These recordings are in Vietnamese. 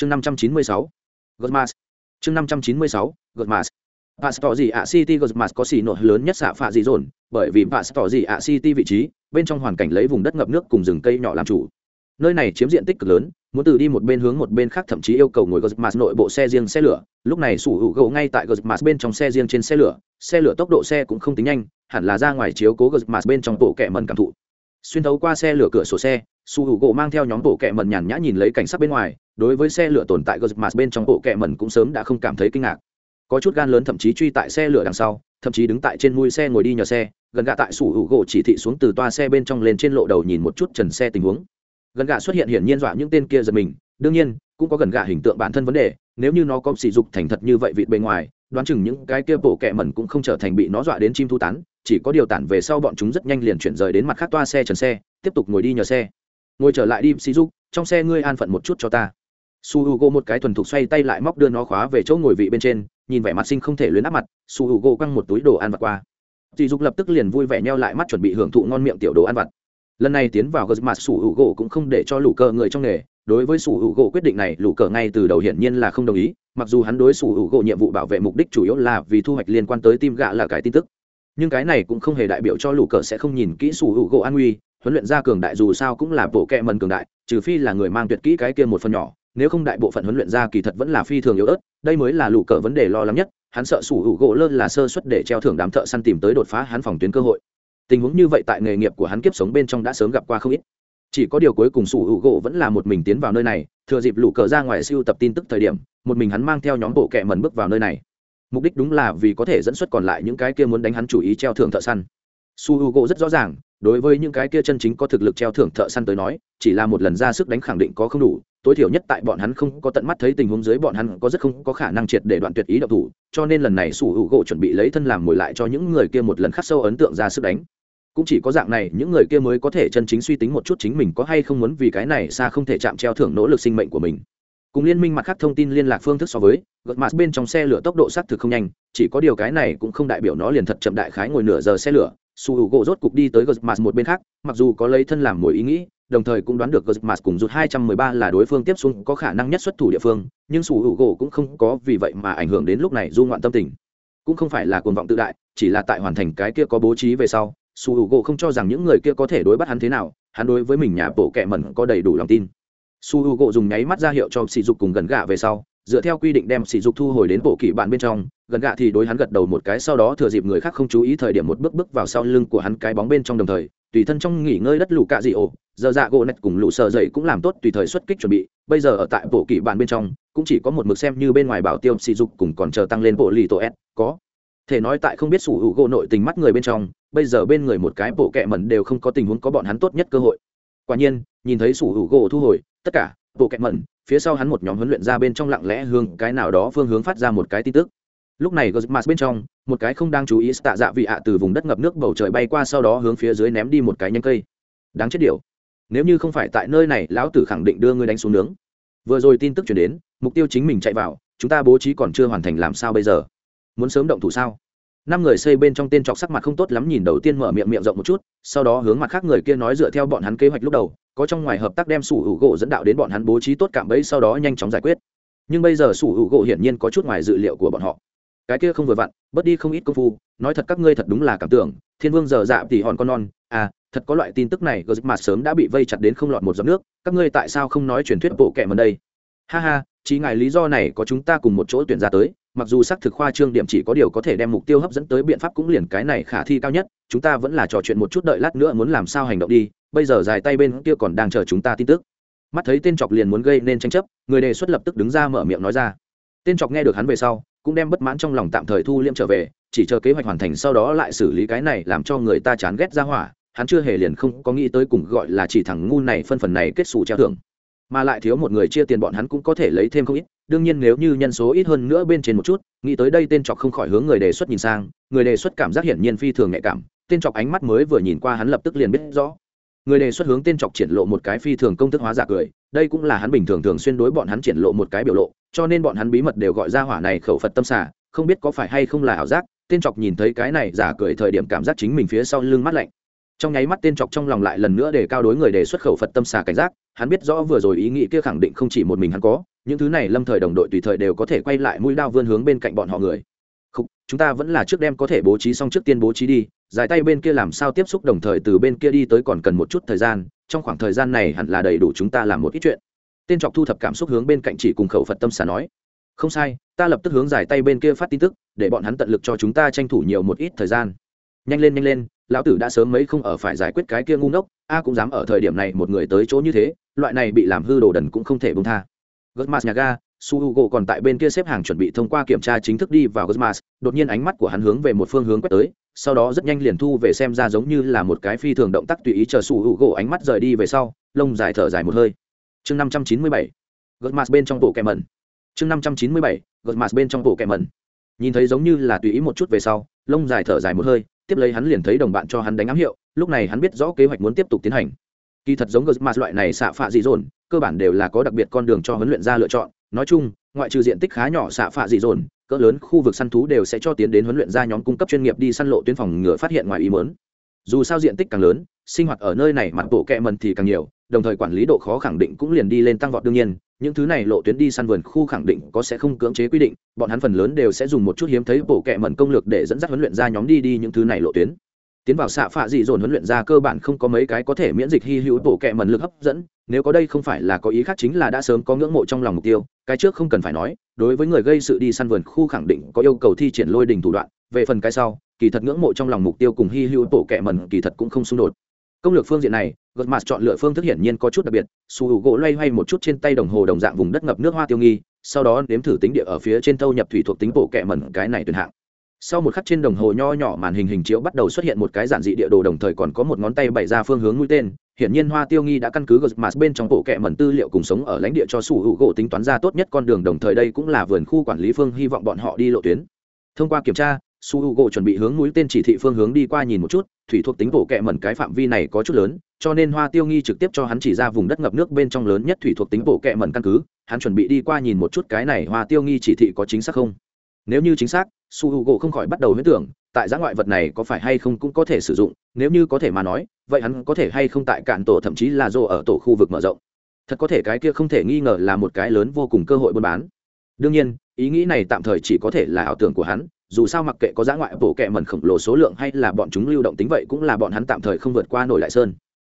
chương năm trăm chín mươi sáu gotmas chương năm trăm chín mươi sáu gotmas Pastor gì ạ? City Gotmas có xỉ nổi lớn nhất xạ phạ dị dồn, bởi vì Pastor gì ạ? City vị trí, bên trong hoàn cảnh lấy vùng đất ngập nước cùng rừng cây nhỏ làm chủ. Nơi này chiếm diện tích cực lớn, muốn từ đi một bên hướng một bên khác thậm chí yêu cầu ngồi Gotmas nội bộ xe riêng xe lửa, lúc này sủ hữu gỗ ngay tại Gotmas bên trong xe riêng trên xe lửa, xe lửa tốc độ xe cũng không tính nhanh, hẳn là ra ngoài chiếu cố Gotmas bên trong bộ kệ mần cảm thụ. Xuyên thấu qua xe lửa cửa sổ xe, su hữu gỗ mang theo nhóm bộ kệ mần nhàn nhã nhìn lấy cảnh sắc bên ngoài, đối với xe lửa tồn tại Gotmas bên trong bộ kệ mẩn cũng sớm đã không cảm thấy kinh ngạc. Có chút gan lớn thậm chí truy tại xe lửa đằng sau, thậm chí đứng tại trên mui xe ngồi đi nhờ xe, gần gạ tại sủ hữu gỗ chỉ thị xuống từ toa xe bên trong lên trên lộ đầu nhìn một chút trần xe tình huống. Gần gạ xuất hiện hiển nhiên dọa những tên kia giật mình, đương nhiên, cũng có gần gạ hình tượng bản thân vấn đề, nếu như nó có sỉ dục thành thật như vậy vịt bề ngoài, đoán chừng những cái kia bộ kẹ mẩn cũng không trở thành bị nó dọa đến chim thu tán, chỉ có điều tản về sau bọn chúng rất nhanh liền chuyển rời đến mặt khác toa xe trần xe, tiếp tục ngồi đi nhờ xe. Ngồi trở lại đi, sỉ dục, trong xe ngươi an phận một chút cho ta su h u g một cái thuần thục xoay tay lại móc đưa nó khóa về chỗ ngồi vị bên trên, nhìn vẻ mặt sinh không thể luyến áp mặt, su h u g quăng một túi đồ ăn vặt qua. Dì dục lập tức liền vui vẻ neo lại mắt chuẩn bị hưởng thụ ngon miệng tiểu đồ ăn vặt. Lần này tiến vào gật mặt su h u g cũng không để cho lũ cờ người trong nghề. Đối với su h u g quyết định này, lũ cờ ngay từ đầu hiển nhiên là không đồng ý, mặc dù hắn đối su h u g nhiệm vụ bảo vệ mục đích chủ yếu là vì thu hoạch liên quan tới tim gạ là cái tin tức. Nhưng cái này cũng không hề đại biểu cho lũ cờ sẽ không nhìn kỹ su h u g an nguy, huấn luyện ra cường đại dù sao cũng là bộ kẹ mần cường đại, trừ phi là người mang tuyệt kỹ cái kia một phần nhỏ nếu không đại bộ phận huấn luyện ra kỳ thật vẫn là phi thường yếu ớt, đây mới là lũ cờ vấn đề lo lắng nhất, hắn sợ sủ hữu gỗ lơ là sơ suất để treo thưởng đám thợ săn tìm tới đột phá hắn phòng tuyến cơ hội. Tình huống như vậy tại nghề nghiệp của hắn kiếp sống bên trong đã sớm gặp qua không ít. Chỉ có điều cuối cùng sủ hữu gỗ vẫn là một mình tiến vào nơi này, thừa dịp lũ cờ ra ngoài siêu tập tin tức thời điểm, một mình hắn mang theo nhóm bộ kẹ mần bước vào nơi này. Mục đích đúng là vì có thể dẫn xuất còn lại những cái kia muốn đánh hắn chủ ý treo thưởng thợ săn. Su h u gỗ rất rõ ràng đối với những cái kia chân chính có thực lực treo thưởng thợ săn tới nói, chỉ là một lần ra sức đánh khẳng định có không đủ, tối thiểu nhất tại bọn hắn không có tận mắt thấy tình huống dưới bọn hắn có rất không có khả năng triệt để đoạn tuyệt ý độc thủ, cho nên lần này sủ hữu gỗ chuẩn bị lấy thân làm mồi lại cho những người kia một lần khắc sâu ấn tượng ra sức đánh. Cũng chỉ có dạng này, những người kia mới có thể chân chính suy tính một chút chính mình có hay không muốn vì cái này xa không thể chạm treo thưởng nỗ lực sinh mệnh của mình. Cùng liên minh mặt khác thông tin liên lạc phương thức so với, gợt mặt bên trong xe lửa tốc độ xác thực không nhanh, chỉ có điều cái này cũng không đại biểu nó liền thật chậm đại khái ngồi nửa giờ xe lửa su hữu gỗ rốt cục đi tới gợt một bên khác, mặc dù có lấy thân làm mồi ý nghĩ, đồng thời cũng đoán được gợt cùng rút 213 là đối phương tiếp xuống có khả năng nhất xuất thủ địa phương, nhưng su hữu gỗ cũng không có vì vậy mà ảnh hưởng đến lúc này du ngoạn tâm tình. Cũng không phải là cuồng vọng tự đại, chỉ là tại hoàn thành cái kia có bố trí về sau, su hữu gỗ không cho rằng những người kia có thể đối bắt hắn thế nào, hắn đối với mình nhà bộ kệ mẩn có đầy đủ lòng tin. Su hữu gỗ dùng nháy mắt ra hiệu cho sỉ dục cùng gần gạ về sau dựa theo quy định đem sỉ dục thu hồi đến bộ kỳ bạn bên trong, gần gạ thì đối hắn gật đầu một cái, sau đó thừa dịp người khác không chú ý thời điểm một bước bước vào sau lưng của hắn cái bóng bên trong đồng thời, tùy thân trong nghỉ ngơi đất lù cạ dị ổ, giờ dạ gỗ nạch cùng lũ sợ dậy cũng làm tốt tùy thời xuất kích chuẩn bị. Bây giờ ở tại bộ kỳ bạn bên trong, cũng chỉ có một mực xem như bên ngoài bảo tiêu sỉ dục cùng còn chờ tăng lên bộ lì tổ s có. Thể nói tại không biết sủ hữu gỗ nội tình mắt người bên trong, bây giờ bên người một cái bộ kẹ mẩn đều không có tình huống có bọn hắn tốt nhất cơ hội. Quả nhiên, nhìn thấy sủ hữu gỗ thu hồi, tất cả bộ kẹt mẩn, phía sau hắn một nhóm huấn luyện ra bên trong lặng lẽ hướng cái nào đó phương hướng phát ra một cái tin tức. Lúc này gosmas bên trong, một cái không đang chú ý tạ dạ vị ạ từ vùng đất ngập nước bầu trời bay qua sau đó hướng phía dưới ném đi một cái nhanh cây. Đáng chết điều. Nếu như không phải tại nơi này, lão tử khẳng định đưa ngươi đánh xuống nướng. Vừa rồi tin tức chuyển đến, mục tiêu chính mình chạy vào, chúng ta bố trí còn chưa hoàn thành làm sao bây giờ? Muốn sớm động thủ sao? Năm người xây bên trong tên trọc sắc mặt không tốt lắm nhìn đầu tiên mở miệng miệng rộng một chút, sau đó hướng mặt khác người kia nói dựa theo bọn hắn kế hoạch lúc đầu có trong ngoài hợp tác đem sủ hữu gỗ dẫn đạo đến bọn hắn bố trí tốt cạm bẫy sau đó nhanh chóng giải quyết. Nhưng bây giờ sủ hữu gỗ hiển nhiên có chút ngoài dự liệu của bọn họ. Cái kia không vừa vặn, bớt đi không ít công phu, nói thật các ngươi thật đúng là cảm tưởng, thiên vương giờ dạ thì hòn con non à thật có loại tin tức này gờ mà sớm đã bị vây chặt đến không lọt một giọt nước, các ngươi tại sao không nói truyền thuyết bộ kệ mần đây? Ha ha, chỉ ngài lý do này có chúng ta cùng một chỗ tuyển ra tới, mặc dù xác thực khoa trương điểm chỉ có điều có thể đem mục tiêu hấp dẫn tới biện pháp cũng liền cái này khả thi cao nhất, chúng ta vẫn là trò chuyện một chút đợi lát nữa muốn làm sao hành động đi bây giờ dài tay bên kia còn đang chờ chúng ta tin tức. Mắt thấy tên chọc liền muốn gây nên tranh chấp, người đề xuất lập tức đứng ra mở miệng nói ra. Tên chọc nghe được hắn về sau, cũng đem bất mãn trong lòng tạm thời thu liêm trở về, chỉ chờ kế hoạch hoàn thành sau đó lại xử lý cái này làm cho người ta chán ghét ra hỏa, hắn chưa hề liền không có nghĩ tới cùng gọi là chỉ thằng ngu này phân phần này kết xù treo thưởng. Mà lại thiếu một người chia tiền bọn hắn cũng có thể lấy thêm không ít, đương nhiên nếu như nhân số ít hơn nữa bên trên một chút, nghĩ tới đây tên chọc không khỏi hướng người đề xuất nhìn sang, người đề xuất cảm giác hiển nhiên phi thường nhạy cảm, tên chọc ánh mắt mới vừa nhìn qua hắn lập tức liền biết rõ người đề xuất hướng tên chọc triển lộ một cái phi thường công thức hóa giả cười, đây cũng là hắn bình thường thường xuyên đối bọn hắn triển lộ một cái biểu lộ, cho nên bọn hắn bí mật đều gọi ra hỏa này khẩu phật tâm xả không biết có phải hay không là ảo giác, tên chọc nhìn thấy cái này giả cười thời điểm cảm giác chính mình phía sau lưng mắt lạnh. Trong nháy mắt tên chọc trong lòng lại lần nữa để cao đối người đề xuất khẩu phật tâm xà cảnh giác, hắn biết rõ vừa rồi ý nghĩ kia khẳng định không chỉ một mình hắn có, những thứ này lâm thời đồng đội tùy thời đều có thể quay lại mũi đao vươn hướng bên cạnh bọn họ người. Khúc, chúng ta vẫn là trước đem có thể bố trí xong trước tiên bố trí đi giải tay bên kia làm sao tiếp xúc đồng thời từ bên kia đi tới còn cần một chút thời gian trong khoảng thời gian này hẳn là đầy đủ chúng ta làm một ít chuyện. Tên trọc thu thập cảm xúc hướng bên cạnh chỉ cùng khẩu phật tâm xả nói. Không sai ta lập tức hướng giải tay bên kia phát tin tức để bọn hắn tận lực cho chúng ta tranh thủ nhiều một ít thời gian. Nhanh lên nhanh lên lão tử đã sớm mấy không ở phải giải quyết cái kia ngu ngốc a cũng dám ở thời điểm này một người tới chỗ như thế loại này bị làm hư đồ đần cũng không thể buông tha. Gutmas nhà ga su hugo còn tại bên kia xếp hàng chuẩn bị thông qua kiểm tra chính thức đi vào gosmas đột nhiên ánh mắt của hắn hướng về một phương hướng quét tới, sau đó rất nhanh liền thu về xem ra giống như là một cái phi thường động tác tùy ý chờ su hugo ánh mắt rời đi về sau, lông dài thở dài một hơi. Chương năm trăm chín mươi bảy bên trong bộ kẹm mẩn. Chương năm trăm chín mươi bảy bên trong bộ kẹm mẩn. Nhìn thấy giống như là tùy ý một chút về sau, lông dài thở dài một hơi, tiếp lấy hắn liền thấy đồng bạn cho hắn đánh ám hiệu, lúc này hắn biết rõ kế hoạch muốn tiếp tục tiến hành. Kỳ thật giống gosmas loại này xạ phạ dị dồn, cơ bản đều là có đặc biệt con đường cho huấn luyện ra lựa chọn nói chung, ngoại trừ diện tích khá nhỏ xạ phạ dị dồn, cỡ lớn khu vực săn thú đều sẽ cho tiến đến huấn luyện ra nhóm cung cấp chuyên nghiệp đi săn lộ tuyến phòng ngừa phát hiện ngoài ý mớn dù sao diện tích càng lớn, sinh hoạt ở nơi này mặt bộ kẹ mần thì càng nhiều, đồng thời quản lý độ khó khẳng định cũng liền đi lên tăng vọt đương nhiên, những thứ này lộ tuyến đi săn vườn khu khẳng định có sẽ không cưỡng chế quy định, bọn hắn phần lớn đều sẽ dùng một chút hiếm thấy bộ kẹ mẩn công lược để dẫn dắt huấn luyện ra nhóm đi đi những thứ này lộ tuyến tiến vào xạ phạ dị dồn huấn luyện ra cơ bản không có mấy cái có thể miễn dịch hy hữu bộ kẹ mẩn lực hấp dẫn, nếu có đây không phải là có ý khác chính là đã sớm có ngưỡng mộ trong lòng mục tiêu, cái trước không cần phải nói, đối với người gây sự đi săn vườn khu khẳng định có yêu cầu thi triển lôi đình thủ đoạn, về phần cái sau, kỳ thật ngưỡng mộ trong lòng mục tiêu cùng hy hữu bộ kẹ mẩn kỳ thật cũng không xung đột. Công lược phương diện này gật mặt chọn lựa phương thức hiển nhiên có chút đặc biệt, su hữu gỗ loay hoay một chút trên tay đồng hồ đồng dạng vùng đất ngập nước hoa tiêu nghi, sau đó nếm thử tính địa ở phía trên thâu nhập thủy thuộc tính bộ kẹ mẩn cái này tuyển hạng sau một khắc trên đồng hồ nho nhỏ màn hình hình chiếu bắt đầu xuất hiện một cái giản dị địa đồ, đồng thời còn có một ngón tay bày ra phương hướng mũi tên. Hiển nhiên hoa tiêu nghi đã căn cứ gật mặt bên trong bộ kệ mẩn tư liệu cùng sống ở lãnh địa cho sủ hữu gỗ tính toán ra tốt nhất con đường, đồng thời đây cũng là vườn khu quản lý phương hy vọng bọn họ đi lộ tuyến. Thông qua kiểm tra su h u gỗ chuẩn bị hướng mũi tên chỉ thị phương hướng đi qua nhìn một chút, thủy thuộc tính bộ kệ mẩn cái phạm vi này có chút lớn, cho nên hoa tiêu nghi trực tiếp cho hắn chỉ ra vùng đất ngập nước bên trong lớn nhất thủy thuộc tính bộ kệ mẩn căn cứ. Hắn chuẩn bị đi qua nhìn một chút cái này hoa tiêu nghi chỉ thị có chính xác không? Nếu như chính xác su h u gỗ không khỏi bắt đầu huyễn tưởng, tại giã ngoại vật này có phải hay không cũng có thể sử dụng, nếu như có thể mà nói, vậy hắn có thể hay không tại cạn tổ thậm chí là rô ở tổ khu vực mở rộng. Thật có thể cái kia không thể nghi ngờ là một cái lớn vô cùng cơ hội buôn bán. Đương nhiên, ý nghĩ này tạm thời chỉ có thể là ảo tưởng của hắn, dù sao mặc kệ có giã ngoại bổ kẹ mẩn khổng lồ số lượng hay là bọn chúng lưu động tính vậy cũng là bọn hắn tạm thời không vượt qua nổi lại sơn.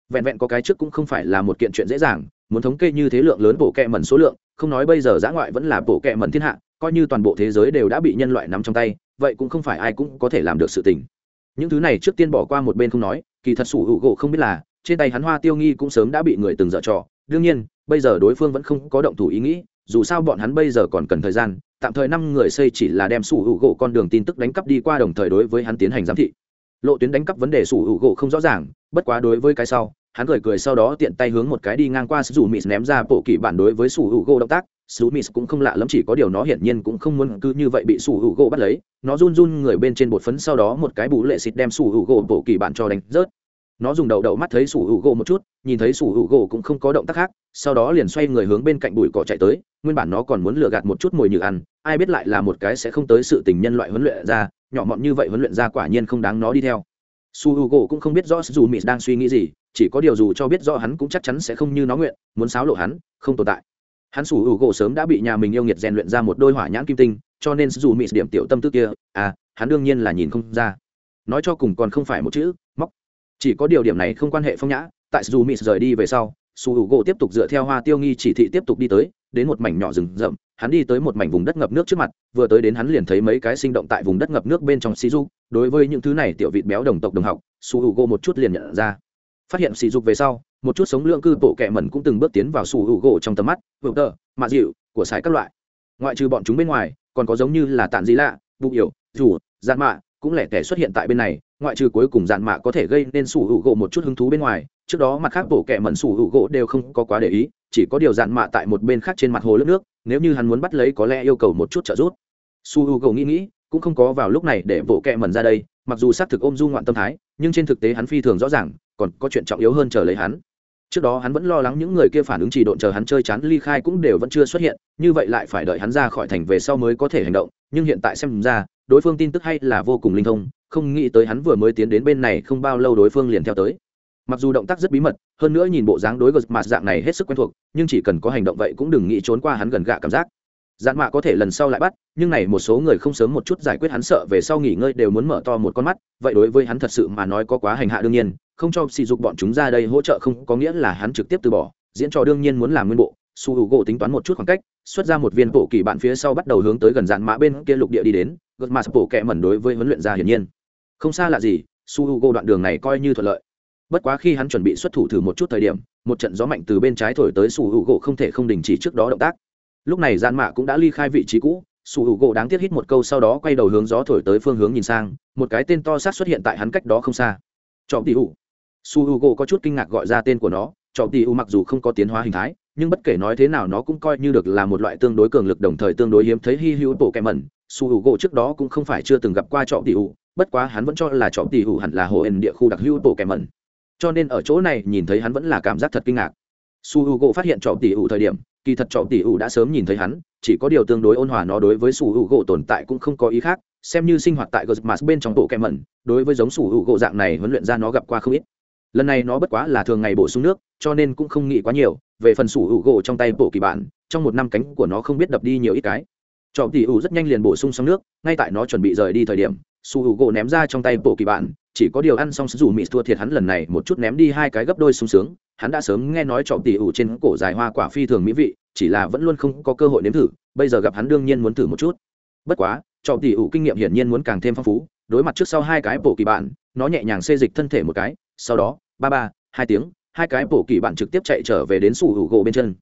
Vẹn vẹn có cái trước cũng không phải là một kiện chuyện dễ dàng, muốn thống kê như thế lượng lớn bổ kẹ mẩn số lượng, không nói bây giờ giã ngoại vẫn là bổ kẹ mẩn thiên hạ coi như toàn bộ thế giới đều đã bị nhân loại nắm trong tay, vậy cũng không phải ai cũng có thể làm được sự tình. Những thứ này trước tiên bỏ qua một bên không nói, kỳ thật sủ hữu gỗ không biết là, trên tay hắn hoa tiêu nghi cũng sớm đã bị người từng dở trò. Đương nhiên, bây giờ đối phương vẫn không có động thủ ý nghĩ, dù sao bọn hắn bây giờ còn cần thời gian, tạm thời năm người xây chỉ là đem sủ hữu gỗ con đường tin tức đánh cắp đi qua đồng thời đối với hắn tiến hành giám thị. Lộ tuyến đánh cắp vấn đề sủ hữu gỗ không rõ ràng, bất quá đối với cái sau, hắn cười cười sau đó tiện tay hướng một cái đi ngang qua sủ mịt ném ra bộ kỳ bản đối với sủ hữu gỗ động tác sủ mịt cũng không lạ lắm, chỉ có điều nó hiển nhiên cũng không muốn cứ như vậy bị sủ hữu gỗ bắt lấy. Nó run run người bên trên bột phấn, sau đó một cái bù lệ xịt đem sủ hữu gỗ bộ kỳ bản cho đánh rớt. Nó dùng đầu đầu mắt thấy sủ hữu gỗ một chút, nhìn thấy sủ hữu gỗ cũng không có động tác khác, sau đó liền xoay người hướng bên cạnh bụi cỏ chạy tới. Nguyên bản nó còn muốn lừa gạt một chút mồi nhử ăn, ai biết lại là một cái sẽ không tới sự tình nhân loại huấn luyện ra, nhỏ mọn như vậy huấn luyện ra quả nhiên không đáng nó đi theo. Su h u gỗ cũng không biết rõ dù Mị đang suy nghĩ gì, chỉ có điều dù cho biết rõ hắn cũng chắc chắn sẽ không như nó nguyện, muốn xáo lộ hắn, không tồn tại hắn sủ hữu gỗ sớm đã bị nhà mình yêu nghiệt rèn luyện ra một đôi hỏa nhãn kim tinh, cho nên dù mỹ điểm tiểu tâm tư kia à hắn đương nhiên là nhìn không ra. Nói cho cùng còn không phải một chữ, móc. Chỉ có điều điểm này không quan hệ phong nhã, tại dù mỹ rời đi về sau, sủ hữu gỗ tiếp tục dựa theo hoa tiêu nghi chỉ thị tiếp tục đi tới, đến một mảnh nhỏ rừng rậm, hắn đi tới một mảnh vùng đất ngập nước trước mặt, vừa tới đến hắn liền thấy mấy cái sinh động tại vùng đất ngập nước bên trong xì du đối với những thứ này tiểu vịt béo đồng tộc đồng học su hữu gỗ một chút liền nhận ra. Phát hiện xì dục về sau một chút sống lượng cư bộ kẹ mẩn cũng từng bước tiến vào sủ hữu gỗ trong tầm mắt vựu tờ, mạ dịu, của sải các loại. Ngoại trừ bọn chúng bên ngoài, còn có giống như là tản dị lạ, vụ yểu rủ dạn mạ, cũng lẻ tẻ xuất hiện tại bên này. Ngoại trừ cuối cùng dạn mạ có thể gây nên sủ hữu gỗ một chút hứng thú bên ngoài, trước đó mặt khác bộ kẹ mẩn sủ hữu gỗ đều không có quá để ý, chỉ có điều dạn mạ tại một bên khác trên mặt hồ nước nước, nếu như hắn muốn bắt lấy có lẽ yêu cầu một chút trợ giúp. Su hữu gỗ nghĩ nghĩ, cũng không có vào lúc này để bộ kẹ mẩn ra đây, mặc dù xác thực ôm du ngoạn tâm thái, nhưng trên thực tế hắn phi thường rõ ràng, còn có chuyện trọng yếu hơn chờ lấy hắn trước đó hắn vẫn lo lắng những người kia phản ứng chỉ độn chờ hắn chơi chán ly khai cũng đều vẫn chưa xuất hiện, như vậy lại phải đợi hắn ra khỏi thành về sau mới có thể hành động, nhưng hiện tại xem ra, đối phương tin tức hay là vô cùng linh thông, không nghĩ tới hắn vừa mới tiến đến bên này không bao lâu đối phương liền theo tới. Mặc dù động tác rất bí mật, hơn nữa nhìn bộ dáng đối gật mặt dạng này hết sức quen thuộc, nhưng chỉ cần có hành động vậy cũng đừng nghĩ trốn qua hắn gần gạ cảm giác. Dạn mạ có thể lần sau lại bắt, nhưng này một số người không sớm một chút giải quyết hắn sợ về sau nghỉ ngơi đều muốn mở to một con mắt, vậy đối với hắn thật sự mà nói có quá hành hạ đương nhiên không cho sỉ dục bọn chúng ra đây hỗ trợ không có nghĩa là hắn trực tiếp từ bỏ. Diễn trò đương nhiên muốn làm nguyên bộ. Su h u gỗ tính toán một chút khoảng cách, xuất ra một viên bộ kỳ bạn phía sau bắt đầu hướng tới gần dạn mã bên kia lục địa đi đến. Gật mặt bộ kẹ mẩn đối với huấn luyện gia hiển nhiên. Không xa lạ gì, su h u gỗ đoạn đường này coi như thuận lợi. Bất quá khi hắn chuẩn bị xuất thủ thử một chút thời điểm, một trận gió mạnh từ bên trái thổi tới su h u gỗ không thể không đình chỉ trước đó động tác. Lúc này gian mạ cũng đã ly khai vị trí cũ. Su h u gỗ đáng tiếc hít một câu sau đó quay đầu hướng gió thổi tới phương hướng nhìn sang. Một cái tên to sát xuất hiện tại hắn cách đó không xa. Trọng tỷ hụ su h u gỗ có chút kinh ngạc gọi ra tên của nó trọng tỷ u mặc dù không có tiến hóa hình thái, nhưng bất kể nói thế nào nó cũng coi như được là một loại tương đối cường lực đồng thời tương đối hiếm thấy hy hữu bộ kẹ mẩn. Su h u gỗ trước đó cũng không phải chưa từng gặp qua trọng tỷ u, bất quá hắn vẫn cho là trọng tỷ u hẳn là hồ ẩn địa khu đặc hữu bộ kẹ mẩn. Cho nên ở chỗ này nhìn thấy hắn vẫn là cảm giác thật kinh ngạc. Su h u gỗ phát hiện trọng tỷ u thời điểm, kỳ thật trọng tỷ u đã sớm nhìn thấy hắn, chỉ có điều tương đối ôn hòa nó đối với su h u gỗ tồn tại cũng không có ý khác, xem như sinh hoạt tại gosmas bên trong bộ kẹ mẩn, đối với giống su h u gỗ dạng này huấn luyện ra nó gặp qua không ít lần này nó bất quá là thường ngày bổ sung nước, cho nên cũng không nghĩ quá nhiều, về phần sủ hữu gỗ trong tay bộ kỳ bản, trong một năm cánh của nó không biết đập đi nhiều ít cái. Trọ tỉ ủ rất nhanh liền bổ sung xong nước, ngay tại nó chuẩn bị rời đi thời điểm, sủ hữu gỗ ném ra trong tay bộ kỳ bản, chỉ có điều ăn xong dù mỹ thua thiệt hắn lần này một chút ném đi hai cái gấp đôi sung sướng, hắn đã sớm nghe nói trọ tỉ ủ trên cổ dài hoa quả phi thường mỹ vị, chỉ là vẫn luôn không có cơ hội nếm thử, bây giờ gặp hắn đương nhiên muốn thử một chút. Bất quá trọ tỉ ủ kinh nghiệm hiển nhiên muốn càng thêm phong phú, đối mặt trước sau hai cái bộ kỳ bản, nó nhẹ nhàng xê dịch thân thể một cái sau đó, ba ba, hai tiếng, hai cái bổ kỳ bạn trực tiếp chạy trở về đến su hữu gỗ bên chân.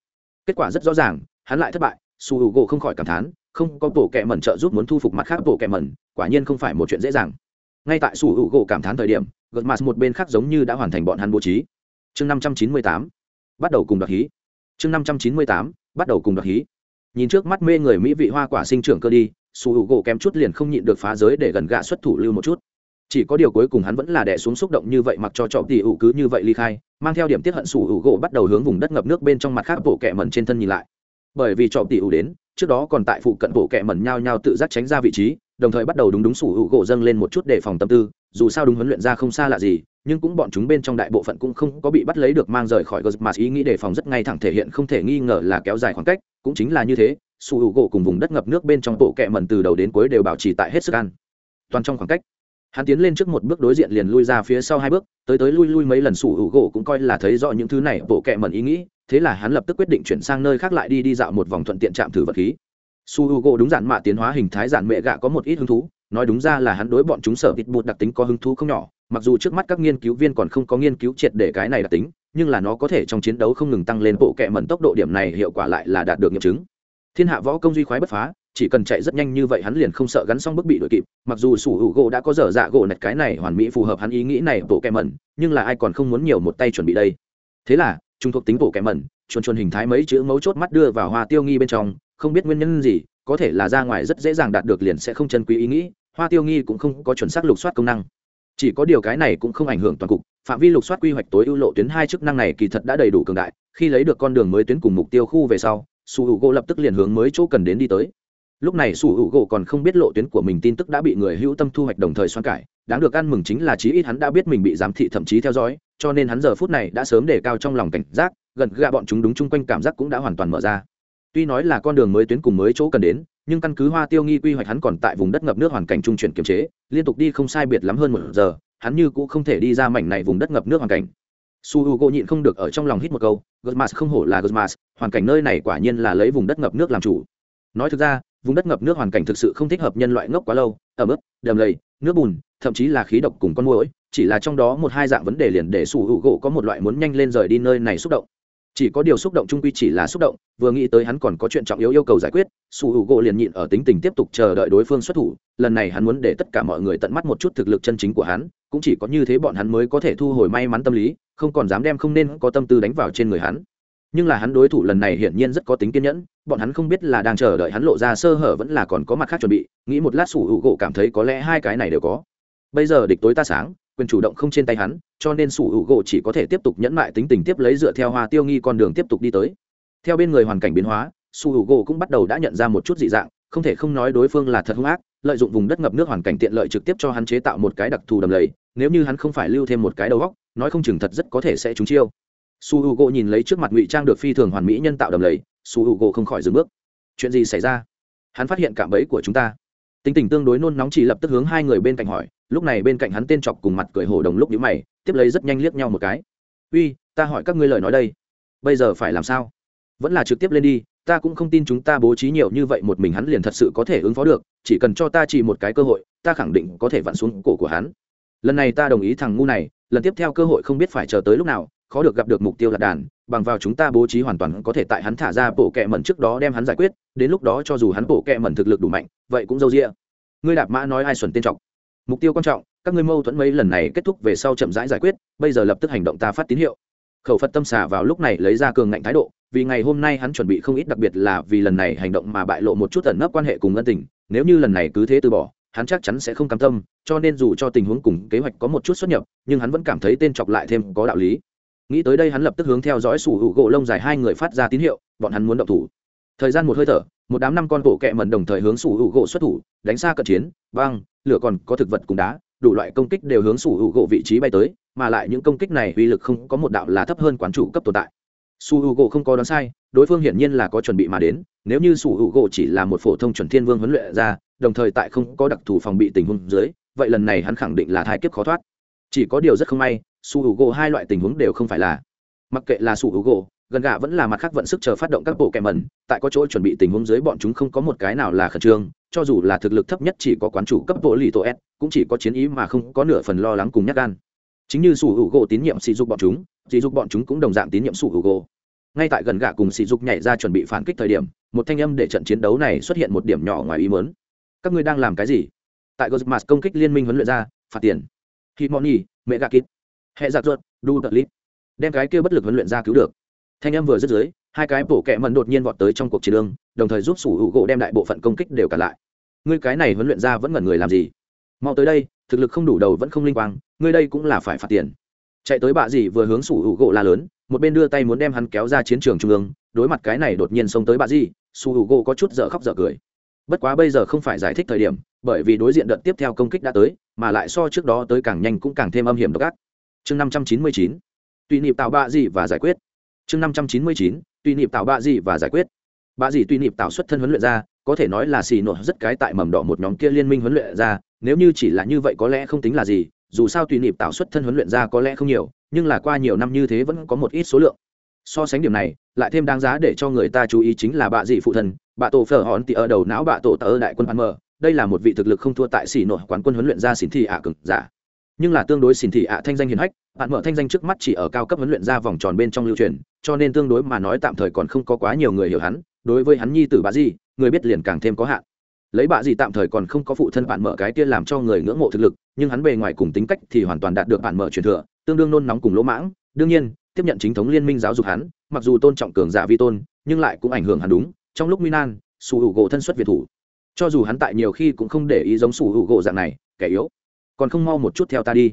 Kết quả rất rõ ràng, hắn lại thất bại su hữu gỗ không khỏi cảm thán, không có bổ kẹ mẩn trợ giúp muốn thu phục mặt khác bổ kẹ mẩn, quả nhiên không phải một chuyện dễ dàng. Ngay tại su hữu gỗ cảm thán thời điểm gật mặt một bên khác giống như đã hoàn thành bọn hắn bố trí. Chương năm trăm chín mươi tám, bắt đầu cùng đoạt hí. Chương năm trăm chín mươi tám, bắt đầu cùng đoạt hí. Nhìn trước mắt mê người mỹ vị hoa quả sinh trưởng cơ đi su hữu gỗ kém chút liền không nhịn được phá giới để gần gạ xuất thủ lưu một chút chỉ có điều cuối cùng hắn vẫn là đẻ xuống xúc động như vậy mặc cho trọ tỷ ủ cứ như vậy ly khai, mang theo điểm tiết hận sủ ủ gỗ bắt đầu hướng vùng đất ngập nước bên trong mặt khác bộ kẹ mẩn trên thân nhìn lại. Bởi vì trọ tỷ ủ đến, trước đó còn tại phụ cận bộ kẹ mẩn nhao nhao tự giác tránh ra vị trí, đồng thời bắt đầu đúng đúng sủ hữu gỗ dâng lên một chút để phòng tâm tư, dù sao đúng huấn luyện ra không xa lạ gì, nhưng cũng bọn chúng bên trong đại bộ phận cũng không có bị bắt lấy được mang rời khỏi gờ mà ý nghĩ đề phòng rất ngay thẳng thể hiện không thể nghi ngờ là kéo dài khoảng cách, cũng chính là như thế, sủ hữu gỗ cùng vùng đất ngập nước bên trong bộ kẹ mẩn từ đầu đến cuối đều bảo trì tại hết sức ăn toàn trong khoảng cách hắn tiến lên trước một bước đối diện liền lui ra phía sau hai bước, tới tới lui lui mấy lần sủ hữu gỗ cũng coi là thấy rõ những thứ này, bộ kệ mẩn ý nghĩ, thế là hắn lập tức quyết định chuyển sang nơi khác lại đi đi dạo một vòng thuận tiện chạm thử vật khí. Su hữu u gỗ đúng giản mạ tiến hóa hình thái giản mẹ gạ có một ít hứng thú, nói đúng ra là hắn đối bọn chúng sở thịt bột đặc tính có hứng thú không nhỏ, mặc dù trước mắt các nghiên cứu viên còn không có nghiên cứu triệt để cái này đặc tính, nhưng là nó có thể trong chiến đấu không ngừng tăng lên bộ kệ mẩn tốc độ điểm này hiệu quả lại là đạt được nghiệm chứng. Thiên hạ võ công duy khoái bất phá chỉ cần chạy rất nhanh như vậy hắn liền không sợ gắn xong bước bị đuổi kịp. Mặc dù sủ hữu gỗ đã có dở dạ gỗ nạch cái này hoàn mỹ phù hợp hắn ý nghĩ này bộ kẹ mẩn, nhưng là ai còn không muốn nhiều một tay chuẩn bị đây? Thế là trung thuộc tính bộ kẹ mẩn, chuồn chuồn hình thái mấy chữ mấu chốt mắt đưa vào hoa tiêu nghi bên trong, không biết nguyên nhân gì, có thể là ra ngoài rất dễ dàng đạt được liền sẽ không chân quý ý nghĩ, hoa tiêu nghi cũng không có chuẩn xác lục soát công năng. Chỉ có điều cái này cũng không ảnh hưởng toàn cục, phạm vi lục soát quy hoạch tối ưu lộ tuyến hai chức năng này kỳ thật đã đầy đủ cường đại, khi lấy được con đường mới tuyến cùng mục tiêu khu về sau su h u gỗ lập tức liền hướng mới chỗ cần đến đi tới lúc này sủ hữu gỗ còn không biết lộ tuyến của mình tin tức đã bị người hữu tâm thu hoạch đồng thời xoan cải. Đáng được ăn mừng chính là chí ít hắn đã biết mình bị giám thị thậm chí theo dõi, cho nên hắn giờ phút này đã sớm đề cao trong lòng cảnh giác, gần gạ bọn chúng đúng chung quanh cảm giác cũng đã hoàn toàn mở ra. Tuy nói là con đường mới tuyến cùng mới chỗ cần đến, nhưng căn cứ hoa tiêu nghi quy hoạch hắn còn tại vùng đất ngập nước hoàn cảnh trung chuyển kiềm chế, liên tục đi không sai biệt lắm hơn một giờ, hắn như cũng không thể đi ra mảnh này vùng đất ngập nước hoàn cảnh. Su h u gỗ nhịn không được ở trong lòng hít một câu gosmas không hổ là gosmas hoàn cảnh nơi này quả nhiên là lấy vùng đất ngập nước làm chủ. Nói thực ra vùng đất ngập nước hoàn cảnh thực sự không thích hợp nhân loại ngốc quá lâu, ẩm ướt, đầm lầy, nước bùn, thậm chí là khí độc cùng con muỗi, chỉ là trong đó một hai dạng vấn đề liền để Sủ hữu gỗ có một loại muốn nhanh lên rời đi nơi này xúc động. Chỉ có điều xúc động trung quy chỉ là xúc động, vừa nghĩ tới hắn còn có chuyện trọng yếu yêu cầu giải quyết, Sủ hữu gỗ liền nhịn ở tính tình tiếp tục chờ đợi đối phương xuất thủ, lần này hắn muốn để tất cả mọi người tận mắt một chút thực lực chân chính của hắn, cũng chỉ có như thế bọn hắn mới có thể thu hồi may mắn tâm lý, không còn dám đem không nên có tâm tư đánh vào trên người hắn nhưng là hắn đối thủ lần này hiển nhiên rất có tính kiên nhẫn, bọn hắn không biết là đang chờ đợi hắn lộ ra sơ hở vẫn là còn có mặt khác chuẩn bị, nghĩ một lát sủ hữu gỗ cảm thấy có lẽ hai cái này đều có. Bây giờ địch tối ta sáng, quyền chủ động không trên tay hắn, cho nên sủ hữu gỗ chỉ có thể tiếp tục nhẫn mại tính tình tiếp lấy dựa theo hoa tiêu nghi con đường tiếp tục đi tới. Theo bên người hoàn cảnh biến hóa, sủ hữu gỗ cũng bắt đầu đã nhận ra một chút dị dạng, không thể không nói đối phương là thật hung ác, lợi dụng vùng đất ngập nước hoàn cảnh tiện lợi trực tiếp cho hắn chế tạo một cái đặc thù đầm lầy, nếu như hắn không phải lưu thêm một cái đầu góc nói không chừng thật rất có thể sẽ trúng chiêu su h u gỗ nhìn lấy trước mặt ngụy trang được phi thường hoàn mỹ nhân tạo đầm lầy, su h u gỗ không khỏi dừng bước. Chuyện gì xảy ra? Hắn phát hiện cạm bẫy của chúng ta. Tính tình tương đối nôn nóng chỉ lập tức hướng hai người bên cạnh hỏi, lúc này bên cạnh hắn tên chọc cùng mặt cười hổ đồng lúc nhữ mày, tiếp lấy rất nhanh liếc nhau một cái. Uy, ta hỏi các ngươi lời nói đây. Bây giờ phải làm sao? Vẫn là trực tiếp lên đi, ta cũng không tin chúng ta bố trí nhiều như vậy một mình hắn liền thật sự có thể ứng phó được, chỉ cần cho ta chỉ một cái cơ hội, ta khẳng định có thể vặn xuống cổ của hắn. Lần này ta đồng ý thằng ngu này, lần tiếp theo cơ hội không biết phải chờ tới lúc nào khó được gặp được mục tiêu lạc đàn, bằng vào chúng ta bố trí hoàn toàn có thể tại hắn thả ra bộ kẹ mẩn trước đó đem hắn giải quyết, đến lúc đó cho dù hắn bộ kẹ mẩn thực lực đủ mạnh, vậy cũng dâu rĩa ngươi đạp mã nói ai xuẩn tên trọng. Mục tiêu quan trọng, các ngươi mâu thuẫn mấy lần này kết thúc về sau chậm rãi giải quyết, bây giờ lập tức hành động ta phát tín hiệu. Khẩu phật tâm xà vào lúc này lấy ra cường ngạnh thái độ, vì ngày hôm nay hắn chuẩn bị không ít đặc biệt là vì lần này hành động mà bại lộ một chút tẩn nấp quan hệ cùng ân tình, nếu như lần này cứ thế từ bỏ, hắn chắc chắn sẽ không cam tâm, cho nên dù cho tình huống cùng kế hoạch có một chút xuất nhập, nhưng hắn vẫn cảm thấy tên chọc lại thêm có đạo lý nghĩ tới đây hắn lập tức hướng theo dõi sủ hữu gỗ lông dài hai người phát ra tín hiệu, bọn hắn muốn động thủ. Thời gian một hơi thở, một đám năm con bộ kẹ mần đồng thời hướng sủ hữu gỗ xuất thủ, đánh xa cận chiến, băng, lửa còn có thực vật cùng đá, đủ loại công kích đều hướng sủ hữu gỗ vị trí bay tới, mà lại những công kích này uy lực không có một đạo là thấp hơn quán chủ cấp tồn tại. Su hữu gỗ không có đoán sai, đối phương hiển nhiên là có chuẩn bị mà đến, nếu như su hữu gỗ chỉ là một phổ thông chuẩn thiên vương huấn luyện ra, đồng thời tại không có đặc thù phòng bị tình huống dưới, vậy lần này hắn khẳng định là thai kiếp khó thoát. Chỉ có điều rất không may su h u gỗ hai loại tình huống đều không phải là. Mặc kệ là su h u gỗ gần gà vẫn là mặt khác vận sức chờ phát động các bộ kẹ mẩn, tại có chỗ chuẩn bị tình huống dưới bọn chúng không có một cái nào là khẩn trương, cho dù là thực lực thấp nhất chỉ có quán chủ cấp bộ lì tổ s, cũng chỉ có chiến ý mà không có nửa phần lo lắng cùng nhắc gan. Chính như su h u gỗ tín nhiệm sỉ dục bọn chúng, sỉ dục bọn chúng cũng đồng dạng tín nhiệm su h u gỗ ngay tại gần gạ cùng sỉ dục nhảy ra chuẩn bị phản kích thời điểm, một thanh âm để trận chiến đấu này xuất hiện một điểm nhỏ ngoài ý mớn các ngươi đang làm cái gì? Tại gosmas công kích liên minh huấn luyện ra, phạt tiền. Khi moni mẹ gạ kít hệ giặc ruột, đu tật lít. Đem cái kia bất lực huấn luyện ra cứu được. Thanh em vừa dứt dưới, hai cái bổ kẹ mần đột nhiên vọt tới trong cuộc chiến đương đồng thời giúp sủ hữu gỗ đem đại bộ phận công kích đều cả lại. Ngươi cái này huấn luyện ra vẫn ngẩn người làm gì? Mau tới đây, thực lực không đủ đầu vẫn không linh quang, ngươi đây cũng là phải phạt tiền. Chạy tới bạ gì vừa hướng sủ hữu gỗ la lớn, một bên đưa tay muốn đem hắn kéo ra chiến trường trung ương, đối mặt cái này đột nhiên xông tới bạ gì, sủ hữu gỗ có chút dở khóc dở cười. Bất quá bây giờ không phải giải thích thời điểm, bởi vì đối diện đợt tiếp theo công kích đã tới, mà lại so trước đó tới càng nhanh cũng càng thêm âm hiểm độc ác chương năm trăm chín mươi chín, tùy niệm tạo bạ gì và giải quyết. Chương năm trăm chín mươi chín, tùy niệm tạo bạ gì và giải quyết. Bạ gì tùy niệm tạo xuất thân huấn luyện ra, có thể nói là xì nổ rất cái tại mầm đỏ một nhóm kia liên minh huấn luyện ra, nếu như chỉ là như vậy có lẽ không tính là gì, dù sao tùy niệm tạo xuất thân huấn luyện ra có lẽ không nhiều, nhưng là qua nhiều năm như thế vẫn có một ít số lượng. So sánh điểm này, lại thêm đáng giá để cho người ta chú ý chính là bạ dị phụ thần, bạ tổ phở hòn tỉ ở đầu não bạ tổ tờ đại quân ăn mờ. Đây là một vị thực lực không thua tại xỉ nổi quán quân huấn luyện ra xỉn thị ạ cực giả nhưng là tương đối xỉn thị ạ thanh danh hiền hách, bạn mở thanh danh trước mắt chỉ ở cao cấp huấn luyện ra vòng tròn bên trong lưu truyền, cho nên tương đối mà nói tạm thời còn không có quá nhiều người hiểu hắn, đối với hắn nhi tử bà di, người biết liền càng thêm có hạn. Lấy bà di tạm thời còn không có phụ thân bạn mở cái kia làm cho người ngưỡng mộ thực lực, nhưng hắn bề ngoài cùng tính cách thì hoàn toàn đạt được bạn mở truyền thừa, tương đương nôn nóng cùng lỗ mãng. Đương nhiên, tiếp nhận chính thống liên minh giáo dục hắn, mặc dù tôn trọng cường giả vi tôn, nhưng lại cũng ảnh hưởng hắn đúng, trong lúc minan sủ hữu gỗ thân xuất việt thủ. Cho dù hắn tại nhiều khi cũng không để ý giống sủ hữu gỗ dạng này, kẻ yếu còn không mau một chút theo ta đi.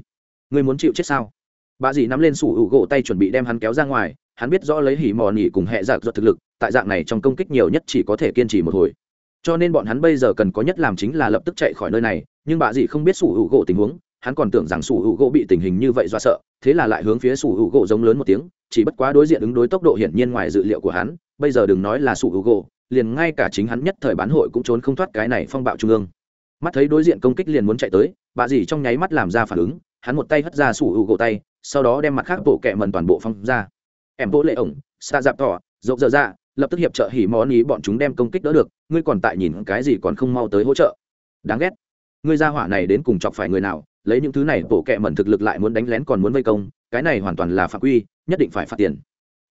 Ngươi muốn chịu chết sao? Bà dì nắm lên sủ hữu gỗ tay chuẩn bị đem hắn kéo ra ngoài, hắn biết rõ lấy hỉ mò nỉ cùng hệ dạ giặc ruột thực lực, tại dạng này trong công kích nhiều nhất chỉ có thể kiên trì một hồi. Cho nên bọn hắn bây giờ cần có nhất làm chính là lập tức chạy khỏi nơi này, nhưng bà dì không biết sủ hữu gỗ tình huống, hắn còn tưởng rằng sủ hữu gỗ bị tình hình như vậy do sợ, thế là lại hướng phía sủ hữu gỗ giống lớn một tiếng, chỉ bất quá đối diện ứng đối tốc độ hiển nhiên ngoài dự liệu của hắn, bây giờ đừng nói là sủ hữu gỗ, liền ngay cả chính hắn nhất thời bán hội cũng trốn không thoát cái này phong bạo trung ương. Mắt thấy đối diện công kích liền muốn chạy tới bà dì trong nháy mắt làm ra phản ứng, hắn một tay hất ra sủ hữu gỗ tay, sau đó đem mặt khác bộ kẹ mần toàn bộ phong ra. Em vỗ lệ ổng xa dạp tỏ rộng dở ra lập tức hiệp trợ hỉ món ý bọn chúng đem công kích đỡ được, ngươi còn tại nhìn cái gì còn không mau tới hỗ trợ. Đáng ghét. Ngươi ra hỏa này đến cùng chọc phải người nào, lấy những thứ này, bộ kệ mẩn thực lực lại muốn đánh lén còn muốn vây công, cái này hoàn toàn là phạm quy, nhất định phải phạt tiền.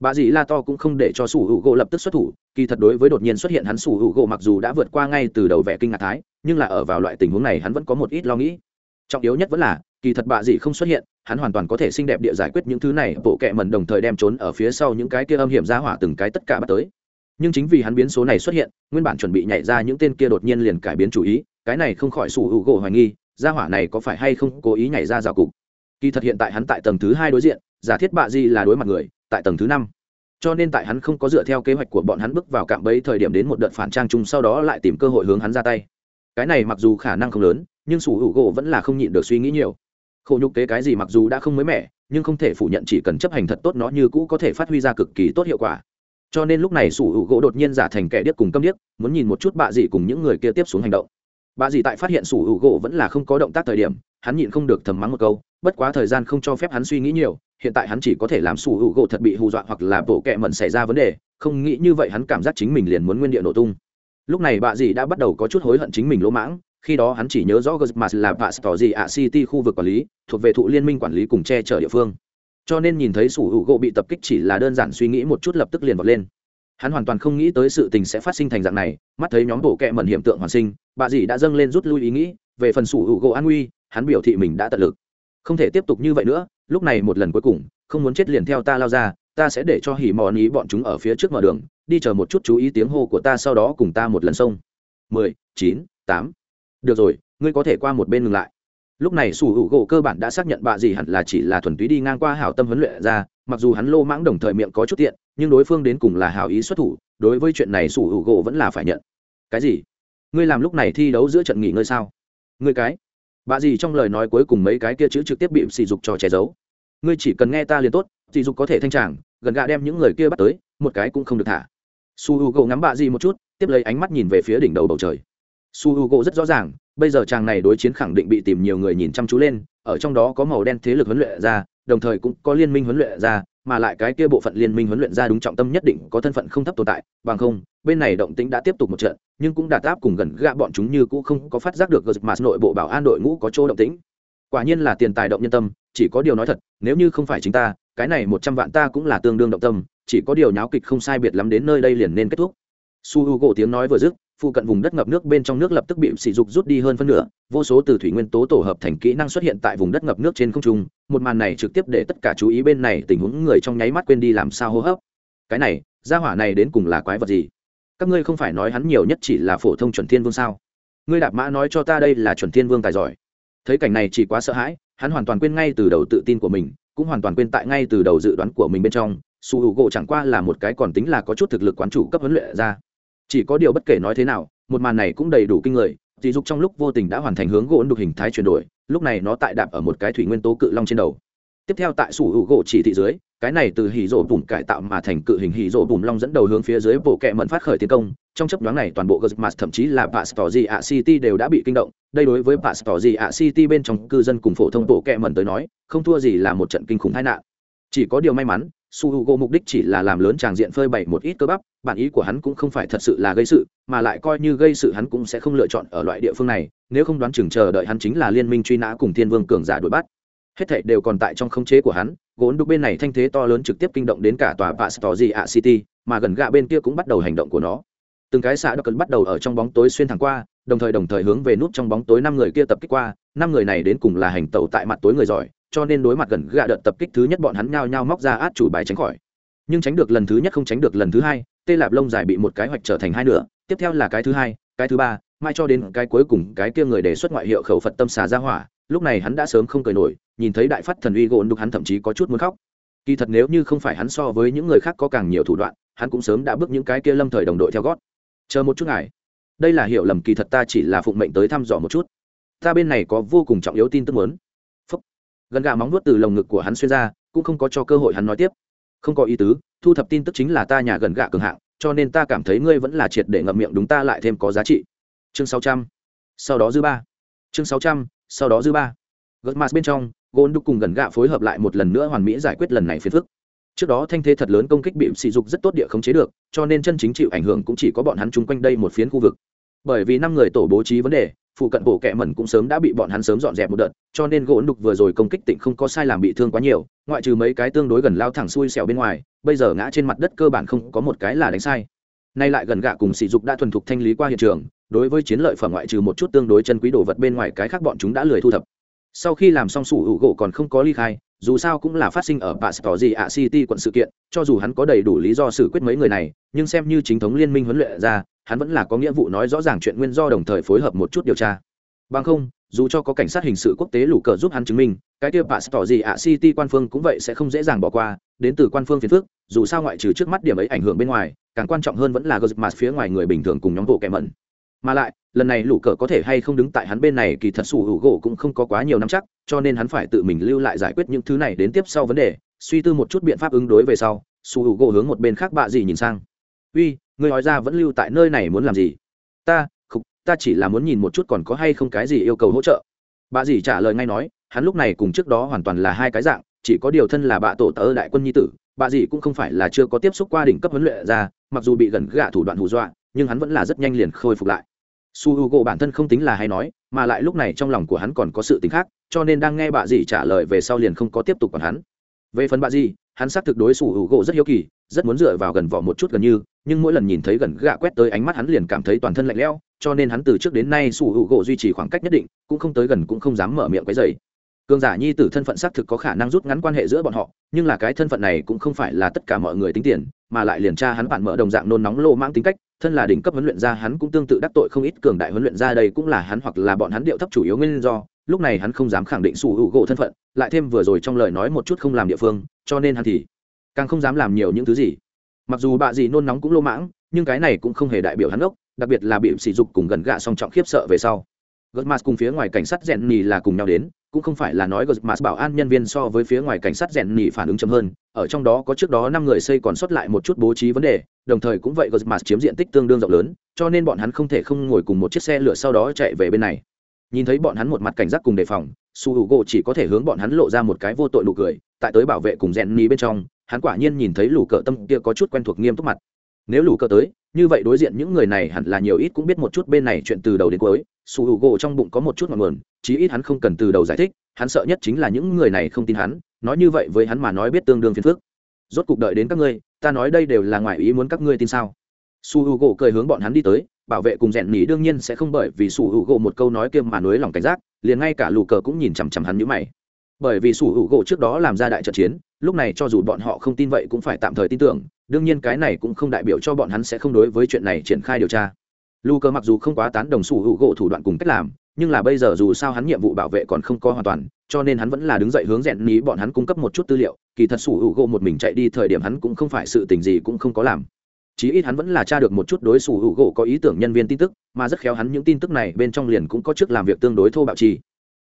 Bà dì la to cũng không để cho sủ hữu gỗ lập tức xuất thủ, kỳ thật đối với đột nhiên xuất hiện hắn sủ hữu gỗ mặc dù đã vượt qua ngay từ đầu vẻ kinh ngạc thái, nhưng là ở vào loại tình huống này hắn vẫn có một ít lo nghĩ trọng yếu nhất vẫn là, kỳ thật bạ dị không xuất hiện, hắn hoàn toàn có thể xinh đẹp địa giải quyết những thứ này, bộ kệ mẩn đồng thời đem trốn ở phía sau những cái kia âm hiểm ra hỏa từng cái tất cả bắt tới. Nhưng chính vì hắn biến số này xuất hiện, nguyên bản chuẩn bị nhảy ra những tên kia đột nhiên liền cải biến chủ ý, cái này không khỏi sủ hữu gỗ hoài nghi gia hỏa này có phải hay không cố ý nhảy ra rào cục. Kỳ thật hiện tại hắn tại tầng thứ hai đối diện, giả thiết bạ di là đối mặt người, tại tầng thứ năm. Cho nên tại hắn không có dựa theo kế hoạch của bọn hắn bước vào cạm bẫy thời điểm đến một đợt phản trang chung sau đó lại tìm cơ hội hướng hắn ra tay. Cái này mặc dù khả năng không lớn nhưng sủ hữu gỗ vẫn là không nhịn được suy nghĩ nhiều. Khổ nhục kế cái gì mặc dù đã không mới mẻ, nhưng không thể phủ nhận chỉ cần chấp hành thật tốt nó như cũ có thể phát huy ra cực kỳ tốt hiệu quả. Cho nên lúc này sủ hữu gỗ đột nhiên giả thành kẻ điếc cùng câm điếc, muốn nhìn một chút bạ dị cùng những người kia tiếp xuống hành động. Bạ dị tại phát hiện sủ hữu gỗ vẫn là không có động tác thời điểm, hắn nhịn không được thầm mắng một câu, bất quá thời gian không cho phép hắn suy nghĩ nhiều, hiện tại hắn chỉ có thể làm sủ hữu gỗ thật bị hù dọa hoặc là bộ kẹ mẩn xảy ra vấn đề, không nghĩ như vậy hắn cảm giác chính mình liền muốn nguyên địa nổ tung. Lúc này bạ dị đã bắt đầu có chút hối hận chính mình lỗ mãng khi đó hắn chỉ nhớ rõ Guzmas là Pastor gì ạ City khu vực quản lý, thuộc về thụ liên minh quản lý cùng che chở địa phương. Cho nên nhìn thấy sủ hữu gỗ bị tập kích chỉ là đơn giản suy nghĩ một chút lập tức liền vọt lên. Hắn hoàn toàn không nghĩ tới sự tình sẽ phát sinh thành dạng này, mắt thấy nhóm bộ kệ mẩn hiểm tượng hoàn sinh, bà dì đã dâng lên rút lui ý nghĩ, về phần sủ hữu gỗ an nguy, hắn biểu thị mình đã tận lực. Không thể tiếp tục như vậy nữa, lúc này một lần cuối cùng, không muốn chết liền theo ta lao ra, ta sẽ để cho hỉ mòn ý bọn chúng ở phía trước mở đường, đi chờ một chút chú ý tiếng hô của ta sau đó cùng ta một lần xông. Mười, chín, tám được rồi, ngươi có thể qua một bên ngừng lại. Lúc này sủ hữu gỗ cơ bản đã xác nhận bạ gì hẳn là chỉ là thuần túy đi ngang qua hảo tâm huấn luyện ra, mặc dù hắn lô mãng đồng thời miệng có chút tiện, nhưng đối phương đến cùng là hảo ý xuất thủ, đối với chuyện này sủ hữu gỗ vẫn là phải nhận. Cái gì? Ngươi làm lúc này thi đấu giữa trận nghỉ ngơi sao? Ngươi cái? Bạ gì trong lời nói cuối cùng mấy cái kia chữ trực tiếp bị sỉ dục cho che giấu. Ngươi chỉ cần nghe ta liền tốt, sỉ dục có thể thanh tràng, gần gạ đem những người kia bắt tới, một cái cũng không được thả. Su h u gỗ ngắm bạ gì một chút, tiếp lấy ánh mắt nhìn về phía đỉnh đầu bầu trời su h u gỗ rất rõ ràng, bây giờ chàng này đối chiến khẳng định bị tìm nhiều người nhìn chăm chú lên, ở trong đó có màu đen thế lực huấn luyện ra, đồng thời cũng có liên minh huấn luyện ra, mà lại cái kia bộ phận liên minh huấn luyện ra đúng trọng tâm nhất định có thân phận không thấp tồn tại, bằng không, bên này động tĩnh đã tiếp tục một trận, nhưng cũng đạt áp cùng gần gạ bọn chúng như cũ không có phát giác được gờ mà nội bộ bảo an đội ngũ có chỗ động tĩnh. Quả nhiên là tiền tài động nhân tâm, chỉ có điều nói thật, nếu như không phải chính ta, cái này một trăm vạn ta cũng là tương đương động tâm, chỉ có điều nháo kịch không sai biệt lắm đến nơi đây liền nên kết thúc. Su h u gỗ tiếng nói vừa dứt phụ cận vùng đất ngập nước bên trong nước lập tức bị sỉ dục rút đi hơn phân nửa, vô số từ thủy nguyên tố tổ hợp thành kỹ năng xuất hiện tại vùng đất ngập nước trên không trung, một màn này trực tiếp để tất cả chú ý bên này tình huống người trong nháy mắt quên đi làm sao hô hấp. Cái này, gia hỏa này đến cùng là quái vật gì? Các ngươi không phải nói hắn nhiều nhất chỉ là phổ thông chuẩn thiên vương sao? Ngươi đạp mã nói cho ta đây là chuẩn thiên vương tài giỏi. Thấy cảnh này chỉ quá sợ hãi, hắn hoàn toàn quên ngay từ đầu tự tin của mình, cũng hoàn toàn quên tại ngay từ đầu dự đoán của mình bên trong, su h u gỗ chẳng qua là một cái còn tính là có chút thực lực quán chủ cấp huấn luyện ra chỉ có điều bất kể nói thế nào, một màn này cũng đầy đủ kinh người dì dục trong lúc vô tình đã hoàn thành hướng gỗ đục hình thái chuyển đổi, lúc này nó tại đạp ở một cái thủy nguyên tố cự long trên đầu. Tiếp theo tại sủ hữu gỗ chỉ thị dưới, cái này từ hỉ rổ bùn cải tạo mà thành cự hình hỉ rổ bùn long dẫn đầu hướng phía dưới bộ kẹ mận phát khởi tiến công, trong chấp đoán này toàn bộ gazmas thậm chí là pastorzi a city đều đã bị kinh động, đây đối với pastorzi a city bên trong cư dân cùng phổ thông bộ kẹ mận tới nói, không thua gì là một trận kinh khủng tai nạn. Chỉ có điều may mắn su h u g o mục đích chỉ là làm lớn tràng diện phơi bày một ít cơ bắp, bản ý của hắn cũng không phải thật sự là gây sự, mà lại coi như gây sự hắn cũng sẽ không lựa chọn ở loại địa phương này, nếu không đoán chừng chờ đợi hắn chính là liên minh truy nã cùng thiên vương cường giả đuổi bắt. Hết thảy đều còn tại trong khống chế của hắn, gốn đục bên này thanh thế to lớn trực tiếp kinh động đến cả tòa pastor a city, mà gần gạ bên kia cũng bắt đầu hành động của nó. Từng cái xã đã cần bắt đầu ở trong bóng tối xuyên thẳng qua, đồng thời đồng thời hướng về nút trong bóng tối năm người kia tập kích qua, năm người này đến cùng là hành tẩu tại mặt tối người giỏi cho nên đối mặt gần gạ đợt tập kích thứ nhất bọn hắn nhao nhao móc ra át chủ bài tránh khỏi. Nhưng tránh được lần thứ nhất không tránh được lần thứ hai, tê lạp lông dài bị một cái hoạch trở thành hai nửa, tiếp theo là cái thứ hai, cái thứ ba, mai cho đến cái cuối cùng cái kia người đề xuất ngoại hiệu khẩu phật tâm xà ra hỏa, lúc này hắn đã sớm không cười nổi, nhìn thấy đại phát thần uy gộn đục hắn thậm chí có chút muốn khóc. Kỳ thật nếu như không phải hắn so với những người khác có càng nhiều thủ đoạn, hắn cũng sớm đã bước những cái kia lâm thời đồng đội theo gót. Chờ một chút ngài. Đây là hiểu lầm, kỳ thật ta chỉ là phụng mệnh tới thăm dò một chút. Ta bên này có vô cùng trọng yếu tin tức muốn gần gà móng nuốt từ lồng ngực của hắn xuyên ra, cũng không có cho cơ hội hắn nói tiếp. Không có ý tứ, thu thập tin tức chính là ta nhà gần gà cường hạng, cho nên ta cảm thấy ngươi vẫn là triệt để ngậm miệng đúng ta lại thêm có giá trị. Chương sáu trăm, sau đó dư ba. Chương sáu trăm, sau đó dư ba. Gật mạt bên trong, gôn đúc cùng gần gạ phối hợp lại một lần nữa hoàn mỹ giải quyết lần này phiền phức. Trước đó thanh thế thật lớn công kích bị sỉ dục rất tốt địa khống chế được, cho nên chân chính chịu ảnh hưởng cũng chỉ có bọn hắn chung quanh đây một phiến khu vực. Bởi vì năm người tổ bố trí vấn đề phụ cận bộ kệ mẩn cũng sớm đã bị bọn hắn sớm dọn dẹp một đợt cho nên gỗ đục vừa rồi công kích tỉnh không có sai làm bị thương quá nhiều ngoại trừ mấy cái tương đối gần lao thẳng xuôi xẻo bên ngoài bây giờ ngã trên mặt đất cơ bản không có một cái là đánh sai. Nay lại gần gạ cùng sỉ dục đã thuần thục thanh lý qua hiện trường đối với chiến lợi phẩm ngoại trừ một chút tương đối chân quý đồ vật bên ngoài cái khác bọn chúng đã lười thu thập. Sau khi làm xong sủ hữu gỗ còn không có ly khai dù sao cũng là phát sinh ở Pastor City quận sự kiện, cho dù hắn có đầy đủ lý do xử quyết mấy người này, nhưng xem như chính thống liên minh huấn luyện ra, hắn vẫn là có nghĩa vụ nói rõ ràng chuyện nguyên do đồng thời phối hợp một chút điều tra. Bằng không, dù cho có cảnh sát hình sự quốc tế lũ cờ giúp hắn chứng minh, cái kia Pastor gì ạ City quan phương cũng vậy sẽ không dễ dàng bỏ qua, đến từ quan phương phiền phức, dù sao ngoại trừ trước mắt điểm ấy ảnh hưởng bên ngoài, càng quan trọng hơn vẫn là Gozmas phía ngoài người bình thường cùng nhóm bộ kẻ mẩn. mà lại lần này lũ cờ có thể hay không đứng tại hắn bên này kỳ thật sủ hữu gỗ cũng không có quá nhiều năm chắc cho nên hắn phải tự mình lưu lại giải quyết những thứ này đến tiếp sau vấn đề suy tư một chút biện pháp ứng đối về sau sủ hữu gỗ hướng một bên khác bạ gì nhìn sang uy người nói ra vẫn lưu tại nơi này muốn làm gì? Ta, khục, ta chỉ là muốn nhìn một chút còn có hay không cái gì yêu cầu hỗ trợ. Bà dì trả lời ngay nói, hắn lúc này cùng trước đó hoàn toàn là hai cái dạng, chỉ có điều thân là bạ tổ tớ đại quân nhi tử, bà dì cũng không phải là chưa có tiếp xúc qua đỉnh cấp huấn luyện ra, mặc dù bị gần gạ thủ đoạn hù dọa, nhưng hắn vẫn là rất nhanh liền khôi phục lại. Su h u gỗ bản thân không tính là hay nói, mà lại lúc này trong lòng của hắn còn có sự tính khác, cho nên đang nghe bà dì trả lời về sau liền không có tiếp tục còn hắn về phần bà gì hắn xác thực đối Sủ Hữu gỗ rất hiếu kỳ, rất muốn dựa vào gần vỏ một chút gần như, nhưng mỗi lần nhìn thấy gần gạ quét tới ánh mắt hắn liền cảm thấy toàn thân lạnh lẽo, cho nên hắn từ trước đến nay Sủ Hữu gỗ duy trì khoảng cách nhất định, cũng không tới gần cũng không dám mở miệng cái dày cường giả nhi tử thân phận xác thực có khả năng rút ngắn quan hệ giữa bọn họ, nhưng là cái thân phận này cũng không phải là tất cả mọi người tính tiền, mà lại liền tra hắn bản mở đồng dạng nôn nóng lô mãng tính cách, thân là đỉnh cấp huấn luyện gia hắn cũng tương tự đắc tội không ít cường đại huấn luyện gia đây cũng là hắn hoặc là bọn hắn điệu thấp chủ yếu nguyên do lúc này hắn không dám khẳng định sủ hữu gỗ thân phận lại thêm vừa rồi trong lời nói một chút không làm địa phương cho nên hắn thì càng không dám làm nhiều những thứ gì mặc dù bạ gì nôn nóng cũng lô mãng nhưng cái này cũng không hề đại biểu hắn ốc đặc biệt là bị sỉ dục cùng gần gạ song trọng khiếp sợ về sau Gutmas cùng phía ngoài cảnh sát rèn nhì là cùng nhau đến, cũng không phải là nói Gutmas bảo an nhân viên so với phía ngoài cảnh sát rèn nhì phản ứng chậm hơn, ở trong đó có trước đó năm người xây còn sót lại một chút bố trí vấn đề, đồng thời cũng vậy Gutmas chiếm diện tích tương đương rộng lớn, cho nên bọn hắn không thể không ngồi cùng một chiếc xe lửa sau đó chạy về bên này. Nhìn thấy bọn hắn một mặt cảnh giác cùng đề phòng, Su Hugo chỉ có thể hướng bọn hắn lộ ra một cái vô tội nụ cười, tại tới bảo vệ cùng rèn ni bên trong, hắn quả nhiên nhìn thấy lũ cờ tâm kia có chút quen thuộc nghiêm túc mặt. Nếu lũ cờ tới, như vậy đối diện những người này hẳn là nhiều ít cũng biết một chút bên này chuyện từ đầu đến cuối. Su hữu gỗ trong bụng có một chút ngọn nguồn chí ít hắn không cần từ đầu giải thích hắn sợ nhất chính là những người này không tin hắn nói như vậy với hắn mà nói biết tương đương phiền phức. Rốt cuộc đợi đến các ngươi ta nói đây đều là ngoài ý muốn các ngươi tin sao? Su hữu gỗ cười hướng bọn hắn đi tới bảo vệ cùng rèn nhỉ đương nhiên sẽ không bởi vì sủ hữu gỗ một câu nói kia mà nới lòng cảnh giác, liền ngay cả lù cờ cũng nhìn chằm chằm hắn như mày. Bởi vì sủ hữu gỗ trước đó làm ra đại trận chiến, lúc này cho dù bọn họ không tin vậy cũng phải tạm thời tin tưởng, đương nhiên cái này cũng không đại biểu cho bọn hắn sẽ không đối với chuyện này triển khai điều tra. Lù cờ mặc dù không quá tán đồng sủ hữu gỗ thủ đoạn cùng cách làm, nhưng là bây giờ dù sao hắn nhiệm vụ bảo vệ còn không có hoàn toàn, cho nên hắn vẫn là đứng dậy hướng rèn ní bọn hắn cung cấp một chút tư liệu, kỳ thật sủ hữu gỗ một mình chạy đi thời điểm hắn cũng không phải sự tình gì cũng không có làm chí ít hắn vẫn là tra được một chút đối xử hữu gỗ có ý tưởng nhân viên tin tức, mà rất khéo hắn những tin tức này bên trong liền cũng có trước làm việc tương đối thô bạo trì.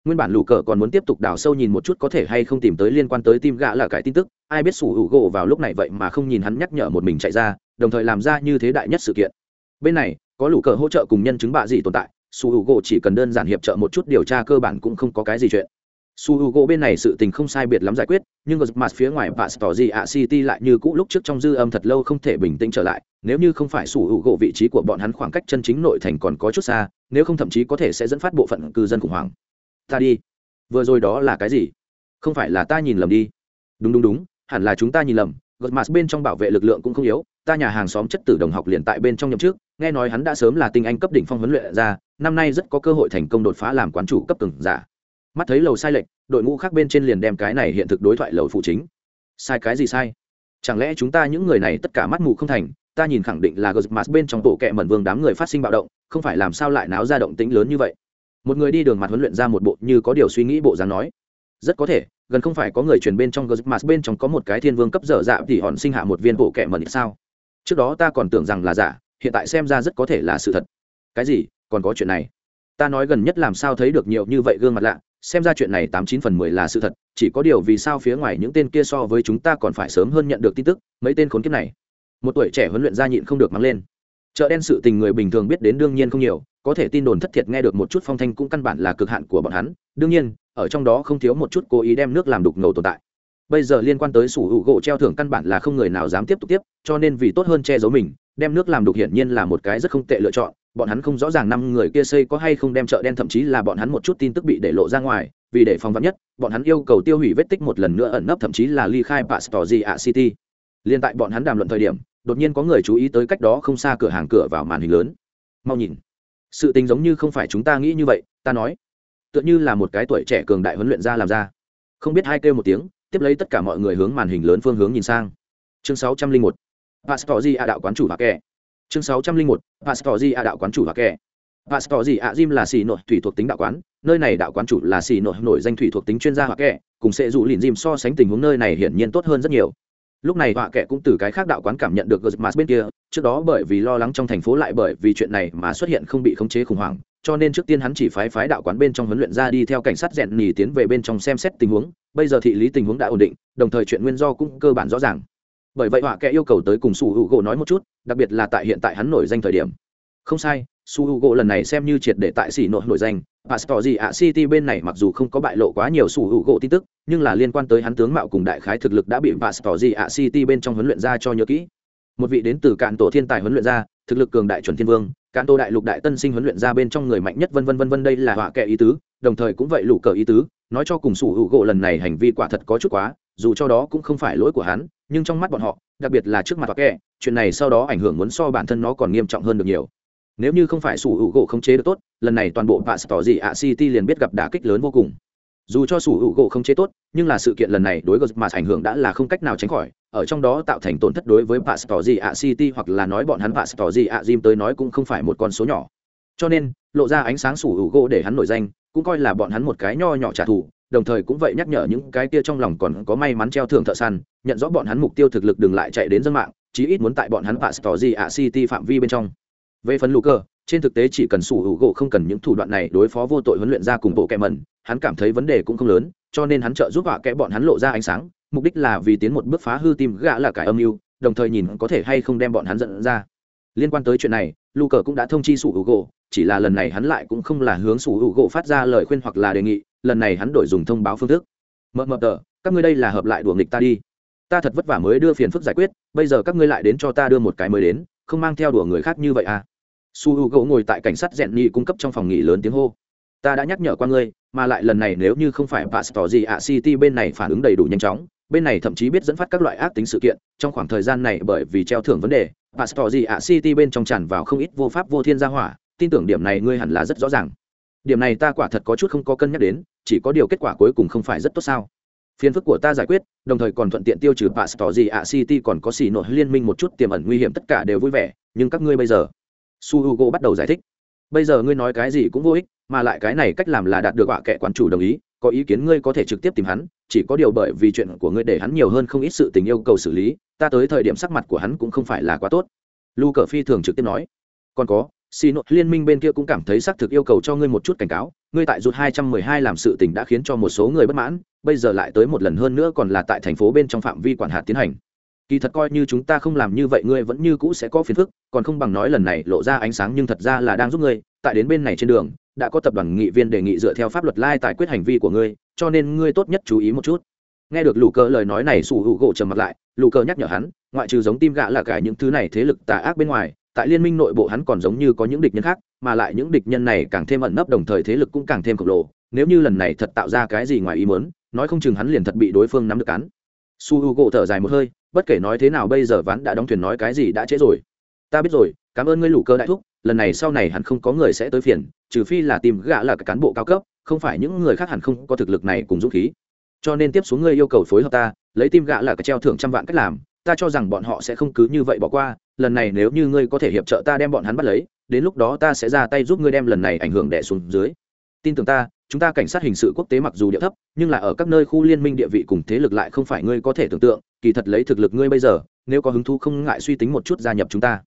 Nguyên bản lũ cờ còn muốn tiếp tục đào sâu nhìn một chút có thể hay không tìm tới liên quan tới tim gã là cái tin tức, ai biết sủ hữu gỗ vào lúc này vậy mà không nhìn hắn nhắc nhở một mình chạy ra, đồng thời làm ra như thế đại nhất sự kiện. Bên này, có lũ cờ hỗ trợ cùng nhân chứng bạ gì tồn tại su hữu gỗ chỉ cần đơn giản hiệp trợ một chút điều tra cơ bản cũng không có cái gì chuyện su h u gỗ bên này sự tình không sai biệt lắm giải quyết, nhưng mặt phía ngoài bà tỏ gì ạ city lại như cũ lúc trước trong dư âm thật lâu không thể bình tĩnh trở lại. Nếu như không phải su h u gỗ vị trí của bọn hắn khoảng cách chân chính nội thành còn có chút xa, nếu không thậm chí có thể sẽ dẫn phát bộ phận cư dân khủng hoảng. Ta đi. Vừa rồi đó là cái gì? Không phải là ta nhìn lầm đi. Đúng đúng đúng, hẳn là chúng ta nhìn lầm. Gật mặt bên trong bảo vệ lực lượng cũng không yếu, ta nhà hàng xóm chất tử đồng học liền tại bên trong nhậm trước nghe nói hắn đã sớm là tinh anh cấp đỉnh phong huấn luyện ra, năm nay rất có cơ hội thành công đột phá làm quán chủ cấp từng giả mắt thấy lầu sai lệch, đội ngũ khác bên trên liền đem cái này hiện thực đối thoại lầu phụ chính. Sai cái gì sai? Chẳng lẽ chúng ta những người này tất cả mắt mù không thành, ta nhìn khẳng định là gosmas bên trong bộ kệ mẩn vương đám người phát sinh bạo động, không phải làm sao lại náo ra động tĩnh lớn như vậy? Một người đi đường mặt huấn luyện ra một bộ như có điều suy nghĩ bộ dáng nói. Rất có thể, gần không phải có người truyền bên trong gosmas bên trong có một cái thiên vương cấp dở dạ thì hòn sinh hạ một viên bộ kệ mẩn sao? Trước đó ta còn tưởng rằng là giả, hiện tại xem ra rất có thể là sự thật. Cái gì? Còn có chuyện này? Ta nói gần nhất làm sao thấy được nhiều như vậy gương mặt lạ xem ra chuyện này tám chín phần mười là sự thật, chỉ có điều vì sao phía ngoài những tên kia so với chúng ta còn phải sớm hơn nhận được tin tức, mấy tên khốn kiếp này. Một tuổi trẻ huấn luyện ra nhịn không được mắng lên. Chợ đen sự tình người bình thường biết đến đương nhiên không nhiều, có thể tin đồn thất thiệt nghe được một chút phong thanh cũng căn bản là cực hạn của bọn hắn. Đương nhiên, ở trong đó không thiếu một chút cố ý đem nước làm đục ngầu tồn tại. Bây giờ liên quan tới sủ hữu gỗ treo thưởng căn bản là không người nào dám tiếp tục tiếp, cho nên vì tốt hơn che giấu mình đem nước làm đục hiển nhiên là một cái rất không tệ lựa chọn, bọn hắn không rõ ràng năm người kia xây có hay không đem chợ đen, thậm chí là bọn hắn một chút tin tức bị để lộ ra ngoài, vì để phòng vắn nhất, bọn hắn yêu cầu tiêu hủy vết tích một lần nữa ẩn nấp thậm chí là ly khai pastor ạ city. Liên tại bọn hắn đàm luận thời điểm, đột nhiên có người chú ý tới cách đó không xa cửa hàng cửa vào màn hình lớn. Mau nhìn. Sự tình giống như không phải chúng ta nghĩ như vậy, ta nói. Tựa như là một cái tuổi trẻ cường đại huấn luyện ra làm ra. Không biết hai kêu một tiếng, tiếp lấy tất cả mọi người hướng màn hình lớn phương hướng nhìn sang. Chương sáu trăm linh một pastorji a đạo quán chủ và kẻ. Chương sáu trăm linh một pastorji a đạo quán chủ và kẻ. Pastorji a jim là xì nội thủy thuộc tính đạo quán. Nơi này đạo quán chủ là xì nội nổi danh thủy thuộc tính chuyên gia hoặc kẻ, cùng sẽ dụ lìn jim so sánh tình huống nơi này hiển nhiên tốt hơn rất nhiều. Lúc này họa kệ cũng từ cái khác đạo quán cảm nhận được gờ mà bên kia, trước đó bởi vì lo lắng trong thành phố lại bởi vì chuyện này mà xuất hiện không bị khống chế khủng hoảng, cho nên trước tiên hắn chỉ phái phái đạo quán bên trong huấn luyện ra đi theo cảnh sát rèn nhì tiến về bên trong xem xét tình huống, bây giờ thị lý tình huống đã ổn định, đồng thời chuyện nguyên do cũng cơ bản rõ ràng bởi vậy họa kệ yêu cầu tới cùng su u gỗ nói một chút, đặc biệt là tại hiện tại hắn nổi danh thời điểm. Không sai, su u gỗ lần này xem như triệt để tại xỉ nội nổi danh. Pastor gì ạ city bên này mặc dù không có bại lộ quá nhiều su u gỗ tin tức, nhưng là liên quan tới hắn tướng mạo cùng đại khái thực lực đã bị pastor gì ạ city bên trong huấn luyện ra cho nhớ kỹ. Một vị đến từ cạn tổ thiên tài huấn luyện ra, thực lực cường đại chuẩn thiên vương, cạn tổ đại lục đại tân sinh huấn luyện ra bên trong người mạnh nhất vân vân vân vân đây là họa kệ ý tứ, đồng thời cũng vậy lũ cờ ý tứ, nói cho cùng sủ hữu gỗ lần này hành vi quả thật có chút quá, dù cho đó cũng không phải lỗi của hắn nhưng trong mắt bọn họ, đặc biệt là trước mặt hoặc kẻ, chuyện này sau đó ảnh hưởng muốn so bản thân nó còn nghiêm trọng hơn được nhiều. Nếu như không phải sủ hữu gỗ không chế được tốt, lần này toàn bộ vạ tỏ gì ạ city liền biết gặp đả kích lớn vô cùng. Dù cho sủ hữu gỗ không chế tốt, nhưng là sự kiện lần này đối với mà ảnh hưởng đã là không cách nào tránh khỏi, ở trong đó tạo thành tổn thất đối với pastor gì ạ city hoặc là nói bọn hắn pastor gì ạ jim tới nói cũng không phải một con số nhỏ. Cho nên, lộ ra ánh sáng sủ hữu gỗ để hắn nổi danh, cũng coi là bọn hắn một cái nho nhỏ trả thù đồng thời cũng vậy nhắc nhở những cái kia trong lòng còn có may mắn treo thưởng thợ săn, nhận rõ bọn hắn mục tiêu thực lực đừng lại chạy đến dân mạng, chí ít muốn tại bọn hắn pastor gì ạ city phạm vi bên trong. Về phần lù cơ trên thực tế chỉ cần sủ hữu gỗ không cần những thủ đoạn này đối phó vô tội huấn luyện ra cùng bộ kẹ mẩn, hắn cảm thấy vấn đề cũng không lớn, cho nên hắn trợ giúp họa kẽ bọn hắn lộ ra ánh sáng, mục đích là vì tiến một bước phá hư tim gã là cải âm mưu, đồng thời nhìn có thể hay không đem bọn hắn dẫn ra. Liên quan tới chuyện này lu cờ cũng đã thông chi sủ hữu gỗ, chỉ là lần này hắn lại cũng không là hướng sủ hữu gỗ phát ra lời khuyên hoặc là đề nghị lần này hắn đổi dùng thông báo phương thức. Mờ mờ tờ, các ngươi đây là hợp lại đùa nghịch ta đi. Ta thật vất vả mới đưa phiền phức giải quyết, bây giờ các ngươi lại đến cho ta đưa một cái mới đến, không mang theo đùa người khác như vậy à? Su h u gỗ ngồi tại cảnh sát rèn nhị cung cấp trong phòng nghỉ lớn tiếng hô. Ta đã nhắc nhở qua ngươi, mà lại lần này nếu như không phải pastor gì ạ, city bên này phản ứng đầy đủ nhanh chóng, bên này thậm chí biết dẫn phát các loại ác tính sự kiện, trong khoảng thời gian này bởi vì treo thưởng vấn đề, pastor gì ạ, city bên trong tràn vào không ít vô pháp vô thiên gia hỏa, tin tưởng điểm này ngươi hẳn là rất rõ ràng điểm này ta quả thật có chút không có cân nhắc đến, chỉ có điều kết quả cuối cùng không phải rất tốt sao? Phiền phức của ta giải quyết, đồng thời còn thuận tiện tiêu trừ pastor gì ạ city còn có xì nội liên minh một chút tiềm ẩn nguy hiểm tất cả đều vui vẻ, nhưng các ngươi bây giờ? Su hugo bắt đầu giải thích. Bây giờ ngươi nói cái gì cũng vô ích, mà lại cái này cách làm là đạt được họa kệ quán chủ đồng ý, có ý kiến ngươi có thể trực tiếp tìm hắn, chỉ có điều bởi vì chuyện của ngươi để hắn nhiều hơn không ít sự tình yêu cầu xử lý, ta tới thời điểm sắc mặt của hắn cũng không phải là quá tốt. Lu cờ phi thường trực tiếp nói. Còn có xì nội liên minh bên kia cũng cảm thấy xác thực yêu cầu cho ngươi một chút cảnh cáo, ngươi tại rụt hai trăm mười hai làm sự tình đã khiến cho một số người bất mãn, bây giờ lại tới một lần hơn nữa còn là tại thành phố bên trong phạm vi quản hạt tiến hành. Kỳ thật coi như chúng ta không làm như vậy ngươi vẫn như cũ sẽ có phiền phức, còn không bằng nói lần này lộ ra ánh sáng nhưng thật ra là đang giúp ngươi, tại đến bên này trên đường, đã có tập đoàn nghị viên đề nghị dựa theo pháp luật lai tài quyết hành vi của ngươi, cho nên ngươi tốt nhất chú ý một chút. Nghe được lù cờ lời nói này, sủ hữu gỗ trầm mặt lại lù cờ nhắc nhở hắn, ngoại trừ giống tim gạ là cả những thứ này thế lực tà ác bên ngoài tại liên minh nội bộ hắn còn giống như có những địch nhân khác, mà lại những địch nhân này càng thêm ẩn nấp, đồng thời thế lực cũng càng thêm khổng lồ. Nếu như lần này thật tạo ra cái gì ngoài ý muốn, nói không chừng hắn liền thật bị đối phương nắm được cắn. Su h u gỗ thở dài một hơi, bất kể nói thế nào bây giờ ván đã đóng thuyền nói cái gì đã trễ rồi. Ta biết rồi, cảm ơn ngươi lũ cơ đại thúc, lần này sau này hẳn không có người sẽ tới phiền, trừ phi là tìm gã là cán bộ cao cấp, không phải những người khác hẳn không có thực lực này cùng dũng khí. Cho nên tiếp xuống ngươi yêu cầu phối hợp ta, lấy tim gã là cái treo thưởng trăm vạn cách làm, ta cho rằng bọn họ sẽ không cứ như vậy bỏ qua lần này nếu như ngươi có thể hiệp trợ ta đem bọn hắn bắt lấy, đến lúc đó ta sẽ ra tay giúp ngươi đem lần này ảnh hưởng đẻ xuống dưới. Tin tưởng ta, chúng ta cảnh sát hình sự quốc tế mặc dù địa thấp, nhưng là ở các nơi khu liên minh địa vị cùng thế lực lại không phải ngươi có thể tưởng tượng, kỳ thật lấy thực lực ngươi bây giờ, nếu có hứng thú không ngại suy tính một chút gia nhập chúng ta.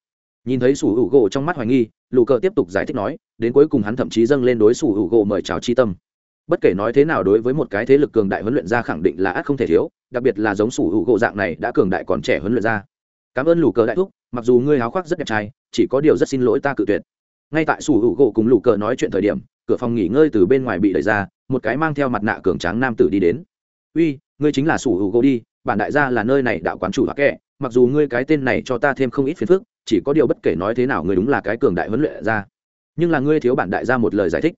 Nhìn thấy sủ hữu gỗ trong mắt hoài nghi, lù cờ tiếp tục giải thích nói, đến cuối cùng hắn thậm chí dâng lên đối sủ hữu gỗ mời chào chi tâm. Bất kể nói thế nào đối với một cái thế lực cường đại huấn luyện ra khẳng định là ác không thể thiếu, đặc biệt là giống sủ hữu gỗ dạng này đã cường đại còn trẻ huấn luyện ra cảm ơn lù cờ đại thúc, mặc dù ngươi háo khoác rất đẹp trai, chỉ có điều rất xin lỗi ta cự tuyệt. Ngay tại sủ hữu gỗ cùng lù cờ nói chuyện thời điểm, cửa phòng nghỉ ngơi từ bên ngoài bị đẩy ra, một cái mang theo mặt nạ cường tráng nam tử đi đến. Uy, ngươi chính là sủ hữu gỗ đi, bản đại gia là nơi này đạo quán chủ hoặc kệ mặc dù ngươi cái tên này cho ta thêm không ít phiền phức, chỉ có điều bất kể nói thế nào ngươi đúng là cái cường đại huấn luyện ra nhưng là ngươi thiếu bản đại gia một lời giải thích.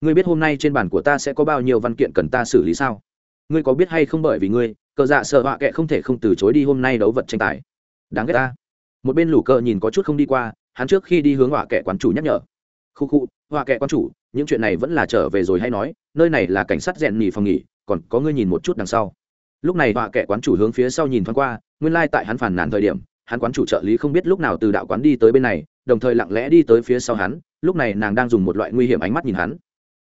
Ngươi biết hôm nay trên bàn của ta sẽ có bao nhiêu văn kiện cần ta xử lý sao? Ngươi có biết hay không bởi vì ngươi, cờ dạ sợ họa kệ không thể không từ chối đi hôm nay đấu vật tranh tài đáng ghét ta. Một bên lủ cờ nhìn có chút không đi qua, hắn trước khi đi hướng họa kệ quán chủ nhắc nhở. Khu khu, họa kệ quán chủ, những chuyện này vẫn là trở về rồi hay nói, nơi này là cảnh sát rèn nhì phòng nghỉ, còn có ngươi nhìn một chút đằng sau. Lúc này họa kệ quán chủ hướng phía sau nhìn thoáng qua, nguyên lai、like、tại hắn phản nàn thời điểm, hắn quán chủ trợ lý không biết lúc nào từ đạo quán đi tới bên này, đồng thời lặng lẽ đi tới phía sau hắn, lúc này nàng đang dùng một loại nguy hiểm ánh mắt nhìn hắn.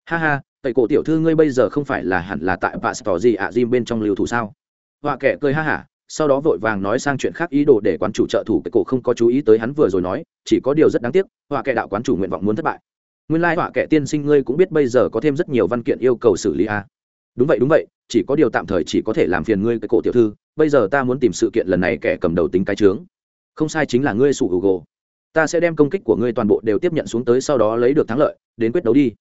Ha ha, tẩy cổ tiểu thư ngươi bây giờ không phải là hẳn là tại pastor gì ạ à Jim bên trong lưu thủ sao? Họa kệ cười ha hả sau đó vội vàng nói sang chuyện khác ý đồ để quán chủ trợ thủ cái cổ không có chú ý tới hắn vừa rồi nói, chỉ có điều rất đáng tiếc, họa kệ đạo quán chủ nguyện vọng muốn thất bại. Nguyên lai họa kệ tiên sinh ngươi cũng biết bây giờ có thêm rất nhiều văn kiện yêu cầu xử lý a à. đúng vậy đúng vậy, chỉ có điều tạm thời chỉ có thể làm phiền ngươi cái cổ tiểu thư, bây giờ ta muốn tìm sự kiện lần này kẻ cầm đầu tính cái trướng không sai chính là ngươi sủ hữu ta sẽ đem công kích của ngươi toàn bộ đều tiếp nhận xuống tới sau đó lấy được thắng lợi, đến quyết đấu đi.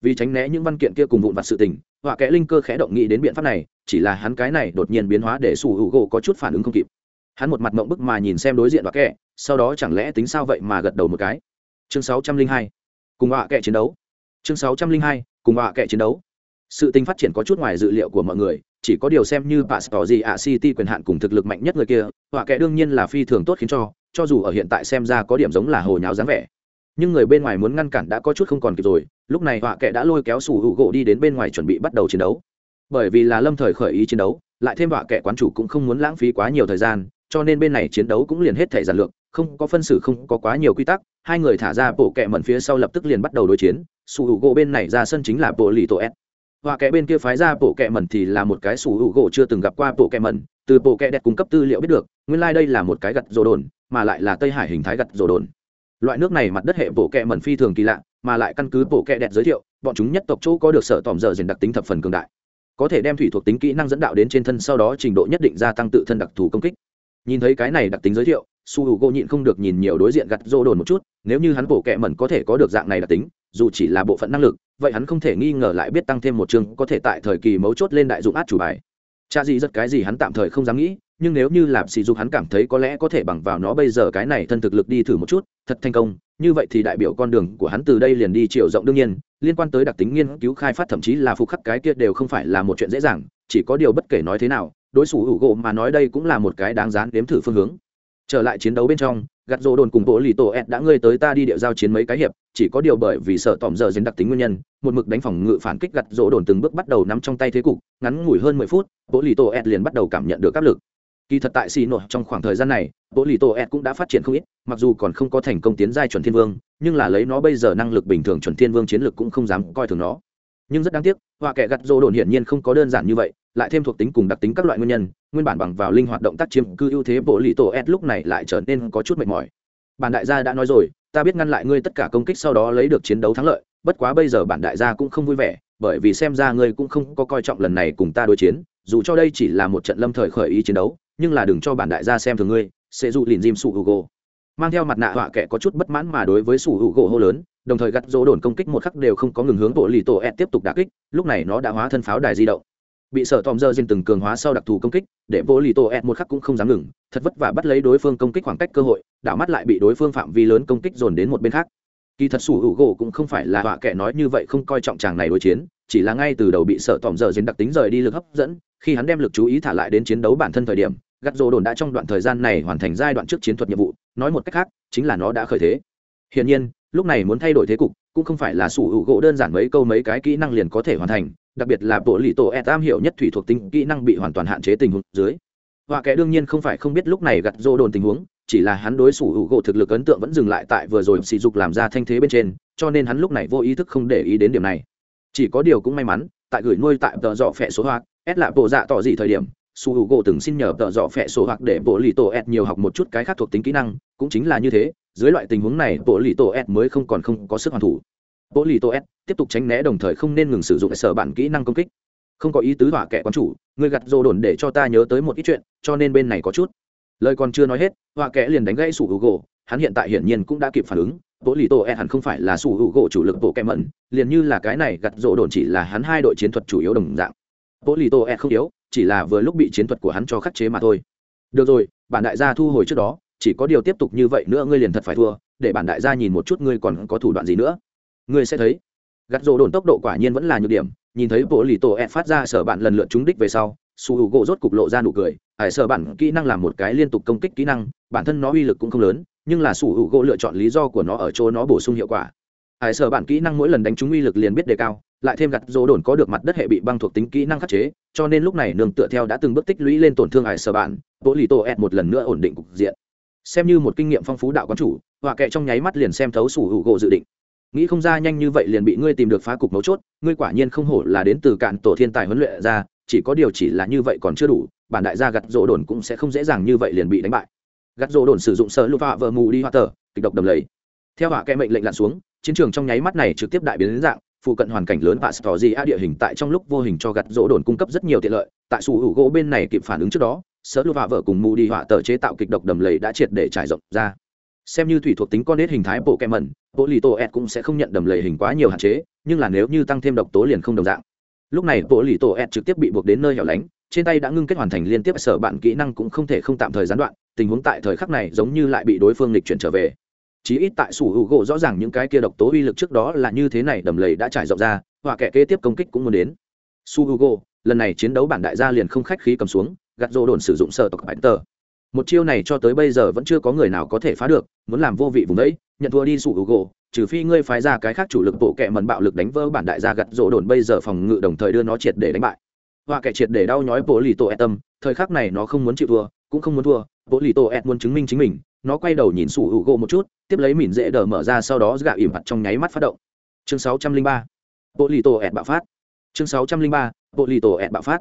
Vì tránh né những văn kiện kia cùng vụn vặt sự tình họa kẽ linh cơ khẽ động nghĩ đến biện pháp này, chỉ là hắn cái này đột nhiên biến hóa để sủ hữu gỗ có chút phản ứng không kịp. Hắn một mặt mộng bức mà nhìn xem đối diện họa kẽ sau đó chẳng lẽ tính sao vậy mà gật đầu một cái. Chương sáu trăm linh hai, cùng họa kẽ chiến đấu. Chương sáu trăm linh hai, cùng họa kẽ chiến đấu. Sự tình phát triển có chút ngoài dự liệu của mọi người, chỉ có điều xem như bà tỏ gì ạ city quyền hạn cùng thực lực mạnh nhất người kia, họa kẽ đương nhiên là phi thường tốt khiến cho cho dù ở hiện tại xem ra có điểm giống là hồ nháo dáng vẻ nhưng người bên ngoài muốn ngăn cản đã có chút không còn kịp rồi, lúc này họa kệ đã lôi kéo sủ hữu gỗ đi đến bên ngoài chuẩn bị bắt đầu chiến đấu. Bởi vì là lâm thời khởi ý chiến đấu, lại thêm họa kệ quán chủ cũng không muốn lãng phí quá nhiều thời gian, cho nên bên này chiến đấu cũng liền hết thể giản lược, không có phân xử, không có quá nhiều quy tắc, hai người thả ra bộ kệ mẩn phía sau lập tức liền bắt đầu đối chiến, sủ hữu gỗ bên này ra sân chính là bộ lì tổ s họa kệ bên kia phái ra bộ kệ mẩn thì là một cái sủ hữu gỗ chưa từng gặp qua bộ kệ mẩn, từ bộ kệ đẹp cung cấp tư liệu biết được, nguyên lai、like、đây là một cái gặt rồ đồn, mà lại là tây hải hình thái gặt rồ đồn loại nước này mặt đất hệ bộ kệ mẩn phi thường kỳ lạ, mà lại căn cứ bộ kệ đẹp giới thiệu, bọn chúng nhất tộc chỗ có được sở tòm giờ dền đặc tính thập phần cường đại. Có thể đem thủy thuộc tính kỹ năng dẫn đạo đến trên thân sau đó trình độ nhất định gia tăng tự thân đặc thù công kích. Nhìn thấy cái này đặc tính giới thiệu, su h u gỗ nhịn không được nhìn nhiều đối diện gặt rô đồn một chút, nếu như hắn bộ kệ mẩn có thể có được dạng này đặc tính, dù chỉ là bộ phận năng lực, vậy hắn không thể nghi ngờ lại biết tăng thêm một chương có thể tại thời kỳ mấu chốt lên đại dụng át chủ bài. Cha gì rất cái gì hắn tạm thời không dám nghĩ nhưng nếu như làm sỉ dục hắn cảm thấy có lẽ có thể bằng vào nó bây giờ cái này thân thực lực đi thử một chút, thật thành công, như vậy thì đại biểu con đường của hắn từ đây liền đi chiều rộng đương nhiên, liên quan tới đặc tính nghiên cứu khai phát thậm chí là phục khắc cái kia đều không phải là một chuyện dễ dàng, chỉ có điều bất kể nói thế nào, đối xử hữu gỗ mà nói đây cũng là một cái đáng dán đếm thử phương hướng. Trở lại chiến đấu bên trong, gạt rỗ đồn cùng bộ lì tổ ed đã ngươi tới ta đi địa giao chiến mấy cái hiệp, chỉ có điều bởi vì sợ tỏm giờ dính đặc tính nguyên nhân, một mực đánh phòng ngự phản kích gặt rỗ đồn từng bước bắt đầu nắm trong tay thế cục, ngắn ngủi hơn mười phút, bộ lì tổ ed liền bắt đầu cảm nhận được áp lực kỳ thật tại xì nội trong khoảng thời gian này bộ lì tổ ed cũng đã phát triển không ít, mặc dù còn không có thành công tiến giai chuẩn thiên vương, nhưng là lấy nó bây giờ năng lực bình thường chuẩn thiên vương chiến lực cũng không dám coi thường nó. Nhưng rất đáng tiếc, họa kẻ gặt rô đồn hiển nhiên không có đơn giản như vậy, lại thêm thuộc tính cùng đặc tính các loại nguyên nhân, nguyên bản bằng vào linh hoạt động tác chiếm cư ưu thế bộ lì tổ ed lúc này lại trở nên có chút mệt mỏi. Bản đại gia đã nói rồi, ta biết ngăn lại ngươi tất cả công kích sau đó lấy được chiến đấu thắng lợi, bất quá bây giờ bản đại gia cũng không vui vẻ, bởi vì xem ra ngươi cũng không có coi trọng lần này cùng ta đối chiến dù cho đây chỉ là một trận lâm thời khởi ý chiến đấu, nhưng là đừng cho bản đại gia xem thường ngươi, sẽ dụ lìn dìm sủ hữu gỗ. Mang theo mặt nạ họa kẻ có chút bất mãn mà đối với sủ hữu gỗ hô lớn, đồng thời gặt dỗ đồn công kích một khắc đều không có ngừng hướng bộ lì tổ ed tiếp tục đà kích, lúc này nó đã hóa thân pháo đài di động. Bị sở tòm dơ diên từng cường hóa sau đặc thù công kích, để bộ lì tổ ed một khắc cũng không dám ngừng, thật vất vả bắt lấy đối phương công kích khoảng cách cơ hội, đảo mắt lại bị đối phương phạm vi lớn công kích dồn đến một bên khác. Kỳ thật sủ hữu gỗ cũng không phải là họa kẻ nói như vậy không coi trọng chàng này đối chiến, chỉ là ngay từ đầu bị sở tòm dơ diên đặc tính rời đi lực hấp dẫn khi hắn đem lực chú ý thả lại đến chiến đấu bản thân thời điểm, gắt rô đồn đã trong đoạn thời gian này hoàn thành giai đoạn trước chiến thuật nhiệm vụ, nói một cách khác, chính là nó đã khởi thế. Hiển nhiên, lúc này muốn thay đổi thế cục, cũng không phải là sủ hữu gỗ đơn giản mấy câu mấy cái kỹ năng liền có thể hoàn thành, đặc biệt là bộ lì tổ e tam hiểu nhất thủy thuộc tính kỹ năng bị hoàn toàn hạn chế tình huống dưới. Họa kẻ đương nhiên không phải không biết lúc này gặt rô đồn tình huống, chỉ là hắn đối sủ hữu gỗ thực lực ấn tượng vẫn dừng lại tại vừa rồi sỉ dục làm ra thanh thế bên trên, cho nên hắn lúc này vô ý thức không để ý đến điểm này. Chỉ có điều cũng may mắn, tại gửi nuôi tại tờ dọ phẹ số hoạt ép lạ bộ dạ tỏ gì thời điểm, su hữu gỗ từng xin nhờ tợ dọ phẹ sổ hoặc để bộ lì tổ ed nhiều học một chút cái khác thuộc tính kỹ năng, cũng chính là như thế, dưới loại tình huống này, bộ lì tổ ed mới không còn không có sức hoàn thủ. Bộ lì tổ ed tiếp tục tránh né đồng thời không nên ngừng sử dụng sở bản kỹ năng công kích. Không có ý tứ hỏa kẻ quán chủ, người gặt rô đồn để cho ta nhớ tới một ít chuyện, cho nên bên này có chút. Lời còn chưa nói hết, hỏa kẻ liền đánh gãy su hữu gỗ hắn hiện tại hiển nhiên cũng đã kịp phản ứng, bộ lì tổ ed hẳn không phải là su hữu gỗ chủ lực bộ kẹ mẫn, liền như là cái này gặt rô đồn chỉ là hắn hai đội chiến thuật chủ yếu đồng dạng bộ lì tổ e không yếu, chỉ là vừa lúc bị chiến thuật của hắn cho khắc chế mà thôi. Được rồi, bản đại gia thu hồi trước đó, chỉ có điều tiếp tục như vậy nữa ngươi liền thật phải thua, để bản đại gia nhìn một chút ngươi còn có thủ đoạn gì nữa. Ngươi sẽ thấy. Gắt rổ đồn tốc độ quả nhiên vẫn là nhược điểm, nhìn thấy bộ lì tổ e phát ra sở bạn lần lượt trúng đích về sau, su hữu gỗ rốt cục lộ ra nụ cười hải sở bản kỹ năng là một cái liên tục công kích kỹ năng, bản thân nó uy lực cũng không lớn, nhưng là su hữu gỗ lựa chọn lý do của nó ở chỗ nó bổ sung hiệu quả. Hải sở bản kỹ năng mỗi lần đánh trúng uy lực liền biết đề cao lại thêm gặt dỗ đồn có được mặt đất hệ bị băng thuộc tính kỹ năng khắc chế, cho nên lúc này nương tựa theo đã từng bước tích lũy lên tổn thương ải sở bạn bộ lì tô ed một lần nữa ổn định cục diện. Xem như một kinh nghiệm phong phú đạo quán chủ, họa kệ trong nháy mắt liền xem thấu sủ hữu gỗ dự định. Nghĩ không ra nhanh như vậy liền bị ngươi tìm được phá cục mấu chốt, ngươi quả nhiên không hổ là đến từ cạn tổ thiên tài huấn luyện ra, chỉ có điều chỉ là như vậy còn chưa đủ, bản đại gia gặt rỗ đồn cũng sẽ không dễ dàng như vậy liền bị đánh bại. Gặt rỗ đồn sử dụng sợ lụa vợ mù đi hoa tờ, kịch độc đầm lầy. Theo họa kệ mệnh lệnh lặn xuống, chiến trường trong nháy mắt này trực tiếp đại biến đến dạng phụ cận hoàn cảnh lớn và tỏ gì a địa hình tại trong lúc vô hình cho gặt rỗ đồn cung cấp rất nhiều tiện lợi. Tại sủ hữu gỗ bên này kịp phản ứng trước đó, sở lụa vợ cùng mù đi họa tờ chế tạo kịch độc đầm lầy đã triệt để trải rộng ra. Xem như thủy thuộc tính con nết hình thái bộ kem mẩn, bộ lì tổ ed cũng sẽ không nhận đầm lầy hình quá nhiều hạn chế, nhưng là nếu như tăng thêm độc tố liền không đồng dạng. Lúc này bộ lì tổ ed trực tiếp bị buộc đến nơi hẻo lánh, trên tay đã ngưng kết hoàn thành liên tiếp, sở bạn kỹ năng cũng không thể không tạm thời gián đoạn, tình huống tại thời khắc này giống như lại bị đối phương lịch chuyển trở về chí ít tại sủ hữu gỗ rõ ràng những cái kia độc tố uy lực trước đó là như thế này đầm lầy đã trải rộng ra, họa kẻ kế tiếp công kích cũng muốn đến. Su hugo lần này chiến đấu bản đại gia liền không khách khí cầm xuống, gạt rô đồn sử dụng sợ tộc bánh tờ một chiêu này cho tới bây giờ vẫn chưa có người nào có thể phá được, muốn làm vô vị vùng đấy, nhận thua đi sủ hữu gỗ, trừ phi ngươi phái ra cái khác chủ lực bộ kệ mần bạo lực đánh vỡ bản đại gia gặt rỗ đồn bây giờ phòng ngự đồng thời đưa nó triệt để đánh bại. Họa kẻ triệt để đau nhói bộ lì tổ e tâm thời khắc này nó không muốn chịu thua, cũng không muốn thua bộ lì tổ e muốn chứng minh chính mình nó quay đầu nhìn sủ hữu gỗ một chút, tiếp lấy mìn dễ đờ mở ra sau đó gạ ỉm mặt trong nháy mắt phát động chương 603. bộ lì tổ ẹt bạo phát chương 603. bộ lì tổ ẹt bạo phát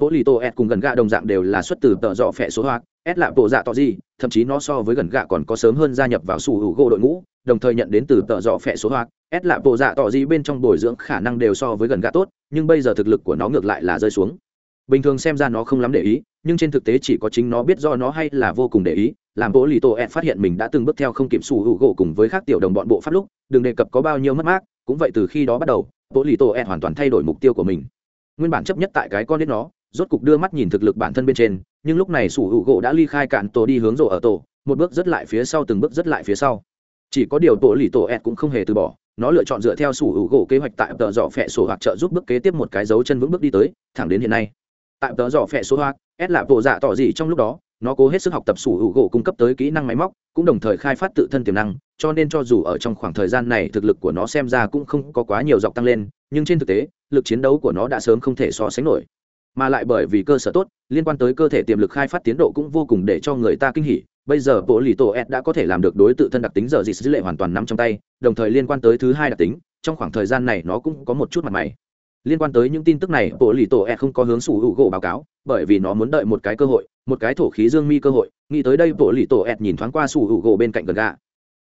bộ lì tổ ẹt cùng gần gạ đồng dạng đều là xuất từ tợ dọ phẹ số hoạt ép lạ bộ dạ tỏ gì, thậm chí nó so với gần gạ còn có sớm hơn gia nhập vào sủ hữu gỗ đội ngũ, đồng thời nhận đến từ tợ dọ phẹ số hoạt ép lạ bộ dạ tỏ gì bên trong bồi dưỡng khả năng đều so với gần gạ tốt, nhưng bây giờ thực lực của nó ngược lại là rơi xuống bình thường xem ra nó không lắm để ý, nhưng trên thực tế chỉ có chính nó biết do nó hay là vô cùng để ý làm bố lì tổ ẹn phát hiện mình đã từng bước theo không kịp sủ hữu gỗ cùng với các tiểu đồng bọn bộ pháp lúc, đừng đề cập có bao nhiêu mất mát, cũng vậy từ khi đó bắt đầu, bố lì tổ ẹn hoàn toàn thay đổi mục tiêu của mình. Nguyên bản chấp nhất tại cái con đến nó, rốt cục đưa mắt nhìn thực lực bản thân bên trên, nhưng lúc này sủ hữu gỗ đã ly khai cạn tổ đi hướng rộ ở tổ, một bước rất lại phía sau, từng bước rất lại phía sau. Chỉ có điều bộ lì tổ ẹn cũng không hề từ bỏ, nó lựa chọn dựa theo sủ hữu gỗ kế hoạch tại tờ dọ phẹ sổ hoặc trợ giúp bước kế tiếp một cái dấu chân vững bước đi tới, thẳng đến hiện nay. Tại tờ dọ phẹ số hoặc ép là bộ dạ tỏ gì trong lúc đó nó cố hết sức học tập sủ hữu gỗ cung cấp tới kỹ năng máy móc, cũng đồng thời khai phát tự thân tiềm năng, cho nên cho dù ở trong khoảng thời gian này thực lực của nó xem ra cũng không có quá nhiều dọc tăng lên, nhưng trên thực tế, lực chiến đấu của nó đã sớm không thể so sánh nổi. Mà lại bởi vì cơ sở tốt, liên quan tới cơ thể tiềm lực khai phát tiến độ cũng vô cùng để cho người ta kinh hỉ. Bây giờ bộ lì tổ ed đã có thể làm được đối tự thân đặc tính giờ dịch dữ lệ hoàn toàn nắm trong tay, đồng thời liên quan tới thứ hai đặc tính, trong khoảng thời gian này nó cũng có một chút mặt mày liên quan tới những tin tức này, bộ lì tổ e không có hướng sủ hữu gỗ báo cáo, bởi vì nó muốn đợi một cái cơ hội, một cái thổ khí dương mi cơ hội. Nghĩ tới đây, bộ lì tổ e nhìn thoáng qua sủ hữu gỗ bên cạnh gần gà.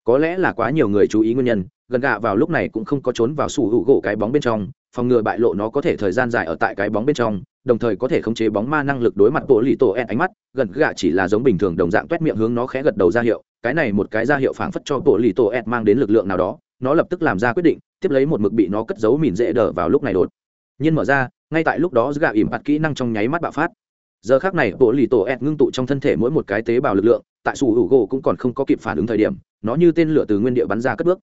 Có lẽ là quá nhiều người chú ý nguyên nhân, gần gà vào lúc này cũng không có trốn vào sủ hữu gỗ cái bóng bên trong, phòng ngừa bại lộ nó có thể thời gian dài ở tại cái bóng bên trong, đồng thời có thể khống chế bóng ma năng lực đối mặt bộ lì tổ e ánh mắt. Gần gà chỉ là giống bình thường đồng dạng toét miệng hướng nó khẽ gật đầu ra hiệu, cái này một cái ra hiệu phảng phất cho bộ lì tổ e mang đến lực lượng nào đó, nó lập tức làm ra quyết định, tiếp lấy một mực bị nó cất giấu mìn dễ đờ vào lúc này đột nhiên mở ra, ngay tại lúc đó gạ ỉm bạt kỹ năng trong nháy mắt bạo phát. Giờ khác này, bộ lì tổ ed ngưng tụ trong thân thể mỗi một cái tế bào lực lượng, tại sủ hữu gỗ cũng còn không có kịp phản ứng thời điểm, nó như tên lửa từ nguyên địa bắn ra cất bước.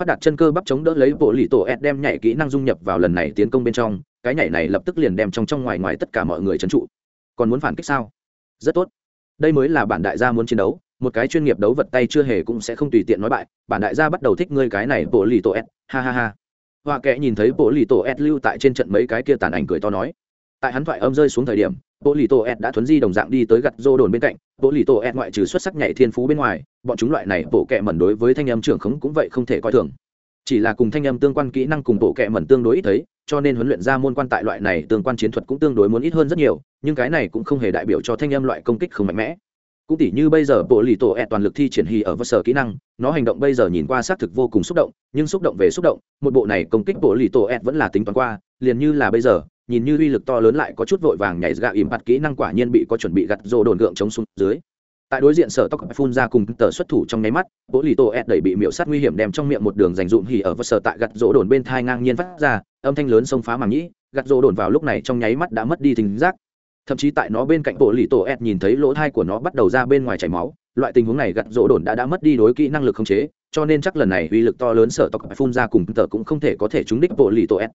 Phát đạt chân cơ bắp chống đỡ lấy bộ lì tổ ed đem nhảy kỹ năng dung nhập vào lần này tiến công bên trong, cái nhảy này lập tức liền đem trong trong ngoài ngoài tất cả mọi người trấn trụ. Còn muốn phản kích sao? Rất tốt. Đây mới là bản đại gia muốn chiến đấu, một cái chuyên nghiệp đấu vật tay chưa hề cũng sẽ không tùy tiện nói bại, bản đại gia bắt đầu thích ngươi cái này bộ lì tổ ed ha ha ha họa kệ nhìn thấy bộ lì tổ ed lưu tại trên trận mấy cái kia tàn ảnh cười to nói. Tại hắn thoại âm rơi xuống thời điểm, bộ lì tổ ed đã thuấn di đồng dạng đi tới gặt rô đồn bên cạnh. Bộ lì tổ ed ngoại trừ xuất sắc nhảy thiên phú bên ngoài, bọn chúng loại này bộ kệ mẩn đối với thanh âm trưởng khống cũng vậy không thể coi thường. Chỉ là cùng thanh âm tương quan kỹ năng cùng bộ kệ mẩn tương đối ít thấy, cho nên huấn luyện ra môn quan tại loại này tương quan chiến thuật cũng tương đối muốn ít hơn rất nhiều, nhưng cái này cũng không hề đại biểu cho thanh âm loại công kích không mạnh mẽ cũng tỉ như bây giờ bộ lì tổ ẹ toàn lực thi triển hì ở vơ sở kỹ năng, nó hành động bây giờ nhìn qua xác thực vô cùng xúc động, nhưng xúc động về xúc động, một bộ này công kích bộ lì tổ ẹ vẫn là tính toán qua, liền như là bây giờ, nhìn như uy lực to lớn lại có chút vội vàng nhảy gạ ìm mặt kỹ năng quả nhiên bị có chuẩn bị gặt rồ đồn gượng chống xuống dưới. Tại đối diện sở tóc phun ra cùng tờ xuất thủ trong nháy mắt, bộ lì tổ ẹ đẩy bị miễu sát nguy hiểm đem trong miệng một đường dành dụm hì ở vơ sở tại gặt rỗ đồn bên thai ngang nhiên phát ra, âm thanh lớn xông phá màng nhĩ, gặt rỗ đồn vào lúc này trong nháy mắt đã mất đi thính giác thậm chí tại nó bên cạnh bộ lì tổ ed nhìn thấy lỗ thai của nó bắt đầu ra bên ngoài chảy máu, loại tình huống này gặt rỗ đồn đã đã mất đi đối kỹ năng lực khống chế, cho nên chắc lần này uy lực to lớn sở tộc phun ra cùng tờ cũng không thể có thể trúng đích bộ lì tổ ed.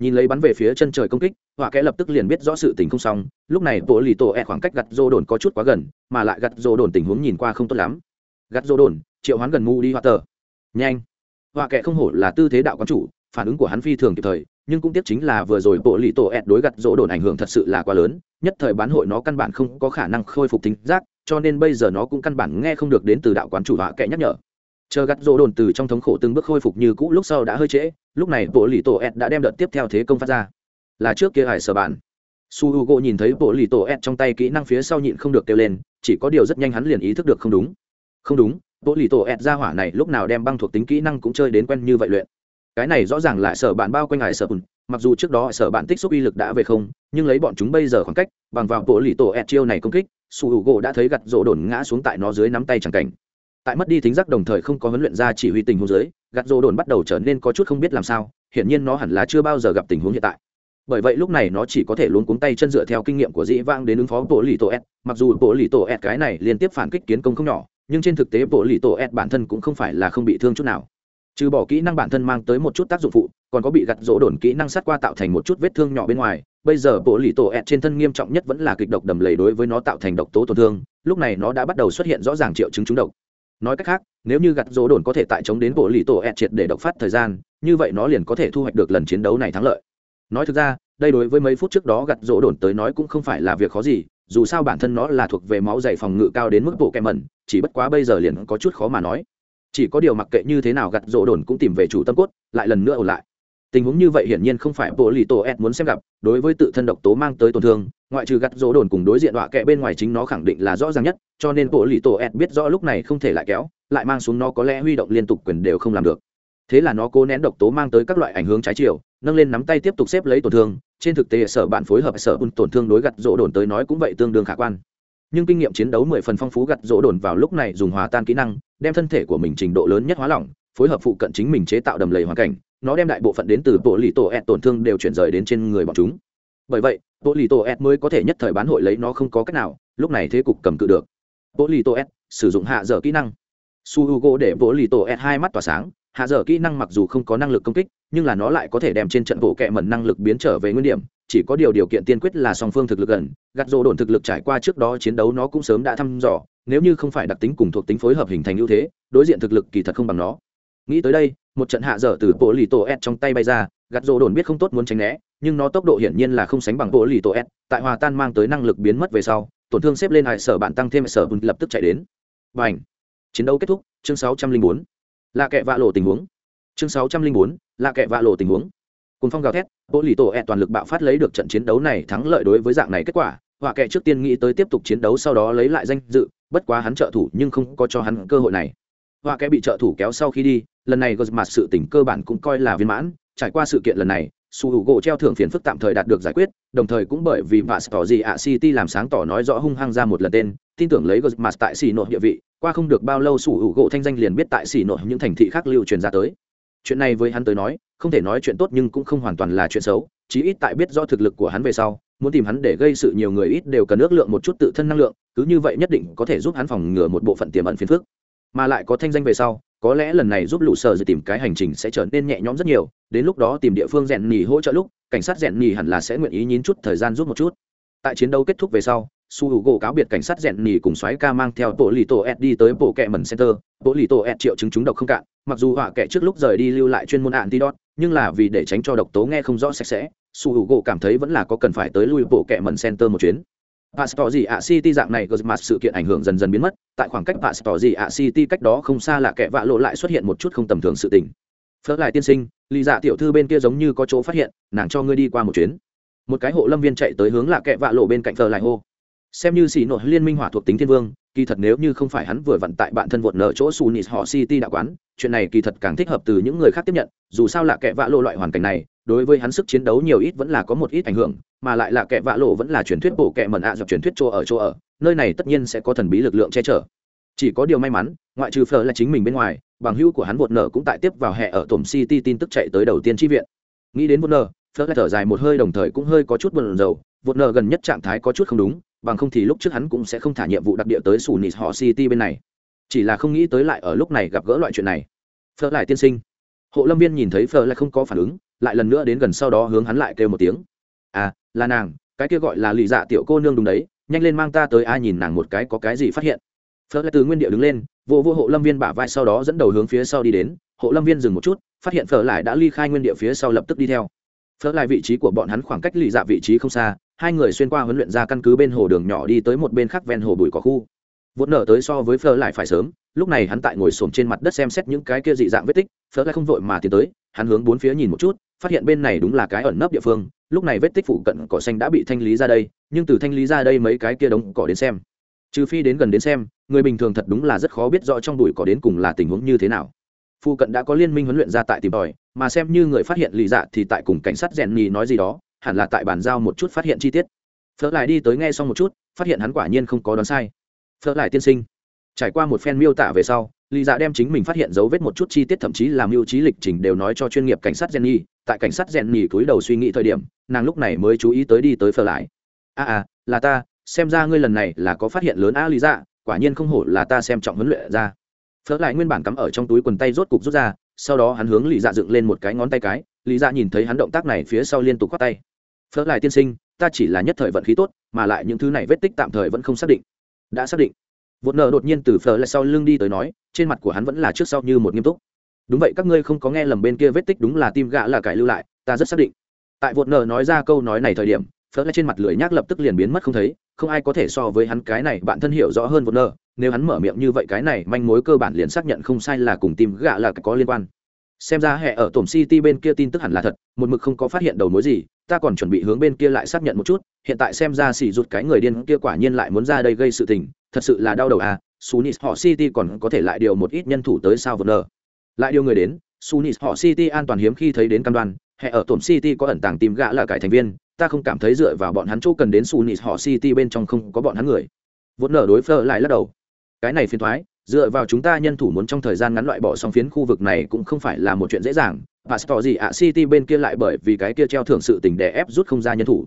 Nhìn lấy bắn về phía chân trời công kích, họa kẽ lập tức liền biết rõ sự tình không xong, lúc này bộ lì tổ ed khoảng cách gặt rỗ đồn có chút quá gần, mà lại gặt rỗ đồn tình huống nhìn qua không tốt lắm. Gặt rỗ đồn, triệu hoán gần ngu đi hoa tờ. Nhanh. Họa kẽ không hổ là tư thế đạo quán chủ, phản ứng của hắn phi thường kịp thời nhưng cũng tiếc chính là vừa rồi bộ lì tổ ẹt đối gặt rỗ đồn ảnh hưởng thật sự là quá lớn, nhất thời bán hội nó căn bản không có khả năng khôi phục tính giác, cho nên bây giờ nó cũng căn bản nghe không được đến từ đạo quán chủ họa kệ nhắc nhở. Chờ gặt rỗ đồn từ trong thống khổ từng bước khôi phục như cũ lúc sau đã hơi trễ, lúc này bộ lì tổ ẹt đã đem đợt tiếp theo thế công phát ra. Là trước kia hải sở bản. Su h u gỗ nhìn thấy bộ lì tổ ed trong tay kỹ năng phía sau nhịn không được kêu lên, chỉ có điều rất nhanh hắn liền ý thức được không đúng. Không đúng, bộ lì tổ ed ra hỏa này lúc nào đem băng thuộc tính kỹ năng cũng chơi đến quen như vậy luyện cái này rõ ràng lại sở bạn bao quanh hải sở bùn, mặc dù trước đó sở bạn tích xúc uy lực đã về không, nhưng lấy bọn chúng bây giờ khoảng cách, bằng vào bộ lì tổ ed chiêu này công kích, su hữu u gỗ đã thấy gặt rỗ đồn ngã xuống tại nó dưới nắm tay chẳng cảnh. Tại mất đi thính giác đồng thời không có huấn luyện ra chỉ huy tình huống dưới gặt rỗ đồn bắt đầu trở nên có chút không biết làm sao, hiển nhiên nó hẳn là chưa bao giờ gặp tình huống hiện tại. Bởi vậy lúc này nó chỉ có thể luôn cuống tay chân dựa theo kinh nghiệm của dĩ vang đến ứng phó bộ lì tổ s mặc dù bộ lì tổ s cái này liên tiếp phản kích kiến công không nhỏ, nhưng trên thực tế bộ lì tổ s bản thân cũng không phải là không bị thương chút nào trừ bỏ kỹ năng bản thân mang tới một chút tác dụng phụ, còn có bị gặt rỗ đồn kỹ năng sát qua tạo thành một chút vết thương nhỏ bên ngoài. Bây giờ bộ lì tổ ẹt trên thân nghiêm trọng nhất vẫn là kịch độc đầm lầy đối với nó tạo thành độc tố tổn thương, lúc này nó đã bắt đầu xuất hiện rõ ràng triệu chứng trúng độc. Nói cách khác, nếu như gặt rỗ đồn có thể tại chống đến bộ lì tổ ẹt triệt để độc phát thời gian, như vậy nó liền có thể thu hoạch được lần chiến đấu này thắng lợi. Nói thực ra, đây đối với mấy phút trước đó gặt rỗ đồn tới nói cũng không phải là việc khó gì, dù sao bản thân nó là thuộc về máu dày phòng ngự cao đến mức bộ kẹ mẩn, chỉ bất quá bây giờ liền có chút khó mà nói chỉ có điều mặc kệ như thế nào gặt rỗ đồn cũng tìm về chủ tâm cốt, lại lần nữa ổn lại. Tình huống như vậy hiển nhiên không phải bộ lì tổ ed muốn xem gặp, đối với tự thân độc tố mang tới tổn thương, ngoại trừ gặt rỗ đồn cùng đối diện đọa kệ bên ngoài chính nó khẳng định là rõ ràng nhất, cho nên bộ lì tổ ed biết rõ lúc này không thể lại kéo, lại mang xuống nó có lẽ huy động liên tục quyền đều không làm được. Thế là nó cố nén độc tố mang tới các loại ảnh hưởng trái chiều, nâng lên nắm tay tiếp tục xếp lấy tổn thương, trên thực tế sở bạn phối hợp sở bùn tổn thương đối gặt rỗ đồn tới nói cũng vậy tương đương khả quan nhưng kinh nghiệm chiến đấu mười phần phong phú gặt rỗ đồn vào lúc này dùng hòa tan kỹ năng, đem thân thể của mình trình độ lớn nhất hóa lỏng, phối hợp phụ cận chính mình chế tạo đầm lầy hoàn cảnh. Nó đem đại bộ phận đến từ bộ lì tổ ed tổn thương đều chuyển rời đến trên người bọn chúng. Bởi vậy bộ lì tổ ed mới có thể nhất thời bán hội lấy nó không có cách nào, lúc này thế cục cầm cự được. Bộ lì tổ ed sử dụng hạ dở kỹ năng. Su h u g o để bộ lì tổ ed hai mắt tỏa sáng, hạ dở kỹ năng mặc dù không có năng lực công kích, nhưng là nó lại có thể đem trên trận bộ kẹ mẩn năng lực biến trở về nguyên điểm chỉ có điều điều kiện tiên quyết là song phương thực lực gần gặt rổ đồn thực lực trải qua trước đó chiến đấu nó cũng sớm đã thăm dò, nếu như không phải đặc tính cùng thuộc tính phối hợp hình thành ưu thế, đối diện thực lực kỳ thật không bằng nó. Nghĩ tới đây, một trận hạ dở từ bộ lì tổ s trong tay bay ra gặt rổ đồn biết không tốt muốn tránh né, nhưng nó tốc độ hiển nhiên là không sánh bằng bộ lì tổ s tại hòa tan mang tới năng lực biến mất về sau, tổn thương xếp lên hải sở bạn tăng thêm sở bùn lập tức chạy đến. Và ảnh chiến đấu kết thúc, chương sáu trăm linh bốn. Là kẻ vạ lộ tình huống. Chương sáu trăm linh bốn là kẻ vạ lộ tình huống cùng phong gào thét bộ lì tổ ẹ、e、toàn toàn lực bạo phát lấy được trận chiến đấu này thắng lợi đối với dạng này kết quả, họa kệ trước tiên nghĩ tới tiếp tục chiến đấu sau đó lấy lại danh dự, bất quá hắn trợ thủ nhưng không có cho hắn cơ hội này. Họa kệ bị trợ thủ kéo sau khi đi, lần này gật mặt sự tỉnh cơ bản cũng coi là viên mãn, trải qua sự kiện lần này, su hữu gỗ treo thưởng phiền phức tạm thời đạt được giải quyết, đồng thời cũng bởi vì vạ tỏ gì ạ city làm sáng tỏ nói rõ hung hăng ra một lần tên, tin tưởng lấy gật mặt tại xì nội địa vị, qua không được bao lâu su hữu gỗ thanh danh liền biết tại xì nội những thành thị khác lưu truyền ra tới. Chuyện này với hắn tới nói không thể nói chuyện tốt nhưng cũng không hoàn toàn là chuyện xấu, chí ít tại biết do thực lực của hắn về sau, muốn tìm hắn để gây sự nhiều người ít đều cần ước lượng một chút tự thân năng lượng, cứ như vậy nhất định có thể giúp hắn phòng ngừa một bộ phận tiềm ẩn phiền phức. Mà lại có thanh danh về sau, có lẽ lần này giúp lũ sở dự tìm cái hành trình sẽ trở nên nhẹ nhõm rất nhiều, đến lúc đó tìm địa phương rèn nhì hỗ trợ lúc, cảnh sát rèn nhì hẳn là sẽ nguyện ý nhín chút thời gian giúp một chút. Tại chiến đấu kết thúc về sau su hữu gỗ cáo biệt cảnh sát rèn nhì cùng xoáy ca mang theo bộ lì tổ ed đi tới bộ kẹ mần center bộ lì tổ ed triệu chứng chúng độc không cạn mặc dù họa kệ trước lúc rời đi lưu lại chuyên môn antidot nhưng là vì để tránh cho độc tố nghe không rõ sạch sẽ su hữu gỗ cảm thấy vẫn là có cần phải tới lui bộ kẹ mần center một chuyến Pastor gì ạ City dạng này Gozmas sự kiện ảnh hưởng dần dần biến mất, tại khoảng cách Pastor gì ạ City cách đó không xa là kẻ vạ lộ lại xuất hiện một chút không tầm thường sự tình. Phớt lại tiên sinh, Lý Dạ tiểu thư bên kia giống như có chỗ phát hiện, nàng cho ngươi đi qua một chuyến. Một cái hộ lâm viên chạy tới hướng là kẻ vạ lộ bên cạnh Phớt lại hô. Xem như xì nội liên minh hỏa thuộc tính thiên vương, kỳ thật nếu như không phải hắn vừa vận tại bạn thân vụn nợ chỗ Sunis họ City đạo quán, chuyện này kỳ thật càng thích hợp từ những người khác tiếp nhận, dù sao là kẻ vạ lộ loại hoàn cảnh này, đối với hắn sức chiến đấu nhiều ít vẫn là có một ít ảnh hưởng, mà lại là kẻ vạ lộ vẫn là truyền thuyết bộ kẻ mẩn ạ à dọc truyền thuyết chỗ ở chỗ ở, nơi này tất nhiên sẽ có thần bí lực lượng che chở. Chỉ có điều may mắn, ngoại trừ Fleur là chính mình bên ngoài, bằng hữu của hắn vụn nợ cũng tại tiếp vào hệ ở Tổm City tin tức chạy tới đầu tiên tri viện. Nghĩ đến vụn nợ, Fleur thở dài một hơi đồng thời cũng hơi có chút buồn rầu, vụn nợ gần nhất trạng thái có chút không đúng, bằng không thì lúc trước hắn cũng sẽ không thả nhiệm vụ đặc địa tới sủ nịt họ city bên này. Chỉ là không nghĩ tới lại ở lúc này gặp gỡ loại chuyện này. Phở lại tiên sinh. Hộ lâm viên nhìn thấy phở lại không có phản ứng, lại lần nữa đến gần sau đó hướng hắn lại kêu một tiếng. À là nàng, cái kia gọi là lì dạ tiểu cô nương đúng đấy, nhanh lên mang ta tới ai nhìn nàng một cái có cái gì phát hiện. Phở lại từ nguyên địa đứng lên, vô vô hộ lâm viên bả vai sau đó dẫn đầu hướng phía sau đi đến. Hộ lâm viên dừng một chút, phát hiện phở lại đã ly khai nguyên địa phía sau lập tức đi theo. Phở lại vị trí của bọn hắn khoảng cách lì dạ vị trí không xa hai người xuyên qua huấn luyện ra căn cứ bên hồ đường nhỏ đi tới một bên khác ven hồ bụi cỏ khu. Vốn nở tới so với phơ lại phải sớm, lúc này hắn tại ngồi xổm trên mặt đất xem xét những cái kia dị dạng vết tích phơ lại không vội mà tiến tới, hắn hướng bốn phía nhìn một chút, phát hiện bên này đúng là cái ẩn nấp địa phương, lúc này vết tích phụ cận cỏ xanh đã bị thanh lý ra đây, nhưng từ thanh lý ra đây mấy cái kia đống cỏ đến xem. Trừ phi đến gần đến xem, người bình thường thật đúng là rất khó biết rõ trong đùi cỏ đến cùng là tình huống như thế nào. Phụ cận đã có liên minh huấn luyện ra tại tìm tòi, mà xem như người phát hiện lì dạ thì tại cùng cảnh sát rèn nhì nói gì đó hẳn là tại bàn giao một chút phát hiện chi tiết. Phớt lại đi tới nghe xong một chút phát hiện hắn quả nhiên không có đoán sai. Phớt lại tiên sinh trải qua một phen miêu tả về sau lì dạ đem chính mình phát hiện dấu vết một chút chi tiết thậm chí làm mưu trí lịch trình đều nói cho chuyên nghiệp cảnh sát jenny tại cảnh sát jenny cúi đầu suy nghĩ thời điểm nàng lúc này mới chú ý tới đi tới phở lại a à, à là ta xem ra ngươi lần này là có phát hiện lớn a lý dạ quả nhiên không hổ là ta xem trọng huấn luyện ra. Phở lại nguyên bản cắm ở trong túi quần tay rốt cục rút ra sau đó hắn hướng lý dạ dựng lên một cái ngón tay cái lý dạ nhìn thấy hắn động tác này phía sau liên tục khoát tay phở lại tiên sinh, ta chỉ là nhất thời vận khí tốt, mà lại những thứ này vết tích tạm thời vẫn không xác định. Đã xác định. Vột nợ đột nhiên từ phở lại sau lưng đi tới nói, trên mặt của hắn vẫn là trước sau như một nghiêm túc. Đúng vậy, các ngươi không có nghe lầm bên kia vết tích đúng là tim gã là cải lưu lại, ta rất xác định. Tại vột nợ nói ra câu nói này thời điểm, phở lại trên mặt lưỡi nhác lập tức liền biến mất không thấy, không ai có thể so với hắn cái này, bạn thân hiểu rõ hơn vột nợ nếu hắn mở miệng như vậy cái này, manh mối cơ bản liền xác nhận không sai là cùng tim gã là có liên quan. Xem ra hệ ở tổng city bên kia tin tức hẳn là thật, một mực không có phát hiện đầu mối gì ta còn chuẩn bị hướng bên kia lại xác nhận một chút, hiện tại xem ra xỉ rụt cái người điên kia quả nhiên lại muốn ra đây gây sự tình, thật sự là đau đầu à sunis họ city còn có thể lại điều một ít nhân thủ tới sao vợt lại điều người đến sunis họ city an toàn hiếm khi thấy đến cam đoan hệ ở tổm city có ẩn tàng tìm gã là cải thành viên, ta không cảm thấy dựa vào bọn hắn chỗ cần đến sunis họ city bên trong không có bọn hắn người. Vốn nở đối phơ lại lắc đầu. Cái này phiền thoái, dựa vào chúng ta nhân thủ muốn trong thời gian ngắn loại bỏ xong phiến khu vực này cũng không phải là một chuyện dễ dàng và tỏ gì ạ? City bên kia lại bởi vì cái kia treo thưởng sự tình đè ép rút không ra nhân thủ.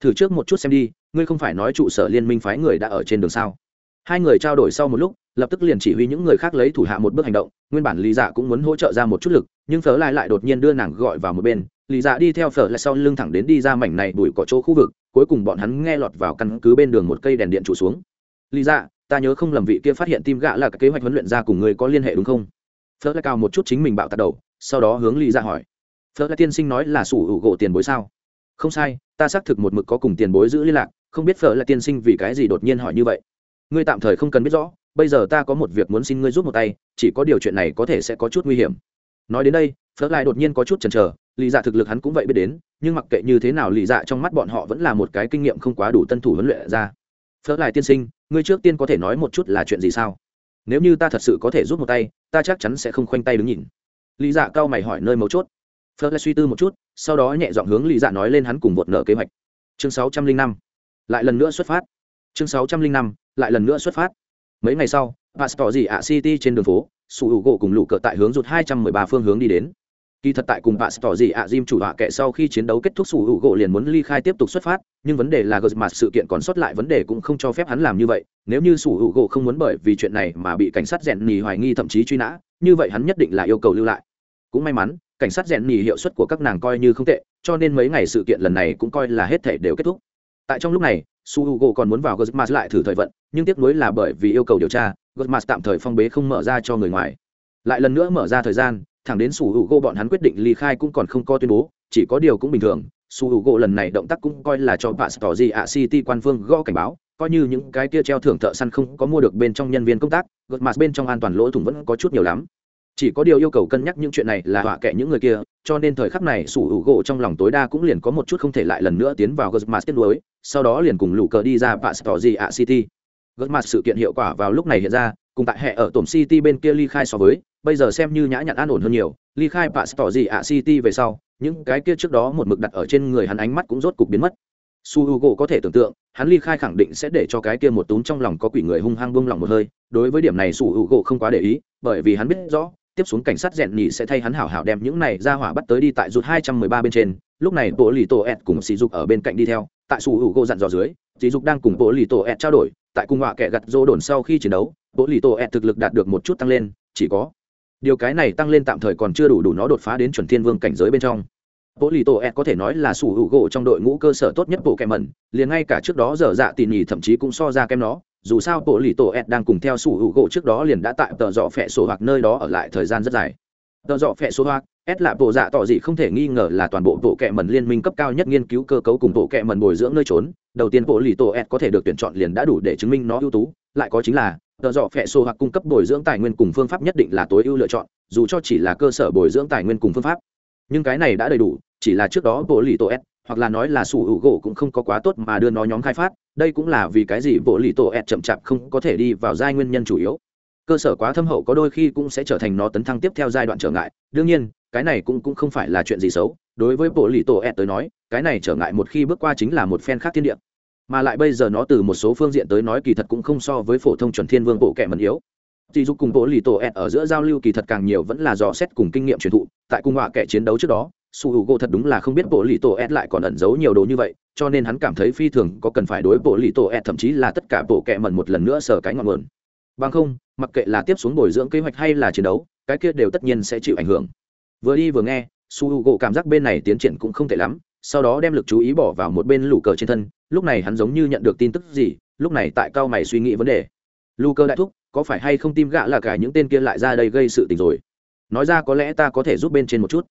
Thử trước một chút xem đi, ngươi không phải nói trụ sở liên minh phái người đã ở trên đường sao? Hai người trao đổi sau một lúc, lập tức liền chỉ huy những người khác lấy thủ hạ một bước hành động, nguyên bản lý dạ cũng muốn hỗ trợ ra một chút lực, nhưng phở lại lại đột nhiên đưa nàng gọi vào một bên. Lý dạ đi theo phở lại sau lưng thẳng đến đi ra mảnh này đuổi cỏ chỗ khu vực, cuối cùng bọn hắn nghe lọt vào căn cứ bên đường một cây đèn điện trụ xuống. Lý dạ ta nhớ không lầm vị kia phát hiện tim gã là cái kế hoạch huấn luyện ra cùng người có liên hệ đúng không? Phở lại cao một chút chính mình bạo tạt đầu sau đó hướng lý dạ hỏi. Phở lại tiên sinh nói là sủ hữu gỗ tiền bối sao? Không sai, ta xác thực một mực có cùng tiền bối giữ liên lạc, không biết phở là tiên sinh vì cái gì đột nhiên hỏi như vậy. Ngươi tạm thời không cần biết rõ, bây giờ ta có một việc muốn xin ngươi giúp một tay, chỉ có điều chuyện này có thể sẽ có chút nguy hiểm. Nói đến đây phở lại đột nhiên có chút chần chờ lì dạ thực lực hắn cũng vậy biết đến, nhưng mặc kệ như thế nào lì dạ trong mắt bọn họ vẫn là một cái kinh nghiệm không quá đủ tân thủ huấn luyện ra. Phở lại tiên sinh, ngươi trước tiên có thể nói một chút là chuyện gì sao? Nếu như ta thật sự có thể giúp một tay, ta chắc chắn sẽ không khoanh tay đứng nhìn. Lý dạ cao mày hỏi nơi mấu chốt. Phớt lại suy tư một chút, sau đó nhẹ dọn hướng Lý dạ nói lên hắn cùng vột nợ kế hoạch. Chương sáu trăm linh năm. Lại lần nữa xuất phát. Chương sáu trăm linh năm, lại lần nữa xuất phát. Mấy ngày sau, pastor gì ạ city trên đường phố, sủ hữu gỗ cùng lũ cờ tại hướng rụt hai trăm mười ba phương hướng đi đến. Kỳ thật tại cùng pastor gì ạ jim chủ họa kệ sau khi chiến đấu kết thúc, sủ hữu gỗ liền muốn ly khai tiếp tục xuất phát, nhưng vấn đề là gợt mặt sự kiện còn sót lại vấn đề cũng không cho phép hắn làm như vậy. Nếu như sủ hữu gỗ không muốn bởi vì chuyện này mà bị cảnh sát rèn nì hoài nghi thậm chí truy nã, như vậy hắn nhất định là yêu cầu lưu lại cũng may mắn, cảnh sát rèn nhì hiệu suất của các nàng coi như không tệ, cho nên mấy ngày sự kiện lần này cũng coi là hết thể đều kết thúc. Tại trong lúc này, su hugo còn muốn vào gosmas lại thử thời vận, nhưng tiếc nuối là bởi vì yêu cầu điều tra gosmas tạm thời phong bế không mở ra cho người ngoài. Lại lần nữa mở ra thời gian, thẳng đến su hugo bọn hắn quyết định ly khai cũng còn không có tuyên bố, chỉ có điều cũng bình thường, su hugo lần này động tác cũng coi là cho bạn tỏ gì ạ city quan phương gõ cảnh báo, coi như những cái kia treo thưởng thợ săn không có mua được bên trong nhân viên công tác gosmas bên trong an toàn lỗ thủng vẫn có chút nhiều lắm chỉ có điều yêu cầu cân nhắc những chuyện này là họa kệ những người kia, cho nên thời khắc này sủ hữu gỗ trong lòng tối đa cũng liền có một chút không thể lại lần nữa tiến vào gosmas kết nối, sau đó liền cùng lũ cờ đi ra và xỏ gì ạ city. Gosmas sự kiện hiệu quả vào lúc này hiện ra, cùng tại hệ ở tổng city bên kia ly khai so với, bây giờ xem như nhã nhặn an ổn hơn nhiều, ly khai và xỏ gì ạ city về sau, những cái kia trước đó một mực đặt ở trên người hắn ánh mắt cũng rốt cục biến mất. Su h u g o có thể tưởng tượng, hắn ly khai khẳng định sẽ để cho cái kia một túm trong lòng có quỷ người hung hăng bông lòng một hơi, đối với điểm này su h u g o không quá để ý, bởi vì hắn biết rõ tiếp xuống cảnh sát rèn nhị sẽ thay hắn hảo hảo đem những này ra hỏa bắt tới đi tại rụt hai trăm mười ba bên trên. Lúc này, bộ lì tổ ẹt cùng sỉ dục ở bên cạnh đi theo. Tại sủ hữu gỗ dặn dò dưới, sỉ dục đang cùng bộ lì tổ ẹt trao đổi. Tại cùng họa kẻ gặt rô đồn sau khi chiến đấu, bộ lì tổ ẹt thực lực đạt được một chút tăng lên, chỉ có điều cái này tăng lên tạm thời còn chưa đủ đủ nó đột phá đến chuẩn thiên vương cảnh giới bên trong. Bộ lì tổ ẹt có thể nói là sủ hữu gỗ trong đội ngũ cơ sở tốt nhất bộ kẹm mẩn, liền ngay cả trước đó dở dạ tỉ nhì thậm chí cũng so ra kém nó dù sao bộ lì tổ ed đang cùng theo sủ hữu gỗ trước đó liền đã tại tờ dọ phẹ sổ hoặc nơi đó ở lại thời gian rất dài. Tờ dọ phẹ sổ hoặc ed là bộ dạ tỏ dị không thể nghi ngờ là toàn bộ bộ kệ mần liên minh cấp cao nhất nghiên cứu cơ cấu cùng bộ kệ mần bồi dưỡng nơi trốn. Đầu tiên bộ lì tổ ed có thể được tuyển chọn liền đã đủ để chứng minh nó ưu tú. Lại có chính là, tờ dọ phẹ sổ hoặc cung cấp bồi dưỡng tài nguyên cùng phương pháp nhất định là tối ưu lựa chọn, dù cho chỉ là cơ sở bồi dưỡng tài nguyên cùng phương pháp. Nhưng cái này đã đầy đủ, chỉ là trước đó bộ lì tổ ed hoặc là nói là sủ hữu gỗ cũng không có quá tốt mà đưa nó nhóm khai phát đây cũng là vì cái gì bộ lì tổ ẹt chậm chạp không có thể đi vào giai nguyên nhân chủ yếu. Cơ sở quá thâm hậu có đôi khi cũng sẽ trở thành nó tấn thăng tiếp theo giai đoạn trở ngại. Đương nhiên, cái này cũng cũng không phải là chuyện gì xấu. Đối với bộ lì tổ ẹt tới nói, cái này trở ngại một khi bước qua chính là một phen khác thiên địa. Mà lại bây giờ nó từ một số phương diện tới nói kỳ thật cũng không so với phổ thông chuẩn thiên vương bộ kẻ mần yếu. Tỷ dục cùng bộ lì tổ ẹt ở giữa giao lưu kỳ thật càng nhiều vẫn là dò xét cùng kinh nghiệm truyền thụ. Tại cung họa kẻ chiến đấu trước đó, su hữu gỗ thật đúng là không biết bộ lì tổ ẹt lại còn ẩn giấu nhiều đồ như vậy cho nên hắn cảm thấy phi thường có cần phải đối bộ lì tổ ẹt, thậm chí là tất cả bộ kẹ mẩn một lần nữa sờ cái ngọn nguồn. Bằng không, mặc kệ là tiếp xuống bồi dưỡng kế hoạch hay là chiến đấu, cái kia đều tất nhiên sẽ chịu ảnh hưởng. Vừa đi vừa nghe, su h u gỗ cảm giác bên này tiến triển cũng không tệ lắm, sau đó đem lực chú ý bỏ vào một bên lù cờ trên thân, lúc này hắn giống như nhận được tin tức gì, lúc này tại cao mày suy nghĩ vấn đề. Lù cờ đại thúc, có phải hay không tim gạ là cả những tên kia lại ra đây gây sự tình rồi? Nói ra có lẽ ta có thể giúp bên trên một chút.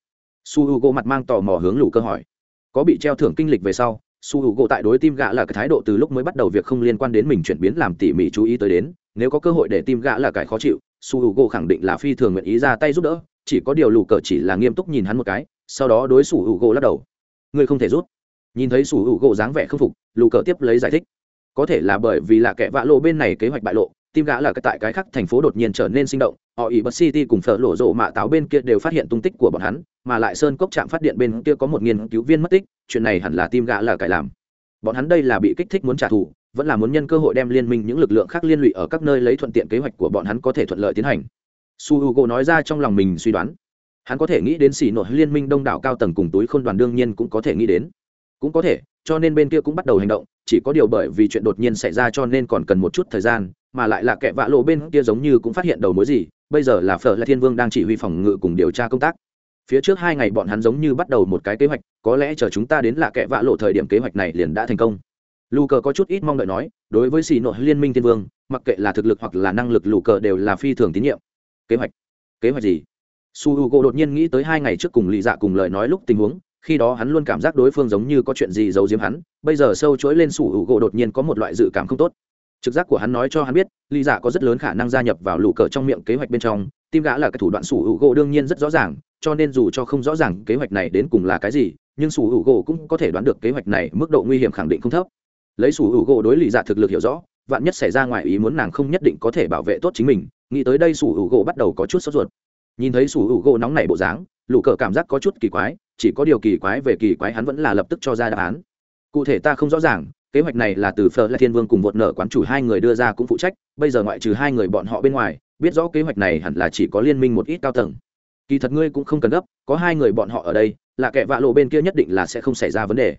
Su h u gỗ mặt mang tò mò hướng lù cơ hỏi. Có bị treo thưởng kinh lịch về sau su h u gỗ tại đối tim gạ là cái thái độ từ lúc mới bắt đầu việc không liên quan đến mình chuyển biến làm tỉ mỉ chú ý tới đến, nếu có cơ hội để tim gã là cái khó chịu, su h u gỗ khẳng định là phi thường nguyện ý ra tay giúp đỡ, chỉ có điều lù cờ chỉ là nghiêm túc nhìn hắn một cái, sau đó đối su h u gỗ lắc đầu. Ngươi không thể rút. Nhìn thấy su h u gỗ dáng vẻ không phục, lù cờ tiếp lấy giải thích. Có thể là bởi vì là kẻ vạ lộ bên này kế hoạch bại lộ tim gã là cái tại cái khác thành phố đột nhiên trở nên sinh động họ ỉ bật city cùng phở lộ rộ mạ táo bên kia đều phát hiện tung tích của bọn hắn, mà lại sơn cốc trạm phát điện bên kia có một nghiên cứu viên mất tích, chuyện này hẳn là tim gã là cải làm. Bọn hắn đây là bị kích thích muốn trả thù, vẫn là muốn nhân cơ hội đem liên minh những lực lượng khác liên lụy ở các nơi lấy thuận tiện kế hoạch của bọn hắn có thể thuận lợi tiến hành. Su h u g o nói ra trong lòng mình suy đoán. Hắn có thể nghĩ đến xỉ nội liên minh đông đảo cao tầng cùng túi khôn đoàn đương nhiên cũng có thể nghĩ đến. Cũng có thể, cho nên bên kia cũng bắt đầu hành động, chỉ có điều bởi vì chuyện đột nhiên xảy ra cho nên còn cần một chút thời gian, mà lại là kẻ vạ lộ bên kia giống như cũng phát hiện đầu mối gì bây giờ là phở là thiên vương đang chỉ huy phòng ngự cùng điều tra công tác. Phía trước hai ngày bọn hắn giống như bắt đầu một cái kế hoạch, có lẽ chờ chúng ta đến là kẻ vạ lộ thời điểm kế hoạch này liền đã thành công. Lù cờ có chút ít mong đợi nói, đối với xì nội liên minh thiên vương, mặc kệ là thực lực hoặc là năng lực lù cờ đều là phi thường tín nhiệm. Kế hoạch? Kế hoạch gì? Su h u g o đột nhiên nghĩ tới hai ngày trước cùng lì dạ cùng lời nói lúc tình huống, khi đó hắn luôn cảm giác đối phương giống như có chuyện gì giấu giếm hắn, bây giờ sâu chuỗi lên su h u g o đột nhiên có một loại dự cảm không tốt trực giác của hắn nói cho hắn biết, Lý dạ có rất lớn khả năng gia nhập vào lũ cờ trong miệng kế hoạch bên trong, tim gã là cái thủ đoạn sủ hữu gỗ đương nhiên rất rõ ràng, cho nên dù cho không rõ ràng kế hoạch này đến cùng là cái gì, nhưng sủ hữu gỗ cũng có thể đoán được kế hoạch này mức độ nguy hiểm khẳng định không thấp. Lấy sủ hữu gỗ đối Lý dạ thực lực hiểu rõ, vạn nhất xảy ra ngoài ý muốn nàng không nhất định có thể bảo vệ tốt chính mình, nghĩ tới đây sủ hữu gỗ bắt đầu có chút sốt ruột. Nhìn thấy sủ hữu gỗ nóng nảy bộ dáng, lũ cờ cảm giác có chút kỳ quái, chỉ có điều kỳ quái về kỳ quái hắn vẫn là lập tức cho ra đáp án. Cụ thể ta không rõ ràng kế hoạch này là từ phở là thiên vương cùng vột nợ quán chủ hai người đưa ra cũng phụ trách, bây giờ ngoại trừ hai người bọn họ bên ngoài, biết rõ kế hoạch này hẳn là chỉ có liên minh một ít cao tầng. Kỳ thật ngươi cũng không cần gấp, có hai người bọn họ ở đây, là kẻ vạ lộ bên kia nhất định là sẽ không xảy ra vấn đề.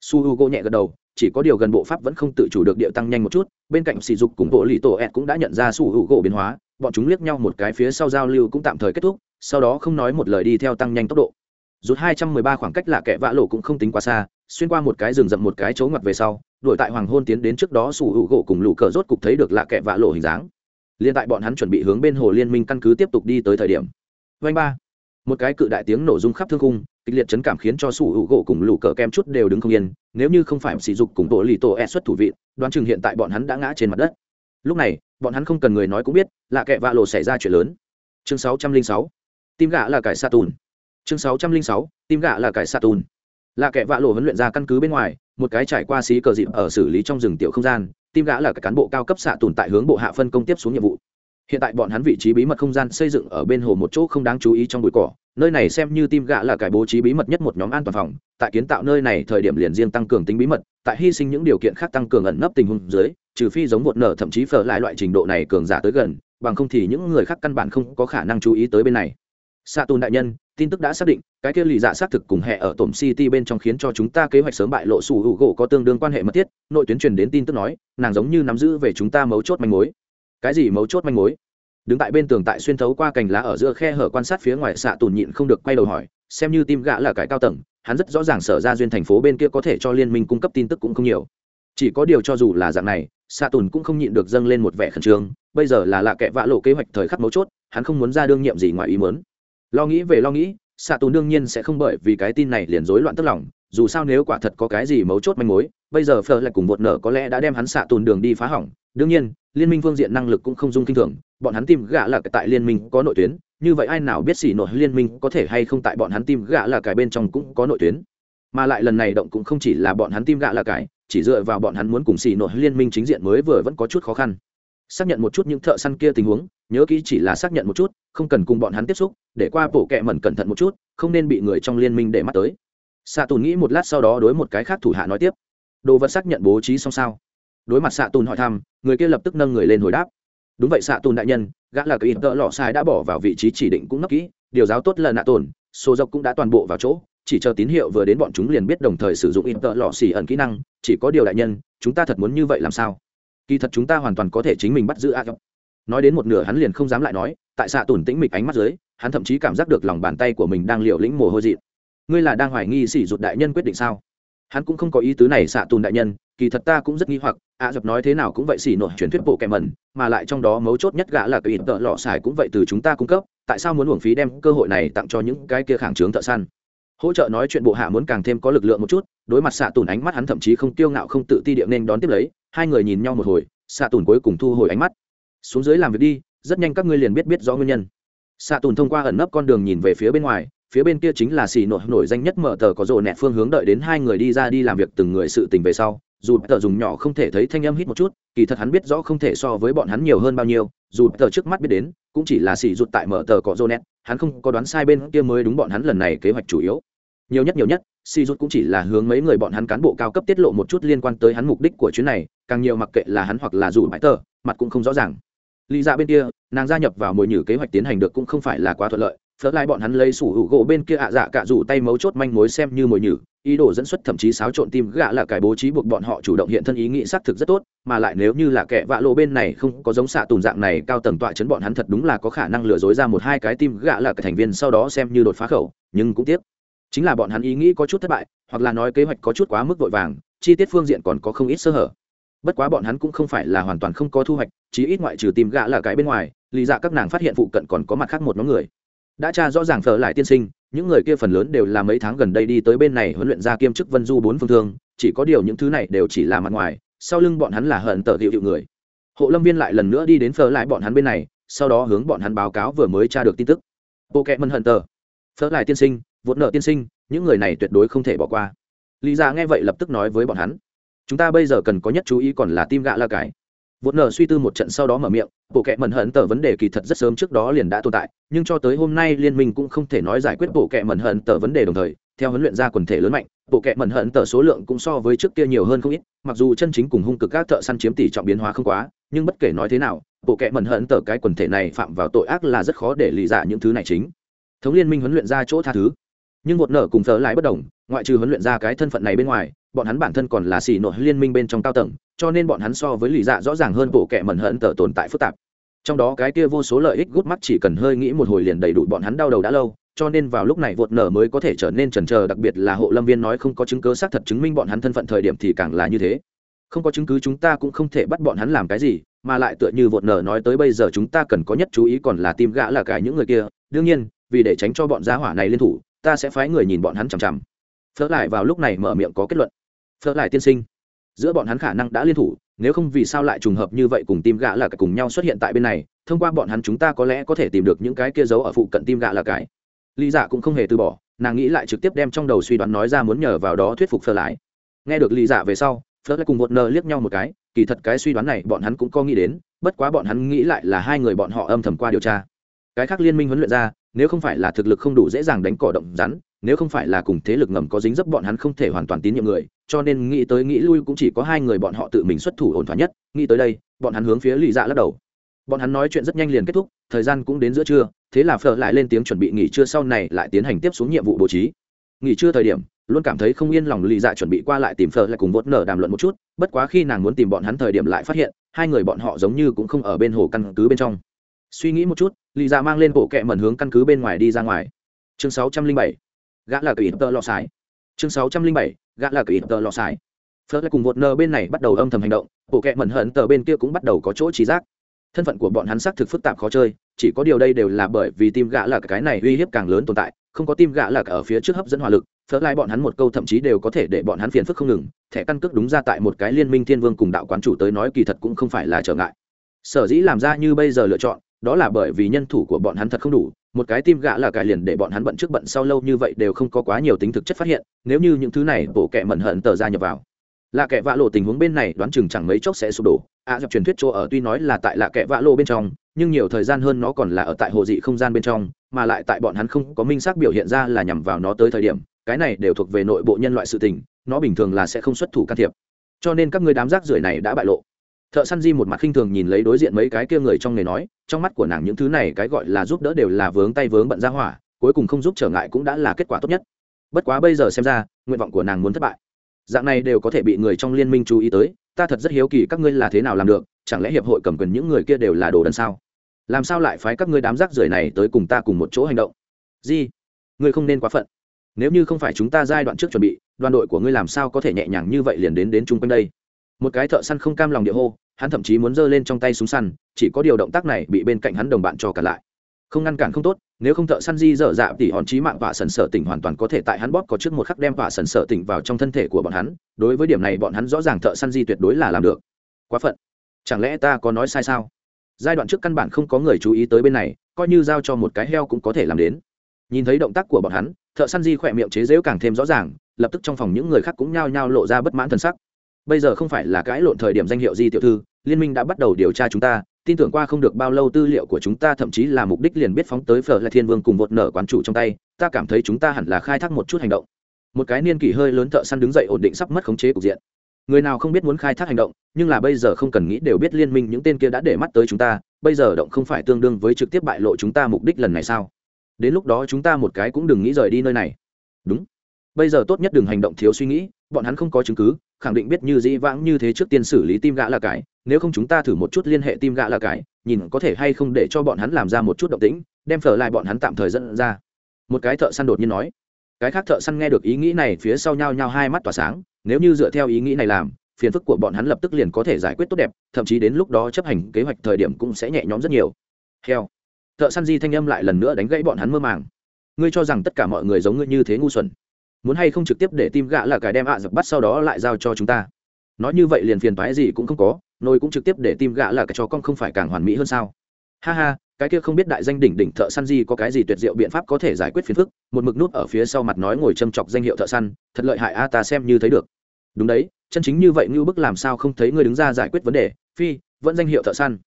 Su h u g o nhẹ gật đầu, chỉ có điều gần bộ pháp vẫn không tự chủ được điệu tăng nhanh một chút, bên cạnh sỉ dục cùng bộ lì tổ ẹt cũng đã nhận ra su h u g o biến hóa, bọn chúng liếc nhau một cái phía sau giao lưu cũng tạm thời kết thúc, sau đó không nói một lời đi theo tăng nhanh tốc độ. Rút hai trăm mười ba khoảng cách là kẻ vạ lộ cũng không tính quá xa xuyên qua một cái rừng rậm một cái chỗ ngoặt về sau, đuổi tại hoàng hôn tiến đến trước đó sủ hữu gỗ cùng lũ cờ rốt cục thấy được lạ kẻ vạ lộ hình dáng. Liên tại bọn hắn chuẩn bị hướng bên hồ liên minh căn cứ tiếp tục đi tới thời điểm. Vanh ba. Một cái cự đại tiếng nổ rung khắp thương cung kịch liệt chấn cảm khiến cho sủ hữu gỗ cùng lũ cờ kem chút đều đứng không yên, nếu như không phải sỉ dục cùng tổ lì tổ e xuất thủ vị, đoán chừng hiện tại bọn hắn đã ngã trên mặt đất. Lúc này, bọn hắn không cần người nói cũng biết là kẻ vạ lộ xảy ra chuyện lớn. Chương 606. tim gạ là cải sa tùn. Chương 606. tim gạ là cải sa tùn là kẻ vạ lộ huấn luyện ra căn cứ bên ngoài, một cái trải qua xí cờ dịp ở xử lý trong rừng tiểu không gian, tim gã là cái cán bộ cao cấp xạ tồn tại hướng bộ hạ phân công tiếp xuống nhiệm vụ. Hiện tại bọn hắn vị trí bí mật không gian xây dựng ở bên hồ một chỗ không đáng chú ý trong bụi cỏ, nơi này xem như tim gạ là cái bố trí bí mật nhất một nhóm an toàn phòng, tại kiến tạo nơi này thời điểm liền riêng tăng cường tính bí mật, tại hy sinh những điều kiện khác tăng cường ẩn nấp tình huống dưới, trừ phi giống một nở thậm chí phở lại loại trình độ này cường giả tới gần, bằng không thì những người khác căn bản không có khả năng chú ý tới bên này. Xạ tùn đại nhân tin tức đã xác định, cái kia lì dạ xác thực cùng hệ ở tổm city bên trong khiến cho chúng ta kế hoạch sớm bại lộ sủ hữu gỗ có tương đương quan hệ mật thiết, nội tuyến truyền đến tin tức nói, nàng giống như nắm giữ về chúng ta mấu chốt manh mối. Cái gì mấu chốt manh mối? Đứng tại bên tường tại xuyên thấu qua cành lá ở giữa khe hở quan sát phía ngoài xạ tùn nhịn không được quay đầu hỏi, xem như tim gã là cái cao tầng, hắn rất rõ ràng sở ra duyên thành phố bên kia có thể cho liên minh cung cấp tin tức cũng không nhiều. Chỉ có điều cho dù là dạng này xạ tùn cũng không nhịn được dâng lên một vẻ khẩn trương, bây giờ là lạ kệ vạ lộ kế hoạch thời khắc mấu chốt, hắn không muốn ra đương nhiệm gì ngoài ý muốn lo nghĩ về lo nghĩ xạ tù đương nhiên sẽ không bởi vì cái tin này liền rối loạn tức lòng, dù sao nếu quả thật có cái gì mấu chốt manh mối, bây giờ phờ lại cùng một nở có lẽ đã đem hắn xạ tùn đường đi phá hỏng. Đương nhiên, liên minh phương diện năng lực cũng không dung kinh thường, bọn hắn tìm gạ là tại liên minh có nội tuyến, như vậy ai nào biết xỉ nội liên minh có thể hay không tại bọn hắn tìm gạ là cái bên trong cũng có nội tuyến. Mà lại lần này động cũng không chỉ là bọn hắn tim gạ là cái, chỉ dựa vào bọn hắn muốn cùng xì nội liên minh chính diện mới vừa vẫn có chút khó khăn. Xác nhận một chút những thợ săn kia tình huống, nhớ kỹ chỉ là xác nhận một chút không cần cùng bọn hắn tiếp xúc, để qua bộ kẹ mẩn cẩn thận một chút, không nên bị người trong liên minh để mắt tới. Xạ tùn nghĩ một lát sau đó đối một cái khác thủ hạ nói tiếp. Đồ vật xác nhận bố trí xong sao? Đối mặt xạ tùn hỏi thăm, người kia lập tức nâng người lên hồi đáp. Đúng vậy xạ tùn đại nhân, gã là cái ít tợ lọ sai đã bỏ vào vị trí chỉ định cũng nấp kỹ, điều giáo tốt lần nạ tồn số dọc cũng đã toàn bộ vào chỗ, chỉ chờ tín hiệu vừa đến bọn chúng liền biết đồng thời sử dụng In tợ lọ xỉ ẩn kỹ năng, chỉ có điều đại nhân, chúng ta thật muốn như vậy làm sao? Kỳ thật chúng ta hoàn toàn có thể chính mình bắt giữ a nói đến một nửa hắn liền không dám lại nói, tại xạ tùn tĩnh mịch ánh mắt dưới, hắn thậm chí cảm giác được lòng bàn tay của mình đang liều lĩnh mồ hôi dị ngươi là đang hoài nghi sỉ rụt đại nhân quyết định sao? Hắn cũng không có ý tứ này, xạ tùn đại nhân, kỳ thật ta cũng rất nghi hoặc, ạ dập nói thế nào cũng vậy xỉ nổi truyền thuyết bộ kẻ mẩn, mà lại trong đó mấu chốt nhất gã là cái ít tợ lọ xài cũng vậy từ chúng ta cung cấp, tại sao muốn uổng phí đem cơ hội này tặng cho những cái kia khảng trướng thợ săn? Hỗ trợ nói chuyện bộ hạ muốn càng thêm có lực lượng một chút, đối mặt xạ tùn ánh mắt hắn thậm chí không tiêu ngạo không tự ti điệu nên đón tiếp lấy, hai người nhìn nhau một hồi, xạ tùn cuối cùng thu hồi ánh mắt xuống dưới làm việc đi, rất nhanh các ngươi liền biết biết rõ nguyên nhân. Xạ tùn thông qua ẩn nấp con đường nhìn về phía bên ngoài, phía bên kia chính là xì nổi nổi danh nhất mở tờ có rộ nẹt phương hướng đợi đến hai người đi ra đi làm việc từng người sự tình về sau, dù tờ dùng nhỏ không thể thấy thanh âm hít một chút, kỳ thật hắn biết rõ không thể so với bọn hắn nhiều hơn bao nhiêu, dù tờ trước mắt biết đến, cũng chỉ là xì rụt tại mở tờ có rộ nẹt, hắn không có đoán sai bên kia mới đúng bọn hắn lần này kế hoạch chủ yếu. Nhiều nhất nhiều nhất, xì rụt cũng chỉ là hướng mấy người bọn hắn cán bộ cao cấp tiết lộ một chút liên quan tới hắn mục đích của chuyến này, càng nhiều mặc kệ là hắn hoặc là dù bãi tờ, mặt cũng không rõ ràng lý ra dạ bên kia, nàng gia nhập vào mồi nhử kế hoạch tiến hành được cũng không phải là quá thuận lợi. Phớt lại bọn hắn lấy sủ hữu gỗ bên kia ạ dạ cả dù tay mấu chốt manh mối xem như mồi nhử. Ý đồ dẫn xuất thậm chí xáo trộn tim gạ là cái bố trí buộc bọn họ chủ động hiện thân ý nghĩ xác thực rất tốt, mà lại nếu như là kẻ vạ lộ bên này không có giống xạ tùn dạng này cao tầng tọa chấn bọn hắn thật đúng là có khả năng lừa dối ra một hai cái tim gạ là cái thành viên sau đó xem như đột phá khẩu, nhưng cũng tiếc. Chính là bọn hắn ý nghĩ có chút thất bại, hoặc là nói kế hoạch có chút quá mức vội vàng, chi tiết phương diện còn có không ít sơ hở bất quá bọn hắn cũng không phải là hoàn toàn không có thu hoạch, chí ít ngoại trừ tìm gạ là cái bên ngoài lý dạ các nàng phát hiện phụ cận còn có mặt khác một nhóm người. Đã tra rõ ràng phở lại tiên sinh, những người kia phần lớn đều là mấy tháng gần đây đi tới bên này huấn luyện ra kiêm chức vân du bốn phương thương, chỉ có điều những thứ này đều chỉ là mặt ngoài, sau lưng bọn hắn là hận tờ hiệu hiệu người. Hộ lâm viên lại lần nữa đi đến phở lại bọn hắn bên này, sau đó hướng bọn hắn báo cáo vừa mới tra được tin tức. Bộ kệ mân hận tờ. Phở lại tiên sinh vốn nợ tiên sinh, những người này tuyệt đối không thể bỏ qua. Lý ra dạ nghe vậy lập tức nói với bọn hắn chúng ta bây giờ cần có nhất chú ý còn là tim gạ la cái vốn nở suy tư một trận sau đó mở miệng, bộ kệ mẩn hận tờ vấn đề kỳ thật rất sớm trước đó liền đã tồn tại, nhưng cho tới hôm nay liên minh cũng không thể nói giải quyết bộ kệ mẩn hận tờ vấn đề đồng thời, theo huấn luyện ra quần thể lớn mạnh, bộ kệ mẩn hận tờ số lượng cũng so với trước kia nhiều hơn không ít, mặc dù chân chính cùng hung cực các thợ săn chiếm tỷ trọng biến hóa không quá, nhưng bất kể nói thế nào, bộ kệ mẩn hận tờ cái quần thể này phạm vào tội ác là rất khó để lì giải những thứ này chính. Thống liên minh huấn luyện ra chỗ tha thứ. Nhưng một nở cùng thờ lại bất đồng, ngoại trừ huấn luyện ra cái thân phận này bên ngoài bọn hắn bản thân còn là xì nội liên minh bên trong cao tầng, cho nên bọn hắn so với lì dạ rõ ràng hơn bộ kệ mẩn hận tờ tồn tại phức tạp. Trong đó cái kia vô số lợi ích gút mắt chỉ cần hơi nghĩ một hồi liền đầy đủ bọn hắn đau đầu đã lâu, cho nên vào lúc này vột nở mới có thể trở nên trần trờ đặc biệt là hộ lâm viên nói không có chứng cứ xác thật chứng minh bọn hắn thân phận thời điểm thì càng là như thế. Không có chứng cứ chúng ta cũng không thể bắt bọn hắn làm cái gì, mà lại tựa như vột nở nói tới bây giờ chúng ta cần có nhất chú ý còn là tim gã là cái những người kia. Đương nhiên, vì để tránh cho bọn giá hỏa này liên thủ, ta sẽ phái người nhìn bọn hắn chằm chằm. Phớt lại vào lúc này mở miệng có kết luận phớt lại tiên sinh. Giữa bọn hắn khả năng đã liên thủ, nếu không vì sao lại trùng hợp như vậy cùng tim gạ là cái cùng nhau xuất hiện tại bên này, thông qua bọn hắn chúng ta có lẽ có thể tìm được những cái kia giấu ở phụ cận tim gạ là cái. Lý dạ cũng không hề từ bỏ, nàng nghĩ lại trực tiếp đem trong đầu suy đoán nói ra muốn nhờ vào đó thuyết phục phở lại. Nghe được lý dạ về sau phớt lại cùng một nờ liếc nhau một cái, kỳ thật cái suy đoán này bọn hắn cũng có nghĩ đến, bất quá bọn hắn nghĩ lại là hai người bọn họ âm thầm qua điều tra. Cái khác liên minh huấn luyện ra nếu không phải là thực lực không đủ dễ dàng đánh cỏ động rắn, nếu không phải là cùng thế lực ngầm có dính dấp bọn hắn không thể hoàn toàn tín nhiệm người, cho nên nghĩ tới nghĩ lui cũng chỉ có hai người bọn họ tự mình xuất thủ ổn thỏa nhất, nghĩ tới đây, bọn hắn hướng phía lì dạ lắc đầu. Bọn hắn nói chuyện rất nhanh liền kết thúc, thời gian cũng đến giữa trưa, thế là phở lại lên tiếng chuẩn bị nghỉ trưa sau này lại tiến hành tiếp xuống nhiệm vụ bố trí. Nghỉ trưa thời điểm, luôn cảm thấy không yên lòng lì dạ chuẩn bị qua lại tìm phở lại cùng vốt nở đàm luận một chút, bất quá khi nàng muốn tìm bọn hắn thời điểm lại phát hiện, hai người bọn họ giống như cũng không ở bên hồ căn cứ bên trong suy nghĩ một chút lì ra dạ mang lên bộ kẹ mẩn hướng căn cứ bên ngoài đi ra ngoài. Chương sáu trăm linh bảy, gã là cờ ít tơ lọ sải chương sáu trăm linh bảy, gã là cờ ít tơ lọ sải phớt lại cùng vột nơ bên này bắt đầu âm thầm hành động bộ kẹ mẩn hận tờ bên kia cũng bắt đầu có chỗ trí giác. Thân phận của bọn hắn xác thực phức tạp khó chơi, chỉ có điều đây đều là bởi vì tim gã là cái này uy hiếp càng lớn tồn tại, không có tim gã là ở phía trước hấp dẫn hỏa lực, phớt lại bọn hắn một câu thậm chí đều có thể để bọn hắn phiền phức không ngừng, thẻ căn cước đúng ra tại một cái liên minh thiên vương cùng đạo quán chủ tới nói kỳ thật cũng không phải là trở ngại. Sở dĩ làm ra như bây giờ lựa chọn đó là bởi vì nhân thủ của bọn hắn thật không đủ một cái tim gã là cải liền để bọn hắn bận trước bận sau lâu như vậy đều không có quá nhiều tính thực chất phát hiện nếu như những thứ này bộ kệ mẩn hận tờ ra nhập vào. Là kẻ vạ lộ tình huống bên này đoán chừng chẳng mấy chốc sẽ sụp đổ ạ à, dập truyền thuyết chỗ ở tuy nói là tại là kẻ vạ lộ bên trong nhưng nhiều thời gian hơn nó còn là ở tại hồ dị không gian bên trong mà lại tại bọn hắn không có minh xác biểu hiện ra là nhằm vào nó tới thời điểm cái này đều thuộc về nội bộ nhân loại sự tình nó bình thường là sẽ không xuất thủ can thiệp. Cho nên các người đám rác rưởi này đã bại lộ thợ săn di một mặt khinh thường nhìn lấy đối diện mấy cái kia người trong nghề nói, trong mắt của nàng những thứ này cái gọi là giúp đỡ đều là vướng tay vướng bận ra hỏa, cuối cùng không giúp trở ngại cũng đã là kết quả tốt nhất. Bất quá bây giờ xem ra, nguyện vọng của nàng muốn thất bại. Dạng này đều có thể bị người trong liên minh chú ý tới, ta thật rất hiếu kỳ các ngươi là thế nào làm được, chẳng lẽ hiệp hội cầm quyền những người kia đều là đồ đần sao? Làm sao lại phái các ngươi đám rác rưởi này tới cùng ta cùng một chỗ hành động? Di, ngươi không nên quá phận. Nếu như không phải chúng ta giai đoạn trước chuẩn bị, đoàn đội của ngươi làm sao có thể nhẹ nhàng như vậy liền đến đến chung quanh đây? Một cái thợ săn không cam lòng địa hô hắn thậm chí muốn giơ lên trong tay súng săn, chỉ có điều động tác này bị bên cạnh hắn đồng bạn cho cả lại. Không ngăn cản không tốt, nếu không thợ săn di dở dạ thì hòn trí mạng và sần sở tỉnh hoàn toàn có thể tại hắn bóp có trước một khắc đem và sần sở tỉnh vào trong thân thể của bọn hắn, đối với điểm này bọn hắn rõ ràng thợ săn di tuyệt đối là làm được. Quá phận. Chẳng lẽ ta có nói sai sao? Giai đoạn trước căn bản không có người chú ý tới bên này, coi như giao cho một cái heo cũng có thể làm đến. Nhìn thấy động tác của bọn hắn, thợ săn di khỏe miệng chế dễu càng thêm rõ ràng, lập tức trong phòng những người khác cũng nhao nhao lộ ra bất mãn t sắc bây giờ không phải là cãi lộn thời điểm danh hiệu di tiểu thư, liên minh đã bắt đầu điều tra chúng ta, tin tưởng qua không được bao lâu tư liệu của chúng ta, thậm chí là mục đích liền biết phóng tới phở là thiên vương cùng một nở quán chủ trong tay, ta cảm thấy chúng ta hẳn là khai thác một chút hành động. Một cái niên kỷ hơi lớn thợ săn đứng dậy ổn định sắp mất khống chế cục diện. Người nào không biết muốn khai thác hành động, nhưng là bây giờ không cần nghĩ đều biết liên minh những tên kia đã để mắt tới chúng ta, bây giờ động không phải tương đương với trực tiếp bại lộ chúng ta mục đích lần này sao? Đến lúc đó chúng ta một cái cũng đừng nghĩ rời đi nơi này. Đúng bây giờ tốt nhất đừng hành động thiếu suy nghĩ, bọn hắn không có chứng cứ, khẳng định biết như dĩ vãng như thế trước tiên xử lý tim gã là cái nếu không chúng ta thử một chút liên hệ tim gã là cái nhìn có thể hay không để cho bọn hắn làm ra một chút động tĩnh, đem phở lại bọn hắn tạm thời dẫn ra. Một cái thợ săn đột nhiên nói. Cái khác thợ săn nghe được ý nghĩ này, phía sau nhau nhau hai mắt tỏa sáng, nếu như dựa theo ý nghĩ này làm, phiền phức của bọn hắn lập tức liền có thể giải quyết tốt đẹp, thậm chí đến lúc đó chấp hành kế hoạch thời điểm cũng sẽ nhẹ nhõm rất nhiều. Heo. Thợ săn di thanh âm lại lần nữa đánh gãy bọn hắn mơ màng. Ngươi cho rằng tất cả mọi người giống ngươi như thế ngu xuẩn? Muốn hay không trực tiếp để tim gạ là cái đem ạ à bắt sau đó lại giao cho chúng ta. Nói như vậy liền phiền toái gì cũng không có, nồi cũng trực tiếp để tim gạ là cái cho con không phải càng hoàn mỹ hơn sao? Ha ha, cái kia không biết đại danh đỉnh đỉnh thợ săn gì có cái gì tuyệt diệu biện pháp có thể giải quyết phiền phức, một mực nút ở phía sau mặt nói ngồi châm chọc danh hiệu thợ săn, thật lợi hại a, ta xem như thấy được. Đúng đấy, chân chính như vậy như bức làm sao không thấy ngươi đứng ra giải quyết vấn đề, phi, vẫn danh hiệu thợ săn.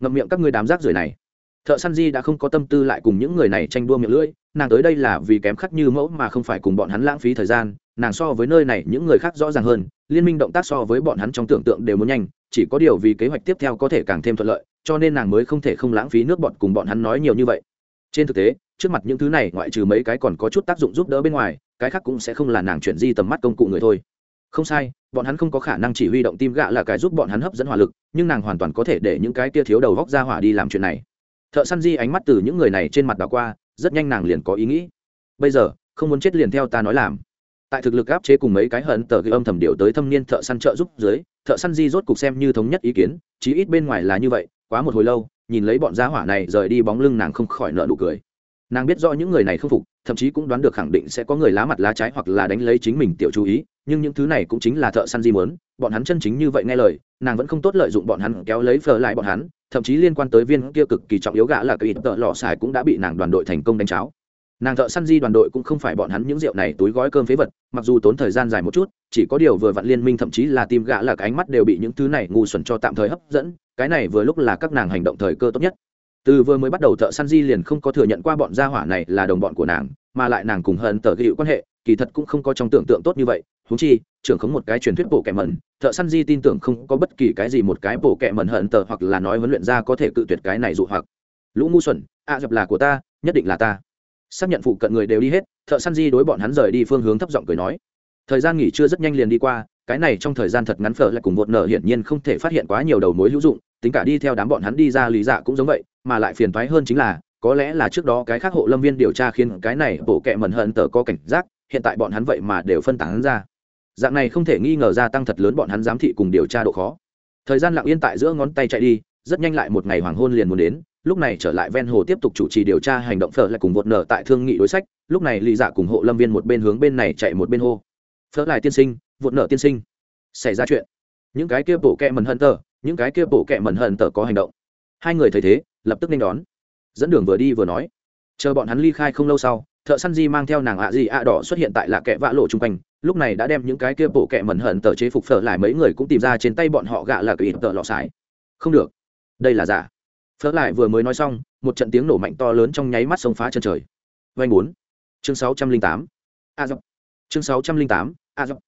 Ngậm miệng các ngươi đám rác rưởi này. Thợ săn di đã không có tâm tư lại cùng những người này tranh đua miệng lưỡi nàng tới đây là vì kém khắc như mẫu mà không phải cùng bọn hắn lãng phí thời gian, nàng so với nơi này những người khác rõ ràng hơn, liên minh động tác so với bọn hắn trong tưởng tượng đều muốn nhanh, chỉ có điều vì kế hoạch tiếp theo có thể càng thêm thuận lợi, cho nên nàng mới không thể không lãng phí nước bọn cùng bọn hắn nói nhiều như vậy. Trên thực tế, trước mặt những thứ này ngoại trừ mấy cái còn có chút tác dụng giúp đỡ bên ngoài, cái khác cũng sẽ không là nàng chuyển di tầm mắt công cụ người thôi. Không sai, bọn hắn không có khả năng chỉ huy động tim gạ là cái giúp bọn hắn hấp dẫn hỏa lực, nhưng nàng hoàn toàn có thể để những cái kia thiếu đầu góc ra hỏa đi làm chuyện này. Thợ săn di ánh mắt từ những người này trên mặt đảo qua rất nhanh nàng liền có ý nghĩ. Bây giờ, không muốn chết liền theo ta nói làm. Tại thực lực áp chế cùng mấy cái hận tờ ghi âm thầm điệu tới thâm niên thợ săn trợ giúp dưới, thợ săn di rốt cục xem như thống nhất ý kiến, chí ít bên ngoài là như vậy, quá một hồi lâu, nhìn lấy bọn gia hỏa này rời đi bóng lưng nàng không khỏi nợ nụ cười. Nàng biết rõ những người này không phục, thậm chí cũng đoán được khẳng định sẽ có người lá mặt lá trái hoặc là đánh lấy chính mình tiểu chú ý, nhưng những thứ này cũng chính là thợ săn di mớn bọn hắn chân chính như vậy nghe lời, nàng vẫn không tốt lợi dụng bọn hắn kéo lấy phờ lại bọn hắn thậm chí liên quan tới viên kia cực kỳ trọng yếu gã là cái ít tợ lọ xài cũng đã bị nàng đoàn đội thành công đánh cháo. Nàng thợ săn di đoàn đội cũng không phải bọn hắn những rượu này túi gói cơm phế vật, mặc dù tốn thời gian dài một chút, chỉ có điều vừa vặn liên minh thậm chí là tim gã là cái ánh mắt đều bị những thứ này ngu xuẩn cho tạm thời hấp dẫn, cái này vừa lúc là các nàng hành động thời cơ tốt nhất. Từ vừa mới bắt đầu thợ săn di liền không có thừa nhận qua bọn gia hỏa này là đồng bọn của nàng, mà lại nàng cùng hận tờ ghi quan hệ, kỳ thật cũng không có trong tưởng tượng tốt như vậy húng chi trưởng khống một cái truyền thuyết bộ kẻ mẩn thợ săn di tin tưởng không có bất kỳ cái gì một cái bộ kẻ mẩn hận tờ hoặc là nói huấn luyện ra có thể cự tuyệt cái này dụ hoặc. Lũ ngu xuẩn ạ à, dập là của ta nhất định là ta. Xác nhận phụ cận người đều đi hết thợ săn di đối bọn hắn rời đi phương hướng thấp giọng cười nói. Thời gian nghỉ trưa rất nhanh liền đi qua cái này trong thời gian thật ngắn phở lại cùng một nở hiển nhiên không thể phát hiện quá nhiều đầu mối hữu dụng tính cả đi theo đám bọn hắn đi ra lý dạ cũng giống vậy mà lại phiền thoái hơn chính là có lẽ là trước đó cái khác hộ lâm viên điều tra khiến cái này bộ kệ mẩn hận tờ có cảnh giác hiện tại bọn hắn vậy mà đều phân tán ra dạng này không thể nghi ngờ gia tăng thật lớn bọn hắn giám thị cùng điều tra độ khó. Thời gian lặng yên tại giữa ngón tay chạy đi, rất nhanh lại một ngày hoàng hôn liền muốn đến, lúc này trở lại ven hồ tiếp tục chủ trì điều tra hành động phở lại cùng vột nở tại thương nghị đối sách, lúc này lì dạ cùng hộ lâm viên một bên hướng bên này chạy một bên hô. Phở lại tiên sinh vột nở tiên sinh. Xảy ra chuyện. Những cái kia bổ kẹ mần hận tờ, những cái kia bổ kẹ mần hận tờ có hành động. Hai người thấy thế, lập tức nên đón. Dẫn đường vừa đi vừa nói. Chờ bọn hắn ly khai không lâu sau thợ săn di mang theo nàng ạ gì ạ đỏ xuất hiện tại lạ kẽ vạ lộ chung quanh, lúc này đã đem những cái kia bộ kẹ mẩn hận tờ chế phục phở lại mấy người cũng tìm ra trên tay bọn họ gạ là cái ít tờ lọ sải. Không được. Đây là giả. Phở lại vừa mới nói xong, một trận tiếng nổ mạnh to lớn trong nháy mắt sông phá chân trời. Vanh bốn. Chương sáu trăm linh tám. A dọc. Chương sáu trăm linh tám. A dọc.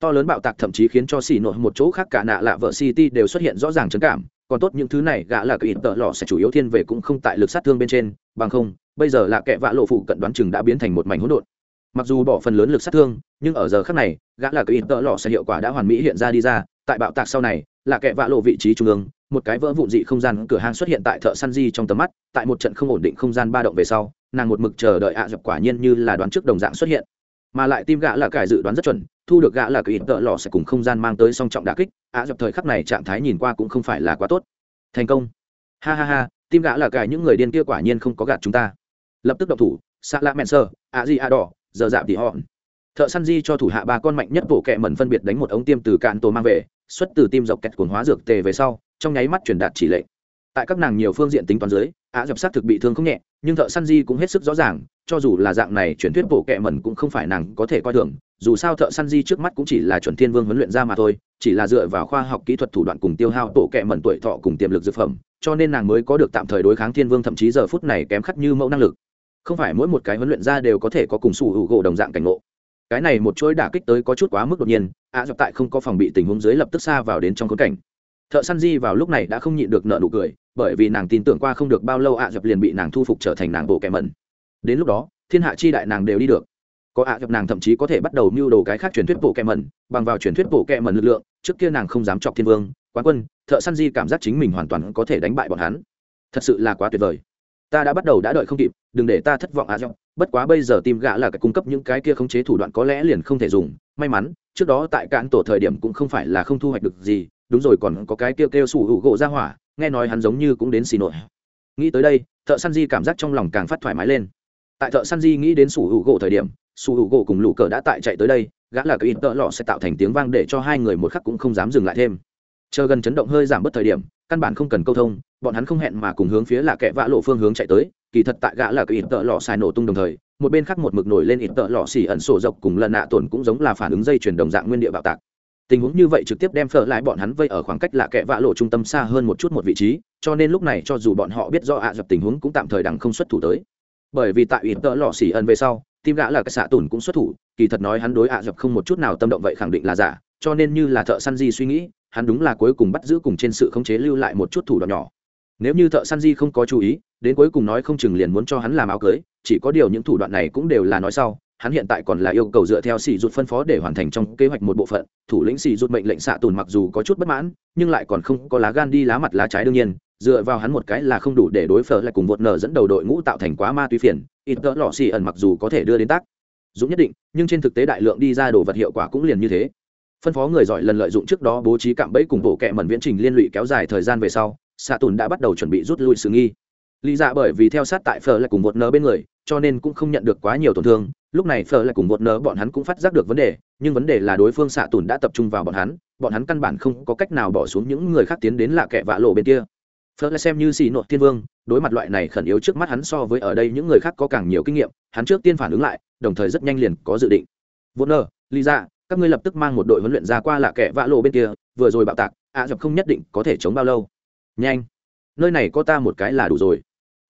To lớn bạo tạc thậm chí khiến cho xì nội một chỗ khác cả nạ lạ vợ city đều xuất hiện rõ ràng trấn cảm còn tốt những thứ này gã là cái ít tợ lọ sẽ chủ yếu thiên về cũng không tại lực sát thương bên trên, bằng không, bây giờ là kẻ vạ lộ phụ cận đoán chừng đã biến thành một mảnh hỗn độn. Mặc dù bỏ phần lớn lực sát thương, nhưng ở giờ khác này, gã là cái ít tợ lọ sẽ hiệu quả đã hoàn mỹ hiện ra đi ra, tại bạo tạc sau này, là kẻ vạ lộ vị trí trung ương, một cái vỡ vụn dị không gian cửa hàng xuất hiện tại thợ săn di trong tầm mắt, tại một trận không ổn định không gian ba động về sau, nàng một mực chờ đợi ạ dập quả nhiên như là đoán trước đồng dạng xuất hiện. Mà lại tim gã là cải dự đoán rất chuẩn thu được gã là cái ít tợ lọ sẽ cùng không gian mang tới song trọng đà kích ạ dập thời khắc này trạng thái nhìn qua cũng không phải là quá tốt. Thành công. Ha ha ha tim gã là cái những người điên kia quả nhiên không có gạt chúng ta. Lập tức độc thủ xạ lạ mẹn sơ ạ di ạ đỏ, giờ dạp thì họ thợ săn di cho thủ hạ ba con mạnh nhất bộ kẹ mẩn phân biệt đánh một ống tiêm từ cạn tổ mang về, xuất từ tim dọc kẹt cuồng hóa dược tề về sau, trong nháy mắt truyền đạt chỉ lệnh. Tại các nàng nhiều phương diện tính toán dưới ạ dập sát thực bị thương không nhẹ, nhưng thợ săn di cũng hết sức rõ ràng, cho dù là dạng này chuyển thuyết bộ kẹ mẩn cũng không phải nàng có thể coi thường dù sao thợ săn di trước mắt cũng chỉ là chuẩn thiên vương huấn luyện ra mà thôi, chỉ là dựa vào khoa học kỹ thuật thủ đoạn cùng tiêu hao tổ kẹ mẩn tuổi thọ cùng tiềm lực dược phẩm, cho nên nàng mới có được tạm thời đối kháng thiên vương, thậm chí giờ phút này kém khắc như mẫu năng lực. Không phải mỗi một cái huấn luyện ra đều có thể có cùng sủ hữu gỗ đồng dạng cảnh ngộ. Cái này một chuỗi đả kích tới có chút quá mức đột nhiên, ạ dọc tại không có phòng bị tình huống dưới lập tức xa vào đến trong khốn cảnh. Thợ săn di vào lúc này đã không nhịn được nợ nụ cười, bởi vì nàng tin tưởng qua không được bao lâu ạ dập liền bị nàng thu phục trở thành nàng bộ kẻ mẩn. Đến lúc đó, thiên hạ chi đại nàng đều đi được có ạ dập nàng thậm chí có thể bắt đầu mưu đồ cái khác truyền thuyết bộ kẹ mẩn, bằng vào truyền thuyết bộ kẹ mẩn lực lượng, trước kia nàng không dám chọc thiên vương, quán quân, thợ săn di cảm giác chính mình hoàn toàn có thể đánh bại bọn hắn. Thật sự là quá tuyệt vời. Ta đã bắt đầu đã đợi không kịp, đừng để ta thất vọng ạ dọc bất quá bây giờ tìm gã là cái cung cấp những cái kia khống chế thủ đoạn có lẽ liền không thể dùng. May mắn, trước đó tại cạn tổ thời điểm cũng không phải là không thu hoạch được gì, đúng rồi còn có cái kia kêu sủ hữu gỗ ra hỏa, nghe nói hắn giống như cũng đến xì nội nghĩ tới đây, thợ săn di cảm giác trong lòng càng phát thoải mái lên. Tại thợ săn di nghĩ đến sủ hữu gỗ thời điểm su h u gỗ cùng lũ cờ đã tại chạy tới đây, gã là cái ít tợ lọ sẽ tạo thành tiếng vang để cho hai người một khắc cũng không dám dừng lại thêm. Chờ gần chấn động hơi giảm bớt thời điểm, căn bản không cần câu thông, bọn hắn không hẹn mà cùng hướng phía là kẻ vã lộ phương hướng chạy tới, kỳ thật tại gã là cái ít tợ lọ xài nổ tung đồng thời, một bên khác một mực nổi lên ít tợ lọ xì ẩn sổ dọc cùng lần nạ tổn cũng giống là phản ứng dây chuyển đồng dạng nguyên địa bạo tạc. Tình huống như vậy trực tiếp đem phở lại bọn hắn vây ở khoảng cách lạ kẻ vạ lộ trung tâm xa hơn một chút một vị trí, cho nên lúc này cho dù bọn họ biết do ạ dập tình huống cũng tạm thời đằng không xuất thủ tới. Bởi vì tại ít tợ lọ xỉ ẩn về sau tim gã là cái xạ tùn cũng xuất thủ, kỳ thật nói hắn đối ạ dập không một chút nào tâm động vậy khẳng định là giả, cho nên như là thợ săn di suy nghĩ, hắn đúng là cuối cùng bắt giữ cùng trên sự khống chế lưu lại một chút thủ đoạn nhỏ. Nếu như thợ săn di không có chú ý, đến cuối cùng nói không chừng liền muốn cho hắn làm áo cưới, chỉ có điều những thủ đoạn này cũng đều là nói sau, hắn hiện tại còn là yêu cầu dựa theo xì rụt phân phó để hoàn thành trong kế hoạch một bộ phận, thủ lĩnh xì rụt mệnh lệnh xạ tùn mặc dù có chút bất mãn, nhưng lại còn không có lá gan đi lá mặt lá trái đương nhiên dựa vào hắn một cái là không đủ để đối phở lại cùng vượt nở dẫn đầu đội ngũ tạo thành quá ma túy phiền, ít tỡ lọ xì ẩn mặc dù có thể đưa đến tác. Dụng nhất định, nhưng trên thực tế đại lượng đi ra đồ vật hiệu quả cũng liền như thế. Phân phó người giỏi lần lợi dụng trước đó bố trí cạm bẫy cùng bộ kẹ mẩn viễn trình liên lụy kéo dài thời gian về sau xạ tùn đã bắt đầu chuẩn bị rút lui sự nghi. Lý dạ bởi vì theo sát tại phở lại cùng vượt nở bên người, cho nên cũng không nhận được quá nhiều tổn thương. Lúc này phở lại cùng vượt nở bọn hắn cũng phát giác được vấn đề, nhưng vấn đề là đối phương xạ tùn đã tập trung vào bọn hắn bọn hắn căn bản không có cách nào bỏ xuống những người khác tiến đến lạ kẻ vạ lộ bên kia phở lại xem như xì nội thiên vương đối mặt loại này khẩn yếu trước mắt hắn so với ở đây những người khác có càng nhiều kinh nghiệm hắn trước tiên phản ứng lại đồng thời rất nhanh liền có dự định. Vượt nở lý dạ các ngươi lập tức mang một đội huấn luyện ra qua là kẻ vạ lộ bên kia vừa rồi bạo tạc ạ à, dập không nhất định có thể chống bao lâu. Nhanh. Nơi này có ta một cái là đủ rồi.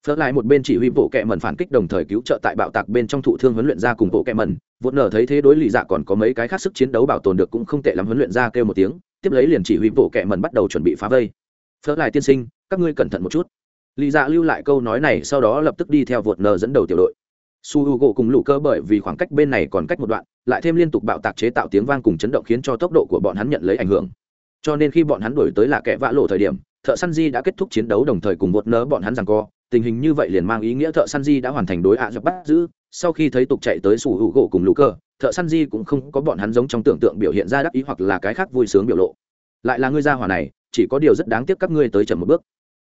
Phớt lại một bên chỉ huy bộ kệ mẩn phản kích đồng thời cứu trợ tại bạo tạc bên trong thụ thương huấn luyện ra cùng bộ kệ mẩn. Vốn nở thấy thế đối lì dạ còn có mấy cái khác sức chiến đấu bảo tồn được cũng không tệ lắm huấn luyện ra kêu một tiếng tiếp lấy liền chỉ huy bộ kệ mẩn bắt đầu chuẩn bị phá vây. Phớt lại tiên sinh các ngươi cẩn thận một chút. Lì dạ lưu lại câu nói này, sau đó lập tức đi theo vượt Nờ dẫn đầu tiểu đội. Su h u gỗ cùng lũ cơ bởi vì khoảng cách bên này còn cách một đoạn, lại thêm liên tục bạo tạc chế tạo tiếng vang cùng chấn động khiến cho tốc độ của bọn hắn nhận lấy ảnh hưởng. Cho nên khi bọn hắn đổi tới là kẻ vã lộ thời điểm, thợ săn di đã kết thúc chiến đấu đồng thời cùng vượt nờ bọn hắn rằng co. Tình hình như vậy liền mang ý nghĩa thợ săn di đã hoàn thành đối ạ à dập bắt giữ. Sau khi thấy tục chạy tới su h u gỗ cùng lũ cơ, thợ săn di cũng không có bọn hắn giống trong tưởng tượng biểu hiện ra đắc ý hoặc là cái khác vui sướng biểu lộ. Lại là ngươi gia hỏa này, chỉ có điều rất đáng tiếc các ngươi tới chậm một bước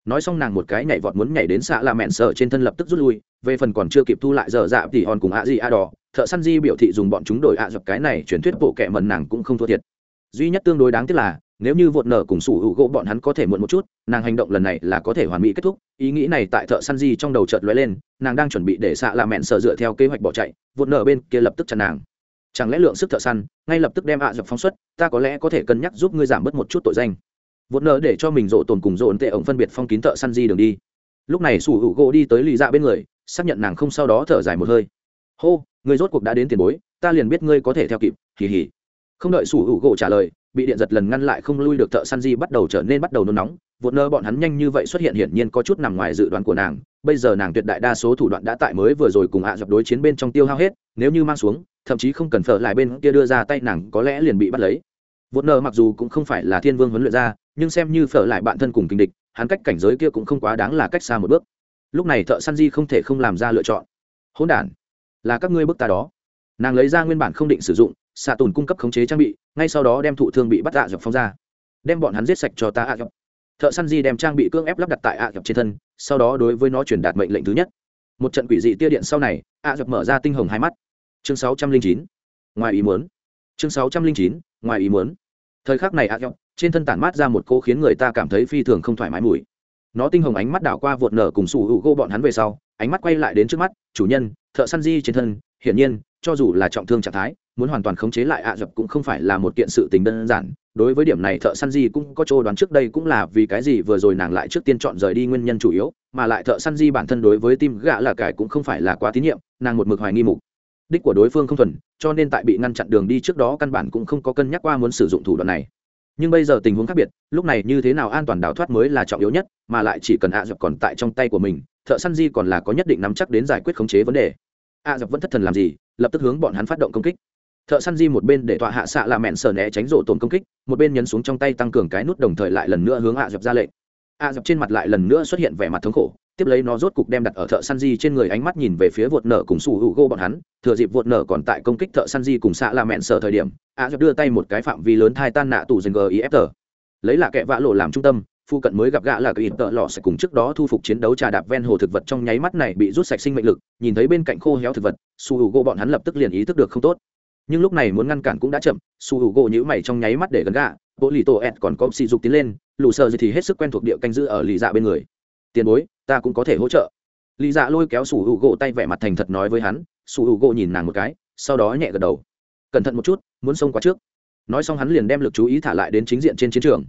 nói xong nàng một cái nhảy vọt muốn nhảy đến xạ là mẹn sợ trên thân lập tức rút lui, về phần còn chưa kịp thu lại dở dạ thì hòn cùng ạ gì a đỏ, thợ săn di biểu thị dùng bọn chúng đổi ạ dập cái này truyền thuyết bộ kệ mần nàng cũng không thua thiệt. Duy nhất tương đối đáng tiếc là, nếu như vột nở cùng sủ hữu gỗ bọn hắn có thể muộn một chút, nàng hành động lần này là có thể hoàn mỹ kết thúc. Ý nghĩ này tại thợ săn di trong đầu chợt lóe lên, nàng đang chuẩn bị để xạ là mẹn sợ dựa theo kế hoạch bỏ chạy vột nở bên kia lập tức chặn nàng. Chẳng lẽ lượng sức thợ săn ngay lập tức đem ạ dập phóng xuất, ta có lẽ có thể cân nhắc giúp ngươi giảm bớt một chút tội danh. Vốn nợ để cho mình rộ tồn cùng rộn tệ ổng phân biệt phong kín thợ săn di đường đi. Lúc này sủ hữu gỗ đi tới lì dạ bên người, xác nhận nàng không sau đó thở dài một hơi. Hô, người rốt cuộc đã đến tiền bối, ta liền biết ngươi có thể theo kịp, Hì hì. không đợi sủ hữu gỗ trả lời, bị điện giật lần ngăn lại không lui được thợ săn di bắt đầu trở nên bắt đầu nôn nóng. Vốn nơ bọn hắn nhanh như vậy xuất hiện hiển nhiên có chút nằm ngoài dự đoán của nàng. Bây giờ nàng tuyệt đại đa số thủ đoạn đã tại mới vừa rồi cùng ạ dập đối chiến bên trong tiêu hao hết, nếu như mang xuống, thậm chí không cần phở lại bên kia đưa ra tay nàng có lẽ liền bị bắt lấy. Vốn nơ mặc dù cũng không phải là thiên vương huấn luyện ra nhưng xem như phở lại bạn thân cùng kinh địch, hắn cách cảnh giới kia cũng không quá đáng là cách xa một bước. Lúc này thợ săn di không thể không làm ra lựa chọn. Hỗn đản, là các ngươi bức ta đó. Nàng lấy ra nguyên bản không định sử dụng, xạ tồn cung cấp khống chế trang bị, ngay sau đó đem thụ thương bị bắt ạ dọc phong ra. Đem bọn hắn giết sạch cho ta ạ dọc. Thợ săn di đem trang bị cưỡng ép lắp đặt tại ạ dọc trên thân, sau đó đối với nó truyền đạt mệnh lệnh thứ nhất. Một trận quỷ dị tia điện sau này, ạ dọc mở ra tinh hồng hai mắt. Chương sáu trăm linh chín, ngoài ý muốn. Chương sáu trăm linh chín, ngoài ý muốn thời khắc này ạ dọc trên thân tản mát ra một cô khiến người ta cảm thấy phi thường không thoải mái mùi. Nó tinh hồng ánh mắt đảo qua vột nở cùng sủ hữu gỗ bọn hắn về sau, ánh mắt quay lại đến trước mắt, chủ nhân, thợ săn di trên thân, hiển nhiên, cho dù là trọng thương trạng thái, muốn hoàn toàn khống chế lại ạ dập cũng không phải là một kiện sự tình đơn giản. Đối với điểm này thợ săn di cũng có chỗ đoán trước đây cũng là vì cái gì vừa rồi nàng lại trước tiên chọn rời đi nguyên nhân chủ yếu, mà lại thợ săn di bản thân đối với tim gạ là cải cũng không phải là quá tín nhiệm, nàng một mực hoài nghi mục đích của đối phương không thuần, cho nên tại bị ngăn chặn đường đi trước đó căn bản cũng không có cân nhắc qua muốn sử dụng thủ đoạn này. Nhưng bây giờ tình huống khác biệt, lúc này như thế nào an toàn đào thoát mới là trọng yếu nhất, mà lại chỉ cần ạ dập còn tại trong tay của mình, thợ săn di còn là có nhất định nắm chắc đến giải quyết khống chế vấn đề. Ạ dập vẫn thất thần làm gì, lập tức hướng bọn hắn phát động công kích. Thợ săn di một bên để tọa hạ xạ là mẹn sờ né tránh rổ tồn công kích, một bên nhấn xuống trong tay tăng cường cái nút đồng thời lại lần nữa hướng ạ dập ra lệnh. Ạ dập trên mặt lại lần nữa xuất hiện vẻ mặt thống khổ tiếp lấy nó rốt cục đem đặt ở thợ săn di trên người ánh mắt nhìn về phía vột nở cùng su hữu gô bọn hắn. Thừa dịp vột nở còn tại công kích thợ săn di cùng xạ là mẹn sợ thời điểm, a dập đưa tay một cái phạm vi lớn thai tan nạ tù dừng gif lấy là kẻ vã lộ làm trung tâm, phu cận mới gặp gã là cái ít tợ lọ sẽ cùng trước đó thu phục chiến đấu trà đạp ven hồ thực vật trong nháy mắt này bị rút sạch sinh mệnh lực, nhìn thấy bên cạnh khô héo thực vật su hữu gỗ bọn hắn lập tức liền ý thức được không tốt. Nhưng lúc này muốn ngăn cản cũng đã chậm su hữu u gỗ nhữ mày trong nháy mắt để gần gã bộ lì tổ ẹt còn có sỉ dục tiến lên lù sơ thì hết sức quen thuộc địa canh giữ ở lì dạ bên người. Tiền bối ta cũng có thể hỗ trợ. Lý dạ lôi kéo sủ hữu gỗ tay vẻ mặt thành thật nói với hắn, sủ hữu gỗ nhìn nàng một cái, sau đó nhẹ gật đầu. Cẩn thận một chút, muốn xông qua trước. Nói xong hắn liền đem lực chú ý thả lại đến chính diện trên chiến trường.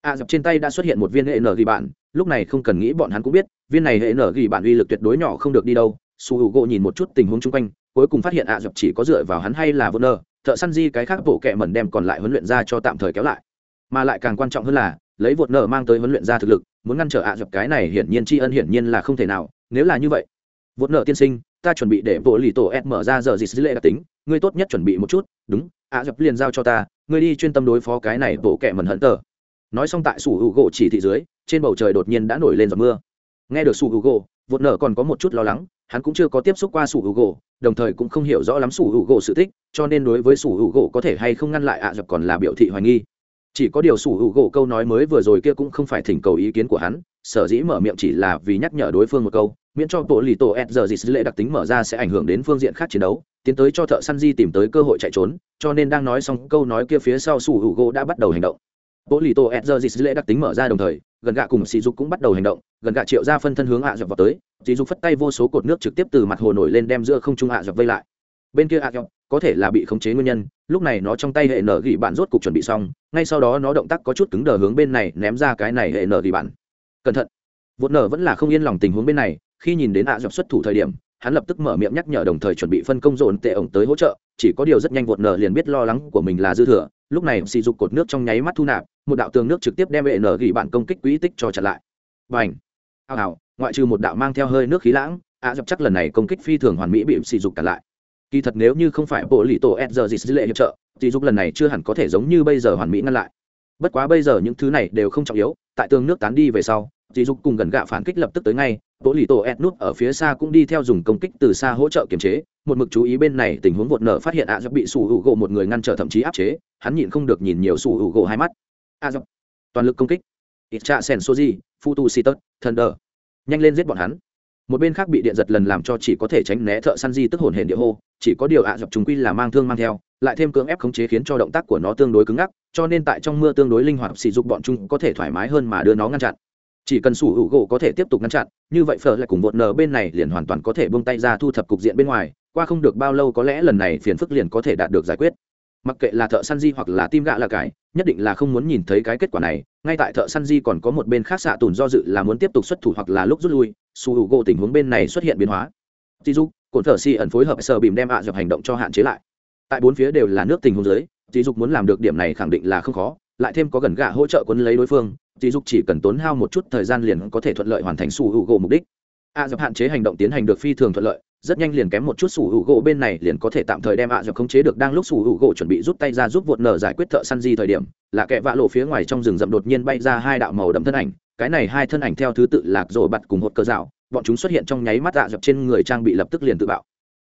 A dập trên tay đã xuất hiện một viên hệ nở ghi bạn, lúc này không cần nghĩ bọn hắn cũng biết, viên này hệ nở ghi bạn uy lực tuyệt đối nhỏ không được đi đâu. Su hữu gỗ nhìn một chút tình huống chung quanh, cuối cùng phát hiện a dập chỉ có dựa vào hắn hay là vô nơ thợ săn di cái khác bộ kệ mẩn đem còn lại huấn luyện ra cho tạm thời kéo lại. Mà lại càng quan trọng hơn là lấy vột nở mang tới huấn luyện ra thực lực, muốn ngăn trở ạ dập cái này hiển nhiên tri ân hiển nhiên là không thể nào, nếu là như vậy vột nở tiên sinh, ta chuẩn bị để bộ lì tổ s mở ra giờ gì dữ lệ đặc tính, ngươi tốt nhất chuẩn bị một chút, đúng, ạ dập liền giao cho ta, ngươi đi chuyên tâm đối phó cái này bộ kẻ mẩn hận tờ. Nói xong tại sủ hữu gỗ chỉ thị dưới, trên bầu trời đột nhiên đã nổi lên giọt mưa. Nghe được sủ hữu gỗ vột nở còn có một chút lo lắng, hắn cũng chưa có tiếp xúc qua sủ hữu gỗ, đồng thời cũng không hiểu rõ lắm sủ hữu gỗ sự thích cho nên đối với sủ hữu gỗ có thể hay không ngăn lại ạ à dập còn là biểu thị hoài nghi chỉ có điều sủ hữu gỗ câu nói mới vừa rồi kia cũng không phải thỉnh cầu ý kiến của hắn, sở dĩ mở miệng chỉ là vì nhắc nhở đối phương một câu, miễn cho bộ lì tổ ed giờ dịt lệ đặc tính mở ra sẽ ảnh hưởng đến phương diện khác chiến đấu, tiến tới cho thợ săn di tìm tới cơ hội chạy trốn, cho nên đang nói xong câu nói kia phía sau sủ hữu gỗ đã bắt đầu hành động. Bộ lì tổ ed giờ dịt lệ đặc tính mở ra đồng thời, gần gạ cùng sỉ dục cũng bắt đầu hành động, gần gạ triệu ra phân thân hướng hạ dọc vào tới sỉ dục phất tay vô số cột nước trực tiếp từ mặt hồ nổi lên đem giữa không trung hạ dọc vây lại bên kia a dọc có thể là bị khống chế nguyên nhân, lúc này nó trong tay hệ nở gỉ bạn rốt cục chuẩn bị xong, ngay sau đó nó động tác có chút cứng đờ hướng bên này ném ra cái này hệ nở gỉ bạn. Cẩn thận. Vụt nở vẫn là không yên lòng tình huống bên này, khi nhìn đến hạ dọc xuất thủ thời điểm, hắn lập tức mở miệng nhắc nhở đồng thời chuẩn bị phân công dồn tệ ổng tới hỗ trợ, chỉ có điều rất nhanh vụt nở liền biết lo lắng của mình là dư thừa, lúc này sỉ dục cột nước trong nháy mắt thu nạp, một đạo tường nước trực tiếp đem hệ nở gỉ bạn công kích quỹ tích cho chặn lại. Và ảnh hào hào, ngoại trừ một đạo mang theo hơi nước khí lãng, ạ dọc chắc lần này công kích phi thường hoàn mỹ bị sỉ dục cản lại kỳ thật nếu như không phải bộ lì tổ s giờ dì lệ hiệp trợ, thì dục lần này chưa hẳn có thể giống như bây giờ hoàn mỹ ngăn lại. Bất quá bây giờ những thứ này đều không trọng yếu, tại tường nước tán đi về sau dì dục cùng gần gạ phản kích lập tức tới ngay, bộ lì tổ s nút ở phía xa cũng đi theo dùng công kích từ xa hỗ trợ kiềm chế, một mực chú ý bên này tình huống vột nở phát hiện a dập bị sủ hữu gỗ một người ngăn trở thậm chí áp chế, hắn nhịn không được nhìn nhiều sủ hữu gỗ hai mắt. A dọc toàn lực công kích. Ít trạ sen soji futu thần thunder. Nhanh lên giết bọn hắn. Một bên khác bị điện giật lần làm cho chỉ có thể tránh né thợ săn di tức hồn hển địa hô chỉ có điều ạ dập chúng quy là mang thương mang theo, lại thêm cưỡng ép khống chế khiến cho động tác của nó tương đối cứng ngắc, cho nên tại trong mưa tương đối linh hoạt sỉ dục bọn chúng có thể thoải mái hơn mà đưa nó ngăn chặn. Chỉ cần sủ hữu gỗ có thể tiếp tục ngăn chặn, như vậy phở lại cùng một nở bên này liền hoàn toàn có thể buông tay ra thu thập cục diện bên ngoài, qua không được bao lâu có lẽ lần này phiền phức liền có thể đạt được giải quyết. Mặc kệ là thợ săn di hoặc là tim gạ là cái nhất định là không muốn nhìn thấy cái kết quả này, ngay tại thợ săn di còn có một bên khác xạ tùn do dự là muốn tiếp tục xuất thủ hoặc là lúc rút lui su hữu gỗ tình huống bên này xuất hiện biến hóa. Di dục cồn thợ si ẩn phối hợp sờ bìm đem ạ dập hành động cho hạn chế lại. Tại bốn phía đều là nước tình hôn giới dì dục muốn làm được điểm này khẳng định là không khó, lại thêm có gần gạ hỗ trợ quân lấy đối phương dì dục chỉ cần tốn hao một chút thời gian liền có thể thuận lợi hoàn thành sủ hữu gỗ mục đích. Ạ dập hạn chế hành động tiến hành được phi thường thuận lợi, rất nhanh liền kém một chút sủ hữu gỗ bên này liền có thể tạm thời đem ạ dập khống chế được đang lúc sủ hữu gỗ chuẩn bị rút tay ra giúp vụt nở giải quyết thợ săn di thời điểm, là kẻ vạ lộ phía ngoài trong rừng rậm đột nhiên bay ra hai đạo màu đậm thân ảnh, cái này hai thân ảnh theo thứ tự lạc rồi bặt cùng hột cơ dạo bọn chúng xuất hiện trong nháy mắt ạ dập trên người trang bị lập tức liền tự bạo.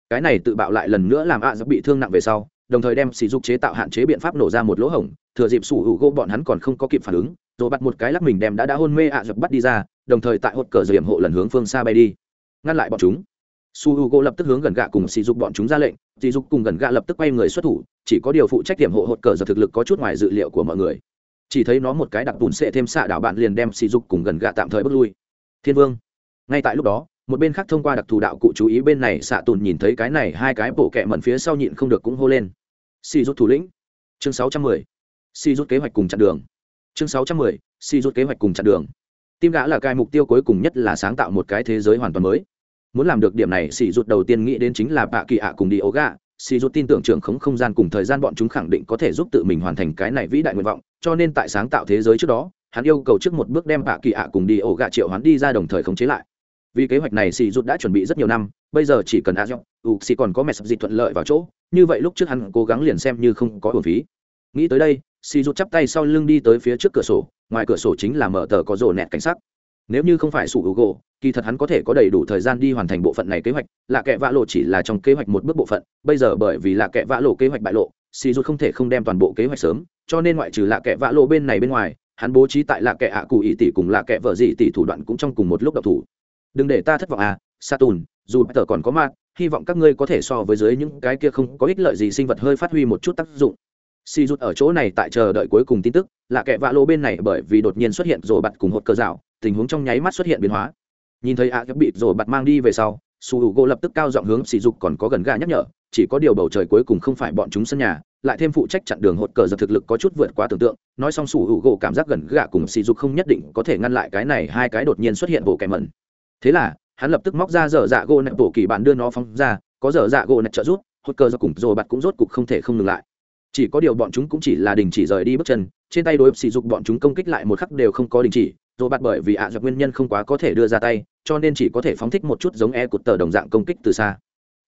Cái này tự bạo lại lần nữa làm ạ dập bị thương nặng về sau, đồng thời đem sỉ dục chế tạo hạn chế biện pháp nổ ra một lỗ hổng, thừa dịp sủ hữu gỗ bọn hắn còn không có kịp phản ứng, rồi bắt một cái lắc mình đem đã đã hôn mê ạ dập bắt đi ra, đồng thời tại hột cờ hiểm hộ lần hướng phương xa bay đi. Ngăn lại bọn chúng. Su h u g o lập tức hướng gần gạ cùng sỉ dục bọn chúng ra lệnh, sỉ dục cùng gần gạ lập tức quay người xuất thủ, chỉ có điều phụ trách điểm hộ hột cờ giờ thực lực có chút ngoài dự liệu của mọi người. Chỉ thấy nó một cái đặc bùn sệ thêm xạ đảo bạn liền đem sỉ dục cùng gần gạ tạm thời bước lui. Thiên vương ngay tại lúc đó, một bên khác thông qua đặc thù đạo cụ chú ý bên này xạ tùn nhìn thấy cái này hai cái bộ kẹ mẩn phía sau nhịn không được cũng hô lên. Xì rút thủ lĩnh. Chương sáu trăm mười. Xì rút kế hoạch cùng chặn đường. Chương sáu trăm mười. Xì rút kế hoạch cùng chặn đường. Tim gã là cái mục tiêu cuối cùng nhất là sáng tạo một cái thế giới hoàn toàn mới. Muốn làm được điểm này, xì rút đầu tiên nghĩ đến chính là bạ kỳ ạ cùng đi ố gà. Xì rút tin tưởng trưởng khống không gian cùng thời gian bọn chúng khẳng định có thể giúp tự mình hoàn thành cái này vĩ đại nguyện vọng, cho nên tại sáng tạo thế giới trước đó, hắn yêu cầu trước một bước đem bạ kỳ ạ cùng đi ổ gà triệu hắn đi ra đồng thời khống chế lại vì kế hoạch này xì rụt đã chuẩn bị rất nhiều năm, bây giờ chỉ cần a dọc u xì còn có mẹ sập dịch thuận lợi vào chỗ, như vậy lúc trước hắn cố gắng liền xem như không có hồn phí. Nghĩ tới đây, xì rụt chắp tay sau lưng đi tới phía trước cửa sổ, ngoài cửa sổ chính là mở tờ có rổ nẹt cảnh sắc. Nếu như không phải sủ hữu gỗ kỳ thật hắn có thể có đầy đủ thời gian đi hoàn thành bộ phận này kế hoạch là kẻ vã lộ chỉ là trong kế hoạch một bước bộ phận, bây giờ bởi vì là kẻ vã lộ kế hoạch bại lộ, xì rút không thể không đem toàn bộ kế hoạch sớm, cho nên ngoại trừ là kẻ vã lộ bên này bên ngoài, hắn bố trí tại là kẻ ạ cụ ý tỷ cùng là kẻ vợ dị tỷ thủ đoạn cũng trong cùng một lúc độc thủ đừng để ta thất vọng à Saturn, dù tờ còn có mạng, hy vọng các ngươi có thể so với dưới những cái kia không có ích lợi gì sinh vật hơi phát huy một chút tác dụng. Si rút ở chỗ này tại chờ đợi cuối cùng tin tức là kẻ vạ lô bên này bởi vì đột nhiên xuất hiện rồi bặt cùng hột cờ rào tình huống trong nháy mắt xuất hiện biến hóa. Nhìn thấy ạ à bị rồi bặt mang đi về sau su h u lập tức cao giọng hướng sỉ dục còn có gần ga nhắc nhở chỉ có điều bầu trời cuối cùng không phải bọn chúng sân nhà lại thêm phụ trách chặn đường hột cờ giật thực lực có chút vượt quá tưởng tượng nói xong su h u cảm giác gần gạ cùng sỉ dục không nhất định có thể ngăn lại cái này hai cái đột nhiên xuất hiện bộ kẻ mẩn thế là, hắn lập tức móc ra dở dạ gỗ nẹp bộ kỳ bản đưa nó phóng ra, có dở dạ gỗ nẹp trợ rút hốt cơ do cùng rồi bạn cũng rốt cục không thể không ngừng lại. Chỉ có điều bọn chúng cũng chỉ là đình chỉ rời đi bước chân, trên tay đối sỉ dục bọn chúng công kích lại một khắc đều không có đình chỉ rồi bạn bởi vì ạ à nguyên nhân không quá có thể đưa ra tay, cho nên chỉ có thể phóng thích một chút giống e cột tờ đồng dạng công kích từ xa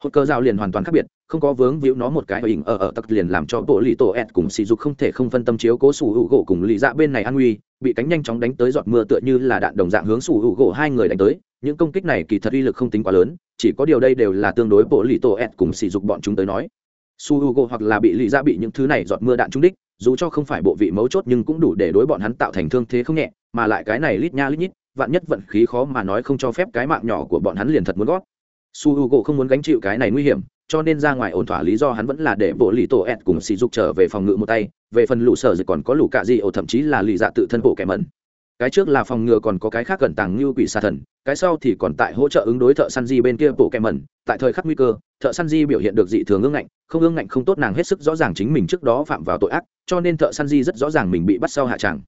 hột cơ rào liền hoàn toàn khác biệt, không có vướng víu nó một cái hình ở ở tặc liền làm cho bộ lì tổ ẹt cùng sỉ dục không thể không phân tâm chiếu cố sủ hữu gỗ cùng lì dạ bên này an nguy, bị cánh nhanh chóng đánh tới giọt mưa tựa như là đạn đồng dạng hướng sủ hữu gỗ hai người đánh tới. Những công kích này kỳ thật uy lực không tính quá lớn, chỉ có điều đây đều là tương đối bộ lì tổ ẹt cùng sỉ dục bọn chúng tới nói. Su h u g o hoặc là bị lì ra bị những thứ này giọt mưa đạn trúng đích, dù cho không phải bộ vị mấu chốt nhưng cũng đủ để đối bọn hắn tạo thành thương thế không nhẹ, mà lại cái này lít nha lít nhít, vạn nhất vận khí khó mà nói không cho phép cái mạng nhỏ của bọn hắn liền thật muốn gót su h u gỗ không muốn gánh chịu cái này nguy hiểm, cho nên ra ngoài ổn thỏa lý do hắn vẫn là để bộ lì tổ ẹt cùng sỉ dục trở về phòng ngự một tay, về phần lũ sở dịch còn có lũ cạ gì ổ, thậm chí là lì dạ tự thân bộ kẻ mẩn. Cái trước là phòng ngừa còn có cái khác gần tàng như quỷ xà thần, cái sau thì còn tại hỗ trợ ứng đối thợ săn di bên kia bộ kẻ mẩn, tại thời khắc nguy cơ, thợ săn di biểu hiện được dị thường ương ngạnh, không ương ngạnh không tốt nàng hết sức rõ ràng chính mình trước đó phạm vào tội ác, cho nên thợ săn di rất rõ ràng mình bị bắt sau hạ tràng.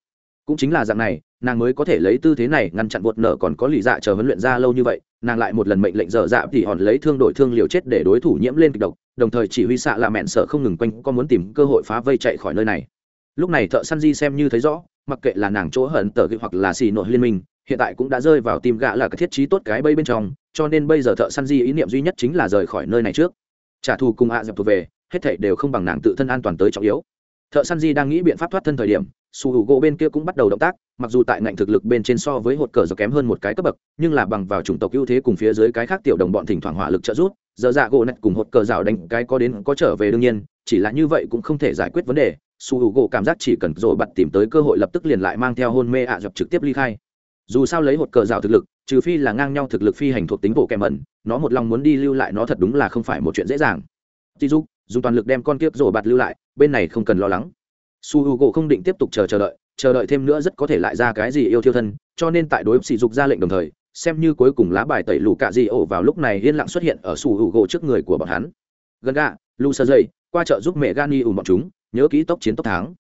Cũng chính là dạng này, nàng mới có thể lấy tư thế này ngăn chặn bột nở còn có lì dạ chờ huấn luyện ra lâu như vậy nàng lại một lần mệnh lệnh dở dạ thì hòn lấy thương đổi thương liều chết để đối thủ nhiễm lên kịch độc, đồng thời chỉ huy xạ là mẹn sợ không ngừng quanh có muốn tìm cơ hội phá vây chạy khỏi nơi này. Lúc này thợ săn di xem như thấy rõ, mặc kệ là nàng chỗ hận tờ hoặc là xì nội liên minh, hiện tại cũng đã rơi vào tim gã là cái thiết trí tốt cái bây bên trong, cho nên bây giờ thợ săn di ý niệm duy nhất chính là rời khỏi nơi này trước. Trả thù cùng ạ à dập thuộc về, hết thảy đều không bằng nàng tự thân an toàn tới trọng yếu thợ săn di đang nghĩ biện pháp thoát thân thời điểm, su hữu gỗ bên kia cũng bắt đầu động tác, mặc dù tại ngạnh thực lực bên trên so với hột cờ giờ kém hơn một cái cấp bậc, nhưng là bằng vào chủng tộc ưu thế cùng phía dưới cái khác tiểu đồng bọn thỉnh thoảng hỏa lực trợ giúp, giờ dạ gỗ nạch cùng hột cờ rào đánh cái có đến có trở về đương nhiên, chỉ là như vậy cũng không thể giải quyết vấn đề, su h u gỗ cảm giác chỉ cần rồi bật tìm tới cơ hội lập tức liền lại mang theo hôn mê ạ dập trực tiếp ly khai. Dù sao lấy hột cờ rào thực lực, trừ phi là ngang nhau thực lực phi hành thuộc tính bộ kèm ẩn nó một lòng muốn đi lưu lại nó thật đúng là không phải một chuyện dễ dàng. Tí dục dùng toàn lực đem con kiếp rổ bạt lưu lại, bên này không cần lo lắng. Su h u gỗ không định tiếp tục chờ chờ đợi chờ đợi thêm nữa rất có thể lại ra cái gì yêu thiêu thân, cho nên tại đối sỉ dục ra lệnh đồng thời, xem như cuối cùng lá bài tẩy lù cạ di ổ vào lúc này yên lặng xuất hiện ở su h u gỗ trước người của bọn hắn. Gần gà lu sơ dây, qua chợ giúp mẹ gani ủng bọn chúng, nhớ kỹ tốc chiến tốc thắng.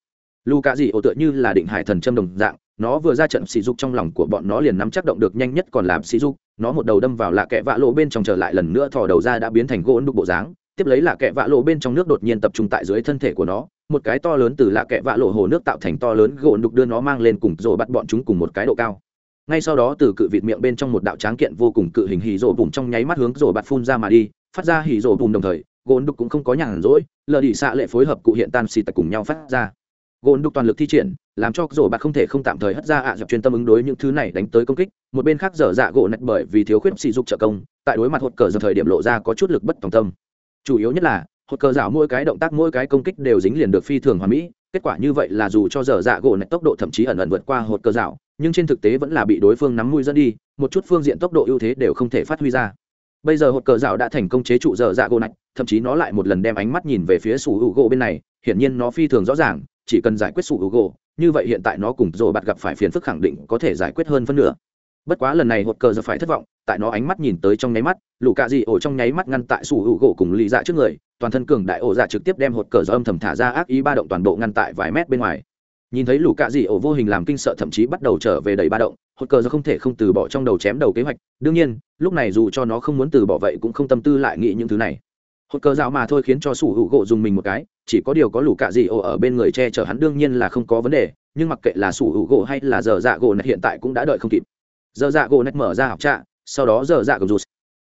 Lu cạ di ổ tựa như là định hải thần châm đồng dạng, nó vừa ra trận sỉ dục trong lòng của bọn nó liền nắm chắc động được nhanh nhất còn làm sỉ dục, nó một đầu đâm vào lạ kẽ vạ lộ bên trong trở lại lần nữa thò đầu ra đã biến thành gỗ đục bộ dáng tiếp lấy là kẹ vạ lộ bên trong nước đột nhiên tập trung tại dưới thân thể của nó, một cái to lớn từ lạ kẹ vạ lộ hồ nước tạo thành to lớn gỗ đục đưa nó mang lên cùng rồi bắt bọn chúng cùng một cái độ cao. Ngay sau đó từ cự vịt miệng bên trong một đạo tráng kiện vô cùng cự hình hì rổ bùm trong nháy mắt hướng rồi bắt phun ra mà đi, phát ra hì rổ bùm đồng thời, gỗ đục cũng không có nhàn rỗi, lờ đi xạ lệ phối hợp cụ hiện tan xì tại cùng nhau phát ra. Gỗ đục toàn lực thi triển, làm cho rổ bạc không thể không tạm thời hất ra ạ à dập chuyên tâm ứng đối những thứ này đánh tới công kích, một bên khác dở dạ gỗ nạch bởi vì thiếu khuyết sỉ dục trợ công, tại đối mặt hột cờ giờ thời điểm lộ ra có chút lực bất tòng tâm chủ yếu nhất là, hột cờ rào mỗi cái động tác, mỗi cái công kích đều dính liền được phi thường hoàn mỹ, kết quả như vậy là dù cho dở dạ gỗ này tốc độ thậm chí ẩn ẩn vượt qua hột cờ rào nhưng trên thực tế vẫn là bị đối phương nắm mũi dẫn đi, một chút phương diện tốc độ ưu thế đều không thể phát huy ra. Bây giờ hột cờ rào đã thành công chế trụ dở dạ gỗ này, thậm chí nó lại một lần đem ánh mắt nhìn về phía sủ hữu gỗ bên này, hiển nhiên nó phi thường rõ ràng, chỉ cần giải quyết sủ hữu gỗ, như vậy hiện tại nó cùng rồ bạt gặp phải phiền phức khẳng định có thể giải quyết hơn phân nửa bất quá lần này hột cờ giờ phải thất vọng, tại nó ánh mắt nhìn tới trong nháy mắt, lũ cạ dị ổ trong nháy mắt ngăn tại sủ hữu gỗ cùng lì dạ trước người, toàn thân cường đại ổ dạ trực tiếp đem hột cờ do âm thầm thả ra ác ý ba động toàn bộ ngăn tại vài mét bên ngoài. Nhìn thấy lũ cạ dị ổ vô hình làm kinh sợ thậm chí bắt đầu trở về đầy ba động, hột cờ do không thể không từ bỏ trong đầu chém đầu kế hoạch, đương nhiên, lúc này dù cho nó không muốn từ bỏ vậy cũng không tâm tư lại nghĩ những thứ này. Hột cờ dạo mà thôi khiến cho sủ hữu gỗ dùng mình một cái, chỉ có điều có lũ cạ dị ổ ở bên người che chở hắn đương nhiên là không có vấn đề, nhưng mặc kệ là sủ hữu gỗ hay là giờ dạ gỗ này hiện tại cũng đã đợi không kịp giờ dạ gỗ nét mở ra học trạ, sau đó giờ dạ gồng rụt.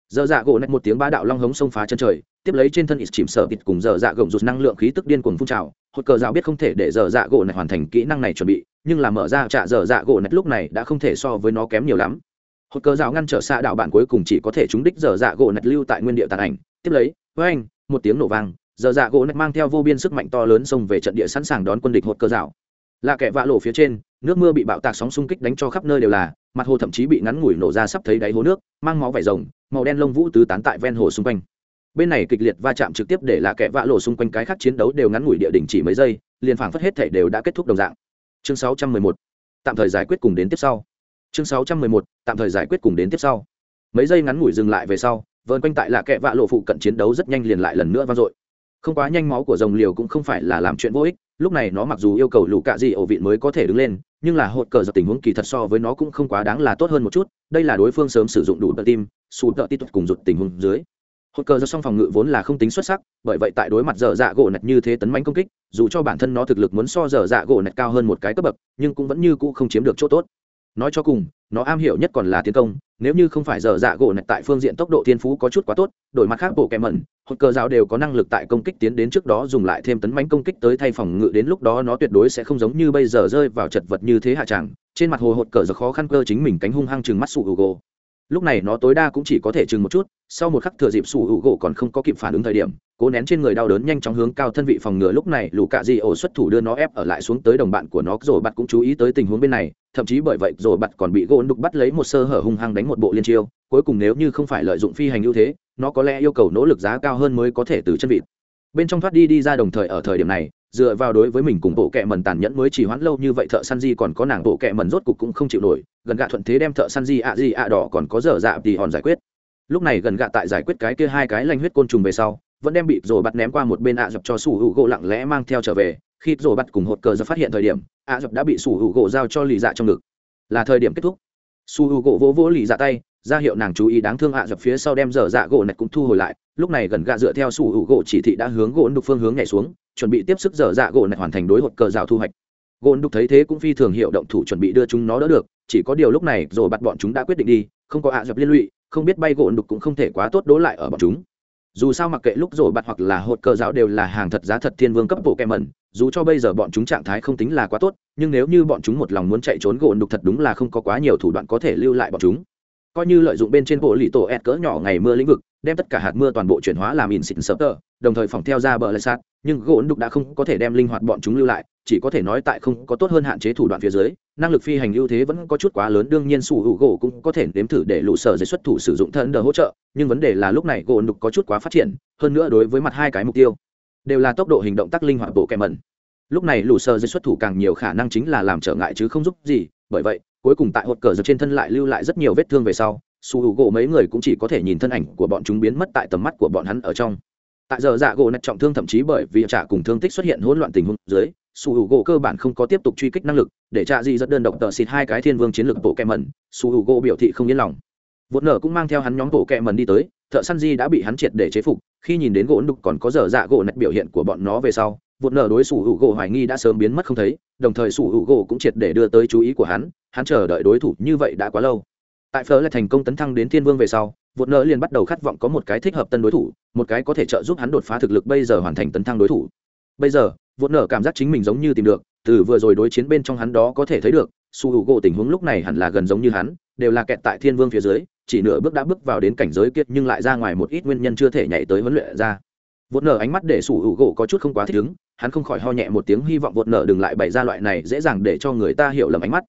Giờ dạ gỗ nét một tiếng ba đạo long hống xông phá chân trời, tiếp lấy trên thân ít chìm sợ bịt cùng giờ dạ gồng rụt năng lượng khí tức điên cuồng phun trào. Hột cờ dạo biết không thể để giờ dạ gỗ này hoàn thành kỹ năng này chuẩn bị, nhưng là mở ra trạ giờ dạ gỗ nét lúc này đã không thể so với nó kém nhiều lắm. Hột cờ dạo ngăn trở xa đạo bản cuối cùng chỉ có thể trúng đích giờ dạ gỗ nét lưu tại nguyên địa tàn ảnh. Tiếp lấy với anh một tiếng nổ vang, giờ dạ gỗ nét mang theo vô biên sức mạnh to lớn xông về trận địa sẵn sàng đón quân địch hột cờ dạo. Là kẻ vạ lộ phía trên nước mưa bị bạo tạc sóng xung kích đánh cho khắp nơi đều là, mặt hồ thậm chí bị ngắn ngủi nổ ra sắp thấy đáy hố nước, mang máu vải rồng, màu đen lông vũ tứ tán tại ven hồ xung quanh. Bên này kịch liệt va chạm trực tiếp để là kẻ vạ lộ xung quanh cái khác chiến đấu đều ngắn ngủi địa đỉnh chỉ mấy giây, liền phảng phất hết thể đều đã kết thúc đồng dạng. Chương 611 tạm thời giải quyết cùng đến tiếp sau. Chương 611 tạm thời giải quyết cùng đến tiếp sau. Mấy giây ngắn ngủi dừng lại về sau vơn quanh tại là kẻ vạ lộ phụ cận chiến đấu rất nhanh liền lại lần nữa vang dội. Không quá nhanh máu của rồng liều cũng không phải là làm chuyện vô ích lúc này nó mặc dù yêu cầu lũ cạ dị ổ vịn mới có thể đứng lên, nhưng là hột cờ giật tình huống kỳ thật so với nó cũng không quá đáng là tốt hơn một chút, đây là đối phương sớm sử dụng đủ tờ tim, sụt tợ tít cùng rụt tình huống dưới. Hột cờ giật xong phòng ngự vốn là không tính xuất sắc, bởi vậy tại đối mặt dở dạ gỗ nạch như thế tấn mánh công kích, dù cho bản thân nó thực lực muốn so dở dạ gỗ nạch cao hơn một cái cấp bậc, nhưng cũng vẫn như cũ không chiếm được chỗ tốt nói cho cùng, nó am hiểu nhất còn là tiến công, nếu như không phải giờ dạ gỗ nạch tại phương diện tốc độ thiên phú có chút quá tốt, đổi mặt khác bộ kẻ mẩn, hột cờ giáo đều có năng lực tại công kích tiến đến trước đó dùng lại thêm tấn bánh công kích tới thay phòng ngự đến lúc đó nó tuyệt đối sẽ không giống như bây giờ rơi vào chật vật như thế hạ tràng, trên mặt hồ hột cờ giờ khó khăn cơ chính mình cánh hung hăng chừng mắt sụ hữu gỗ lúc này nó tối đa cũng chỉ có thể chừng một chút, sau một khắc thừa dịp sủ hữu gỗ còn không có kịp phản ứng thời điểm, cố nén trên người đau đớn nhanh chóng hướng cao thân vị phòng ngừa lúc này lù cạ di ổ xuất thủ đưa nó ép ở lại xuống tới đồng bạn của nó, rồi bạn cũng chú ý tới tình huống bên này thậm chí bởi vậy rồi bật còn bị gỗ đục bắt lấy một sơ hở hung hăng đánh một bộ liên chiêu, cuối cùng nếu như không phải lợi dụng phi hành ưu thế, nó có lẽ yêu cầu nỗ lực giá cao hơn mới có thể từ chân vịt. Bên trong thoát đi đi ra đồng thời ở thời điểm này, dựa vào đối với mình cùng bộ kệ mần tàn nhẫn mới chỉ hoãn lâu như vậy thợ săn di còn có nàng bộ kệ mần rốt cục cũng không chịu nổi, gần gạ thuận thế đem thợ săn di ạ di ạ đỏ còn có dở dạ thì hòn giải quyết. Lúc này gần gạ tại giải quyết cái kia hai cái lanh huyết côn trùng về sau, vẫn đem bị rồi bắt ném qua một bên ạ dập cho sủ hữu gỗ lặng lẽ mang theo trở về khi rổ bắt cùng hột cờ ra phát hiện thời điểm, ạ dập đã bị sủ hữu gỗ giao cho lì dạ trong ngực. Là thời điểm kết thúc. Su hữu gỗ vỗ vỗ lì dạ tay, ra hiệu nàng chú ý đáng thương ạ dập phía sau đem dở dạ gỗ này cũng thu hồi lại. Lúc này gần gạ dựa theo sủ hữu gỗ chỉ thị đã hướng gỗ đục phương hướng nhảy xuống, chuẩn bị tiếp sức dở dạ gỗ này hoàn thành đối hột cờ rào thu hoạch. Gỗ đục thấy thế cũng phi thường hiệu động thủ chuẩn bị đưa chúng nó đỡ được, chỉ có điều lúc này rồi bắt bọn chúng đã quyết định đi, không có ạ dập liên lụy, không biết bay gỗ đục cũng không thể quá tốt đố lại ở bọn chúng. Dù sao mặc kệ lúc rồi bạt hoặc là hột cờ giáo đều là hàng thật giá thật thiên vương cấp bộ kẹ mẩn dù cho bây giờ bọn chúng trạng thái không tính là quá tốt, nhưng nếu như bọn chúng một lòng muốn chạy trốn gỗ đục thật đúng là không có quá nhiều thủ đoạn có thể lưu lại bọn chúng. Coi như lợi dụng bên trên bộ lì tổ ẹt cỡ nhỏ ngày mưa lĩnh vực, đem tất cả hạt mưa toàn bộ chuyển hóa làm in xịn sập tờ, đồng thời phòng theo ra bờ lại sát, nhưng gỗ đục đã không có thể đem linh hoạt bọn chúng lưu lại, chỉ có thể nói tại không có tốt hơn hạn chế thủ đoạn phía dưới, năng lực phi hành ưu thế vẫn có chút quá lớn, đương nhiên sủ hữu gỗ cũng có thể nếm thử để lũ sở giấy xuất thủ sử dụng thân đờ hỗ trợ, nhưng vấn đề là lúc này gỗ đục có chút quá phát triển, hơn nữa đối với mặt hai cái mục tiêu đều là tốc độ hình động tác linh hoạt bộ kèm mẩn. Lúc này lũ sơ dưới xuất thủ càng nhiều khả năng chính là làm trở ngại chứ không giúp gì, bởi vậy, cuối cùng tại hột cờ giật trên thân lại lưu lại rất nhiều vết thương về sau, su hữu gỗ mấy người cũng chỉ có thể nhìn thân ảnh của bọn chúng biến mất tại tầm mắt của bọn hắn ở trong. Tại giờ dạ gỗ nạch trọng thương thậm chí bởi vì trả cùng thương tích xuất hiện hỗn loạn tình huống dưới, su hữu gỗ cơ bản không có tiếp tục truy kích năng lực, để trả gì rất đơn độc tờ xịt hai cái thiên vương chiến lược bộ kẹ mẩn, su hữu gỗ biểu thị không yên lòng. Vột nở cũng mang theo hắn nhóm bộ kẹ mẩn đi tới, thợ săn di đã bị hắn triệt để chế phục khi nhìn đến gỗ đục còn có dở dạ gỗ nạch biểu hiện của bọn nó về sau, vụt nở đối su hữu gỗ hoài nghi đã sớm biến mất không thấy, đồng thời su hữu gỗ cũng triệt để đưa tới chú ý của hắn hắn chờ đợi đối thủ như vậy đã quá lâu. Tại phở lại thành công tấn thăng đến thiên vương về sau, vụt nở liền bắt đầu khát vọng có một cái thích hợp tân đối thủ, một cái có thể trợ giúp hắn đột phá thực lực bây giờ hoàn thành tấn thăng đối thủ. Bây giờ, vụt nở cảm giác chính mình giống như tìm được, từ vừa rồi đối chiến bên trong hắn đó có thể thấy được su hữu gỗ tình huống lúc này hẳn là gần giống như hắn, đều là kẹt tại thiên vương phía dưới chỉ nửa bước đã bước vào đến cảnh giới kiệt nhưng lại ra ngoài một ít nguyên nhân chưa thể nhảy tới huấn luyện ra. Vột nở ánh mắt để sủ hữu gỗ có chút không quá thích ứng, hắn không khỏi ho nhẹ một tiếng, hy vọng vột nở đừng lại bày ra loại này dễ dàng để cho người ta hiểu lầm ánh mắt.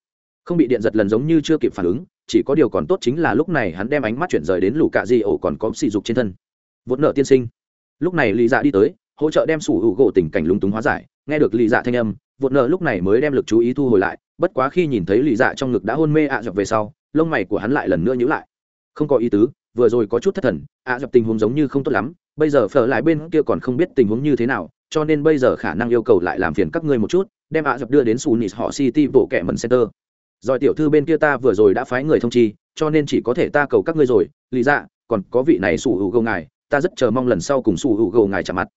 Không bị điện giật lần giống như chưa kịp phản ứng, chỉ có điều còn tốt chính là lúc này hắn đem ánh mắt chuyển rời đến lũ cạ di ổ còn có sỉ dục trên thân. Vốn nợ tiên sinh. Lúc này lý dạ đi tới, hỗ trợ đem sủ hữu gỗ tình cảnh lúng túng hóa giải. Nghe được lý dạ thanh âm vốn nợ lúc này mới đem lực chú ý thu hồi lại, bất quá khi nhìn thấy lý dạ trong ngực đã hôn mê ạ à dọc về sau, lông mày của hắn lại lần nữa nhíu lại không có ý tứ, vừa rồi có chút thất thần, ạ à tình huống giống như không tốt lắm, bây giờ phở lại bên kia còn không biết tình huống như thế nào, cho nên bây giờ khả năng yêu cầu lại làm phiền các ngươi một chút, đem ạ à đưa đến sù nịt họ city bộ kẻ mần center. Rồi tiểu thư bên kia ta vừa rồi đã phái người thông chi, cho nên chỉ có thể ta cầu các ngươi rồi. Lý dạ còn có vị này sủ hữu Gâu ngài, ta rất chờ mong lần sau cùng sủ hữu Gâu ngài chạm mặt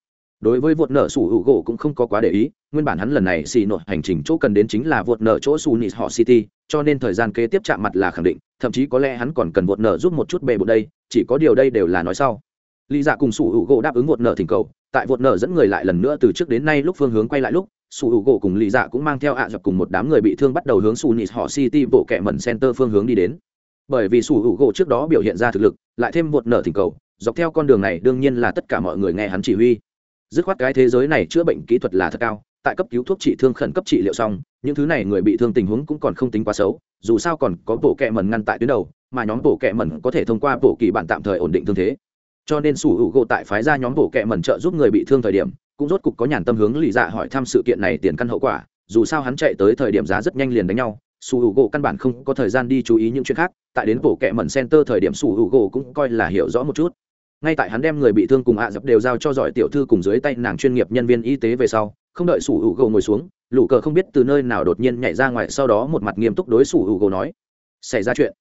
đối với vượt nợ sủ hữu gỗ cũng không có quá để ý, nguyên bản hắn lần này xì nội hành trình chỗ cần đến chính là vượt nợ chỗ sù nịt họ city, cho nên thời gian kế tiếp chạm mặt là khẳng định, thậm chí có lẽ hắn còn cần vượt nợ giúp một chút bề bộ đây, chỉ có điều đây đều là nói sau. Lý dạ cùng sủ hữu gỗ đáp ứng vượt nợ thỉnh cầu, tại vượt nợ dẫn người lại lần nữa từ trước đến nay lúc phương hướng quay lại lúc, sủ hữu gỗ cùng Lý dạ cũng mang theo ạ dập cùng một đám người bị thương bắt đầu hướng su nịt họ city bộ kẹ mẩn center phương hướng đi đến. Bởi vì sủ hữu gỗ trước đó biểu hiện ra thực lực, lại thêm một nợ thỉnh cầu, dọc theo con đường này đương nhiên là tất cả mọi người nghe hắn chỉ huy dứt khoát cái thế giới này chữa bệnh kỹ thuật là thật cao, tại cấp cứu thuốc trị thương khẩn cấp trị liệu xong, những thứ này người bị thương tình huống cũng còn không tính quá xấu, dù sao còn có bộ kẹ mẩn ngăn tại tuyến đầu, mà nhóm bộ kẹ mẩn có thể thông qua bộ kỳ bản tạm thời ổn định thương thế. Cho nên sủ hữu gỗ tại phái ra nhóm bộ kẹ mẩn trợ giúp người bị thương thời điểm, cũng rốt cục có nhàn tâm hướng lì dạ hỏi thăm sự kiện này tiền căn hậu quả, dù sao hắn chạy tới thời điểm giá rất nhanh liền đánh nhau, sủ hữu gỗ căn bản không có thời gian đi chú ý những chuyện khác, tại đến bộ kẹ mẩn center thời điểm sủ hữu gỗ cũng coi là hiểu rõ một chút ngay tại hắn đem người bị thương cùng ạ à dập đều giao cho giỏi tiểu thư cùng dưới tay nàng chuyên nghiệp nhân viên y tế về sau, không đợi sủ hữu gỗ ngồi xuống, lũ cờ không biết từ nơi nào đột nhiên nhảy ra ngoài, sau đó một mặt nghiêm túc đối sủ hữu gỗ nói, xảy ra chuyện.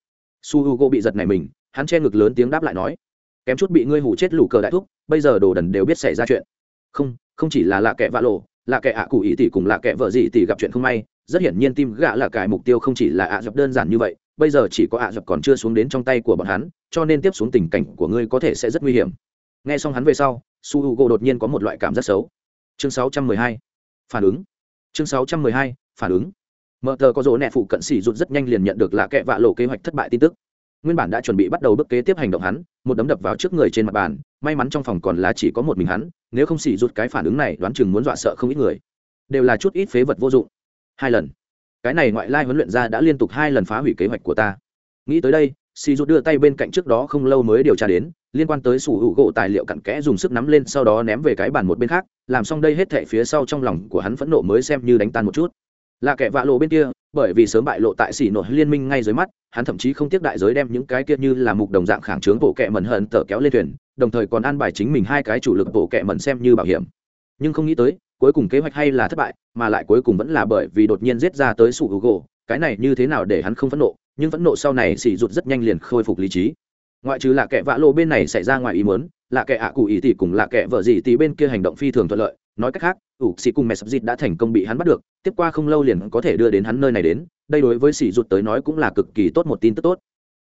Su hữu gỗ bị giật này mình, hắn che ngực lớn tiếng đáp lại nói, kém chút bị ngươi hủ chết lũ cờ đại thúc, bây giờ đồ đần đều biết xảy ra chuyện. Không không chỉ là lạ kẻ vạ lộ, lạ kẻ ạ cụ ý tỷ cùng là kẻ vợ gì tỷ gặp chuyện không may, rất hiển nhiên tim gạ là cái mục tiêu không chỉ là ạ dập đơn giản như vậy bây giờ chỉ có ạ dập còn chưa xuống đến trong tay của bọn hắn, cho nên tiếp xuống tình cảnh của ngươi có thể sẽ rất nguy hiểm. Nghe xong hắn về sau, su h u g o đột nhiên có một loại cảm rất xấu. Chương 612. phản ứng. Chương 612. phản ứng. Mở tờ có rỗ nẹ phụ cận xỉ rụt rất nhanh liền nhận được là kẹ vạ lộ kế hoạch thất bại tin tức. Nguyên bản đã chuẩn bị bắt đầu bước kế tiếp hành động hắn, một đấm đập vào trước người trên mặt bàn, may mắn trong phòng còn là chỉ có một mình hắn, nếu không xỉ rụt cái phản ứng này đoán chừng muốn dọa sợ không ít người. Đều là chút ít phế vật vô dụng. Hai lần cái này ngoại lai huấn luyện ra đã liên tục hai lần phá hủy kế hoạch của ta. Nghĩ tới đây si rút đưa tay bên cạnh trước đó không lâu mới điều tra đến, liên quan tới sủ hữu gỗ tài liệu cặn kẽ dùng sức nắm lên sau đó ném về cái bàn một bên khác, làm xong đây hết thệ phía sau trong lòng của hắn phẫn nộ mới xem như đánh tan một chút. Là kẻ vạ lộ bên kia, bởi vì sớm bại lộ tại xỉ nội liên minh ngay dưới mắt, hắn thậm chí không tiếc đại giới đem những cái kia như là mục đồng dạng kháng trướng bộ kẹ mẩn hận tờ kéo lên thuyền, đồng thời còn an bài chính mình hai cái chủ lực bộ kẹ mẩn xem như bảo hiểm. Nhưng không nghĩ tới cuối cùng kế hoạch hay là thất bại, mà lại cuối cùng vẫn là bởi vì đột nhiên giết ra tới sủ hữu gỗ cái này như thế nào để hắn không phẫn nộ, nhưng phẫn nộ sau này xỉ rụt rất nhanh liền khôi phục lý trí. Ngoại trừ là kẻ vạ lô bên này xảy ra ngoài ý muốn là kẻ ạ cụ ý tỷ cùng là kẻ vợ gì tỷ bên kia hành động phi thường thuận lợi, nói cách khác, ủ xì cùng mẹ sập dịt đã thành công bị hắn bắt được, tiếp qua không lâu liền có thể đưa đến hắn nơi này đến, đây đối với xỉ rụt tới nói cũng là cực kỳ tốt một tin tức tốt.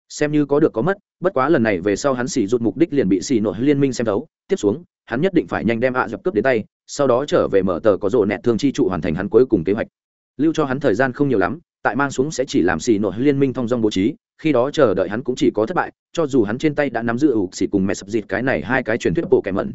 Xem như có được có mất, bất quá lần này về sau hắn xỉ rụt mục đích liền bị xỉ nội liên minh xem thấu, tiếp xuống hắn nhất định phải nhanh đem ạ dập cướp đến tay, sau đó trở về mở tờ có rộ nẹt thương chi trụ hoàn thành hắn cuối cùng kế hoạch. Lưu cho hắn thời gian không nhiều lắm, tại mang xuống sẽ chỉ làm xì nội liên minh thông dong bố trí, khi đó chờ đợi hắn cũng chỉ có thất bại, cho dù hắn trên tay đã nắm giữ ủ xì cùng mẹ sập dịt cái này hai cái truyền thuyết bộ kẻ mẩn.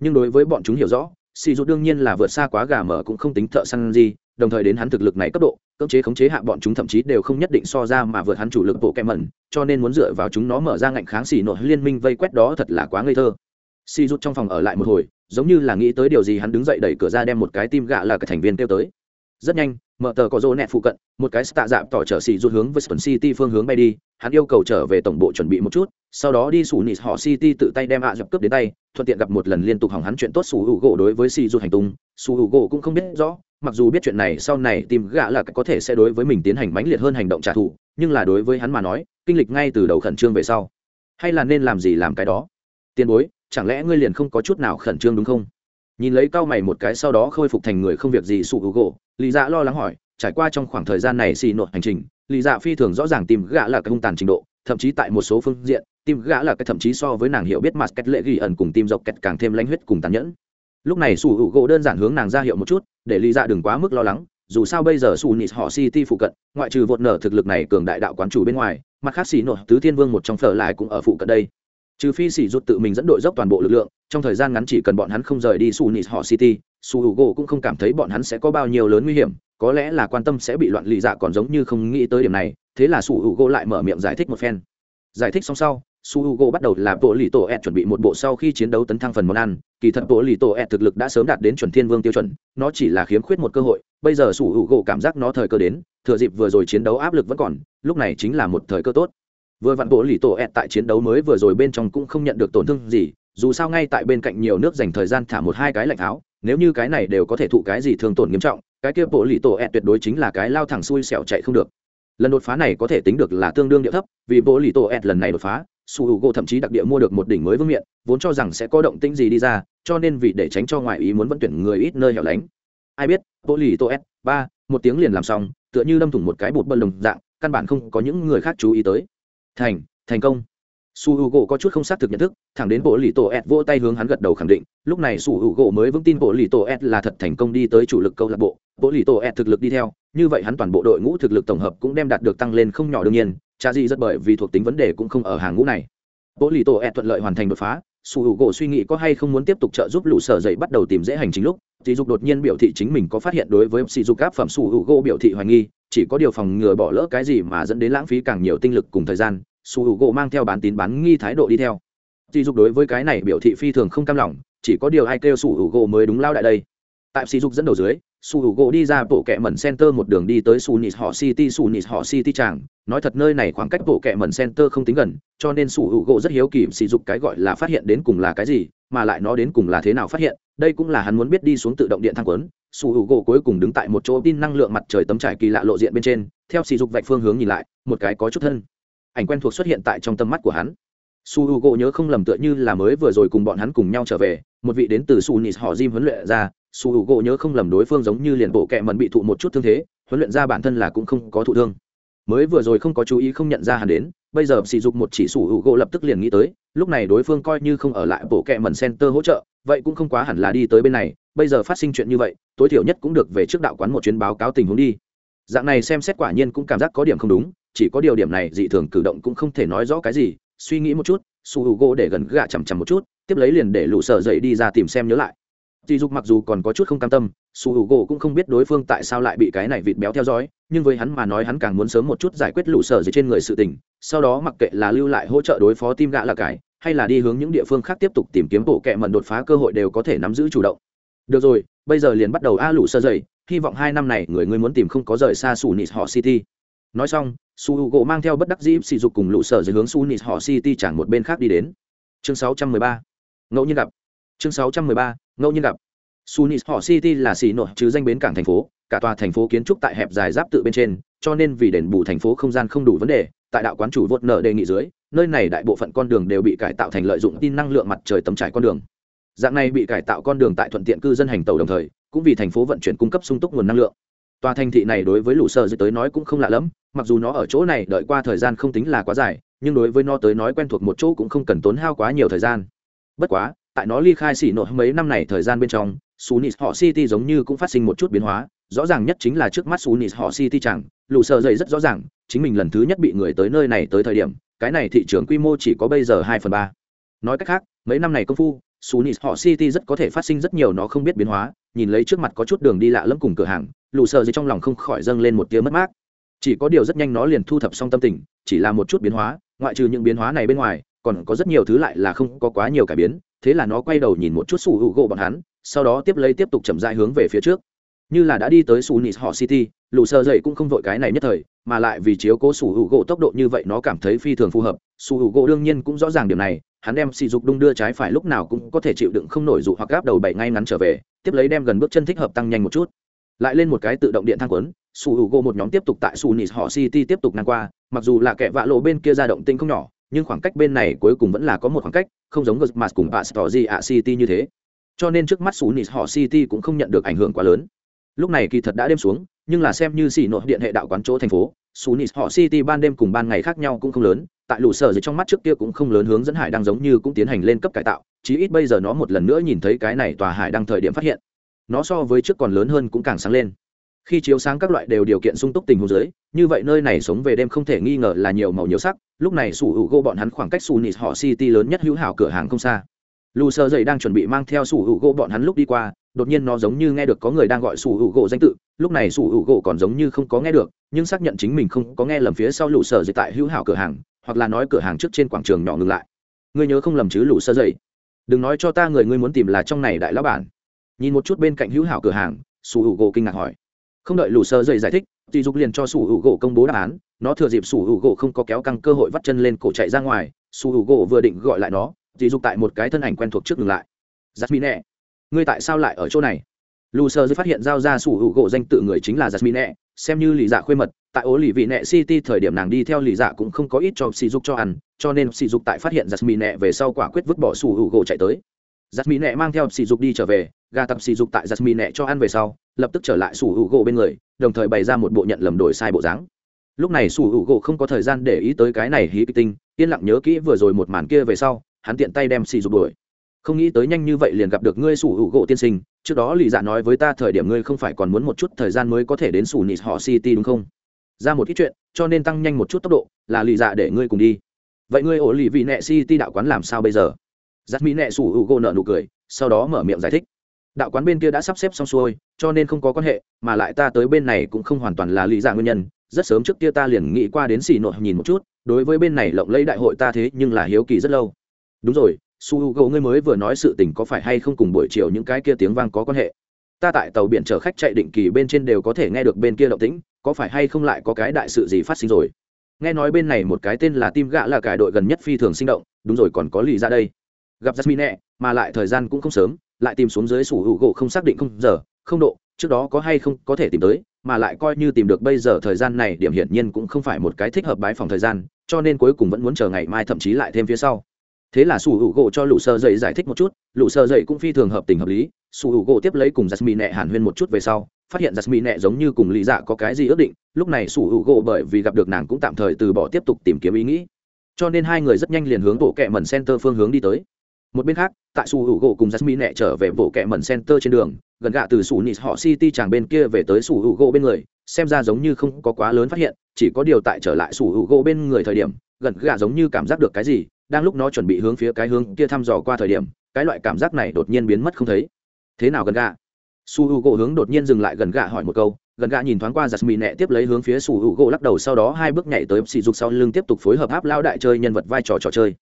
Nhưng đối với bọn chúng hiểu rõ, xì rút đương nhiên là vượt xa quá gà mở cũng không tính thợ săn gì, đồng thời đến hắn thực lực này cấp độ, cưỡng chế khống chế hạ bọn chúng thậm chí đều không nhất định so ra mà vượt hắn chủ lực bộ kẻ mẩn, cho nên muốn dựa vào chúng nó mở ra ngạnh kháng xì nội liên minh vây quét đó thật là quá ngây thơ xì rút trong phòng ở lại một hồi, giống như là nghĩ tới điều gì hắn đứng dậy đẩy cửa ra đem một cái tim gạ là cái thành viên kêu tới. Rất nhanh, mở tờ có rô nẹt phụ cận, một cái tạ dạp tỏ trở xì rút hướng với Spurs City phương hướng bay đi. Hắn yêu cầu trở về tổng bộ chuẩn bị một chút, sau đó đi sủ nịt họ City tự tay đem ạ dập cướp đến tay, thuận tiện gặp một lần liên tục hỏng hắn chuyện tốt sủ hữu gỗ đối với xì rút hành tung. Sủ hữu gỗ cũng không biết rõ, mặc dù biết chuyện này sau này tìm gạ là có thể sẽ đối với mình tiến hành mãnh liệt hơn hành động trả thù, nhưng là đối với hắn mà nói, kinh lịch ngay từ đầu khẩn trương về sau. Hay là nên làm gì làm cái đó? Tiền bối chẳng lẽ ngươi liền không có chút nào khẩn trương đúng không? Nhìn lấy cao mày một cái sau đó khôi phục thành người không việc gì sụ hữu gỗ lý dạ lo lắng hỏi, trải qua trong khoảng thời gian này xì nội hành trình, lý dạ phi thường rõ ràng tìm gã là cái hung tàn trình độ, thậm chí tại một số phương diện, tìm gã là cái thậm chí so với nàng hiểu biết mặt cách lệ ghi ẩn cùng tim dọc kẹt càng thêm lãnh huyết cùng tàn nhẫn. Lúc này sủ hữu gỗ đơn giản hướng nàng ra hiệu một chút, để lý dạ đừng quá mức lo lắng, dù sao bây giờ sủ nịt họ city phụ cận, ngoại trừ vột nở thực lực này cường đại đạo quán chủ bên ngoài, mặt khác xì nội tứ thiên vương một trong phở lại cũng ở phụ cận đây trừ phi sỉ rút tự mình dẫn đội dốc toàn bộ lực lượng, trong thời gian ngắn chỉ cần bọn hắn không rời đi su nịt họ city, su h u cũng không cảm thấy bọn hắn sẽ có bao nhiêu lớn nguy hiểm, có lẽ là quan tâm sẽ bị loạn lì dạ còn giống như không nghĩ tới điểm này, thế là su h u lại mở miệng giải thích một phen. Giải thích xong sau, su h u bắt đầu là bộ lì tổ ed chuẩn bị một bộ sau khi chiến đấu tấn thăng phần món ăn, kỳ thật bộ lì tổ ed thực lực đã sớm đạt đến chuẩn thiên vương tiêu chuẩn, nó chỉ là khiếm khuyết một cơ hội, bây giờ su h u cảm giác nó thời cơ đến, thừa dịp vừa rồi chiến đấu áp lực vẫn còn, lúc này chính là một thời cơ tốt vừa vặn bộ lì tổ ẹt tại chiến đấu mới vừa rồi bên trong cũng không nhận được tổn thương gì, dù sao ngay tại bên cạnh nhiều nước dành thời gian thả một hai cái lạnh áo, nếu như cái này đều có thể thụ cái gì thương tổn nghiêm trọng, cái kia bộ lì tổ ẹt tuyệt đối chính là cái lao thẳng xuôi xẻo chạy không được. Lần đột phá này có thể tính được là tương đương địa thấp, vì bộ lì tổ ẹt lần này đột phá, su h u gỗ thậm chí đặc địa mua được một đỉnh mới vương miện, vốn cho rằng sẽ có động tĩnh gì đi ra, cho nên vì để tránh cho ngoại ý muốn vận tuyển người ít nơi hẻo lánh. Ai biết, bộ lì tổ ẹt, ba, một tiếng liền làm xong, tựa như đâm thủng một cái bột bần lồng dạng, căn bản không có những người khác chú ý tới thành thành công. Su h u gỗ có chút không xác thực nhận thức, thẳng đến bộ lì tổ ed vỗ tay hướng hắn gật đầu khẳng định. Lúc này su h u gỗ mới vững tin bộ lì tổ ed là thật thành công đi tới chủ lực câu lạc bộ. Bộ lì tổ ed thực lực đi theo, như vậy hắn toàn bộ đội ngũ thực lực tổng hợp cũng đem đạt được tăng lên không nhỏ đương nhiên. Cha di rất bởi vì thuộc tính vấn đề cũng không ở hàng ngũ này. Bộ lì tổ ed thuận lợi hoàn thành đột phá sủ hữu gỗ suy nghĩ có hay không muốn tiếp tục trợ giúp lũ sở dậy bắt đầu tìm dễ hành chính lúc dì dục đột nhiên biểu thị chính mình có phát hiện đối với sỉ dục áp phẩm sủ hữu gỗ biểu thị hoài nghi, chỉ có điều phòng ngừa bỏ lỡ cái gì mà dẫn đến lãng phí càng nhiều tinh lực cùng thời gian, sủ hữu gỗ mang theo bán tín bán nghi thái độ đi theo. Dì dục đối với cái này biểu thị phi thường không cam lòng, chỉ có điều ai kêu sủ hữu gỗ mới đúng lao đại đây tại sỉ dục dẫn đầu dưới, su h u gỗ đi ra bộ kẹ mẩn center một đường đi tới su nis họ city, su nis họ city tràng. Nói thật nơi này khoảng cách bộ kẹ mẩn center không tính gần, cho nên su h u gỗ rất hiếu kỳ sỉ dục cái gọi là phát hiện đến cùng là cái gì, mà lại nó đến cùng là thế nào phát hiện. Đây cũng là hắn muốn biết đi xuống tự động điện thang quấn su h u gỗ cuối cùng đứng tại một chỗ tin năng lượng mặt trời tấm trải kỳ lạ lộ diện bên trên, theo sỉ dục vạch phương hướng nhìn lại, một cái có chút thân. Ảnh quen thuộc xuất hiện tại trong tâm mắt của hắn. Su h u gỗ nhớ không lầm tựa như là mới vừa rồi cùng bọn hắn cùng nhau trở về, một vị đến từ su nis họ jim huấn luyện ra su h u gỗ nhớ không lầm đối phương giống như liền bộ kẹ mần bị thụ một chút thương thế, huấn luyện ra bản thân là cũng không có thụ thương. Mới vừa rồi không có chú ý không nhận ra hắn đến, bây giờ sỉ dục một chỉ su h u gỗ lập tức liền nghĩ tới, lúc này đối phương coi như không ở lại bộ kẹ mần center hỗ trợ, vậy cũng không quá hẳn là đi tới bên này, bây giờ phát sinh chuyện như vậy, tối thiểu nhất cũng được về trước đạo quán một chuyến báo cáo tình huống đi. Dạng này xem xét quả nhiên cũng cảm giác có điểm không đúng, chỉ có điều điểm này dị thường cử động cũng không thể nói rõ cái gì, suy nghĩ một chút, su h u gỗ để gần gạ chằm chằm một chút, tiếp lấy liền để lũ sợ dậy đi ra tìm xem nhớ lại. Tỷ dục mặc dù còn có chút không cam tâm, su h gỗ cũng không biết đối phương tại sao lại bị cái này vịt béo theo dõi, nhưng với hắn mà nói hắn càng muốn sớm một chút giải quyết lũ sở dưới trên người sự tình, sau đó mặc kệ là lưu lại hỗ trợ đối phó tim gạ là cái, hay là đi hướng những địa phương khác tiếp tục tìm kiếm bộ kệ mận đột phá cơ hội đều có thể nắm giữ chủ động được rồi, bây giờ liền bắt đầu a lũ sơ dậy, hy vọng hai năm này người ngươi muốn tìm không có rời xa sủ nịt họ city nói xong, su h gỗ mang theo bất đắc dĩ sỉ dục cùng lũ sở dưới hướng su nis họ city chẳng một bên khác đi đến chương 613. ngẫu nhiên gặp chương 613 ngẫu nhiên gặp. Sunis họ city là xì nội chứ danh bến cảng thành phố, cả tòa thành phố kiến trúc tại hẹp dài giáp tự bên trên, cho nên vì đền bù thành phố không gian không đủ vấn đề, tại đạo quán chủ vốt nợ đề nghị dưới, nơi này đại bộ phận con đường đều bị cải tạo thành lợi dụng tin năng lượng mặt trời tấm trải con đường. Dạng này bị cải tạo con đường tại thuận tiện cư dân hành tàu đồng thời, cũng vì thành phố vận chuyển cung cấp sung túc nguồn năng lượng. Tòa thành thị này đối với lũ sơ dưới tới nói cũng không lạ lẫm, mặc dù nó ở chỗ này đợi qua thời gian không tính là quá dài, nhưng đối với nó tới nói quen thuộc một chỗ cũng không cần tốn hao quá nhiều thời gian. Bất quá tại nó ly khai xỉ nội mấy năm này thời gian bên trong sunis họ city giống như cũng phát sinh một chút biến hóa, rõ ràng nhất chính là trước mắt sunis họ city chẳng, lù sợ dậy rất rõ ràng, chính mình lần thứ nhất bị người tới nơi này tới thời điểm, cái này thị trường quy mô chỉ có bây giờ hai phần ba. Nói cách khác, mấy năm này công phu sunis họ city rất có thể phát sinh rất nhiều nó không biết biến hóa, nhìn lấy trước mặt có chút đường đi lạ lẫm cùng cửa hàng, lù sợ dậy trong lòng không khỏi dâng lên một tia mất mát. Chỉ có điều rất nhanh nó liền thu thập xong tâm tình, chỉ là một chút biến hóa, ngoại trừ những biến hóa này bên ngoài còn có rất nhiều thứ lại là không có quá nhiều cải biến, thế là nó quay đầu nhìn một chút sủ hữu gỗ bọn hắn, sau đó tiếp lấy tiếp tục chậm rãi hướng về phía trước. Như là đã đi tới sủ nịt họ city lù sơ dậy cũng không vội cái này nhất thời, mà lại vì chiếu cố sủ hữu gỗ tốc độ như vậy nó cảm thấy phi thường phù hợp. Sủ hữu gỗ đương nhiên cũng rõ ràng điều này, hắn đem sỉ dục đung đưa trái phải lúc nào cũng có thể chịu đựng không nổi dụ hoặc gáp đầu bảy ngay ngắn trở về, tiếp lấy đem gần bước chân thích hợp tăng nhanh một chút. Lại lên một cái tự động điện thang quấn su h u một nhóm tiếp tục tại su nis họ city tiếp tục ngang qua, mặc dù là kẻ vạ lộ bên kia ra động tinh không nhỏ nhưng khoảng cách bên này cuối cùng vẫn là có một khoảng cách, không giống gật mặt cùng pastor a city như thế. Cho nên trước mắt sunis họ city cũng không nhận được ảnh hưởng quá lớn. Lúc này kỳ thật đã đêm xuống, nhưng là xem như xỉ nội điện hệ đạo quán chỗ thành phố, sunis họ city ban đêm cùng ban ngày khác nhau cũng không lớn. Tại lũ sở dưới trong mắt trước kia cũng không lớn hướng dẫn hải đang giống như cũng tiến hành lên cấp cải tạo, chí ít bây giờ nó một lần nữa nhìn thấy cái này tòa hải đang thời điểm phát hiện. Nó so với trước còn lớn hơn cũng càng sáng lên khi chiếu sáng các loại đều điều kiện sung túc tình hồ dưới, như vậy nơi này sống về đêm không thể nghi ngờ là nhiều màu nhiều sắc. Lúc này sủ hữu gỗ bọn hắn khoảng cách sủ nịt họ city lớn nhất hữu hảo cửa hàng không xa. Lù sơ dậy đang chuẩn bị mang theo sủ hữu gỗ bọn hắn lúc đi qua, đột nhiên nó giống như nghe được có người đang gọi sủ hữu gỗ danh tự. Lúc này sủ hữu gỗ còn giống như không có nghe được, nhưng xác nhận chính mình không có nghe lầm phía sau lù sơ dậy tại hữu hảo cửa hàng, hoặc là nói cửa hàng trước trên quảng trường nhỏ ngừng lại. Ngươi nhớ không lầm chứ lù sơ dậy? Đừng nói cho ta người ngươi muốn tìm là trong này đại lão bản. Nhìn một chút bên cạnh hữu hảo cửa hàng, sủ hữu gỗ kinh ngạc hỏi không đợi lù sơ dậy giải thích dì dục liền cho sủ hữu gỗ công bố đáp án. Nó thừa dịp sủ hữu gỗ không có kéo căng cơ hội vắt chân lên cổ chạy ra ngoài, sủ hữu gỗ vừa định gọi lại nó dì dục tại một cái thân ảnh quen thuộc trước ngừng lại. Jasmine, ngươi tại sao lại ở chỗ này? Lù sơ dậy phát hiện giao ra sủ hữu gỗ danh tự người chính là jasmine. Xem như lì dạ khuê mật, tại ố lì vị nẹ city thời điểm nàng đi theo lì dạ cũng không có ít cho sỉ dục cho ăn, cho nên sỉ dục tại phát hiện jasmine về sau quả quyết vứt bỏ sủ hữu gỗ chạy tới jasmine mang theo sỉ dục đi trở về, gà tập sỉ dục tại jasmine cho ăn về sau, lập tức trở lại sủ hữu gỗ bên người, đồng thời bày ra một bộ nhận lầm đổi sai bộ dáng. Lúc này sủ hữu gỗ không có thời gian để ý tới cái này hí kịch tinh, yên lặng nhớ kỹ vừa rồi một màn kia về sau, hắn tiện tay đem xì dục đuổi. Không nghĩ tới nhanh như vậy liền gặp được ngươi, sủ hữu gỗ tiên sinh, trước đó lì dạ nói với ta thời điểm ngươi không phải còn muốn một chút thời gian mới có thể đến sủ nịt họ city đúng không? Ra một ít chuyện, cho nên tăng nhanh một chút tốc độ, là lì dạ để ngươi cùng đi. Vậy ngươi ổ lì vị nẹ city đạo quán làm sao bây giờ? Giặt mỹ nẹ sủ hữu gỗ nợ nụ cười, sau đó mở miệng giải thích. Đạo quán bên kia đã sắp xếp xong xuôi, cho nên không có quan hệ, mà lại ta tới bên này cũng không hoàn toàn là lý giả nguyên nhân. Rất sớm trước kia ta liền nghĩ qua đến xì nội nhìn một chút, đối với bên này lộng lấy đại hội ta thế nhưng là hiếu kỳ rất lâu. Đúng rồi su h u gỗ ngươi mới vừa nói sự tình có phải hay không cùng buổi chiều những cái kia tiếng vang có quan hệ? Ta tại tàu biển chở khách chạy định kỳ bên trên đều có thể nghe được bên kia động tĩnh, có phải hay không lại có cái đại sự gì phát sinh rồi? Nghe nói bên này một cái tên là tim gã là cải đội gần nhất phi thường sinh động, đúng rồi còn có lì ra dạ đây gặp jasmine mà lại thời gian cũng không sớm, lại tìm xuống dưới sủ hữu gỗ không xác định không giờ, không độ, trước đó có hay không có thể tìm tới, mà lại coi như tìm được bây giờ thời gian này, điểm hiển nhiên cũng không phải một cái thích hợp bái phòng thời gian, cho nên cuối cùng vẫn muốn chờ ngày mai thậm chí lại thêm phía sau. Thế là sủ hữu gỗ cho lũ sơ dậy giải thích một chút, lũ sơ dậy cũng phi thường hợp tình hợp lý, sủ hữu gỗ tiếp lấy cùng Jasmine mì nẹ hàn huyên một chút về sau, phát hiện Jasmine nẹ giống như cùng lý dạ có cái gì ước định, lúc này sủ hữu gỗ bởi vì gặp được nàng cũng tạm thời từ bỏ tiếp tục tìm kiếm ý nghĩ. Cho nên hai người rất nhanh liền hướng bộ kẹ mần center phương hướng đi tới một bên khác, tại su hữu gỗ cùng jasmine nẹ trở về bộ kẹ mẩn center trên đường, gần gạ từ su nis họ city chàng bên kia về tới su hữu gỗ bên người, xem ra giống như không có quá lớn phát hiện, chỉ có điều tại trở lại su hữu gỗ bên người thời điểm, gần gạ giống như cảm giác được cái gì, đang lúc nó chuẩn bị hướng phía cái hướng kia thăm dò qua thời điểm, cái loại cảm giác này đột nhiên biến mất không thấy. Thế nào gần gạ? Su hữu gỗ hướng đột nhiên dừng lại gần gạ hỏi một câu, gần gạ nhìn thoáng qua giặt mì nẹ tiếp lấy hướng phía su hữu gỗ lắc đầu sau đó hai bước nhảy tới sỉ dục sau lưng tiếp tục phối hợp áp lao đại chơi nhân vật vai trò trò chơi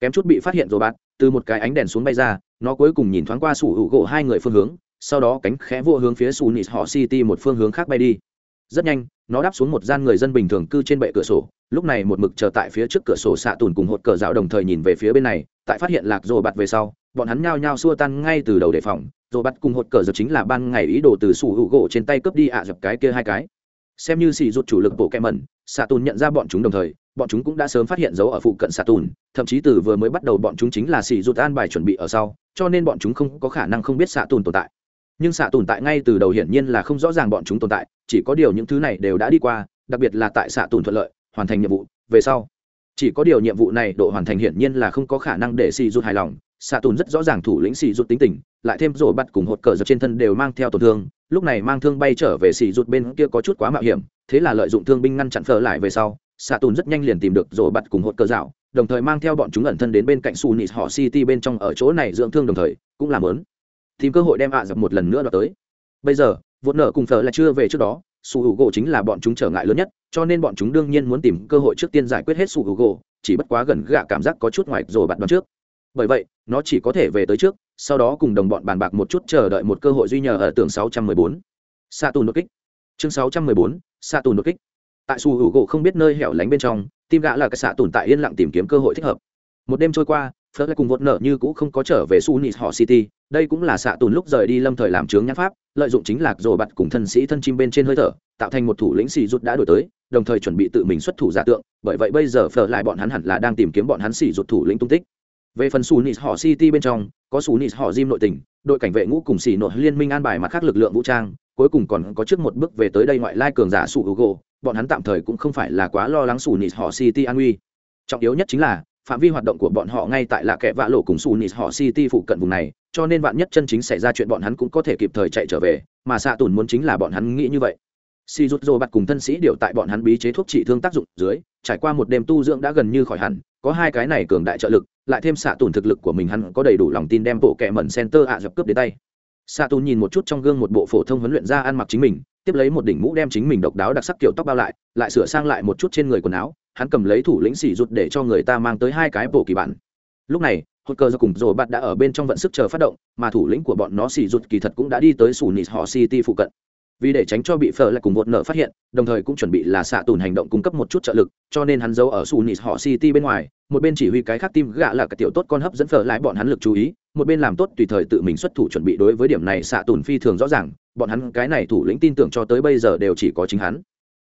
kém chút bị phát hiện rồi bạn từ một cái ánh đèn xuống bay ra, nó cuối cùng nhìn thoáng qua sủ hữu gỗ hai người phương hướng, sau đó cánh khẽ vô hướng phía sù nịt họ city một phương hướng khác bay đi. Rất nhanh, nó đáp xuống một gian người dân bình thường cư trên bệ cửa sổ, lúc này một mực chờ tại phía trước cửa sổ xạ tùn cùng hột cờ dạo đồng thời nhìn về phía bên này, tại phát hiện lạc rồ bạt về sau, bọn hắn nhao nhao xua tan ngay từ đầu đề phòng, rồ bạt cùng hột cờ giật chính là ban ngày ý đồ từ sủ hữu gỗ trên tay cướp đi ạ à dập cái kia hai cái. Xem như xì rụt chủ lực bộ kem mẩn, xạ tùn nhận ra bọn chúng đồng thời bọn chúng cũng đã sớm phát hiện dấu ở phụ cận xạ tùn, thậm chí từ vừa mới bắt đầu bọn chúng chính là xì rụt an bài chuẩn bị ở sau, cho nên bọn chúng không có khả năng không biết xạ tùn tồn tại. Nhưng xạ tồn tại ngay từ đầu hiển nhiên là không rõ ràng bọn chúng tồn tại, chỉ có điều những thứ này đều đã đi qua, đặc biệt là tại xạ tồn thuận lợi, hoàn thành nhiệm vụ, về sau. Chỉ có điều nhiệm vụ này độ hoàn thành hiển nhiên là không có khả năng để xì rụt hài lòng xạ tồn rất rõ ràng thủ lĩnh xì rụt tính tình, lại thêm rồi bắt cùng hột cờ giật trên thân đều mang theo tổn thương, lúc này mang thương bay trở về xì rụt bên kia có chút quá mạo hiểm, thế là lợi dụng thương binh ngăn chặn phở lại về sau xạ tùn rất nhanh liền tìm được rồi bật cùng hột cờ dạo đồng thời mang theo bọn chúng ẩn thân đến bên cạnh su nịt họ city bên trong ở chỗ này dưỡng thương đồng thời cũng làm lớn tìm cơ hội đem ạ dập một lần nữa đ tới bây giờ vốn nợ cùng thờ là chưa về trước đó su hữu gỗ chính là bọn chúng trở ngại lớn nhất cho nên bọn chúng đương nhiên muốn tìm cơ hội trước tiên giải quyết hết su hữu gỗ chỉ bất quá gần gạ cảm giác có chút ngoài rồi bạn đoán trước bởi vậy nó chỉ có thể về tới trước sau đó cùng đồng bọn bàn bạc một chút chờ đợi một cơ hội duy nhờ ở tường 614. Sa tù nội kích. Chương 614, Sa tù nội kích. Tại su hữu gỗ không biết nơi hẻo lánh bên trong, tim gã là cái xạ tồn tại yên lặng tìm kiếm cơ hội thích hợp. Một đêm trôi qua, Phớt lại cùng vột nợ như cũ không có trở về Sunis họ City, đây cũng là xạ tồn lúc rời đi lâm thời làm trướng nhãn pháp, lợi dụng chính lạc rồi bật cùng thân sĩ thân chim bên trên hơi thở, tạo thành một thủ lĩnh xì rút đã đổi tới, đồng thời chuẩn bị tự mình xuất thủ giả tượng, bởi vậy bây giờ Phở lại bọn hắn hẳn là đang tìm kiếm bọn hắn xì rút thủ lĩnh tung tích về phần Sunis họ City bên trong, có Sunis họ Jim nội tình, đội cảnh vệ ngũ cùng xì nội liên minh an bài mặt khác lực lượng vũ trang, cuối cùng còn có trước một bước về tới đây ngoại lai cường giả Su Gỗ bọn hắn tạm thời cũng không phải là quá lo lắng Sunis họ City an nguy. Trọng yếu nhất chính là phạm vi hoạt động của bọn họ ngay tại là kẻ vạ lộ cùng Sunis họ City phụ cận vùng này, cho nên vạn nhất chân chính xảy ra chuyện bọn hắn cũng có thể kịp thời chạy trở về, mà xạ tùn muốn chính là bọn hắn nghĩ như vậy. Si rút rồi bạt cùng thân sĩ điều tại bọn hắn bí chế thuốc trị thương tác dụng dưới, trải qua một đêm tu dưỡng đã gần như khỏi hẳn, có hai cái này cường đại trợ lực lại thêm xạ tùn thực lực của mình hắn có đầy đủ lòng tin đem bộ kẻ mẩn center ạ dập cướp đến tay xạ tùn nhìn một chút trong gương một bộ phổ thông huấn luyện ra ăn mặc chính mình tiếp lấy một đỉnh mũ đem chính mình độc đáo đặc sắc kiểu tóc bao lại lại sửa sang lại một chút trên người quần áo, hắn cầm lấy thủ lĩnh xỉ rụt để cho người ta mang tới hai cái bộ kỳ bản. Lúc này hốt cơ do cùng rồi bạn đã ở bên trong vận sức chờ phát động, mà thủ lĩnh của bọn nó xỉ rụt kỳ thật cũng đã đi tới sủ nịt họ city phụ cận vì để tránh cho bị phở lại cùng một nợ phát hiện, đồng thời cũng chuẩn bị là xạ tùn hành động cung cấp một chút trợ lực, cho nên hắn giấu ở su nis họ city bên ngoài, một bên chỉ huy cái khác tim gạ là cái tiểu tốt con hấp dẫn phở lại bọn hắn lực chú ý, một bên làm tốt tùy thời tự mình xuất thủ chuẩn bị đối với điểm này xạ tùn phi thường rõ ràng, bọn hắn cái này thủ lĩnh tin tưởng cho tới bây giờ đều chỉ có chính hắn.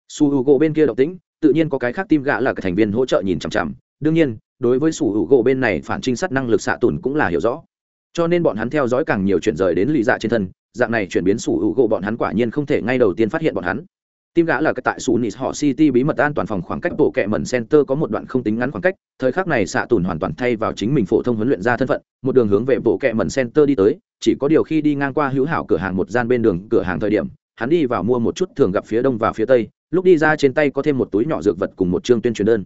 Su h u gỗ bên kia động tĩnh, tự nhiên có cái khác tim gạ là cái thành viên hỗ trợ nhìn chằm chằm, đương nhiên, đối với su h u gỗ bên này phản trinh sát năng lực xạ tùn cũng là hiểu rõ. Cho nên bọn hắn theo dõi càng nhiều chuyển rời đến lì dạ trên thân dạng này chuyển biến sủ hữu gỗ bọn hắn quả nhiên không thể ngay đầu tiên phát hiện bọn hắn. Tim gã là cái tại sủ nịt họ city bí mật an toàn phòng khoảng cách bộ kệ mẩn center có một đoạn không tính ngắn khoảng cách. Thời khắc này xạ tùn hoàn toàn thay vào chính mình phổ thông huấn luyện ra thân phận, một đường hướng về bộ kệ mẩn center đi tới. Chỉ có điều khi đi ngang qua hữu hảo cửa hàng một gian bên đường, cửa hàng thời điểm, hắn đi vào mua một chút thường gặp phía đông và phía tây. Lúc đi ra trên tay có thêm một túi nhỏ dược vật cùng một chương tuyên truyền đơn.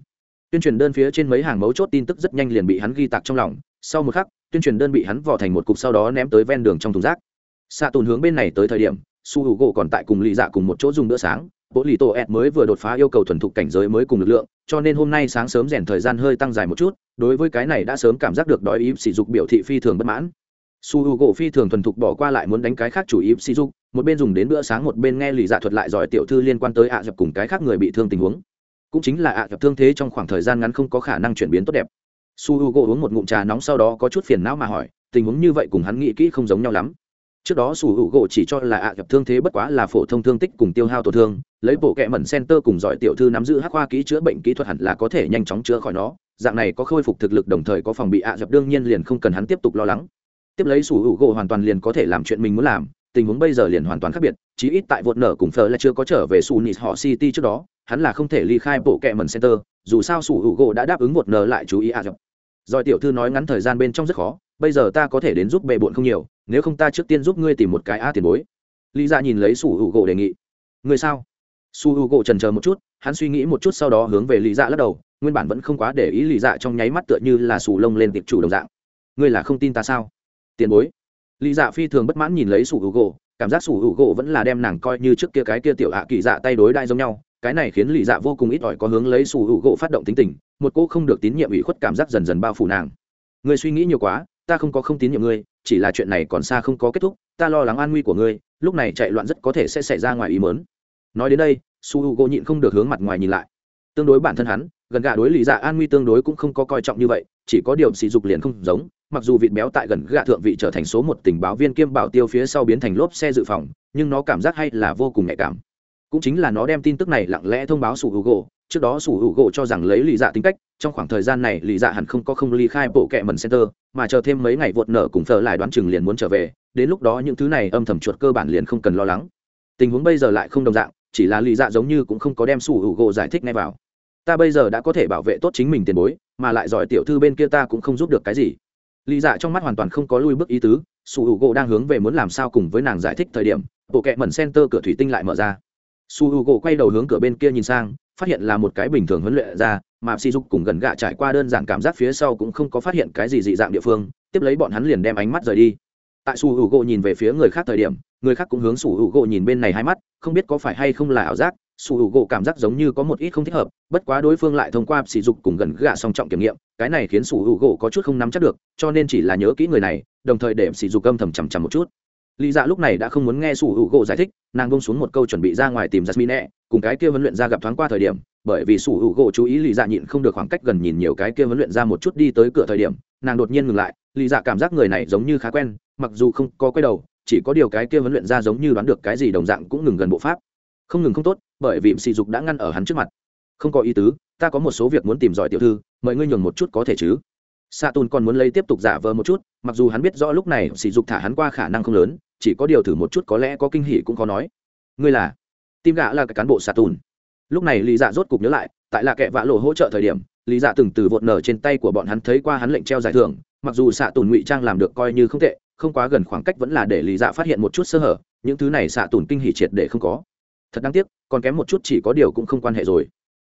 Tuyên truyền đơn phía trên mấy hàng mấu chốt tin tức rất nhanh liền bị hắn ghi tạc trong lòng. Sau một khắc, tuyên truyền đơn bị hắn vò thành một cục sau đó ném tới ven đường trong thùng rác xạ tồn hướng bên này tới thời điểm, su h u gỗ còn tại cùng lì dạ cùng một chỗ dùng bữa sáng. Bộ lì tổ ed mới vừa đột phá yêu cầu thuần thục cảnh giới mới cùng lực lượng, cho nên hôm nay sáng sớm rèn thời gian hơi tăng dài một chút, đối với cái này đã sớm cảm giác được đói ý sỉ dục biểu thị phi thường bất mãn. Su h u gỗ phi thường thuần thục bỏ qua lại muốn đánh cái khác chủ ý sỉ dục, một bên dùng đến bữa sáng, một bên nghe lì dạ thuật lại giỏi tiểu thư liên quan tới ạ dập cùng cái khác người bị thương tình huống. Cũng chính là ạ dập thương thế trong khoảng thời gian ngắn không có khả năng chuyển biến tốt đẹp. Su h u gỗ uống một ngụm trà nóng sau đó có chút phiền não mà hỏi, tình huống như vậy cùng hắn nghĩ kỹ không giống nhau lắm trước đó sủ hữu gỗ chỉ cho là ạ gặp thương thế bất quá là phổ thông thương tích cùng tiêu hao tổn thương, lấy bộ kẹ mẩn center cùng giỏi tiểu thư nắm giữ hắc khoa kỹ chữa bệnh kỹ thuật hẳn là có thể nhanh chóng chữa khỏi nó. Dạng này có khôi phục thực lực đồng thời có phòng bị ạ dập đương nhiên liền không cần hắn tiếp tục lo lắng. Tiếp lấy sủ hữu gỗ hoàn toàn liền có thể làm chuyện mình muốn làm, tình huống bây giờ liền hoàn toàn khác biệt, chí ít tại vột nở cùng phờ là chưa có trở về sủ nịt họ city trước đó, hắn là không thể ly khai bộ kẹ mẩn center, dù sao sủ hữu gỗ đã đáp ứng vột nở lại chú ý ạ dập giỏi tiểu thư nói ngắn thời gian bên trong rất khó bây giờ ta có thể đến giúp bệ bộn không nhiều, nếu không ta trước tiên giúp ngươi tìm một cái a tiền bối. Lý dạ nhìn lấy su hữu gỗ đề nghị. Ngươi sao? Su u gỗ trần chờ một chút, hắn suy nghĩ một chút sau đó hướng về lý dạ lắc đầu, nguyên bản vẫn không quá để ý lý dạ trong nháy mắt tựa như là sù lông lên tiệp chủ đồng dạng. Ngươi là không tin ta sao? Tiền bối. Lý dạ phi thường bất mãn nhìn lấy su u gỗ, cảm giác su u gỗ vẫn là đem nàng coi như trước kia cái kia tiểu hạ kỳ dạ tay đối đai giống nhau, cái này khiến lý dạ vô cùng ít ỏi có hướng lấy su u gỗ phát động tính tình, một cô không được tín nhiệm ủy khuất cảm giác dần dần bao phủ nàng. Ngươi suy nghĩ nhiều quá ta không có không tín nhiệm ngươi, chỉ là chuyện này còn xa không có kết thúc, ta lo lắng an nguy của ngươi, lúc này chạy loạn rất có thể sẽ xảy ra ngoài ý mớn nói đến đây, su h u g o nhịn không được hướng mặt ngoài nhìn lại. Tương đối bản thân hắn, gần gà đối lý dạ an nguy tương đối cũng không có coi trọng như vậy, chỉ có điều sỉ dục liền không giống, mặc dù vịt béo tại gần gà thượng vị trở thành số một tình báo viên kiêm bảo tiêu phía sau biến thành lốp xe dự phòng, nhưng nó cảm giác hay là vô cùng nhạy cảm. Cũng chính là nó đem tin tức này lặng lẽ thông báo su h u g o trước đó sủ hữu gỗ cho rằng lấy lì dạ tính cách, trong khoảng thời gian này lì dạ hẳn không có không ly khai bộ kệ mần center, mà chờ thêm mấy ngày vột nở cùng thờ lại đoán chừng liền muốn trở về, đến lúc đó những thứ này âm thầm chuột cơ bản liền không cần lo lắng. Tình huống bây giờ lại không đồng dạng, chỉ là lì dạ giống như cũng không có đem sủ hữu gỗ giải thích ngay vào. Ta bây giờ đã có thể bảo vệ tốt chính mình tiền bối, mà lại giỏi tiểu thư bên kia ta cũng không giúp được cái gì. Lì dạ trong mắt hoàn toàn không có lui bước ý tứ, sủ hữu gỗ đang hướng về muốn làm sao cùng với nàng giải thích thời điểm, bộ kệ mần center cửa thủy tinh lại mở ra. Su h u gỗ quay đầu hướng cửa bên kia nhìn sang phát hiện là một cái bình thường huấn luyện ra, mà si dục cùng gần gạ trải qua đơn giản cảm giác phía sau cũng không có phát hiện cái gì dị dạng địa phương, tiếp lấy bọn hắn liền đem ánh mắt rời đi. Tại su hữu gỗ nhìn về phía người khác thời điểm, người khác cũng hướng su hữu gỗ nhìn bên này hai mắt, không biết có phải hay không là ảo giác, su hữu gỗ cảm giác giống như có một ít không thích hợp, bất quá đối phương lại thông qua sỉ dục cùng gần gạ song trọng kiểm nghiệm, cái này khiến su hữu gỗ có chút không nắm chắc được, cho nên chỉ là nhớ kỹ người này, đồng thời để sỉ dục âm thầm chằm chằm một chút. Lý dạ lúc này đã không muốn nghe su hữu gỗ giải thích, nàng bông xuống một câu chuẩn bị ra ngoài tìm jasmine cùng cái kia huấn luyện ra gặp thoáng qua thời điểm, bởi vì sủ hữu gỗ chú ý lì dạ nhịn không được khoảng cách gần nhìn nhiều cái kia huấn luyện ra một chút đi tới cửa thời điểm, nàng đột nhiên ngừng lại lì dạ cảm giác người này giống như khá quen, mặc dù không có quay đầu, chỉ có điều cái kia huấn luyện ra giống như đoán được cái gì đồng dạng cũng ngừng gần bộ pháp. Không ngừng không tốt, bởi vì sỉ dục đã ngăn ở hắn trước mặt. Không có ý tứ, ta có một số việc muốn tìm giỏi tiểu thư, mời ngươi nhường một chút có thể chứ? Xạ tùn còn muốn lấy tiếp tục giả vờ một chút, mặc dù hắn biết rõ lúc này sỉ dục thả hắn qua khả năng không lớn, chỉ có điều thử một chút có lẽ có kinh hỉ cũng khó nói. Ngươi là? Tim gã là cái cán bộ xạ tùn. Lúc này lý dạ rốt cục nhớ lại, tại là kẻ vạ lộ hỗ trợ thời điểm, lý dạ từng từ vột nở trên tay của bọn hắn thấy qua hắn lệnh treo giải thưởng, mặc dù xạ tùn ngụy trang làm được coi như không tệ, không quá gần khoảng cách vẫn là để lý dạ phát hiện một chút sơ hở, những thứ này xạ tùn kinh hỉ triệt để không có. Thật đáng tiếc, còn kém một chút chỉ có điều cũng không quan hệ rồi.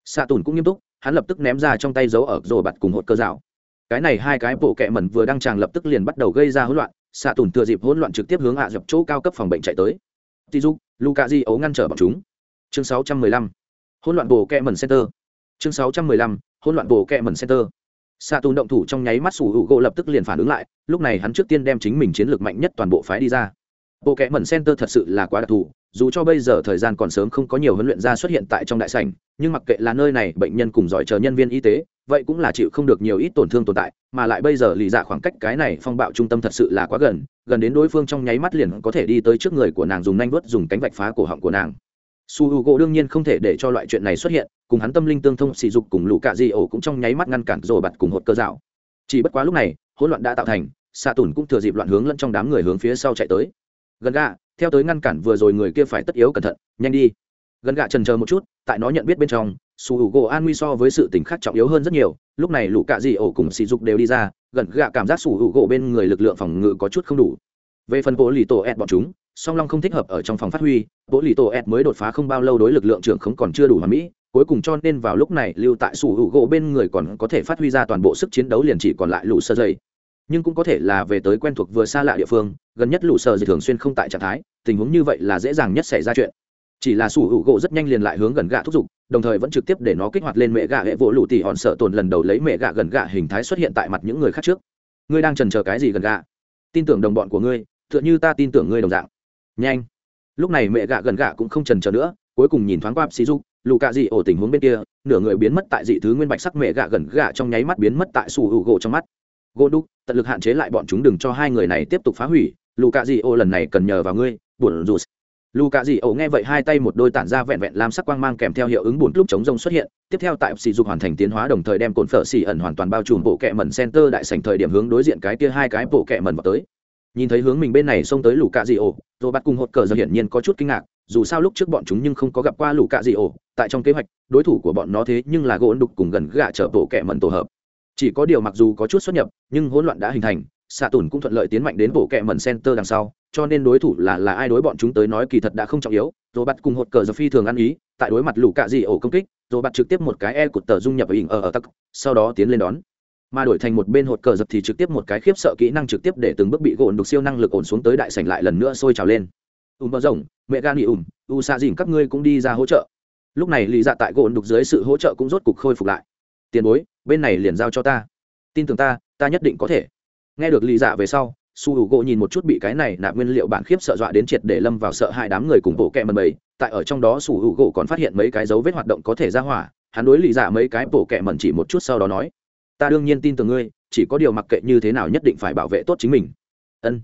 Xạ tùn cũng nghiêm túc, hắn lập tức ném ra trong tay dấu ở rồi bặt cùng hột cơ rào. cái này hai cái bộ kẹ mẩn vừa đăng tràng lập tức liền bắt đầu gây ra hỗn loạn xạ tùn thừa dịp hỗn loạn trực tiếp hướng hạ dập chỗ cao cấp phòng bệnh chạy tới. Tizu luka di ấu ngăn trở bọn chúng chương 615. hỗn loạn bộ kẹ mẩn center chương 615. hỗn loạn bộ kẹ mẩn center xạ tùn động thủ trong nháy mắt sủ hữu gỗ lập tức liền phản ứng lại, lúc này hắn trước tiên đem chính mình chiến lược mạnh nhất toàn bộ phái đi ra bộ kẽ mẩn center thật sự là quá đặc thù dù cho bây giờ thời gian còn sớm không có nhiều huấn luyện gia xuất hiện tại trong đại sảnh, nhưng mặc kệ là nơi này bệnh nhân cùng giỏi chờ nhân viên y tế, vậy cũng là chịu không được nhiều ít tổn thương tồn tại, mà lại bây giờ lì dạ khoảng cách cái này phong bạo trung tâm thật sự là quá gần gần đến đối phương trong nháy mắt liền có thể đi tới trước người của nàng dùng nanh vuốt dùng cánh vạch phá cổ họng của nàng. Su h u gỗ đương nhiên không thể để cho loại chuyện này xuất hiện, cùng hắn tâm linh tương thông sỉ dục cùng lũ cạ di ổ cũng trong nháy mắt ngăn cản rồi bặt cùng hột cơ dạo. Chỉ bất quá lúc này, hỗn loạn đã tạo thành xạ tùn cũng thừa dịp loạn hướng lẫn trong đám người hướng phía sau chạy tới. Gần gạ theo tới ngăn cản vừa rồi người kia phải tất yếu cẩn thận, nhanh đi. Gần gạ trần chờ một chút, tại nó nhận biết bên trong, su hữu gỗ an nguy so với sự tình khác trọng yếu hơn rất nhiều, lúc này lũ cạ dị ổ cùng sỉ dục đều đi ra, gần gạ cảm giác su hữu gỗ bên người lực lượng phòng ngự có chút không đủ. Về phần bộ lì tổ ed bọn chúng, song long không thích hợp ở trong phòng phát huy bộ lì tổ ed mới đột phá không bao lâu đối lực lượng trưởng không còn chưa đủ hoàn mỹ, cuối cùng cho nên vào lúc này lưu tại sủ hữu gỗ bên người còn có thể phát huy ra toàn bộ sức chiến đấu liền chỉ còn lại lũ sơ dây. Nhưng cũng có thể là về tới quen thuộc vừa xa lạ địa phương gần nhất lũ sơ dị thường xuyên không tại trạng thái, tình huống như vậy là dễ dàng nhất xảy ra chuyện. Chỉ là sủ hữu gỗ rất nhanh liền lại hướng gần gạ thúc giục, đồng thời vẫn trực tiếp để nó kích hoạt lên mẹ gạ hệ vỗ lũ tỉ hòn sợ tồn lần đầu lấy mẹ gạ gần gạ hình thái xuất hiện tại mặt những người khác trước. Ngươi đang trần chờ cái gì gần gạ? Tin tưởng đồng bọn của ngươi, tựa như ta tin tưởng ngươi đồng dạng. Nhanh. Lúc này mẹ gạ gần gạ cũng không trần chờ nữa, cuối cùng nhìn thoáng qua xí dục lù cạ dị ổ tình huống bên kia, nửa người biến mất tại dị thứ nguyên bạch sắc mẹ gạ gần gạ trong nháy mắt biến mất tại sủ hữu gỗ trong mắt. Gỗ đúc, tận lực hạn chế lại bọn chúng đừng cho hai người này tiếp tục phá hủy lù cạ dị ô lần này cần nhờ vào ngươi bùn rụt lù cạ dị ô nghe vậy hai tay một đôi tản ra vẹn vẹn làm sắc quang mang kèm theo hiệu ứng bùn lúc chống rông xuất hiện. Tiếp theo tại sỉ dục hoàn thành tiến hóa đồng thời đem cồn phở xỉ ẩn hoàn toàn bao trùm bộ kẹ mẩn center đại sảnh thời điểm hướng đối diện cái kia hai cái bộ kẹ mẩn vào tới. Nhìn thấy hướng mình bên này xông tới lù cạ dị ô, rồi bắt cùng hột cờ giờ hiển nhiên có chút kinh ngạc, dù sao lúc trước bọn chúng nhưng không có gặp qua lù cạ dị ô. Tại trong kế hoạch, đối thủ của bọn nó thế nhưng là gỗ đục cùng gần gạ chở bộ kẹ mẩn tổ hợp. Chỉ có điều mặc dù có chút xuất nhập, nhưng hỗn loạn đã hình thành xạ tùn cũng thuận lợi tiến mạnh đến bộ kẹ mẩn center đằng sau, cho nên đối thủ là là ai đối bọn chúng tới nói kỳ thật đã không trọng yếu. Rồi bắt cùng hột cờ giờ phi thường ăn ý, tại đối mặt lũ cạ dị ổ công kích rồi bắt trực tiếp một cái e cụt tờ dung nhập ở hình ở ở tắc, sau đó tiến lên đón. Mà đổi thành một bên hột cờ dập thì trực tiếp một cái khiếp sợ kỹ năng trực tiếp để từng bước bị gộn đục siêu năng lực ổn xuống tới đại sảnh lại lần nữa sôi trào lên. Ùm bờ rồng, mẹ gan nghỉ ùm, u xa dìn các ngươi cũng đi ra hỗ trợ. Lúc này lì dạ tại gộn đục dưới sự hỗ trợ cũng rốt cục khôi phục lại. Tiền bối, bên này liền giao cho ta. Tin tưởng ta ta nhất định có thể nghe được lý dạ về sau, su hữu gỗ nhìn một chút bị cái này nạp nguyên liệu bản khiếp sợ dọa đến triệt để lâm vào sợ hai đám người cùng bộ kẹ mần bầy. Tại ở trong đó, su hữu gỗ còn phát hiện mấy cái dấu vết hoạt động có thể ra hỏa. Hắn đối lý dạ mấy cái bộ kẹ mần chỉ một chút sau đó nói, ta đương nhiên tin tưởng ngươi, chỉ có điều mặc kệ như thế nào nhất định phải bảo vệ tốt chính mình. Ân.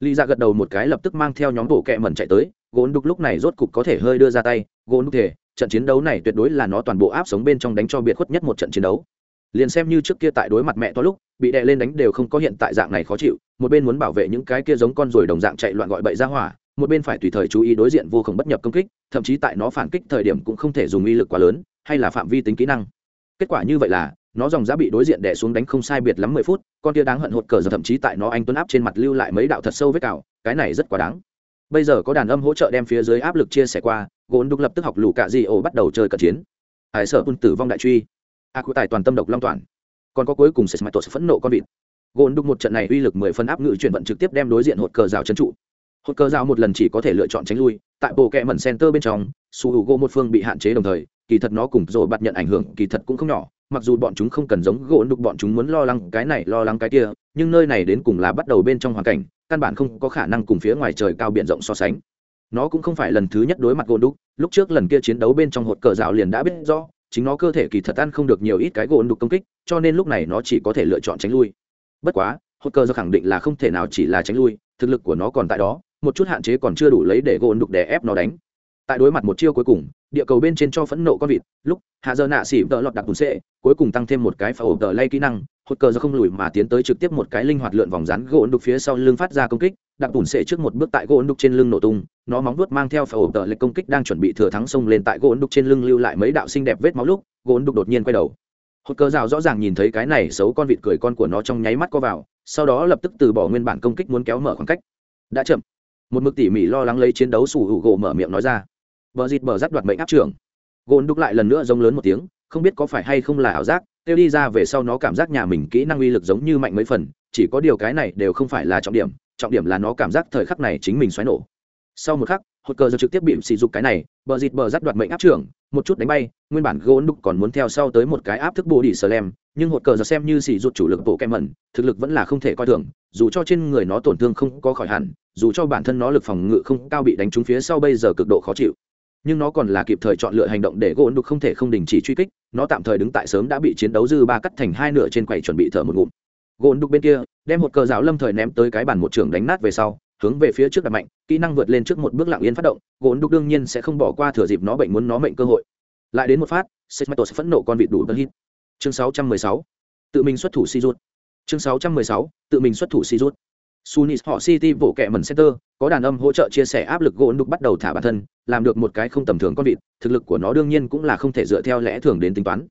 Lý giả gật đầu một cái lập tức mang theo nhóm bộ kẹ mần chạy tới. Gỗ đục lúc này rốt cục có thể hơi đưa ra tay. Gỗ đục thể trận chiến đấu này tuyệt đối là nó toàn bộ áp sống bên trong đánh cho biệt khuất nhất một trận chiến đấu liền xem như trước kia tại đối mặt mẹ to lúc, bị đè lên đánh đều không có hiện tại dạng này khó chịu, một bên muốn bảo vệ những cái kia giống con ruồi đồng dạng chạy loạn gọi bậy ra hỏa, một bên phải tùy thời chú ý đối diện vô khổng bất nhập công kích, thậm chí tại nó phản kích thời điểm cũng không thể dùng uy lực quá lớn, hay là phạm vi tính kỹ năng. Kết quả như vậy là, nó dòng giá bị đối diện đè xuống đánh không sai biệt lắm mười phút, con kia đáng hận hột cờ giờ thậm chí tại nó anh tuấn áp trên mặt lưu lại mấy đạo thật sâu vết cào, cái này rất quá đáng. Bây giờ có đàn âm hỗ trợ đem phía dưới áp lực chia sẻ qua gỗ đục lập tức học lù cạ di ổ bắt đầu chơi cận chiến. Hải sợ quân tử vong đại truy a cụ tài toàn tâm độc long toàn. Còn có cuối cùng sẽ mãi tội phẫn nộ con vịt. Gỗ đục một trận này uy lực mười phân áp ngự chuyển vận trực tiếp đem đối diện hột cờ rào trấn trụ. Hột cờ rào một lần chỉ có thể lựa chọn tránh lui, tại bộ kẹ mẩn center bên trong, su h u gỗ một phương bị hạn chế đồng thời, kỳ thật nó cùng rồi bạt nhận ảnh hưởng kỳ thật cũng không nhỏ, mặc dù bọn chúng không cần giống gỗ đục bọn chúng muốn lo lắng cái này, lo lắng cái kia, nhưng nơi này đến cùng là bắt đầu bên trong hoàn cảnh, căn bản không có khả năng cùng phía ngoài trời cao biển rộng so sánh. Nó cũng không phải lần thứ nhất đối mặt gỗ đục, lúc trước lần kia chiến đấu bên trong hột cờ rào liền đã biết rõ chính nó cơ thể kỳ thật ăn không được nhiều ít cái gỗ đục công kích, cho nên lúc này nó chỉ có thể lựa chọn tránh lui. Bất quá hốt cơ do khẳng định là không thể nào chỉ là tránh lui, thực lực của nó còn tại đó, một chút hạn chế còn chưa đủ lấy để gỗ đục để ép nó đánh. Tại đối mặt một chiêu cuối cùng địa cầu bên trên cho phẫn nộ con vịt, lúc, hạ giờ nạ xỉ vợ lọt đặc bùn xệ, cuối cùng tăng thêm một cái phá ổ tờ lay kỹ năng, hột cờ do không lùi mà tiến tới trực tiếp một cái linh hoạt lượn vòng rắn gỗ đục phía sau lưng phát ra công kích, đặc bùn xệ trước một bước tại gỗ đục trên lưng nổ tung, nó móng vuốt mang theo phá ổ tờ lệch công kích đang chuẩn bị thừa thắng xông lên tại gỗ đục trên lưng lưu lại mấy đạo xinh đẹp vết máu lúc, gỗ đục đột nhiên quay đầu. Hột cờ rào rõ ràng nhìn thấy cái này xấu con vịt cười con của nó trong nháy mắt co vào, sau đó lập tức từ bỏ nguyên bản công kích muốn kéo mở khoảng cách. Đã chậm. Một mực tỉ mỉ lo lắng lấy chiến đấu sủ hữu gỗ mở miệng nói ra vợ dịt bờ rắt đoạt mệnh áp trưởng. Gôn đúc lại lần nữa giống lớn một tiếng, không biết có phải hay không là ảo giác tiêu đi ra về sau nó cảm giác nhà mình kỹ năng uy lực giống như mạnh mấy phần, chỉ có điều cái này đều không phải là trọng điểm trọng điểm là nó cảm giác thời khắc này chính mình xoáy nổ. Sau một khắc, hột cờ giờ trực tiếp bị sỉ dục cái này, bờ dịt bờ rắt đoạt mệnh áp trưởng, một chút đánh bay, nguyên bản gôn đúc còn muốn theo sau tới một cái áp thức bồ đi sờ lem nhưng hột cờ giờ xem như sỉ rụt chủ lực bộ kem mẩn, thực lực vẫn là không thể coi thường, dù cho trên người nó tổn thương không có khỏi hẳn, dù cho bản thân nó lực phòng ngự không cao bị đánh trúng phía sau bây giờ cực độ khó chịu nhưng nó còn là kịp thời chọn lựa hành động để gỗ đục không thể không đình chỉ truy kích, nó tạm thời đứng tại sớm đã bị chiến đấu dư ba cắt thành hai nửa trên quầy chuẩn bị thở một ngụm gỗ đục bên kia, đem một cờ giáo lâm thời ném tới cái bàn một trường đánh nát về sau, hướng về phía trước đặt mạnh, kỹ năng vượt lên trước một bước lặng yên phát động, gỗ đục đương nhiên sẽ không bỏ qua thừa dịp nó bệnh muốn nó mệnh cơ hội lại đến một phát sẽ phẫn nộ con vịt đủ tân hít chương 616. tự mình xuất thủ si rút chương 616. tự mình xuất thủ si rút Sunis họ City bộ kệ mẩn center, có đàn âm hỗ trợ chia sẻ áp lực gỗ đục bắt đầu thả bản thân, làm được một cái không tầm thường con vịt, thực lực của nó đương nhiên cũng là không thể dựa theo lẽ thường đến tính toán.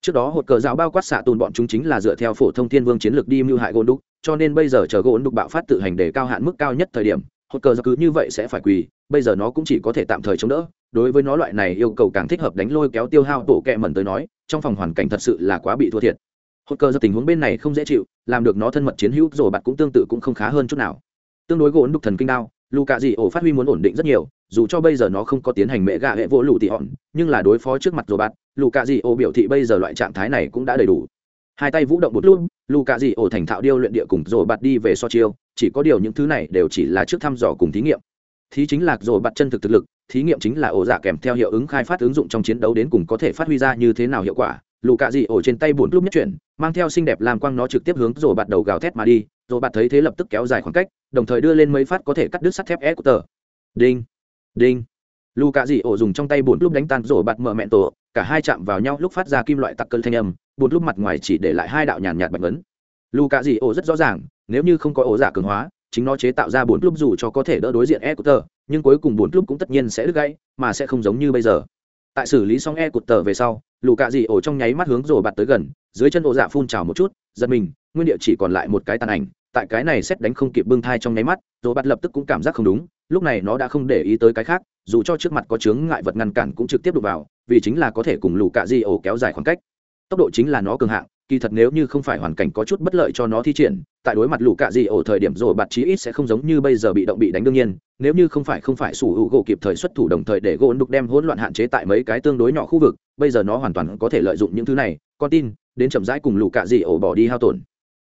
Trước đó hột cờ giáo bao quát xạ tùn bọn chúng chính là dựa theo phổ thông thiên vương chiến lược đi mưu hại gỗ đục, cho nên bây giờ chờ gỗ đục bạo phát tự hành để cao hạn mức cao nhất thời điểm, hột cờ giáo cứ như vậy sẽ phải quỳ, bây giờ nó cũng chỉ có thể tạm thời chống đỡ. Đối với nó loại này yêu cầu càng thích hợp đánh lôi kéo tiêu hao tổ kệ mẩn tới nói, trong phòng hoàn cảnh thật sự là quá bị thua thiệt. Hột cờ do tình huống bên này không dễ chịu, làm được nó thân mật chiến hữu rồi bạn cũng tương tự cũng không khá hơn chút nào. Tương đối gỗ đục thần kinh đao lù cạ dị ổ phát huy muốn ổn định rất nhiều dù cho bây giờ nó không có tiến hành mẹ gạ hệ vỗ lù tị hòn nhưng là đối phó trước mặt rồi bạn lù cạ dị ổ biểu thị bây giờ loại trạng thái này cũng đã đầy đủ. Hai tay vũ động một luôn lù cạ dị ổ thành thạo điêu luyện địa cùng rồi bạn đi về so chiêu chỉ có điều những thứ này đều chỉ là trước thăm dò cùng thí nghiệm. Thí chính là rồi bạn chân thực thực lực thí nghiệm chính là ổ giả kèm theo hiệu ứng khai phát ứng dụng trong chiến đấu đến cùng có thể phát huy ra như thế nào hiệu quả lù cạ dị ổ trên tay bùn lúc nhất chuyển, mang theo xinh đẹp làm quang nó trực tiếp hướng rồi bạt đầu gào thét mà đi. Rồi bạt thấy thế lập tức kéo dài khoảng cách, đồng thời đưa lên mấy phát có thể cắt đứt sắt thép e của tờ đinh đinh. Lù cạ dị ổ dùng trong tay bùn lúc đánh tan rồi bạt mở mẹn tổ, cả hai chạm vào nhau lúc phát ra kim loại tặc cơn thanh âm, bùn lúc mặt ngoài chỉ để lại hai đạo nhàn nhạt bạch vấn lù cạ dị ổ rất rõ ràng, nếu như không có ổ giả cường hóa, chính nó chế tạo ra bốn lúc dù cho có thể đỡ đối diện e của tờ nhưng cuối cùng bốn lúc cũng tất nhiên sẽ đứt gãy, mà sẽ không giống như bây giờ tại xử lý xong e cụt tờ về sau, lù cạ dị ổ trong nháy mắt hướng rồ bạt tới gần, dưới chân ổ dạ phun trào một chút, giật mình, nguyên địa chỉ còn lại một cái tàn ảnh, tại cái này xét đánh không kịp bưng thai trong nháy mắt, rồ bạt lập tức cũng cảm giác không đúng, lúc này nó đã không để ý tới cái khác, dù cho trước mặt có chướng ngại vật ngăn cản cũng trực tiếp đụng vào, vì chính là có thể cùng lù cạ dị ổ kéo dài khoảng cách. Tốc độ chính là nó cường hạng kỳ thật nếu như không phải hoàn cảnh có chút bất lợi cho nó thi triển, tại đối mặt lũ cạ dị ổ thời điểm rồi bạt chí ít sẽ không giống như bây giờ bị động bị đánh đương nhiên. Nếu như không phải không phải sủ hữu gỗ kịp thời xuất thủ đồng thời để gỗ đục đem hỗn loạn hạn chế tại mấy cái tương đối nhỏ khu vực, bây giờ nó hoàn toàn có thể lợi dụng những thứ này. Con tin, đến chậm rãi cùng lũ cạ dị ổ bỏ đi hao tổn.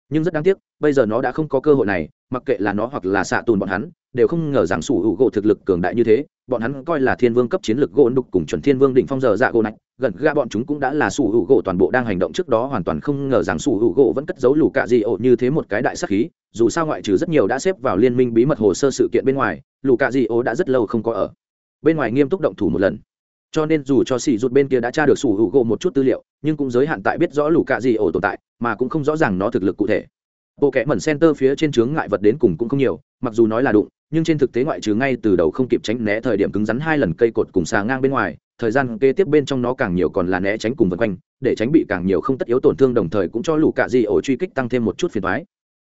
Nhưng rất đáng tiếc, bây giờ nó đã không có cơ hội này, mặc kệ là nó hoặc là xạ tùn bọn hắn, đều không ngờ rằng sủ hữu gỗ thực lực cường đại như thế. Bọn hắn coi là thiên vương cấp chiến lực gỗ đục cùng chuẩn thiên vương đỉnh phong giờ dạ gỗ nạch gần gạ bọn chúng cũng đã là sủ hữu gỗ toàn bộ đang hành động trước đó hoàn toàn không ngờ rằng sủ hữu gỗ vẫn cất giấu lù cạ dị ổ như thế một cái đại sắc khí, dù sao ngoại trừ rất nhiều đã xếp vào liên minh bí mật hồ sơ sự kiện bên ngoài, lù cạ dị ổ đã rất lâu không có ở. Bên ngoài nghiêm túc động thủ một lần. Cho nên dù cho xì rụt bên kia đã tra được sủ hữu gỗ một chút tư liệu, nhưng cũng giới hạn tại biết rõ lù cạ dị ổ tồn tại, mà cũng không rõ ràng nó thực lực cụ thể. Bộ kẽ mẩn center phía trên chướng ngại vật đến cùng cũng không nhiều, mặc dù nói là đụng, nhưng trên thực tế ngoại trừ ngay từ đầu không kịp tránh né thời điểm cứng rắn hai lần cây cột cùng xà ngang bên ngoài thời gian kế tiếp bên trong nó càng nhiều còn là né tránh cùng vân quanh, để tránh bị càng nhiều không tất yếu tổn thương đồng thời cũng cho lũ cạ di ổ truy kích tăng thêm một chút phiền thoái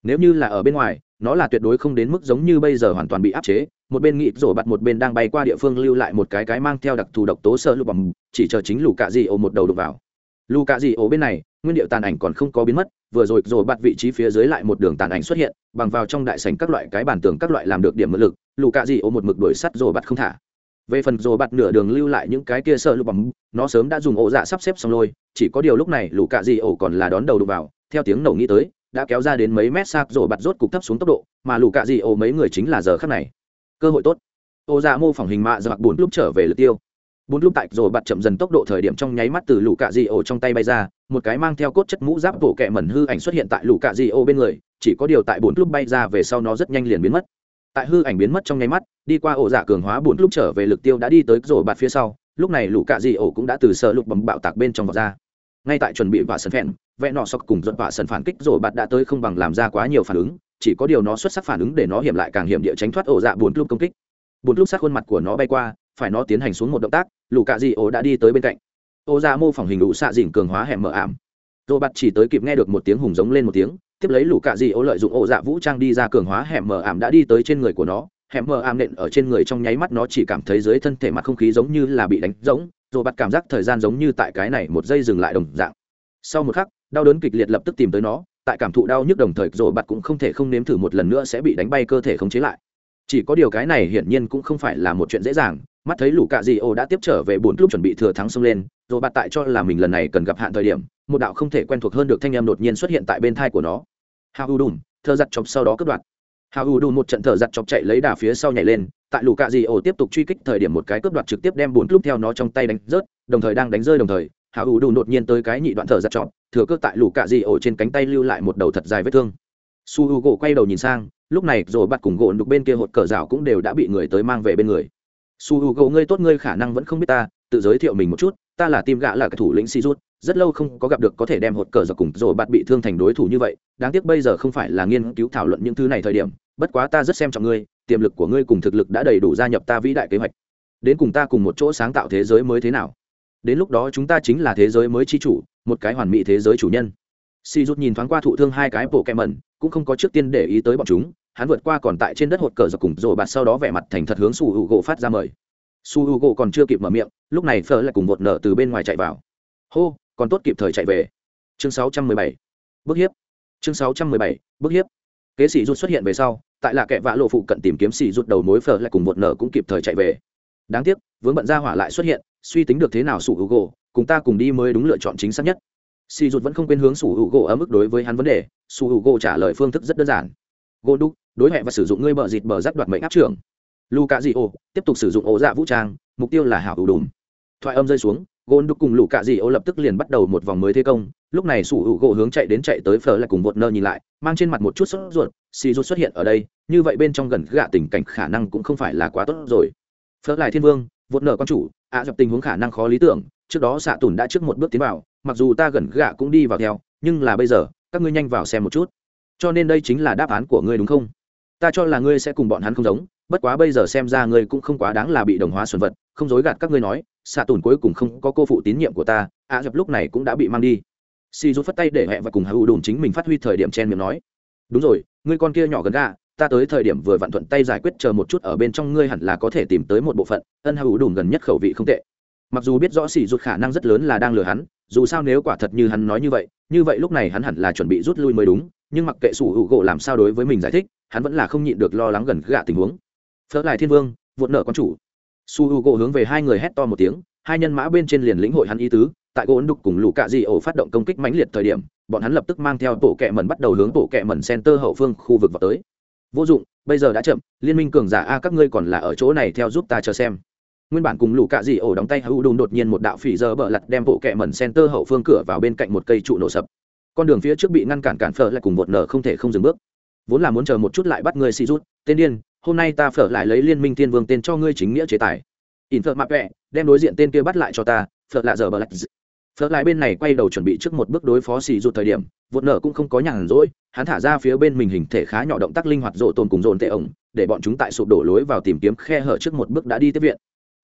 nếu như là ở bên ngoài, nó là tuyệt đối không đến mức giống như bây giờ hoàn toàn bị áp chế, một bên nghị rổ bặt một bên đang bay qua địa phương lưu lại một cái cái mang theo đặc thù độc tố sợ lụ bằng chỉ chờ chính lũ cạ di ổ một đầu đục vào. Lũ cạ di ổ bên này, nguyên điệu tàn ảnh còn không có biến mất, vừa rồi rồi bặt vị trí phía dưới lại một đường tàn ảnh xuất hiện, bằng vào trong đại sảnh các loại cái bản tường các loại làm được điểm mượn lực, lũ cạ di ổ một mực đuổi sắt rồi bặt không thả về phần rồ bạt nửa đường lưu lại những cái kia sợ lụ bằng nó sớm đã dùng ổ dạ sắp xếp xong lôi, chỉ có điều lúc này lũ cạ dị ổ còn là đón đầu đụng vào, theo tiếng nổ nghĩ tới, đã kéo ra đến mấy mét xa rồi bạt rốt cục thấp xuống tốc độ, mà lũ cạ dị ổ mấy người chính là giờ khắc này. Cơ hội tốt. Ổ dạ mô phỏng hình mạ dạ giặc bùn lúc trở về lượt tiêu. Bốn lúc tại rồi bạt chậm dần tốc độ thời điểm trong nháy mắt từ lũ cạ dị ổ trong tay bay ra, một cái mang theo cốt chất mũ giáp bộ kẹ mẩn hư ảnh xuất hiện tại lũ cạ dị ổ bên người, chỉ có điều tại bốn lúc bay ra về sau nó rất nhanh liền biến mất tại hư ảnh biến mất trong nháy mắt, đi qua ổ dạ cường hóa bùn lúc trở về lực tiêu đã đi tới rồi bạt phía sau, lúc này lũ cạ dị ổ cũng đã từ sợ lục bầm bạo tạc bên trong vọt ra. Ngay tại chuẩn bị vạ sân phèn, vẽ nọ sọc cùng dọn vạ sân phản kích rồi bạt đã tới không bằng làm ra quá nhiều phản ứng, chỉ có điều nó xuất sắc phản ứng để nó hiểm lại càng hiểm địa tránh thoát ổ dạ bùn lúc công kích. Bùn lúc sát khuôn mặt của nó bay qua, phải nó tiến hành xuống một động tác, lũ cạ dị ổ đã đi tới bên cạnh. Ổ dạ mô phỏng hình đủ xạ dìn cường hóa hẻm mở ảm. Rổ bạt chỉ tới kịp nghe được một tiếng hùng giống lên một tiếng tiếp lấy lũ cạ dị ô lợi dụng ổ dạ vũ trang đi ra cường hóa hẻm mờ ảm đã đi tới trên người của nó. Hẻm mờ ảm nện ở trên người trong nháy mắt nó chỉ cảm thấy dưới thân thể mặt không khí giống như là bị đánh giống rồi bắt cảm giác thời gian giống như tại cái này một giây dừng lại đồng dạng. Sau một khắc, đau đớn kịch liệt lập tức tìm tới nó, tại cảm thụ đau nhức đồng thời, rồi bắt cũng không thể không nếm thử một lần nữa sẽ bị đánh bay cơ thể khống chế lại. Chỉ có điều cái này hiển nhiên cũng không phải là một chuyện dễ dàng, mắt thấy lũ cạ dị ô đã tiếp trở về bốn lúc chuẩn bị thừa thắng xông lên rồi bạt tại cho là mình lần này cần gặp hạn thời điểm, một đạo không thể quen thuộc hơn được thanh em đột nhiên xuất hiện tại bên thai của nó. Hào u đùm thợ giặt chọc sau đó cướp đoạt. Hào u đùm một trận thợ giặt chọc chạy lấy đà phía sau nhảy lên, tại lũ cạ dị ổ tiếp tục truy kích thời điểm một cái cướp đoạt trực tiếp đem bốn lúc theo nó trong tay đánh rớt, đồng thời đang đánh rơi đồng thời, hào u đùm đột nhiên tới cái nhị đoạn thợ giặt chọc, thừa cướp tại lũ cạ dị ổ trên cánh tay lưu lại một đầu thật dài vết thương. Su h u gỗ quay đầu nhìn sang, lúc này rồi bắt cùng gỗ đục bên kia hột cờ rào cũng đều đã bị người tới mang về bên người. Su h u gỗ ngươi tốt, ngươi khả năng vẫn không biết ta tự giới thiệu mình một chút, ta là tim gã là cái thủ lĩnh si rút rất lâu không có gặp được có thể đem hột cờ giặc cùng rồi bạn bị thương thành đối thủ như vậy, đáng tiếc bây giờ không phải là nghiên cứu thảo luận những thứ này thời điểm, bất quá ta rất xem trọng ngươi, tiềm lực của ngươi cùng thực lực đã đầy đủ gia nhập ta vĩ đại kế hoạch. Đến cùng ta cùng một chỗ sáng tạo thế giới mới thế nào? Đến lúc đó chúng ta chính là thế giới mới chi chủ, một cái hoàn mỹ thế giới chủ nhân. Si rút nhìn thoáng qua thụ thương hai cái bộ kẹm mẩn cũng không có trước tiên để ý tới bọn chúng, hắn vượt qua còn tại trên đất hột cờ giặc cùng rồi bạt sau đó vẻ mặt thành thật hướng sủ hữu gỗ phát ra mời su h u gỗ còn chưa kịp mở miệng, lúc này phở lại cùng một nở từ bên ngoài chạy vào. Hô, còn tốt kịp thời chạy về. Chương 617. bước hiếp. Chương 617. bước hiếp. Kế sĩ rút xuất hiện về sau, tại là kẻ vã lộ phụ cận tìm kiếm sĩ rút đầu mối, phở lại cùng một nở cũng kịp thời chạy về. Đáng tiếc, vướng bận ra hỏa lại xuất hiện, suy tính được thế nào su h u gỗ cùng ta cùng đi mới đúng lựa chọn chính xác nhất. Sĩ rút vẫn không quên hướng su h u gỗ ở mức đối với hắn vấn đề, su h u gỗ trả lời phương thức rất đơn giản. Gỗ đúc, đối hệ và sử dụng ngươi bờ dịt bờ rắc đoạt mệnh áp trưởng luka di ô tiếp tục sử dụng ổ dạ vũ trang mục tiêu là hảo ủ đùm. Thoại âm rơi xuống gôn đúc cùng lù cạ dị ô lập tức liền bắt đầu một vòng mới thế công. Lúc này sủ hữu gỗ hướng chạy đến chạy tới phở lại cùng một nơ nhìn lại mang trên mặt một chút sốt ruột xì ruột xuất hiện ở đây như vậy bên trong gần gạ tình cảnh khả năng cũng không phải là quá tốt rồi. Phở lại thiên vương vột nợ con chủ ạ à, dập tình huống khả năng khó lý tưởng trước đó xạ tùn đã trước một bước tiến vào mặc dù ta gần gạ cũng đi vào theo nhưng là bây giờ các ngươi nhanh vào xem một chút. Cho nên đây chính là đáp án của ngươi đúng không? Ta cho là ngươi sẽ cùng bọn hắn không giống bất quá bây giờ xem ra ngươi cũng không quá đáng là bị đồng hóa xuân vật không dối gạt các ngươi nói xạ tùn cuối cùng không có cô phụ tín nhiệm của ta ạ à, dập lúc này cũng đã bị mang đi. Si rút phất tay để hẹ và cùng hữu đùn chính mình phát huy thời điểm chen miệng nói. Đúng rồi ngươi con kia nhỏ gần gà ta tới thời điểm vừa vặn thuận tay giải quyết chờ một chút ở bên trong ngươi hẳn là có thể tìm tới một bộ phận ân hữu đùn gần nhất khẩu vị không tệ. Mặc dù biết rõ xỉ rút khả năng rất lớn là đang lừa hắn dù sao nếu quả thật như hắn nói như vậy như vậy lúc này hắn hẳn là chuẩn bị rút lui mới đúng nhưng mặc kệ sủ hữu gỗ làm sao đối với mình giải thích hắn vẫn là không nhịn được lo lắng gần gạ tình huống phở lại thiên vương vụt nợ con chủ. Su U gỗ hướng về hai người hét to một tiếng, hai nhân mã bên trên liền lĩnh hội hắn ý tứ, tại gỗ đục cùng lũ cạ di ổ phát động công kích mãnh liệt thời điểm, bọn hắn lập tức mang theo tổ kẹ mẩn bắt đầu hướng tổ kẹ mẩn center hậu phương khu vực vào tới. Vô dụng, bây giờ đã chậm, liên minh cường giả a, các ngươi còn là ở chỗ này theo giúp ta chờ xem. Nguyên bản cùng lũ cạ dị ổ đóng tay hữu đùn đột nhiên một đạo phỉ giờ bờ lặt đem bộ kẹ mẩn center hậu phương cửa vào bên cạnh một cây trụ nổ sập. Con đường phía trước bị ngăn cản cản phở lại cùng một nở không thể không dừng bước. Vốn là muốn chờ một chút lại bắt người xì rút, tên điên hôm nay ta phở lại lấy liên minh thiên vương tên cho ngươi chính nghĩa chế tài. In phở mạ vẹ đem đối diện tên kia bắt lại cho ta, phở lại giờ bờ lạch phở lại bên này quay đầu chuẩn bị trước một bước đối phó xì rụt thời điểm, vụt nở cũng không có nhàn rỗi, hắn thả ra phía bên mình hình thể khá nhỏ động tác linh hoạt rộ tồn cùng dồn tệ ổng, để bọn chúng tại sụp đổ lối vào tìm kiếm khe hở trước một bước đã đi tiếp viện.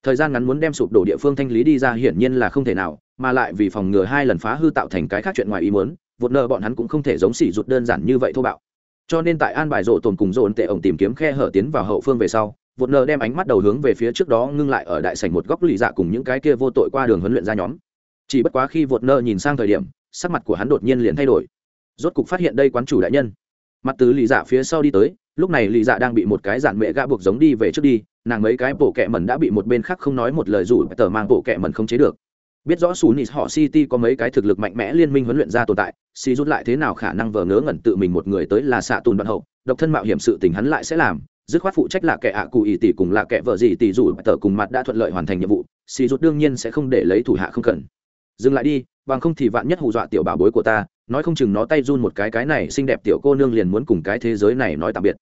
Thời gian ngắn muốn đem sụp đổ địa phương thanh lý đi ra hiển nhiên là không thể nào, mà lại vì phòng ngừa hai lần phá hư tạo thành cái khác chuyện ngoài ý muốn, vụt nợ bọn hắn cũng không thể giống xì rụt đơn giản như vậy thô bạo cho nên tại an bài rộ tồn cùng dồn tệ ổng tìm kiếm khe hở tiến vào hậu phương về sau vột nờ đem ánh mắt đầu hướng về phía trước đó ngưng lại ở đại sảnh một góc lì dạ cùng những cái kia vô tội qua đường huấn luyện ra nhóm. Chỉ bất quá khi vột nờ nhìn sang thời điểm, sắc mặt của hắn đột nhiên liền thay đổi. Rốt cục phát hiện đây quán chủ đại nhân. Mặt từ lì dạ phía sau đi tới, lúc này lì dạ đang bị một cái giản mẹ gã buộc giống đi về trước đi, nàng mấy cái bộ kẹ mẩn đã bị một bên khác không nói một lời rủ tờ mang bộ kẹ mẩn không chế được biết rõ xù nịt họ city có mấy cái thực lực mạnh mẽ liên minh huấn luyện ra tồn tại si rút lại thế nào khả năng vờ ngớ ngẩn tự mình một người tới là xạ tùn đoạn hậu, độc thân mạo hiểm sự tình hắn lại sẽ làm. Dứt khoát phụ trách là kẻ ạ cụ ỷ tỷ cùng là kẻ vợ gì tỷ rủ tờ cùng mặt đã thuận lợi hoàn thành nhiệm vụ si rút đương nhiên sẽ không để lấy thủ hạ không cần. Dừng lại đi, bằng không thì vạn nhất hù dọa tiểu bảo bối của ta, nói không chừng nó tay run một cái cái này xinh đẹp tiểu cô nương liền muốn cùng cái thế giới này nói tạm biệt.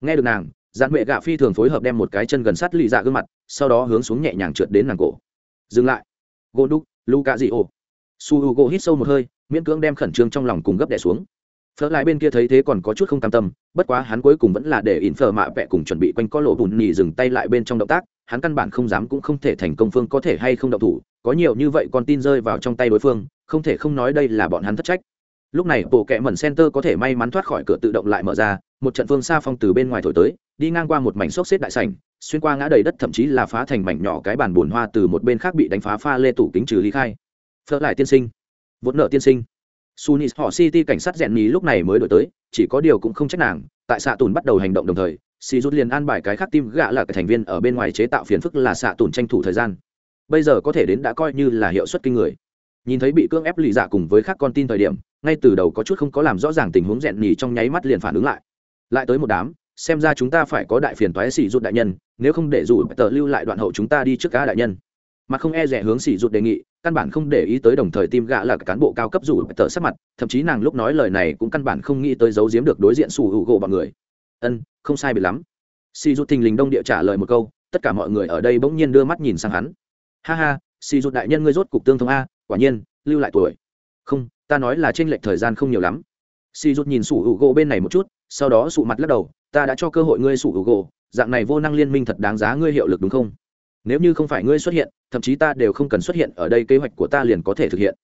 Nghe được nàng dạn mẹ gạ phi thường phối hợp đem một cái chân gần sát lì dạ gương mặt, sau đó hướng xuống nhẹ nhàng trượt đến nàng cổ. Dừng lại. Gôn đúc luka dị ô su h u gỗ hít sâu một hơi, miễn cưỡng đem khẩn trương trong lòng cùng gấp đẻ xuống. Phở lại bên kia thấy thế còn có chút không cam tâm, bất quá hắn cuối cùng vẫn là để ỉn phở mạ vẹ cùng chuẩn bị quanh có lộ bùn nhì dừng tay lại bên trong động tác, hắn căn bản không dám cũng không thể thành công phương có thể hay không động thủ, có nhiều như vậy con tin rơi vào trong tay đối phương, không thể không nói đây là bọn hắn thất trách. Lúc này, bộ kẹ mẩn center có thể may mắn thoát khỏi cửa tự động lại mở ra, một trận phương xa phong từ bên ngoài thổi tới, đi ngang qua một mảnh xốc xếp đại sảnh xuyên qua ngã đầy đất thậm chí là phá thành mảnh nhỏ cái bàn bồn hoa từ một bên khác bị đánh phá pha lê tủ kính trừ ly khai. Phở lại tiên sinh. Vốn nợ tiên sinh. Sunis họ city cảnh sát rèn nhí lúc này mới đổi tới, chỉ có điều cũng không trách nàng, tại xạ tùn bắt đầu hành động đồng thời si rút liền an bài cái khác tim gạ là cái thành viên ở bên ngoài chế tạo phiền phức là xạ tùn tranh thủ thời gian. Bây giờ có thể đến đã coi như là hiệu suất kinh người. Nhìn thấy bị cưỡng ép lì dạ cùng với các con tin thời điểm, ngay từ đầu có chút không có làm rõ ràng tình huống rèn nhì trong nháy mắt liền phản ứng lại. Lại tới một đám xem ra chúng ta phải có đại phiền toái xì rút đại nhân, nếu không để dù tờ lưu lại đoạn hậu chúng ta đi trước cá đại nhân. Mà không e rẻ hướng xì rút đề nghị, căn bản không để ý tới đồng thời tim gạ là cán bộ cao cấp dù tờ sắc mặt, thậm chí nàng lúc nói lời này cũng căn bản không nghĩ tới giấu giếm được đối diện sủ hữu gỗ bọn người. Ân, không sai bị lắm. Xì rút thình lình đông địa trả lời một câu, tất cả mọi người ở đây bỗng nhiên đưa mắt nhìn sang hắn. Ha ha xì rút đại nhân ngươi rốt cục tương thông a, quả nhiên, lưu lại tuổi. Không, ta nói là trên lệch thời gian không nhiều lắm. Xì rút nhìn sủ hữu gỗ bên này một chút, sau đó sụ mặt lắc đầu ta đã cho cơ hội ngươi sủ hữu gỗ dạng này vô năng liên minh thật đáng giá ngươi hiệu lực đúng không? Nếu như không phải ngươi xuất hiện, thậm chí ta đều không cần xuất hiện ở đây, kế hoạch của ta liền có thể thực hiện.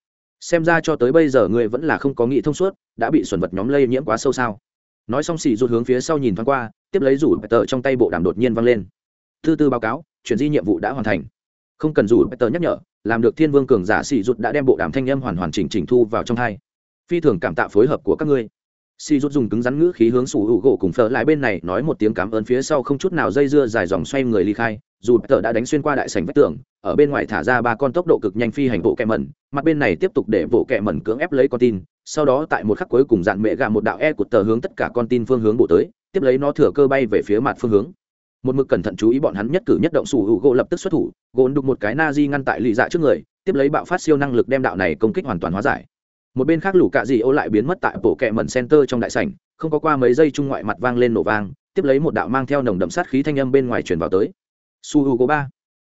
Xem ra cho tới bây giờ ngươi vẫn là không có nghĩ thông suốt, đã bị xuẩn vật nhóm lây nhiễm quá sâu sao? Nói xong xì rụt hướng phía sau nhìn thoáng qua, tiếp lấy rủ tờ trong tay bộ đàm đột nhiên văng lên. Thư tư báo cáo, chuyển di nhiệm vụ đã hoàn thành. Không cần rủ tờ nhắc nhở, làm được thiên vương cường giả xì rụt đã đem bộ đàm thanh âm hoàn hoàn chỉnh chỉnh thu vào trong hai. Phi thường cảm tạ phối hợp của các ngươi. Si rút dùng cứng rắn ngữ khí hướng sủ hữu gỗ cùng phở lại bên này, nói một tiếng cảm ơn phía sau không chút nào dây dưa dài dòng xoay người ly khai. Dù tờ đã đánh xuyên qua đại sảnh vách tường, ở bên ngoài thả ra ba con tốc độ cực nhanh phi hành bộ kẹ mẩn, mặt bên này tiếp tục để bộ kẹ mẩn cưỡng ép lấy con tin, sau đó tại một khắc cuối cùng dạn mẹ gà một đạo e của tờ hướng tất cả con tin phương hướng bộ tới, tiếp lấy nó thừa cơ bay về phía mặt phương hướng. Một mực cẩn thận chú ý bọn hắn nhất cử nhất động sủ hữu gỗ lập tức xuất thủ gồn đục một cái na di ngăn tại lì dạ trước người, tiếp lấy bạo phát siêu năng lực đem đạo này công kích hoàn toàn hóa giải một bên khác lũ cạ dị ô lại biến mất tại bộ kẹ mẩn center trong đại sảnh không có qua mấy giây trung ngoại mặt vang lên nổ vang tiếp lấy một đạo mang theo nồng đậm sát khí thanh âm bên ngoài truyền vào tới. Su h u ba.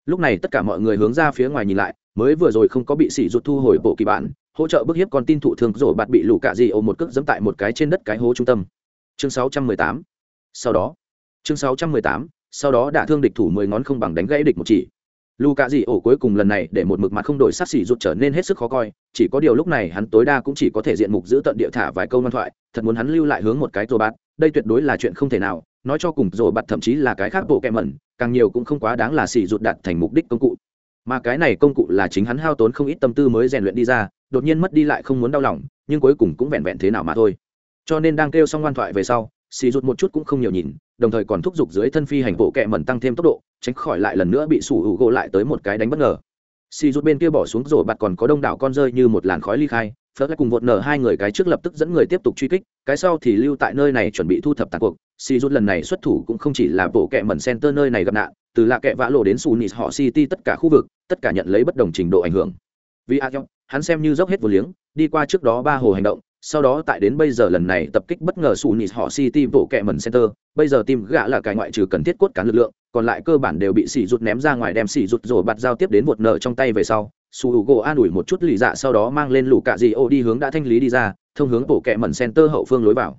Lúc này tất cả mọi người hướng ra phía ngoài nhìn lại mới vừa rồi không có bị sỉ rụt thu hồi bộ kỳ bản hỗ trợ bức hiếp con tin thụ thường rồi bạt bị lũ cạ dị ô một cước dẫm tại một cái trên đất cái hố trung tâm. Chương 618. sau đó. Chương 618, sau đó đã thương địch thủ mười ngón không bằng đánh gãy địch một chỉ lù cạ dị ổ cuối cùng lần này để một mực mặt không đổi sát xỉ rụt trở nên hết sức khó coi, chỉ có điều lúc này hắn tối đa cũng chỉ có thể diện mục giữ tận địa thả vài câu ngoan thoại, thật muốn hắn lưu lại hướng một cái rồi bạt, đây tuyệt đối là chuyện không thể nào, nói cho cùng rồi bạt thậm chí là cái khác bộ kẹ mẩn, càng nhiều cũng không quá đáng là xỉ rụt đạt thành mục đích công cụ. Mà cái này công cụ là chính hắn hao tốn không ít tâm tư mới rèn luyện đi ra, đột nhiên mất đi lại không muốn đau lòng, nhưng cuối cùng cũng vẹn vẹn thế nào mà thôi. Cho nên đang kêu xong ngoan thoại về sau xì rụt một chút cũng không nhiều nhìn, đồng thời còn thúc giục dưới thân phi hành bộ kẹ mẩn tăng thêm tốc độ, tránh khỏi lại lần nữa bị sủ hữu gỗ lại tới một cái đánh bất ngờ. Xì rụt bên kia bỏ xuống rồi bạt còn có đông đảo con rơi như một làn khói ly khai, phớt lại cùng vột nở hai người cái trước lập tức dẫn người tiếp tục truy kích, cái sau thì lưu tại nơi này chuẩn bị thu thập tàn cuộc. Xì rút lần này xuất thủ cũng không chỉ là bộ kẹ mẩn center nơi này gặp nạn, từ lạ kẹ vã lộ đến su nis họ city tất cả khu vực, tất cả nhận lấy bất đồng trình độ ảnh hưởng. Vì a hắn xem như dốc hết vô liếng, đi qua trước đó ba hồ hành động sau đó tại đến bây giờ lần này tập kích bất ngờ su nis họ city bộ kẹ mẩn center, bây giờ tim gã là cái ngoại trừ cần thiết cốt cán lực lượng, còn lại cơ bản đều bị sỉ rụt ném ra ngoài đem sỉ rụt rồi bạt giao tiếp đến một nợ trong tay về sau. Su h u gỗ an ủi một chút lì dạ sau đó mang lên lũ cạ dị ô đi hướng đã thanh lý đi ra, thông hướng bộ kẹ mẩn center hậu phương lối vào.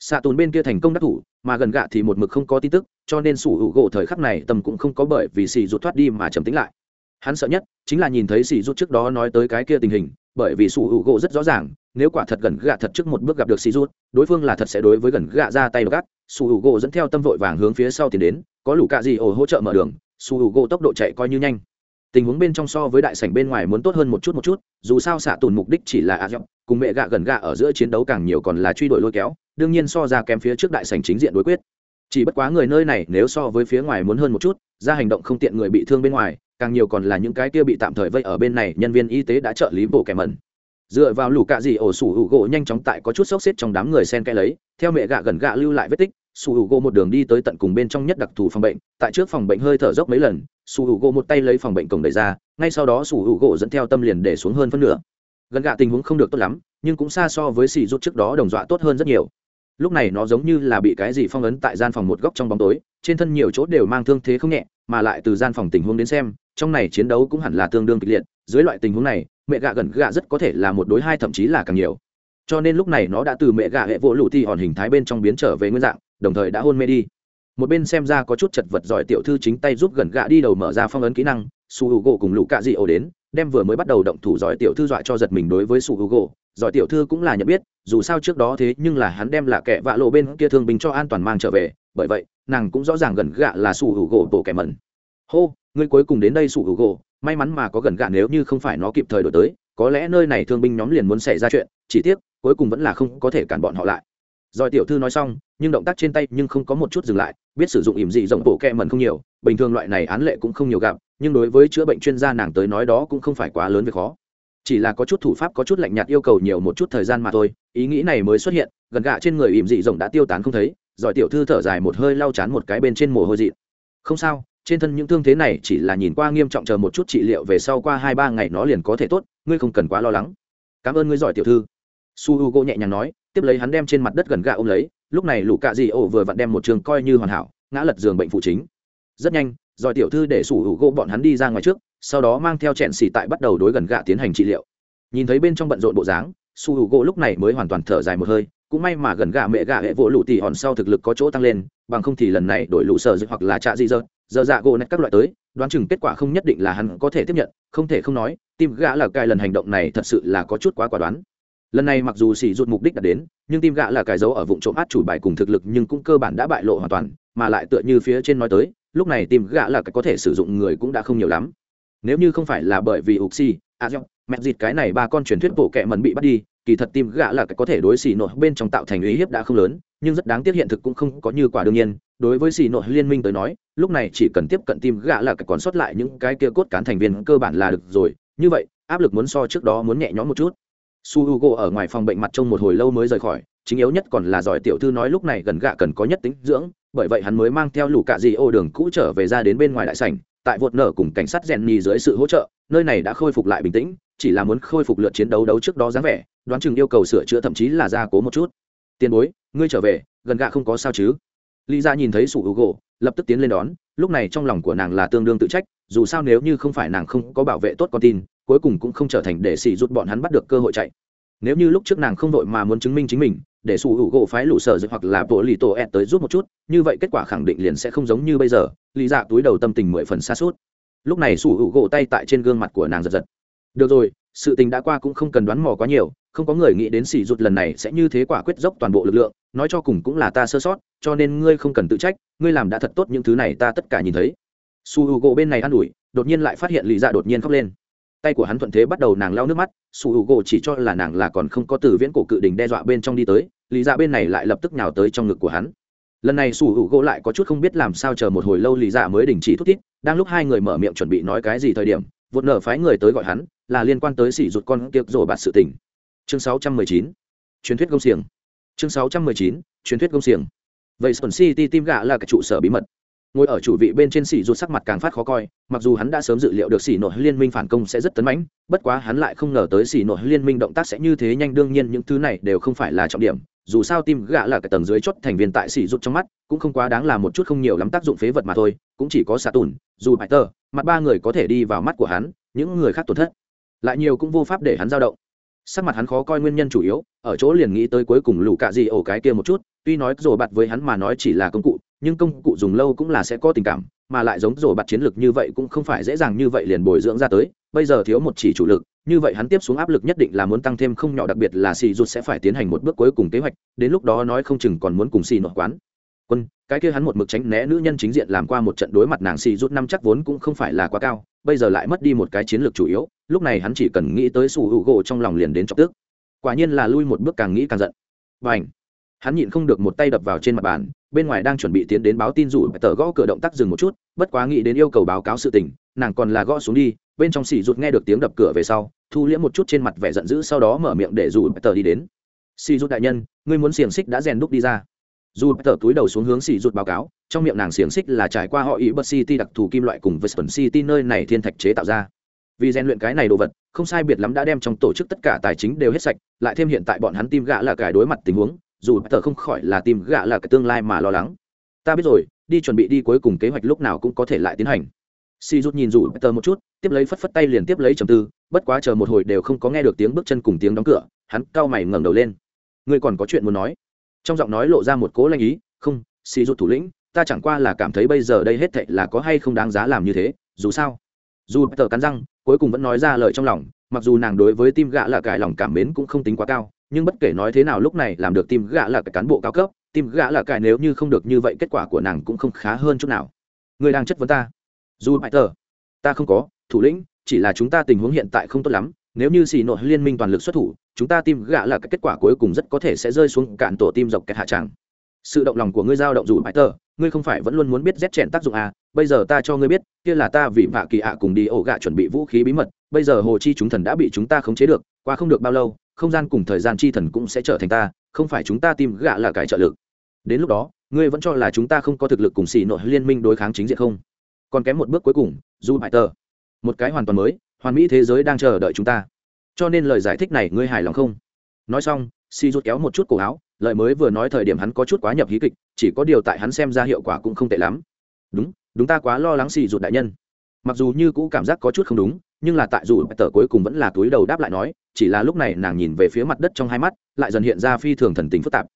Xạ tồn bên kia thành công đắc thủ, mà gần gạ thì một mực không có tin tức, cho nên su h u gỗ thời khắc này tầm cũng không có bởi vì sỉ rụt thoát đi mà trầm tính lại. Hắn sợ nhất chính là nhìn thấy sỉ rụt trước đó nói tới cái kia tình hình, bởi vì su h u gỗ rất rõ ràng nếu quả thật gần gạ thật trước một bước gặp được si rút đối phương là thật sẽ đối với gần gạ ra tay gắt. Su h u gỗ dẫn theo tâm vội vàng hướng phía sau tiến đến, có lũ cạ gì ổ hỗ trợ mở đường, su h u gỗ tốc độ chạy coi như nhanh. Tình huống bên trong so với đại sảnh bên ngoài muốn tốt hơn một chút một chút, dù sao xạ tùn mục đích chỉ là a dọc cùng mẹ gạ gần gạ ở giữa chiến đấu càng nhiều còn là truy đuổi lôi kéo, đương nhiên so ra kém phía trước đại sảnh chính diện đối quyết. Chỉ bất quá người nơi này nếu so với phía ngoài muốn hơn một chút, ra hành động không tiện người bị thương bên ngoài, càng nhiều còn là những cái kia bị tạm thời vây ở bên này nhân viên y tế đã trợ lý bộ kẻ mẩn dựa vào lũ cạ dị ổ sủ hữu gỗ nhanh chóng tại có chút sốc xếp trong đám người sen kẽ lấy, theo mẹ gạ gần gạ lưu lại vết tích, sủ hữu gỗ một đường đi tới tận cùng bên trong nhất đặc thù phòng bệnh, tại trước phòng bệnh hơi thở dốc mấy lần, sủ hữu gỗ một tay lấy phòng bệnh cổng đẩy ra, ngay sau đó sủ hữu gỗ dẫn theo tâm liền để xuống hơn phân nửa. Gần gạ tình huống không được tốt lắm, nhưng cũng xa so với xì rút trước đó đồng dọa tốt hơn rất nhiều. Lúc này nó giống như là bị cái gì phong ấn tại gian phòng một góc trong bóng tối, trên thân nhiều chỗ đều mang thương thế không nhẹ, mà lại từ gian phòng tình huống đến xem, trong này chiến đấu cũng hẳn là tương đương kịch liệt, dưới loại tình huống này mẹ gạ gần gạ rất có thể là một đối hai thậm chí là càng nhiều. Cho nên lúc này nó đã từ mẹ gạ hệ vỗ lụ thi hòn hình thái bên trong biến trở về nguyên dạng, đồng thời đã hôn mê đi. Một bên xem ra có chút chật vật giỏi tiểu thư chính tay giúp gần gạ đi đầu mở ra phong ấn kỹ năng, su h u gỗ cùng lũ cạ dị ổ đến, đem vừa mới bắt đầu động thủ giỏi tiểu thư dọa cho giật mình đối với su h u gỗ giỏi tiểu thư cũng là nhận biết, dù sao trước đó thế nhưng là hắn đem là kẻ vạ lộ bên kia thương binh cho an toàn mang trở về, bởi vậy, nàng cũng rõ ràng gần gạ là su h u gỗ bộ kẻ mẩn. Hô, ngươi cuối cùng đến đây su h u gỗ may mắn mà có gần gạ nếu như không phải nó kịp thời đổi tới, có lẽ nơi này thương binh nhóm liền muốn xảy ra chuyện, chỉ tiếc, cuối cùng vẫn là không có thể cản bọn họ lại. Rồi tiểu thư nói xong, nhưng động tác trên tay nhưng không có một chút dừng lại, biết sử dụng ỉm dị rộng bộ kẹ mần không nhiều, bình thường loại này án lệ cũng không nhiều gặp, nhưng đối với chữa bệnh chuyên gia nàng tới nói đó cũng không phải quá lớn về khó. Chỉ là có chút thủ pháp, có chút lạnh nhạt yêu cầu nhiều một chút thời gian mà thôi, ý nghĩ này mới xuất hiện, gần gạ trên người ỉm dị rộng đã tiêu tán không thấy, rồi tiểu thư thở dài một hơi lau chán một cái bên trên mồ hôi dị. Không sao trên thân những thương thế này chỉ là nhìn qua nghiêm trọng chờ một chút trị liệu về sau qua hai ba ngày nó liền có thể tốt, ngươi không cần quá lo lắng. Cảm ơn ngươi giỏi tiểu thư. Su h u g o nhẹ nhàng nói, tiếp lấy hắn đem trên mặt đất gần gà ôm lấy, lúc này lũ cạ dị ổ vừa vặn đem một trường coi như hoàn hảo, ngã lật giường bệnh phụ chính. Rất nhanh, giỏi tiểu thư để su h u g o bọn hắn đi ra ngoài trước, sau đó mang theo chẹn xì tại bắt đầu đối gần gà tiến hành trị liệu. Nhìn thấy bên trong bận rộn bộ dáng, su h u g o lúc này mới hoàn toàn thở dài một hơi, cũng may mà gần gà mẹ gà hệ vỗ lũ tỉ hòn sau thực lực có chỗ tăng lên, bằng không thì lần này đổi lũ sợ hoặc là trạ dị dợt giờ dạ gỗ nét các loại tới, đoán chừng kết quả không nhất định là hắn có thể tiếp nhận, không thể không nói, tim gã là cài lần hành động này thật sự là có chút quá quả đoán. Lần này mặc dù xỉ rụt mục đích đã đến, nhưng tim gã là cài dấu ở vụ trộm át chủ bài cùng thực lực nhưng cũng cơ bản đã bại lộ hoàn toàn, mà lại tựa như phía trên nói tới, lúc này tim gã là cái có thể sử dụng người cũng đã không nhiều lắm. Nếu như không phải là bởi vì uxi à, a dọc mẹ dịt cái này ba con truyền thuyết bộ kệ mần bị bắt đi, kỳ thật tim gã là cái có thể đối xỉ nội bên trong tạo thành uy hiếp đã không lớn nhưng rất đáng tiếc hiện thực cũng không có như quả đương nhiên. Đối với xì nội liên minh tới nói, lúc này chỉ cần tiếp cận tim gạ là còn sót lại những cái kia cốt cán thành viên cơ bản là được rồi. Như vậy, áp lực muốn so trước đó muốn nhẹ nhõm một chút. Su hugo ở ngoài phòng bệnh mặt trông một hồi lâu mới rời khỏi, chính yếu nhất còn là giỏi tiểu thư nói lúc này gần gạ cần có nhất tính dưỡng, bởi vậy hắn mới mang theo lũ cạ dì ô đường cũ trở về ra đến bên ngoài đại sảnh, tại vột nở cùng cảnh sát rèn nhì dưới sự hỗ trợ, nơi này đã khôi phục lại bình tĩnh, chỉ là muốn khôi phục lượt chiến đấu đấu trước đó dáng vẻ, đoán chừng yêu cầu sửa chữa thậm chí là gia cố một chút tiền bối, ngươi trở về, gần gạ không có sao chứ? Lý ra nhìn thấy sủ hữu gỗ lập tức tiến lên đón, lúc này trong lòng của nàng là tương đương tự trách, dù sao nếu như không phải nàng không có bảo vệ tốt con tin, cuối cùng cũng không trở thành để xỉ rút bọn hắn bắt được cơ hội chạy. Nếu như lúc trước nàng không vội mà muốn chứng minh chính mình, để sủ hữu gỗ phái lũ sở dịch hoặc là bộ lì tổ ẹt tới giúp một chút, như vậy kết quả khẳng định liền sẽ không giống như bây giờ, lý dạ túi đầu tâm tình mười phần xa suốt. Lúc này sủ hữu gỗ tay tại trên gương mặt của nàng giật giật. Được rồi, sự tình đã qua cũng không cần đoán mò quá nhiều không có người nghĩ đến sỉ rụt lần này sẽ như thế quả quyết dốc toàn bộ lực lượng nói cho cùng cũng là ta sơ sót cho nên ngươi không cần tự trách ngươi làm đã thật tốt những thứ này ta tất cả nhìn thấy. Su h u gỗ bên này an ủi đột nhiên lại phát hiện lì dạ đột nhiên khóc lên. Tay của hắn thuận thế bắt đầu nàng lau nước mắt su h u gỗ chỉ cho là nàng là còn không có từ viễn cổ cự đình đe dọa bên trong đi tới lì dạ bên này lại lập tức nhào tới trong ngực của hắn. Lần này su h u gỗ lại có chút không biết làm sao chờ một hồi lâu lì dạ mới đình chỉ thúc thiết, đang lúc hai người mở miệng chuẩn bị nói cái gì thời điểm vụt nở phái người tới gọi hắn là liên quan tới sỉ rụt con kiệt rổ bạt sự tình chương 619. truyền thuyết công xiềng. Chương 619. truyền thuyết công xiềng. Vậy sơn city tim gạ là cái trụ sở bí mật. Ngồi ở chủ vị bên trên xỉ ruột sắc mặt càng phát khó coi, mặc dù hắn đã sớm dự liệu được xỉ nội liên minh phản công sẽ rất tấn mãnh, bất quá hắn lại không ngờ tới xỉ nội liên minh động tác sẽ như thế nhanh, đương nhiên những thứ này đều không phải là trọng điểm. Dù sao tim gạ là cái tầng dưới chốt thành viên tại xỉ ruột trong mắt, cũng không quá đáng là một chút không nhiều lắm tác dụng phế vật mà thôi, cũng chỉ có xạ tùn, dù bại tờ mặt ba người có thể đi vào mắt của hắn, những người khác tổn thất. Lại nhiều cũng vô pháp để hắn dao động sắc mặt hắn khó coi nguyên nhân chủ yếu, ở chỗ liền nghĩ tới cuối cùng lù cạ gì ổ cái kia một chút, tuy nói rổ bạt với hắn mà nói chỉ là công cụ, nhưng công cụ dùng lâu cũng là sẽ có tình cảm, mà lại giống rổ bạt chiến lược như vậy cũng không phải dễ dàng như vậy liền bồi dưỡng ra tới, bây giờ thiếu một chỉ chủ lực, như vậy hắn tiếp xuống áp lực nhất định là muốn tăng thêm không nhỏ, đặc biệt là xì rụt sẽ phải tiến hành một bước cuối cùng kế hoạch, đến lúc đó nói không chừng còn muốn cùng xì nội quán. Quân, cái kia hắn một mực tránh né nữ nhân chính diện làm qua một trận đối mặt nàng xì rút năm chắc vốn cũng không phải là quá cao bây giờ lại mất đi một cái chiến lược chủ yếu, lúc này hắn chỉ cần nghĩ tới sủ hữu gỗ trong lòng liền đến chọc tức. Quả nhiên là lui một bước càng nghĩ càng giận. Và ảnh hắn nhịn không được một tay đập vào trên mặt bàn, bên ngoài đang chuẩn bị tiến đến báo tin rủ tờ gõ cửa động tác dừng một chút, bất quá nghĩ đến yêu cầu báo cáo sự tình, nàng còn là gõ xuống đi, bên trong xì rụt nghe được tiếng đập cửa về sau, thu liễm một chút trên mặt vẻ giận dữ sau đó mở miệng để rủ tờ đi đến. Xì rụt đại nhân, ngươi muốn xiềng xích đã rèn đúc đi ra dù tờ túi đầu xuống hướng xì rút báo cáo, trong miệng nàng xiềng xích là trải qua họ ý bật city đặc thù kim loại cùng western city nơi này thiên thạch chế tạo ra. Vì rèn luyện cái này đồ vật, không sai biệt lắm đã đem trong tổ chức tất cả tài chính đều hết sạch, lại thêm hiện tại bọn hắn tim gạ là cái đối mặt tình huống, dù tờ không khỏi là tim gạ là cái tương lai mà lo lắng. Ta biết rồi, đi chuẩn bị đi cuối cùng kế hoạch lúc nào cũng có thể lại tiến hành. Si rút nhìn dù tờ một chút, tiếp lấy phất phất tay liền tiếp lấy trầm tư, bất quá chờ một hồi đều không có nghe được tiếng bước chân cùng tiếng đóng cửa, hắn cau mày ngẩng đầu lên. Ngươi còn có chuyện muốn nói trong giọng nói lộ ra một cố lanh ý, không, xì rụt thủ lĩnh, ta chẳng qua là cảm thấy bây giờ đây hết thệ là có hay không đáng giá làm như thế, dù sao. Dù tờ cắn răng, cuối cùng vẫn nói ra lời trong lòng, mặc dù nàng đối với tim gạ là cải lòng cảm mến cũng không tính quá cao, nhưng bất kể nói thế nào lúc này làm được tim gạ là cái cán bộ cao cấp tim gạ là cải nếu như không được như vậy kết quả của nàng cũng không khá hơn chút nào. Người đang chất vấn ta. Dù bại tờ ta không có, thủ lĩnh, chỉ là chúng ta tình huống hiện tại không tốt lắm, nếu như xì nội liên minh toàn lực xuất thủ chúng ta tim gạ là cái kết quả cuối cùng rất có thể sẽ rơi xuống cạn tổ tim dọc kẹt hạ tràng. Sự động lòng của ngươi giao động dù bại tờ, ngươi không phải vẫn luôn muốn biết rét chèn tác dụng à bây giờ ta cho ngươi biết, kia là ta vì vạ kỳ ạ cùng đi ổ gạ chuẩn bị vũ khí bí mật, bây giờ hồ chi chúng thần đã bị chúng ta khống chế được, qua không được bao lâu, không gian cùng thời gian chi thần cũng sẽ trở thành ta, không phải chúng ta tìm gạ là cái trợ lực. Đến lúc đó, ngươi vẫn cho là chúng ta không có thực lực cùng xì nội liên minh đối kháng chính diện không? Còn kém một bước cuối cùng, dù bại tờ. Một cái hoàn toàn mới, hoàn mỹ thế giới đang chờ đợi chúng ta cho nên lời giải thích này ngươi hài lòng không? Nói xong si rút kéo một chút cổ áo, lời mới vừa nói thời điểm hắn có chút quá nhập hí kịch, chỉ có điều tại hắn xem ra hiệu quả cũng không tệ lắm. Đúng đúng ta quá lo lắng si rút đại nhân. Mặc dù như cũ cảm giác có chút không đúng, nhưng là tại dù tờ cuối cùng vẫn là túi đầu đáp lại nói, chỉ là lúc này nàng nhìn về phía mặt đất trong hai mắt, lại dần hiện ra phi thường thần tình phức tạp.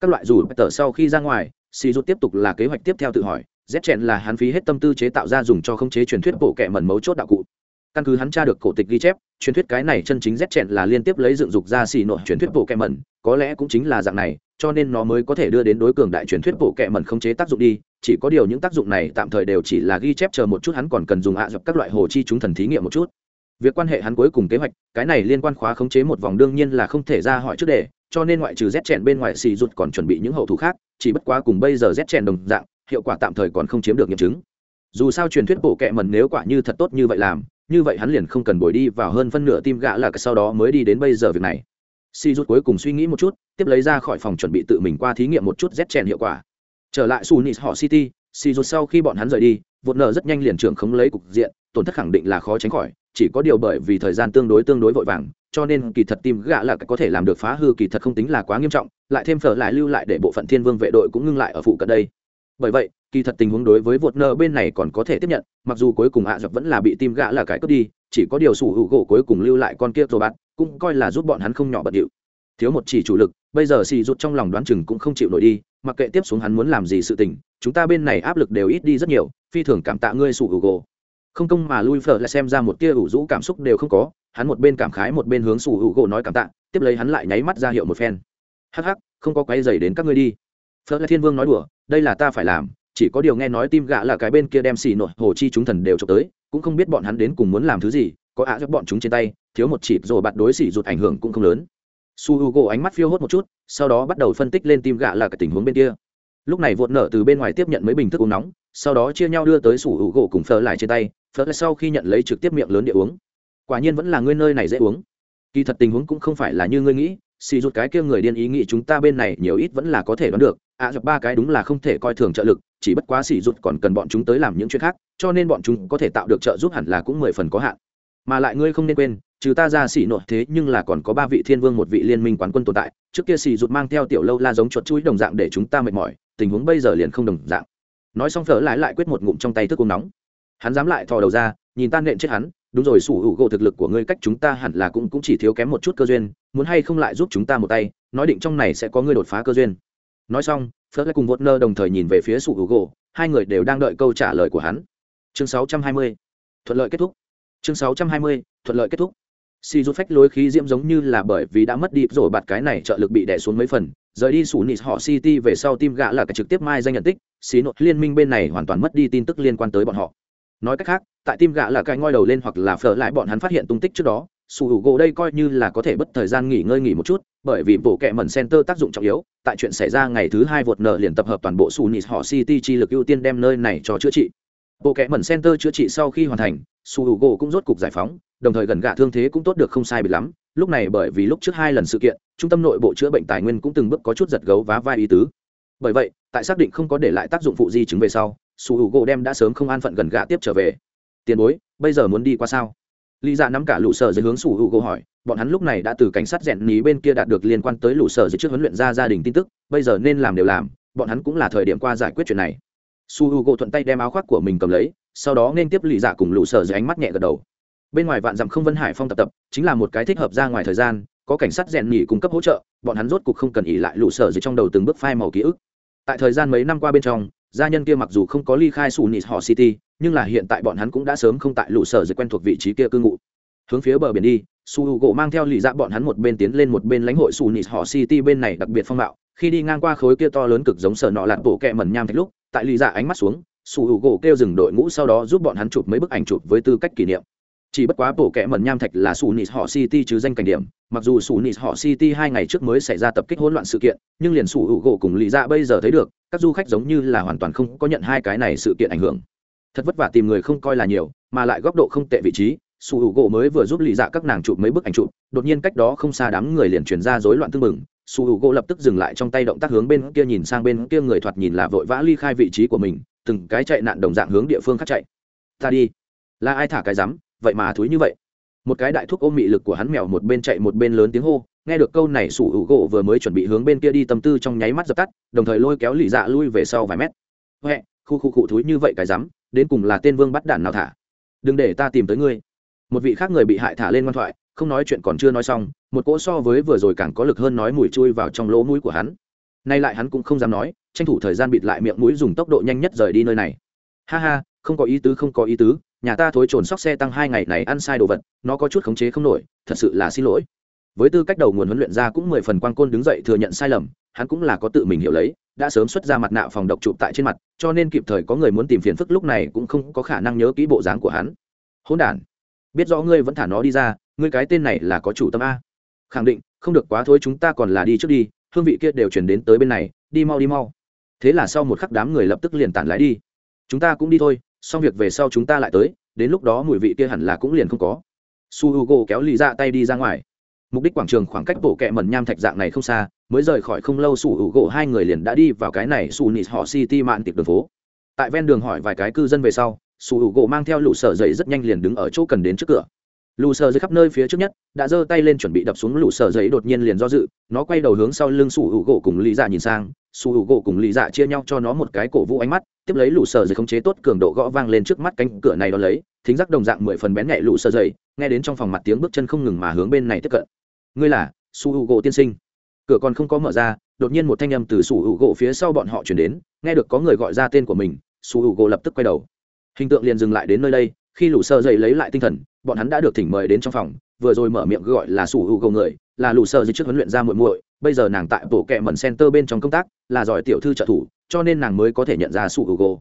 Các loại dù tờ sau khi ra ngoài si rút tiếp tục là kế hoạch tiếp theo tự hỏi, z chèn là hắn phí hết tâm tư chế tạo ra dùng cho khống chế truyền thuyết bộ kệ mẩn mấu chốt đạo cụ căn cứ hắn tra được cổ tịch ghi chép, truyền thuyết cái này chân chính rét chèn là liên tiếp lấy dựng dục ra xì nội truyền thuyết bộ kệ mẩn, có lẽ cũng chính là dạng này, cho nên nó mới có thể đưa đến đối cường đại truyền thuyết bộ kệ mẩn không chế tác dụng đi, chỉ có điều những tác dụng này tạm thời đều chỉ là ghi chép chờ một chút hắn còn cần dùng ạ à dập các loại hồ chi chúng thần thí nghiệm một chút. Việc quan hệ hắn cuối cùng kế hoạch, cái này liên quan khóa khống chế một vòng đương nhiên là không thể ra hỏi trước đề cho nên ngoại trừ rét chèn bên ngoài xì rụt còn chuẩn bị những hậu thủ khác, chỉ bất quá cùng bây giờ rét chèn đồng dạng, hiệu quả tạm thời còn không chiếm được nghiệm chứng. Dù sao truyền thuyết bộ kệ mẩn nếu quả như thật tốt như vậy làm như vậy hắn liền không cần bồi đi vào hơn phân nửa tim gạ là sau đó mới đi đến bây giờ việc này. Si rút cuối cùng suy nghĩ một chút, tiếp lấy ra khỏi phòng chuẩn bị tự mình qua thí nghiệm một chút z chèn hiệu quả. Trở lại sunis họ city, si rút sau khi bọn hắn rời đi, vụt nở rất nhanh liền trưởng khống lấy cục diện, tổn thất khẳng định là khó tránh khỏi, chỉ có điều bởi vì thời gian tương đối tương đối vội vàng, cho nên kỳ thật tim gạ là có thể làm được phá hư kỳ thật không tính là quá nghiêm trọng, lại thêm phở lại lưu lại để bộ phận thiên vương vệ đội cũng ngưng lại ở phụ cận đây bởi vậy, kỳ thật tình huống đối với vượt nợ bên này còn có thể tiếp nhận, mặc dù cuối cùng ạ à vẫn là bị tim gã là cái cướp đi, chỉ có điều sủ hữu gỗ cuối cùng lưu lại con kia rồi bạn cũng coi là giúp bọn hắn không nhỏ bận điệu. Thiếu một chỉ chủ lực, bây giờ xì rút trong lòng đoán chừng cũng không chịu nổi đi, mặc kệ tiếp xuống hắn muốn làm gì sự tình, chúng ta bên này áp lực đều ít đi rất nhiều, phi thường cảm tạ ngươi sủ hữu gỗ. Không công mà lui phở lại xem ra một tia ủ rũ cảm xúc đều không có, hắn một bên cảm khái một bên hướng sủ hữu gỗ nói cảm tạ, tiếp lấy hắn lại nháy mắt ra hiệu một phen. Hắc hắc, không có quay dày đến các ngươi đi. Phở lại thiên vương nói đùa đây là ta phải làm, chỉ có điều nghe nói tim gạ là cái bên kia đem xì nội hồ chi chúng thần đều trộm tới, cũng không biết bọn hắn đến cùng muốn làm thứ gì, có ạ à bọn chúng trên tay, thiếu một chịp rồi bạt đối xỉ rụt ảnh hưởng cũng không lớn. Su h u gỗ ánh mắt phiêu hốt một chút, sau đó bắt đầu phân tích lên tim gạ là cái tình huống bên kia. Lúc này vụt nở từ bên ngoài tiếp nhận mấy bình thức uống nóng, sau đó chia nhau đưa tới su h u gỗ cùng phơ lại trên tay phơ lại sau khi nhận lấy trực tiếp miệng lớn địa uống. Quả nhiên vẫn là ngươi nơi này dễ uống. Kỳ thật tình huống cũng không phải là như ngươi nghĩ xì rụt cái kia người điên ý nghĩ chúng ta bên này nhiều ít vẫn là có thể đoán được. Ạ à, dập ba cái đúng là không thể coi thường trợ lực chỉ bất quá xì rụt còn cần bọn chúng tới làm những chuyện khác cho nên bọn chúng có thể tạo được trợ giúp hẳn là cũng mười phần có hạn. Mà lại ngươi không nên quên trừ ta ra xỉ nội thế nhưng là còn có ba vị thiên vương một vị liên minh quán quân tồn tại trước kia xỉ rụt mang theo tiểu lâu la giống chuột chuối đồng dạng để chúng ta mệt mỏi tình huống bây giờ liền không đồng dạng. Nói xong phở lại lại quyết một ngụm trong tay thức uống nóng. Hắn dám lại thò đầu ra nhìn tan nện chết hắn đúng rồi sủ hữu gỗ thực lực của ngươi cách chúng ta hẳn là cũng cũng chỉ thiếu kém một chút cơ duyên muốn hay không lại giúp chúng ta một tay nói định trong này sẽ có ngươi đột phá cơ duyên. Nói xong phớt lại cùng vốt nơ đồng thời nhìn về phía sủ hữu gỗ hai người đều đang đợi câu trả lời của hắn. Chương 620. thuận lợi kết thúc. Chương 620, thuận lợi kết thúc. Si rút phách lối khí diễm giống như là bởi vì đã mất đi rồi bạt cái này trợ lực bị đè xuống mấy phần rời đi sủ nịt họ city về sau tim gã là cái trực tiếp mai danh nhận tích xí nội liên minh bên này hoàn toàn mất đi tin tức liên quan tới bọn họ nói cách khác, tại tim gã là cái ngoi đầu lên hoặc là phở lại bọn hắn phát hiện tung tích trước đó su hữu gỗ đây coi như là có thể bất thời gian nghỉ ngơi nghỉ một chút, bởi vì bộ kệ mẩn center tác dụng trọng yếu, tại chuyện xảy ra ngày thứ hai vượt nợ liền tập hợp toàn bộ su nịt họ city chi lực ưu tiên đem nơi này cho chữa trị. Bộ kệ mẩn center chữa trị sau khi hoàn thành su hữu gỗ cũng rốt cục giải phóng, đồng thời gần gạ thương thế cũng tốt được không sai bị lắm, lúc này bởi vì lúc trước hai lần sự kiện, trung tâm nội bộ chữa bệnh tài nguyên cũng từng bước có chút giật gấu vá vai ý tứ. Bởi vậy, tại xác định không có để lại tác dụng phụ di chứng về sau su hữu gỗ đem đã sớm không an phận gần gạ tiếp trở về. Tiền bối, bây giờ muốn đi qua sao? Lý dạ nắm cả lũ sở dưới hướng su hữu gỗ hỏi. Bọn hắn lúc này đã từ cảnh sát rèn ní bên kia đạt được liên quan tới lũ sở dưới trước huấn luyện ra gia đình tin tức, bây giờ nên làm đều làm, bọn hắn cũng là thời điểm qua giải quyết chuyện này. Su hữu gỗ thuận tay đem áo khoác của mình cầm lấy, sau đó nên tiếp lý dạ cùng lũ sở dưới ánh mắt nhẹ gật đầu. Bên ngoài vạn dặm không vân hải phong tập tập, chính là một cái thích hợp ra ngoài thời gian, có cảnh sát rèn nhỉ cung cấp hỗ trợ, bọn hắn rốt cục không cần ỉ lại lũ sở dưới trong đầu từng bước phai màu ký ức. Tại thời gian mấy năm qua bên trong gia nhân kia mặc dù không có ly khai sù nịt họ city, nhưng là hiện tại bọn hắn cũng đã sớm không tại lũ sở dưới quen thuộc vị trí kia cư ngụ. Hướng phía bờ biển đi, su h u gỗ mang theo lì dạ bọn hắn một bên tiến lên một bên lãnh hội sù nịt họ city bên này đặc biệt phong mạo khi đi ngang qua khối kia to lớn cực giống sở nọ lạt bộ kẹ mẩn nham thạch lúc, tại lì dạ ánh mắt xuống, su h u gỗ kêu dừng đội ngũ sau đó giúp bọn hắn chụp mấy bức ảnh chụp với tư cách kỷ niệm. Chỉ bất quá bộ kẹ mẩn nham thạch là sù nịt họ city chứ danh cảnh điểm, mặc dù sù nịt họ city hai ngày trước mới xảy ra tập kích hỗn loạn sự kiện, nhưng liền sù u gỗ cùng lì dạ bây giờ thấy được các du khách giống như là hoàn toàn không có nhận hai cái này sự kiện ảnh hưởng. Thật vất vả tìm người không coi là nhiều, mà lại góc độ không tệ vị trí sù hữu gỗ mới vừa giúp lì dạ các nàng chụp mấy bức ảnh chụp, đột nhiên cách đó không xa đám người liền truyền ra rối loạn tương mừng sù hữu gỗ lập tức dừng lại trong tay động tác hướng bên kia nhìn sang bên kia người thoạt nhìn là vội vã ly khai vị trí của mình, từng cái chạy nạn đồng dạng hướng địa phương khác chạy. Ta đi. Là ai thả cái rắm? Vậy mà thúi như vậy một cái đại thuốc ôm mị lực của hắn mèo một bên chạy một bên lớn tiếng hô, nghe được câu này sủ hữu gỗ vừa mới chuẩn bị hướng bên kia đi tâm tư trong nháy mắt dập tắt, đồng thời lôi kéo lì dạ lui về sau vài mét. Huệ, khu khu cụ thúi như vậy cái rắm, đến cùng là tên vương bắt đản nào thả? Đừng để ta tìm tới ngươi. Một vị khác người bị hại thả lên ngoan thoại, không nói chuyện còn chưa nói xong, một cỗ so với vừa rồi càng có lực hơn nói mùi chui vào trong lỗ mũi của hắn. Nay lại hắn cũng không dám nói, tranh thủ thời gian bịt lại miệng mũi dùng tốc độ nhanh nhất rời đi nơi này. Ha ha, không có ý tứ, không có ý tứ nhà ta thối trồn sóc xe tăng hai ngày này ăn sai đồ vật, nó có chút khống chế không nổi, thật sự là xin lỗi. Với tư cách đầu nguồn huấn luyện ra cũng mười phần quan côn đứng dậy thừa nhận sai lầm, hắn cũng là có tự mình hiểu lấy, đã sớm xuất ra mặt nạ phòng độc chụp tại trên mặt, cho nên kịp thời có người muốn tìm phiền phức lúc này cũng không có khả năng nhớ kỹ bộ dáng của hắn. Hôn đ biết rõ ngươi vẫn thả nó đi ra, ngươi cái tên này là có chủ tâm a. Khẳng định, không được quá thôi chúng ta còn là đi trước đi, hương vị kia đều chuyển đến tới bên này, đi mau đi mau. Thế là sau một khắc đám người lập tức liền tản lái đi. Chúng ta cũng đi thôi xong việc về sau chúng ta lại tới, đến lúc đó mùi vị kia hẳn là cũng liền không có. Su h u g o kéo lì ra dạ tay đi ra ngoài. Mục đích quảng trường khoảng cách bổ kẹ mẩn nham thạch dạng này không xa, mới rời khỏi không lâu su h u g o hai người liền đã đi vào cái này su nịt họ city mạn tiệc đường phố. Tại ven đường hỏi vài cái cư dân về sau, su h u g o mang theo lũ sở dậy rất nhanh liền đứng ở chỗ cần đến trước cửa lù sờ dưới khắp nơi phía trước nhất, đã giơ tay lên chuẩn bị đập xuống lù sờ giấy đột nhiên liền do dự, nó quay đầu hướng sau lưng sủ hữu gỗ cùng lý dạ nhìn sang sủ hữu gỗ cùng lý dạ chia nhau cho nó một cái cổ vũ ánh mắt, tiếp lấy lũ sờ giấy khống chế tốt cường độ gõ vang lên trước mắt cánh cửa này đó lấy, thính giác đồng dạng mười phần bén nhạy lũ sờ giấy nghe đến trong phòng mặt tiếng bước chân không ngừng mà hướng bên này tiếp cận. Ngươi là sủ hữu gỗ tiên sinh? Cửa còn không có mở ra, đột nhiên một thanh âm từ sủ hữu gỗ phía sau bọn họ chuyển đến, nghe được có người gọi ra tên của mình sủ hữu gỗ lập tức quay đầu. Hình tượng liền dừng lại đến nơi đây khi lũ sờ dậy lấy lại tinh thần, bọn hắn đã được thỉnh mời đến trong phòng, vừa rồi mở miệng gọi là sủ hữu cầu người, là lũ sờ dây trước huấn luyện ra muội muội, bây giờ nàng tại bộ kệ mẩn center bên trong công tác, là giỏi tiểu thư trợ thủ, cho nên nàng mới có thể nhận ra sủ hữu cầu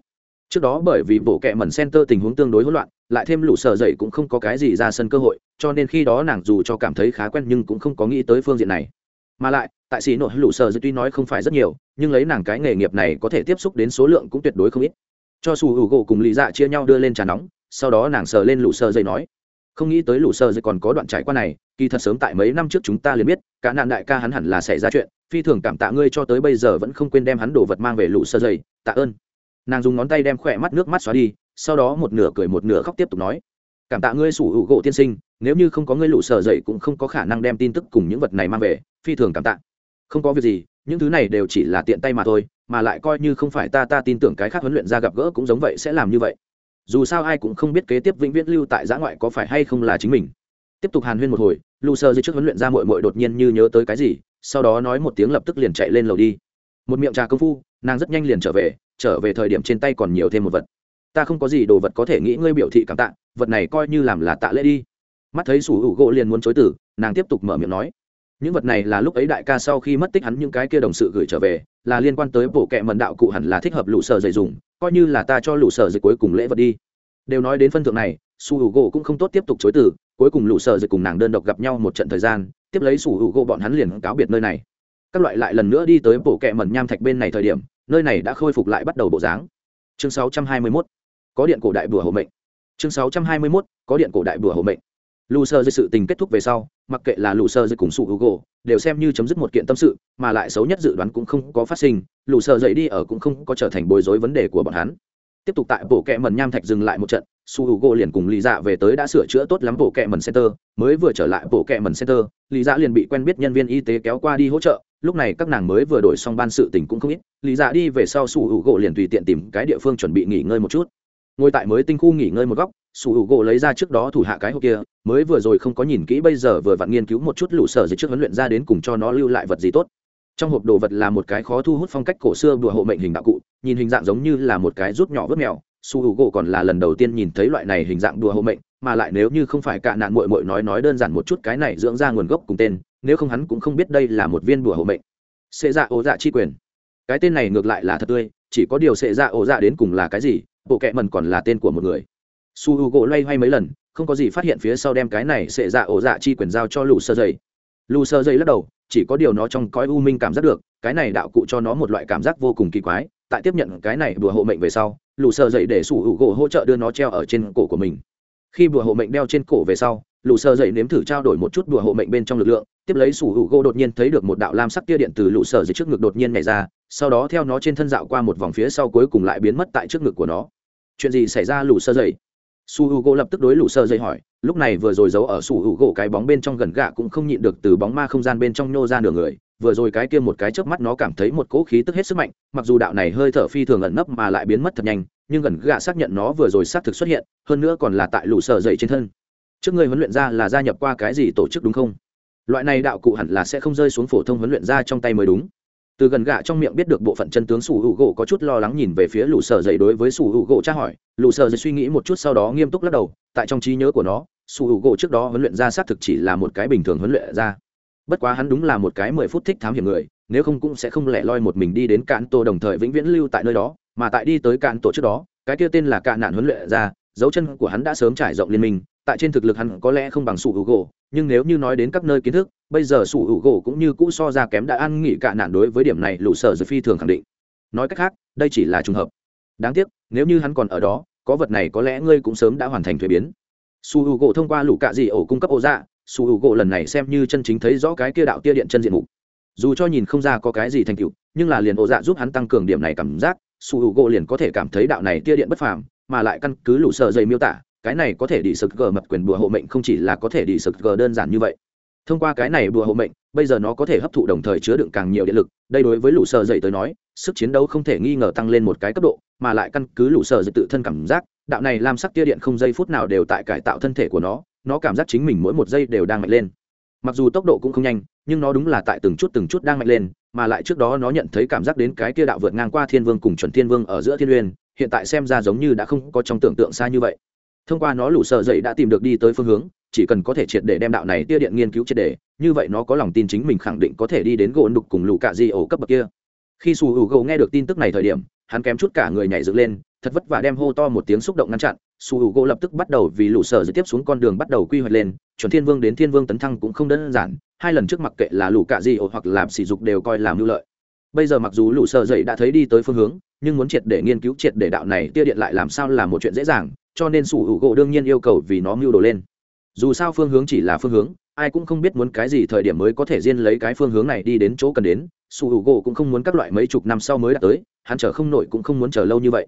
trước đó bởi vì bộ kệ mẩn center tình huống tương đối hỗn loạn, lại thêm lũ sợ dậy cũng không có cái gì ra sân cơ hội, cho nên khi đó nàng dù cho cảm thấy khá quen nhưng cũng không có nghĩ tới phương diện này. Mà lại, tại xì nội lũ sợ dậy tuy nói không phải rất nhiều, nhưng lấy nàng cái nghề nghiệp này có thể tiếp xúc đến số lượng cũng tuyệt đối không ít. Cho su hugo cùng lý dạ chia nhau đưa lên trà nóng sau đó nàng sờ lên lũ sơ dây nói không nghĩ tới lũ sơ dây còn có đoạn trải qua này kỳ thật sớm tại mấy năm trước chúng ta liền biết cả nạn đại ca hắn hẳn là xảy ra chuyện phi thường cảm tạ ngươi cho tới bây giờ vẫn không quên đem hắn đồ vật mang về lũ sơ dây, tạ ơn. Nàng dùng ngón tay đem khỏe mắt nước mắt xóa đi sau đó một nửa cười một nửa khóc tiếp tục nói cảm tạ ngươi sủ hữu gỗ tiên sinh nếu như không có ngươi lũ sờ dậy cũng không có khả năng đem tin tức cùng những vật này mang về phi thường cảm tạ. Không có việc gì những thứ này đều chỉ là tiện tay mà thôi mà lại coi như không phải ta ta tin tưởng cái khác huấn luyện ra gặp gỡ cũng giống vậy sẽ làm như vậy dù sao ai cũng không biết kế tiếp vĩnh viễn lưu tại giã ngoại có phải hay không là chính mình. Tiếp tục hàn huyên một hồi lù sơ dưới trước huấn luyện ra mội mội đột nhiên như nhớ tới cái gì, sau đó nói một tiếng lập tức liền chạy lên lầu đi. Một miệng trà công phu, nàng rất nhanh liền trở về trở về thời điểm trên tay còn nhiều thêm một vật. Ta không có gì đồ vật có thể nghĩ ngươi biểu thị cảm tạ, vật này coi như làm là tạ lễ đi. Mắt thấy sủ hữu gỗ liền muốn chối tử, nàng tiếp tục mở miệng nói. Những vật này là lúc ấy đại ca sau khi mất tích hắn những cái kia đồng sự gửi trở về, là liên quan tới bộ kệ mần đạo cụ hẳn là thích hợp lũ sơ dày dùng coi như là ta cho lũ sở dịch cuối cùng lễ vật đi. Đều nói đến phân thượng này, su h u gỗ cũng không tốt tiếp tục chối từ, cuối cùng lũ sở dịch cùng nàng đơn độc gặp nhau một trận thời gian, tiếp lấy su h u gỗ bọn hắn liền cáo biệt nơi này. Các loại lại lần nữa đi tới bộ kẹ mẩn nham thạch bên này thời điểm, nơi này đã khôi phục lại bắt đầu bộ dáng. Chương 621 có điện cổ đại bùa hộ mệnh. Chương 621 có điện cổ đại bùa hộ mệnh. Lù sơ dưới sự tình kết thúc về sau mặc kệ là lù sơ dậy cùng sụ hữu gỗ đều xem như chấm dứt một kiện tâm sự, mà lại xấu nhất dự đoán cũng không có phát sinh, lù sơ dậy đi ở cũng không có trở thành bối rối vấn đề của bọn hắn. Tiếp tục tại bộ kẹ mần nham thạch dừng lại một trận su h u g liền cùng lý dạ về tới đã sửa chữa tốt lắm bộ kẹ mần center, mới vừa trở lại bộ kẹ mần center, lý dạ liền bị quen biết nhân viên y tế kéo qua đi hỗ trợ, lúc này các nàng mới vừa đổi xong ban sự tình cũng không ít, lý dạ đi về sau su h u g liền tùy tiện tìm cái địa phương chuẩn bị nghỉ ngơi một chút ngồi tại mới tinh khu nghỉ ngơi một góc, sủ hữu gỗ lấy ra trước đó thủ hạ cái hộp kia, mới vừa rồi không có nhìn kỹ bây giờ vừa vặn nghiên cứu một chút lũ sở dịch trước huấn luyện ra đến cùng cho nó lưu lại vật gì tốt. Trong hộp đồ vật là một cái khó thu hút phong cách cổ xưa đùa hộ mệnh hình đạo cụ, nhìn hình dạng giống như là một cái rút nhỏ vớt mèo. Su h u gỗ còn là lần đầu tiên nhìn thấy loại này hình dạng đùa hộ mệnh, mà lại nếu như không phải cả nạn mội mội nói nói đơn giản một chút cái này dưỡng ra nguồn gốc cùng tên, nếu không hắn cũng không biết đây là một viên đùa hộ mệnh. Xệ dạ ô dạ chi quyền cái tên này ngược lại là thật tươi, chỉ có điều sệ dạ ổ dạ đến cùng là cái gì, bộ kệ mần còn là tên của một người. Su h u gỗ loay hoay mấy lần, không có gì phát hiện phía sau đem cái này sệ dạ ổ dạ chi quyền giao cho lù sơ dày lù sơ dày lắc đầu, chỉ có điều nó trong cõi u minh cảm giác được, cái này đạo cụ cho nó một loại cảm giác vô cùng kỳ quái, tại tiếp nhận cái này đùa hộ mệnh về sau lù sơ dậy để sủ hữu gỗ hỗ trợ đưa nó treo ở trên cổ của mình. Khi đùa hộ mệnh đeo trên cổ về sau lù sơ dậy nếm thử trao đổi một chút đùa hộ mệnh bên trong lực lượng, tiếp lấy sủ hữu gỗ đột nhiên thấy được một đạo lam sắc tia điện từ lù sơ dậy trước ngực đột nhiên nhảy ra sau đó theo nó trên thân dạo qua một vòng phía sau cuối cùng lại biến mất tại trước ngực của nó. Chuyện gì xảy ra lù sơ dậy? Su h u gỗ lập tức đối lù sơ dậy hỏi. Lúc này vừa rồi giấu ở su h u gỗ cái bóng bên trong gần gạ cũng không nhịn được từ bóng ma không gian bên trong nhô ra nửa người. Vừa rồi cái kia một cái chớp mắt nó cảm thấy một cỗ khí tức hết sức mạnh. Mặc dù đạo này hơi thở phi thường ẩn nấp mà lại biến mất thật nhanh, nhưng gần gạ xác nhận nó vừa rồi xác thực xuất hiện, hơn nữa còn là tại lũ sơ dậy trên thân. Trước người huấn luyện ra là gia nhập qua cái gì tổ chức đúng không? Loại này đạo cụ hẳn là sẽ không rơi xuống phổ thông huấn luyện ra trong tay mới đúng từ gần gạ trong miệng biết được bộ phận chân tướng sủ hữu gỗ có chút lo lắng nhìn về phía lũ sở dậy đối với sủ hữu gỗ tra hỏi. Lũ sở dậy suy nghĩ một chút sau đó nghiêm túc lắc đầu, tại trong trí nhớ của nó, sủ hữu gỗ trước đó huấn luyện ra xác thực chỉ là một cái bình thường huấn luyện ra. Bất quá hắn đúng là một cái mười phút thích thám hiểm người, nếu không cũng sẽ không lẻ loi một mình đi đến cạn tổ đồng thời vĩnh viễn lưu tại nơi đó, mà tại đi tới cạn tổ trước đó, cái kia tên là cạn nạn huấn luyện ra, dấu chân của hắn đã sớm trải rộng liên minh, tại trên thực lực hắn có lẽ không bằng sủ hữu gỗ nhưng nếu như nói đến các nơi kiến thức, bây giờ sủ hữu gỗ cũng như cũ so ra kém đã ăn nghỉ cạn nạn đối với điểm này lũ sở giới phi thường khẳng định. Nói cách khác, đây chỉ là trùng hợp. Đáng tiếc, nếu như hắn còn ở đó, có vật này có lẽ ngươi cũng sớm đã hoàn thành thuế biến. Su hữu gỗ thông qua lũ cạ dị ổ cung cấp ô dạ su hữu gỗ lần này xem như chân chính thấy rõ cái kia đạo tia điện chân diện mục. Dù cho nhìn không ra có cái gì thành tựu, nhưng là liền ổ dạ giúp hắn tăng cường điểm này cảm giác su hữu gỗ liền có thể cảm thấy đạo này tia điện bất phàm, mà lại căn cứ lũ sợ dày miêu tả cái này có thể đi sực gờ mật quyền bùa hộ mệnh không chỉ là có thể đi sực gờ đơn giản như vậy. Thông qua cái này bùa hộ mệnh, bây giờ nó có thể hấp thụ đồng thời chứa đựng càng nhiều điện lực, đây đối với lũ sợ dậy tới nói, sức chiến đấu không thể nghi ngờ tăng lên một cái cấp độ, mà lại căn cứ lũ sợ dậy tự thân cảm giác, đạo này làm sắc tia điện không giây phút nào đều tại cải tạo thân thể của nó nó cảm giác chính mình mỗi một giây đều đang mạnh lên. Mặc dù tốc độ cũng không nhanh, nhưng nó đúng là tại từng chút từng chút đang mạnh lên, mà lại trước đó nó nhận thấy cảm giác đến cái tia đạo vượt ngang qua thiên vương cùng chuẩn thiên vương ở giữa thiên uyên hiện tại xem ra giống như đã không có trong tưởng tượng xa như vậy thông qua nó lũ sợ dậy đã tìm được đi tới phương hướng, chỉ cần có thể triệt để đem đạo này tia điện nghiên cứu triệt để, như vậy nó có lòng tin chính mình khẳng định có thể đi đến gỗ đục cùng lũ cạ di ổ cấp bậc kia. Khi su hữu gỗ nghe được tin tức này thời điểm, hắn kém chút cả người nhảy dựng lên, thật vất vả đem hô to một tiếng xúc động ngăn chặn. Su h u gỗ lập tức bắt đầu vì lũ sở dễ tiếp xuống con đường bắt đầu quy hoạch lên, chuẩn thiên vương đến thiên vương tấn thăng cũng không đơn giản, hai lần trước mặc kệ là lũ cạ gì hoặc làm sỉ dục đều coi làm mưu lợi. Bây giờ mặc dù lũ sở dậy đã thấy đi tới phương hướng, nhưng muốn triệt để nghiên cứu triệt để đạo này tia điện lại làm sao là một chuyện dễ dàng cho nên sủ hữu gỗ đương nhiên yêu cầu vì nó mưu đồ lên. Dù sao phương hướng chỉ là phương hướng, ai cũng không biết muốn cái gì thời điểm mới có thể riêng lấy cái phương hướng này đi đến chỗ cần đến, sủ hữu gỗ cũng không muốn các loại mấy chục năm sau mới đạt tới, hắn chờ không nổi cũng không muốn chờ lâu như vậy.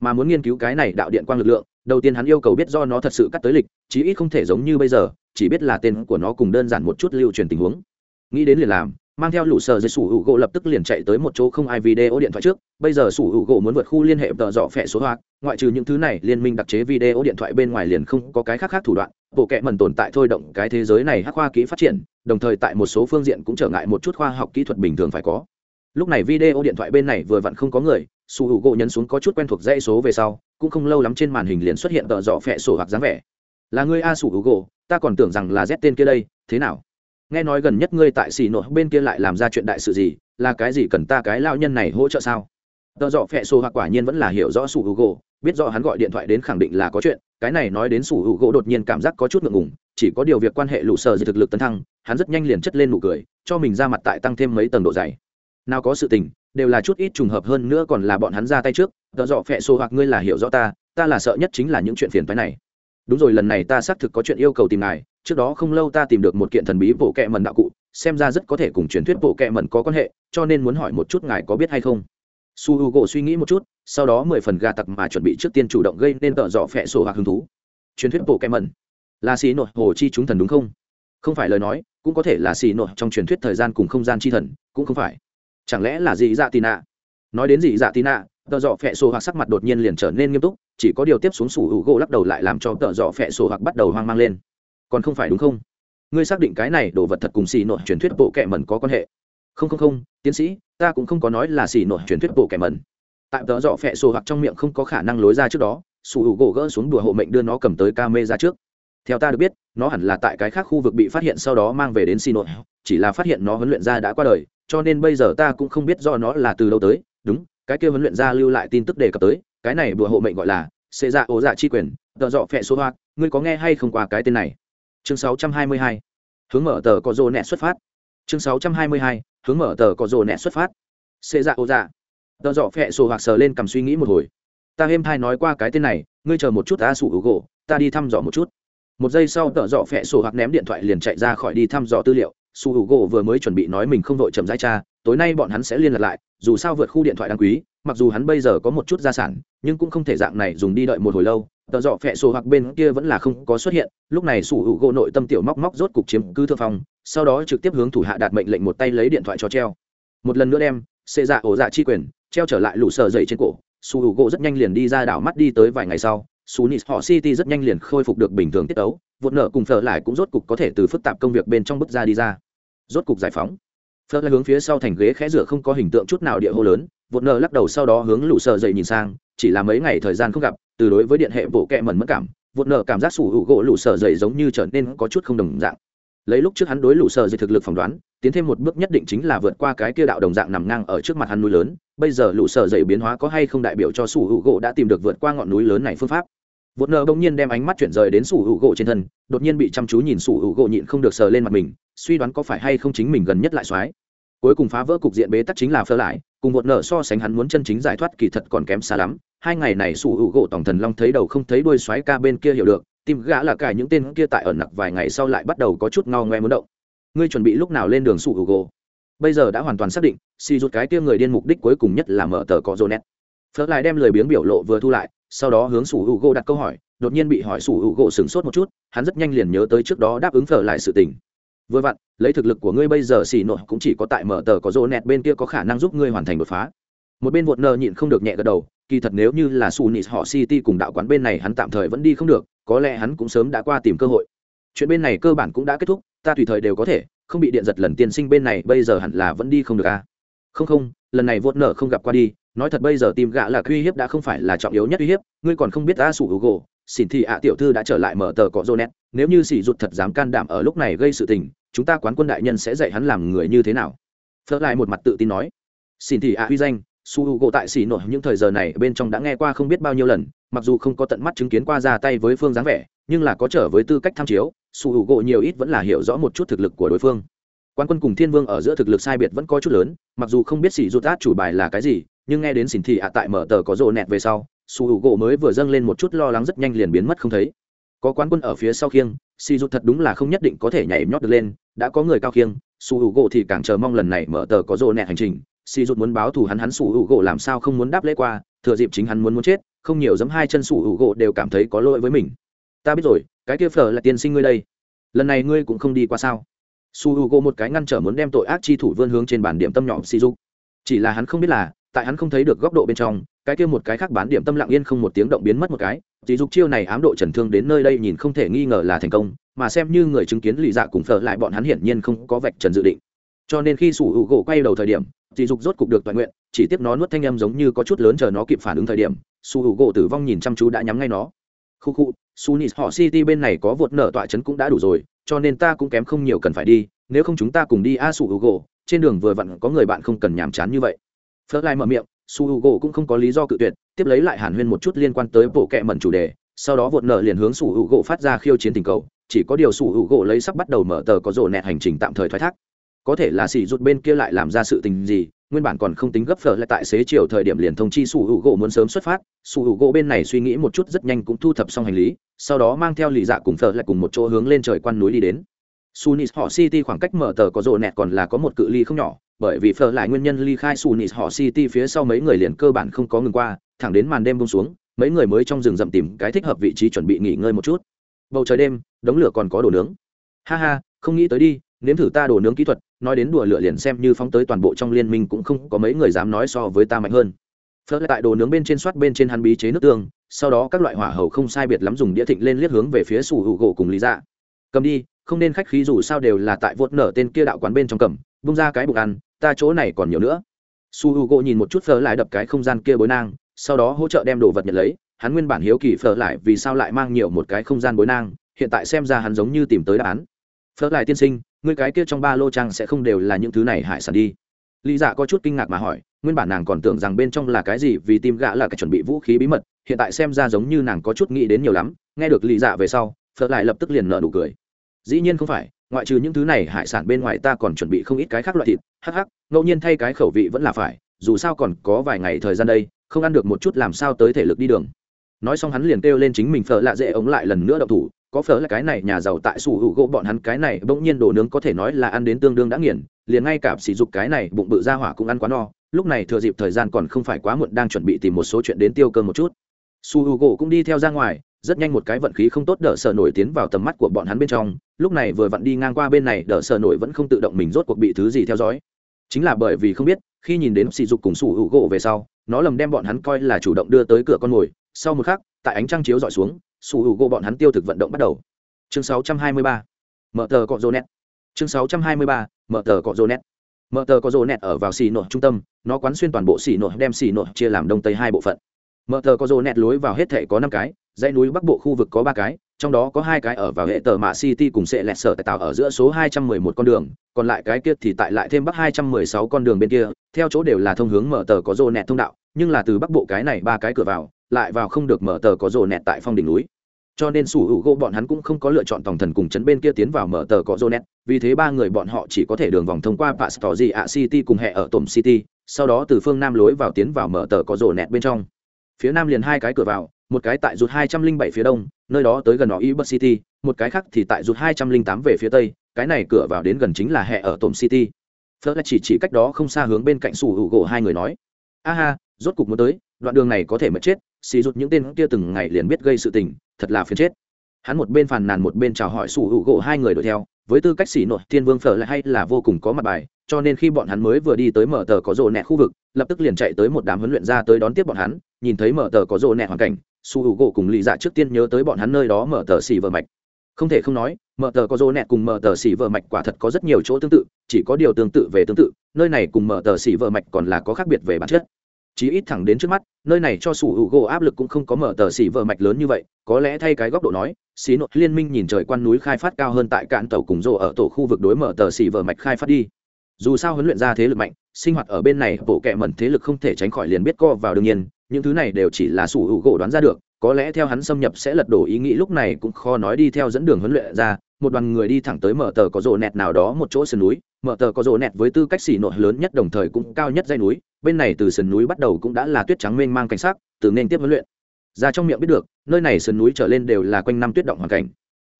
Mà muốn nghiên cứu cái này đạo điện quang lực lượng, đầu tiên hắn yêu cầu biết do nó thật sự cắt tới lịch, chí ít không thể giống như bây giờ, chỉ biết là tên của nó cùng đơn giản một chút lưu truyền tình huống. Nghĩ đến liền làm mang theo lũ sở dây sủ hữu gỗ lập tức liền chạy tới một chỗ không ai video điện thoại trước. Bây giờ sủ hữu gỗ muốn vượt khu liên hệ tợ dọ phẹ số hoạt ngoại trừ những thứ này, liên minh đặc chế video điện thoại bên ngoài liền không có cái khác khác thủ đoạn. Bộ kệ mần tồn tại thôi động cái thế giới này hắc khoa kỹ phát triển, đồng thời tại một số phương diện cũng trở ngại một chút khoa học kỹ thuật bình thường phải có. Lúc này video điện thoại bên này vừa vặn không có người, sủ hữu gỗ nhấn xuống có chút quen thuộc dãy số về sau, cũng không lâu lắm trên màn hình liền xuất hiện tợ dọ phẹ sổ hoặc dáng vẻ. Là ngươi a sủ hữu gỗ, ta còn tưởng rằng là z tên kia đây, thế nào? Nghe nói gần nhất ngươi tại xì nội bên kia lại làm ra chuyện đại sự gì? Là cái gì cần ta cái lao nhân này hỗ trợ sao? Tợ dọ phẹ sổ hoặc quả nhiên vẫn là hiểu rõ sủ hữu gỗ biết rõ hắn gọi điện thoại đến khẳng định là có chuyện, cái này nói đến sủ hữu gỗ đột nhiên cảm giác có chút ngượng ngùng, chỉ có điều việc quan hệ lũ sờ gì thực lực tấn thăng, hắn rất nhanh liền chất lên nụ cười, cho mình ra mặt tại tăng thêm mấy tầng độ dày. Nào có sự tình, đều là chút ít trùng hợp hơn nữa còn là bọn hắn ra tay trước tợ dọ phẹ sổ hoặc ngươi là hiểu rõ ta ta là sợ nhất chính là những chuyện phiền phái này. Đúng rồi, lần này ta xác thực có chuyện yêu cầu tìm ngài trước đó không lâu ta tìm được một kiện thần bí bộ kệ mẩn đạo cụ, xem ra rất có thể cùng truyền thuyết bộ kệ mẩn có quan hệ, cho nên muốn hỏi một chút ngài có biết hay không? Su h u gỗ suy nghĩ một chút, sau đó mười phần gà tặc mà chuẩn bị trước tiên chủ động gây nên tợ dọ phẹ sổ hoặc hứng thú. Truyền thuyết bộ kệ mẩn? Là xì nội hồ chi chúng thần đúng không? Không phải lời nói, cũng có thể là xì nội trong truyền thuyết thời gian cùng không gian chi thần, cũng không phải. Chẳng lẽ là dị dạ tì nạ? Nói đến dị dạ tì nạ, tợ dọ phẹ sổ hoặc sắc mặt đột nhiên liền trở nên nghiêm túc, chỉ có điều tiếp xuống sủ hữu gỗ lắc đầu lại làm cho tợ dọ phẹ sổ hoặc bắt đầu hoang mang lên còn không phải đúng không? Ngươi xác định cái này đồ vật thật cùng xì nội truyền thuyết bộ kệ mẩn có quan hệ. Không không không, tiến sĩ, ta cũng không có nói là xì nội truyền thuyết bộ kệ mẩn. Tại tợ dọ phẹ sổ hoặc trong miệng không có khả năng lối ra trước đó sủ hữu gỗ gỡ xuống đùa hộ mệnh đưa nó cầm tới ca mê ra trước. Theo ta được biết, nó hẳn là tại cái khác khu vực bị phát hiện sau đó mang về đến xì nội chỉ là phát hiện nó huấn luyện ra đã qua đời, cho nên bây giờ ta cũng không biết do nó là từ đâu tới. Đúng, cái kia huấn luyện ra lưu lại tin tức đề cập tới, cái này đùa hộ mệnh gọi là xê dạ ố dạ chi quyền tợ dọ phẹ số hoặc. Ngươi có nghe hay không qua cái tên này? Chương 622. hướng mở tờ có rô nẹ xuất phát. Chương 622. hướng mở tờ có rô nẹ xuất phát. Xê dạ ố dạ. Tờ dọ phẹ sổ hoặc sờ lên cầm suy nghĩ một hồi. Ta êm thai nói qua cái tên này, ngươi chờ một chút ta sủ hữu gỗ, ta đi thăm dò một chút. Một giây sau tợ dọ phẹ sổ hoặc ném điện thoại liền chạy ra khỏi đi thăm dò tư liệu. Su hữu gỗ vừa mới chuẩn bị nói mình không vội chậm rãi cha tối nay bọn hắn sẽ liên lạc lại, dù sao vượt khu điện thoại đáng quý, mặc dù hắn bây giờ có một chút gia sản, nhưng cũng không thể dạng này dùng đi đợi một hồi lâu tờ dọ phẹ sổ hoặc bên kia vẫn là không có xuất hiện. Lúc này sủ hữu gỗ nội tâm tiểu móc móc rốt cục chiếm cứ thượng phong, sau đó trực tiếp hướng thủ hạ đạt mệnh lệnh một tay lấy điện thoại cho treo. Một lần nữa đem, xê dạ ổ dạ chi quyền, treo trở lại lũ sờ dậy trên cổ. Sủ hữu gỗ rất nhanh liền đi ra đảo mắt đi tới vài ngày sau, sủ nis họ city rất nhanh liền khôi phục được bình thường tiết tấu. vụt nợ cùng phở lại cũng rốt cục có thể từ phức tạp công việc bên trong bước ra đi ra. Rốt cục giải phóng. Phở lại hướng phía sau thành ghế khẽ rửa không có hình tượng chút nào địa hô lớn. Vụt nợ lắc đầu sau đó hướng lũ sờ dậy nhìn sang chỉ là mấy ngày thời gian không gặp, từ đối với điện hệ bộ kẹ mẩn mất cảm, vụt nợ cảm giác sủ hữu gỗ lũ sở dậy giống như trở nên có chút không đồng dạng. Lấy lúc trước hắn đối lũ sở dậy thực lực phỏng đoán, tiến thêm một bước nhất định chính là vượt qua cái kia đạo đồng dạng nằm ngang ở trước mặt hắn núi lớn. Bây giờ lũ sở dậy biến hóa có hay không đại biểu cho sủ hữu gỗ đã tìm được vượt qua ngọn núi lớn này phương pháp? Vụt nợ bỗng nhiên đem ánh mắt chuyển rời đến sủ hữu gỗ trên thân, đột nhiên bị chăm chú nhìn sủ hữu gỗ nhịn không được sờ lên mặt mình, suy đoán có phải hay không chính mình gần nhất lại soái cuối cùng phá vỡ cục diện bế tắc chính là phơ lại cùng một nợ so sánh hắn muốn chân chính giải thoát kỳ thật còn kém xa lắm. Hai ngày này sủ hữu gỗ tổng thần long thấy đầu không thấy đuôi xoáy ca bên kia hiểu được tim gã là cả những tên kia tại ở nặc vài ngày sau lại bắt đầu có chút ngao ngoe muốn động. Ngươi chuẩn bị lúc nào lên đường sủ hữu gỗ? Bây giờ đã hoàn toàn xác định, xì rút cái kia người điên mục đích cuối cùng nhất là mở tờ có rô nét. Phớt lại đem lời biếng biểu lộ vừa thu lại, sau đó hướng sủ hữu gỗ đặt câu hỏi, đột nhiên bị hỏi sủ hữu gỗ sửng sốt một chút, hắn rất nhanh liền nhớ tới trước đó đáp ứng phở lại sự tình vừa vặn, lấy thực lực của ngươi bây giờ xì nội cũng chỉ có tại mở tờ có rô nẹt bên kia có khả năng giúp ngươi hoàn thành đột phá một bên vột nờ nhịn không được nhẹ gật đầu, kỳ thật nếu như là su nịt họ city cùng đạo quán bên này hắn tạm thời vẫn đi không được, có lẽ hắn cũng sớm đã qua tìm cơ hội chuyện bên này cơ bản cũng đã kết thúc, ta tùy thời đều có thể, không bị điện giật lần tiên sinh bên này, bây giờ hẳn là vẫn đi không được à. không không, lần này vột nợ không gặp qua đi, nói thật bây giờ tìm gã là uy hiếp đã không phải là trọng yếu nhất uy hiếp, ngươi còn không biết ta sủ hữu gỗ xin thị ạ à tiểu thư đã trở lại mở tờ có rô nét nếu như sỉ rụt thật dám can đảm ở lúc này gây sự tình, chúng ta quán quân đại nhân sẽ dạy hắn làm người như thế nào. Phớt lại một mặt tự tin nói. Xin thị ạ à huy danh, su h u gỗ tại xỉ nổi những thời giờ này bên trong đã nghe qua không biết bao nhiêu lần, mặc dù không có tận mắt chứng kiến qua ra tay với phương dáng vẻ, nhưng là có trở với tư cách tham chiếu, su h u gỗ nhiều ít vẫn là hiểu rõ một chút thực lực của đối phương. Quan quân cùng thiên vương ở giữa thực lực sai biệt vẫn có chút lớn, mặc dù không biết xỉ rụt át chủ bài là cái gì, nhưng nghe đến xỉn thị ạ à tại mở tờ có rộ nẹt về sau su h gỗ mới vừa dâng lên một chút lo lắng rất nhanh liền biến mất không thấy. Có quán quân ở phía sau khiêng Si rút thật đúng là không nhất định có thể nhảy nhót được lên, đã có người cao khiêng su h gỗ thì càng chờ mong lần này mở tờ có rồ nẹ hành trình. Si rụt muốn báo thù hắn hắn su hữu gỗ làm sao không muốn đáp lễ qua, thừa dịp chính hắn muốn muốn chết, không nhiều giấm hai chân su hữu gỗ đều cảm thấy có lỗi với mình. Ta biết rồi, cái kia phở là tiên sinh ngươi đây. Lần này ngươi cũng không đi qua sao? Su hữu gỗ một cái ngăn trở muốn đem tội ác chi thủ vươn hướng trên bản điểm tâm nhỏ Si dục. Chỉ là hắn không biết là tại hắn không thấy được góc độ bên trong, cái kia một cái khác bán điểm tâm lặng yên không một tiếng động biến mất một cái Chỉ dục chiêu này ám độ trần thương đến nơi đây nhìn không thể nghi ngờ là thành công, mà xem như người chứng kiến lì dạ cùng phở lại bọn hắn hiển nhiên không có vạch trần dự định. Cho nên khi sủ hữu gỗ quay đầu thời điểm Chỉ dục rốt cục được toàn nguyện, chỉ tiếp nó nuốt thanh em giống như có chút lớn chờ nó kịp phản ứng thời điểm, sủ hữu gỗ tử vong nhìn chăm chú đã nhắm ngay nó. Khu khu sunis họ city bên này có vượt nở tọa trấn cũng đã đủ rồi, cho nên ta cũng kém không nhiều cần phải đi, nếu không chúng ta cùng đi a sủ hữu gỗ, trên đường vừa vặn có người bạn không cần nhàm chán như vậy phớt lại mở miệng, su Gỗ cũng không có lý do cự tuyệt, tiếp lấy lại hàn huyên một chút liên quan tới bộ kệ mẩn chủ đề, sau đó vượt nợ liền hướng su Gỗ phát ra khiêu chiến tình cầu, chỉ có điều su Gỗ lấy sắp bắt đầu mở tờ có rổ nẹt hành trình tạm thời thoái thác. Có thể là xì rút bên kia lại làm ra sự tình gì, nguyên bản còn không tính gấp phở lại tại xế chiều thời điểm liền thông chi su gỗ muốn sớm xuất phát, su gỗ bên này suy nghĩ một chút rất nhanh cũng thu thập xong hành lý, sau đó mang theo lì dạ cùng phở lại cùng một chỗ hướng lên trời quan núi đi đến sunis họ city khoảng cách mở tờ có rộ nẹt còn là có một cự ly không nhỏ, bởi vì phở lại nguyên nhân ly khai sunis họ city phía sau mấy người liền cơ bản không có ngừng qua, thẳng đến màn đêm bông xuống, mấy người mới trong rừng rậm tìm cái thích hợp vị trí chuẩn bị nghỉ ngơi một chút. Bầu trời đêm, đống lửa còn có đồ nướng. Ha ha, không nghĩ tới đi, nếm thử ta đồ nướng kỹ thuật, nói đến đùa lửa liền xem như phóng tới toàn bộ trong liên minh cũng không có mấy người dám nói so với ta mạnh hơn. Phớt lại tại đồ nướng bên trên soát bên trên hắn bí chế nước tương, sau đó các loại hỏa hầu không sai biệt lắm dùng đĩa thịnh lên liếc hướng về phía sủ hữu gỗ cùng lý dạ. Cầm đi không nên khách khí dù sao đều là tại vột nở tên kia đạo quán bên trong cầm, bung ra cái bụng ăn, ta chỗ này còn nhiều nữa. Su h u gỗ nhìn một chút phở lại đập cái không gian kia bối nang, sau đó hỗ trợ đem đồ vật nhận lấy, hắn nguyên bản hiếu kỳ phở lại vì sao lại mang nhiều một cái không gian bối nang, hiện tại xem ra hắn giống như tìm tới đáp án. Phở lại tiên sinh người cái kia trong ba lô trang sẽ không đều là những thứ này hải sản đi. Lý dạ có chút kinh ngạc mà hỏi, nguyên bản nàng còn tưởng rằng bên trong là cái gì vì tim gã là cái chuẩn bị vũ khí bí mật, hiện tại xem ra giống như nàng có chút nghĩ đến nhiều lắm, nghe được lý dạ về sau, phở lại lập tức liền nợ nụ cười dĩ nhiên không phải, ngoại trừ những thứ này, hải sản bên ngoài ta còn chuẩn bị không ít cái khác loại thịt. Hắc hắc, ngẫu nhiên thay cái khẩu vị vẫn là phải, dù sao còn có vài ngày thời gian đây, không ăn được một chút làm sao tới thể lực đi đường. Nói xong hắn liền kêu lên chính mình phở lạ dễ ống lại lần nữa đậu thủ, có phở là cái này nhà giàu tại sủ hữu gỗ bọn hắn cái này bỗng nhiên đồ nướng có thể nói là ăn đến tương đương đã nghiền, liền ngay cả sỉ dục cái này bụng bự ra hỏa cũng ăn quá no, lúc này thừa dịp thời gian còn không phải quá muộn đang chuẩn bị tìm một số chuyện đến tiêu cơm một chút. Su hữu gỗ cũng đi theo ra ngoài rất nhanh một cái vận khí không tốt đỡ sợ nổi tiến vào tầm mắt của bọn hắn bên trong, lúc này vừa vặn đi ngang qua bên này, đỡ sợ nổi vẫn không tự động mình rốt cuộc bị thứ gì theo dõi chính là bởi vì không biết, khi nhìn đến sỉ dục cùng sủ hữu gỗ về sau, nó lầm đem bọn hắn coi là chủ động đưa tới cửa con mồi sau một khắc, tại ánh trăng chiếu dọi xuống sủ hữu gỗ bọn hắn tiêu thực vận động bắt đầu chương 623. mở tờ cọ rô nét chương 623. mở tờ cọ rô net mở tờ cọ rô nét ở vào xì nội trung tâm, nó quán xuyên toàn bộ xì nội đem xì nội chia làm đông tây hai bộ phận mở tờ cọ rô nét lối vào hết thể có năm cái dãy núi bắc bộ khu vực có ba cái, trong đó có hai cái ở vào hệ tờ mạ city cùng sẽ lẹt sở tại tạo ở giữa số 211 con đường, còn lại cái kia thì tại lại thêm bắc 216 con đường bên kia, theo chỗ đều là thông hướng mở tờ có rô nẹt thông đạo, nhưng là từ bắc bộ cái này ba cái cửa vào, lại vào không được mở tờ có rô nẹt tại phong đỉnh núi. Cho nên sủ hữu gỗ bọn hắn cũng không có lựa chọn tòng thần cùng chấn bên kia tiến vào mở tờ có jonet vì thế ba người bọn họ chỉ có thể đường vòng thông qua pastor ạ city cùng hệ ở tổm city, sau đó từ phương nam lối vào tiến vào mở tờ có jonet bên trong. Phía nam liền hai cái cửa vào một cái tại rụt hai trăm linh bảy phía đông nơi đó tới gần nó Ibis City, một cái khác thì tại rụt hai trăm linh tám về phía tây, cái này cửa vào đến gần chính là hệ ở Tổm City. Fleur chỉ chỉ cách đó không xa hướng bên cạnh sủ hữu gỗ hai người nói: aha, rốt cục muốn tới, đoạn đường này có thể mất chết, xì rụt những tên kia từng ngày liền biết gây sự tình, thật là phiền chết." Hắn một bên phàn nàn một bên chào hỏi sủ hữu gỗ hai người đuổi theo, với tư cách xỉ nội thiên vương phở lại hay là vô cùng có mặt bài, cho nên khi bọn hắn mới vừa đi tới mở tờ có rộ nẹt khu vực, lập tức liền chạy tới một đám huấn luyện ra tới đón tiếp bọn hắn, nhìn thấy mở tờ có rộ nẹt hoàn cảnh, su h u gỗ cùng lì dạ trước tiên nhớ tới bọn hắn nơi đó mở tờ xì vợ mạch. Không thể không nói, mở tờ có rô nẹt cùng mở tờ xì vợ mạch quả thật có rất nhiều chỗ tương tự, chỉ có điều tương tự về tương tự, nơi này cùng mở tờ xì vợ mạch còn là có khác biệt về bản chất chí ít thẳng đến trước mắt, nơi này cho sủ hữu gỗ áp lực cũng không có mở tờ xỉ vợ mạch lớn như vậy, có lẽ thay cái góc độ nói xí nội liên minh nhìn trời quan núi khai phát cao hơn tại cạn tàu cùng rộ ở tổ khu vực đối mở tờ xỉ vợ mạch khai phát đi. Dù sao huấn luyện ra thế lực mạnh, sinh hoạt ở bên này bộ kệ mẩn thế lực không thể tránh khỏi liền biết co vào đương nhiên, những thứ này đều chỉ là sủ hữu gỗ đoán ra được có lẽ theo hắn xâm nhập sẽ lật đổ ý nghĩ lúc này cũng khó nói đi theo dẫn đường huấn luyện ra, một đoàn người đi thẳng tới mở tờ có rộ nẹt nào đó một chỗ sườn núi. Mở tờ có rộ nẹt với tư cách xỉ nội lớn nhất đồng thời cũng cao nhất dây núi, bên này từ sườn núi bắt đầu cũng đã là tuyết trắng mênh mang cảnh sắc, từ nên tiếp huấn luyện. Ra trong miệng biết được, nơi này sườn núi trở lên đều là quanh năm tuyết động hoàn cảnh.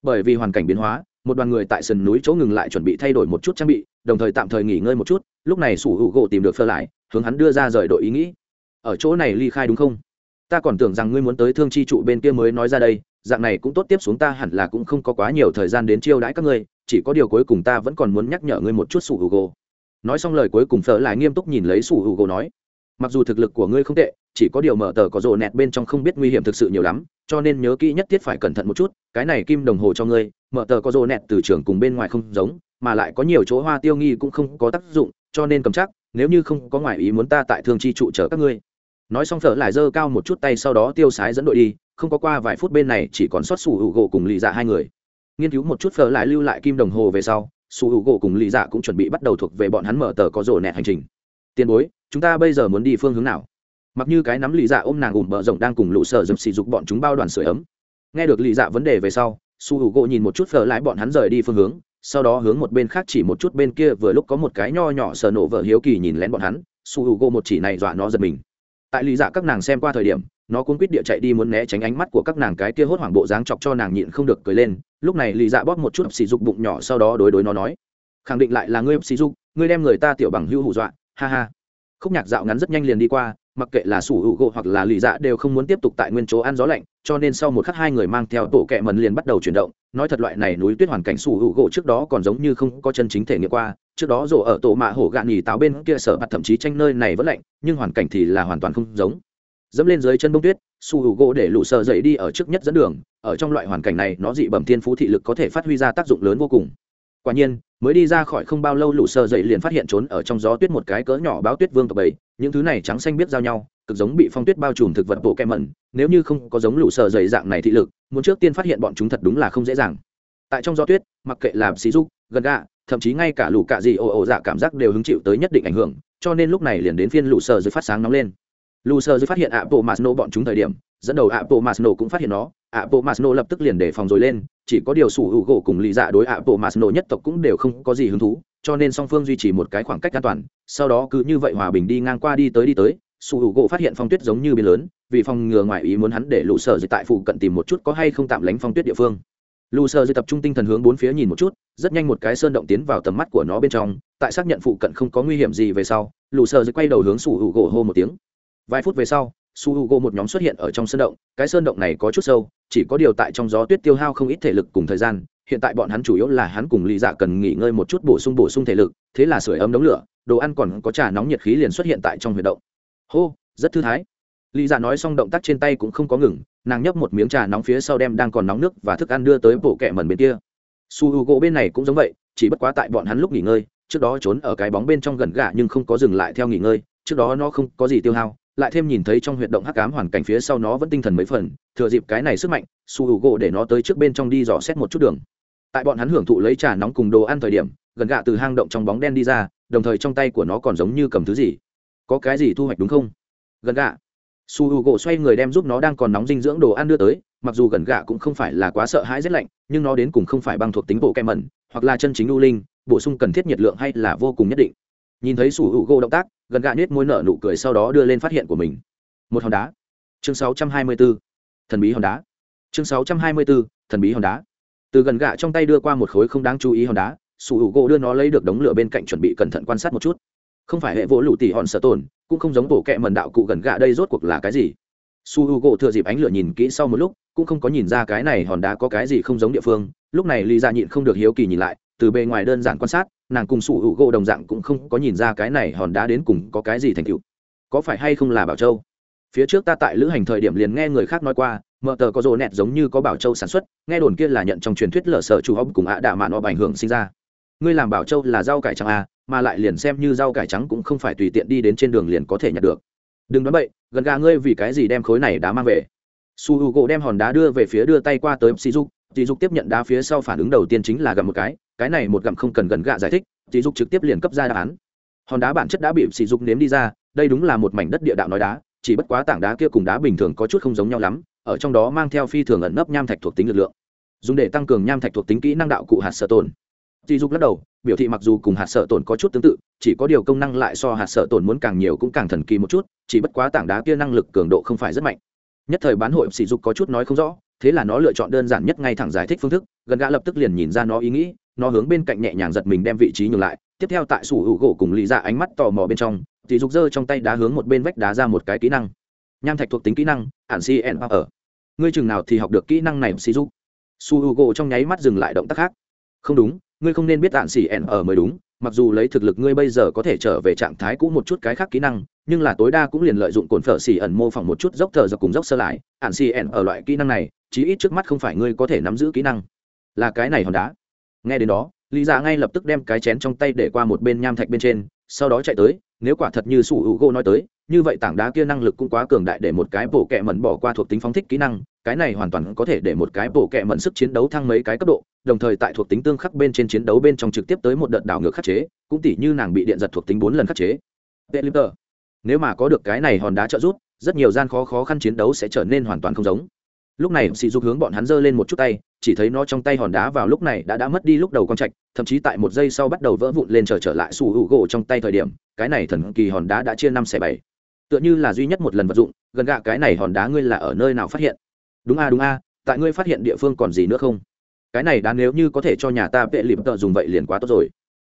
Bởi vì hoàn cảnh biến hóa, một đoàn người tại sườn núi chỗ ngừng lại chuẩn bị thay đổi một chút trang bị, đồng thời tạm thời nghỉ ngơi một chút, lúc này sủ hữu gỗ tìm được phơ lại, hướng hắn đưa ra rời đội ý nghĩ. Ở chỗ này ly khai đúng không? Ta còn tưởng rằng ngươi muốn tới thương chi trụ bên kia mới nói ra đây, dạng này cũng tốt tiếp xuống ta hẳn là cũng không có quá nhiều thời gian đến chiêu đãi các ngươi, chỉ có điều cuối cùng ta vẫn còn muốn nhắc nhở ngươi một chút sủ hữu gỗ. Nói xong lời cuối cùng phở lại nghiêm túc nhìn lấy sủ hữu gỗ nói, mặc dù thực lực của ngươi không tệ, chỉ có điều mở tờ có rộ nẹt bên trong không biết nguy hiểm thực sự nhiều lắm, cho nên nhớ kỹ nhất thiết phải cẩn thận một chút, cái này kim đồng hồ cho ngươi, mở tờ có rộ nẹt từ trường cùng bên ngoài không giống, mà lại có nhiều chỗ hoa tiêu nghi cũng không có tác dụng, cho nên cầm chắc, nếu như không có ngoại ý muốn ta tại thương chi trụ chở các ngươi nói xong phở lại giơ cao một chút tay sau đó tiêu sái dẫn đội đi, không có qua vài phút bên này chỉ còn sót sủ hữu gỗ cùng lì dạ hai người. Nghiên cứu một chút phở lại lưu lại kim đồng hồ về sau, sủ hữu gỗ cùng lì dạ cũng chuẩn bị bắt đầu thuộc về bọn hắn mở tờ có rổ nẹt hành trình. Tiền bối, chúng ta bây giờ muốn đi phương hướng nào? Mặc như cái nắm lì dạ ôm nàng ủm bờ rộng đang cùng lũ sở dập xì dục bọn chúng bao đoàn sửa ấm. Nghe được lì dạ vấn đề về sau su hữu gỗ nhìn một chút phở lại bọn hắn rời đi phương hướng, sau đó hướng một bên khác chỉ một chút bên kia vừa lúc có một cái nho nhỏ sờ nổ vợ hiếu kỳ nhìn lén bọn hắn su hữu gỗ một chỉ này dọa nó giật mình tại lý dạ các nàng xem qua thời điểm, nó cũng quýt địa chạy đi muốn né tránh ánh mắt của các nàng cái kia hốt hoảng bộ dáng chọc cho nàng nhịn không được cười lên. Lúc này lý dạ bóp một chút xì dục bụng nhỏ sau đó đối đối nó nói, khẳng định lại là ngươi xì dục, ngươi đem người ta tiểu bằng hưu hù dọa, ha ha. Khúc nhạc dạo ngắn rất nhanh liền đi qua, mặc kệ là sủ hữu gỗ hoặc là lì dạ đều không muốn tiếp tục tại nguyên chỗ ăn gió lạnh, cho nên sau một khắc hai người mang theo tổ kẹ mần liền bắt đầu chuyển động. Nói thật loại này núi tuyết hoàn cảnh sủ hữu gỗ trước đó còn giống như không có chân chính thể nghiệm qua trước đó rổ ở tổ mạ hổ gạn nhì táo bên kia sở mặt thậm chí tranh nơi này vẫn lạnh, nhưng hoàn cảnh thì là hoàn toàn không giống. Dẫm lên dưới chân bông tuyết, su hữu gỗ để lụ sợ dậy đi ở trước nhất dẫn đường, ở trong loại hoàn cảnh này, nó dị bẩm thiên phú thị lực có thể phát huy ra tác dụng lớn vô cùng. Quả nhiên, mới đi ra khỏi không bao lâu lũ sợ dậy liền phát hiện trốn ở trong gió tuyết một cái cỡ nhỏ báo tuyết vương tộc bầy những thứ này trắng xanh biết giao nhau, cực giống bị phong tuyết bao trùm thực vật bộ kem mẩn, nếu như không có giống lũ sợ dậy dạng này thị lực, muốn trước tiên phát hiện bọn chúng thật đúng là không dễ dàng tại trong gió tuyết, mặc kệ làm xí dục, gần gà thậm chí ngay cả lũ cạ gì ồ ồ dạ cảm giác đều hứng chịu tới nhất định ảnh hưởng, cho nên lúc này liền đến phiên lũ sợ dưới phát sáng nóng lên. Lũ sợ dưới phát hiện ạ bộ masno bọn chúng thời điểm, dẫn đầu ạ bộ masno cũng phát hiện nó ạ bộ masno lập tức liền đề phòng rồi lên, chỉ có điều sủ hữu gỗ cùng lý dạ đối ạ bộ masno nhất tộc cũng đều không có gì hứng thú, cho nên song phương duy trì một cái khoảng cách an toàn, sau đó cứ như vậy hòa bình đi ngang qua đi tới đi tới, sủ hữu gỗ phát hiện phong tuyết giống như biển lớn, vì phòng ngừa ngoài ý muốn hắn để lũ sở dịch tại phụ cận tìm một chút có hay không tạm lánh phong tuyết địa phương lù sơ dư tập trung tinh thần hướng bốn phía nhìn một chút, rất nhanh một cái sơn động tiến vào tầm mắt của nó bên trong, tại xác nhận phụ cận không có nguy hiểm gì về sau, lù sơ dư quay đầu hướng sủ hữu gỗ hô một tiếng. Vài phút về sau, su h u một nhóm xuất hiện ở trong sơn động, cái sơn động này có chút sâu, chỉ có điều tại trong gió tuyết tiêu hao không ít thể lực cùng thời gian, hiện tại bọn hắn chủ yếu là hắn cùng lý dạ cần nghỉ ngơi một chút bổ sung bổ sung thể lực, thế là sưởi ấm đống lửa, đồ ăn còn có trà nóng nhiệt khí liền xuất hiện tại trong huyệt động. Hô, rất thư thái. Lý dạ nói xong động tác trên tay cũng không có ngừng nàng nhấp một miếng trà nóng phía sau đem đang còn nóng nước và thức ăn đưa tới bộ kẹ mần bên kia. Su h u gỗ bên này cũng giống vậy, chỉ bất quá tại bọn hắn lúc nghỉ ngơi, trước đó trốn ở cái bóng bên trong gần gà nhưng không có dừng lại theo nghỉ ngơi, trước đó nó không có gì tiêu hao, lại thêm nhìn thấy trong huyệt động hắc ám hoàn cảnh phía sau nó vẫn tinh thần mấy phần, thừa dịp cái này sức mạnh, su hữu gỗ để nó tới trước bên trong đi dò xét một chút đường. Tại bọn hắn hưởng thụ lấy trà nóng cùng đồ ăn thời điểm, gần gạ từ hang động trong bóng đen đi ra, đồng thời trong tay của nó còn giống như cầm thứ gì. Có cái gì thu hoạch đúng không? Gần gạ su u gỗ xoay người đem giúp nó đang còn nóng dinh dưỡng đồ ăn đưa tới, mặc dù gần gạ cũng không phải là quá sợ hãi rét lạnh, nhưng nó đến cùng không phải băng thuộc tính bộ kem mẩn, hoặc là chân chính u linh, bổ sung cần thiết nhiệt lượng hay là vô cùng nhất định. Nhìn thấy sủi u gỗ động tác, gần gạ nết môi nở nụ cười sau đó đưa lên phát hiện của mình. Một hòn đá. Chương 624. thần bí hòn đá. Chương 624. thần bí hòn đá. Từ gần gạ trong tay đưa qua một khối không đáng chú ý hòn đá sủi u gỗ đưa nó lấy được đống lửa bên cạnh chuẩn bị cẩn thận quan sát một chút. Không phải hệ vỗ lụ tỉ hòn sở tồn cũng không giống bộ kẹ mần đạo cụ gần gạ đây rốt cuộc là cái gì. Su h u gỗ thừa dịp ánh lửa nhìn kỹ sau một lúc, cũng không có nhìn ra cái này hòn đá có cái gì không giống địa phương. Lúc này ly ra nhịn không được hiếu kỳ nhìn lại, từ bề ngoài đơn giản quan sát, nàng cùng su h u gỗ đồng dạng cũng không có nhìn ra cái này hòn đá đến cùng có cái gì thành tựu. Có phải hay không là bảo châu? Phía trước ta tại lữ hành thời điểm liền nghe người khác nói qua mợ tờ có rồ nẹt giống như có bảo châu sản xuất, nghe đồn kia là nhận trong truyền thuyết lở sở chủ hóc cùng ạ đạ mạn ọ ảnh hưởng sinh ra. Ngươi làm bảo châu là rau cải chẳng à? Mà lại liền xem như rau cải trắng cũng không phải tùy tiện đi đến trên đường liền có thể nhặt được. Đừng nói bậy gần gà ngươi vì cái gì đem khối này đá mang về? Su h u gỗ đem hòn đá đưa về phía đưa tay qua tới sỉ dục. Sỉ dục tiếp nhận đá phía sau phản ứng đầu tiên chính là gặm một cái cái này một gặm không cần gần gạ giải thích sỉ dục trực tiếp liền cấp ra đáp án. Hòn đá bản chất đã bị sỉ dục nếm đi ra, đây đúng là một mảnh đất địa đạo nói đá, chỉ bất quá tảng đá kia cùng đá bình thường có chút không giống nhau lắm, ở trong đó mang theo phi thường ẩn nấp nham thạch thuộc tính lực lượng, dùng để tăng cường nham thạch thuộc tính kỹ năng đạo cụ hạt sở tồn. Tỷ dục lắc đầu, biểu thị mặc dù cùng hạt sợ tổn có chút tương tự, chỉ có điều công năng lại so hạt sợ tổn muốn càng nhiều cũng càng thần kỳ một chút, chỉ bất quá tảng đá kia năng lực cường độ không phải rất mạnh. Nhất thời bán hội sỉ dục có chút nói không rõ, thế là nó lựa chọn đơn giản nhất ngay thẳng giải thích phương thức, gần gã lập tức liền nhìn ra nó ý nghĩ, nó hướng bên cạnh nhẹ nhàng giật mình đem vị trí nhường lại, tiếp theo tại sủ hữu gỗ cùng lý ra ánh mắt tò mò bên trong, tỷ dục giơ trong tay đá hướng một bên vách đá ra một cái kỹ năng. Nham thạch thuộc tính kỹ năng, ản en ở. Ngươi chừng nào thì học được kỹ năng này, Sĩ dục. Su Hugo trong nháy mắt dừng lại động tác khác. Không đúng, ngươi không nên biết tạn xỉ ẻn ở mới đúng, mặc dù lấy thực lực ngươi bây giờ có thể trở về trạng thái cũ một chút cái khác kỹ năng, nhưng là tối đa cũng liền lợi dụng cồn phở xỉ ẩn mô phỏng một chút dốc thở dọc cùng dốc sơ lại. Ạn xỉ ẻn ở loại kỹ năng này, chí ít trước mắt không phải ngươi có thể nắm giữ kỹ năng. Là cái này hòn đá. Nghe đến đó, lý giả ngay lập tức đem cái chén trong tay để qua một bên nham thạch bên trên, sau đó chạy tới, nếu quả thật như sủ hữu gỗ nói tới như vậy tảng đá kia năng lực cũng quá cường đại để một cái bộ kẹ mẩn bỏ qua thuộc tính phóng thích kỹ năng, cái này hoàn toàn có thể để một cái bộ kẹ mẩn sức chiến đấu thăng mấy cái cấp độ, đồng thời tại thuộc tính tương khắc bên trên chiến đấu bên trong trực tiếp tới một đợt đảo ngược khắc chế, cũng tỉ như nàng bị điện giật thuộc tính bốn lần khắc chế Pelipper. nếu mà có được cái này hòn đá trợ giúp, rất nhiều gian khó khó khăn chiến đấu sẽ trở nên hoàn toàn không giống lúc này, sỉ dục hướng bọn hắn giơ lên một chút tay, chỉ thấy nó trong tay hòn đá vào lúc này đã đã mất đi lúc đầu con trạch, thậm chí tại một giây sau bắt đầu vỡ vụn lên trở trở lại sủ hữu gỗ trong tay thời điểm, cái này thần kỳ hòn đá đã chia năm xẻ bảy tựa như là duy nhất một lần vật dụng, gần gạ cái này hòn đá ngươi là ở nơi nào phát hiện? Đúng a đúng a, tại ngươi phát hiện địa phương còn gì nữa không? Cái này đáng nếu như có thể cho nhà ta vệ lịp tợ dùng vậy liền quá tốt rồi.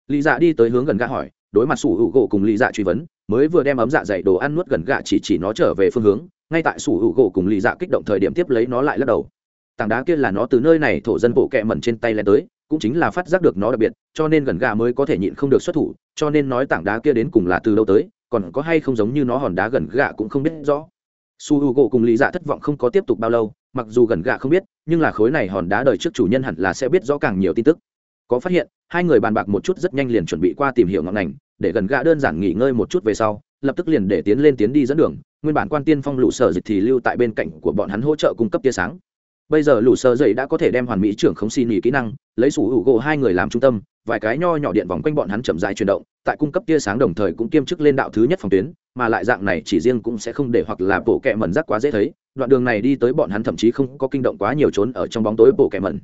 Lý dạ đi tới hướng gần gạ hỏi, đối mặt sủ hữu gỗ cùng lý dạ truy vấn, mới vừa đem ấm dạ dày đồ ăn nuốt gần gạ chỉ chỉ nó trở về phương hướng, ngay tại sủ hữu gỗ cùng lý dạ kích động thời điểm tiếp lấy nó lại lắc đầu. Tảng đá kia là nó từ nơi này thổ dân bộ kẹ mẩn trên tay lên tới, cũng chính là phát giác được nó đặc biệt, cho nên gần gà mới có thể nhịn không được xuất thủ, cho nên nói tảng đá kia đến cùng là từ đâu tới còn có hay không giống như nó hòn đá gần gạ cũng không biết rõ. Su h u gỗ cùng lý dạ thất vọng không có tiếp tục bao lâu, mặc dù gần gạ không biết, nhưng là khối này hòn đá đời trước chủ nhân hẳn là sẽ biết rõ càng nhiều tin tức. Có phát hiện, hai người bàn bạc một chút rất nhanh liền chuẩn bị qua tìm hiểu ngọn ngành, để gần gạ đơn giản nghỉ ngơi một chút về sau, lập tức liền để tiến lên tiến đi dẫn đường. Nguyên bản quan tiên phong lũ sở dịch thì lưu tại bên cạnh của bọn hắn hỗ trợ cung cấp tia sáng bây giờ lũ sơ dậy đã có thể đem hoàn mỹ trưởng không xin nghỉ kỹ năng, lấy sủ hữu gỗ hai người làm trung tâm, vài cái nho nhỏ điện vòng quanh bọn hắn chậm dài chuyển động, tại cung cấp tia sáng đồng thời cũng kiêm chức lên đạo thứ nhất phòng tuyến, mà lại dạng này chỉ riêng cũng sẽ không để hoặc là bộ kẹ mẩn rắc quá dễ thấy, đoạn đường này đi tới bọn hắn thậm chí không có kinh động quá nhiều trốn ở trong bóng tối bộ kẹ mẩn.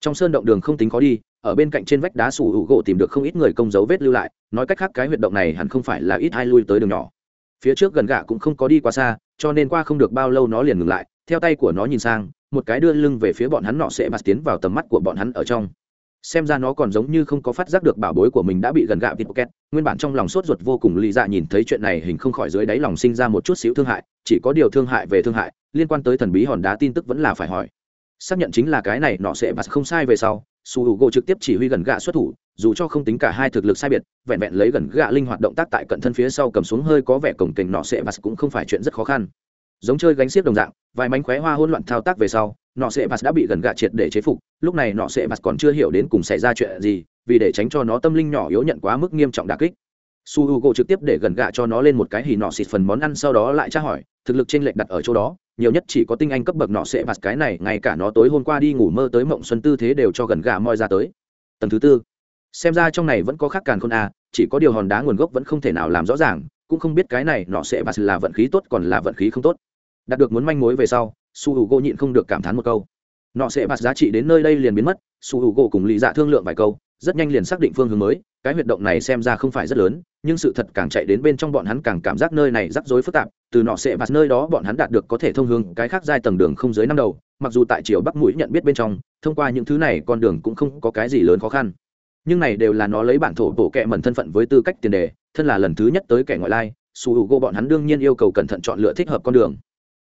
Trong sơn động đường không tính khó đi, ở bên cạnh trên vách đá sủ hữu gỗ tìm được không ít người công dấu vết lưu lại, nói cách khác cái huyệt động này hẳn không phải là ít ai lui tới đường nhỏ. Phía trước gần gạ cũng không có đi quá xa, cho nên qua không được bao lâu nó liền ngừng lại, theo tay của nó nhìn sang một cái đưa lưng về phía bọn hắn nọ sẽ bạt tiến vào tầm mắt của bọn hắn ở trong. Xem ra nó còn giống như không có phát giác được bảo bối của mình đã bị gần gạ vịt pocket. Nguyên bản trong lòng sốt ruột vô cùng, lì dạ nhìn thấy chuyện này hình không khỏi dưới đáy lòng sinh ra một chút xíu thương hại. Chỉ có điều thương hại về thương hại, liên quan tới thần bí hòn đá tin tức vẫn là phải hỏi. Xác nhận chính là cái này, nọ sẽ bạt không sai về sau, su hữu gỗ trực tiếp chỉ huy gần gạ xuất thủ, dù cho không tính cả hai thực lực sai biệt, vẹn vẹn lấy gần gạ linh hoạt động tác tại cận thân phía sau cầm xuống hơi có vẻ cổng kềnh nọ sẽ bạt cũng không phải chuyện rất khó khăn giống chơi gánh xiếc đồng dạng, vài mánh khóe hoa hỗn loạn thao tác về sau, nọ sẽ bạt đã bị gần gạ triệt để chế phục. Lúc này nọ sẽ bạt còn chưa hiểu đến cùng xảy ra chuyện gì, vì để tránh cho nó tâm linh nhỏ yếu nhận quá mức nghiêm trọng đà kích. Su h u gỗ trực tiếp để gần gạ cho nó lên một cái hì nọ xịt phần món ăn sau đó lại tra hỏi, thực lực t r ê n lệch đặt ở chỗ đó, nhiều nhất chỉ có tinh anh cấp bậc nọ sẽ bạt cái này, ngay cả nó tối hôm qua đi ngủ mơ tới mộng xuân tư thế đều cho gần gạ moi ra tới. Tầng thứ tư. Xem ra trong này vẫn có khác càn khôn a chỉ có điều hòn đá nguồn gốc vẫn không thể nào làm rõ ràng, cũng không biết cái này nọ sẽ bạt là vận khí tốt còn là vận khí không tốt đạt được muốn manh mối về sau, su h u gỗ nhịn không được cảm thán một câu. Nọ sẽ bạt giá trị đến nơi đây liền biến mất, su h u gỗ cùng lì dạ thương lượng vài câu, rất nhanh liền xác định phương hướng mới, cái huyệt động này xem ra không phải rất lớn, nhưng sự thật càng chạy đến bên trong bọn hắn càng cảm giác nơi này rắc rối phức tạp, từ nọ sẽ bạt nơi đó bọn hắn đạt được có thể thông hướng cái khác giai tầng đường không dưới năm đầu, mặc dù tại chiều bắc mũi nhận biết bên trong, thông qua những thứ này con đường cũng không có cái gì lớn khó khăn. Nhưng này đều là nó lấy bản thổ bổ kẹ mẩn thân phận với tư cách tiền đề, thân là lần thứ nhất tới kẻ ngoại lai, su hữu gỗ bọn hắn đương nhiên yêu cầu cẩn thận chọn lựa thích hợp con đường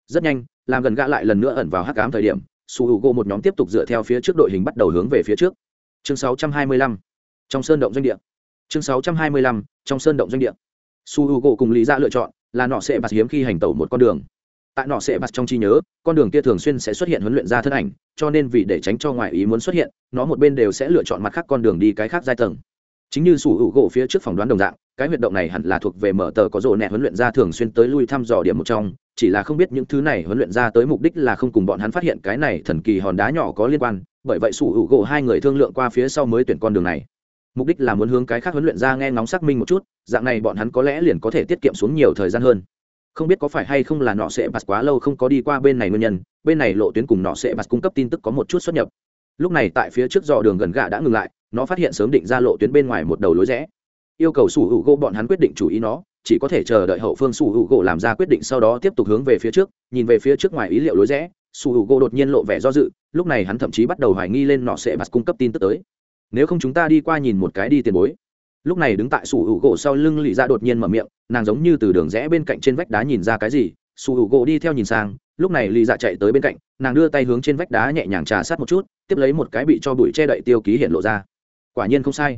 rất nhanh, làm gần gã lại lần nữa ẩn vào hắc ám thời điểm, su h u gỗ một nhóm tiếp tục dựa theo phía trước đội hình bắt đầu hướng về phía trước. Chương 625 trong sơn động doanh địa. Chương 625 trong sơn động doanh địa. Su h u gỗ cùng lý ra lựa chọn là nọ sẽ bạt hiếm khi hành tẩu một con đường. Tại nọ sẽ bạt trong trí nhớ, con đường kia thường xuyên sẽ xuất hiện huấn luyện ra thân ảnh, cho nên vì để tránh cho ngoại ý muốn xuất hiện, nó một bên đều sẽ lựa chọn mặt khác con đường đi cái khác giai tầng. Chính như sủ hữu gỗ phía trước phỏng đoán đồng dạng, cái huyệt động này hẳn là thuộc về mở tờ có rộ nẹ huấn luyện ra thường xuyên tới lui thăm dò điểm một trong chỉ là không biết những thứ này huấn luyện ra tới mục đích là không cùng bọn hắn phát hiện cái này thần kỳ hòn đá nhỏ có liên quan, bởi vậy sủ hữu gỗ hai người thương lượng qua phía sau mới tuyển con đường này. Mục đích là muốn hướng cái khác huấn luyện ra nghe ngóng xác minh một chút, dạng này bọn hắn có lẽ liền có thể tiết kiệm xuống nhiều thời gian hơn. Không biết có phải hay không là nọ sẽ bạt quá lâu không có đi qua bên này nguyên nhân, bên này lộ tuyến cùng nọ sẽ bạt cung cấp tin tức có một chút xuất nhập. Lúc này tại phía trước dò đường gần gạ đã ngừng lại, nó phát hiện sớm định ra lộ tuyến bên ngoài một đầu lối rẽ. Yêu cầu sủ hữu gỗ bọn hắn quyết định chủ ý nó chỉ có thể chờ đợi hậu phương su h u gỗ làm ra quyết định sau đó tiếp tục hướng về phía trước, nhìn về phía trước ngoài ý liệu lối rẽ, su h u gỗ đột nhiên lộ vẻ do dự, lúc này hắn thậm chí bắt đầu hoài nghi lên nọ sẽ bạt cung cấp tin tức tới. Nếu không chúng ta đi qua nhìn một cái đi tiền bối. Lúc này đứng tại su h u gỗ sau lưng lì ra dạ đột nhiên mở miệng, nàng giống như từ đường rẽ bên cạnh trên vách đá nhìn ra cái gì, su h u gỗ đi theo nhìn sang, lúc này lì dạ chạy tới bên cạnh, nàng đưa tay hướng trên vách đá nhẹ nhàng trà sát một chút, tiếp lấy một cái bị cho bụi che đậy tiêu ký hiện lộ ra. Quả nhiên không sai.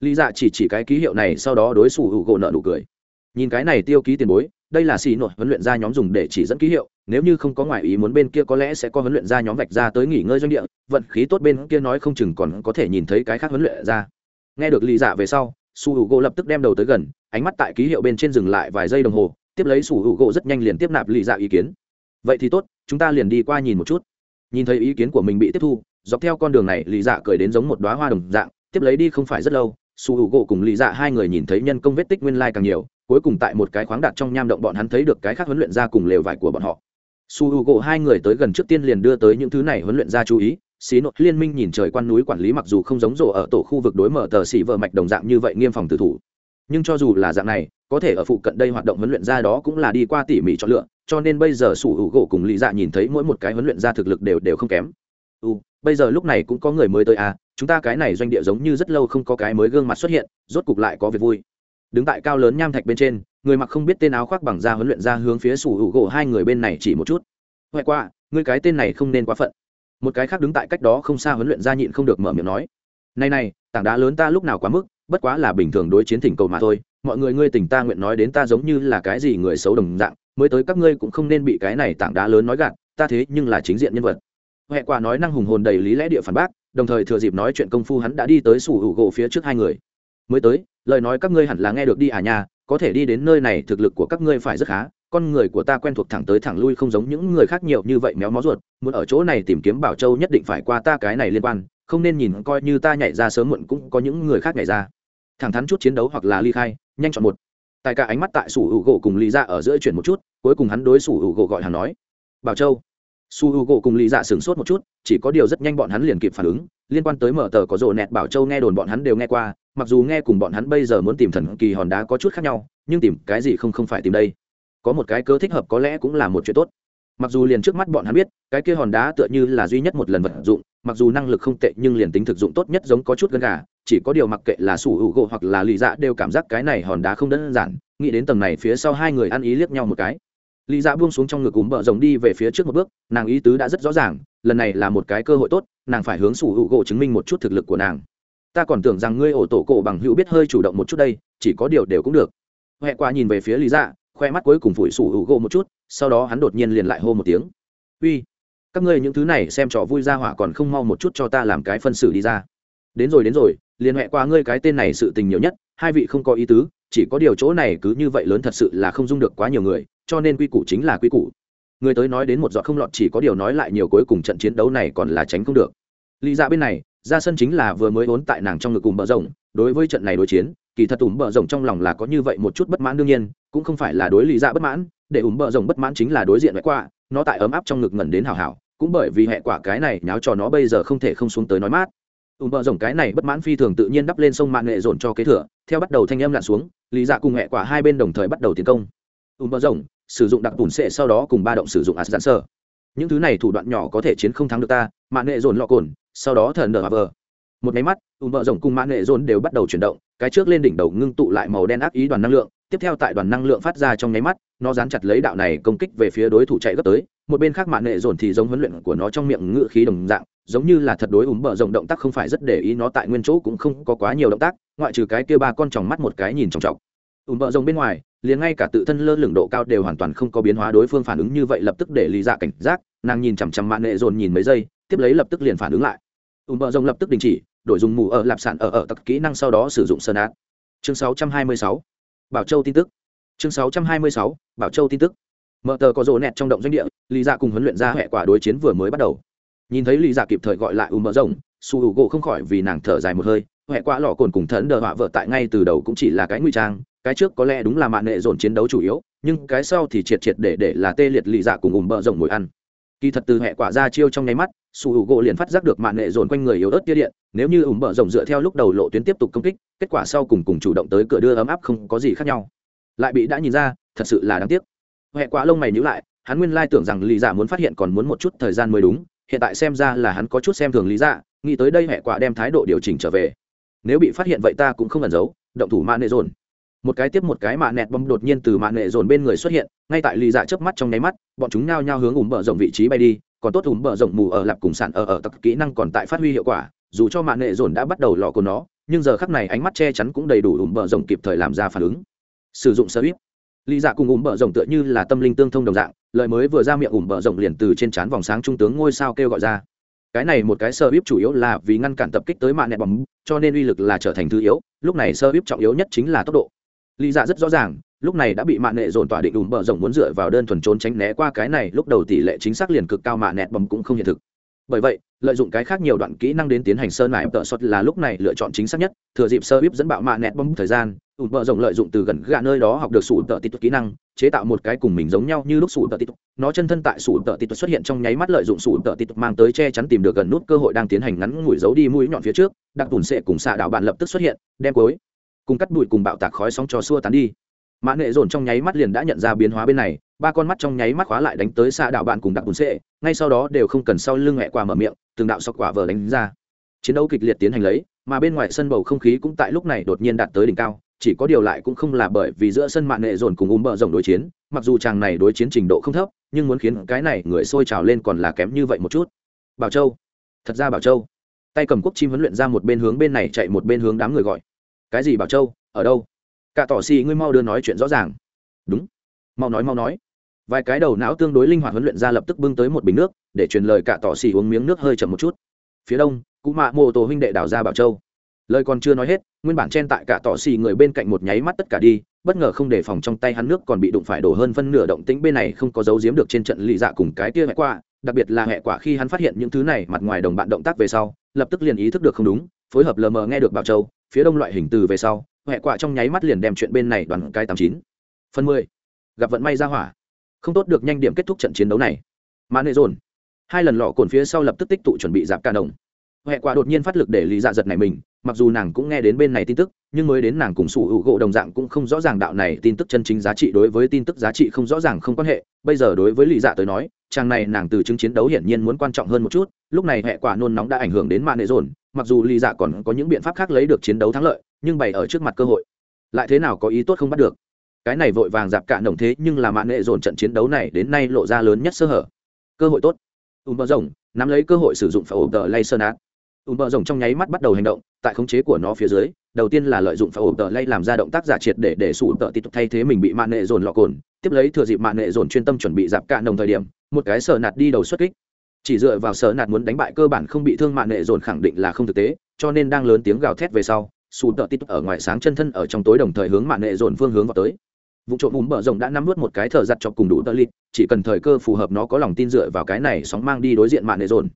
Lý dạ chỉ chỉ cái ký hiệu này, sau đó đối xử hữu gỗ nợ nụ cười nhìn cái này tiêu ký tiền bối, đây là xì nội huấn luyện ra nhóm dùng để chỉ dẫn ký hiệu, nếu như không có ngoại ý muốn bên kia có lẽ sẽ có huấn luyện ra nhóm vạch ra tới nghỉ ngơi doanh địa, vận khí tốt bên kia nói không chừng còn có thể nhìn thấy cái khác huấn luyện ra nghe được lý dạ về sau, su hữu gỗ lập tức đem đầu tới gần, ánh mắt tại ký hiệu bên trên dừng lại vài giây đồng hồ, tiếp lấy su hữu gỗ rất nhanh liền tiếp nạp lì dạ ý kiến. Vậy thì tốt, chúng ta liền đi qua nhìn một chút. Nhìn thấy ý kiến của mình bị tiếp thu, dọc theo con đường này lì dạ cười đến giống một đoá hoa đồng dạng, tiếp lấy đi không phải rất lâu, su hữu gỗ cùng lì dạ hai người nhìn thấy nhân công vết tích nguyên lai càng nhiều cuối cùng tại một cái khoáng đạt trong nham động bọn hắn thấy được cái khác huấn luyện ra cùng lều vải của bọn họ. Su hữu gỗ hai người tới gần trước tiên liền đưa tới những thứ này huấn luyện ra chú ý, xí nội liên minh nhìn trời quan núi quản lý mặc dù không giống rộ ở tổ khu vực đối mở tờ xỉ vợ mạch đồng dạng như vậy nghiêm phòng tự thủ. Nhưng cho dù là dạng này, có thể ở phụ cận đây hoạt động huấn luyện ra đó cũng là đi qua tỉ mỉ chọn lựa, cho nên bây giờ sủ hữu gỗ cùng lý dạ nhìn thấy mỗi một cái huấn luyện ra thực lực đều đều không kém. U bây giờ lúc này cũng có người mới tới à chúng ta cái này doanh địa giống như rất lâu không có cái mới gương mặt xuất hiện, rốt cục lại có việc vui đứng tại cao lớn nham thạch bên trên, người mặc không biết tên áo khoác bằng da huấn luyện ra hướng phía sủ hữu gỗ hai người bên này chỉ một chút. Huệ qua, ngươi cái tên này không nên quá phận. Một cái khác đứng tại cách đó không xa huấn luyện ra nhịn không được mở miệng nói, này này, tảng đá lớn ta lúc nào quá mức, bất quá là bình thường đối chiến thỉnh cầu mà thôi. Mọi người ngươi tình ta nguyện nói đến ta giống như là cái gì người xấu đồng dạng, mới tới các ngươi cũng không nên bị cái này tảng đá lớn nói gạt, ta thế nhưng là chính diện nhân vật. Huệ quả nói năng hùng hồn đầy lý lẽ địa phản bác, đồng thời thừa dịp nói chuyện công phu hắn đã đi tới sủ hữu gỗ phía trước hai người. Mới tới lời nói các ngươi hẳn là nghe được đi à nhà có thể đi đến nơi này thực lực của các ngươi phải rất khá, con người của ta quen thuộc thẳng tới thẳng lui không giống những người khác nhiều như vậy méo mó ruột, muốn ở chỗ này tìm kiếm bảo châu nhất định phải qua ta cái này liên quan, không nên nhìn coi như ta nhảy ra sớm muộn cũng có những người khác nhảy ra. Thẳng thắn chút chiến đấu hoặc là ly khai, nhanh chọn một. Tại cả ánh mắt tại sủ hữu gỗ cùng lý ra ở giữa chuyển một chút, cuối cùng hắn đối sủ hữu gỗ gọi hắn nói, bảo châu. Su hữu gỗ cùng lý dạ sửng sốt một chút, chỉ có điều rất nhanh bọn hắn liền kịp phản ứng, liên quan tới mở tờ có rộ nẹt bảo châu nghe đồn bọn hắn đều nghe qua mặc dù nghe cùng bọn hắn bây giờ muốn tìm thần kỳ hòn đá có chút khác nhau, nhưng tìm cái gì không không phải tìm đây. Có một cái cơ thích hợp có lẽ cũng là một chuyện tốt. Mặc dù liền trước mắt bọn hắn biết, cái kia hòn đá tựa như là duy nhất một lần vật dụng, mặc dù năng lực không tệ nhưng liền tính thực dụng tốt nhất giống có chút gân gà, chỉ có điều mặc kệ là sủ hữu gỗ hoặc là lì dạ đều cảm giác cái này hòn đá không đơn giản, nghĩ đến tầng này phía sau hai người ăn ý liếc nhau một cái. Lý dạ buông xuống trong ngực cúm bờ rồng đi về phía trước một bước, nàng ý tứ đã rất rõ ràng, lần này là một cái cơ hội tốt, nàng phải hướng sủ hữu gỗ chứng minh một chút thực lực của nàng ta còn tưởng rằng ngươi ổ tổ cổ bằng hữu biết hơi chủ động một chút đây, chỉ có điều đều cũng được. Huệ qua nhìn về phía lý dạ khoe mắt cuối cùng phủi sủ hữu gỗ một chút, sau đó hắn đột nhiên liền lại hô một tiếng. Uy, các ngươi những thứ này xem trò vui ra hỏa còn không mau một chút cho ta làm cái phân xử đi ra. Đến rồi đến rồi, liền huệ qua ngươi cái tên này sự tình nhiều nhất, hai vị không có ý tứ, chỉ có điều chỗ này cứ như vậy lớn thật sự là không dung được quá nhiều người, cho nên quy củ chính là quy củ. Người tới nói đến một giọt không lọt, chỉ có điều nói lại nhiều cuối cùng trận chiến đấu này còn là tránh không được. Lý ra bên này ra sân chính là vừa mới ốn tại nàng trong ngực cùng bờ rộng đối với trận này đối chiến kỳ thật ủng bờ rộng trong lòng là có như vậy một chút bất mãn đương nhiên cũng không phải là đối lý dạ bất mãn để ủng bờ rộng bất mãn chính là đối diện vẽ quả, nó tại ấm áp trong ngực ngẩn đến hào hảo cũng bởi vì hệ quả cái này nháo cho nó bây giờ không thể không xuống tới nói mát. Ủng bờ rộng cái này bất mãn phi thường tự nhiên đắp lên sông mạng nghệ dồn cho kế thừa theo bắt đầu thanh âm lặn xuống lý dạ cùng hệ quả hai bên đồng thời bắt đầu tiến công. Ủng bờ rộng sử dụng đặc bùn sệ sau đó cùng ba động sử dụng asgad sơ. Những thứ này thủ đoạn nhỏ có thể chiến không thắng được ta mạng nghệ dồn lọ cồn sau đó thần đờ vờ. Một máy mắt, ùm bờ rồng cùng mãn nghệ dồn đều bắt đầu chuyển động, cái trước lên đỉnh đầu ngưng tụ lại màu đen ác ý đoàn năng lượng, tiếp theo tại đoàn năng lượng phát ra trong nháy mắt, nó dán chặt lấy đạo này công kích về phía đối thủ chạy gấp tới, một bên khác mạng nghệ dồn thì giống huấn luyện của nó trong miệng ngự khí đồng dạng, giống như là thật đối ùm bờ rồng động tác không phải rất để ý nó tại nguyên chỗ cũng không có quá nhiều động tác, ngoại trừ cái kia ba con tròng mắt một cái nhìn tròng trọc ùm bờ rồng bên ngoài, liền ngay cả tự thân lơ lửng độ cao đều hoàn toàn không có biến hóa đối phương phản ứng như vậy lập tức để lý dạ cảnh giác, nàng nhìn chằm chằm mạng nghệ dồn nhìn mấy giây tiếp lấy lập tức liền phản ứng lại. Ùm bờ rồng lập tức đình chỉ, đổi dùng mù ở lạp sản ở ở tặc kỹ năng sau đó sử dụng sơn át. Chương 626. bảo châu tin tức. Chương 626. bảo châu tin tức. Mở tờ có rồ nẹt trong động doanh địa, lý dạ cùng huấn luyện ra hệ quả đối chiến vừa mới bắt đầu. Nhìn thấy lý dạ kịp thời gọi lại ùm bờ rồng, su hữu gỗ không khỏi vì nàng thở dài một hơi, hệ quả lọ cồn cùng thẫn đờ họa vợ tại ngay từ đầu cũng chỉ là cái nguy trang, cái trước có lẽ đúng là mạng nệ dồn chiến đấu chủ yếu, nhưng cái sau thì triệt triệt để để là tê liệt lì dạ cùng ùm bờ rồng ngồi ăn kỳ thật từ hệ quả ra chiêu trong nháy mắt su hữu gỗ liền phát giác được mạng nệ dồn quanh người yếu ớt tia điện, nếu như ủng bờ rộng dựa theo lúc đầu lộ tuyến tiếp tục công kích, kết quả sau cùng cùng chủ động tới cửa đưa ấm áp không có gì khác nhau. Lại bị đã nhìn ra, thật sự là đáng tiếc. Hệ quả lông mày nhữ lại, hắn nguyên lai tưởng rằng lý giả muốn phát hiện còn muốn một chút thời gian mới đúng, hiện tại xem ra là hắn có chút xem thường lý giả nghĩ tới đây hệ quả đem thái độ điều chỉnh trở về. Nếu bị phát hiện vậy ta cũng không ẩn giấu, động thủ mạng nệ dồn một cái tiếp một cái mạ nẹt bom đột nhiên từ mạ nệ dồn bên người xuất hiện, ngay tại lì dạ chớp mắt trong nháy mắt, bọn chúng nao nhao hướng ủm bờ rộng vị trí bay đi, còn tốt ủm bờ rộng mù ở lạp cùng sản ở ở tập kỹ năng còn tại phát huy hiệu quả, dù cho mạ nệ dồn đã bắt đầu lò của nó, nhưng giờ khắc này ánh mắt che chắn cũng đầy đủ ủm bờ rộng kịp thời làm ra phản ứng. Sử dụng sơ ít lì dạ cùng ủm bờ rộng tựa như là tâm linh tương thông đồng dạng, lời mới vừa ra miệng ủm bờ rộng liền từ trên trán vòng sáng trung tướng ngôi sao kêu gọi ra. Cái này một cái sơ bíp chủ yếu là vì ngăn cản tập kích tới mạng nẹt bóng cho nên uy lực là trở thành thứ yếu, lúc này sơ bíp trọng yếu nhất chính là tốc độ lý dạ rất rõ ràng, lúc này đã bị mạng nệ dồn tỏa định ùm bờ rộng muốn dựa vào đơn thuần trốn tránh né qua cái này, lúc đầu tỷ lệ chính xác liền cực cao mà nẹt bầm cũng không hiện thực. Bởi vậy, lợi dụng cái khác nhiều đoạn kỹ năng đến tiến hành sơ nải tợ xuất là lúc này lựa chọn chính xác nhất, thừa dịp sơ bíp dẫn bạo mạ nẹt bấm thời gian ụt bờ rộng lợi dụng từ gần gạ nơi đó học được sủ tợ tít kỹ năng, chế tạo một cái cùng mình giống nhau như lúc sủ tợ tít nó chân thân tại sủ tợ tít xuất hiện trong nháy mắt lợi dụng sủ tợ tít mang tới che chắn tìm được gần nút cơ hội đang tiến hành ngắn ngủi giấu đi mũi nhọn phía trước, đặc tùn sệ cùng xạ đạo bạn lập tức xuất hiện, đem cối cùng cắt bụi cùng bạo tạc khói sóng cho xua tán đi. Mã nệ dồn trong nháy mắt liền đã nhận ra biến hóa bên này, ba con mắt trong nháy mắt khóa lại đánh tới xa đạo bạn cùng đặc bùn sệ, ngay sau đó đều không cần sau lưng mẹ quả mở miệng, từng đạo sọc quả vờ đánh ra. Chiến đấu kịch liệt tiến hành lấy, mà bên ngoài sân bầu không khí cũng tại lúc này đột nhiên đạt tới đỉnh cao, chỉ có điều lại cũng không là bởi vì giữa sân mạng nệ dồn cùng ùm bờ rộng đối chiến, mặc dù chàng này đối chiến trình độ không thấp, nhưng muốn khiến cái này người sôi trào lên còn là kém như vậy một chút. Bảo châu. Thật ra bảo châu. Tay cầm quốc chim huấn luyện ra một bên hướng bên này chạy một bên hướng đám người gọi cái gì bảo châu, ở đâu? Cả tỏ xì ngươi mau đưa nói chuyện rõ ràng. Đúng. Mau nói mau nói. Vài cái đầu não tương đối linh hoạt huấn luyện ra lập tức bưng tới một bình nước, để truyền lời cả tỏ xì uống miếng nước hơi chậm một chút. Phía đông, cụ mạ mô tổ huynh đệ đảo ra bảo châu. Lời còn chưa nói hết, nguyên bản chen tại cả tỏ xì người bên cạnh một nháy mắt tất cả đi, bất ngờ không đề phòng trong tay hắn nước còn bị đụng phải đổ hơn phân nửa động tĩnh bên này không có dấu giếm được trên trận lì dạ cùng cái kia hẹ quả, đặc biệt là hẹ quả khi hắn phát hiện những thứ này mặt ngoài đồng bạn động tác về sau, lập tức liền ý thức được không đúng, phối hợp lờ mờ nghe được bảo châu phía đông loại hình từ về sau huệ quả trong nháy mắt liền đem chuyện bên này đoàn cái tám chín. Phần mười, gặp vận may ra hỏa. Không tốt được nhanh điểm kết thúc trận chiến đấu này. Mã nệ dồn. Hai lần lọ cồn phía sau lập tức tích tụ chuẩn bị dạp ca đồng. Huệ quả đột nhiên phát lực để lý dạ giật này mình, mặc dù nàng cũng nghe đến bên này tin tức, nhưng mới đến nàng cùng sủ hữu gỗ đồng dạng cũng không rõ ràng đạo này tin tức chân chính giá trị đối với tin tức giá trị không rõ ràng không quan hệ. Bây giờ đối với lý dạ tới nói, chàng này nàng từ chứng chiến đấu hiển nhiên muốn quan trọng hơn một chút, lúc này hệ quả nôn nóng đã ảnh hưởng đến mạng nệ dồn mặc dù Lì dạ còn có những biện pháp khác lấy được chiến đấu thắng lợi, nhưng bày ở trước mặt cơ hội. Lại thế nào có ý tốt không bắt được? Cái này vội vàng dạp cạn đồng thế, nhưng là mạng nệ dồn trận chiến đấu này đến nay lộ ra lớn nhất sơ hở. Cơ hội tốt. Ùm bờ rồng, nắm lấy cơ hội sử dụng phải ổ tờ lay sơn át ùm bờ rồng trong nháy mắt bắt đầu hành động, tại khống chế của nó phía dưới, đầu tiên là lợi dụng phải ổ tờ lay làm ra động tác giả triệt để để sụ tờ tít thay thế mình bị mạng nệ dồn lọ cồn. Tiếp lấy thừa dịp mạng nệ dồn chuyên tâm chuẩn bị dạp cạn đồng thời điểm, một cái sờ nạt đi đầu xuất kích chỉ dựa vào sở nạt muốn đánh bại cơ bản không bị thương mạng nệ dồn khẳng định là không thực tế, cho nên đang lớn tiếng gào thét về sau sụ tợ tít ở ngoài sáng chân thân ở trong tối đồng thời hướng mạng nệ dồn phương hướng vào tới. Vụ trộm bùm bờ rồng đã nắm vớt một cái thở giặt cho cùng đủ tơ lịt, chỉ cần thời cơ phù hợp nó có lòng tin dựa vào cái này sóng mang đi đối diện mạng nệ dồn.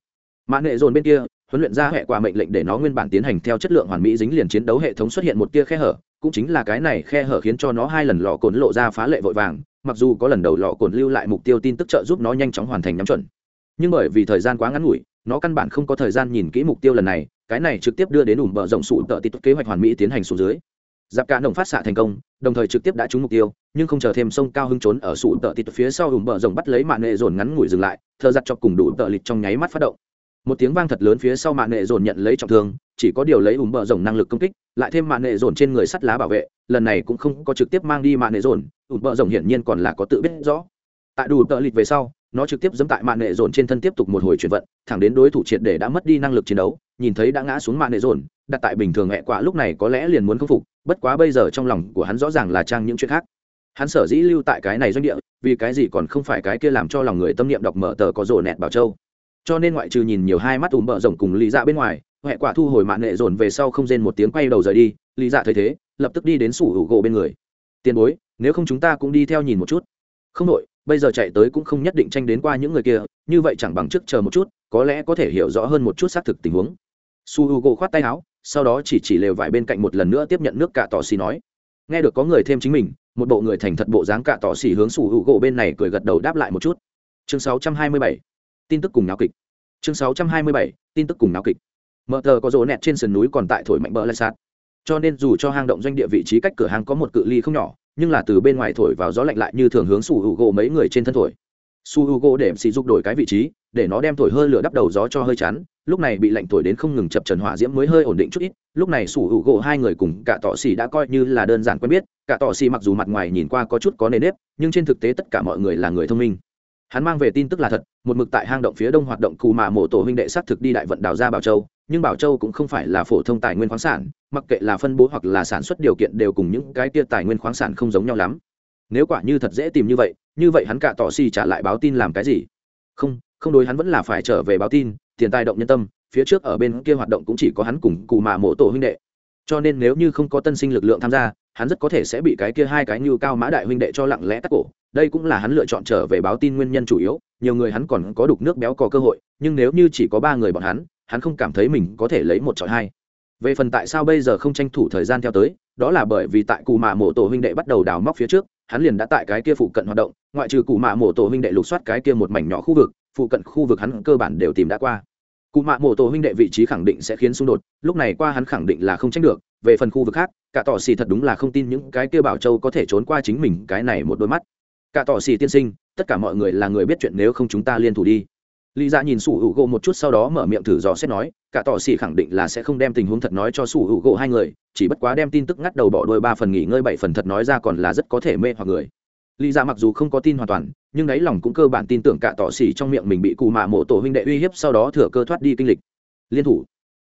Mạng nệ dồn bên kia, huấn luyện ra hệ quả mệnh lệnh để nó nguyên bản tiến hành theo chất lượng hoàn mỹ dính liền chiến đấu hệ thống xuất hiện một tia khe hở, cũng chính là cái này khe hở khiến cho nó hai lần lọ cồn lộ ra phá lệ vội vàng, mặc dù có lần đầu lọ cồn lưu lại mục tiêu tin tức trợ giúp nó nhanh chóng hoàn thành nhắm chuẩn nhưng bởi vì thời gian quá ngắn ngủi, nó căn bản không có thời gian nhìn kỹ mục tiêu lần này, cái này trực tiếp đưa đến ủng bờ rộng sụ tợ tít kế hoạch hoàn mỹ tiến hành xuống dưới. Giáp cả nồng phát xạ thành công, đồng thời trực tiếp đã trúng mục tiêu, nhưng không chờ thêm sông cao hưng trốn ở sụ tợ tít phía sau ủng bờ rộng bắt lấy mạng nệ dồn ngắn ngủi dừng lại thợ giặt cho cùng đủ tợ lịch trong nháy mắt phát động. Một tiếng vang thật lớn phía sau mạng nệ dồn nhận lấy trọng thương, chỉ có điều lấy ủng bờ rộng năng lực công kích, lại thêm mạng nệ dồn trên người sắt lá bảo vệ, lần này cũng không có trực tiếp mang đi mạng nệ dồn ủng bờ rộng hiển nhiên còn là có tự biết rõ. Tại đủ tợ lịch về sau nó trực tiếp dẫm tại mạng nệ dồn trên thân tiếp tục một hồi chuyển vận, thẳng đến đối thủ triệt để đã mất đi năng lực chiến đấu, nhìn thấy đã ngã xuống mạng nệ dồn, đặt tại bình thường hẹ quả lúc này có lẽ liền muốn khắc phục, bất quá bây giờ trong lòng của hắn rõ ràng là trang những chuyện khác. Hắn sở dĩ lưu tại cái này doanh địa, vì cái gì còn không phải cái kia làm cho lòng người tâm niệm đọc mở tờ có rổ nẹt bảo châu. Cho nên ngoại trừ nhìn nhiều hai mắt ùm bợ rồng cùng lý dạ bên ngoài huệ quả thu hồi mạng nệ dồn về sau không rên một tiếng quay đầu rời đi, lý dạ thấy thế, lập tức đi đến sủ hữu gỗ bên người. Tiền bối, nếu không chúng ta cũng đi theo nhìn một chút. Không đội bây giờ chạy tới cũng không nhất định tranh đến qua những người kia như vậy chẳng bằng trước chờ một chút có lẽ có thể hiểu rõ hơn một chút xác thực tình huống. Su h u gỗ khoát tay áo sau đó chỉ chỉ lều vải bên cạnh một lần nữa tiếp nhận nước cạ tỏ xì nói. Nghe được có người thêm chính mình một bộ người thành thật bộ dáng cạ tỏ xì hướng su h u gỗ bên này cười gật đầu đáp lại một chút. Chương 627, tin tức cùng náo kịch. Chương 627, tin tức cùng náo kịch. Mở tờ có rỗ nẹt trên sườn núi còn tại thổi mạnh bờ lại sạt. Cho nên dù cho hang động doanh địa vị trí cách cửa hàng có một cự ly không nhỏ nhưng là từ bên ngoài thổi vào gió lạnh lại như thường hướng su h u gỗ mấy người trên thân thổi. Su h u gỗ để xì dục đổi cái vị trí, để nó đem thổi hơi lửa đắp đầu gió cho hơi chắn, lúc này bị lạnh thổi đến không ngừng chập trần hỏa diễm mới hơi ổn định chút ít, lúc này xù u gỗ hai người cùng cả tọ xì đã coi như là đơn giản quen biết, cả tọ xì mặc dù mặt ngoài nhìn qua có chút có nề nếp, nhưng trên thực tế tất cả mọi người là người thông minh. Hắn mang về tin tức là thật, một mực tại hang động phía đông hoạt động cù mà mộ tổ huynh đệ xác thực đi đại vận đào ra bảo châu nhưng bảo châu cũng không phải là phổ thông tài nguyên khoáng sản, mặc kệ là phân bố hoặc là sản xuất điều kiện đều cùng những cái tia tài nguyên khoáng sản không giống nhau lắm. Nếu quả như thật dễ tìm như vậy như vậy hắn cả tỏ xì trả lại báo tin làm cái gì? Không không đối hắn vẫn là phải trở về báo tin, tiền tài động nhân tâm, phía trước ở bên kia hoạt động cũng chỉ có hắn cùng cụ mạ mộ tổ huynh đệ. Cho nên nếu như không có tân sinh lực lượng tham gia, hắn rất có thể sẽ bị cái kia hai cái như cao mã đại huynh đệ cho lặng lẽ tắc cổ. Đây cũng là hắn lựa chọn trở về báo tin nguyên nhân chủ yếu, nhiều người hắn còn có đục nước béo có cơ hội, nhưng nếu như chỉ có ba người bọn hắn hắn không cảm thấy mình có thể lấy một trọi hai. Về phần tại sao bây giờ không tranh thủ thời gian theo tới, đó là bởi vì tại cụ mạ mộ tổ huynh đệ bắt đầu đào móc phía trước, hắn liền đã tại cái kia phụ cận hoạt động, ngoại trừ cụ mạ mộ tổ huynh đệ lục soát cái kia một mảnh nhỏ khu vực, phụ cận khu vực hắn cơ bản đều tìm đã qua. Cụ mạ mộ tổ huynh đệ vị trí khẳng định sẽ khiến xung đột, lúc này qua hắn khẳng định là không tránh được, về phần khu vực khác, cả tỏ xì thật đúng là không tin những cái kia bảo châu có thể trốn qua chính mình cái này một đôi mắt. Cả tỏ xì tiên sinh, tất cả mọi người là người biết chuyện nếu không chúng ta liên thủ đi lý dạ nhìn sủ hữu gỗ một chút sau đó mở miệng thử dò xét nói, cả tỏ xỉ khẳng định là sẽ không đem tình huống thật nói cho sủ hữu gỗ hai người, chỉ bất quá đem tin tức ngắt đầu bỏ đôi ba phần nghỉ ngơi bảy phần thật nói ra còn là rất có thể mê hoặc người. Lý dạ mặc dù không có tin hoàn toàn, nhưng đáy lòng cũng cơ bản tin tưởng cả tỏ xỉ trong miệng mình bị cù mạ mộ tổ huynh đệ uy hiếp sau đó thừa cơ thoát đi kinh lịch. Liên thủ.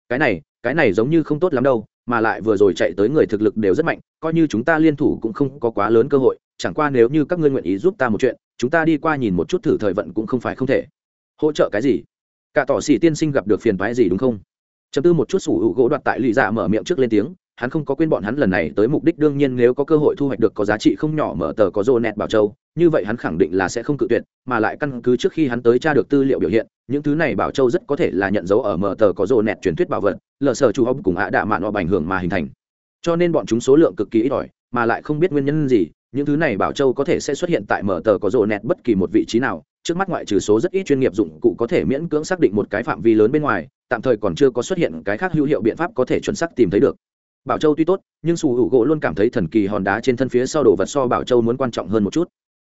Cái này cái này giống như không tốt lắm đâu, mà lại vừa rồi chạy tới người thực lực đều rất mạnh, coi như chúng ta liên thủ cũng không có quá lớn cơ hội, chẳng qua nếu như các ngươi nguyện ý giúp ta một chuyện, chúng ta đi qua nhìn một chút thử thời vận cũng không phải không thể hỗ trợ cái gì? Cả tỏ xỉ tiên sinh gặp được phiền thoái gì đúng không? Chấm tư một chút sủ hữu gỗ đoạt tại lì dạ mở miệng trước lên tiếng, hắn không có quên bọn hắn lần này tới mục đích đương nhiên nếu có cơ hội thu hoạch được có giá trị không nhỏ mở tờ có rô nẹt bảo châu, như vậy hắn khẳng định là sẽ không cự tuyệt, mà lại căn cứ trước khi hắn tới tra được tư liệu biểu hiện, những thứ này bảo châu rất có thể là nhận dấu ở mở tờ có rô nẹt truyền thuyết bảo vật, lờ sở chủ ông cùng ạ đạ mạn họ ảnh hưởng mà hình thành. Cho nên bọn chúng số lượng cực kỳ ít ỏi, mà lại không biết nguyên nhân gì những thứ này bảo châu có thể sẽ xuất hiện tại mở tờ có rộ nẹt bất kỳ một vị trí nào. Trước mắt ngoại trừ số rất ít chuyên nghiệp dụng cụ có thể miễn cưỡng xác định một cái phạm vi lớn bên ngoài, tạm thời còn chưa có xuất hiện cái khác hữu hiệu biện pháp có thể chuẩn xác tìm thấy được. Bảo châu tuy tốt, nhưng sủ hữu gỗ luôn cảm thấy thần kỳ hòn đá trên thân phía sau đồ vật so bảo châu muốn quan trọng hơn một chút.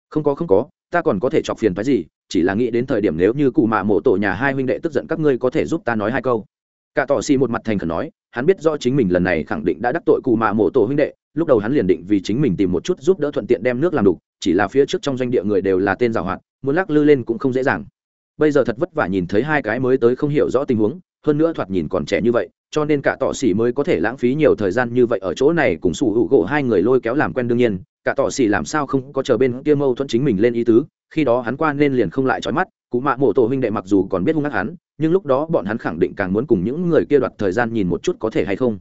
Không có không có, ta còn có thể chọc phiền phái gì, chỉ là nghĩ đến thời điểm nếu như cụ mạ mộ tổ nhà hai huynh đệ tức giận các ngươi có thể giúp ta nói hai câu. Cả tỏ xì một mặt thành khẩn nói, hắn biết do chính mình lần này khẳng định đã đắc tội cụ mạ mộ tổ huynh đệ lúc đầu hắn liền định vì chính mình tìm một chút giúp đỡ thuận tiện đem nước làm đục chỉ là phía trước trong doanh địa người đều là tên giàu hoạt muốn lắc lư lên cũng không dễ dàng. Bây giờ thật vất vả nhìn thấy hai cái mới tới không hiểu rõ tình huống, hơn nữa thoạt nhìn còn trẻ như vậy, cho nên cả tọ xỉ mới có thể lãng phí nhiều thời gian như vậy ở chỗ này cùng sủ hữu gỗ hai người lôi kéo làm quen đương nhiên, cả tọ xỉ làm sao không có chờ bên kia mâu thuẫn chính mình lên ý tứ, khi đó hắn qua nên liền không lại trói mắt cụ mạ mộ tổ huynh đệ mặc dù còn biết hung ác hắn, nhưng lúc đó bọn hắn khẳng định càng muốn cùng những người kia đoạt thời gian nhìn một chút có thể hay không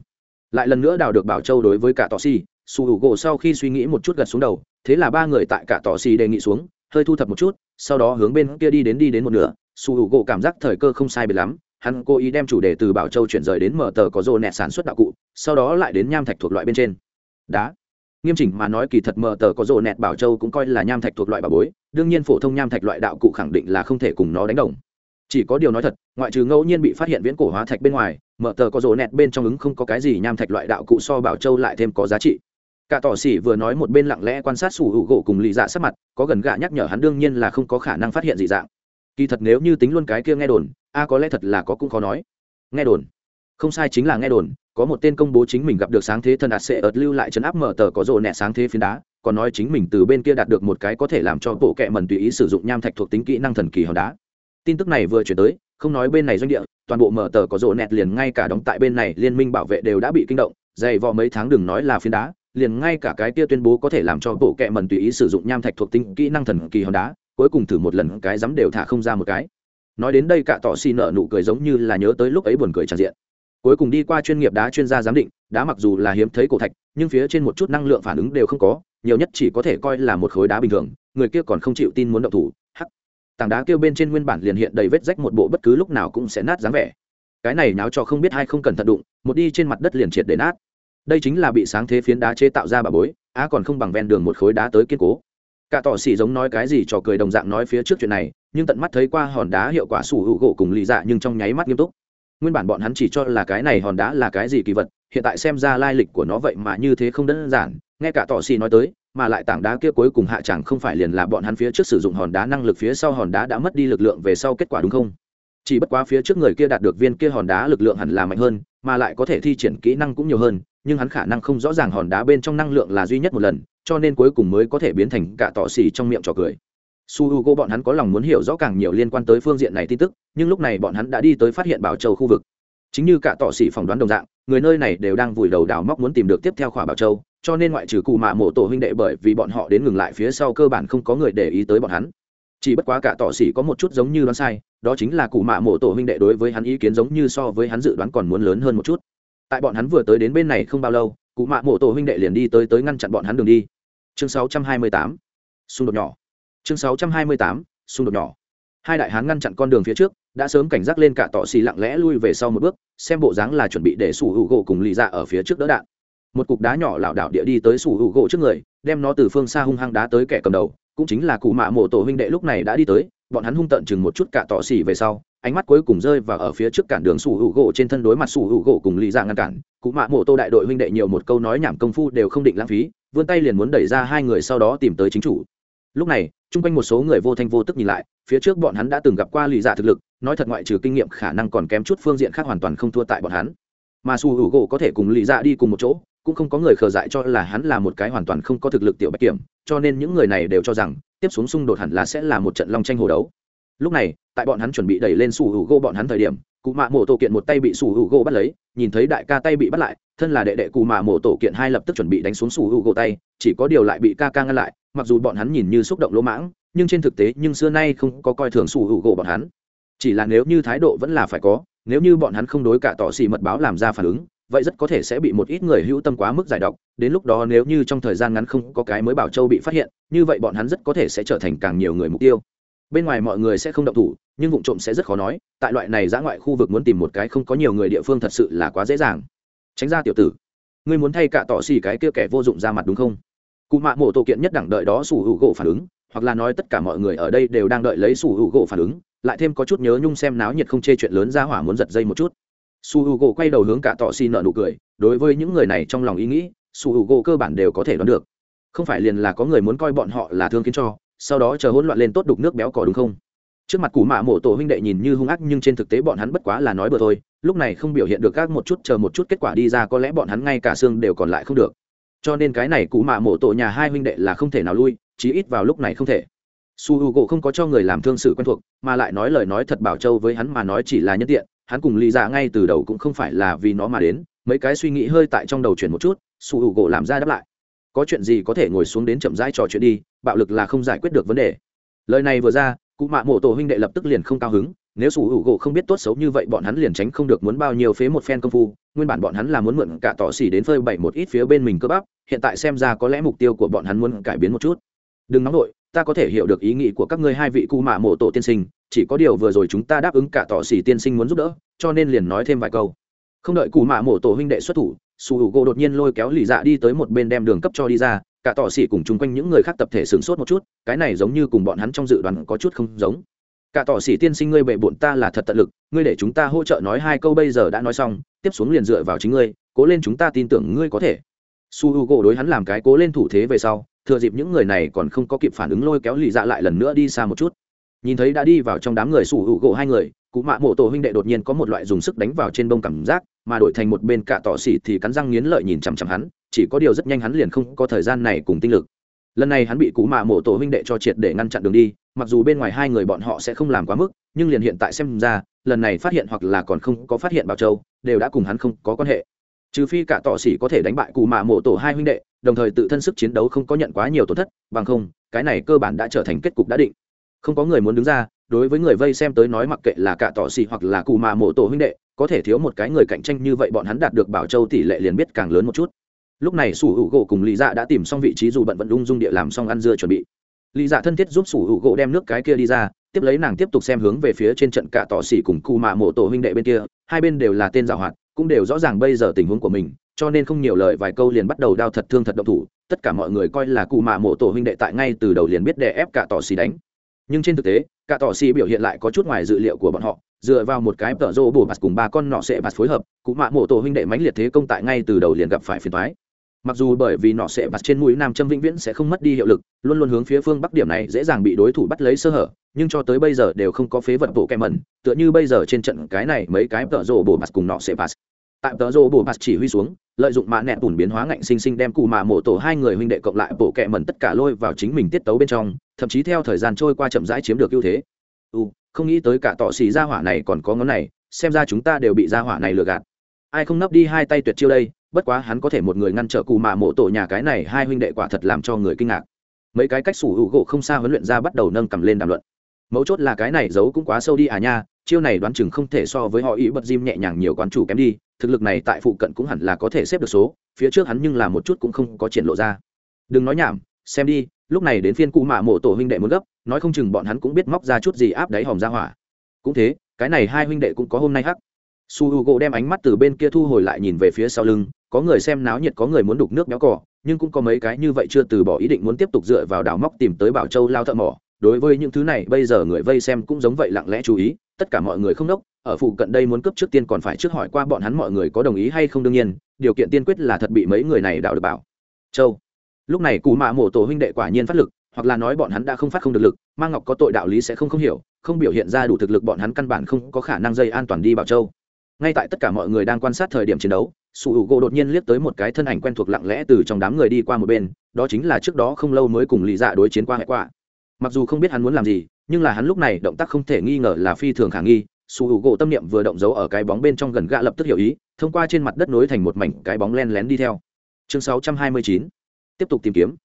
lại lần nữa đào được bảo châu đối với cả tỏ xì su hữu gỗ sau khi suy nghĩ một chút gật xuống đầu, thế là ba người tại cả tỏ xì đề nghị xuống, hơi thu thập một chút, sau đó hướng bên kia đi đến đi đến một nửa su hữu gỗ cảm giác thời cơ không sai biệt lắm, hắn cố ý đem chủ đề từ bảo châu chuyển rời đến mở tờ có rô nẹt sản xuất đạo cụ, sau đó lại đến nham thạch thuộc loại bên trên. Đá. Nghiêm chỉnh mà nói kỳ thật mở tờ có rô nẹt bảo châu cũng coi là nham thạch thuộc loại bảo bối, đương nhiên phổ thông nham thạch loại đạo cụ khẳng định là không thể cùng nó đánh đồng chỉ có điều nói thật, ngoại trừ ngẫu nhiên bị phát hiện viễn cổ hóa thạch bên ngoài, mở tờ có rổ nẹt bên trong ứng không có cái gì nham thạch loại đạo cụ so bảo châu lại thêm có giá trị. Cả tỏ xỉ vừa nói một bên lặng lẽ quan sát sủ hữu gỗ cùng lì dạ sắc mặt, có gần gạ nhắc nhở hắn đương nhiên là không có khả năng phát hiện dị dạng. Kỳ thật nếu như tính luôn cái kia nghe đồn, a có lẽ thật là có cũng khó nói. Nghe đồn. Không sai chính là nghe đồn, có một tên công bố chính mình gặp được sáng thế thần ạt sẽ ợt lưu lại chấn áp mở tờ có rộ nẹ sáng thế phiến đá, còn nói chính mình từ bên kia đạt được một cái có thể làm cho bộ kệ mần tùy ý sử dụng nham thạch thuộc tính kỹ năng thần kỳ hòn đá tin tức này vừa chuyển tới, không nói bên này doanh địa, toàn bộ mở tờ có rộ nẹt liền ngay cả đóng tại bên này liên minh bảo vệ đều đã bị kinh động, dày vò mấy tháng đừng nói là phiến đá, liền ngay cả cái kia tuyên bố có thể làm cho bộ kệ mần tùy ý sử dụng nham thạch thuộc tính kỹ năng thần kỳ hòn đá, cuối cùng thử một lần cái dám đều thả không ra một cái. Nói đến đây cả tỏ xì nợ nụ cười giống như là nhớ tới lúc ấy buồn cười tràn diện. Cuối cùng đi qua chuyên nghiệp đá chuyên gia giám định, đá mặc dù là hiếm thấy cổ thạch, nhưng phía trên một chút năng lượng phản ứng đều không có, nhiều nhất chỉ có thể coi là một khối đá bình thường, người kia còn không chịu tin muốn động thủ, hắc tảng đá kêu bên trên nguyên bản liền hiện đầy vết rách một bộ bất cứ lúc nào cũng sẽ nát dáng vẻ. Cái này náo cho không biết hay không cần thận đụng, một đi trên mặt đất liền triệt để nát. Đây chính là bị sáng thế phiến đá chế tạo ra bà bối, á còn không bằng ven đường một khối đá tới kiên cố. Cả tỏ xỉ giống nói cái gì trò cười đồng dạng nói phía trước chuyện này, nhưng tận mắt thấy qua hòn đá hiệu quả sủ hữu gỗ cùng lì dạ nhưng trong nháy mắt nghiêm túc. Nguyên bản bọn hắn chỉ cho là cái này hòn đá là cái gì kỳ vật, hiện tại xem ra lai lịch của nó vậy mà như thế không đơn giản, nghe cả tỏ xỉ nói tới mà lại tảng đá kia cuối cùng hạ chẳng không phải liền là bọn hắn phía trước sử dụng hòn đá năng lực phía sau hòn đá đã mất đi lực lượng về sau kết quả đúng không? Chỉ bất quá phía trước người kia đạt được viên kia hòn đá lực lượng hẳn là mạnh hơn, mà lại có thể thi triển kỹ năng cũng nhiều hơn, nhưng hắn khả năng không rõ ràng hòn đá bên trong năng lượng là duy nhất một lần, cho nên cuối cùng mới có thể biến thành cả tọ xỉ trong miệng trò cười. Su h u g o bọn hắn có lòng muốn hiểu rõ càng nhiều liên quan tới phương diện này tin tức, nhưng lúc này bọn hắn đã đi tới phát hiện bảo châu khu vực. Chính như cả tọ xì phỏng đoán đồng dạng, người nơi này đều đang vùi đầu đào móc muốn tìm được tiếp theo khỏa bảo châu cho nên ngoại trừ cụ mạ mộ tổ huynh đệ bởi vì bọn họ đến ngừng lại phía sau cơ bản không có người để ý tới bọn hắn chỉ bất quá cả tỏ xỉ có một chút giống như đoán sai, đó chính là cụ mạ mộ tổ huynh đệ đối với hắn ý kiến giống như so với hắn dự đoán còn muốn lớn hơn một chút tại bọn hắn vừa tới đến bên này không bao lâu, cụ mạ mộ tổ huynh đệ liền đi tới tới ngăn chặn bọn hắn đường đi chương 628. xung đột nhỏ chương 628. xung đột nhỏ hai đại hán ngăn chặn con đường phía trước, đã sớm cảnh giác lên cả tỏ xì lặng lẽ lui về sau một bước, xem bộ dáng là chuẩn bị để sủ hữu gỗ cùng lì dạ ở phía trước đỡ đạn một cục đá nhỏ lảo đảo địa đi tới sủ hữu gỗ trước người, đem nó từ phương xa hung hăng đá tới kẻ cầm đầu, cũng chính là cụ mạ mộ tổ huynh đệ lúc này đã đi tới, bọn hắn hung tận chừng một chút cả tỏ xỉ về sau, ánh mắt cuối cùng rơi vào ở phía trước cản đường sủ hữu gỗ trên thân đối mặt sủ hữu gỗ cùng lì ra ngăn cản. Cụ mạ mộ tô đại đội huynh đệ nhiều một câu nói nhảm công phu đều không định lãng phí, vươn tay liền muốn đẩy ra hai người sau đó tìm tới chính chủ. Lúc này, chung quanh một số người vô thanh vô tức nhìn lại, phía trước bọn hắn đã từng gặp qua lì dạ thực lực, nói thật ngoại trừ kinh nghiệm khả năng còn kém chút phương diện khác hoàn toàn không thua tại bọn hắn. Mà su hữu gỗ có thể cùng lì dạ đi cùng một chỗ cũng không có người khờ dại cho là hắn là một cái hoàn toàn không có thực lực tiểu bạch kiểm, cho nên những người này đều cho rằng, tiếp xuống xung đột hẳn là sẽ là một trận long tranh hồ đấu. Lúc này, tại bọn hắn chuẩn bị đẩy lên sủ hữu gỗ bọn hắn thời điểm, cụ mạ mổ tổ kiện một tay bị sủ hữu gỗ bắt lấy, nhìn thấy đại ca tay bị bắt lại, thân là đệ đệ cụ mạ mổ tổ kiện hai lập tức chuẩn bị đánh xuống sủ hữu gỗ tay, chỉ có điều lại bị ca ca ngăn lại, mặc dù bọn hắn nhìn như xúc động lỗ mãng, nhưng trên thực tế nhưng xưa nay không có coi thường sủ hữu gỗ bọn hắn. Chỉ là nếu như thái độ vẫn là phải có, nếu như bọn hắn không đối cả tỏ xì mật báo làm ra phản ứng vậy rất có thể sẽ bị một ít người hữu tâm quá mức giải độc, đến lúc đó nếu như trong thời gian ngắn không có cái mới bảo châu bị phát hiện, như vậy bọn hắn rất có thể sẽ trở thành càng nhiều người mục tiêu. Bên ngoài mọi người sẽ không động thủ, nhưng vụ trộm sẽ rất khó nói, tại loại này giã ngoại khu vực muốn tìm một cái không có nhiều người địa phương thật sự là quá dễ dàng. Tránh ra tiểu tử, ngươi muốn thay cả tỏ xỉ cái kia kẻ vô dụng ra mặt đúng không? Cụ mạ mộ tổ kiện nhất đẳng đợi đó sủ hữu gỗ phản ứng, hoặc là nói tất cả mọi người ở đây đều đang đợi lấy sủ hữu gỗ phản ứng, lại thêm có chút nhớ nhung xem náo nhiệt không chê chuyện lớn ra hỏa muốn giật dây một chút su h u gỗ quay đầu hướng cả tỏ xì nợ nụ cười, đối với những người này trong lòng ý nghĩ, su h u gỗ cơ bản đều có thể đoán được. Không phải liền là có người muốn coi bọn họ là thương kiến cho, sau đó chờ hỗn loạn lên tốt đục nước béo cỏ đúng không? Trước mặt củ mạ mộ tổ huynh đệ nhìn như hung ác nhưng trên thực tế bọn hắn bất quá là nói bừa thôi, lúc này không biểu hiện được các một chút chờ một chút kết quả đi ra có lẽ bọn hắn ngay cả xương đều còn lại không được. Cho nên cái này cụ mạ mộ tổ nhà hai huynh đệ là không thể nào lui, chí ít vào lúc này không thể. Su h u gỗ không có cho người làm thương sự quen thuộc, mà lại nói lời nói thật bảo châu với hắn mà nói chỉ là nhân tiện hắn cùng lý dạ ngay từ đầu cũng không phải là vì nó mà đến, mấy cái suy nghĩ hơi tại trong đầu chuyển một chút, su h u gỗ làm ra đáp lại. Có chuyện gì có thể ngồi xuống đến chậm rãi trò chuyện đi, bạo lực là không giải quyết được vấn đề. Lời này vừa ra, cụ mạ mộ tổ huynh đệ lập tức liền không cao hứng, nếu sủ hữu gỗ không biết tốt xấu như vậy bọn hắn liền tránh không được muốn bao nhiêu phế một phen công phu, nguyên bản bọn hắn là muốn mượn cả tỏ xỉ đến phơi bày một ít phía bên mình cơ bắp, hiện tại xem ra có lẽ mục tiêu của bọn hắn muốn cải biến một chút. Đừng nóng nổi ta có thể hiểu được ý nghĩ của các ngươi hai vị cụ mạ mộ tổ tiên sinh, chỉ có điều vừa rồi chúng ta đáp ứng cả tỏ xỉ tiên sinh muốn giúp đỡ, cho nên liền nói thêm vài câu. Không đợi cụ mạ mộ tổ huynh đệ xuất thủ, su hữu gỗ đột nhiên lôi kéo lì dạ đi tới một bên đem đường cấp cho đi ra, cả tỏ xỉ cùng chung quanh những người khác tập thể sửng sốt một chút, cái này giống như cùng bọn hắn trong dự đoán có chút không giống. Cả tỏ xỉ tiên sinh ngươi bệ bộn ta là thật tận lực, ngươi để chúng ta hỗ trợ nói hai câu bây giờ đã nói xong, tiếp xuống liền dựa vào chính ngươi, cố lên chúng ta tin tưởng ngươi có thể su h u gỗ đối hắn làm cái cố lên thủ thế về sau, thừa dịp những người này còn không có kịp phản ứng lôi kéo lì dạ lại lần nữa đi xa một chút. Nhìn thấy đã đi vào trong đám người su h u gỗ hai người, cụ mạ mộ tổ huynh đệ đột nhiên có một loại dùng sức đánh vào trên bông cảm giác, mà đổi thành một bên cả tỏ xỉ thì cắn răng nghiến lợi nhìn chằm chằm hắn, chỉ có điều rất nhanh hắn liền không có thời gian này cùng tinh lực. Lần này hắn bị cụ mạ mộ tổ huynh đệ cho triệt để ngăn chặn đường đi, mặc dù bên ngoài hai người bọn họ sẽ không làm quá mức, nhưng liền hiện tại xem ra, lần này phát hiện hoặc là còn không có phát hiện bảo châu, đều đã cùng hắn không có quan hệ trừ phi cả tọ xỉ có thể đánh bại cụ mạ mộ tổ hai huynh đệ, đồng thời tự thân sức chiến đấu không có nhận quá nhiều tổn thất, bằng không, cái này cơ bản đã trở thành kết cục đã định. Không có người muốn đứng ra, đối với người vây xem tới nói mặc kệ là cả tọ xỉ hoặc là cụ mạ mộ tổ huynh đệ, có thể thiếu một cái người cạnh tranh như vậy bọn hắn đạt được bảo châu tỷ lệ liền biết càng lớn một chút. Lúc này sủ hữu gỗ cùng lý dạ đã tìm xong vị trí dù bận vận ung dung địa làm xong ăn dưa chuẩn bị. Lý dạ thân thiết giúp sủ hữu gỗ đem nước cái kia đi ra, tiếp lấy nàng tiếp tục xem hướng về phía trên trận cả tỏ xỉ cùng cụ mạ mộ tổ huynh đệ bên kia, hai bên đều là tên giảo hoạt cũng đều rõ ràng bây giờ tình huống của mình, cho nên không nhiều lời vài câu liền bắt đầu đao thật thương thật động thủ, tất cả mọi người coi là cụ mạ mộ tổ huynh đệ tại ngay từ đầu liền biết đè ép cả tỏ xì đánh. Nhưng trên thực tế, cả tỏ xì biểu hiện lại có chút ngoài dự liệu của bọn họ, dựa vào một cái tợ rô bổ bạt cùng ba con nọ sẽ bạt phối hợp, cụ mạ mộ tổ huynh đệ mãnh liệt thế công tại ngay từ đầu liền gặp phải phiền thoái mặc dù bởi vì nọ sẽ bạt trên mũi nam châm vĩnh viễn sẽ không mất đi hiệu lực, luôn luôn hướng phía phương bắc điểm này dễ dàng bị đối thủ bắt lấy sơ hở, nhưng cho tới bây giờ đều không có phế vật bộ kem mẩn, tựa như bây giờ trên trận cái này mấy cái tợ rô bổ bạt cùng nọ sẽ bạt tại tờ rô bồ bạt chỉ huy xuống, lợi dụng mạ nẹ bùn biến hóa ngạnh sinh sinh đem cụ mạ mộ tổ hai người huynh đệ cộng lại bộ kẹ mẩn tất cả lôi vào chính mình tiết tấu bên trong, thậm chí theo thời gian trôi qua chậm rãi chiếm được ưu thế. U không nghĩ tới cả tọ xì gia hỏa này còn có ngón này, xem ra chúng ta đều bị gia hỏa này lừa gạt. Ai không nấp đi hai tay tuyệt chiêu đây, bất quá hắn có thể một người ngăn trở cụ mạ mộ tổ nhà cái này, hai huynh đệ quả thật làm cho người kinh ngạc. Mấy cái cách sủ hữu gỗ không xa huấn luyện ra bắt đầu nâng cầm lên đàm luận mấu chốt là cái này giấu cũng quá sâu đi à nha, chiêu này đoán chừng không thể so với họ ý bật diêm nhẹ nhàng nhiều quán chủ kém đi, thực lực này tại phụ cận cũng hẳn là có thể xếp được số, phía trước hắn nhưng là một chút cũng không có triển lộ ra. Đừng nói nhảm, xem đi, lúc này đến phiên cụ mạ mộ tổ huynh đệ muốn gấp, nói không chừng bọn hắn cũng biết móc ra chút gì áp đáy hòm ra hỏa. Cũng thế, cái này hai huynh đệ cũng có hôm nay hắc. Su h u gỗ đem ánh mắt từ bên kia thu hồi lại nhìn về phía sau lưng, có người xem náo nhiệt, có người muốn đục nước béo cỏ nhưng cũng có mấy cái như vậy chưa từ bỏ ý định muốn tiếp tục dựa vào đảo móc tìm tới bảo châu lao thợ mỏ đối với những thứ này, bây giờ người vây xem cũng giống vậy lặng lẽ chú ý, tất cả mọi người không đốc, ở phụ cận đây muốn cướp trước tiên còn phải trước hỏi qua bọn hắn mọi người có đồng ý hay không đương nhiên, điều kiện tiên quyết là thật bị mấy người này đạo được bảo. Châu. Lúc này cù mạ mổ tổ huynh đệ quả nhiên phát lực, hoặc là nói bọn hắn đã không phát không được lực, Ma ngọc có tội đạo lý sẽ không không hiểu, không biểu hiện ra đủ thực lực bọn hắn căn bản không có khả năng dây an toàn đi bảo châu. Ngay tại tất cả mọi người đang quan sát thời điểm chiến đấu sủ hữu gỗ đột nhiên liếc tới một cái thân ảnh quen thuộc lặng lẽ từ trong đám người đi qua một bên, đó chính là trước đó không lâu mới cùng lì dạ đối chiến qua hệ quả mặc dù không biết hắn muốn làm gì, nhưng là hắn lúc này động tác không thể nghi ngờ là phi thường khả nghi su hữu gỗ tâm niệm vừa động dấu ở cái bóng bên trong gần gạ lập tức hiểu ý, thông qua trên mặt đất nối thành một mảnh, cái bóng len lén đi theo chương 629. tiếp tục tìm kiếm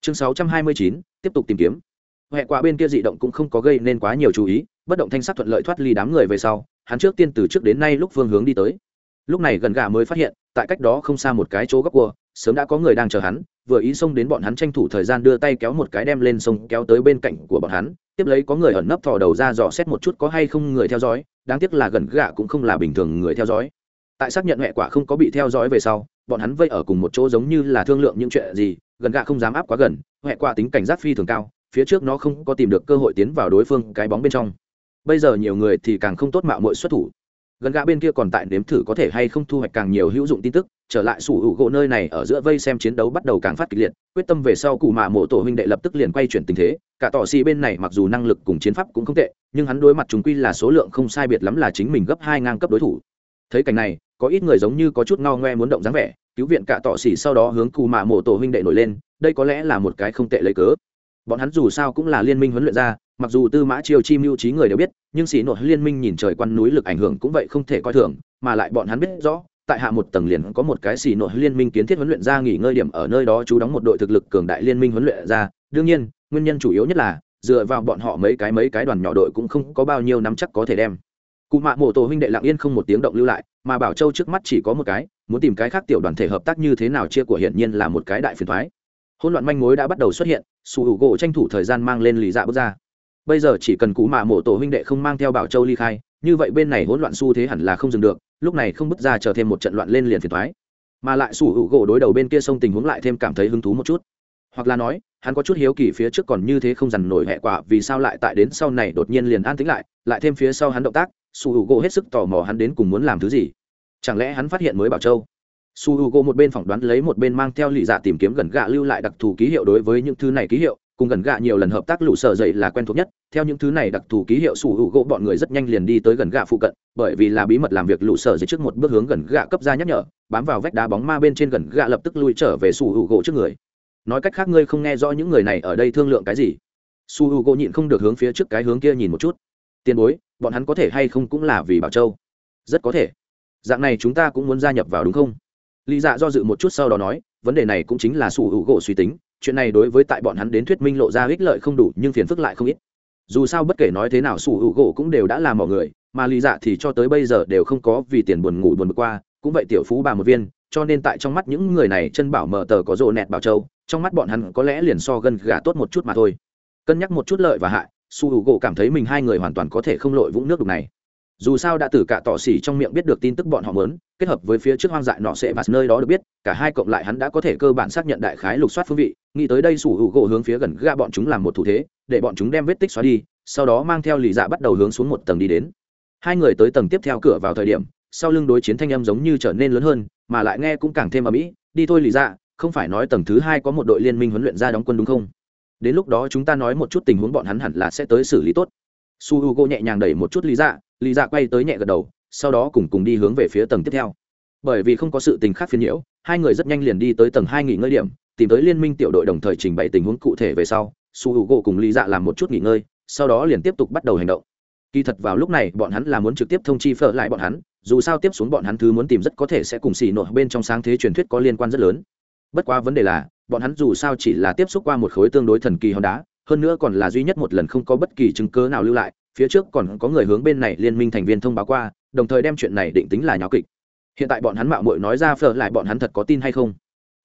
chương 629. tiếp tục tìm kiếm huệ quả bên kia dị động cũng không có gây nên quá nhiều chú ý, bất động thanh sắc thuận lợi thoát ly đám người về sau, hắn trước tiên từ trước đến nay lúc phương hướng đi tới lúc này gần gà mới phát hiện, tại cách đó không xa một cái chỗ góc cua, sớm đã có người đang chờ hắn vừa ý xông đến bọn hắn tranh thủ thời gian đưa tay kéo một cái đem lên sông kéo tới bên cạnh của bọn hắn, tiếp lấy có người ẩn nấp thò đầu ra dò xét một chút có hay không người theo dõi, đáng tiếc là gần gạ cũng không là bình thường người theo dõi. Tại xác nhận hệ quả không có bị theo dõi về sau, bọn hắn vây ở cùng một chỗ giống như là thương lượng những chuyện gì, gần gạ không dám áp quá gần, hệ quả tính cảnh giác phi thường cao, phía trước nó không có tìm được cơ hội tiến vào đối phương cái bóng bên trong. Bây giờ nhiều người thì càng không tốt mạo mọi xuất thủ. Gần gã bên kia còn tại nếm thử có thể hay không thu hoạch càng nhiều hữu dụng tin tức trở lại sủ hữu gỗ nơi này ở giữa vây xem chiến đấu bắt đầu càng phát kịch liệt, quyết tâm về sau cụ mạ mộ tổ huynh đệ lập tức liền quay chuyển tình thế, cả tỏ xì bên này mặc dù năng lực cùng chiến pháp cũng không tệ, nhưng hắn đối mặt chúng quy là số lượng không sai biệt lắm là chính mình gấp hai ngang cấp đối thủ. Thấy cảnh này, có ít người giống như có chút ngao ngoe muốn động dáng vẻ, cứu viện cả tỏ xì sau đó hướng cụ mạ mộ tổ huynh đệ nổi lên, đây có lẽ là một cái không tệ lấy cớ. Bọn hắn dù sao cũng là liên minh huấn luyện ra mặc dù tư mã triều chi mưu trí người đều biết, nhưng xì nội liên minh nhìn trời quan núi lực ảnh hưởng cũng vậy không thể coi thường, mà lại bọn hắn biết rõ tại hạ một tầng liền có một cái xì nội liên minh kiến thiết huấn luyện ra nghỉ ngơi điểm ở nơi đó chú đóng một đội thực lực cường đại liên minh huấn luyện ra. Đương nhiên, nguyên nhân chủ yếu nhất là, dựa vào bọn họ mấy cái mấy cái đoàn nhỏ đội cũng không có bao nhiêu nắm chắc có thể đem. Cụ mạ mộ tổ huynh đệ lặng yên không một tiếng động lưu lại, mà bảo châu trước mắt chỉ có một cái, muốn tìm cái khác tiểu đoàn thể hợp tác như thế nào chia của hiển nhiên là một cái đại phiền thoái hỗn loạn manh mối đã bắt đầu xuất hiện sù hữu gỗ tranh thủ thời gian mang lên lì dạ bước ra. Bây giờ chỉ cần cụ mạ mộ tổ huynh đệ không mang theo bảo châu ly khai như vậy bên này hỗn loạn xu thế hẳn là không dừng được, lúc này không bước ra chờ thêm một trận loạn lên liền phiền thoái mà lại sủ hữu gỗ đối đầu bên kia sông tình huống lại thêm cảm thấy hứng thú một chút. Hoặc là nói, hắn có chút hiếu kỳ phía trước còn như thế không dằn nổi hệ quả, vì sao lại tại đến sau này đột nhiên liền an tính lại lại thêm phía sau hắn động tác su hữu gỗ hết sức tò mò hắn đến cùng muốn làm thứ gì. Chẳng lẽ hắn phát hiện mới bảo châu? Su h u g o một bên phỏng đoán lấy một bên mang theo lì dạ tìm kiếm gần gạ lưu lại đặc thù ký hiệu đối với những thứ này ký hiệu cùng gần gạ nhiều lần hợp tác lũ sở dậy là quen thuộc nhất. Theo những thứ này đặc thù ký hiệu sủ hữu gỗ, bọn người rất nhanh liền đi tới gần gạ phụ cận, bởi vì là bí mật làm việc lũ sở dậy trước một bước hướng gần gạ cấp ra nhắc nhở, bám vào vách đá bóng ma bên trên gần gạ lập tức lui trở về sủ hữu gỗ trước người. Nói cách khác, ngươi không nghe rõ những người này ở đây thương lượng cái gì? Su h u nhịn không được hướng phía trước cái hướng kia nhìn một chút. Tiền bối, bọn hắn có thể hay không cũng là vì bảo châu? Rất có thể. Dạng này chúng ta cũng muốn gia nhập vào đúng không? Lý dạ do dự một chút sau đó nói, vấn đề này cũng chính là sủ hữu gỗ suy tính chuyện này đối với tại bọn hắn đến thuyết minh lộ ra ích lợi không đủ, nhưng phiền phức lại không ít. Dù sao bất kể nói thế nào, sủ hữu gỗ cũng đều đã làm mọi người, mà lý dạ thì cho tới bây giờ đều không có vì tiền buồn ngủ buồn bực qua. Cũng vậy tiểu phú bà một viên, cho nên tại trong mắt những người này chân bảo mờ tờ có rộ nẹt bảo châu, trong mắt bọn hắn có lẽ liền so gân gà tốt một chút mà thôi. Cân nhắc một chút lợi và hại su hữu gỗ cảm thấy mình hai người hoàn toàn có thể không lội vũng nước đục này dù sao đã từ cả tỏ xỉ trong miệng biết được tin tức bọn họ muốn, kết hợp với phía trước hoang dại nọ sẽ và nơi đó được biết, cả hai cộng lại hắn đã có thể cơ bản xác nhận đại khái lục soát phương vị, nghĩ tới đây sủ hữu gỗ hướng phía gần ga bọn chúng làm một thủ thế, để bọn chúng đem vết tích xóa đi, sau đó mang theo lì dạ bắt đầu hướng xuống một tầng đi đến. Hai người tới tầng tiếp theo cửa vào thời điểm, sau lưng đối chiến thanh âm giống như trở nên lớn hơn, mà lại nghe cũng càng thêm ở mỹ đi thôi lì dạ không phải nói tầng thứ hai có một đội liên minh huấn luyện ra đóng quân đúng không? Đến lúc đó chúng ta nói một chút tình huống bọn hắn hẳn là sẽ tới xử lý tốt su h u g o nhẹ nhàng đẩy một chút lý dạ lý dạ quay tới nhẹ gật đầu, sau đó cùng cùng đi hướng về phía tầng tiếp theo. Bởi vì không có sự tình khác phiền nhiễu, hai người rất nhanh liền đi tới tầng hai nghỉ ngơi điểm, tìm tới liên minh tiểu đội đồng thời trình bày tình huống cụ thể về sau, su h u g o cùng lý dạ làm một chút nghỉ ngơi, sau đó liền tiếp tục bắt đầu hành động. Kỳ thật vào lúc này, bọn hắn là muốn trực tiếp thông chi phở lại bọn hắn, dù sao tiếp xuống bọn hắn thứ muốn tìm rất có thể sẽ cùng xì nội bên trong sáng thế truyền thuyết có liên quan rất lớn. Bất quá vấn đề là, bọn hắn dù sao chỉ là tiếp xúc qua một khối tương đối thần kỳ hòn đá hơn nữa còn là duy nhất một lần không có bất kỳ chứng cớ nào lưu lại, phía trước còn có người hướng bên này liên minh thành viên thông báo qua, đồng thời đem chuyện này định tính là nháo kịch. Hiện tại bọn hắn mạo muội nói ra phở lại bọn hắn thật có tin hay không?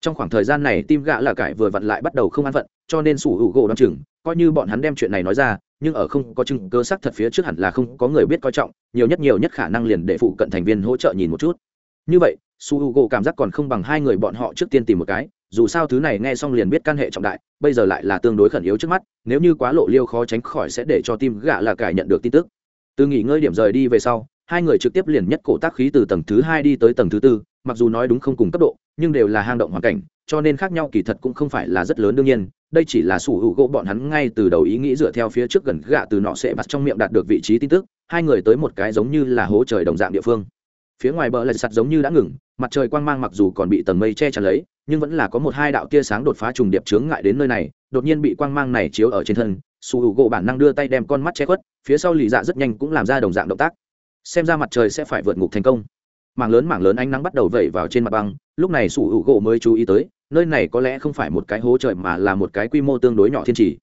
Trong khoảng thời gian này tim gã là cải vừa vặn lại bắt đầu không an phận, cho nên sủ hữu gỗ đ o chừng, coi như bọn hắn đem chuyện này nói ra, nhưng ở không có chứng cơ sắc thật phía trước hẳn là không có người biết coi trọng, nhiều nhất nhiều nhất khả năng liền để phụ cận thành viên hỗ trợ nhìn một chút. Như vậy su h u gỗ cảm giác còn không bằng hai người bọn họ trước tiên tìm một cái dù sao thứ này nghe xong liền biết căn hệ trọng đại, bây giờ lại là tương đối khẩn yếu trước mắt, nếu như quá lộ liêu khó tránh khỏi sẽ để cho tim gạ là cải nhận được tin tức. Từ nghỉ ngơi điểm rời đi về sau, hai người trực tiếp liền nhất cổ tác khí từ tầng thứ hai đi tới tầng thứ tư, mặc dù nói đúng không cùng cấp độ, nhưng đều là hang động hoàn cảnh, cho nên khác nhau kỳ thật cũng không phải là rất lớn đương nhiên, đây chỉ là sủ hữu gỗ bọn hắn ngay từ đầu ý nghĩ dựa theo phía trước gần gạ từ nọ sẽ bắt trong miệng đạt được vị trí tin tức, hai người tới một cái giống như là hố trời đồng dạng địa phương. Phía ngoài bờ lạch sạt giống như đã ngừng, mặt trời quang mang mặc dù còn bị tầng mây che chắn lấy nhưng vẫn là có một hai đạo tia sáng đột phá trùng điệp chướng ngại đến nơi này, đột nhiên bị quang mang này chiếu ở trên thân, su h u gỗ bản năng đưa tay đem con mắt che khuất, phía sau lì dạ rất nhanh cũng làm ra đồng dạng động tác. Xem ra mặt trời sẽ phải vượt ngục thành công. Mảng lớn mảng lớn ánh nắng bắt đầu vẩy vào trên mặt băng, lúc này su h u gỗ mới chú ý tới, nơi này có lẽ không phải một cái hố trời mà là một cái quy mô tương đối nhỏ thiên trì.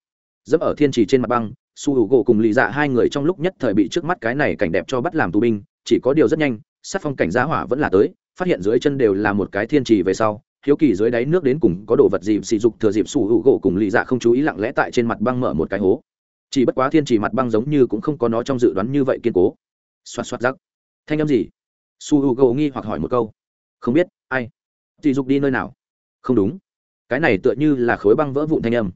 Dẫm ở thiên trì trên mặt băng, su h u gỗ cùng lì dạ hai người trong lúc nhất thời bị trước mắt cái này cảnh đẹp cho bắt làm tù binh, chỉ có điều rất nhanh, sát phong cảnh giá hỏa vẫn là tới, phát hiện dưới chân đều là một cái thiên trì về sau hiếu kỳ dưới đáy nước đến cùng có đồ vật gì sỉ dục thừa dịp sủ hữu gỗ cùng lì dạ không chú ý lặng lẽ tại trên mặt băng mở một cái hố. Chỉ bất quá thiên chỉ mặt băng giống như cũng không có nó trong dự đoán như vậy kiên cố. Xoạt xoạt rắc. Thanh âm gì? Su hữu gỗ nghi hoặc hỏi một câu. Không biết, ai? Sỉ dục đi nơi nào? Không đúng. Cái này tựa như là khối băng vỡ vụn thanh âm.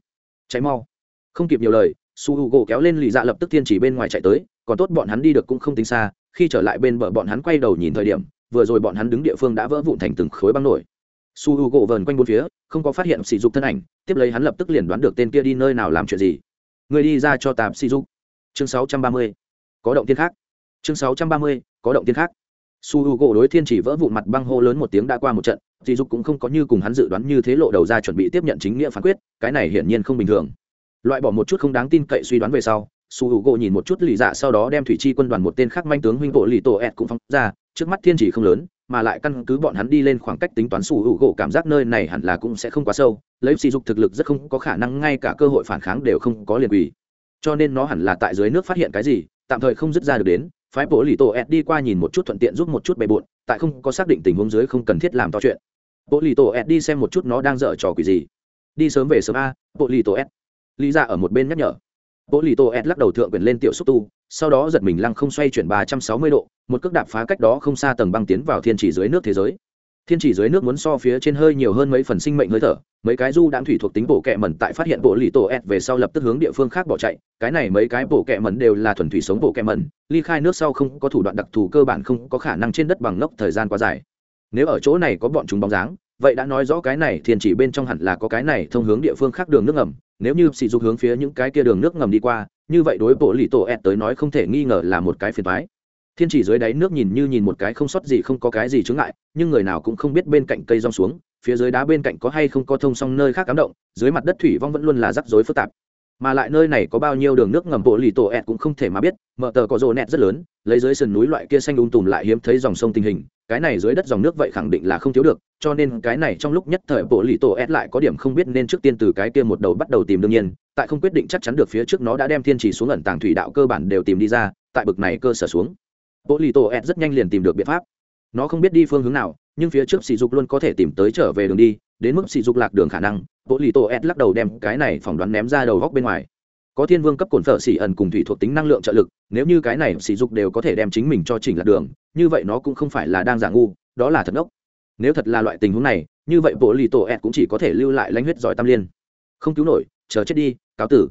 Cháy mau. Không kịp nhiều lời su hữu gỗ kéo lên lì dạ lập tức thiên chỉ bên ngoài chạy tới, còn tốt bọn hắn đi được cũng không tính xa, khi trở lại bên bờ bọn hắn quay đầu nhìn thời điểm, vừa rồi bọn hắn đứng địa phương đã vỡ vụn thành từng khối băng nổi su h u gỗ vờn quanh bốn phía, không có phát hiện sỉ dục thân ảnh, tiếp lấy hắn lập tức liền đoán được tên kia đi nơi nào làm chuyện gì. Người đi ra cho tạp sỉ dục. Chương sáu trăm ba mươi, có động tiên khác. Chương sáu trăm ba mươi, có động tiên khác. Su h u gỗ đối thiên chỉ vỡ vụn mặt băng hô lớn một tiếng đã qua một trận, sỉ dục cũng không có như cùng hắn dự đoán như thế lộ đầu ra chuẩn bị tiếp nhận chính nghĩa phán quyết, cái này hiển nhiên không bình thường. Loại bỏ một chút không đáng tin cậy suy đoán về sau, su h u gỗ nhìn một chút lì dạ sau đó đem thủy chi quân đoàn một tên khác manh tướng huynh bộ lì tổ ed cũng phóng ra, trước mắt thiên chỉ không lớn mà lại căn cứ bọn hắn đi lên khoảng cách tính toán sủ hữu gỗ cảm giác nơi này hẳn là cũng sẽ không quá sâu, lấy sỉ dục thực lực rất không có khả năng, ngay cả cơ hội phản kháng đều không có liền quỷ. Cho nên nó hẳn là tại dưới nước phát hiện cái gì, tạm thời không dứt ra được đến, phái bộ lì tổ ed đi qua nhìn một chút thuận tiện giúp một chút bề bộn, tại không có xác định tình huống dưới không cần thiết làm to chuyện. Bộ lì tổ ed đi xem một chút nó đang dở trò quỷ gì. Đi sớm về sớm a, bộ lì tổ ed lý ra ở một bên nhắc nhở. Bộ lì tổ ed lắc đầu thượng quyền lên tiểu xúc tu sau đó giật mình lăng không xoay chuyển ba trăm sáu mươi độ, một cước đạp phá cách đó không xa tầng băng tiến vào thiên chỉ dưới nước thế giới. Thiên chỉ dưới nước muốn so phía trên hơi nhiều hơn mấy phần sinh mệnh hơi thở, mấy cái du đãng thủy thuộc tính bộ kẹ mẩn tại phát hiện bộ lì tổ ẹt về sau lập tức hướng địa phương khác bỏ chạy, cái này mấy cái bộ kẹ mẩn đều là thuần thủy sống bộ kẹ mẩn, ly khai nước sau không có thủ đoạn đặc thù cơ bản không có khả năng trên đất bằng lốc thời gian quá dài. Nếu ở chỗ này có bọn chúng bóng dáng, vậy đã nói rõ cái này thiên chỉ bên trong hẳn là có cái này thông hướng địa phương khác đường nước ngầm, nếu như sỉ dục hướng phía những cái kia đường nước ngầm đi qua như vậy đối bộ lì tổ ẹt tới nói không thể nghi ngờ là một cái phiền thoái thiên chỉ dưới đáy nước nhìn như nhìn một cái không sót gì không có cái gì chướng ngại, nhưng người nào cũng không biết bên cạnh cây rong xuống, phía dưới đá bên cạnh có hay không có thông song nơi khác cám động, dưới mặt đất thủy vong vẫn luôn là rắc rối phức tạp. Mà lại nơi này có bao nhiêu đường nước ngầm bộ lì tổ ẹt cũng không thể mà biết, mở tờ có rồ nẹt rất lớn, lấy dưới sườn núi loại kia xanh ung tùm lại hiếm thấy dòng sông tình hình cái này dưới đất dòng nước vậy khẳng định là không thiếu được, cho nên cái này trong lúc nhất thời bộ lì tổ ép lại có điểm không biết nên trước tiên từ cái kia một đầu bắt đầu tìm đương nhiên, tại không quyết định chắc chắn được phía trước nó đã đem thiên chỉ xuống ẩn tàng thủy đạo cơ bản đều tìm đi ra, tại bực này cơ sở xuống. Bộ lì tổ ép rất nhanh liền tìm được biện pháp. Nó không biết đi phương hướng nào, nhưng phía trước sỉ dục luôn có thể tìm tới trở về đường đi, đến mức sỉ dục lạc đường khả năng, bộ lì tổ ép lắc đầu đem cái này phỏng đoán ném ra đầu góc bên ngoài có thiên vương cấp cồn phở xỉ ẩn cùng thủy thuộc tính năng lượng trợ lực, nếu như cái này sỉ dục đều có thể đem chính mình cho chỉnh lạc đường, như vậy nó cũng không phải là đang giả ngu, đó là thật ngốc. Nếu thật là loại tình huống này, như vậy bộ lì tổ ẹt cũng chỉ có thể lưu lại lãnh huyết giỏi tam liên. Không cứu nổi, chờ chết đi, cáo tử.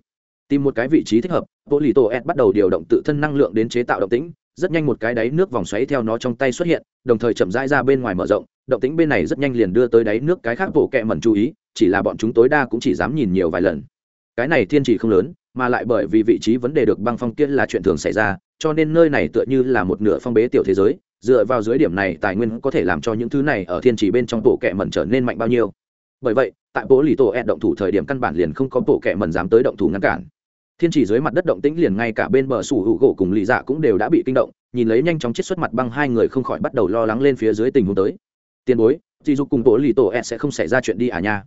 Tìm một cái vị trí thích hợp, bộ lì tổ ẹt bắt đầu điều động tự thân năng lượng đến chế tạo động tĩnh, rất nhanh một cái đáy nước vòng xoáy theo nó trong tay xuất hiện, đồng thời chậm rãi ra bên ngoài mở rộng, động tĩnh bên này rất nhanh liền đưa tới đáy nước cái khác bộ kẹ mẩn chú ý, chỉ là bọn chúng tối đa cũng chỉ dám nhìn nhiều vài lần cái này thiên chỉ không lớn, mà lại bởi vì vị trí vấn đề được băng phong kia là chuyện thường xảy ra, cho nên nơi này tựa như là một nửa phong bế tiểu thế giới, dựa vào dưới điểm này tài nguyên có thể làm cho những thứ này ở thiên chỉ bên trong bộ kẹ mẩn trở nên mạnh bao nhiêu. Bởi vậy, tại bố lì tổ ed động thủ thời điểm căn bản liền không có bộ kẹ mẩn dám tới động thủ ngăn cản. Thiên chỉ dưới mặt đất động tĩnh liền ngay cả bên bờ sủ hữu gỗ cùng lì dạ cũng đều đã bị kinh động, nhìn lấy nhanh chóng chết xuất mặt băng hai người không khỏi bắt đầu lo lắng lên phía dưới tình huống tới. Tiền bối dì dục cùng bộ lì tổ ed sẽ không xảy ra chuyện đi à nha.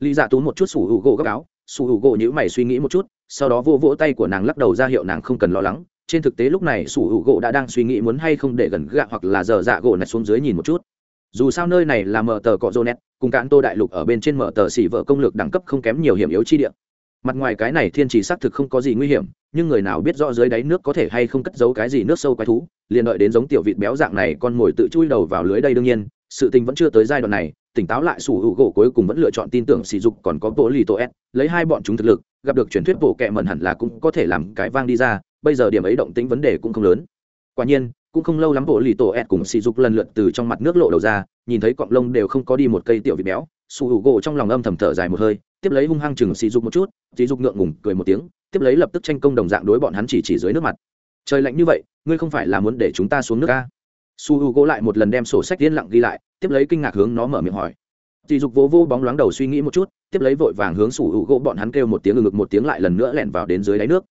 Lì dạ tú một chút sủ hữu gỗ gấp áo su h u gỗ nhữ mày suy nghĩ một chút, sau đó vô vỗ tay của nàng lắc đầu ra hiệu nàng không cần lo lắng. Trên thực tế lúc này su h u gỗ đã đang suy nghĩ muốn hay không để gần gạ hoặc là dở dạ gỗ này xuống dưới nhìn một chút. Dù sao nơi này là mở tờ cọ rô nét cùng cạn tô đại lục ở bên trên mở tờ xỉ vợ công lược đẳng cấp không kém nhiều hiểm yếu chi địa. Mặt ngoài cái này thiên trì xác thực không có gì nguy hiểm, nhưng người nào biết rõ dưới đáy nước có thể hay không cất giấu cái gì nước sâu quái thú, liền đợi đến giống tiểu vịt béo dạng này con mồi tự chui đầu vào lưới đây đương nhiên sự tình vẫn chưa tới giai đoạn này, tỉnh táo lại sủ hữu gỗ cuối cùng vẫn lựa chọn tin tưởng sỉ dục còn có bộ lì tổ s, lấy hai bọn chúng thực lực, gặp được truyền thuyết bộ kệ mẩn hẳn là cũng có thể làm cái vang đi ra, bây giờ điểm ấy động tính vấn đề cũng không lớn. Quả nhiên, cũng không lâu lắm bộ lì tổ s cùng sỉ dục lần lượt từ trong mặt nước lộ đầu ra, nhìn thấy cọng lông đều không có đi một cây tiểu vịt béo, sủ hữu gỗ trong lòng âm thầm thở dài một hơi, tiếp lấy hung hăng chừng sỉ dục một chút, sỉ dục ngượng ngùng cười một tiếng, tiếp lấy lập tức tranh công đồng dạng đối bọn hắn chỉ chỉ dưới nước mặt. Trời lạnh như vậy, ngươi không phải là muốn để chúng ta xuống nước ca su h u gỗ lại một lần đem sổ sách yên lặng ghi lại, tiếp lấy kinh ngạc hướng nó mở miệng hỏi. Dì dục vô vô bóng loáng đầu suy nghĩ một chút, tiếp lấy vội vàng hướng su h u gỗ bọn hắn kêu một tiếng ngực một tiếng lại lần nữa lẻn vào đến dưới đáy nước.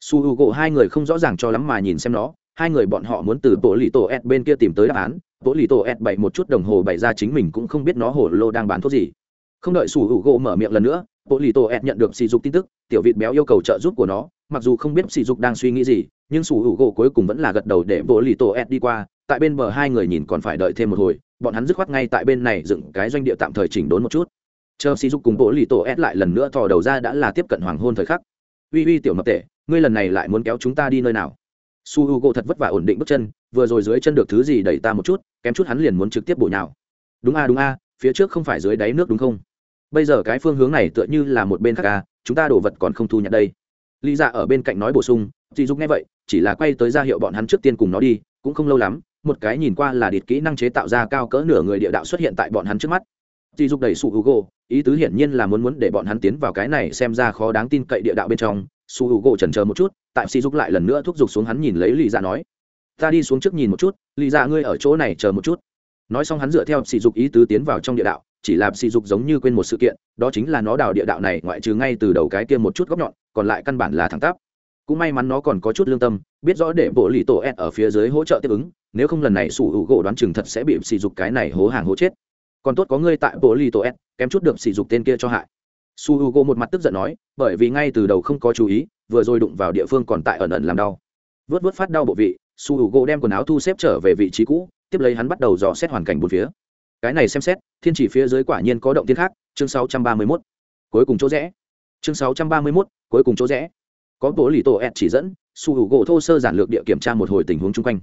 Su h u gỗ hai người không rõ ràng cho lắm mà nhìn xem nó, hai người bọn họ muốn từ bộ lì tổ ed bên kia tìm tới đáp án. Bộ lì tổ ed bậy một chút đồng hồ bày ra chính mình cũng không biết nó hổ lô đang bán thuốc gì. Không đợi su h u gỗ mở miệng lần nữa bộ lì tổ ed nhận được sỉ dục tin tức, tiểu vịt béo yêu cầu trợ giúp của nó mặc dù không biết sỉ dục đang suy nghĩ gì, nhưng sủ hữu gỗ cuối cùng vẫn là gật đầu để bộ lì tổ ed đi qua, tại bên bờ hai người nhìn còn phải đợi thêm một hồi, bọn hắn dứt khoát ngay tại bên này dựng cái doanh địa tạm thời chỉnh đốn một chút. Chờ sỉ dục cùng bộ lì tổ ed lại lần nữa thò đầu ra đã là tiếp cận hoàng hôn thời khắc. Uy uy tiểu mập tệ ngươi lần này lại muốn kéo chúng ta đi nơi nào? Su h u gỗ thật vất vả ổn định bước chân, vừa rồi dưới chân được thứ gì đẩy ta một chút, kém chút hắn liền muốn trực tiếp bổ nhào. Đúng a đúng a, phía trước không phải dưới đáy nước đúng không? Bây giờ cái phương hướng này tựa như là một bên khác a, chúng ta đổ vật còn không thu nhận đây lý dạ ở bên cạnh nói bổ sung, dì dục nghe vậy, chỉ là quay tới ra hiệu bọn hắn trước tiên cùng nó đi, cũng không lâu lắm, một cái nhìn qua là địt kỹ năng chế tạo ra cao cỡ nửa người địa đạo xuất hiện tại bọn hắn trước mắt. Dì dục đẩy su hugo ý tứ hiển nhiên là muốn muốn để bọn hắn tiến vào cái này xem ra khó đáng tin cậy địa đạo bên trong. Su hugo chần chờ một chút, tại si dục lại lần nữa thúc giục xuống hắn nhìn lấy Lý dạ nói, ta đi xuống trước nhìn một chút, Lý dạ ngươi ở chỗ này chờ một chút. Nói xong hắn dựa theo sỉ dục ý tứ tiến vào trong địa đạo chỉ làm sỉ dục giống như quên một sự kiện, đó chính là nó đào địa đạo này, ngoại trừ ngay từ đầu cái kia một chút góc nhọn, còn lại căn bản là thẳng tắp. Cũng may mắn nó còn có chút lương tâm, biết rõ để bộ lì tổ ed ở phía dưới hỗ trợ tiếp ứng, nếu không lần này sủ hữu gỗ đoán chừng thật sẽ bị sỉ dục cái này hố hàng hố chết. Còn tốt có ngươi tại bộ lì tổ ed kém chút được sỉ dục tên kia cho hại. Su hữu gỗ một mặt tức giận nói, bởi vì ngay từ đầu không có chú ý, vừa rồi đụng vào địa phương còn tại ẩn ẩn làm đau. Vớt vớt phát đau bộ vị su hữu gỗ đem quần áo thu xếp trở về vị trí cũ, tiếp lấy hắn bắt đầu dò xét hoàn cảnh bốn phía. Cái này xem xét thiên chỉ phía dưới quả nhiên có động tiên khác chương 631. cuối cùng chỗ rẽ. Chương 631, cuối cùng chỗ rẽ. Có bố lì tổ ed chỉ dẫn su hữu gỗ thô sơ giản lược địa kiểm tra một hồi tình huống chung quanh.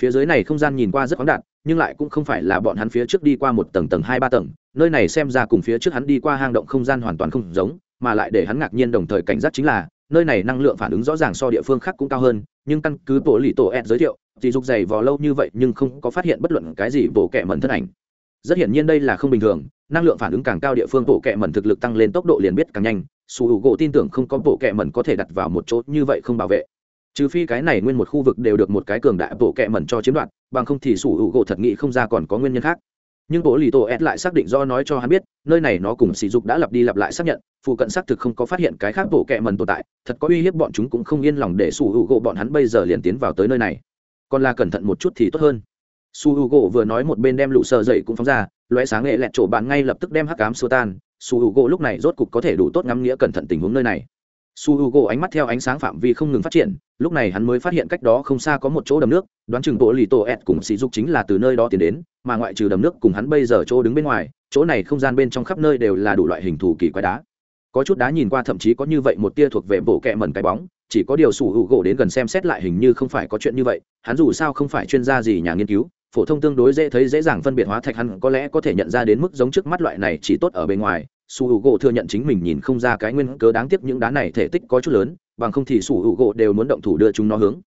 Phía dưới này không gian nhìn qua rất khoáng đạt nhưng lại cũng không phải là bọn hắn phía trước đi qua một tầng tầng hai ba tầng nơi này xem ra cùng phía trước hắn đi qua hang động không gian hoàn toàn không giống mà lại để hắn ngạc nhiên đồng thời cảnh giác chính là nơi này năng lượng phản ứng rõ ràng so địa phương khác cũng cao hơn nhưng căn cứ tổ lì tổ ed giới thiệu thì dục dày vò lâu như vậy nhưng không có phát hiện bất luận cái gì bổ kẹ mẩn thân ảnh rất hiển nhiên đây là không bình thường, năng lượng phản ứng càng cao địa phương, bộ kệ mẩn thực lực tăng lên tốc độ liền biết càng nhanh, su u gỗ tin tưởng không có bộ kệ mẩn có thể đặt vào một chỗ như vậy không bảo vệ. Trừ phi cái này nguyên một khu vực đều được một cái cường đại bộ kệ mẩn cho chiếm đoạt, bằng không thì sủi u gỗ thật nghĩ không ra còn có nguyên nhân khác. Nhưng bộ lì tổ ed lại xác định do nói cho hắn biết, nơi này nó cùng sỉ dục đã lặp đi lặp lại xác nhận, phụ cận xác thực không có phát hiện cái khác bộ kệ mẩn tồn tại, thật có uy hiếp bọn chúng cũng không yên lòng để sủ hữu gỗ bọn hắn bây giờ liền tiến vào tới nơi này. Còn là cẩn thận một chút thì tốt hơn su h u gỗ vừa nói một bên đem lũ sờ dậy cũng phóng ra loé sáng nghệ lẹt chỗ bạn ngay lập tức đem hắc cám xua tan. Su h u gỗ lúc này rốt cục có thể đủ tốt ngắm nghĩa cẩn thận tình huống nơi này. Su h u gỗ ánh mắt theo ánh sáng phạm vi không ngừng phát triển, lúc này hắn mới phát hiện cách đó không xa có một chỗ đầm nước, đoán chừng bộ lì tổ ẹt cùng sỉ dục chính là từ nơi đó tiến đến, mà ngoại trừ đầm nước cùng hắn bây giờ chỗ đứng bên ngoài, chỗ này không gian bên trong khắp nơi đều là đủ loại hình thù kỳ quái đá. Có chút đá nhìn qua thậm chí có như vậy một tia thuộc về bộ kẹ mẩn cái bóng, chỉ có điều sủ hữu gỗ đến gần xem xét lại hình như không phải có chuyện như vậy, hắn dù sao không phải chuyên gia gì nhà nghiên cứu phổ thông tương đối dễ thấy, dễ dàng phân biệt hóa thạch hắn có lẽ có thể nhận ra đến mức giống trước mắt loại này chỉ tốt ở bên ngoài. Su hữu gỗ thừa nhận chính mình nhìn không ra cái nguyên cớ đáng tiếc những đá này thể tích có chút lớn, bằng không thì su hữu gỗ đều muốn động thủ đưa chúng nó hướng.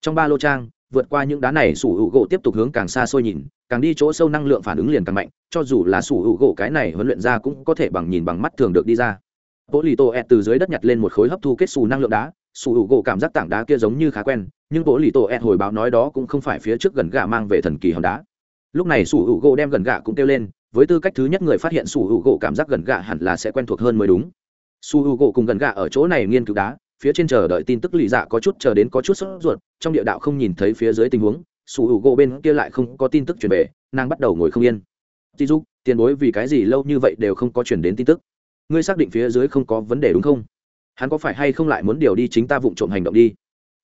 Trong ba lô trang, vượt qua những đá này su hữu gỗ tiếp tục hướng càng xa xôi nhìn, càng đi chỗ sâu năng lượng phản ứng liền càng mạnh, cho dù là su hữu gỗ cái này huấn luyện ra cũng có thể bằng nhìn bằng mắt thường được đi ra. Bố lì tổ ẹt từ dưới đất nhặt lên một khối hấp thu kết xù năng lượng đá, su hữu gỗ cảm giác tảng đá kia giống như khá quen nhưng bộ lì tổ ẹt hồi báo nói đó cũng không phải phía trước gần gà mang về thần kỳ hòn đá. Lúc này sủ hữu gỗ đem gần gà cũng kêu lên, với tư cách thứ nhất người phát hiện sủ hữu gỗ cảm giác gần gà hẳn là sẽ quen thuộc hơn mới đúng. Sủ hữu gỗ cùng gần gà ở chỗ này nghiên cứu đá, phía trên chờ đợi tin tức lì dạ có chút chờ đến có chút sốt ruột, trong địa đạo không nhìn thấy phía dưới tình huống, sủ hữu gỗ bên kia lại không có tin tức truyền về, nàng bắt đầu ngồi không yên. Tí dục tiền bối vì cái gì lâu như vậy đều không có chuyển đến tin tức? Ngươi xác định phía dưới không có vấn đề đúng không? Hắn có phải hay không lại muốn điều đi chính ta vụng trộm hành động đi?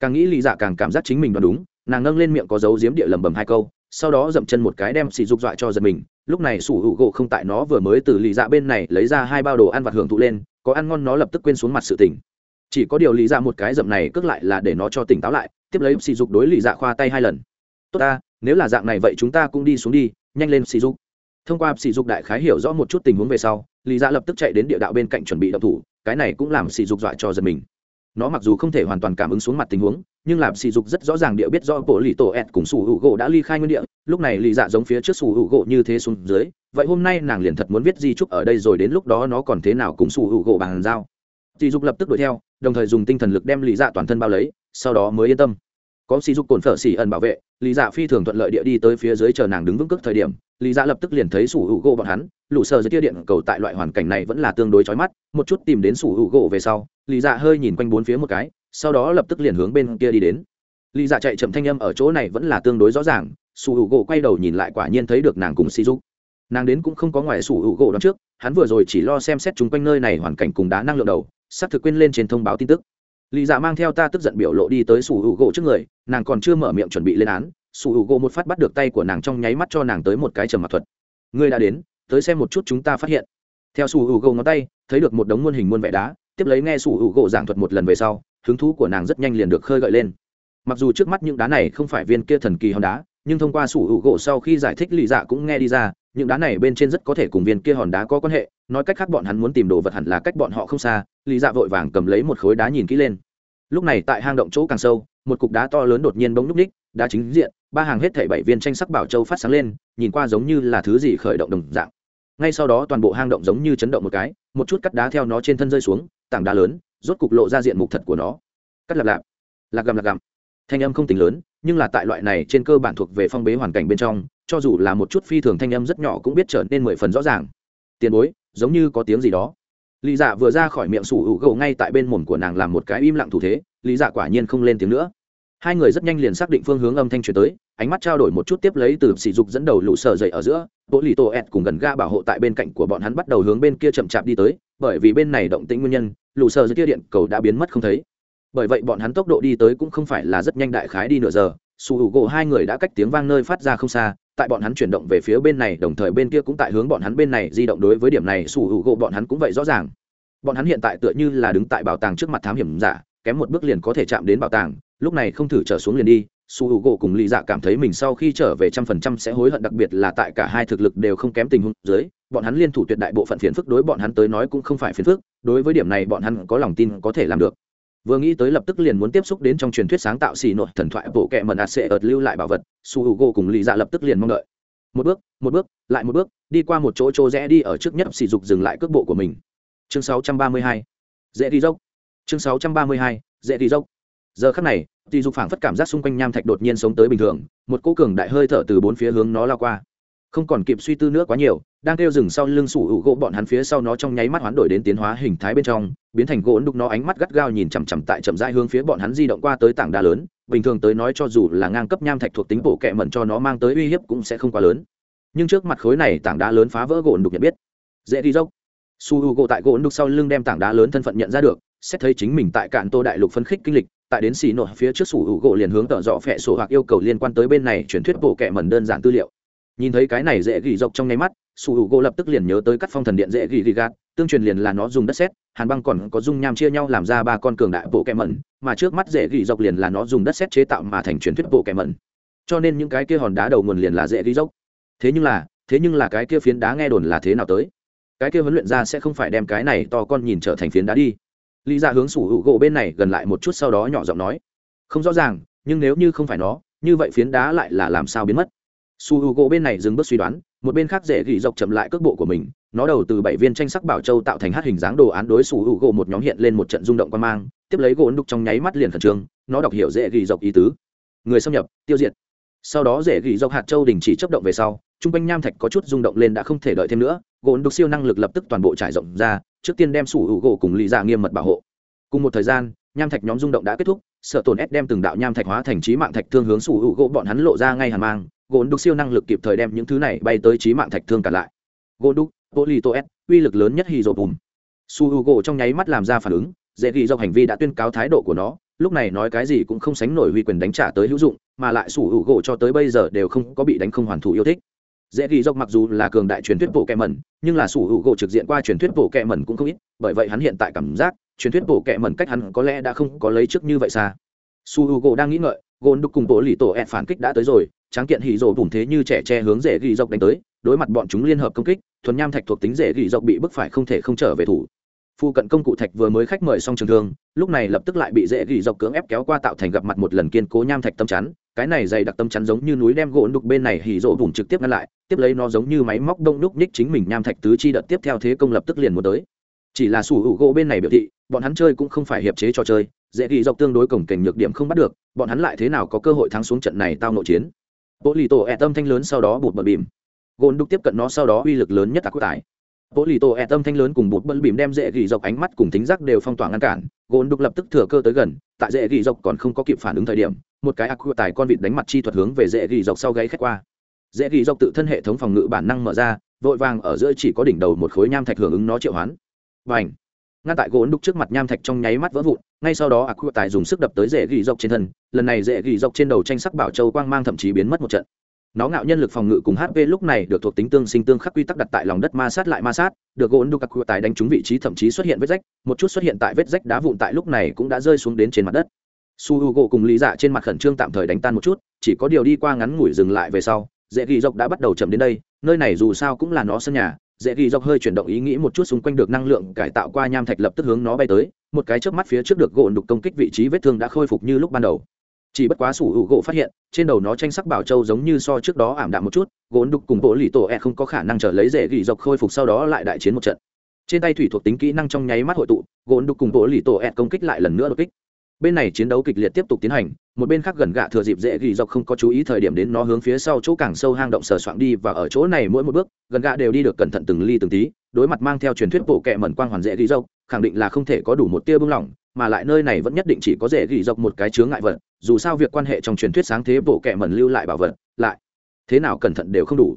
Càng nghĩ lý dạ càng cảm giác chính mình đoán đúng, nàng nâng lên miệng có dấu diếm địa lầm bầm hai câu, sau đó dậm chân một cái đem xì dục dọa cho giật mình, lúc này sủ hữu gỗ không tại nó vừa mới từ Lý dạ bên này lấy ra hai bao đồ ăn vặt hưởng thụ lên, có ăn ngon nó lập tức quên xuống mặt sự tỉnh chỉ có điều lý dạ một cái dậm này cước lại là để nó cho tỉnh táo lại, tiếp lấy sỉ dục đối Lý dạ khoa tay hai lần. Tốt ta, nếu là dạng này vậy chúng ta cũng đi xuống đi, nhanh lên sỉ dục. Thông qua sỉ dục đại khái hiểu rõ một chút tình huống về sau lý dạ lập tức chạy đến địa đạo bên cạnh chuẩn bị động thủ, cái này cũng làm sỉ dục dọa cho giật mình nó mặc dù không thể hoàn toàn cảm ứng xuống mặt tình huống, nhưng làm sỉ dục rất rõ ràng địa biết do bộ lì tổ ẹt cùng sủ hữu gỗ đã ly khai nguyên địa. Lúc này lì dạ giống phía trước sủ hữu gỗ như thế xuống dưới, vậy hôm nay nàng liền thật muốn viết di trúc ở đây rồi đến lúc đó nó còn thế nào cùng sủ hữu gỗ bàn giao. Sỉ dục lập tức đuổi theo, đồng thời dùng tinh thần lực đem lì dạ toàn thân bao lấy, sau đó mới yên tâm. Có sỉ dục cồn phở xỉ ẩn bảo vệ lý dạ phi thường thuận lợi địa đi tới phía dưới chờ nàng đứng vững cước thời điểm lý dạ lập tức liền thấy sủ hữu gỗ bọn hắn, lũ sờ dưới tia điện cầu tại loại hoàn cảnh này vẫn là tương đối chói mắt, một chút tìm đến sủ hữu gỗ về sau lý dạ hơi nhìn quanh bốn phía một cái, sau đó lập tức liền hướng bên kia đi đến. Lý dạ chạy chậm thanh âm ở chỗ này vẫn là tương đối rõ ràng, sủ hữu gỗ quay đầu nhìn lại quả nhiên thấy được nàng cùng Si dục. Nàng đến cũng không có ngoài sủ hữu gỗ đón trước, hắn vừa rồi chỉ lo xem xét chung quanh nơi này hoàn cảnh cùng đá năng lượng đầu, sắp thực quên lên trên thông báo tin tức. Lý dạ mang theo ta tức giận biểu lộ đi tới sủ hữu gỗ trước người, nàng còn chưa mở miệng chuẩn bị lên án, sủ hữu gỗ một phát bắt được tay của nàng trong nháy mắt cho nàng tới một cái trầm mặt thuật. Ngươi đã đến, tới xem một chút chúng ta phát hiện. Theo sủ hữu gỗ ngón tay, thấy được một đống muôn hình muôn vẻ đá tiếp lấy nghe sủ hữu gỗ giảng thuật một lần về sau, hứng thú của nàng rất nhanh liền được khơi gợi lên. Mặc dù trước mắt những đá này không phải viên kia thần kỳ hòn đá, nhưng thông qua sủ hữu gỗ sau khi giải thích lý dạ cũng nghe đi ra, những đá này bên trên rất có thể cùng viên kia hòn đá có quan hệ, nói cách khác bọn hắn muốn tìm đồ vật hẳn là cách bọn họ không xa lý dạ vội vàng cầm lấy một khối đá nhìn kỹ lên. Lúc này tại hang động chỗ càng sâu, một cục đá to lớn đột nhiên bỗng núp ních, đá chính diện, ba hàng hết thảy bảy viên tranh sắc bảo châu phát sáng lên, nhìn qua giống như là thứ gì khởi động đồng dạng. Ngay sau đó toàn bộ hang động giống như chấn động một cái một chút cắt đá theo nó trên thân rơi xuống, tảng đá lớn, rốt cục lộ ra diện mục thật của nó. Cắt lạp lạp lạc gầm lạc gầm. Thanh âm không tính lớn, nhưng là tại loại này trên cơ bản thuộc về phong bế hoàn cảnh bên trong, cho dù là một chút phi thường thanh âm rất nhỏ cũng biết trở nên mười phần rõ ràng. Tiền bối, giống như có tiếng gì đó. Lý dạ vừa ra khỏi miệng sủ hữu gầu ngay tại bên mồm của nàng làm một cái im lặng thủ thế, lý dạ quả nhiên không lên tiếng nữa hai người rất nhanh liền xác định phương hướng âm thanh truyền tới, ánh mắt trao đổi một chút tiếp lấy từ sỉ dục dẫn đầu lũ sở dậy ở giữa bộ lì tô ẹt cùng gần ga bảo hộ tại bên cạnh của bọn hắn bắt đầu hướng bên kia chậm chạp đi tới, bởi vì bên này động tĩnh nguyên nhân, lũ sở dưới kia điện cầu đã biến mất không thấy. Bởi vậy bọn hắn tốc độ đi tới cũng không phải là rất nhanh đại khái đi nửa giờ, su hữu gỗ hai người đã cách tiếng vang nơi phát ra không xa, tại bọn hắn chuyển động về phía bên này, đồng thời bên kia cũng tại hướng bọn hắn bên này di động đối với điểm này, su hữu gỗ bọn hắn cũng vậy rõ ràng. Bọn hắn hiện tại tựa như là đứng tại bảo tàng trước mặt thám hiểm giả kém một bước liền có thể chạm đến bảo tàng, lúc này không thử trở xuống liền đi, su hữu gỗ cùng lý dạ cảm thấy mình sau khi trở về trăm phần trăm sẽ hối hận, đặc biệt là tại cả hai thực lực đều không kém tình huống dưới, bọn hắn liên thủ tuyệt đại bộ phận phiền phức đối bọn hắn tới nói cũng không phải phiền phức, đối với điểm này bọn hắn có lòng tin có thể làm được. Vừa nghĩ tới lập tức liền muốn tiếp xúc đến trong truyền thuyết sáng tạo xì nội thần thoại bộ kệ mần ạt sẽ ợt lưu lại bảo vật, su hữu gỗ cùng lý dạ lập tức liền mong đợi. Một bước một bước, lại một bước, đi qua một chỗ chỗ rẽ đi ở trước nhất sỉ dục dừng lại cước bộ của mình. Chương 632. dễ đi dốc chương 632. dễ thì dốc. Giờ khắc này thì dục phảng phất cảm giác xung quanh nham thạch đột nhiên sống tới bình thường, một cô cường đại hơi thở từ bốn phía hướng nó lao qua. Không còn kịp suy tư nữa quá nhiều, đang kêu rừng sau lưng sủ hữu gỗ bọn hắn phía sau nó trong nháy mắt hoán đổi đến tiến hóa hình thái bên trong, biến thành gỗ đục nó ánh mắt gắt gao nhìn chằm chằm tại chậm rãi hướng phía bọn hắn di động qua tới tảng đá lớn, bình thường tới nói cho dù là ngang cấp nham thạch thuộc tính bộ kệ mẩn cho nó mang tới uy hiếp cũng sẽ không quá lớn. Nhưng trước mặt khối này tảng đá lớn phá vỡ gỗ đục nhận biết. Dễ đi dốc. Su hữu gỗ tại gỗ đục sau lưng đem tảng đá lớn thân phận nhận ra được xét thấy chính mình tại cạn tô đại lục phân khích kinh lịch tại đến xì nội phía trước sủ hữu gỗ liền hướng tợ dọ phẹ sổ hoặc yêu cầu liên quan tới bên này truyền thuyết bộ kệ mẩn đơn giản tư liệu. Nhìn thấy cái này dễ gỉ dọc trong nháy mắt sủ hữu gỗ lập tức liền nhớ tới cắt phong thần điện dễ gỉ gỉ gạt tương truyền liền là nó dùng đất sét, hàn băng còn có dung nham chia nhau làm ra ba con cường đại bộ kệ mẩn mà trước mắt dễ gỉ dọc liền là nó dùng đất sét chế tạo mà thành truyền thuyết bộ kệ mẩn. Cho nên những cái kia hòn đá đầu nguồn liền là dễ gỉ dốc thế nhưng là thế nhưng là cái kia phiến đá nghe đồn là thế nào tới? Cái kia huấn luyện ra sẽ không phải đem cái này to con nhìn trở thành phiến đá đi lý ra hướng sủ hữu gỗ bên này gần lại một chút sau đó nhỏ giọng nói, không rõ ràng, nhưng nếu như không phải nó, như vậy phiến đá lại là làm sao biến mất? Su h u gỗ bên này dừng bước suy đoán, một bên khác dễ gỉ dọc chậm lại cước bộ của mình, nó đầu từ bảy viên tranh sắc bảo châu tạo thành hát hình dáng đồ án đối su h u gỗ một nhóm hiện lên một trận rung động quan mang, tiếp lấy gỗ đục trong nháy mắt liền khẩn trương, nó đọc hiểu dễ gỉ dọc ý tứ. Người xâm nhập, tiêu diệt. Sau đó dễ gỉ dọc hạt châu đình chỉ chấp động về sau t r u n g quanh nham thạch có chút rung động lên đã không thể đợi thêm nữa, gỗ đục siêu năng lực lập tức toàn bộ trải rộng ra trước tiên đem sủ hữu gỗ cùng lý giả dạ nghiêm mật bảo hộ. Cùng một thời gian, nham thạch nhóm rung động đã kết thúc, sợ tổn ép đem từng đạo nham thạch hóa thành trí mạng thạch thương hướng sủ hữu gỗ bọn hắn lộ ra ngay hàn mang gỗ đục siêu năng lực kịp thời đem những thứ này bay tới trí mạng thạch thương cả lại. Gỗ đục polyto s uy lực lớn nhất hì rộ bùm su hữu gỗ trong nháy mắt làm ra phản ứng, dễ ghi dọc hành vi đã tuyên cáo thái độ của nó, lúc này nói cái gì cũng không sánh nổi huy quyền đánh trả tới hữu dụng, mà lại sủ hữu gỗ cho tới bây giờ đều không có bị đánh không hoàn thủ yêu thích dễ ghi dốc mặc dù là cường đại truyền thuyết bộ kẹ mẩn, nhưng là sủ hữu gỗ trực diện qua truyền thuyết bộ kẹ mẩn cũng không ít, bởi vậy hắn hiện tại cảm giác, truyền thuyết bộ kẹ mẩn cách hắn có lẽ đã không có lấy trước như vậy xa. Su hữu gỗ đang nghĩ ngợi, gôn đục cùng bộ lì tổ ẹt phản kích đã tới rồi, tráng kiện hỉ rồ bùn thế như trẻ tre hướng dễ ghi dốc đánh tới, đối mặt bọn chúng liên hợp công kích, thuần nham thạch thuộc tính dễ ghi dốc bị bức phải không thể không trở về thủ phu cận công cụ thạch vừa mới khách mời xong trường thương, lúc này lập tức lại bị dễ gỉ dọc cưỡng ép kéo qua tạo thành gặp mặt một lần kiên cố nham thạch tâm chắn. Cái này dày đặc tâm chắn giống như núi đem gỗ đục bên này hỉ rộ bùn trực tiếp ngăn lại, tiếp lấy nó giống như máy móc đông đúc nhích chính mình nham thạch tứ chi đợt tiếp theo thế công lập tức liền muốn tới. Chỉ là sủ hữu gỗ bên này biểu thị, bọn hắn chơi cũng không phải hiệp chế trò chơi, dễ gỉ dọc tương đối cổng cảnh nhược điểm không bắt được, bọn hắn lại thế nào có cơ hội thắng xuống trận này tao nội chiến. Bộ lì tổ ẹ tâm thanh lớn sau đó bụt bờ bìm. Gôn đục tiếp cận nó sau đó uy lực lớn nhất tạc quốc tải bộ lì tổ e tâm thanh lớn cùng bụt bẩn bìm đem dễ gỉ dọc ánh mắt cùng tính giác đều phong tỏa ngăn cản, gôn đục lập tức thừa cơ tới gần, tại dễ gỉ dọc còn không có kịp phản ứng thời điểm, một cái ác tài con vịt đánh mặt chi thuật hướng về dễ gỉ dọc sau gáy khách qua. Dễ gỉ dọc tự thân hệ thống phòng ngự bản năng mở ra, vội vàng ở giữa chỉ có đỉnh đầu một khối nham thạch hưởng ứng nó triệu hoán. Bành! Ngay ngăn tại gôn đục trước mặt nham thạch trong nháy mắt vỡ vụn, ngay sau đó ác tài dùng sức đập tới dễ gỉ dọc trên thân, lần này dễ gỉ dọc trên đầu tranh sắc bảo châu quang mang thậm chí biến mất một trận nó ngạo nhân lực phòng ngự cùng hp lúc này được thuộc tính tương sinh tương khắc quy tắc đặt tại lòng đất ma sát lại ma sát, được gỗ đục các cụ tài đánh trúng vị trí thậm chí xuất hiện vết rách, một chút xuất hiện tại vết rách đá vụn tại lúc này cũng đã rơi xuống đến trên mặt đất. Su h u gỗ cùng lý dạ trên mặt khẩn trương tạm thời đánh tan một chút, chỉ có điều đi qua ngắn ngủi dừng lại về sau, dễ ghi dọc đã bắt đầu chậm đến đây, nơi này dù sao cũng là nó sân nhà, dễ ghi dọc hơi chuyển động ý nghĩ một chút xung quanh được năng lượng cải tạo qua nham thạch lập tức hướng nó bay tới, một cái chớp mắt phía trước được gỗ đục công kích vị trí vết thương đã khôi phục như lúc ban đầu chỉ bất quá sủ hữu gỗ phát hiện, trên đầu nó tranh sắc bảo châu giống như so trước đó ảm đạm một chút, gốn đục cùng bộ lì tổ e không có khả năng trở lấy dễ ghi dọc khôi phục sau đó lại đại chiến một trận. Trên tay thủy thuộc tính kỹ năng trong nháy mắt hội tụ, gốn đục cùng bộ lì tổ e công kích lại lần nữa đột kích bên này chiến đấu kịch liệt tiếp tục tiến hành, một bên khác gần gạ thừa dịp dễ ghi dọc không có chú ý thời điểm đến nó hướng phía sau chỗ càng sâu hang động sờ soạng đi và ở chỗ này mỗi một bước, gần gạ đều đi được cẩn thận từng ly từng tí, đối mặt mang theo truyền thuyết bộ kệ mẩn quang hoàn dễ ghi dọc, khẳng định là không thể có đủ một tia bưng lỏng, mà lại nơi này vẫn nhất định chỉ có dễ ghi dọc một cái chướng ngại vật, dù sao việc quan hệ trong truyền thuyết sáng thế bộ kệ mẩn lưu lại bảo vật, lại thế nào cẩn thận đều không đủ.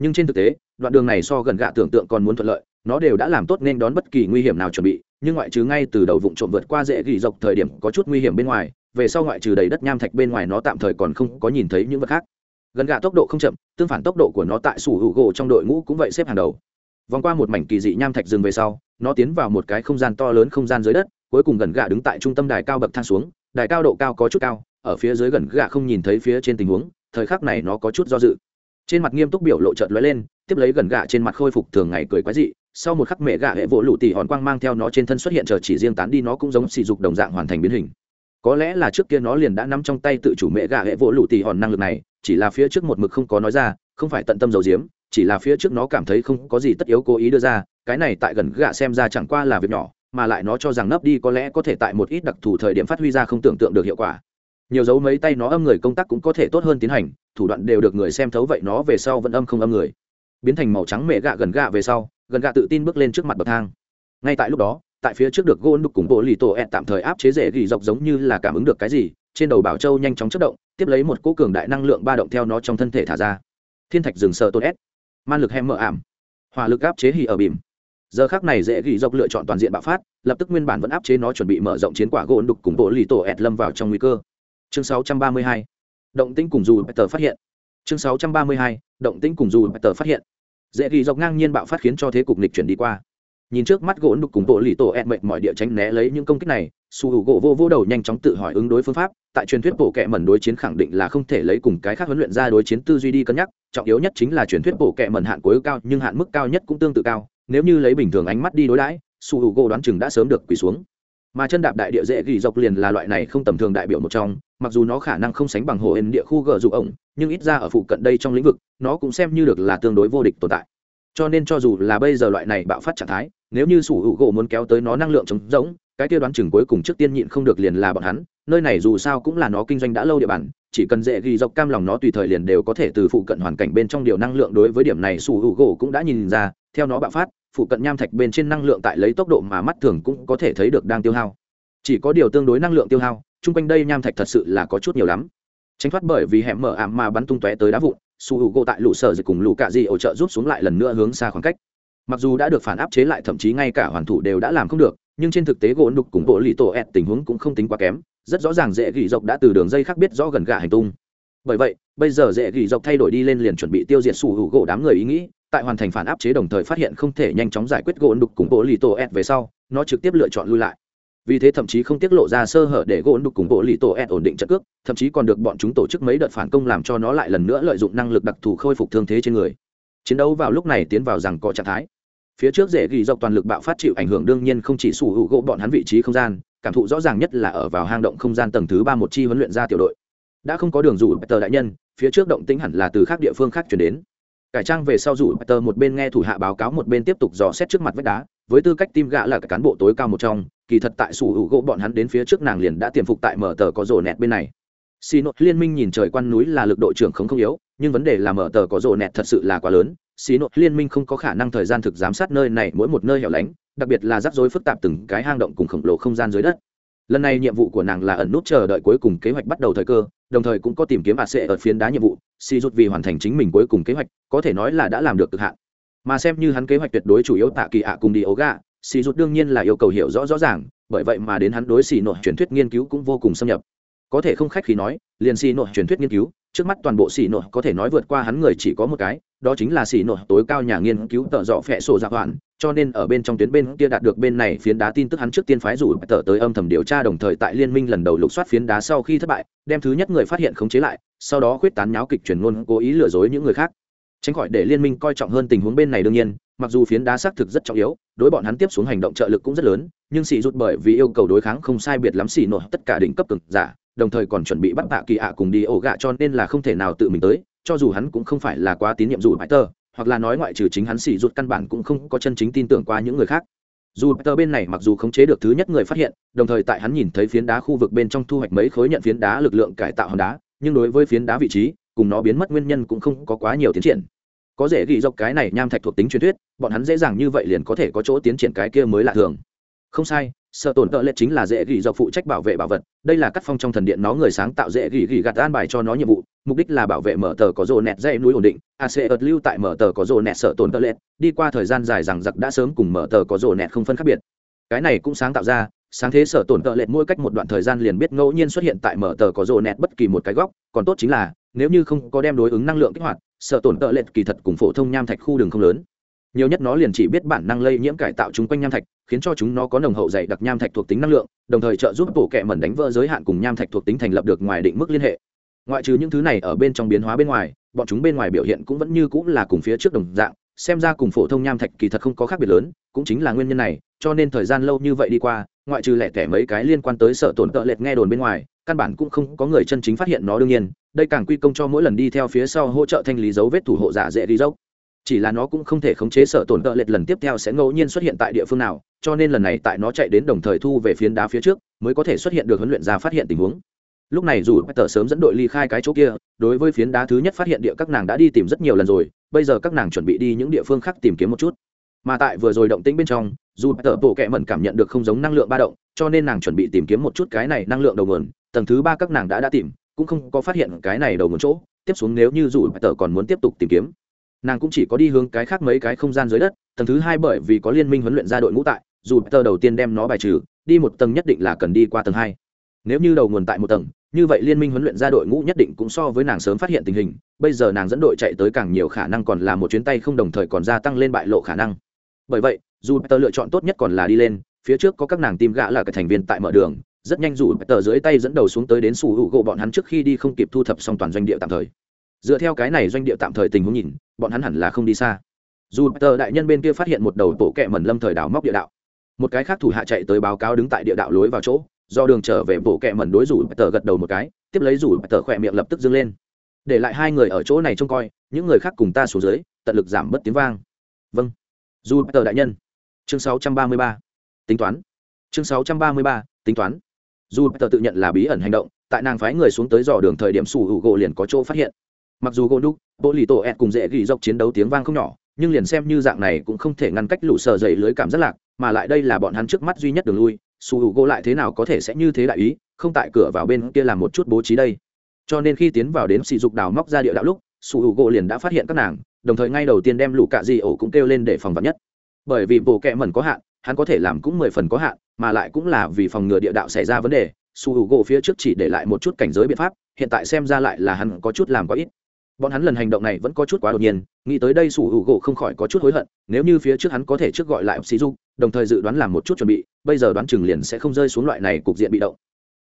Nhưng trên thực tế, đoạn đường này so gần gạ tưởng tượng còn muốn thuận lợi, nó đều đã làm tốt nên đón bất kỳ nguy hiểm nào chuẩn bị nhưng ngoại trừ ngay từ đầu vụ trộm vượt qua dễ gỉ dọc thời điểm có chút nguy hiểm bên ngoài, về sau ngoại trừ đầy đất nham thạch bên ngoài nó tạm thời còn không có nhìn thấy những vật khác. Gần gà tốc độ không chậm, tương phản tốc độ của nó tại sủ hữu gỗ trong đội ngũ cũng vậy xếp hàng đầu. Vòng qua một mảnh kỳ dị nham thạch rừng về sau, nó tiến vào một cái không gian to lớn không gian dưới đất, cuối cùng gần gà đứng tại trung tâm đài cao bậc thang xuống, đài cao độ cao có chút cao, ở phía dưới gần gà không nhìn thấy phía trên tình huống, thời khắc này nó có chút do dự trên mặt nghiêm túc biểu lộ trợt lóe lên, tiếp lấy gần gà trên mặt khôi phục thường ngày cười quái dị, sau một khắc mẹ gà hệ vỗ lụ tỉ hòn quang mang theo nó trên thân xuất hiện chờ chỉ riêng tán đi nó cũng giống sỉ dục đồng dạng hoàn thành biến hình. Có lẽ là trước kia nó liền đã nắm trong tay tự chủ mẹ gà hệ vỗ lụ tỉ hòn năng lực này, chỉ là phía trước một mực không có nói ra, không phải tận tâm dầu diếm chỉ là phía trước nó cảm thấy không có gì tất yếu cố ý đưa ra, cái này tại gần gà xem ra chẳng qua là việc nhỏ, mà lại nó cho rằng nấp đi có lẽ có thể tại một ít đặc thù thời điểm phát huy ra không tưởng tượng được hiệu quả nhiều dấu mấy tay nó âm người công tác cũng có thể tốt hơn tiến hành, thủ đoạn đều được người xem thấu vậy nó về sau vẫn âm không âm người. Biến thành màu trắng mẹ gạ gần gạ về sau, gần gạ tự tin bước lên trước mặt bậc thang. Ngay tại lúc đó, tại phía trước được gôn đục cùng bộ lì tổ ẹt tạm thời áp chế rễ gỉ dọc giống như là cảm ứng được cái gì, trên đầu bảo châu nhanh chóng chất động, tiếp lấy một cỗ cường đại năng lượng ba động theo nó trong thân thể thả ra. Thiên thạch rừng sợ tôn ép. Man lực hem mở ảm. Hỏa lực áp chế hì ở bìm. Giờ khác này dễ gỉ dọc lựa chọn toàn diện bạo phát, lập tức nguyên bản vẫn áp chế nó chuẩn bị mở rộng chiến quả gôn đục cùng bộ lì tổ ẹt lâm vào trong nguy cơ chương 632. động tĩnh cùng dù peter phát hiện chương 632. động tĩnh cùng dù peter phát hiện dễ ghi dọc ngang nhiên bạo phát khiến cho thế cục nịch chuyển đi qua nhìn trước mắt gỗ đục cùng bộ lì tổ ẹn mệt mọi địa tránh né lấy những công kích này, su hữu gỗ vô vô đầu nhanh chóng tự hỏi ứng đối phương pháp, tại truyền thuyết bộ kệ mẩn đối chiến khẳng định là không thể lấy cùng cái khác huấn luyện ra đối chiến tư duy đi cân nhắc, trọng yếu nhất chính là truyền thuyết bộ kệ mẩn hạn cuối cao nhưng hạn mức cao nhất cũng tương tự cao, nếu như lấy bình thường ánh mắt đi đối đãi, su hữu gỗ đoán chừng đã sớm được quỳ xuống mà chân đạp đại địa dễ ghi dọc liền là loại này không tầm thường đại biểu một trong, mặc dù nó khả năng không sánh bằng hồ ên địa khu gờ dụ ổng, nhưng ít ra ở phụ cận đây trong lĩnh vực, nó cũng xem như được là tương đối vô địch tồn tại. Cho nên cho dù là bây giờ loại này bạo phát trạng thái, nếu như sủ hữu gỗ muốn kéo tới nó năng lượng chống rỗng, cái tiêu đoán chừng cuối cùng trước tiên nhịn không được liền là bọn hắn, nơi này dù sao cũng là nó kinh doanh đã lâu địa bàn, chỉ cần dễ ghi dọc cam lòng nó tùy thời liền đều có thể từ phụ cận hoàn cảnh bên trong điều năng lượng đối với điểm này sủ hữu gỗ cũng đã nhìn ra, theo nó bạo phát phụ cận nham thạch bên trên năng lượng tại lấy tốc độ mà mắt thường cũng có thể thấy được đang tiêu hao. Chỉ có điều tương đối năng lượng tiêu hao, chung quanh đây nham thạch thật sự là có chút nhiều lắm. Tránh thoát bởi vì hẻm mở ảm mà bắn tung tóe tới đá vụn, su hữu gỗ tại lũ sở dịch cùng lũ cạ di ổ trợ rút xuống lại lần nữa hướng xa khoảng cách. Mặc dù đã được phản áp chế lại, thậm chí ngay cả hoàn thủ đều đã làm không được, nhưng trên thực tế gỗ đục cùng bộ lì tổ ẹt tình huống cũng không tính quá kém, rất rõ ràng dễ gỉ dọc đã từ đường dây khác biết rõ gần gạ hành tung. Bởi vậy, bây giờ dễ gỉ dọc thay đổi đi lên liền chuẩn bị tiêu diệt su hữu gỗ đám người ý nghĩ tại hoàn thành phản áp chế đồng thời phát hiện không thể nhanh chóng giải quyết gỗ đục cùng bộ lì tổ ed về sau, nó trực tiếp lựa chọn lui lại. Vì thế thậm chí không tiết lộ ra sơ hở để gỗ đục cùng bộ lì tổ ed ổn định trận cước, thậm chí còn được bọn chúng tổ chức mấy đợt phản công làm cho nó lại lần nữa lợi dụng năng lực đặc thù khôi phục thương thế trên người. Chiến đấu vào lúc này tiến vào rằng có trạng thái. Phía trước dễ ghi dọc toàn lực bạo phát chịu ảnh hưởng đương nhiên không chỉ sủ hữu gỗ bọn hắn vị trí không gian, cảm thụ rõ ràng nhất là ở vào hang động không gian tầng thứ ba một chi huấn luyện ra tiểu đội. Đã không có đường rủ tờ đại nhân, phía trước động tĩnh hẳn là từ khác địa phương khác chuyển đến cải trang về sau rủ tờ một bên nghe thủ hạ báo cáo một bên tiếp tục dò xét trước mặt vách đá, với tư cách tim gạ là cán bộ tối cao một trong, kỳ thật tại sủ hữu gỗ bọn hắn đến phía trước nàng liền đã tiềm phục tại mở tờ có rổ nẹt bên này. Xì nội liên minh nhìn trời quan núi là lực đội trưởng không không yếu, nhưng vấn đề là mở tờ có rổ nẹt thật sự là quá lớn. Xì nội liên minh không có khả năng thời gian thực giám sát nơi này mỗi một nơi hẻo lánh, đặc biệt là rắc rối phức tạp từng cái hang động cùng khổng lồ không gian dưới đất lần này nhiệm vụ của nàng là ẩn nút chờ đợi cuối cùng kế hoạch bắt đầu thời cơ, đồng thời cũng có tìm kiếm ạ sệ ở phiến đá nhiệm vụ si rút vì hoàn thành chính mình cuối cùng kế hoạch, có thể nói là đã làm được cực hạn. Mà xem như hắn kế hoạch tuyệt đối chủ yếu tạ kỳ ạ cùng đi ấu gà si rút đương nhiên là yêu cầu hiểu rõ rõ ràng, bởi vậy mà đến hắn đối xì nội truyền thuyết nghiên cứu cũng vô cùng xâm nhập. Có thể không khách khi nói, liền xì nội truyền thuyết nghiên cứu, trước mắt toàn bộ xì nội có thể nói vượt qua hắn người chỉ có một cái đó chính là xì nội tối cao nhà nghiên cứu tợ dọ phẹ sổ dạ hoạn, cho nên ở bên trong tuyến bên kia đạt được bên này phiến đá tin tức hắn trước tiên phái rủ tờ tới âm thầm điều tra đồng thời tại liên minh lần đầu lục soát phiến đá sau khi thất bại, đem thứ nhất người phát hiện khống chế lại, sau đó khuyết tán nháo kịch truyền ngôn cố ý lừa dối những người khác. Tránh khỏi để liên minh coi trọng hơn tình huống bên này đương nhiên, mặc dù phiến đá xác thực rất trọng yếu, đối bọn hắn tiếp xuống hành động trợ lực cũng rất lớn, nhưng xì rút bởi vì yêu cầu đối kháng không sai biệt lắm xì nổ tất cả đỉnh cấp cực giả, đồng thời còn chuẩn bị bắt tạ kỳ ạ cùng đi ổ gạ cho nên là không thể nào tự mình tới cho dù hắn cũng không phải là quá tín nhiệm dù bãi tờ hoặc là nói ngoại trừ chính hắn xì rụt căn bản cũng không có chân chính tin tưởng qua những người khác. Dù tờ bên này mặc dù khống chế được thứ nhất người phát hiện, đồng thời tại hắn nhìn thấy phiến đá khu vực bên trong thu hoạch mấy khối nhận phiến đá lực lượng cải tạo hòn đá, nhưng đối với phiến đá vị trí, cùng nó biến mất nguyên nhân cũng không có quá nhiều tiến triển. Có dễ ghi dọc cái này nham thạch thuộc tính truyền thuyết, bọn hắn dễ dàng như vậy liền có thể có chỗ tiến triển cái kia mới lạ thường không sai, sợ tổn tợ lệ chính là dễ gỉ dọc phụ trách bảo vệ bảo vật. Đây là cắt phong trong thần điện nó người sáng tạo dễ gỉ gỉ gạt an bài cho nó nhiệm vụ. Mục đích là bảo vệ mở tờ có rồ nẹt dây núi ổn định. Ac ợt lưu tại mở tờ có rồ nẹt sợ tổn tợ lệ đi qua thời gian dài rằng giặc đã sớm cùng mở tờ có rồ nẹt không phân khác biệt. Cái này cũng sáng tạo ra. Sáng thế sở tổn tợ lệ mỗi cách một đoạn thời gian liền biết ngẫu nhiên xuất hiện tại mở tờ có rồ nẹt bất kỳ một cái góc. Còn tốt chính là, nếu như không có đem đối ứng năng lượng kích hoạt sở tổn tợ lệ kỳ thật cùng phổ thông nham thạch khu đường không lớn nhiều nhất nó liền chỉ biết bản năng lây nhiễm cải tạo chúng quanh nham thạch, khiến cho chúng nó có nồng hậu dày đặc nham thạch thuộc tính năng lượng, đồng thời trợ giúp bộ kệ mẩn đánh vỡ giới hạn cùng nham thạch thuộc tính thành lập được ngoài định mức liên hệ. Ngoại trừ những thứ này ở bên trong biến hóa bên ngoài, bọn chúng bên ngoài biểu hiện cũng vẫn như cũng là cùng phía trước đồng dạng, xem ra cùng phổ thông nham thạch kỳ thật không có khác biệt lớn, cũng chính là nguyên nhân này, cho nên thời gian lâu như vậy đi qua, ngoại trừ lẻ tẻ mấy cái liên quan tới sợ tổn tợ lệch nghe đồn bên ngoài, căn bản cũng không có người chân chính phát hiện nó đương nhiên, đây càng quy công cho mỗi lần đi theo phía sau hỗ trợ thanh lý dấu vết thủ hộ giả dễ đi dốc chỉ là nó cũng không thể khống chế sở tổn tợ lệch lần tiếp theo sẽ ngẫu nhiên xuất hiện tại địa phương nào, cho nên lần này tại nó chạy đến đồng thời thu về phiến đá phía trước, mới có thể xuất hiện được huấn luyện ra phát hiện tình huống. Lúc này dù tờ sớm dẫn đội ly khai cái chỗ kia, đối với phiến đá thứ nhất phát hiện địa các nàng đã đi tìm rất nhiều lần rồi, bây giờ các nàng chuẩn bị đi những địa phương khác tìm kiếm một chút. Mà tại vừa rồi động tĩnh bên trong, dù tờ bộ kẹ mẩn cảm nhận được không giống năng lượng ba động, cho nên nàng chuẩn bị tìm kiếm một chút cái này năng lượng đầu nguồn, tầng thứ ba các nàng đã đã tìm, cũng không có phát hiện cái này đầu nguồn chỗ. Tiếp xuống nếu như dù tờ còn muốn tiếp tục tìm kiếm nàng cũng chỉ có đi hướng cái khác mấy cái không gian dưới đất, tầng thứ hai bởi vì có liên minh huấn luyện ra đội ngũ tại, dù tờ đầu tiên đem nó bài trừ, đi một tầng nhất định là cần đi qua tầng hai. Nếu như đầu nguồn tại một tầng, như vậy liên minh huấn luyện ra đội ngũ nhất định cũng so với nàng sớm phát hiện tình hình, bây giờ nàng dẫn đội chạy tới càng nhiều khả năng còn là một chuyến tay không đồng thời còn gia tăng lên bại lộ khả năng. Bởi vậy, dù tờ lựa chọn tốt nhất còn là đi lên, phía trước có các nàng tìm gã là cái thành viên tại mở đường, rất nhanh dù tờ dưới tay dẫn đầu xuống tới đến sủ hữu gỗ bọn hắn trước khi đi không kịp thu thập xong toàn doanh địa tạm thời. Dựa theo cái này doanh địa tạm thời tình huống nhìn bọn hắn hẳn là không đi xa. Dù tờ đại nhân bên kia phát hiện một đầu tổ kẹ mẩn lâm thời đào móc địa đạo một cái khác thủ hạ chạy tới báo cáo đứng tại địa đạo lối vào chỗ do đường trở về bộ kẹ mẩn đối rủ tờ gật đầu một cái tiếp lấy rủ tờ khỏe miệng lập tức dâng lên. Để lại hai người ở chỗ này trông coi những người khác cùng ta xuống dưới tận lực giảm bớt tiếng vang. Vâng. Dù tờ đại nhân. Chương 633. tính toán. Chương 633, tính toán. Dù tờ tự nhận là bí ẩn hành động tại nàng phái người xuống tới dò đường thời điểm sủ hữu gỗ liền có chỗ phát hiện mặc dù gỗ đúc bộ lì tổ ẹt cùng dễ ghi dọc chiến đấu tiếng vang không nhỏ, nhưng liền xem như dạng này cũng không thể ngăn cách lũ sờ dày lưới cảm rất lạc, mà lại đây là bọn hắn trước mắt duy nhất đường lui su h u gỗ lại thế nào có thể sẽ như thế đại ý, không tại cửa vào bên kia làm một chút bố trí đây. Cho nên khi tiến vào đến sỉ dục đào móc ra địa đạo lúc su h u gỗ liền đã phát hiện các nàng, đồng thời ngay đầu tiên đem lũ cạ di ổ cũng kêu lên để phòng vật nhất. Bởi vì bộ kẹ mẩn có hạn, hắn có thể làm cũng mười phần có hạn, mà lại cũng là vì phòng ngừa địa đạo xảy ra vấn đề su h u gỗ phía trước chỉ để lại một chút cảnh giới biện pháp, hiện tại xem ra lại là hắn có chút làm có ít bọn hắn lần hành động này vẫn có chút quá đột nhiên, nghĩ tới đây sủ hữu gỗ không khỏi có chút hối hận, nếu như phía trước hắn có thể trước gọi lại sĩ dục, đồng thời dự đoán làm một chút chuẩn bị, bây giờ đoán chừng liền sẽ không rơi xuống loại này cục diện bị động.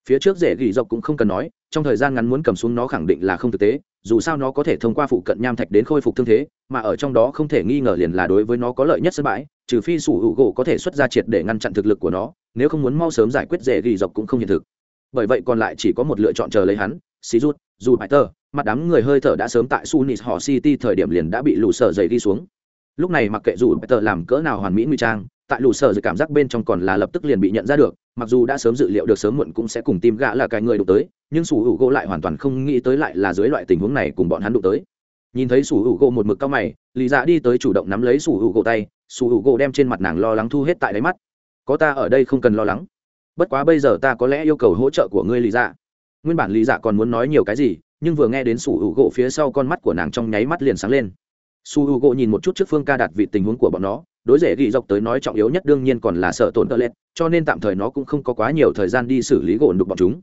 Phía trước rể gỉ dọc cũng không cần nói, trong thời gian ngắn muốn cầm xuống nó khẳng định là không thực tế, dù sao nó có thể thông qua phụ cận nham thạch đến khôi phục thương thế, mà ở trong đó không thể nghi ngờ liền là đối với nó có lợi nhất sân bãi, trừ phi sủ hữu gỗ có thể xuất ra triệt để ngăn chặn thực lực của nó, nếu không muốn mau sớm giải quyết rể gỉ dọc cũng không hiện thực. Bởi vậy còn lại chỉ có một lựa chọn chờ lấy hắn xí rút dù bài tơ mặt đám người hơi thở đã sớm tại sunis họ city thời điểm liền đã bị lũ sở dày đi xuống. Lúc này mặc kệ dù Peter làm cỡ nào hoàn mỹ nguy trang, tại lũ sở dày cảm giác bên trong còn là lập tức liền bị nhận ra được, mặc dù đã sớm dự liệu được sớm muộn cũng sẽ cùng tim gã là cái người đụng tới, nhưng sủ hữu gỗ lại hoàn toàn không nghĩ tới lại là dưới loại tình huống này cùng bọn hắn đụng tới. Nhìn thấy sủ hữu gỗ một mực cao mày, Lý dạ đi tới chủ động nắm lấy sủ hữu gỗ tay, sủ hữu gỗ đem trên mặt nàng lo lắng thu hết tại đáy mắt. Có ta ở đây không cần lo lắng. Bất quá bây giờ ta có lẽ yêu cầu hỗ trợ của ngươi Lý dạ. Nguyên bản Lý dạ còn muốn nói nhiều cái gì nhưng vừa nghe đến sủ hữu gỗ phía sau con mắt của nàng trong nháy mắt liền sáng lên. Su hữu gỗ nhìn một chút trước phương ca đặt vị tình huống của bọn nó, đối rể ghi dọc tới nói trọng yếu nhất đương nhiên còn là sợ tổn tơ lét cho nên tạm thời nó cũng không có quá nhiều thời gian đi xử lý gỗ đục bọn chúng.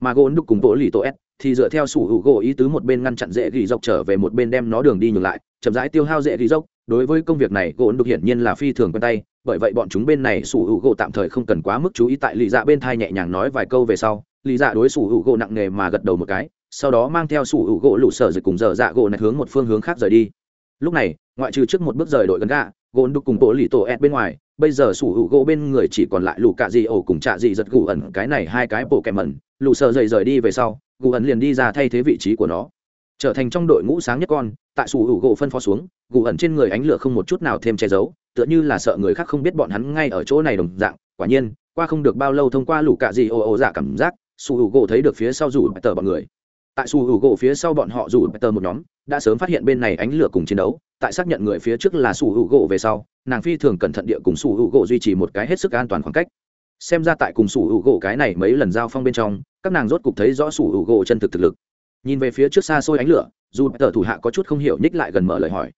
Mà gỗ đục cùng bộ lì tổ s thì dựa theo sủ hữu gỗ ý tứ một bên ngăn chặn dễ ghi dọc trở về một bên đem nó đường đi nhường lại, chậm rãi tiêu hao dễ ghi dốc đối với công việc này, gỗ đục hiển nhiên là phi thường quen tay, bởi vậy bọn chúng bên này sủ hữu gỗ tạm thời không cần quá mức chú ý tại lì dạ bên thai nhẹ nhàng nói vài câu về sau, lì dạ đối sủ hữu gỗ nặng nề mà gật đầu một cái sau đó mang theo sủ hữu gỗ lũ sở dịch cùng dở dạ gỗ này hướng một phương hướng khác rời đi. Lúc này, ngoại trừ trước một bước rời đội gần gà gỗ đục cùng bộ lì tổ ed bên ngoài, bây giờ sủ hữu gỗ bên người chỉ còn lại lù cạ dị ổ cùng trạ dị giật gù ẩn, cái này hai cái bộ kèm ẩn lù sợ dậy rời đi về sau, gù ẩn liền đi ra thay thế vị trí của nó. Trở thành trong đội ngũ sáng nhất con, tại sủ hữu gỗ phân phó xuống, gù ẩn trên người ánh lửa không một chút nào thêm che giấu, tựa như là sợ người khác không biết bọn hắn ngay ở chỗ này đồng dạng. Quả nhiên, qua không được bao lâu thông qua lù cạ dị ổ ổ giả cảm giác, sủ hữu gỗ thấy được phía sau rủ tờ bọn người tại su hữu gỗ phía sau bọn họ rủ tờ một nhóm, đã sớm phát hiện bên này ánh lửa cùng chiến đấu, tại xác nhận người phía trước là su hữu gỗ về sau, nàng phi thường cẩn thận địa cùng su hữu gỗ duy trì một cái hết sức an toàn khoảng cách. Xem ra tại cùng su hữu gỗ cái này mấy lần giao phong bên trong, các nàng rốt cục thấy rõ su hữu gỗ chân thực thực lực. Nhìn về phía trước xa xôi ánh lửa, dù tờ thủ hạ có chút không hiểu nhích lại gần mở lời hỏi.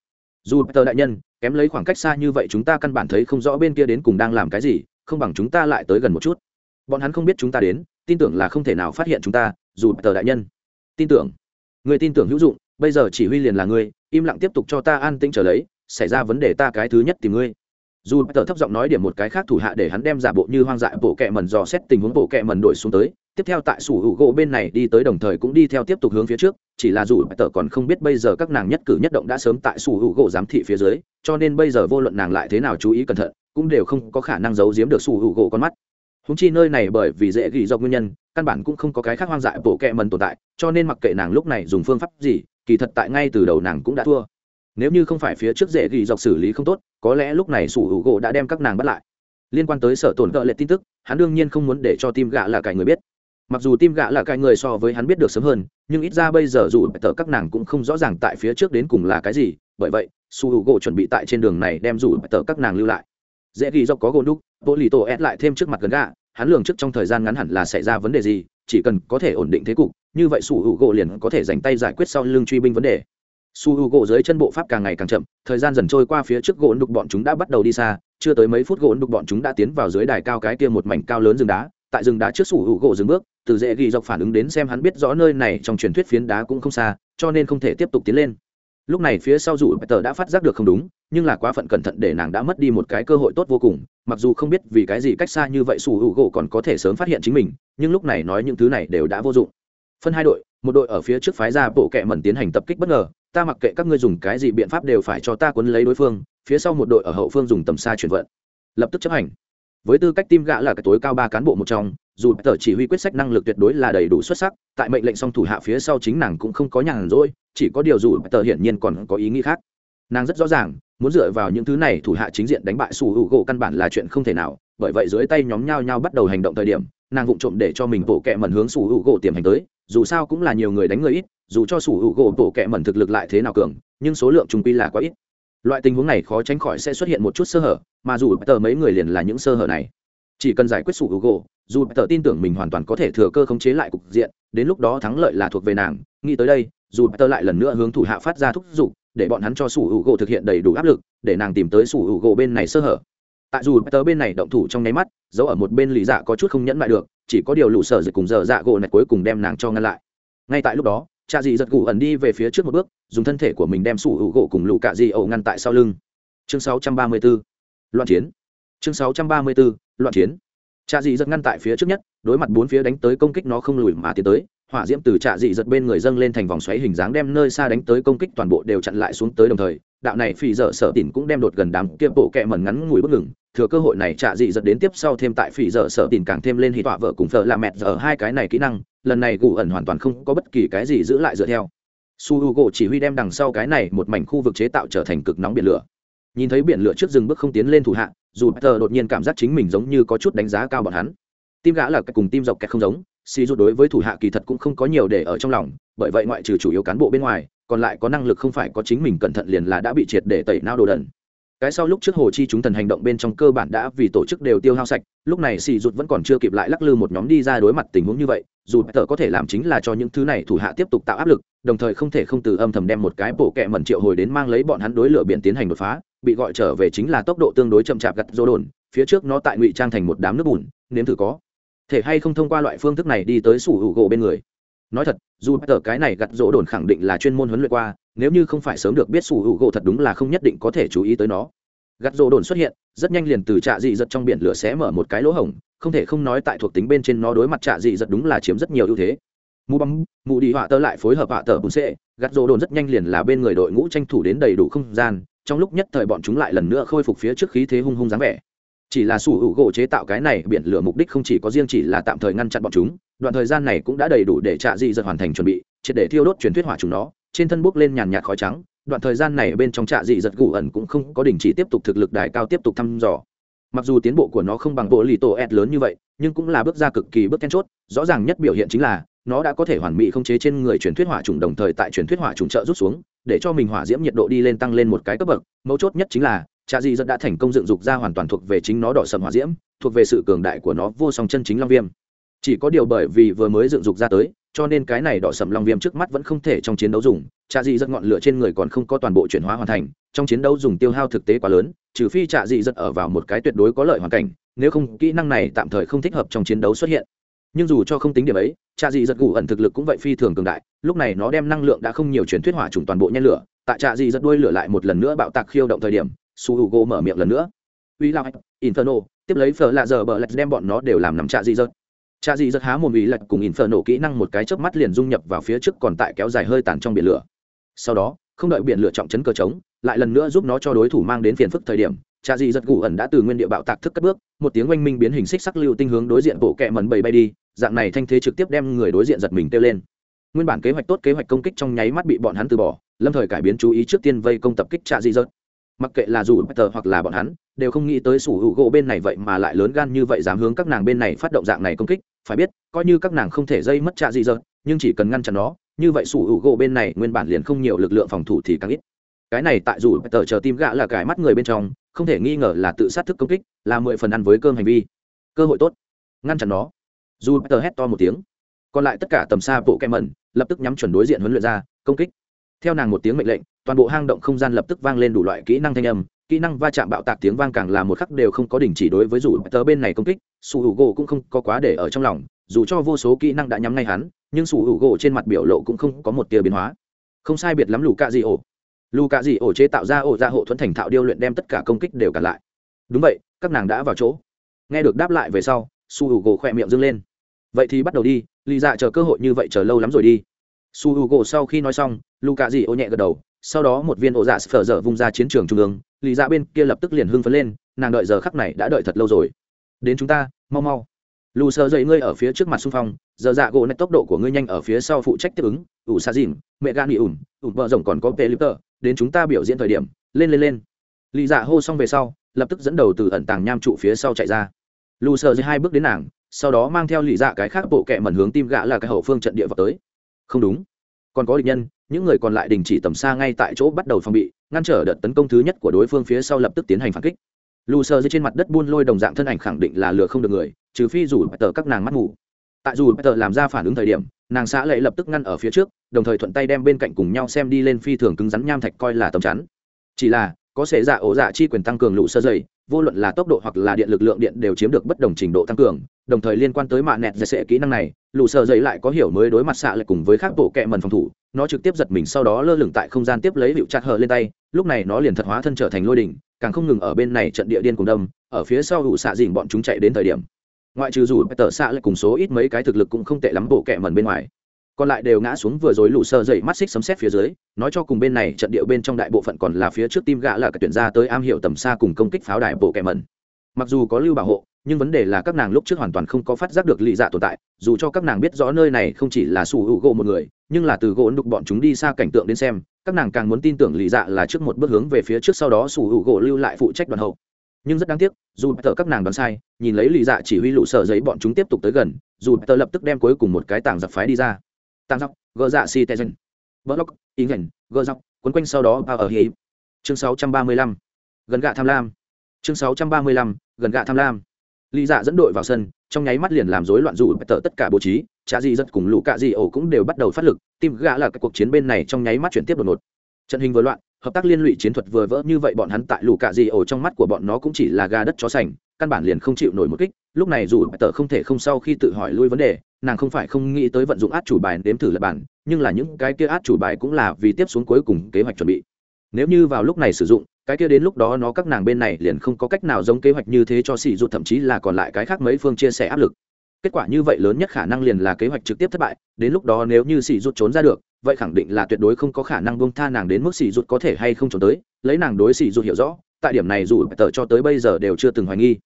Dù tờ đại nhân, kém lấy khoảng cách xa như vậy chúng ta căn bản thấy không rõ bên kia đến cùng đang làm cái gì, không bằng chúng ta lại tới gần một chút. Bọn hắn không biết chúng ta đến, tin tưởng là không thể nào phát hiện chúng ta, dù tờ đại nhân tin tưởng. Người tin tưởng hữu dụng, bây giờ chỉ huy liền là ngươi, im lặng tiếp tục cho ta an tĩnh trở lấy, xảy ra vấn đề ta cái thứ nhất tìm ngươi. Dù tờ thấp giọng nói điểm một cái khác thủ hạ để hắn đem giả bộ như hoang dại bộ kẹ mần dò xét tình huống bộ kẹ mần đổi xuống tới, tiếp theo tại sủ hữu gỗ bên này đi tới đồng thời cũng đi theo tiếp tục hướng phía trước, chỉ là dù tờ còn không biết bây giờ các nàng nhất cử nhất động đã sớm tại sủ hữu gỗ giám thị phía dưới, cho nên bây giờ vô luận nàng lại thế nào chú ý cẩn thận, cũng đều không có khả năng giấu giếm được sủ hữu gỗ con mắt húng chi nơi này bởi vì dễ ghi dọc nguyên nhân, căn bản cũng không có cái khác hoang dại bộ kẹ mần tồn tại, cho nên mặc kệ nàng lúc này dùng phương pháp gì, kỳ thật tại ngay từ đầu nàng cũng đã thua. Nếu như không phải phía trước dễ ghi dọc xử lý không tốt, có lẽ lúc này sủ hữu gỗ đã đem các nàng bắt lại. Liên quan tới sở tổn cỡ lệ tin tức, hắn đương nhiên không muốn để cho tim gạ là cải người biết. Mặc dù tim gạ là cài người so với hắn biết được sớm hơn, nhưng ít ra bây giờ dù tờ các nàng cũng không rõ ràng tại phía trước đến cùng là cái gì, bởi vậy su hữu gỗ chuẩn bị tại trên đường này đem dù tờ các nàng lưu lại. Dễ ghi dọc có gôn đúc bộ lì tổ ép lại thêm trước mặt gần gạ, hắn lường trước trong thời gian ngắn hẳn là xảy ra vấn đề gì, chỉ cần có thể ổn định thế cục, như vậy su hữu gỗ liền có thể dành tay giải quyết sau lưng truy binh vấn đề. Su hữu gỗ dưới chân bộ pháp càng ngày càng chậm, thời gian dần trôi qua phía trước gỗ đục bọn chúng đã bắt đầu đi xa, chưa tới mấy phút gỗ đục bọn chúng đã tiến vào dưới đài cao cái kia một mảnh cao lớn rừng đá, tại rừng đá trước su hữu gỗ dừng bước, từ dễ ghi dọc phản ứng đến xem hắn biết rõ nơi này trong truyền thuyết phiến đá cũng không xa, cho nên không thể tiếp tục tiến lên. Lúc này phía sau dù tờ đã phát giác được không đúng nhưng là quá phận cẩn thận để nàng đã mất đi một cái cơ hội tốt vô cùng, mặc dù không biết vì cái gì cách xa như vậy sủ hữu gỗ còn có thể sớm phát hiện chính mình, nhưng lúc này nói những thứ này đều đã vô dụng. Phân hai đội, một đội ở phía trước phái ra bộ kệ mẩn tiến hành tập kích bất ngờ, ta mặc kệ các ngươi dùng cái gì biện pháp đều phải cho ta quấn lấy đối phương, phía sau một đội ở hậu phương dùng tầm xa chuyển vận. Lập tức chấp hành. Với tư cách tim gã là cái tối cao ba cán bộ một trong, dù tờ chỉ huy quyết sách năng lực tuyệt đối là đầy đủ xuất sắc, tại mệnh lệnh song thủ hạ phía sau chính nàng cũng không có nhàn rỗi, chỉ có điều dù tờ hiển nhiên còn có ý nghĩ khác. Nàng rất rõ ràng muốn dựa vào những thứ này thủ hạ chính diện đánh bại sủ hữu gỗ căn bản là chuyện không thể nào. Bởi vậy dưới tay nhóm nhau nhau bắt đầu hành động thời điểm, nàng vụng trộm để cho mình bộ kẹ mẩn hướng sủ hữu gỗ tiềm hành tới. Dù sao cũng là nhiều người đánh người ít, dù cho sủ hữu gỗ bộ kẹ mẩn thực lực lại thế nào cường, nhưng số lượng trung quy là quá ít. Loại tình huống này khó tránh khỏi sẽ xuất hiện một chút sơ hở, mà dù tờ mấy người liền là những sơ hở này. Chỉ cần giải quyết sủ hữu gỗ, dù tờ tin tưởng mình hoàn toàn có thể thừa cơ khống chế lại cục diện, đến lúc đó thắng lợi là thuộc về nàng. Nghĩ tới đây, dù tờ lại lần nữa hướng thủ hạ phát ra thúc giục để bọn hắn cho sủ hữu gỗ thực hiện đầy đủ áp lực, để nàng tìm tới sủ hữu gỗ bên này sơ hở tại dù tớ bên này động thủ trong nháy mắt giấu ở một bên lý dạ có chút không nhẫn lại được, chỉ có điều lũ sở dịch cùng giờ dạ gỗ này cuối cùng đem nàng cho ngăn lại ngay tại lúc đó, cha dì giật gù ẩn đi về phía trước một bước, dùng thân thể của mình đem sủ hữu gỗ cùng lũ cạ dì ẩu ngăn tại sau lưng chương 634. loạn chiến chương 634. loạn chiến cha dì giật ngăn tại phía trước nhất, đối mặt bốn phía đánh tới công kích nó không lùi mà tiến tới hỏa diễm từ trạ dị giật bên người dâng lên thành vòng xoáy hình dáng đem nơi xa đánh tới công kích toàn bộ đều chặn lại xuống tới đồng thời, đạo này phỉ dở sở tỉn cũng đem đột gần đám kia bộ kẹ mẩn ngắn ngủi bất ngừng, thừa cơ hội này trạ dị giật đến tiếp sau thêm tại phỉ dở sở tỉn càng thêm lên hì tọa vợ cùng phở là mẹ giờ hai cái này kỹ năng, lần này gù ẩn hoàn toàn không có bất kỳ cái gì giữ lại dựa theo. Su h u gỗ chỉ huy đem đằng sau cái này một mảnh khu vực chế tạo trở thành cực nóng biển lửa. Nhìn thấy biển lửa trước rừng bước không tiến lên thủ hạ, dù peter đột nhiên cảm giác chính mình giống như có chút đánh giá cao bọn hắn. Tim gã là cái cùng tim dọc kẹt không giống si rút đối với thủ hạ kỳ thật cũng không có nhiều để ở trong lòng, bởi vậy ngoại trừ chủ yếu cán bộ bên ngoài, còn lại có năng lực không phải có chính mình cẩn thận liền là đã bị triệt để tẩy nao đồ đần. Cái sau lúc trước hồ chi chúng thần hành động bên trong cơ bản đã vì tổ chức đều tiêu hao sạch, lúc này xì rụt vẫn còn chưa kịp lại lắc lư một nhóm đi ra đối mặt tình huống như vậy, dù tờ có thể làm chính là cho những thứ này thủ hạ tiếp tục tạo áp lực, đồng thời không thể không từ âm thầm đem một cái bộ kẹ mẩn triệu hồi đến mang lấy bọn hắn đối lửa biển tiến hành đột phá, bị gọi trở về chính là tốc độ tương đối chậm chạp gặt dô đồn, phía trước nó tại ngụy trang thành một đám nước bùn, nếm thử có thể hay không thông qua loại phương thức này đi tới sủ hữu gỗ bên người? Nói thật, dù tờ cái này gặt rỗ đồn khẳng định là chuyên môn huấn luyện qua, nếu như không phải sớm được biết sủ hữu gỗ thật đúng là không nhất định có thể chú ý tới nó. Gặt rỗ đồn xuất hiện, rất nhanh liền từ trạ dị giật trong biển lửa xé mở một cái lỗ hổng, không thể không nói tại thuộc tính bên trên nó đối mặt trạ dị giật đúng là chiếm rất nhiều ưu thế. Mù bấm mù đi họa tơ lại phối hợp họa tờ bùn xệ, gặt rỗ đồn rất nhanh liền là bên người đội ngũ tranh thủ đến đầy đủ không gian, trong lúc nhất thời bọn chúng lại lần nữa khôi phục phía trước khí thế hung hung dáng vẻ chỉ là sủ hữu gỗ chế tạo cái này biển lửa mục đích không chỉ có riêng chỉ là tạm thời ngăn chặn bọn chúng, đoạn thời gian này cũng đã đầy đủ để trạ dị dật hoàn thành chuẩn bị, triệt để thiêu đốt truyền thuyết hỏa chúng nó, trên thân bốc lên nhàn nhạt khói trắng, đoạn thời gian này bên trong trạ dị giật gù ẩn cũng không có đình chỉ tiếp tục thực lực đài cao tiếp tục thăm dò. Mặc dù tiến bộ của nó không bằng bộ lì tổ ed lớn như vậy, nhưng cũng là bước ra cực kỳ bước then chốt, rõ ràng nhất biểu hiện chính là, nó đã có thể hoàn mỹ không chế trên người truyền thuyết hỏa trùng đồng thời tại truyền thuyết hỏa trùng trợ rút xuống, để cho mình hỏa diễm nhiệt độ đi lên tăng lên một cái cấp bậc, mấu chốt nhất chính là trạ dị giật đã thành công dựng dục ra hoàn toàn thuộc về chính nó đỏ sầm hỏa diễm, thuộc về sự cường đại của nó vô song chân chính long viêm. Chỉ có điều bởi vì vừa mới dựng dục ra tới, cho nên cái này đỏ sầm long viêm trước mắt vẫn không thể trong chiến đấu dùng. Trạ dị giật ngọn lửa trên người còn không có toàn bộ chuyển hóa hoàn thành, trong chiến đấu dùng tiêu hao thực tế quá lớn, trừ phi trạ dị giật ở vào một cái tuyệt đối có lợi hoàn cảnh, nếu không, kỹ năng này tạm thời không thích hợp trong chiến đấu xuất hiện. Nhưng dù cho không tính điểm ấy trạ dị giật gù ẩn thực lực cũng vậy phi thường cường đại, lúc này nó đem năng lượng đã không nhiều chuyển thuyết hỏa trùng toàn bộ nhen lửa, tại trạ dị giật đuôi lửa lại một lần nữa bạo tạc khiêu động thời điểm su hữu gỗ mở miệng lần nữa. Uy lạc inferno, tiếp lấy phở lạ giờ bờ lạch đem bọn nó đều làm nằm trạ dị giật. Trạ dị rất há một uy lạch cùng Inferno kỹ năng một cái chớp mắt liền dung nhập vào phía trước còn tại kéo dài hơi tàn trong biển lửa. Sau đó, không đợi biển lửa trọng chấn cờ trống, lại lần nữa giúp nó cho đối thủ mang đến phiền phức thời điểm cha dị giật gù ẩn đã từ nguyên địa bạo tạc thức cất bước, một tiếng oanh minh biến hình xích sắc lưu tinh hướng đối diện bộ kẹ mần bầy bay đi, dạng này thanh thế trực tiếp đem người đối diện giật mình kêu lên. Nguyên bản kế hoạch tốt kế hoạch công kích trong nháy mắt bị bọn hắn từ bỏ, lâm thời cải biến chú ý trước tiên vây công tập kích cha dị giật mặc kệ là dù peter hoặc là bọn hắn, đều không nghĩ tới sủ hữu gỗ bên này vậy mà lại lớn gan như vậy dám hướng các nàng bên này phát động dạng này công kích, phải biết, coi như các nàng không thể dây mất trạ gì giờ, nhưng chỉ cần ngăn chặn nó, như vậy sủ hữu gỗ bên này nguyên bản liền không nhiều lực lượng phòng thủ thì càng ít. Cái này tại dù tờ chờ tim gã là cái mắt người bên trong, không thể nghi ngờ là tự sát thức công kích, là mười phần ăn với cơm hành vi. Cơ hội tốt. Ngăn chặn nó. Dù tờ hét to một tiếng. Còn lại tất cả tầm xa bộ kem mẩn, lập tức nhắm chuẩn đối diện huấn luyện ra, công kích theo nàng một tiếng mệnh lệnh, toàn bộ hang động không gian lập tức vang lên đủ loại kỹ năng thanh âm, kỹ năng va chạm bạo tạc tiếng vang càng là một khắc đều không có đình chỉ đối với dù tờ bên này công kích su hữu gỗ cũng không có quá để ở trong lòng, dù cho vô số kỹ năng đã nhắm ngay hắn, nhưng su hữu gỗ trên mặt biểu lộ cũng không có một tia biến hóa. Không sai biệt lắm lù cạ dị ổ lù cạ dị ổ chế tạo ra ổ ra hộ thuẫn thành thạo điêu luyện đem tất cả công kích đều cản lại. Đúng vậy, các nàng đã vào chỗ. Nghe được đáp lại về sau su hữu gỗ khỏe miệng dâng lên. Vậy thì bắt đầu đi, lì dạ chờ cơ hội như vậy chờ lâu lắm rồi đi su hữu gỗ sau khi nói xong lù cạ dị ô nhẹ gật đầu, sau đó một viên ổ dạ phở dở vung ra chiến trường trung ương lì dạ bên kia lập tức liền hưng phấn lên, nàng đợi giờ khắc này đã đợi thật lâu rồi. Đến chúng ta, mau mau. Lù sờ dậy ngươi ở phía trước mặt xung phong, giờ dạ gỗ nét tốc độ của ngươi nhanh ở phía sau phụ trách tiếp ứng, ủ xa dìm mẹ gan bị ủn ủn vợ rồng còn có pê lip tờ, đến chúng ta biểu diễn thời điểm, lên lên lên. Lì dạ hô xong về sau, lập tức dẫn đầu từ ẩn tàng nham trụ phía sau chạy ra. Lù sờ dậy hai bước đến nàng, sau đó mang theo lì dạ cái khác bộ kẹ mẩn hướng tim gã là cái hậu phương trận địa vào tới không đúng. Còn có địch nhân, những người còn lại đình chỉ tầm xa ngay tại chỗ bắt đầu phòng bị, ngăn trở đợt tấn công thứ nhất của đối phương phía sau lập tức tiến hành phản kích. Lù sờ dưới trên mặt đất buôn lôi đồng dạng thân ảnh khẳng định là lừa không được người, trừ phi dù tờ các nàng mắt ngủ. Tại dù tờ làm ra phản ứng thời điểm, nàng xã lệ lập tức ngăn ở phía trước, đồng thời thuận tay đem bên cạnh cùng nhau xem đi lên phi thường cứng rắn nham thạch coi là tầm chắn. Chỉ là, có sẽ dạ ổ dạ chi quyền tăng cường lũ sơ dày vô luận là tốc độ hoặc là điện lực lượng điện đều chiếm được bất đồng trình độ tăng cường, đồng thời liên quan tới mạng nẹt dạy sệ kỹ năng này, lũ sợ dậy lại có hiểu mới đối mặt xạ lại cùng với các bộ kẹ mần phòng thủ, nó trực tiếp giật mình sau đó lơ lửng tại không gian tiếp lấy hiệu chặt hở lên tay, lúc này nó liền thật hóa thân trở thành lôi đỉnh, càng không ngừng ở bên này trận địa điên cùng đâm. ở phía sau hụ xạ dìn bọn chúng chạy đến thời điểm ngoại trừ dù tờ xạ lại cùng số ít mấy cái thực lực cũng không tệ lắm bộ kẹ mần bên ngoài còn lại đều ngã xuống vừa rồi lũ sơ dậy mắt xích sấm xét phía dưới, nói cho cùng bên này trận địa bên trong đại bộ phận còn là phía trước tim gã là cả tuyển ra tới am hiểu tầm xa cùng công kích pháo đài bộ kẻ mần mặc dù có lưu bảo hộ, nhưng vấn đề là các nàng lúc trước hoàn toàn không có phát giác được lì dạ tồn tại, dù cho các nàng biết rõ nơi này không chỉ là sủ hữu gỗ một người, nhưng là từ gỗ đục bọn chúng đi xa cảnh tượng đến xem, các nàng càng muốn tin tưởng lì dạ là trước một bước hướng về phía trước sau đó sủ hữu gỗ lưu lại phụ trách đoàn hậu. Nhưng rất đáng tiếc, dù tờ các nàng đoán sai, nhìn lấy lì dạ chỉ huy lũ sở giấy bọn chúng tiếp tục tới gần, dù tờ lập tức đem cuối cùng một cái tảng giặc phái đi ra tăng dọc gỡ dạ si tê dân block, ý ngẩn gỡ dọc quấn quanh sau đó bao ở hi chương 635. gần gạ tham lam. Chương 635. gần gạ tham lam. Lý dạ dẫn đội vào sân, trong nháy mắt liền làm rối loạn dù tờ tất cả bố trí. Trả gì rất cùng lũ cạ gì ổ cũng đều bắt đầu phát lực tim gã là các cuộc chiến bên này trong nháy mắt chuyển tiếp đột ngột. Trận hình vừa loạn, hợp tác liên lụy chiến thuật vừa vỡ như vậy bọn hắn tại lũ cạ gì ổ trong mắt của bọn nó cũng chỉ là gà đất chó sành căn bản liền không chịu nổi một kích. Lúc này dù tờ không thể không sau khi tự hỏi lui vấn đề, nàng không phải không nghĩ tới vận dụng át chủ bài đếm thử lập bản, nhưng là những cái kia át chủ bài cũng là vì tiếp xuống cuối cùng kế hoạch chuẩn bị. Nếu như vào lúc này sử dụng, cái kia đến lúc đó nó các nàng bên này liền không có cách nào giống kế hoạch như thế cho xì rụt thậm chí là còn lại cái khác mấy phương chia sẻ áp lực. Kết quả như vậy lớn nhất khả năng liền là kế hoạch trực tiếp thất bại, đến lúc đó nếu như xì rụt trốn ra được, vậy khẳng định là tuyệt đối không có khả năng bông tha nàng đến mức xì rụt có thể hay không trốn tới, lấy nàng đối xì rụt hiểu rõ tại điểm này dù tờ cho tới bây giờ đều chưa từng hoài nghi.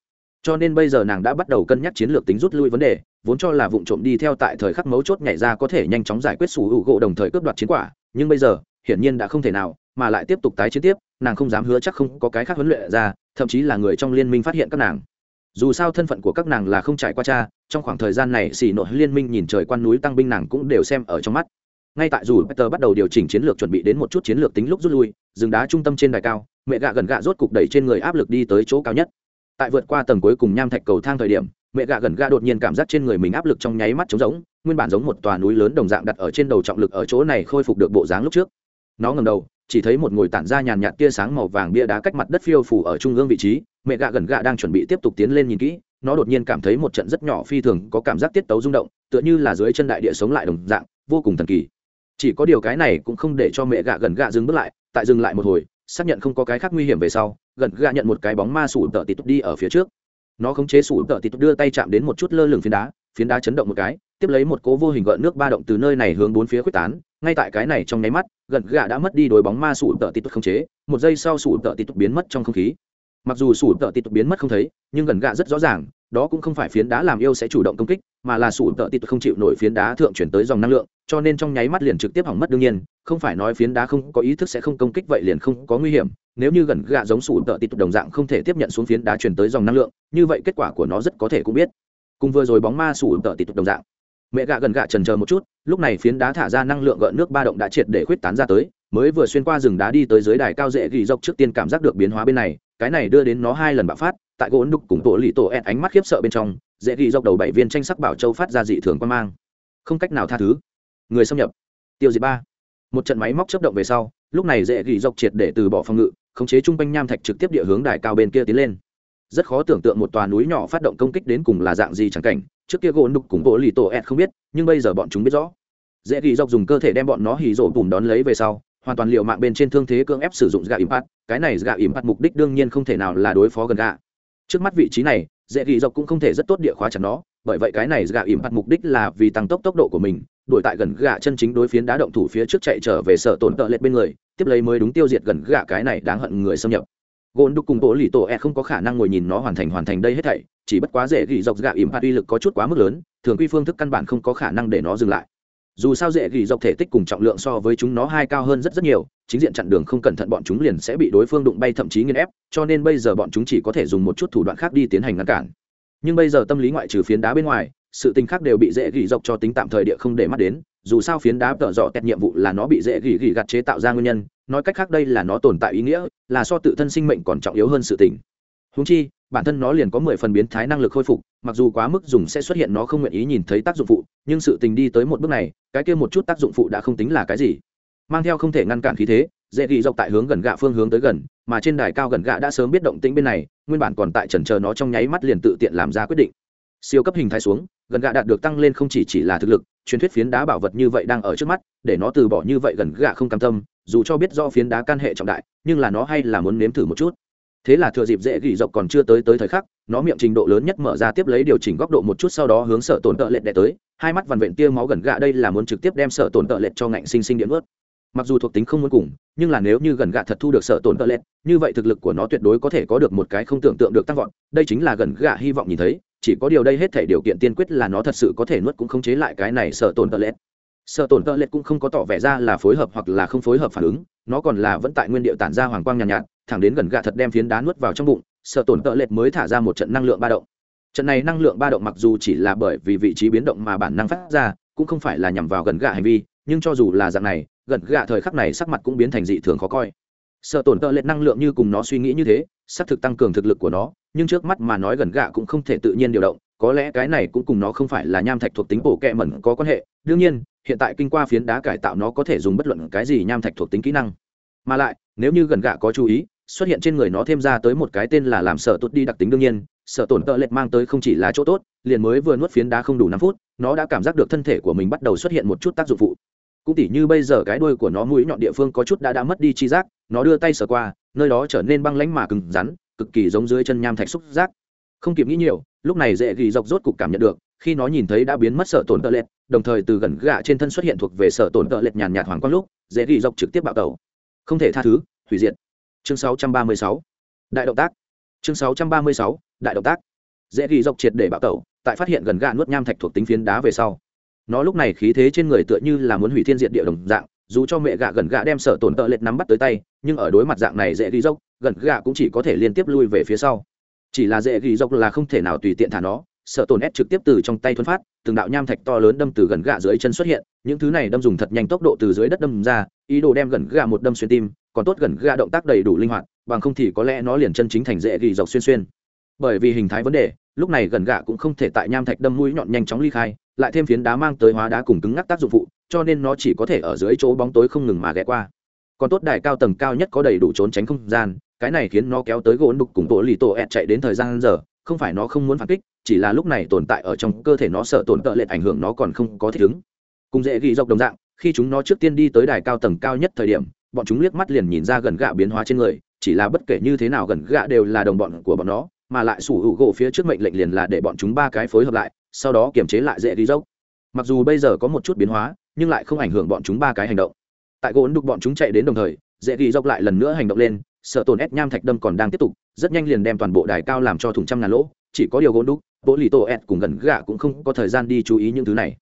Cho nên bây giờ nàng đã bắt đầu cân nhắc chiến lược tính rút lui vấn đề, vốn cho là vụ trộm đi theo tại thời khắc mấu chốt nhảy ra có thể nhanh chóng giải quyết sủ hữu gỗ đồng thời cướp đoạt chiến quả, nhưng bây giờ, hiển nhiên đã không thể nào, mà lại tiếp tục tái chiến tiếp, nàng không dám hứa chắc không có cái khác huấn luyện ra, thậm chí là người trong liên minh phát hiện các nàng. Dù sao thân phận của các nàng là không trải qua cha, trong khoảng thời gian này xỉ nội liên minh nhìn trời quan núi tăng binh nàng cũng đều xem ở trong mắt ngay tại dù peter bắt đầu điều chỉnh chiến lược chuẩn bị đến một chút chiến lược tính lúc rút lui rừng đá trung tâm trên đài cao, mẹ gạ gần gạ rốt cục đẩy trên người áp lực đi tới chỗ cao nhất. Tại vượt qua tầng cuối cùng nham thạch cầu thang thời điểm, mẹ gạ gần gạ đột nhiên cảm giác trên người mình áp lực trong nháy mắt trống rỗng, nguyên bản giống một tòa núi lớn đồng dạng đặt ở trên đầu trọng lực ở chỗ này khôi phục được bộ dáng lúc trước. Nó ngầm đầu, chỉ thấy một ngồi tản ra nhàn nhạt tia sáng màu vàng bia đá cách mặt đất phiêu phủ ở trung ương vị trí, mẹ gạ gần gạ đang chuẩn bị tiếp tục tiến lên nhìn kỹ, nó đột nhiên cảm thấy một trận rất nhỏ phi thường có cảm giác tiết tấu rung động, tựa như là dưới chân đại địa sống lại đồng dạng, vô cùng thần kỳ chỉ có điều cái này cũng không để cho mẹ gạ gần gạ dừng bước lại, tại dừng lại một hồi, xác nhận không có cái khác nguy hiểm về sau, gần gạ nhận một cái bóng ma sủ tợ tít đi ở phía trước. Nó khống chế sủ tợ tít đưa tay chạm đến một chút lơ lửng phiến đá phiến đá chấn động một cái, tiếp lấy một cố vô hình gợn nước ba động từ nơi này hướng bốn phía quyết tán, ngay tại cái này trong nháy mắt, gần gạ đã mất đi đôi bóng ma sủ tợ tít khống chế, một giây sau sủ tợ tít biến mất trong không khí. Mặc dù sủ tợ tít biến mất không thấy, nhưng gần gạ rất rõ ràng đó cũng không phải phiến đá làm yêu sẽ chủ động công kích, mà là sủ tợ tịt không chịu nổi phiến đá thượng chuyển tới dòng năng lượng, cho nên trong nháy mắt liền trực tiếp hỏng mất đương nhiên, không phải nói phiến đá không có ý thức sẽ không công kích vậy liền không có nguy hiểm, nếu như gần gạ giống sủ tợ tịt đồng dạng không thể tiếp nhận xuống phiến đá chuyển tới dòng năng lượng, như vậy kết quả của nó rất có thể cũng biết. Cùng vừa rồi bóng ma sủ tợ tịt đồng dạng. Mẹ gạ gần gạ trần chờ một chút, lúc này phiến đá thả ra năng lượng gợn nước ba động đã triệt để khuyết tán ra tới, mới vừa xuyên qua rừng đá đi tới dưới đài cao dễ ghi dốc trước tiên cảm giác được biến hóa bên này, cái này đưa đến nó hai lần bạo phát tại gỗ đục cùng tổ lì tổ ẹn ánh mắt khiếp sợ bên trong, dễ ghi dọc đầu bảy viên tranh sắc bảo châu phát ra dị thường quan mang. Không cách nào tha thứ. Người xâm nhập. Tiêu diệt ba. Một trận máy móc chấp động về sau, lúc này dễ ghi dọc triệt để từ bỏ phòng ngự, khống chế trung quanh nham thạch trực tiếp địa hướng đài cao bên kia tiến lên. Rất khó tưởng tượng một tòa núi nhỏ phát động công kích đến cùng là dạng gì chẳng cảnh, trước kia gỗ đục cùng bộ lì tổ ẹt không biết, nhưng bây giờ bọn chúng biết rõ. Dễ ghi dọc dùng cơ thể đem bọn nó hì rổ bùm đón lấy về sau, hoàn toàn liệu mạng bên trên thương thế cưỡng ép sử dụng gạ gà impact cái này gạ gà impact mục đích đương nhiên không thể nào là đối phó gần gạ trước mắt vị trí này, dễ ghi dọc cũng không thể rất tốt địa khóa chặt nó, bởi vậy cái này gà mặt mục đích là vì tăng tốc tốc độ của mình, đuổi tại gần gà chân chính đối phiến đá động thủ phía trước chạy trở về sở tổn tợ lệch bên người, tiếp lấy mới đúng tiêu diệt gần gà cái này đáng hận người xâm nhập. Gôn đục cùng tổ lì tổ e không có khả năng ngồi nhìn nó hoàn thành hoàn thành đây hết thảy, chỉ bất quá dễ gỉ dọc gạ ỉm phạt uy lực có chút quá mức lớn, thường quy phương thức căn bản không có khả năng để nó dừng lại dù sao dễ gỉ dọc thể tích cùng trọng lượng so với chúng nó hai cao hơn rất rất nhiều, chính diện chặn đường không cẩn thận bọn chúng liền sẽ bị đối phương đụng bay thậm chí nghiên ép, cho nên bây giờ bọn chúng chỉ có thể dùng một chút thủ đoạn khác đi tiến hành ngăn cản. Nhưng bây giờ tâm lý ngoại trừ phiến đá bên ngoài, sự tình khác đều bị dễ gỉ dọc cho tính tạm thời địa không để mắt đến, dù sao phiến đá tợ dọ tẹt nhiệm vụ là nó bị dễ gỉ gỉ gặt chế tạo ra nguyên nhân, nói cách khác đây là nó tồn tại ý nghĩa, là so tự thân sinh mệnh còn trọng yếu hơn sự tình húng chi, bản thân nó liền có mười phần biến thái năng lực khôi phục, mặc dù quá mức dùng sẽ xuất hiện nó không nguyện ý nhìn thấy tác dụng phụ, nhưng sự tình đi tới một bước này, cái kia một chút tác dụng phụ đã không tính là cái gì. Mang theo không thể ngăn cản khí thế, dễ ghi dọc tại hướng gần gạ phương hướng tới gần, mà trên đài cao gần gạ đã sớm biết động tĩnh bên này, nguyên bản còn tại trần chờ nó trong nháy mắt liền tự tiện làm ra quyết định. Siêu cấp hình thái xuống, gần gạ đạt được tăng lên không chỉ chỉ là thực lực, truyền thuyết phiến đá bảo vật như vậy đang ở trước mắt, để nó từ bỏ như vậy gần gạ không cam tâm, dù cho biết do phiến đá can hệ trọng đại, nhưng là nó hay là muốn nếm thử một chút thế là thừa dịp dễ gỉ dọc còn chưa tới tới thời khắc nó miệng trình độ lớn nhất mở ra tiếp lấy điều chỉnh góc độ một chút sau đó hướng sở tổn tợ lệch đẻ tới hai mắt vằn vện tia máu gần gạ đây là muốn trực tiếp đem sở tổn tợ lệch cho ngạnh sinh sinh điện ướt. Mặc dù thuộc tính không muốn cùng nhưng là nếu như gần gạ thật thu được sở tổn tợ lệch như vậy thực lực của nó tuyệt đối có thể có được một cái không tưởng tượng được tăng vọt đây chính là gần gạ hy vọng nhìn thấy chỉ có điều đây hết thể điều kiện tiên quyết là nó thật sự có thể nuốt cũng không chế lại cái này sở tổn tợ lệch. Sở tổn tợ lệch cũng không có tỏ vẻ ra là phối hợp hoặc là không phối hợp phản ứng nó còn là vẫn tại nguyên điệu tản ra hoàng quang nhàn nhạt, nhạt thẳng đến gần gạ thật đem phiến đá nuốt vào trong bụng, sợ tổn tợ lệch mới thả ra một trận năng lượng ba động. Trận này năng lượng ba động mặc dù chỉ là bởi vì vị trí biến động mà bản năng phát ra, cũng không phải là nhằm vào gần gạ hành vi, nhưng cho dù là dạng này, gần gạ thời khắc này sắc mặt cũng biến thành dị thường khó coi. Sợ tổn tợ lệch năng lượng như cùng nó suy nghĩ như thế, xác thực tăng cường thực lực của nó, nhưng trước mắt mà nói gần gạ cũng không thể tự nhiên điều động, có lẽ cái này cũng cùng nó không phải là nham thạch thuộc tính bổ kẹ mẩn có quan hệ. Đương nhiên, hiện tại kinh qua phiến đá cải tạo nó có thể dùng bất luận cái gì nham thạch thuộc tính kỹ năng. Mà lại, nếu như gần gạ có chú ý xuất hiện trên người nó thêm ra tới một cái tên là làm sợ tốt đi đặc tính đương nhiên, sợ tổn tợ lệch mang tới không chỉ là chỗ tốt, liền mới vừa nuốt phiến đá không đủ năm phút, nó đã cảm giác được thân thể của mình bắt đầu xuất hiện một chút tác dụng phụ. Cũng tỉ như bây giờ cái đuôi của nó mũi nhọn địa phương có chút đã đã mất đi chi giác, nó đưa tay sờ qua, nơi đó trở nên băng lánh mà cứng rắn, cực kỳ giống dưới chân nham thạch xúc giác. Không kịp nghĩ nhiều, lúc này dễ ghi dọc rốt cục cảm nhận được, khi nó nhìn thấy đã biến mất sợ tổn tợ lệch, đồng thời từ gần gạ trên thân xuất hiện thuộc về sợ tổn tợ lệch nhàn nhạt hoàng quang lúc, dễ ghi dọc trực tiếp bạo tẩu. Không thể tha thứ, hủy diệt chương 636. đại động tác chương 636. đại động tác dễ ghi dọc triệt để bạo tẩu, tại phát hiện gần gạ nuốt nham thạch thuộc tính phiến đá về sau nó lúc này khí thế trên người tựa như là muốn hủy thiên diệt địa đồng dạng, dù cho mẹ gạ gần gạ đem sở tổn tợ lệch nắm bắt tới tay, nhưng ở đối mặt dạng này dễ ghi dốc gần gạ cũng chỉ có thể liên tiếp lui về phía sau chỉ là dễ ghi dốc là không thể nào tùy tiện thả nó Sợ tổn ép trực tiếp từ trong tay thuấn phát, từng đạo nham thạch to lớn đâm từ gần gà dưới chân xuất hiện. Những thứ này đâm dùng thật nhanh tốc độ từ dưới đất đâm ra, ý đồ đem gần gà một đâm xuyên tim, còn tốt gần gà động tác đầy đủ linh hoạt, bằng không thì có lẽ nó liền chân chính thành dễ ghi dọc xuyên xuyên. Bởi vì hình thái vấn đề, lúc này gần gà cũng không thể tại nham thạch đâm mũi nhọn nhanh chóng ly khai, lại thêm phiến đá mang tới hóa đá cùng cứng ngắc tác dụng phụ, cho nên nó chỉ có thể ở dưới chỗ bóng tối không ngừng mà ghé qua. Còn tốt đài cao tầng cao nhất có đầy đủ trốn tránh không gian, cái này khiến nó kéo tới gỗ đục cùng tổ lì tổ ẹt chạy đến thời gian giờ không phải nó không muốn phản kích, chỉ là lúc này tồn tại ở trong cơ thể nó sợ tổn tợ lệch ảnh hưởng nó còn không có thích ứng. Cùng dễ ghi dọc đồng dạng, khi chúng nó trước tiên đi tới đài cao tầng cao nhất thời điểm, bọn chúng liếc mắt liền nhìn ra gần gạ biến hóa trên người, chỉ là bất kể như thế nào gần gạ đều là đồng bọn của bọn nó, mà lại sủ hữu gỗ phía trước mệnh lệnh liền là để bọn chúng ba cái phối hợp lại, sau đó kiềm chế lại dễ ghi dốc mặc dù bây giờ có một chút biến hóa, nhưng lại không ảnh hưởng bọn chúng ba cái hành động. Tại gỗ đục bọn chúng chạy đến đồng thời, dễ ghi dốc lại lần nữa hành động lên, sợ tổn ép nham thạch đâm còn đang tiếp tục rất nhanh liền đem toàn bộ đài cao làm cho thùng trăm ngàn lỗ chỉ có điều gỗ đúc, bộ lì tổ ẹt cùng gần gạ cũng không có thời gian đi chú ý những thứ này.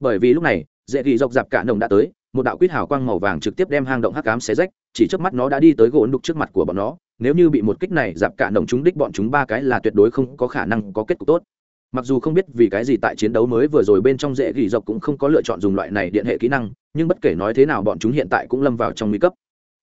Bởi vì lúc này dễ ghi dọc dạp cả nồng đã tới một đạo quýt hào quang màu vàng trực tiếp đem hang động hắc cám xé rách chỉ trước mắt nó đã đi tới gỗ đục trước mặt của bọn nó. Nếu như bị một kích này dạp cả nồng chúng đích bọn chúng ba cái là tuyệt đối không có khả năng có kết cục tốt. Mặc dù không biết vì cái gì tại chiến đấu mới vừa rồi bên trong dễ gỉ dọc cũng không có lựa chọn dùng loại này điện hệ kỹ năng nhưng bất kể nói thế nào bọn chúng hiện tại cũng lâm vào trong nguy cấp.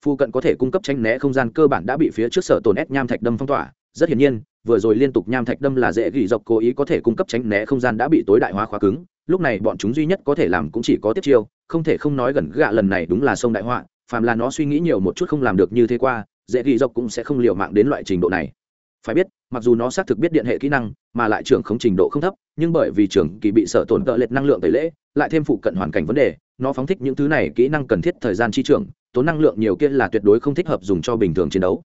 Phụ cận có thể cung cấp tranh né không gian cơ bản đã bị phía trước sở tồn ép nham thạch đâm phong tỏa. Rất hiển nhiên, vừa rồi liên tục nham thạch đâm là dễ gỉ dọc cố ý có thể cung cấp tránh né không gian đã bị tối đại hóa khóa cứng. Lúc này bọn chúng duy nhất có thể làm cũng chỉ có tiếp chiêu, không thể không nói gần gạ lần này đúng là sông đại họa, phàm là nó suy nghĩ nhiều một chút không làm được như thế qua, dễ gỉ dọc cũng sẽ không liều mạng đến loại trình độ này. Phải biết, mặc dù nó xác thực biết điện hệ kỹ năng, mà lại trưởng không trình độ không thấp, nhưng bởi vì trưởng kỳ bị sợ tổn tợ lệch năng lượng tẩy lễ, lại thêm phụ cận hoàn cảnh vấn đề, nó phóng thích những thứ này kỹ năng cần thiết thời gian chi trưởng tốn năng lượng nhiều kia là tuyệt đối không thích hợp dùng cho bình thường chiến đấu.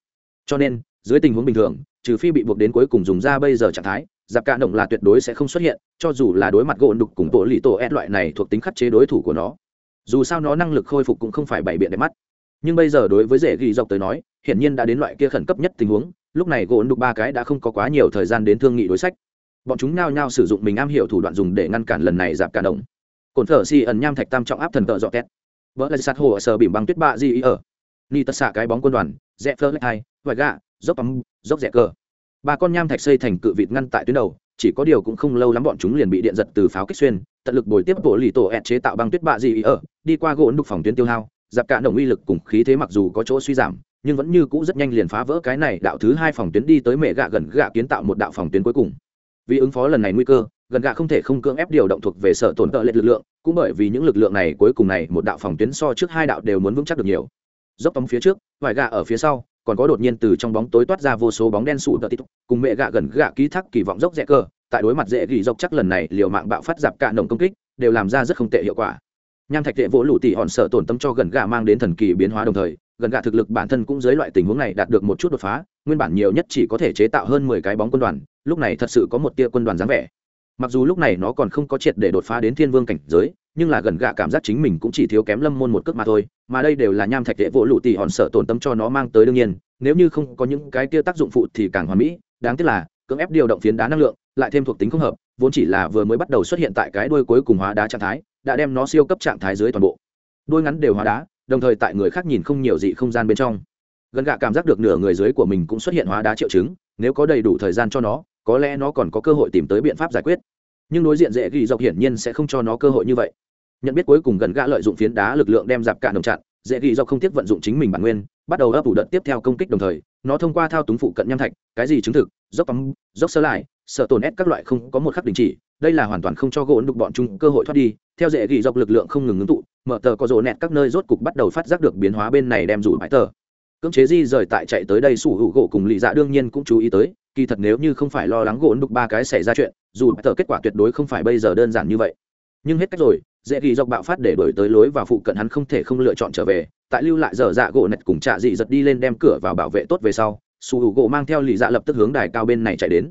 Cho nên, dưới tình huống bình thường, trừ phi bị buộc đến cuối cùng dùng ra bây giờ trạng thái, giặc cạn động là tuyệt đối sẽ không xuất hiện, cho dù là đối mặt gỗ đục cùng bộ lì tổ ép loại này thuộc tính khắc chế đối thủ của nó. Dù sao nó năng lực khôi phục cũng không phải bày biện đẹp mắt. Nhưng bây giờ đối với dễ ghi dọc tới nói, hiển nhiên đã đến loại kia khẩn cấp nhất tình huống, lúc này gỗ đục ba cái đã không có quá nhiều thời gian đến thương nghị đối sách. Bọn chúng nao nhao sử dụng mình am hiểu thủ đoạn dùng để ngăn cản lần này giặc cả động. cồn thở si ẩn nham thạch tam trọng áp thần tợ dọ tét vỡ lại sát hồ ở sở bìm băng tuyết bạ di ý ở. Ni tất xạ cái bóng quân đoàn, rẽ phơ hai vải gạ, dốc ấm dốc rẽ cơ ba con nham thạch xây thành cự vịt ngăn tại tuyến đầu, chỉ có điều cũng không lâu lắm bọn chúng liền bị điện giật từ pháo kích xuyên, tận lực bồi tiếp bộ lì tổ ẹt chế tạo băng tuyết bạ di ý ở, đi qua gỗ đục phòng tuyến tiêu hao dạp cả đồng uy lực cùng khí thế mặc dù có chỗ suy giảm, nhưng vẫn như cũ rất nhanh liền phá vỡ cái này đạo thứ hai phòng tuyến đi tới mẹ gạ gần gạ kiến tạo một đạo phòng tuyến cuối cùng. Vì ứng phó lần này nguy cơ gần gạ không thể không cưỡng ép điều động thuộc về sở tổn tợ lệ lực lượng, cũng bởi vì những lực lượng này cuối cùng này, một đạo phòng tuyến so trước hai đạo đều muốn vững chắc được nhiều. Dốc tống phía trước, vài gạ ở phía sau, còn có đột nhiên từ trong bóng tối toát ra vô số bóng đen sụ tợ tít cùng mẹ gạ gần gạ ký thác kỳ vọng dốc rẽ cơ, tại đối mặt dễ ghi dốc chắc lần này, liều mạng bạo phát dạp cạn động công kích, đều làm ra rất không tệ hiệu quả. Nham thạch tệ vỗ lũ tỉ hòn sợ tổn tâm cho gần gạ mang đến thần kỳ biến hóa đồng thời, gần gạ thực lực bản thân cũng dưới loại tình huống này đạt được một chút đột phá, nguyên bản nhiều nhất chỉ có thể chế tạo hơn mười cái bóng quân đoàn, lúc này thật sự có một tia quân đoàn dáng vẻ mặc dù lúc này nó còn không có triệt để đột phá đến thiên vương cảnh giới, nhưng là gần gạ cảm giác chính mình cũng chỉ thiếu kém lâm môn một cước mà thôi, mà đây đều là nham thạch tệ vỗ lụ tỉ hòn sợ tổn tâm cho nó mang tới đương nhiên, nếu như không có những cái tia tác dụng phụ thì càng hoàn mỹ, đáng tiếc là, cưỡng ép điều động phiến đá năng lượng, lại thêm thuộc tính không hợp, vốn chỉ là vừa mới bắt đầu xuất hiện tại cái đuôi cuối cùng hóa đá trạng thái, đã đem nó siêu cấp trạng thái dưới toàn bộ. Đuôi ngắn đều hóa đá, đồng thời tại người khác nhìn không nhiều dị không gian bên trong. Gần gạ cảm giác được nửa người dưới của mình cũng xuất hiện hóa đá triệu chứng, nếu có đầy đủ thời gian cho nó có lẽ nó còn có cơ hội tìm tới biện pháp giải quyết. Nhưng đối diện dễ ghi dọc hiển nhiên sẽ không cho nó cơ hội như vậy. Nhận biết cuối cùng gần gạ lợi dụng phiến đá lực lượng đem dạp cạn đồng chặn, dễ ghi dọc không tiếc vận dụng chính mình bản nguyên, bắt đầu ấp ủ đợt tiếp theo công kích đồng thời, nó thông qua thao túng phụ cận nham thạch, cái gì chứng thực, dốc bóng dốc sơ lại, sợ tổn ép các loại không có một khắc đình chỉ, đây là hoàn toàn không cho gỗ đục bọn chúng cơ hội thoát đi. Theo dễ ghi dọc lực lượng không ngừng ngưng tụ, mở tờ có rỗ nẹt các nơi rốt cục bắt đầu phát giác được biến hóa bên này đem rủ bãi tờ. Cưỡng chế di rời tại chạy tới đây sủ hữu gỗ cùng lì dạ đương nhiên cũng chú ý tới kỳ thật nếu như không phải lo lắng gỗ đục ba cái xảy ra chuyện, dù tờ kết quả tuyệt đối không phải bây giờ đơn giản như vậy. Nhưng hết cách rồi, dễ ghi dọc bạo phát để đổi tới lối và phụ cận hắn không thể không lựa chọn trở về, tại lưu lại dở dạ gỗ nẹt cùng trạ dị giật đi lên đem cửa vào bảo vệ tốt về sau, su hữu gỗ mang theo lì dạ lập tức hướng đài cao bên này chạy đến.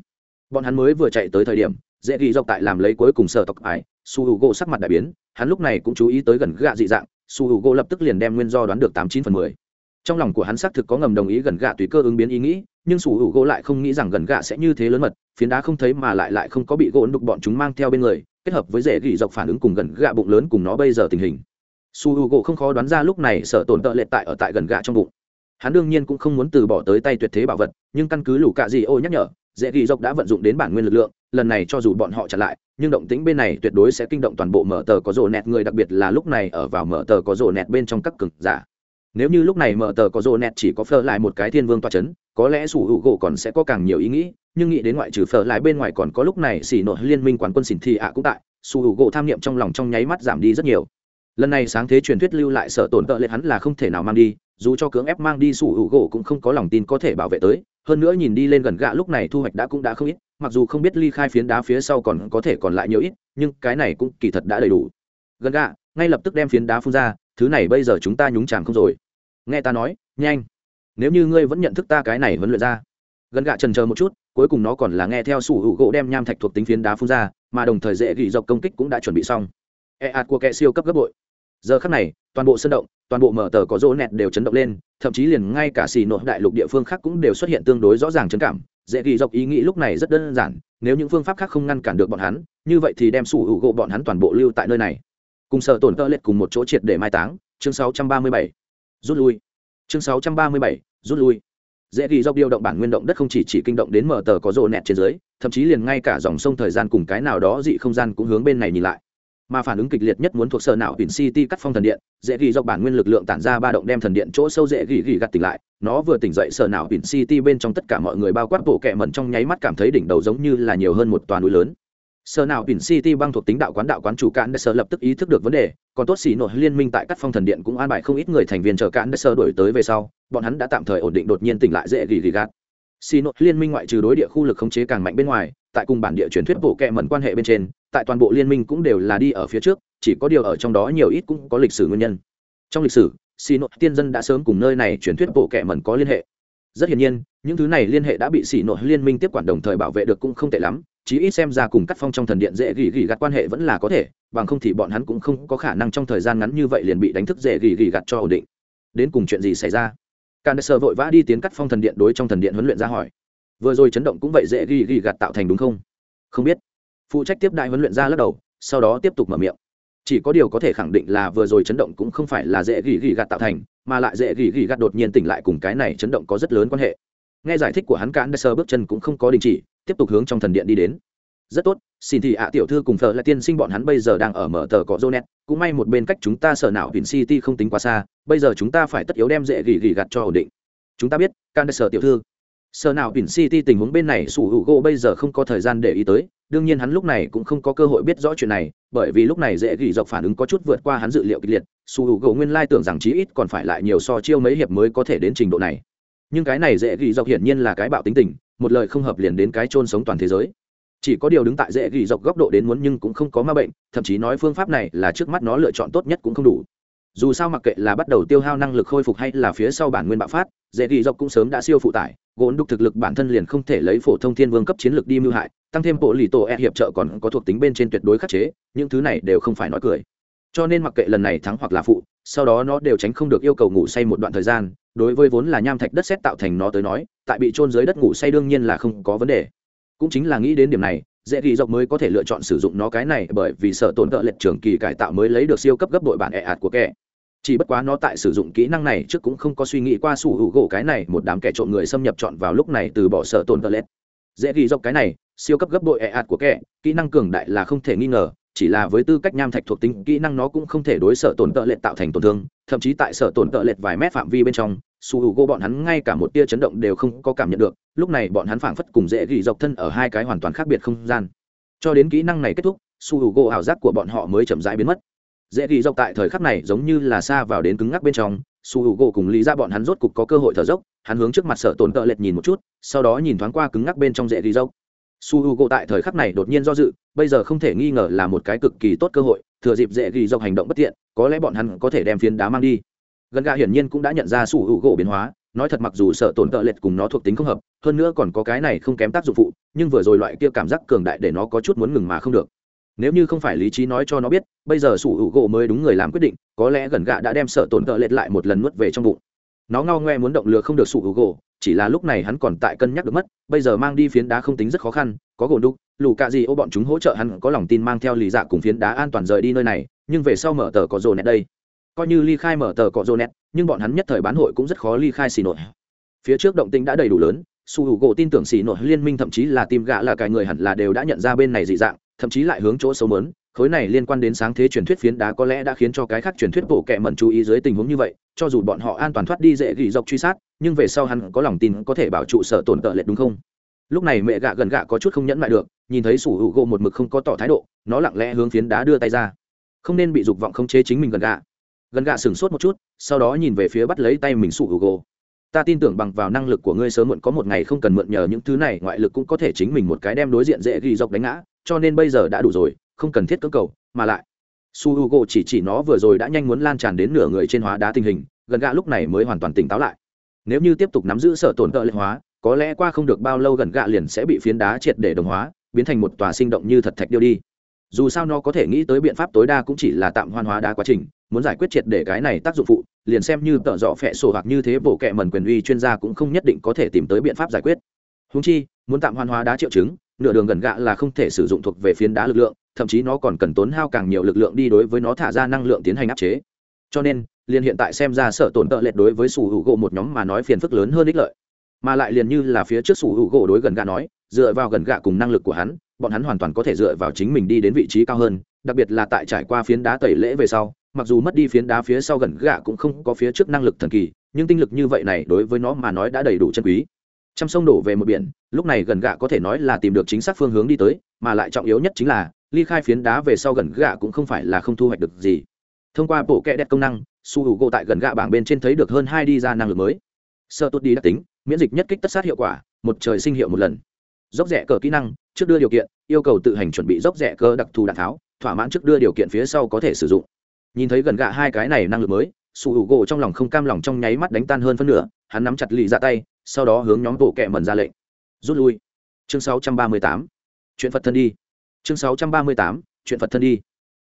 Bọn hắn mới vừa chạy tới thời điểm, dễ ghi dọc tại làm lấy cuối cùng sở tộc ải, su hữu gỗ sắc mặt đại biến, hắn lúc này cũng chú ý tới gần gạ dị dạng, su hữu gỗ lập tức liền đem nguyên do đoán được tám chín phần mười trong lòng của hắn xác thực có ngầm đồng ý gần gạ tùy cơ ứng biến ý nghĩ, nhưng sủ hữu gỗ lại không nghĩ rằng gần gạ sẽ như thế lớn mật, phiến đá không thấy mà lại lại không có bị gỗ đục bọn chúng mang theo bên người, kết hợp với dễ gỉ dọc phản ứng cùng gần gạ bụng lớn cùng nó bây giờ tình hình. Su hữu gỗ không khó đoán ra lúc này sợ tổn tợ lệ tại ở tại gần gạ trong bụng. Hắn đương nhiên cũng không muốn từ bỏ tới tay tuyệt thế bảo vật, nhưng căn cứ lũ cạ gì ô nhắc nhở dễ ghi dọc đã vận dụng đến bản nguyên lực lượng, lần này cho dù bọn họ chặn lại, nhưng động tĩnh bên này tuyệt đối sẽ kinh động toàn bộ mở tờ có rổ nẹt, người đặc biệt là lúc này ở vào mở tờ có rổ nẹt bên trong các cực giả nếu như lúc này mở tờ có rô nẹt chỉ có phơ lại một cái thiên vương toa c h ấ n có lẽ sủ hữu gỗ còn sẽ có càng nhiều ý nghĩ, nhưng nghĩ đến ngoại trừ phở lại bên ngoài còn có lúc này xỉ nội liên minh quán quân xỉn thị ạ cũng tại, sủ hữu gỗ tham niệm trong lòng trong nháy mắt giảm đi rất nhiều. Lần này sáng thế truyền thuyết lưu lại sợ tổn tợ lệ hắn là không thể nào mang đi, dù cho cưỡng ép mang đi sủ hữu gỗ cũng không có lòng tin có thể bảo vệ tới, hơn nữa nhìn đi lên gần gạ lúc này thu hoạch đã cũng đã không ít, mặc dù không biết ly khai phiến đá phía sau còn có thể còn lại nhiều ít, nhưng cái này cũng kỳ thật đã đầy đủ. Gần gạ, ngay lập tức đem phiến đá phun ra, thứ này bây giờ chúng ta nhúng chàng không rồi nghe ta nói, nhanh. Nếu như ngươi vẫn nhận thức ta cái này vẫn luyện ra, gần gạ trần chờ một chút, cuối cùng nó còn là nghe theo sủ hữu gỗ đem nham thạch thuộc tính phiến đá phun ra, mà đồng thời dễ gỉ dọc công kích cũng đã chuẩn bị xong. E ạt của kẻ siêu cấp gấp bội. Giờ khắc này, toàn bộ sân động, toàn bộ mở tờ có rỗ nẹt đều chấn động lên, thậm chí liền ngay cả xì nội đại lục địa phương khác cũng đều xuất hiện tương đối rõ ràng chấn cảm. Dễ ghi dọc ý nghĩ lúc này rất đơn giản, nếu những phương pháp khác không ngăn cản được bọn hắn, như vậy thì đem sủ hữu gỗ bọn hắn toàn bộ lưu tại nơi này. Cùng sợ tổn tơ liệt cùng một chỗ triệt để mai táng. Chương 637 rút lui. Chương 637, rút lui. Dễ ghi dọc điều động bản nguyên động đất không chỉ chỉ kinh động đến mở tờ có rộ nẹt trên dưới thậm chí liền ngay cả dòng sông thời gian cùng cái nào đó dị không gian cũng hướng bên này nhìn lại. Mà phản ứng kịch liệt nhất muốn thuộc sở não pin city cắt phong thần điện dễ ghi dọc bản nguyên lực lượng tản ra ba động đem thần điện chỗ sâu dễ ghi ghi gặt tỉnh lại nó vừa tỉnh dậy sở não pin city bên trong tất cả mọi người bao quát bộ kẹ mẩn trong nháy mắt cảm thấy đỉnh đầu giống như là nhiều hơn một toàn núi lớn sở nào pin city băng thuộc tính đạo quán đạo quán chủ cạn sở lập tức ý thức được vấn đề, còn tốt xỉ nội liên minh tại cắt phong thần điện cũng an bài không ít người thành viên chờ cạn sở đổi tới về sau, bọn hắn đã tạm thời ổn định đột nhiên tỉnh lại dễ gì gì gạt. Xỉ nội liên minh ngoại trừ đối địa khu lực khống chế càng mạnh bên ngoài, tại cùng bản địa truyền thuyết bộ kệ mẩn quan hệ bên trên, tại toàn bộ liên minh cũng đều là đi ở phía trước, chỉ có điều ở trong đó nhiều ít cũng có lịch sử nguyên nhân. Trong lịch sử, Xỉ nội tiên dân đã sớm cùng nơi này truyền thuyết bộ kệ mẩn có liên hệ rất hiển nhiên, những thứ này liên hệ đã bị xì nội liên minh tiếp quản đồng thời bảo vệ được cũng không tệ lắm, chí ít xem ra cùng cắt phong trong thần điện dễ gỉ gỉ gặt quan hệ vẫn là có thể, bằng không thì bọn hắn cũng không có khả năng trong thời gian ngắn như vậy liền bị đánh thức dễ gỉ gỉ gặt cho ổn định. Đến cùng chuyện gì xảy ra? Càn sơ vội vã đi tiến cắt phong thần điện đối trong thần điện huấn luyện ra hỏi. Vừa rồi chấn động cũng vậy dễ gỉ gỉ gạt tạo thành đúng không? Không biết. Phụ trách tiếp đại huấn luyện ra lắc đầu, sau đó tiếp tục mở miệng chỉ có điều có thể khẳng định là vừa rồi chấn động cũng không phải là dễ gỉ gỉ gạt tạo thành, mà lại dễ gỉ gỉ gạt đột nhiên tỉnh lại cùng cái này chấn động có rất lớn quan hệ. Nghe giải thích của hắn cán sơ bước chân cũng không có đình chỉ, tiếp tục hướng trong thần điện đi đến. Rất tốt, xin thì ạ tiểu thư cùng thờ là tiên sinh bọn hắn bây giờ đang ở mở tờ có jonet cũng may một bên cách chúng ta sở nào vin city không tính quá xa, bây giờ chúng ta phải tất yếu đem dễ gỉ gỉ gạt cho ổn định. Chúng ta biết can sơ tiểu thư Sở nào Pin City tình huống bên này Sủ Hữu Gỗ bây giờ không có thời gian để ý tới, đương nhiên hắn lúc này cũng không có cơ hội biết rõ chuyện này, bởi vì lúc này dễ gỉ dọc phản ứng có chút vượt qua hắn dự liệu kịch liệt, Sủ Hữu Gỗ nguyên lai tưởng rằng chí ít còn phải lại nhiều so chiêu mấy hiệp mới có thể đến trình độ này. Nhưng cái này dễ gỉ dọc hiển nhiên là cái bạo tính tình, một lời không hợp liền đến cái chôn sống toàn thế giới. Chỉ có điều đứng tại dễ gỉ dọc góc độ đến muốn nhưng cũng không có ma bệnh, thậm chí nói phương pháp này là trước mắt nó lựa chọn tốt nhất cũng không đủ dù sao mặc kệ là bắt đầu tiêu hao năng lực khôi phục hay là phía sau bản nguyên bạo phát dễ ghi dọc cũng sớm đã siêu phụ tải gốn đục thực lực bản thân liền không thể lấy phổ thông thiên vương cấp chiến lược đi mưu hại, tăng thêm bộ lì tổ e hiệp trợ còn có thuộc tính bên trên tuyệt đối khắc chế, những thứ này đều không phải nói cười. Cho nên mặc kệ lần này thắng hoặc là phụ, sau đó nó đều tránh không được yêu cầu ngủ say một đoạn thời gian, đối với vốn là nham thạch đất xét tạo thành nó tới nói, tại bị trôn dưới đất ngủ say đương nhiên là không có vấn đề. Cũng chính là nghĩ đến điểm này, dễ ghi dọc mới có thể lựa chọn sử dụng nó cái này bởi vì sợ tổn tợ lệch trường kỳ cải tạo mới lấy được siêu cấp gấp đội bản ẹ ạt của kẻ chỉ bất quá nó tại sử dụng kỹ năng này trước cũng không có suy nghĩ qua sủ hữu gỗ cái này một đám kẻ trộm người xâm nhập chọn vào lúc này từ bỏ sợ tổn tờ lết. Dễ ghi dọc cái này, siêu cấp gấp đội ẹ ạt của kẻ, kỹ năng cường đại là không thể nghi ngờ, chỉ là với tư cách nham thạch thuộc tính, kỹ năng nó cũng không thể đối sở tổn tợ lệch tạo thành tổn thương, thậm chí tại sở tổn tợ lệch vài mét phạm vi bên trong su h u gỗ bọn hắn ngay cả một tia chấn động đều không có cảm nhận được, lúc này bọn hắn phảng phất cùng dễ ghi dọc thân ở hai cái hoàn toàn khác biệt không gian. Cho đến kỹ năng này kết thúc su h u gỗ ảo giác của bọn họ mới chậm rãi biến mất dễ ghi dọc tại thời khắc này giống như là xa vào đến cứng ngắc bên trong, su h u gỗ cùng lý ra bọn hắn rốt cục có cơ hội thở dốc, hắn hướng trước mặt sở tổn tợ lệch nhìn một chút, sau đó nhìn thoáng qua cứng ngắc bên trong dễ ghi dốc su h u gỗ tại thời khắc này đột nhiên do dự, bây giờ không thể nghi ngờ là một cái cực kỳ tốt cơ hội, thừa dịp dễ ghi dốc hành động bất tiện, có lẽ bọn hắn có thể đem phiến đá mang đi. Gần gà hiển nhiên cũng đã nhận ra su h u gỗ biến hóa, nói thật mặc dù sợ tổn tợ lệch cùng nó thuộc tính không hợp, hơn nữa còn có cái này không kém tác dụng phụ, nhưng vừa rồi loại kia cảm giác cường đại để nó có chút muốn ngừng mà không được nếu như không phải lý trí nói cho nó biết bây giờ sủ hữu gỗ mới đúng người làm quyết định có lẽ gần gạ đã đem sợ tổn tợ lệch lại một lần nuốt về trong bụng. Nó ngao ngoe muốn động lừa không được sủ hữu gỗ chỉ là lúc này hắn còn tại cân nhắc được mất bây giờ mang đi phiến đá không tính rất khó khăn có gỗ đúc lù cạ gì ô bọn chúng hỗ trợ hắn có lòng tin mang theo lì dạ cùng phiến đá an toàn rời đi nơi này nhưng về sau mở tờ có rồ nẹt đây. Coi như ly khai mở tờ cọ rô nẹt, nhưng bọn hắn nhất thời bán hội cũng rất khó ly khai xì nội phía trước động tĩnh đã đầy đủ lớn su hữu gỗ tin tưởng xì nội liên minh thậm chí là tìm gạ là cái người hẳn là đều đã nhận ra bên này dị dạng thậm chí lại hướng chỗ xấu mớn khối này liên quan đến sáng thế truyền thuyết phiến đá có lẽ đã khiến cho cái khác truyền thuyết bộ kệ mẩn chú ý dưới tình huống như vậy, cho dù bọn họ an toàn thoát đi dễ gỉ dọc truy sát, nhưng về sau hắn có lòng tin có thể bảo trụ sở tổn tợ lệ đúng không? Lúc này mẹ gạ gần gạ có chút không nhẫn lại được, nhìn thấy sủ hữu gỗ một mực không có tỏ thái độ, nó lặng lẽ hướng phiến đá đưa tay ra. Không nên bị dục vọng khống chế chính mình gần gạ. Gần gạ sửng sốt một chút, sau đó nhìn về phía bắt lấy tay mình sụ gỗ ta tin tưởng bằng vào năng lực của ngươi sớm muộn có một ngày không cần mượn nhờ những thứ này, ngoại lực cũng có thể chính mình một cái đem đối diện dễ ghi dọc đánh ngã, cho nên bây giờ đã đủ rồi, không cần thiết cơ cầu, mà lại, su h u g o chỉ chỉ nó vừa rồi đã nhanh muốn lan tràn đến nửa người trên hóa đá tình hình, gần gạ lúc này mới hoàn toàn tỉnh táo lại. Nếu như tiếp tục nắm giữ sở tổn tợ lệ hóa, có lẽ qua không được bao lâu gần gạ liền sẽ bị phiến đá triệt để đồng hóa, biến thành một tòa sinh động như thật thạch điêu đi. Dù sao nó có thể nghĩ tới biện pháp tối đa cũng chỉ là tạm hoan hóa đá quá trình muốn giải quyết triệt để cái này tác dụng phụ, liền xem như tợ dọ phẹ sổ hoặc như thế bổ kẹ mần quyền uy chuyên gia cũng không nhất định có thể tìm tới biện pháp giải quyết. Húng chi, muốn tạm hoàn hóa đá triệu chứng, nửa đường gần gạ là không thể sử dụng thuộc về phiến đá lực lượng, thậm chí nó còn cần tốn hao càng nhiều lực lượng đi đối với nó thả ra năng lượng tiến hành áp chế. Cho nên, liền hiện tại xem ra sở tổn tợ lệch đối với sủ hữu gỗ một nhóm mà nói phiền phức lớn hơn ích lợi. Mà lại liền như là phía trước sủ hữu gỗ đối gần gạ nói, dựa vào gần gạ cùng năng lực của hắn, bọn hắn hoàn toàn có thể dựa vào chính mình đi đến vị trí cao hơn, đặc biệt là tại trải qua phiến đá tẩy lễ về sau mặc dù mất đi phiến đá phía sau gần gạ cũng không có phía trước năng lực thần kỳ, nhưng tinh lực như vậy này đối với nó mà nói đã đầy đủ chân quý. T sông đổ về một biển, lúc này gần gạ có thể nói là tìm được chính xác phương hướng đi tới, mà lại trọng yếu nhất chính là, ly khai phiến đá về sau gần gạ cũng không phải là không thu hoạch được gì. Thông qua bộ kẽ đẹp công năng, su hữu gỗ tại gần gạ bảng bên trên thấy được hơn hai đi ra năng lực mới. Sơ tốt đi đặc tính, miễn dịch nhất kích tất sát hiệu quả, một trời sinh hiệu một lần. Dốc rẻ cờ kỹ năng, trước đưa điều kiện, yêu cầu tự hành chuẩn bị dốc rẻ cơ đặc thù đạn tháo, thỏa mãn trước đưa điều kiện phía sau có thể sử dụng nhìn thấy gần gạ hai cái này năng lực mới, sủ hữu gỗ trong lòng không cam lòng trong nháy mắt đánh tan hơn phân nửa, hắn nắm chặt lì ra tay, sau đó hướng nhóm bộ kẹ mần ra lệnh. Rút lui. Chương 638. chuyện phật thân đi. Chương 638. chuyện phật thân đi.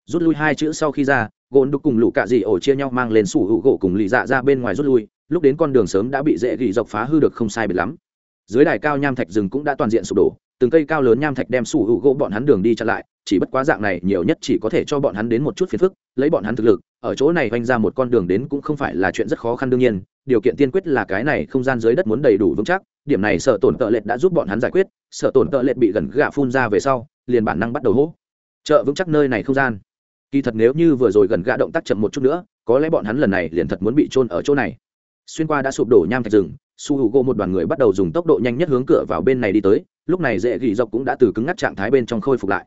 Rút lui hai chữ sau khi ra gôn đúc cùng lũ cạ dị ổ chia nhau mang lên sủ hữu gỗ cùng lì dạ ra bên ngoài rút lui, lúc đến con đường sớm đã bị dễ gỉ dọc phá hư được không sai biệt lắm. Dưới đài cao nham thạch rừng cũng đã toàn diện sụp đổ từng cây cao lớn nham thạch đem sủ hữu gỗ bọn hắn đường đi chặn lại, chỉ bất quá dạng này nhiều nhất chỉ có thể cho bọn hắn đến một chút phiền phức, lấy bọn hắn thực lực, ở chỗ này oanh ra một con đường đến cũng không phải là chuyện rất khó khăn đương nhiên, điều kiện tiên quyết là cái này không gian dưới đất muốn đầy đủ vững chắc, điểm này sợ tổn tợ lệch đã giúp bọn hắn giải quyết, sợ tổn tợ lệch bị gần gạ phun ra về sau, liền bản năng bắt đầu hỗ trợ vững chắc nơi này không gian. Kỳ thật nếu như vừa rồi gần gạ động tác chậm một chút nữa, có lẽ bọn hắn lần này liền thật muốn bị trôn ở chỗ này. Xuyên qua đã sụp đổ nham thạch rừng su h u gỗ một đoàn người bắt đầu dùng tốc độ nhanh nhất hướng cửa vào bên này đi tới lúc này dễ gỉ dọc cũng đã từ cứng ngắc trạng thái bên trong khôi phục lại.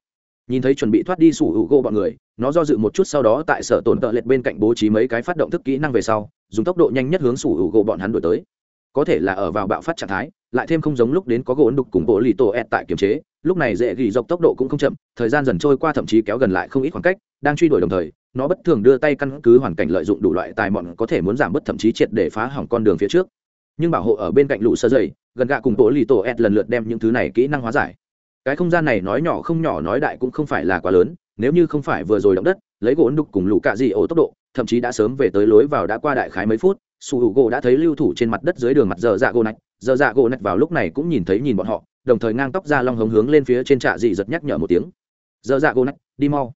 Nhìn thấy chuẩn bị thoát đi sủ hữu gỗ bọn người, nó do dự một chút sau đó tại sở tổn tợ lệch bên cạnh bố trí mấy cái phát động thức kỹ năng về sau, dùng tốc độ nhanh nhất hướng sủ hữu gỗ bọn hắn đổi tới. Có thể là ở vào bạo phát trạng thái, lại thêm không giống lúc đến có gỗ đục cùng bộ lì tổ ẹt tại kiềm chế, lúc này dễ gỉ dọc tốc độ cũng không chậm, thời gian dần trôi qua thậm chí kéo gần lại không ít khoảng cách, đang truy đuổi đồng thời, nó bất thường đưa tay căn cứ hoàn cảnh lợi dụng đủ loại tài mọn có thể muốn giảm bớt thậm chí triệt để phá hỏng con đường phía trước nhưng bảo hộ ở bên cạnh lũ sơ dày gần gạ cùng tổ lì tổ ed lần lượt đem những thứ này kỹ năng hóa giải. Cái không gian này nói nhỏ không nhỏ nói đại cũng không phải là quá lớn, nếu như không phải vừa rồi động đất, lấy gỗ đục cùng lũ cạ dị ổ tốc độ, thậm chí đã sớm về tới lối vào đã qua đại khái mấy phút, su h u gỗ đã thấy lưu thủ trên mặt đất dưới đường mặt dơ dạ gỗ nạch dơ dạ gỗ nạch vào lúc này cũng nhìn thấy nhìn bọn họ, đồng thời ngang tóc ra long hống hướng lên phía trên trạ dị giật nhắc nhở một tiếng. Dơ dạ gỗ nạch, đi mau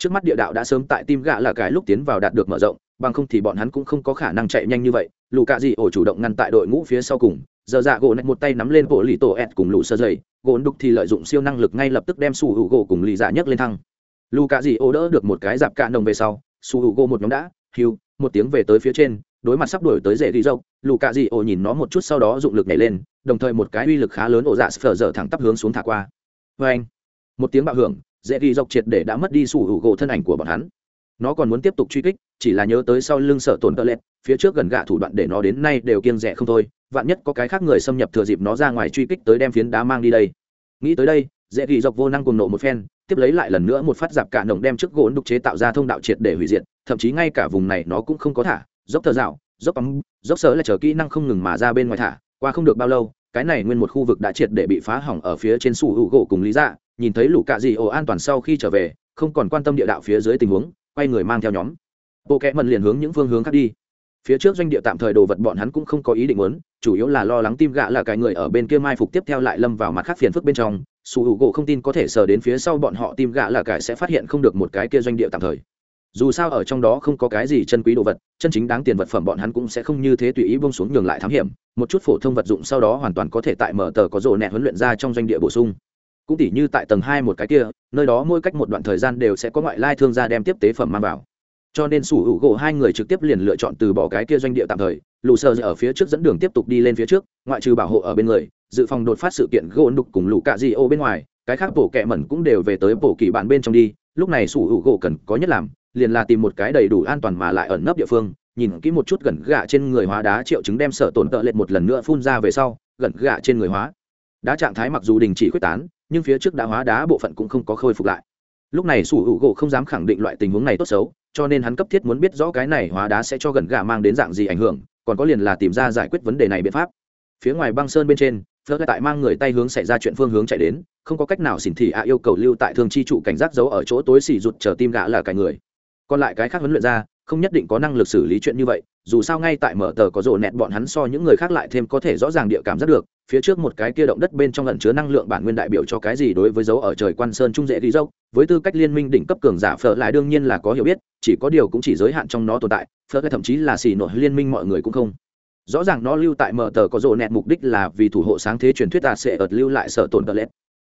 trước mắt địa đạo đã sớm tại tim gạ là cái lúc tiến vào đạt được mở rộng, bằng không thì bọn hắn cũng không có khả năng chạy nhanh như vậy. Lù cạ dị ổ chủ động ngăn tại đội ngũ phía sau cùng, giờ dạ gỗ nạch một tay nắm lên bộ lì tổ ẹt cùng lũ sơ dày, gỗ đục thì lợi dụng siêu năng lực ngay lập tức đem su hữu gỗ cùng lì dạ nhấc lên thăng. Lù cạ dị ổ đỡ được một cái dạp cạ nồng về sau su hữu gỗ một nhóm đã hiu một tiếng về tới phía trên, đối mặt sắp đuổi tới rễ ghi dâu lù cạ dị ổ nhìn nó một chút sau đó dụng lực nhảy lên, đồng thời một cái uy lực khá lớn ổ dạ phở dở thẳng tắp hướng xuống thả qua. Vê anh một tiếng bạo hưởng dễ ghi dọc triệt để đã mất đi sủ hữu gỗ thân ảnh của bọn hắn. Nó còn muốn tiếp tục truy kích, chỉ là nhớ tới sau lưng sợ tổn tơ lẹt phía trước gần gạ thủ đoạn để nó đến nay đều kiêng rẻ không thôi, vạn nhất có cái khác người xâm nhập thừa dịp nó ra ngoài truy kích tới đem phiến đá mang đi đây. Nghĩ tới đây, dễ ghi dọc vô năng cùng nộ một phen, tiếp lấy lại lần nữa một phát giạp cả nồng đem trước gỗ đục chế tạo ra thông đạo triệt để hủy diệt, thậm chí ngay cả vùng này nó cũng không có thả, dốc thờ dạo, dốc ấm dốc sớ là chờ kỹ năng không ngừng mà ra bên ngoài thả, qua không được bao lâu, cái này nguyên một khu vực đã triệt để bị phá hỏng ở phía trên sủ hữu gỗ cùng lý dạ nhìn thấy lũ cạ dị ổ an toàn sau khi trở về, không còn quan tâm địa đạo phía dưới tình huống, quay người mang theo nhóm. Bộ kẽ mần liền hướng những phương hướng khác đi. Phía trước doanh địa tạm thời đồ vật bọn hắn cũng không có ý định muốn, chủ yếu là lo lắng tim gạ là cái người ở bên kia mai phục tiếp theo lại lâm vào mặt khác phiền phức bên trong. Sù hữu gỗ không tin có thể sờ đến phía sau bọn họ, tim gạ là cái sẽ phát hiện không được một cái kia doanh địa tạm thời. Dù sao ở trong đó không có cái gì chân quý đồ vật, chân chính đáng tiền vật phẩm bọn hắn cũng sẽ không như thế tùy ý bông xuống nhường lại thám hiểm. Một chút phổ thông vật dụng sau đó hoàn toàn có thể tại mở tờ có rộ nẹ huấn luyện ra trong doanh địa bổ sung cũng tỉ như tại tầng hai một cái kia, nơi đó mỗi cách một đoạn thời gian đều sẽ có ngoại lai thương gia đem tiếp tế phẩm mang vào. Cho nên sủ hữu gỗ hai người trực tiếp liền lựa chọn từ bỏ cái kia doanh địa tạm thời, lù sơ ở phía trước dẫn đường tiếp tục đi lên phía trước, ngoại trừ bảo hộ ở bên người, dự phòng đột phát sự kiện gỗ đục cùng lũ cạ di ô bên ngoài, cái khác bổ kẹ mẩn cũng đều về tới bổ kỳ bạn bên trong đi, lúc này sủ hữu gỗ cần có nhất làm, liền là tìm một cái đầy đủ an toàn mà lại ẩn nấp địa phương, nhìn kỹ một chút gần gạ trên người hóa đá triệu chứng đem sở tổn tợ lệch một lần nữa phun ra về sau, gần gạ trên người hóa. Đá trạng thái mặc dù đình chỉ quyết tán nhưng phía trước đã hóa đá bộ phận cũng không có khôi phục lại. Lúc này sủ hữu gỗ không dám khẳng định loại tình huống này tốt xấu, cho nên hắn cấp thiết muốn biết rõ cái này hóa đá sẽ cho gần gạ mang đến dạng gì ảnh hưởng, còn có liền là tìm ra giải quyết vấn đề này biện pháp. Phía ngoài băng sơn bên trên phớt tại mang người tay hướng xảy ra chuyện phương hướng chạy đến, không có cách nào xỉn thị ạ yêu cầu lưu tại thương chi trụ cảnh giác giấu ở chỗ tối xỉ rụt chờ tim gã là cái người. Còn lại cái khác huấn luyện ra không nhất định có năng lực xử lý chuyện như vậy, dù sao ngay tại mở tờ có rộ nẹt bọn hắn so những người khác lại thêm có thể rõ ràng địa cảm giác được, phía trước một cái kia động đất bên trong lẩn chứa năng lượng bản nguyên đại biểu cho cái gì đối với dấu ở trời quan sơn trung dễ đi dốc với tư cách liên minh đỉnh cấp cường giả phở lại đương nhiên là có hiểu biết, chỉ có điều cũng chỉ giới hạn trong nó tồn tại, phở lại thậm chí là xì nội liên minh mọi người cũng không. Rõ ràng nó lưu tại mở tờ có rộ nẹt mục đích là vì thủ hộ sáng thế truyền thuyết ta sẽ ợt lưu lại sở tổn tờ lét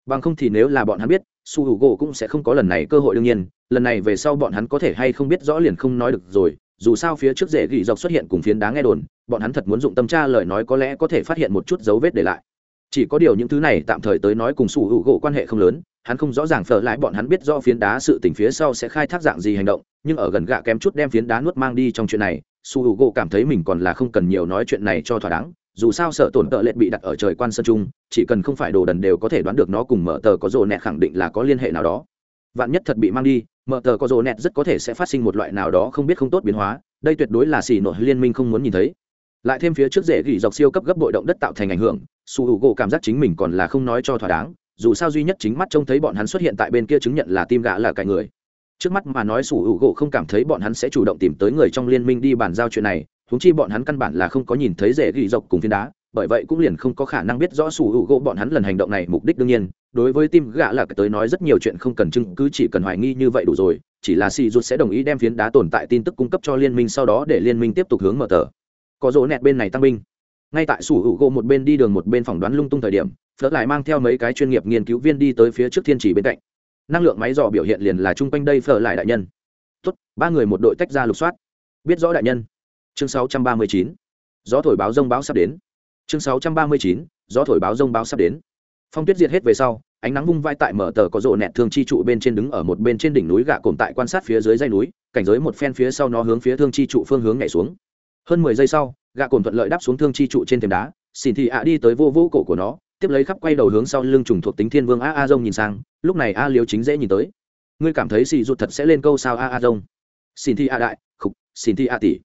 bằng không thì nếu là bọn hắn biết su h u gỗ cũng sẽ không có lần này cơ hội đương nhiên, lần này về sau bọn hắn có thể hay không biết rõ liền không nói được rồi, dù sao phía trước rễ gỉ dọc xuất hiện cùng phiến đá nghe đồn, bọn hắn thật muốn dụng tâm tra lời nói có lẽ có thể phát hiện một chút dấu vết để lại. Chỉ có điều những thứ này tạm thời tới nói cùng su h u gỗ quan hệ không lớn, hắn không rõ ràng phở lại bọn hắn biết do phiến đá sự tình phía sau sẽ khai thác dạng gì hành động, nhưng ở gần gạ kém chút đem phiến đá nuốt mang đi trong chuyện này, su h u gỗ cảm thấy mình còn là không cần nhiều nói chuyện này cho thỏa đáng dù sao sợ tổn tợ lệch bị đặt ở trời quan sơn trung, chỉ cần không phải đồ đần đều có thể đoán được nó cùng mở tờ có rồ nẹt khẳng định là có liên hệ nào đó. Vạn nhất thật bị mang đi, mở tờ có rồ nẹt rất có thể sẽ phát sinh một loại nào đó không biết không tốt biến hóa, đây tuyệt đối là xì nội liên minh không muốn nhìn thấy. Lại thêm phía trước dễ gỉ dọc siêu cấp gấp bội động đất tạo thành ảnh hưởng, su hữu gỗ cảm giác chính mình còn là không nói cho thỏa đáng, dù sao duy nhất chính mắt trông thấy bọn hắn xuất hiện tại bên kia chứng nhận là tim gã là cái người. Trước mắt mà nói su hữu gỗ không cảm thấy bọn hắn sẽ chủ động tìm tới người trong liên minh đi bàn giao chuyện này huống chi bọn hắn căn bản là không có nhìn thấy rễ ghi dọc cùng phiến đá, bởi vậy cũng liền không có khả năng biết rõ sủ hữu gỗ bọn hắn lần hành động này mục đích đương nhiên. Đối với tim gạ là tới nói rất nhiều chuyện không cần chứng cứ, chỉ cần hoài nghi như vậy đủ rồi, chỉ là si rút sẽ đồng ý đem phiến đá tồn tại tin tức cung cấp cho liên minh sau đó để liên minh tiếp tục hướng mở tờ. Có rỗ nẹt bên này tăng binh. Ngay tại sủ hữu gỗ một bên đi đường một bên phỏng đoán lung tung thời điểm, phớt lại mang theo mấy cái chuyên nghiệp nghiên cứu viên đi tới phía trước thiên chỉ bên cạnh. Năng lượng máy dò biểu hiện liền là chung quanh đây phở lại đại nhân. Tốt, ba người một đội tách ra lục soát. Biết rõ đại nhân chương 639. gió thổi báo rông báo sắp đến. Chương sáu trăm ba mươi chín. Gió thổi báo rông báo sắp đến. Phong tuyết diệt hết về sau, ánh nắng vung vai tại mở tờ có rộ nẹt thương chi trụ bên trên đứng ở một bên trên đỉnh núi gạ cồn tại quan sát phía dưới dây núi, cảnh giới một phen phía sau nó hướng phía thương chi trụ phương hướng nhảy xuống. Hơn mười giây sau, gạ cồn thuận lợi đáp xuống thương chi trụ trên thềm đá, xin thị ạ đi tới vô vô cổ của nó, tiếp lấy khắp quay đầu hướng sau lưng trùng thuộc tính thiên vương a a dông nhìn sang, lúc này a liếu chính dễ nhìn tới. Ngươi cảm thấy xì rụt thật sẽ lên câu sao a a dông xin thị a đại, khục, xin thị a tỷ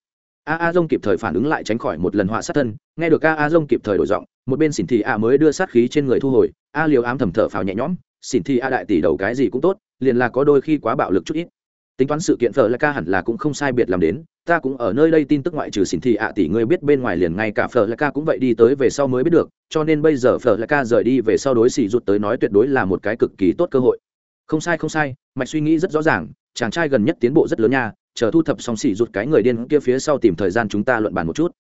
a a dông kịp thời phản ứng lại tránh khỏi một lần họa sát thân, nghe được a a dông kịp thời đổi giọng, một bên xỉn thị a mới đưa sát khí trên người thu hồi, a liều ám thầm thở phào nhẹ nhõm xỉn thị a đại tỷ đầu cái gì cũng tốt, liền là có đôi khi quá bạo lực chút ít. Tính toán sự kiện phở là ca hẳn là cũng không sai biệt làm đến, ta cũng ở nơi đây tin tức ngoại trừ xỉn thị ạ tỷ ngươi biết bên ngoài liền ngay cả phở là ca cũng vậy đi tới về sau mới biết được, cho nên bây giờ phở là ca rời đi về sau đối xỉ rụt tới nói tuyệt đối là một cái cực kỳ tốt cơ hội. Không sai không sai, mạch suy nghĩ rất rõ ràng, chàng trai gần nhất tiến bộ rất lớn nha chờ thu thập xong xỉ rụt cái người điên kia phía sau tìm thời gian chúng ta luận bàn một chút.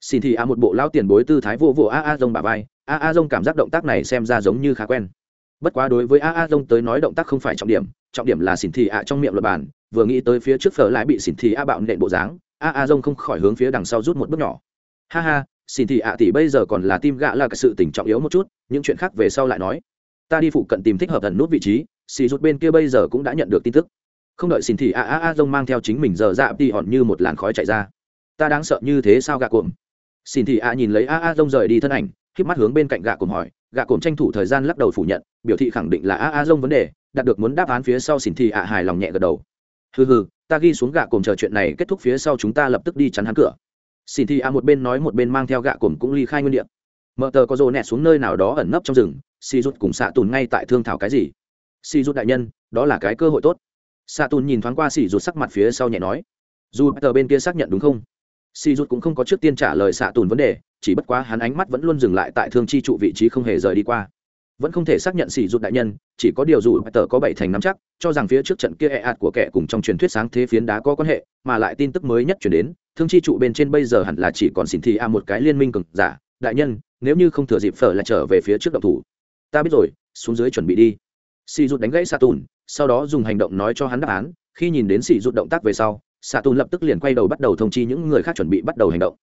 Xin thì a một bộ lao tiền bối tư thái vô vô a a dông bà vai, a a dông cảm giác động tác này xem ra giống như khá quen. Bất quá đối với a a dông tới nói động tác không phải trọng điểm trọng điểm là xin thì a trong miệng luật bàn, vừa nghĩ tới phía trước phở lại bị xin thì a bạo nện bộ dáng, a a dông không khỏi hướng phía đằng sau rút một bước nhỏ. Ha ha xin thì a tỷ bây giờ còn là tim gạ là cái sự tình trọng yếu một chút, những chuyện khác về sau lại nói. Ta đi phụ cận tìm thích hợp thần nút vị trí xì rút bên kia bây giờ cũng đã nhận được tin tức không đợi xin thì a a a dông mang theo chính mình giờ dạ đi hòn như một làn khói chạy ra. Ta đáng sợ như thế sao gạ cuộm? Xin thì a nhìn lấy a a dông rời đi thân ảnh k mắt hướng bên cạnh gạ cuộm hỏi. Gạ cuộm tranh thủ thời gian lắc đầu phủ nhận, biểu thị khẳng định là a a dông vấn đề, đạt được muốn đáp án phía sau xin thì a hài lòng nhẹ gật đầu. Hừ hừ, ta ghi xuống gạ cuộm chờ chuyện này kết thúc phía sau chúng ta lập tức đi chắn hắn cửa. Xin thì a một bên nói một bên mang theo gạ cuộm cũng ly khai nguyên đ ị tờ có rồ nẹt xuống nơi nào đó ẩn nấp trong rừng si rút cùng xạ tùn ngay tại thương thảo cái gì? Si rút đại nhân, đó là cái cơ hội tốt xạ tùn nhìn thoáng qua xì Dụt sắc mặt phía sau nhẹ nói, dù tờ bên kia xác nhận đúng không? Xì Dụt cũng không có trước tiên trả lời xạ tùn vấn đề, chỉ bất quá hắn ánh mắt vẫn luôn dừng lại tại thương chi trụ vị trí không hề rời đi qua. Vẫn không thể xác nhận xỉ rụt đại nhân, chỉ có điều dù tờ có bảy thành nắm chắc, cho rằng phía trước trận kia e ạt của kẻ cùng trong truyền thuyết sáng thế phiến đá có quan hệ, mà lại tin tức mới nhất chuyển đến, thương chi trụ bên trên bây giờ hẳn là chỉ còn xin thị a một cái liên minh cực giả. Đại nhân, nếu như không thừa dịp phở lại trở về phía trước động thủ, ta biết rồi, xuống dưới chuẩn bị đi xì rụt đánh gãy xạ tùn, sau đó dùng hành động nói cho hắn đáp án. Khi nhìn đến xì rụt động tác về sau xạ tùn lập tức liền quay đầu bắt đầu thông chi những người khác chuẩn bị bắt đầu hành động.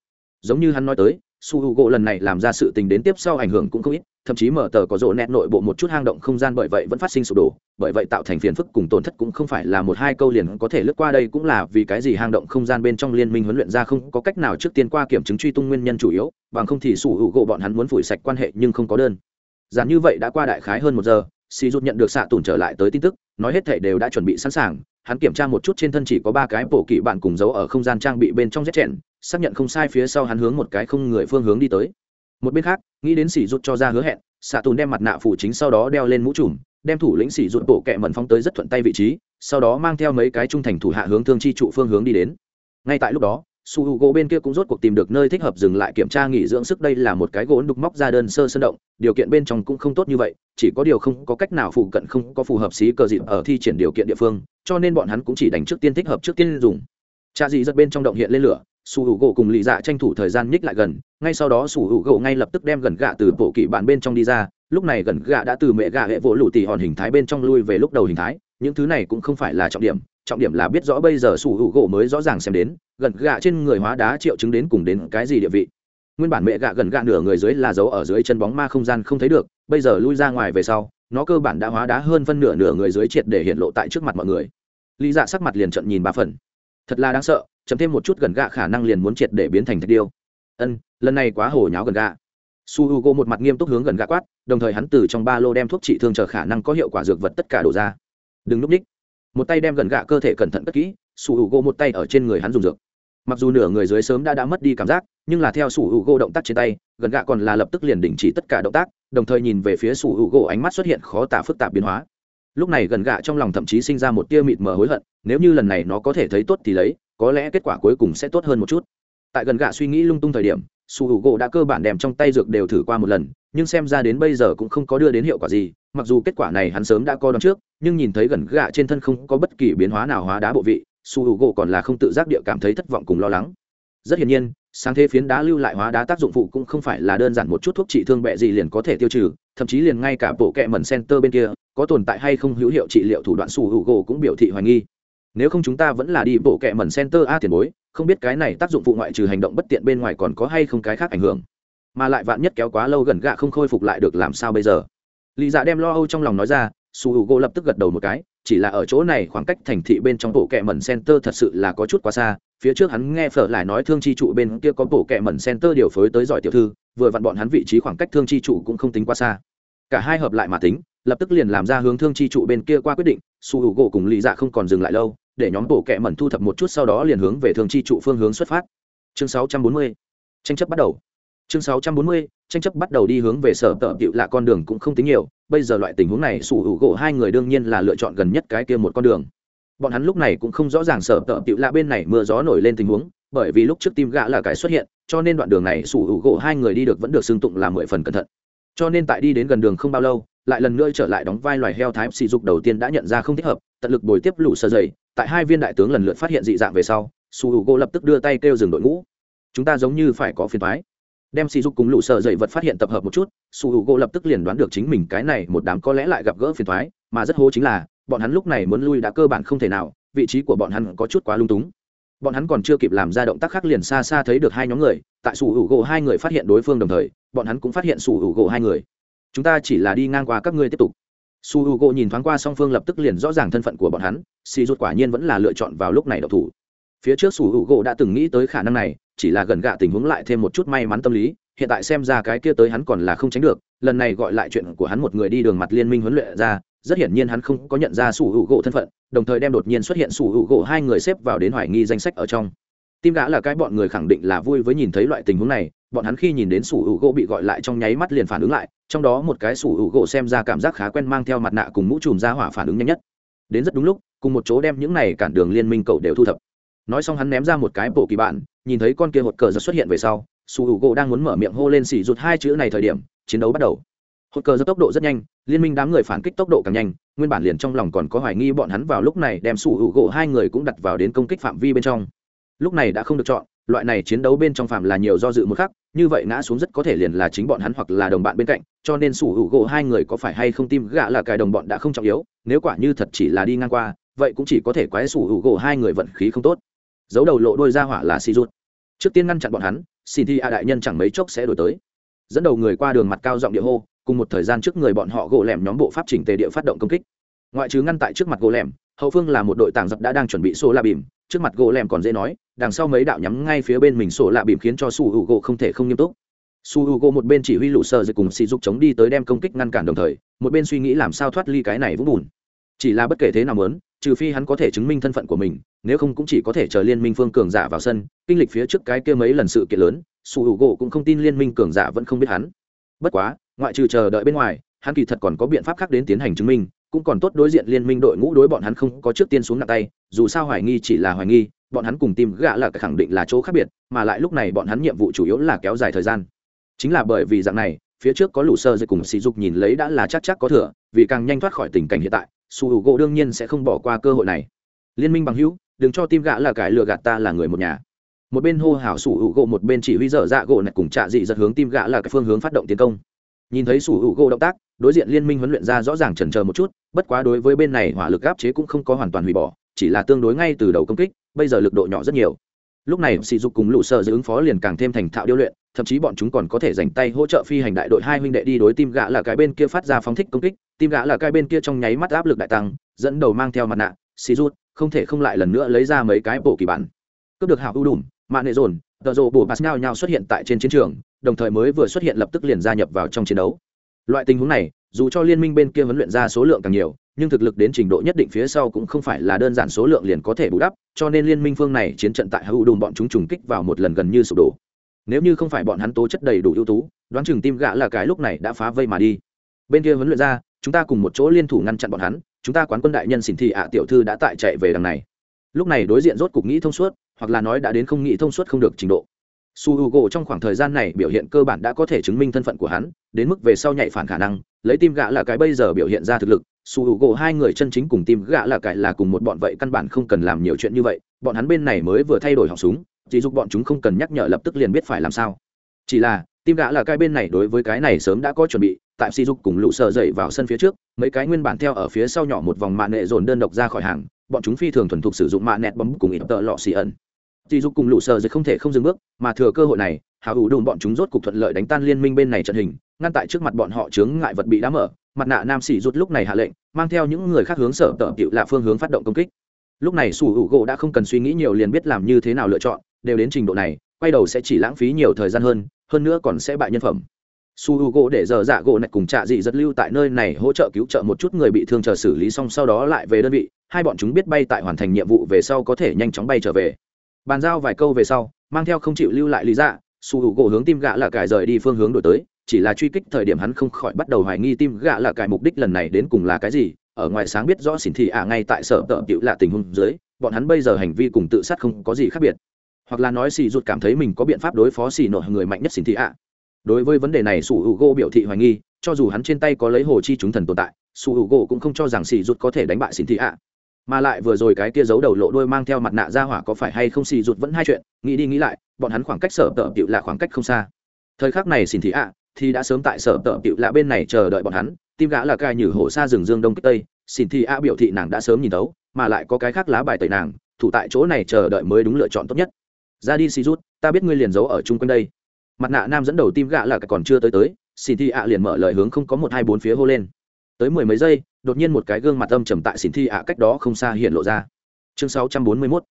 Giống như hắn nói tới, su h u gỗ lần này làm ra sự tình đến tiếp sau ảnh hưởng cũng không ít, thậm chí mở tờ có rộ nẹt nội bộ một chút hang động không gian bởi vậy vẫn phát sinh sụp đổ, bởi vậy tạo thành phiền phức cùng tổn thất cũng không phải là một hai câu liền có thể lướt qua đây cũng là vì cái gì hang động không gian bên trong liên minh huấn luyện ra không có cách nào trước tiên qua kiểm chứng truy tung nguyên nhân chủ yếu, bằng không thì su h u gỗ bọn hắn muốn phủi sạch quan hệ nhưng không có đơn. Giản như vậy đã qua đại khái hơn một giờ si rút nhận được xạ tùn trở lại tới tin tức, nói hết thể đều đã chuẩn bị sẵn sàng, hắn kiểm tra một chút trên thân chỉ có ba cái bổ kỵ bạn cùng giấu ở không gian trang bị bên trong rét chèn xác nhận không sai phía sau hắn hướng một cái không người phương hướng đi tới. Một bên khác, nghĩ đến Sỉ rút cho ra hứa hẹn, xạ tùn đem mặt nạ phủ chính sau đó đeo lên mũ trùm, đem thủ lĩnh Sỉ rút bộ kẹ mẩn phóng tới rất thuận tay vị trí, sau đó mang theo mấy cái trung thành thủ hạ hướng thương chi trụ phương hướng đi đến. Ngay tại lúc đó su h u gỗ bên kia cũng rốt cuộc tìm được nơi thích hợp dừng lại kiểm tra nghỉ dưỡng sức. Đây là một cái gỗ đục móc ra đơn sơ sơn động, điều kiện bên trong cũng không tốt như vậy, chỉ có điều không có cách nào phụ cận, không có phù hợp xí cờ dịp ở thi triển điều kiện địa phương, cho nên bọn hắn cũng chỉ đánh trước tiên thích hợp trước tiên dùng. Cha dị giật bên trong động hiện lên lửa, su h u gỗ cùng lì dạ tranh thủ thời gian nhích lại gần, ngay sau đó su h u gỗ ngay lập tức đem gần gạ từ bộ kỷ bạn bên trong đi ra, lúc này gần gạ đã từ mẹ gạ hệ vỗ lụ tỉ hòn hình thái bên trong lui về lúc đầu hình thái, những thứ này cũng không phải là trọng điểm trọng điểm là biết rõ bây giờ su hữu gỗ mới rõ ràng xem đến, gần gạ trên người hóa đá triệu chứng đến cùng đến cái gì địa vị. Nguyên bản mẹ gạ gần gạ nửa người dưới là giấu ở dưới chân bóng ma không gian không thấy được, bây giờ lui ra ngoài về sau, nó cơ bản đã hóa đá hơn phân nửa nửa người dưới triệt để hiện lộ tại trước mặt mọi người. Lý dạ sắc mặt liền trận nhìn ba phần. Thật là đáng sợ chấm thêm một chút gần gạ khả năng liền muốn triệt để biến thành thạch điêu. Ân, lần này quá hồ nháo gần gạ. Su h u g o một mặt nghiêm túc hướng gần gạ quát, đồng thời hắn từ trong ba lô đem thuốc trị thương chờ khả năng có hiệu quả dược vật tất cả đổ ra. Đừng núp ních một tay đem gần gạ cơ thể cẩn thận cất kỹ, sủ hữu u một tay ở trên người hắn dùng dược. Mặc dù nửa người dưới sớm đã đã mất đi cảm giác, nhưng là theo sủ hữu u động tác trên tay, gần gạ còn là lập tức liền đình chỉ tất cả động tác, đồng thời nhìn về phía sủ hữu u ánh mắt xuất hiện khó tả phức tạp biến hóa. Lúc này gần gạ trong lòng thậm chí sinh ra một tia mịt mờ hối hận, nếu như lần này nó có thể thấy tốt thì lấy, có lẽ kết quả cuối cùng sẽ tốt hơn một chút. Tại gần gạ suy nghĩ lung tung thời điểm su hữu gỗ đã cơ bản đem trong tay dược đều thử qua một lần, nhưng xem ra đến bây giờ cũng không có đưa đến hiệu quả gì, mặc dù kết quả này hắn sớm đã coi đón trước, nhưng nhìn thấy gần gạ trên thân không có bất kỳ biến hóa nào hóa đá bộ vị, su hữu gỗ còn là không tự giác địa cảm thấy thất vọng cùng lo lắng. Rất hiển nhiên, sáng thế phiến đá lưu lại hóa đá tác dụng phụ cũng không phải là đơn giản một chút thuốc trị thương bệ gì liền có thể tiêu trừ, thậm chí liền ngay cả bộ kẹ mẩn center bên kia, có tồn tại hay không hữu hiệu trị liệu thủ đoạn su hữu gỗ cũng biểu thị hoài nghi nếu không chúng ta vẫn là đi bộ kệ mẩn center a tiền bối, không biết cái này tác dụng phụ ngoại trừ hành động bất tiện bên ngoài còn có hay không cái khác ảnh hưởng. Mà lại vạn nhất kéo quá lâu gần gạ không khôi phục lại được làm sao bây giờ? Lý dạ đem lo âu trong lòng nói ra, su h u gỗ lập tức gật đầu một cái, chỉ là ở chỗ này khoảng cách thành thị bên trong bộ kệ mẩn center thật sự là có chút quá xa, phía trước hắn nghe phở lại nói thương chi trụ bên kia có bộ kệ mẩn center điều phối tới giỏi tiểu thư, vừa vặn bọn hắn vị trí khoảng cách thương chi trụ cũng không tính quá xa. Cả hai hợp lại mà tính, lập tức liền làm ra hướng thương chi trụ bên kia qua quyết định, su hữu gỗ cùng lý dạ không còn dừng lại lâu để nhóm bộ kẹ mẩn thu thập một chút sau đó liền hướng về thường chi trụ phương hướng xuất phát. Chương 640. tranh chấp bắt đầu. Chương 640, tranh chấp bắt đầu đi hướng về sở tợ tiệu lạ con đường cũng không tính nhiều. Bây giờ loại tình huống này sủ hữu gỗ hai người đương nhiên là lựa chọn gần nhất cái kia một con đường. Bọn hắn lúc này cũng không rõ ràng sở tợ tiệu lạ bên này mưa gió nổi lên tình huống bởi vì lúc trước tim gã là cái xuất hiện cho nên đoạn đường này sủ hữu gỗ hai người đi được vẫn được xưng tụng là mười phần cẩn thận. Cho nên tại đi đến gần đường không bao lâu lại lần nữa trở lại đóng vai loài heo thái sỉ dục đầu tiên đã nhận ra không thích hợp tận lực bồi tiếp lũ sơ dày tại hai viên đại tướng lần lượt phát hiện dị dạng về sau, su h u gỗ lập tức đưa tay kêu dừng đội ngũ. Chúng ta giống như phải có phiền thoái đem sỉ dục cùng lũ sợ dậy vật phát hiện tập hợp một chút, su h u gỗ lập tức liền đoán được chính mình cái này một đám có lẽ lại gặp gỡ phiền thoái mà rất hố chính là, bọn hắn lúc này muốn lui đã cơ bản không thể nào, vị trí của bọn hắn có chút quá lung túng. Bọn hắn còn chưa kịp làm ra động tác khác liền xa xa thấy được hai nhóm người, tại sủ hữu gỗ hai người phát hiện đối phương đồng thời, bọn hắn cũng phát hiện sủ hữu gỗ hai người. Chúng ta chỉ là đi ngang qua các ngươi tiếp tục su h u gỗ nhìn thoáng qua song phương lập tức liền rõ ràng thân phận của bọn hắn si rút quả nhiên vẫn là lựa chọn vào lúc này độc thủ. Phía trước su h u gỗ đã từng nghĩ tới khả năng này, chỉ là gần gạ tình huống lại thêm một chút may mắn tâm lý, hiện tại xem ra cái kia tới hắn còn là không tránh được, lần này gọi lại chuyện của hắn một người đi đường mặt liên minh huấn luyện ra, rất hiển nhiên hắn không có nhận ra sủ hữu gỗ thân phận, đồng thời đem đột nhiên xuất hiện sủ hữu gỗ hai người xếp vào đến hoài nghi danh sách ở trong tim gã là cái bọn người khẳng định là vui với nhìn thấy loại tình huống này, bọn hắn khi nhìn đến sủ hữu gỗ bị gọi lại trong nháy mắt liền phản ứng lại, trong đó một cái sủ hữu gỗ xem ra cảm giác khá quen mang theo mặt nạ cùng mũ trùm ra hỏa phản ứng nhanh nhất. Đến rất đúng lúc, cùng một chỗ đem những này cản đường liên minh cậu đều thu thập. Nói xong hắn ném ra một cái bộ kỳ bạn, nhìn thấy con kia hột cờ giật xuất hiện về sau, sủ hữu gỗ đang muốn mở miệng hô lên xỉ rụt hai chữ này thời điểm, chiến đấu bắt đầu. Hột cờ giật tốc độ rất nhanh, liên minh đám người phản kích tốc độ càng nhanh, nguyên bản liền trong lòng còn có hoài nghi bọn hắn vào lúc này đem sủ hữu gỗ hai người cũng đặt vào đến công kích phạm vi bên trong lúc này đã không được chọn, loại này chiến đấu bên trong phạm là nhiều do dự một khắc, như vậy ngã xuống rất có thể liền là chính bọn hắn hoặc là đồng bạn bên cạnh, cho nên sủ hữu gỗ hai người có phải hay không tim gạ là cài đồng bọn đã không trọng yếu, nếu quả như thật chỉ là đi ngang qua, vậy cũng chỉ có thể quái sủ hữu gỗ hai người vận khí không tốt. Giấu đầu lộ đôi ra hỏa là si rút. Trước tiên ngăn chặn bọn hắn xin thi a đại nhân chẳng mấy chốc sẽ đổi tới. Dẫn đầu người qua đường mặt cao giọng địa hô, cùng một thời gian trước người bọn họ gỗ lẻm nhóm bộ pháp chỉnh tề địa phát động công kích. Ngoại trừ ngăn tại trước mặt gỗ lẻm, hậu phương là một đội tàng dập đã đang chuẩn bị xô la bìm, trước mặt gỗ lẻm còn dễ nói đằng sau mấy đạo nhắm ngay phía bên mình sổ lạ bìm khiến cho su h u gỗ không thể không nghiêm túc. Su h u gỗ một bên chỉ huy lũ sơ dịch cùng sỉ dục chống đi tới đem công kích ngăn cản đồng thời, một bên suy nghĩ làm sao thoát ly cái này vũng bùn. Chỉ là bất kể thế nào lớn trừ phi hắn có thể chứng minh thân phận của mình, nếu không cũng chỉ có thể chờ liên minh phương cường giả vào sân, kinh lịch phía trước cái kia mấy lần sự kiện lớn, su h u gỗ cũng không tin liên minh cường giả vẫn không biết hắn. Bất quá, ngoại trừ chờ đợi bên ngoài, hắn kỳ thật còn có biện pháp khác đến tiến hành chứng minh cũng còn tốt đối diện liên minh đội ngũ đối bọn hắn không có trước tiên xuống nặng tay, dù sao hoài nghi chỉ là hoài nghi, bọn hắn cùng tìm gạ là khẳng định là chỗ khác biệt, mà lại lúc này bọn hắn nhiệm vụ chủ yếu là kéo dài thời gian. Chính là bởi vì dạng này, phía trước có lũ sơ dây cùng sỉ dục nhìn lấy đã là chắc chắc có thừa, vì càng nhanh thoát khỏi tình cảnh hiện tại, su hữu gỗ đương nhiên sẽ không bỏ qua cơ hội này. Liên minh bằng hữu, đừng cho tim gạ là cải lừa gạt ta là người một nhà. Một bên hô hào sủ hữu gỗ một bên chỉ huy dở dạ gỗ này cùng trạ dị giật hướng tim gạ là cái phương hướng phát động tiến công. Nhìn thấy sủ hữu gỗ động tác đối diện liên minh huấn luyện ra rõ ràng chần chờ một chút, bất quá đối với bên này hỏa lực áp chế cũng không có hoàn toàn hủy bỏ, chỉ là tương đối ngay từ đầu công kích, bây giờ lực độ nhỏ rất nhiều. Lúc này, sỉ dục cùng lũ sợ giữ ứng phó liền càng thêm thành thạo điêu luyện, thậm chí bọn chúng còn có thể dành tay hỗ trợ phi hành đại đội hai huynh đệ đi đối tim gã là cái bên kia phát ra phóng thích công kích, tim gã là cái bên kia trong nháy mắt áp lực đại tăng, dẫn đầu mang theo mặt nạ xì rút không thể không lại lần nữa lấy ra mấy cái bộ kỳ bản. Cướp được hào ưu đùm, mạ nệ dồn, tờ rộ bù pass nhau nhau xuất hiện tại trên chiến trường, đồng thời mới vừa xuất hiện lập tức liền gia nhập vào trong chiến đấu loại tình huống này, dù cho liên minh bên kia huấn luyện ra số lượng càng nhiều, nhưng thực lực đến trình độ nhất định phía sau cũng không phải là đơn giản số lượng liền có thể bù đắp, cho nên liên minh phương này chiến trận tại hữu đùm bọn chúng trùng kích vào một lần gần như sụp đổ. Nếu như không phải bọn hắn tố chất đầy đủ ưu tú, đoán chừng tim gã là cái lúc này đã phá vây mà đi. Bên kia huấn luyện ra, chúng ta cùng một chỗ liên thủ ngăn chặn bọn hắn, chúng ta quán quân đại nhân xỉn thị ạ tiểu thư đã tại chạy về đằng này. Lúc này đối diện rốt cục nghĩ thông suốt, hoặc là nói đã đến không nghĩ thông suốt không được trình độ su h u gỗ trong khoảng thời gian này biểu hiện cơ bản đã có thể chứng minh thân phận của hắn, đến mức về sau nhạy phản khả năng, lấy tim gã là cái bây giờ biểu hiện ra thực lực, su h u gỗ hai người chân chính cùng tim gã là cái là cùng một bọn vậy căn bản không cần làm nhiều chuyện như vậy, bọn hắn bên này mới vừa thay đổi họng súng, chỉ dục bọn chúng không cần nhắc nhở lập tức liền biết phải làm sao. Chỉ là tim gã là cái bên này đối với cái này sớm đã có chuẩn bị, tại si dục cùng lũ sợ dậy vào sân phía trước, mấy cái nguyên bản theo ở phía sau nhỏ một vòng mạng nệ dồn đơn độc ra khỏi hàng, bọn chúng phi thường thuần thục sử dụng mạng nẹt bấm cùng ít tợ lọ xì ẩn dì dục cùng lũ sợ rồi không thể không dừng bước, mà thừa cơ hội này, hào hữu đồn bọn chúng rốt cục thuận lợi đánh tan liên minh bên này trận hình, ngăn tại trước mặt bọn họ chướng ngại vật bị đá mở. Mặt nạ nam sĩ rút lúc này hạ lệnh, mang theo những người khác hướng sở tợ tiểu lạ phương hướng phát động công kích. Lúc này sủ hữu gỗ đã không cần suy nghĩ nhiều liền biết làm như thế nào lựa chọn, đều đến trình độ này, quay đầu sẽ chỉ lãng phí nhiều thời gian hơn hơn nữa còn sẽ bại nhân phẩm. Su h u gỗ để giờ dạ gỗ này cùng trạ dị rất lưu tại nơi này hỗ trợ cứu trợ một chút người bị thương chờ xử lý xong sau đó lại về đơn vị, hai bọn chúng biết bay tại hoàn thành nhiệm vụ về sau có thể nhanh chóng bay trở về bàn giao vài câu về sau, mang theo không chịu lưu lại lý dạ su h u gỗ hướng tim gạ là cải rời đi phương hướng đổi tới, chỉ là truy kích thời điểm hắn không khỏi bắt đầu hoài nghi tim gạ là cải mục đích lần này đến cùng là cái gì. Ở ngoài sáng biết rõ xỉn thị ả ngay tại sở tợ cựu là tình huống dưới, bọn hắn bây giờ hành vi cùng tự sát không có gì khác biệt. Hoặc là nói xì rụt cảm thấy mình có biện pháp đối phó xì nội người mạnh nhất xỉn thị ả đối với vấn đề này su h u gỗ biểu thị hoài nghi, cho dù hắn trên tay có lấy hồ chi chúng thần tồn tại su h u gỗ cũng không cho rằng xì rụt có thể đánh bại xỉn thị ả mà lại vừa rồi cái kia giấu đầu lộ đôi mang theo mặt nạ ra hỏa có phải hay không xì rụt vẫn hai chuyện, nghĩ đi nghĩ lại, bọn hắn khoảng cách sở tợ tiệu là khoảng cách không xa. Thời khắc này xin thị ạ, thì đã sớm tại sở tợ tiệu lạ bên này chờ đợi bọn hắn, tim gã là cai nhử hổ xa rừng dương đông kích tây, xin thị ạ biểu thị nàng đã sớm nhìn tấu mà lại có cái khác lá bài tẩy nàng, thủ tại chỗ này chờ đợi mới đúng lựa chọn tốt nhất. Ra đi xì rút ta biết ngươi liền giấu ở chung quanh đây. Mặt nạ nam dẫn đầu tim gã là còn chưa tới tới, xin thị ạ liền mở lời hướng không có một hai bốn phía hô lên tới mười mấy giây, đột nhiên một cái gương mặt âm trầm tại xỉn thị ạ cách đó không xa hiện lộ ra. Chương sáu trăm bốn mươi 641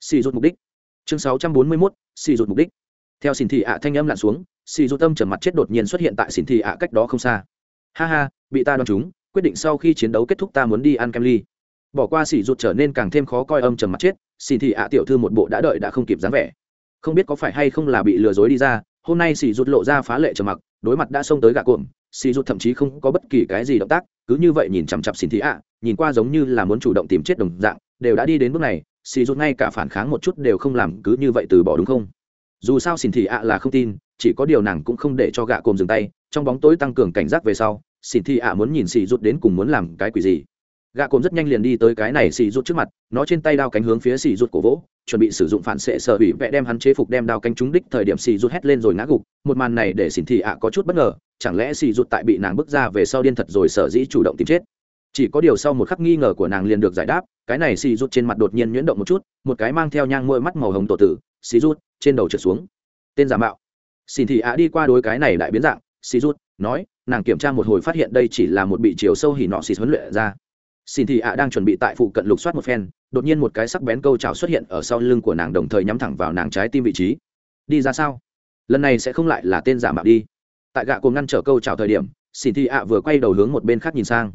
xì rút mục đích. Chương sáu trăm bốn mươi 641 xì rút mục đích. Theo xỉn thị ạ thanh âm lặn xuống xì rút tâm trầm mặt chết đột nhiên xuất hiện tại xỉn thị ạ cách đó không xa. Ha ha, bị ta đoán chúng, quyết định sau khi chiến đấu kết thúc ta muốn đi ăn kem ly. Bỏ qua xỉ rụt trở nên càng thêm khó coi âm trầm mặt chết xỉn thị ạ tiểu thư một bộ đã đợi đã không kịp dáng vẻ. Không biết có phải hay không là bị lừa dối đi ra, hôm nay xỉ rụt lộ ra phá lệ trầm mặc, đối mặt đã xông tới gạ cuộn xì rụt thậm chí không có bất kỳ cái gì động tác, cứ như vậy nhìn chằm chặp xin thị ạ, nhìn qua giống như là muốn chủ động tìm chết đồng dạng, đều đã đi đến bước này, xì rụt ngay cả phản kháng một chút đều không làm, cứ như vậy từ bỏ đúng không? Dù sao xin thị ạ là không tin, chỉ có điều nàng cũng không để cho gạ cồm dừng tay, trong bóng tối tăng cường cảnh giác về sau, xin thị ạ muốn nhìn xì rụt đến cùng muốn làm cái quỷ gì gạ cồn rất nhanh liền đi tới cái này xì rút trước mặt, nó trên tay đao cánh hướng phía xì rút cổ vỗ, chuẩn bị sử dụng phản xệ sở hủy vẽ đem hắn chế phục đem đao cánh trúng đích thời điểm xì rút hét lên rồi ngã gục. Một màn này để xỉn thị ạ có chút bất ngờ, chẳng lẽ xì rút tại bị nàng bước ra về sau điên thật rồi sở dĩ chủ động tìm chết? Chỉ có điều sau một khắc nghi ngờ của nàng liền được giải đáp, cái này xì rút trên mặt đột nhiên nhuyễn động một chút, một cái mang theo nhang môi mắt màu hồng tổ tử, xì rút trên đầu trượt xuống. Tên giả mạo. Xỉn thị ạ đi qua đối cái này đại biến dạng, xì rút nói, nàng kiểm tra một hồi phát hiện đây chỉ là một bị chiều sâu hỉ nọ xì huấn luyện ra xin thị ạ đang chuẩn bị tại phụ cận lục soát một phen, đột nhiên một cái sắc bén câu trào xuất hiện ở sau lưng của nàng đồng thời nhắm thẳng vào nàng trái tim vị trí. Đi ra sao? Lần này sẽ không lại là tên giả mạo đi. Tại gạ cùng ngăn trở câu trào thời điểm, xin thị ạ vừa quay đầu hướng một bên khác nhìn sang.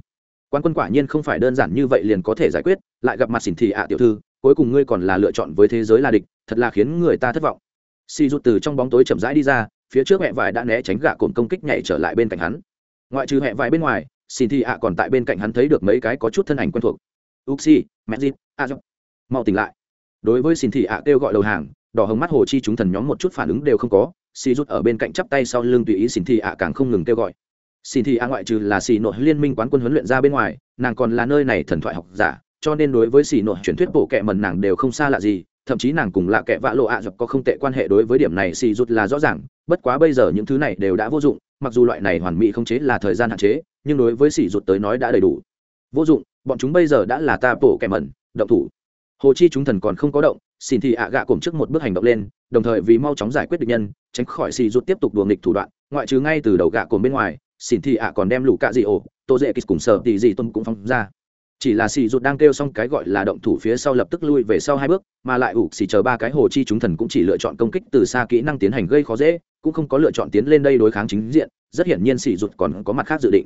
Quan quân quả nhiên không phải đơn giản như vậy liền có thể giải quyết, lại gặp mặt xin thị ạ tiểu thư, cuối cùng ngươi còn là lựa chọn với thế giới là địch, thật là khiến người ta thất vọng. Xì rút từ trong bóng tối chậm rãi đi ra, phía trước hẹ vải đã né tránh gạ cồn công kích nhảy trở lại bên cạnh hắn. Ngoại trừ hẹ vải bên ngoài xin thị ạ, còn tại bên cạnh hắn thấy được mấy cái có chút thân ảnh quen thuộc. Uxi medzin a dọc mau tỉnh lại. Đối với xin thị ạ, kêu gọi đầu hàng, đỏ hồng mắt hồ chi chúng thần nhóm một chút phản ứng đều không có. Xì rút ở bên cạnh chắp tay sau lưng tùy ý xin thị ạ càng không ngừng kêu gọi. Xin thị ạ ngoại trừ là xì nội liên minh quán quân huấn luyện ra bên ngoài, nàng còn là nơi này thần thoại học giả, cho nên đối với xì nội truyền thuyết bộ kệ mần nàng đều không xa lạ gì thậm chí nàng cùng lạ kệ vạ lộ ạ dọc có không tệ quan hệ đối với điểm này xì rút là rõ ràng, bất quá bây giờ những thứ này đều đã vô dụng, mặc dù loại này hoàn mỹ không chế là thời gian hạn chế, nhưng đối với xì rút tới nói đã đầy đủ. Vô dụng, bọn chúng bây giờ đã là ta bổ kẻ mẩn, động thủ. Hồ chi chúng thần còn không có động, xin thì ạ gạ cùng trước một bước hành động lên, đồng thời vì mau chóng giải quyết được nhân, tránh khỏi xì rút tiếp tục đùa nghịch thủ đoạn, ngoại trừ ngay từ đầu gạ cùng bên ngoài, xin thì ạ còn đem lũ cạ dị ổ, tô dễ kịch cùng sợ tỷ dị tôn cũng phong ra chỉ là xì rụt đang kêu xong cái gọi là động thủ phía sau lập tức lui về sau hai bước, mà lại ủ xì chờ ba cái hồ chi chúng thần cũng chỉ lựa chọn công kích từ xa kỹ năng tiến hành gây khó dễ, cũng không có lựa chọn tiến lên đây đối kháng chính diện, rất hiển nhiên xì rụt còn có mặt khác dự định.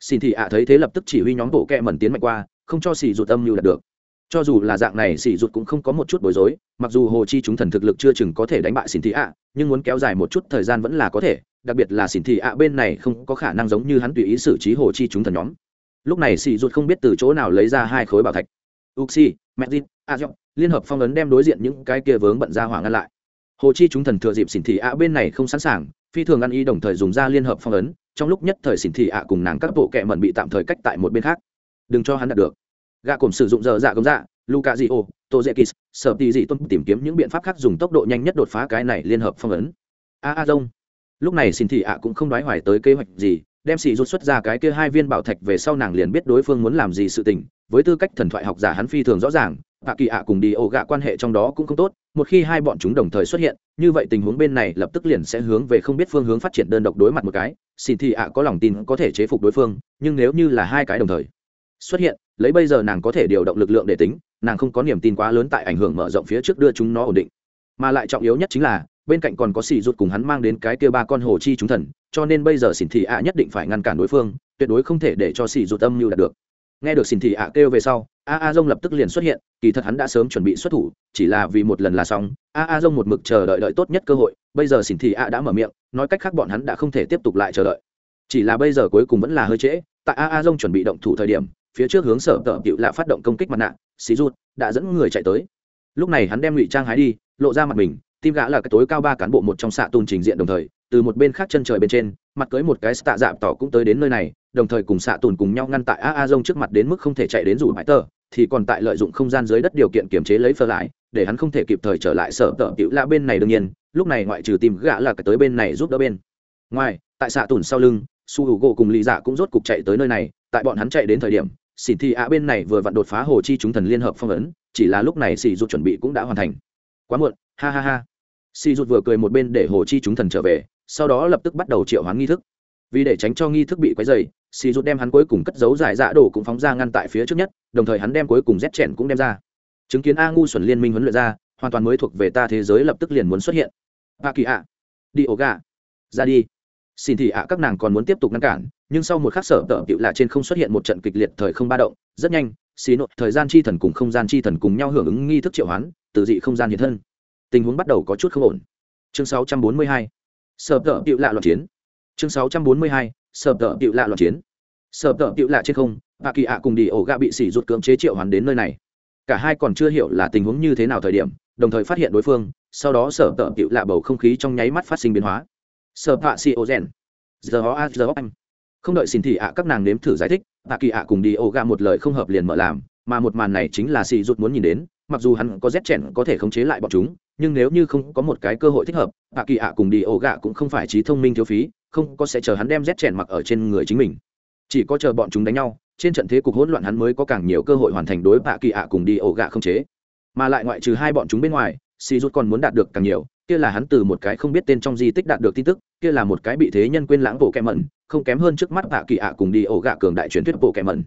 Xin thị ạ thấy thế lập tức chỉ huy nhóm bộ kẹ mẩn tiến mạnh qua, không cho xì rụt âm mưu đạt được. Cho dù là dạng này xì rụt cũng không có một chút bối rối, mặc dù hồ chi chúng thần thực lực chưa chừng có thể đánh bại xin thị ạ, nhưng muốn kéo dài một chút thời gian vẫn là có thể, đặc biệt là xin thị ạ bên này không có khả năng giống như hắn tùy ý xử trí hồ chi chúng thần nhóm lúc này xì ruột không biết từ chỗ nào lấy ra hai khối bảo thạch. Uxi medin a dọc liên hợp phong ấn đem đối diện những cái kia vướng bận ra hỏa ngăn lại. Hồ chi chúng thần thừa dịp xỉn thị ạ bên này không sẵn sàng, phi thường ăn y đồng thời dùng ra liên hợp phong ấn, trong lúc nhất thời xỉn thị ạ cùng nàng các bộ kệ mẩn bị tạm thời cách tại một bên khác. Đừng cho hắn đạt được. Gạ cùng sử dụng giờ dạ công dạ luka di ô tô dễ kis sợ tì dị tôn tìm kiếm những biện pháp khác dùng tốc độ nhanh nhất đột phá cái này liên hợp phong ấn. A a dông. Lúc này xỉn thị ạ cũng không nói hoài tới kế hoạch gì đem xì rút xuất ra cái kia hai viên bảo thạch về sau nàng liền biết đối phương muốn làm gì sự tình. Với tư cách thần thoại học giả hắn phi thường rõ ràng hạ kỳ ạ cùng đi ổ gạ quan hệ trong đó cũng không tốt, một khi hai bọn chúng đồng thời xuất hiện, như vậy tình huống bên này lập tức liền sẽ hướng về không biết phương hướng phát triển đơn độc đối mặt một cái. Xin thì ạ có lòng tin có thể chế phục đối phương, nhưng nếu như là hai cái đồng thời xuất hiện, lấy bây giờ nàng có thể điều động lực lượng để tính, nàng không có niềm tin quá lớn tại ảnh hưởng mở rộng phía trước đưa chúng nó ổn định. Mà lại trọng yếu nhất chính là bên cạnh còn có xì rụt cùng hắn mang đến cái kia ba con hồ chi chúng thần, cho nên bây giờ xỉn thị ạ nhất định phải ngăn cản đối phương, tuyệt đối không thể để cho xì rụt âm mưu đạt được. Nghe được xỉn thị ạ kêu về sau, a a dông lập tức liền xuất hiện, kỳ thật hắn đã sớm chuẩn bị xuất thủ, chỉ là vì một lần là xong. A a dông một mực chờ đợi đợi tốt nhất cơ hội, bây giờ xỉn thị ạ đã mở miệng, nói cách khác bọn hắn đã không thể tiếp tục lại chờ đợi. Chỉ là bây giờ cuối cùng vẫn là hơi trễ, tại a a dông chuẩn bị động thủ thời điểm, phía trước hướng sở tợ cựu lạ phát động công kích mặt nạ, xì rút đã dẫn người chạy tới. Lúc này hắn đem ngụy trang hái đi, lộ ra mặt mình tim gã là cái tối cao ba cán bộ một trong xạ tôn trình diện đồng thời, từ một bên khác chân trời bên trên, mặt cưới một cái tạ dạp tỏ cũng tới đến nơi này, đồng thời cùng xạ tồn cùng nhau ngăn tại a a dông trước mặt đến mức không thể chạy đến rủ bãi tờ, thì còn tại lợi dụng không gian dưới đất điều kiện kiềm chế lấy phơ lại, để hắn không thể kịp thời trở lại sở tợ cựu lạ bên này đương nhiên, lúc này ngoại trừ tìm gã là cái tới bên này giúp đỡ bên. Ngoài, tại xạ tồn sau lưng, su hữu gỗ cùng lì dạ cũng rốt cục chạy tới nơi này, tại bọn hắn chạy đến thời điểm xỉn thị ạ bên này vừa vặn đột phá hồ chi chúng thần liên hợp phong ấn, chỉ là lúc này xỉ rụt chuẩn bị cũng đã hoàn thành. Quá muộn, ha ha ha xì rụt vừa cười một bên để hồ chi chúng thần trở về, sau đó lập tức bắt đầu triệu hoán nghi thức. Vì để tránh cho nghi thức bị quấy dày xì rụt đem hắn cuối cùng cất giấu giải dạ đổ cũng phóng ra ngăn tại phía trước nhất, đồng thời hắn đem cuối cùng rét chèn cũng đem ra. Chứng kiến a ngu xuẩn liên minh huấn luyện ra, hoàn toàn mới thuộc về ta thế giới lập tức liền muốn xuất hiện. A kỳ ạ, đi ổ gà, ra đi. Xin thì ạ, các nàng còn muốn tiếp tục ngăn cản, nhưng sau một khắc sở tợ cựu lạ trên không xuất hiện một trận kịch liệt thời không ba động, rất nhanh, xì nội thời gian chi thần cùng không gian chi thần cùng nhau hưởng ứng nghi thức triệu hoán, từ dị không gian hiện thân tình huống bắt đầu có chút không ổn. Chương 642 sở tợ Tiệu lạ loạn chiến. Chương 642 sở tợ Tiệu lạ loạn chiến. Sở tợ Tiệu lạ trên không bà kỳ ạ cùng đi ổ gạ bị sỉ rụt cưỡng chế triệu hoán đến nơi này. Cả hai còn chưa hiểu là tình huống như thế nào thời điểm, đồng thời phát hiện đối phương, sau đó sở tợ Tiệu lạ bầu không khí trong nháy mắt phát sinh biến hóa. Sở pạ si ô rèn. Giờ ho a, giờ anh. Không đợi xin thị ạ, các nàng nếm thử giải thích, Tạ kỳ ạ cùng đi ô ga một lời không hợp liền mở làm, mà một màn này chính là xì rụt muốn nhìn đến mặc dù hắn có rét chèn có thể khống chế lại bọn chúng, nhưng nếu như không có một cái cơ hội thích hợp hạ kỳ ạ cùng đi ổ gạ cũng không phải trí thông minh thiếu phí, không có sẽ chờ hắn đem rét chèn mặc ở trên người chính mình. Chỉ có chờ bọn chúng đánh nhau, trên trận thế cục hỗn loạn hắn mới có càng nhiều cơ hội hoàn thành đối hạ kỳ ạ cùng đi ổ gạ không chế. Mà lại ngoại trừ hai bọn chúng bên ngoài si rút còn muốn đạt được càng nhiều, kia là hắn từ một cái không biết tên trong di tích đạt được tin tức, kia là một cái bị thế nhân quên lãng bộ kẹ mẩn, không kém hơn trước mắt hạ kỳ ạ cùng đi ổ gạ cường đại truyền thuyết bộ kẹ mẩn.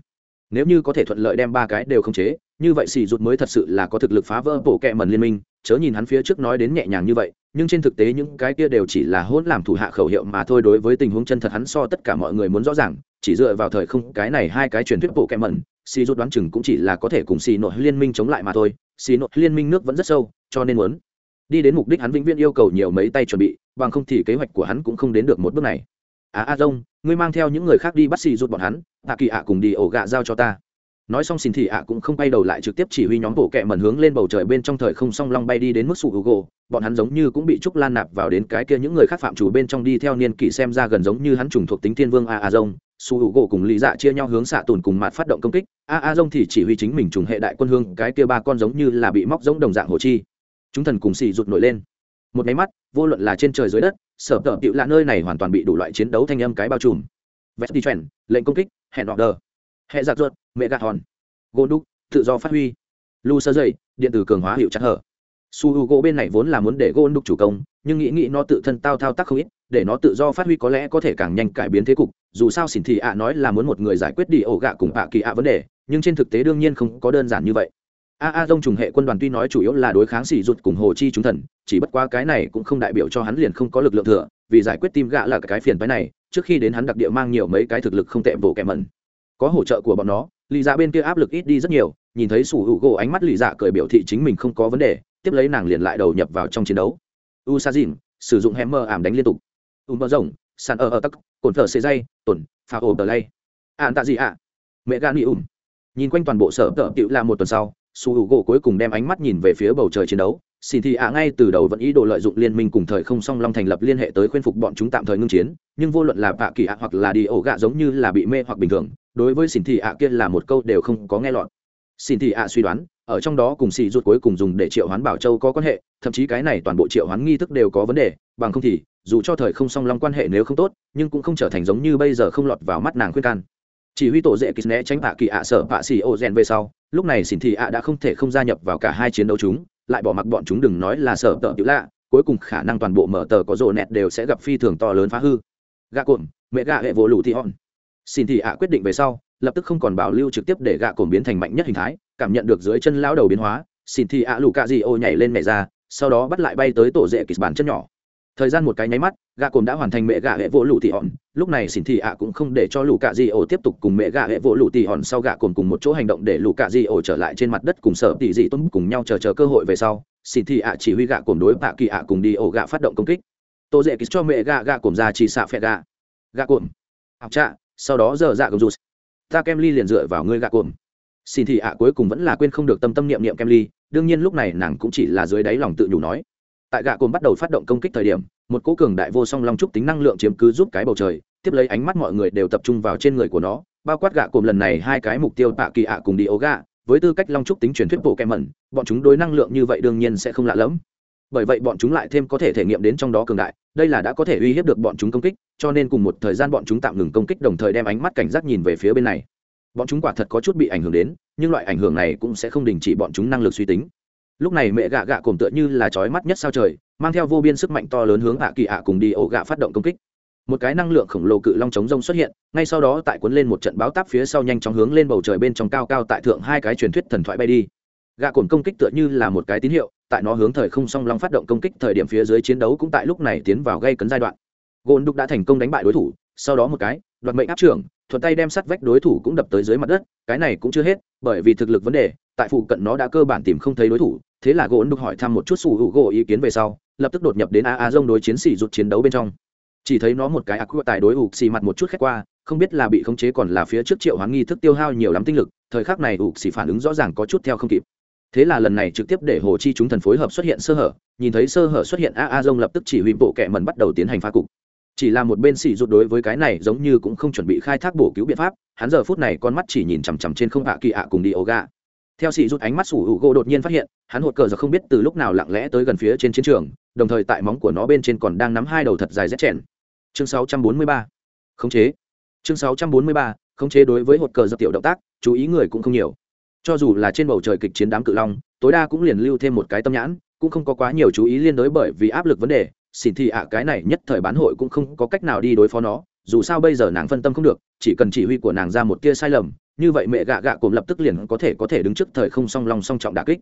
Nếu như có thể thuận lợi đem ba cái đều khống chế như vậy xì rụt mới thật sự là có thực lực phá vỡ bộ kệ mẩn liên minh, chớ nhìn hắn phía trước nói đến nhẹ nhàng như vậy, nhưng trên thực tế những cái kia đều chỉ là hôn làm thủ hạ khẩu hiệu mà thôi đối với tình huống chân thật hắn so tất cả mọi người muốn rõ ràng, chỉ dựa vào thời không, cái này hai cái truyền thuyết bộ kệ mẩn, xì rụt đoán chừng cũng chỉ là có thể cùng xì nội liên minh chống lại mà thôi, xì nội liên minh nước vẫn rất sâu, cho nên muốn đi đến mục đích hắn vĩnh viễn yêu cầu nhiều mấy tay chuẩn bị, bằng không thì kế hoạch của hắn cũng không đến được một bước này. À, à a dông ngươi mang theo những người khác đi bắt xì rụt bọn hắn, tạ kỳ ạ cùng đi ổ gạ giao cho ta nói xong xin thì ạ cũng không bay đầu lại trực tiếp chỉ huy nhóm bộ kẹ mẩn hướng lên bầu trời bên trong thời không song long bay đi đến mức sụ hữu gỗ bọn hắn giống như cũng bị trúc lan nạp vào đến cái kia những người khác phạm chủ bên trong đi theo niên kỷ xem ra gần giống như hắn trùng thuộc tính thiên vương a a dông su hữu gỗ cùng lý dạ chia nhau hướng xạ tùn cùng mặt phát động công kích. A a dông thì chỉ huy chính mình trùng hệ đại quân hương, cái kia ba con giống như là bị móc giống đồng dạng hồ chi. Chúng thần cùng xì rụt nổi lên. Một máy mắt, vô luận là trên trời dưới đất, sở tợ tiệu lạ nơi này hoàn toàn bị đủ loại chiến đấu thanh âm cái bao trùm. Vest đi chuyển lệnh công kích, hẹn order hệ giặc ruột mẹ gạt hòn. Gôn đúc, tự do phát huy. Lu sơ dậy, điện tử cường hóa hiệu chắc hở. Su h u gỗ bên này vốn là muốn để gôn đúc chủ công, nhưng nghĩ nghĩ nó tự thân tao thao tác không ít, để nó tự do phát huy có lẽ có thể càng nhanh cải biến thế cục. Dù sao xỉn thị ạ nói là muốn một người giải quyết đi ổ gạ cùng ạ kỳ ạ vấn đề, nhưng trên thực tế đương nhiên không có đơn giản như vậy. A a dông trùng hệ quân đoàn tuy nói chủ yếu là đối kháng xỉ rụt cùng hồ chi chúng thần, chỉ bất qua cái này cũng không đại biểu cho hắn liền không có lực lượng thừa, vì giải quyết tim gạ là cái phiền phái này, trước khi đến hắn đặc địa mang nhiều mấy cái thực lực không tệ bổ kẻ mẩn. Có hỗ trợ của bọn nó lì dạ bên kia áp lực ít đi rất nhiều, nhìn thấy sủ hữu gỗ ánh mắt lì dạ cười biểu thị chính mình không có vấn đề, tiếp lấy nàng liền lại đầu nhập vào trong chiến đấu. U sa dìn sử dụng hammer ảm đánh liên tục. U mơ rồng, sàn ở ở tắc, cồn thở xê dây, tổn pha ô tờ lay ạn tạ gì ạ? Mẹ gan ùm. Nhìn quanh toàn bộ sở tợ tựu là một tuần sau su hữu gỗ cuối cùng đem ánh mắt nhìn về phía bầu trời chiến đấu. Xin thì ạ, ngay từ đầu vẫn ý đồ lợi dụng liên minh cùng thời không song long thành lập liên hệ tới khuyên phục bọn chúng tạm thời ngưng chiến, nhưng vô luận là bạ kỳ ạ hoặc là đi ổ gạ giống như là bị mê hoặc bình thường đối với xin thị ạ kia là một câu đều không có nghe lọt. Xin thị ạ suy đoán, ở trong đó cùng xì ruột cuối cùng dùng để triệu hoán bảo châu có quan hệ, thậm chí cái này toàn bộ triệu hoán nghi thức đều có vấn đề, bằng không thì, dù cho thời không song long quan hệ nếu không tốt, nhưng cũng không trở thành giống như bây giờ không lọt vào mắt nàng khuyên can. Chỉ huy tổ dễ kýt né tránh bạ kỳ ạ sợ bạ xì ô rèn về sau, lúc này xỉn thị ạ đã không thể không gia nhập vào cả hai chiến đấu chúng, lại bỏ mặc bọn chúng đừng nói là sợ tợ tiểu lạ, cuối cùng khả năng toàn bộ mở tờ có rộ nẹt đều sẽ gặp phi thường to lớn phá hư. Gạ cồn mẹ gạ hệ vỗ lụ thị hòn xin thị ạ quyết định về sau, lập tức không còn bảo lưu trực tiếp để gạ cồn biến thành mạnh nhất hình thái, cảm nhận được dưới chân lao đầu biến hóa, xin thị ạ lù cạ di ô nhảy lên mẹ ra, sau đó bắt lại bay tới tổ dễ kịch bản chân nhỏ. Thời gian một cái nháy mắt, gạ cồn đã hoàn thành mẹ gạ hệ vỗ lụ thị hòn. Lúc này xin thị ạ cũng không để cho lù cạ di ổ tiếp tục cùng mẹ gạ hệ vỗ lụ thị hòn sau gạ cồn cùng một chỗ hành động để lù cạ di ổ trở lại trên mặt đất cùng sở tỷ dị tôn cùng nhau chờ chờ cơ hội về sau, xin thị ạ chỉ huy gạ cồn đối bạ kỳ ạ cùng đi ổ gạ phát động công kích. Tổ dễ kịch cho mẹ gạ gạ cồn ra chỉ xạ phẹ gạ. Gạ cồn học trạ sau đó giờ dạ gồng rụt. Ta kem ly liền dựa vào ngươi gạ cồn xin thị ạ, cuối cùng vẫn là quên không được tâm tâm niệm niệm kem ly, đương nhiên lúc này nàng cũng chỉ là dưới đáy lòng tự nhủ nói. Tại gạ cồn bắt đầu phát động công kích thời điểm, một cỗ cường đại vô song long trúc tính năng lượng chiếm cứ giúp cái bầu trời, tiếp lấy ánh mắt mọi người đều tập trung vào trên người của nó, bao quát gạ cồn lần này hai cái mục tiêu tạ kỳ ạ cùng đi ố gạ, với tư cách long trúc tính truyền thuyết bộ kem mẩn, bọn chúng đối năng lượng như vậy đương nhiên sẽ không lạ lẫm. Bởi vậy bọn chúng lại thêm có thể thể nghiệm đến trong đó cường đại đây là đã có thể uy hiếp được bọn chúng công kích, cho nên cùng một thời gian bọn chúng tạm ngừng công kích đồng thời đem ánh mắt cảnh giác nhìn về phía bên này. Bọn chúng quả thật có chút bị ảnh hưởng đến, nhưng loại ảnh hưởng này cũng sẽ không đình chỉ bọn chúng năng lực suy tính. Lúc này mẹ gạ gạ cồm tựa như là trói mắt nhất sao trời, mang theo vô biên sức mạnh to lớn hướng hạ kỳ ạ cùng đi ổ gạ phát động công kích. Một cái năng lượng khổng lồ cự long chống rông xuất hiện, ngay sau đó tại cuốn lên một trận báo táp phía sau nhanh chóng hướng lên bầu trời bên trong cao cao tại thượng hai cái truyền thuyết thần thoại bay đi gạ cồn công kích tựa như là một cái tín hiệu, tại nó hướng thời không song long phát động công kích thời điểm phía dưới chiến đấu cũng tại lúc này tiến vào gây cấn giai đoạn. Gồn đục đã thành công đánh bại đối thủ, sau đó một cái, đoạt mệnh áp trưởng, thuận tay đem sắt vách đối thủ cũng đập tới dưới mặt đất, cái này cũng chưa hết, bởi vì thực lực vấn đề, tại phụ cận nó đã cơ bản tìm không thấy đối thủ, thế là gỗ đục hỏi thăm một chút sủ hữu gỗ ý kiến về sau, lập tức đột nhập đến a a dông đối chiến sĩ rụt chiến đấu bên trong. Chỉ thấy nó một cái ác tại đối ục xì mặt một chút khách qua, không biết là bị khống chế còn là phía trước triệu hoán nghi thức tiêu hao nhiều lắm tinh lực, thời khắc này ục xì phản ứng rõ ràng có chút theo không kịp thế là lần này trực tiếp để hồ chi chúng thần phối hợp xuất hiện sơ hở, nhìn thấy sơ hở xuất hiện, a a dông lập tức chỉ huy bộ kệ mần bắt đầu tiến hành phá cục. Chỉ là một bên xì rụt đối với cái này giống như cũng không chuẩn bị khai thác bổ cứu biện pháp, hắn giờ phút này con mắt chỉ nhìn chằm chằm trên không hạ kỳ ạ cùng đi ổ gà. Theo xì rụt ánh mắt sủ hữu gỗ đột nhiên phát hiện, hắn hột cờ giờ không biết từ lúc nào lặng lẽ tới gần phía trên chiến trường, đồng thời tại móng của nó bên trên còn đang nắm hai đầu thật dài rét chèn. Chương 643. khống chế. Chương 643. khống chế đối với hột cờ giờ tiểu động tác, chú ý người cũng không nhiều cho dù là trên bầu trời kịch chiến đám cự long, tối đa cũng liền lưu thêm một cái tâm nhãn, cũng không có quá nhiều chú ý liên đối bởi vì áp lực vấn đề xin thì ạ, cái này nhất thời bán hội cũng không có cách nào đi đối phó nó, dù sao bây giờ nàng phân tâm không được, chỉ cần chỉ huy của nàng ra một tia sai lầm, như vậy mẹ gạ gạ cồm lập tức liền có thể có thể đứng trước thời không song long song trọng đà kích.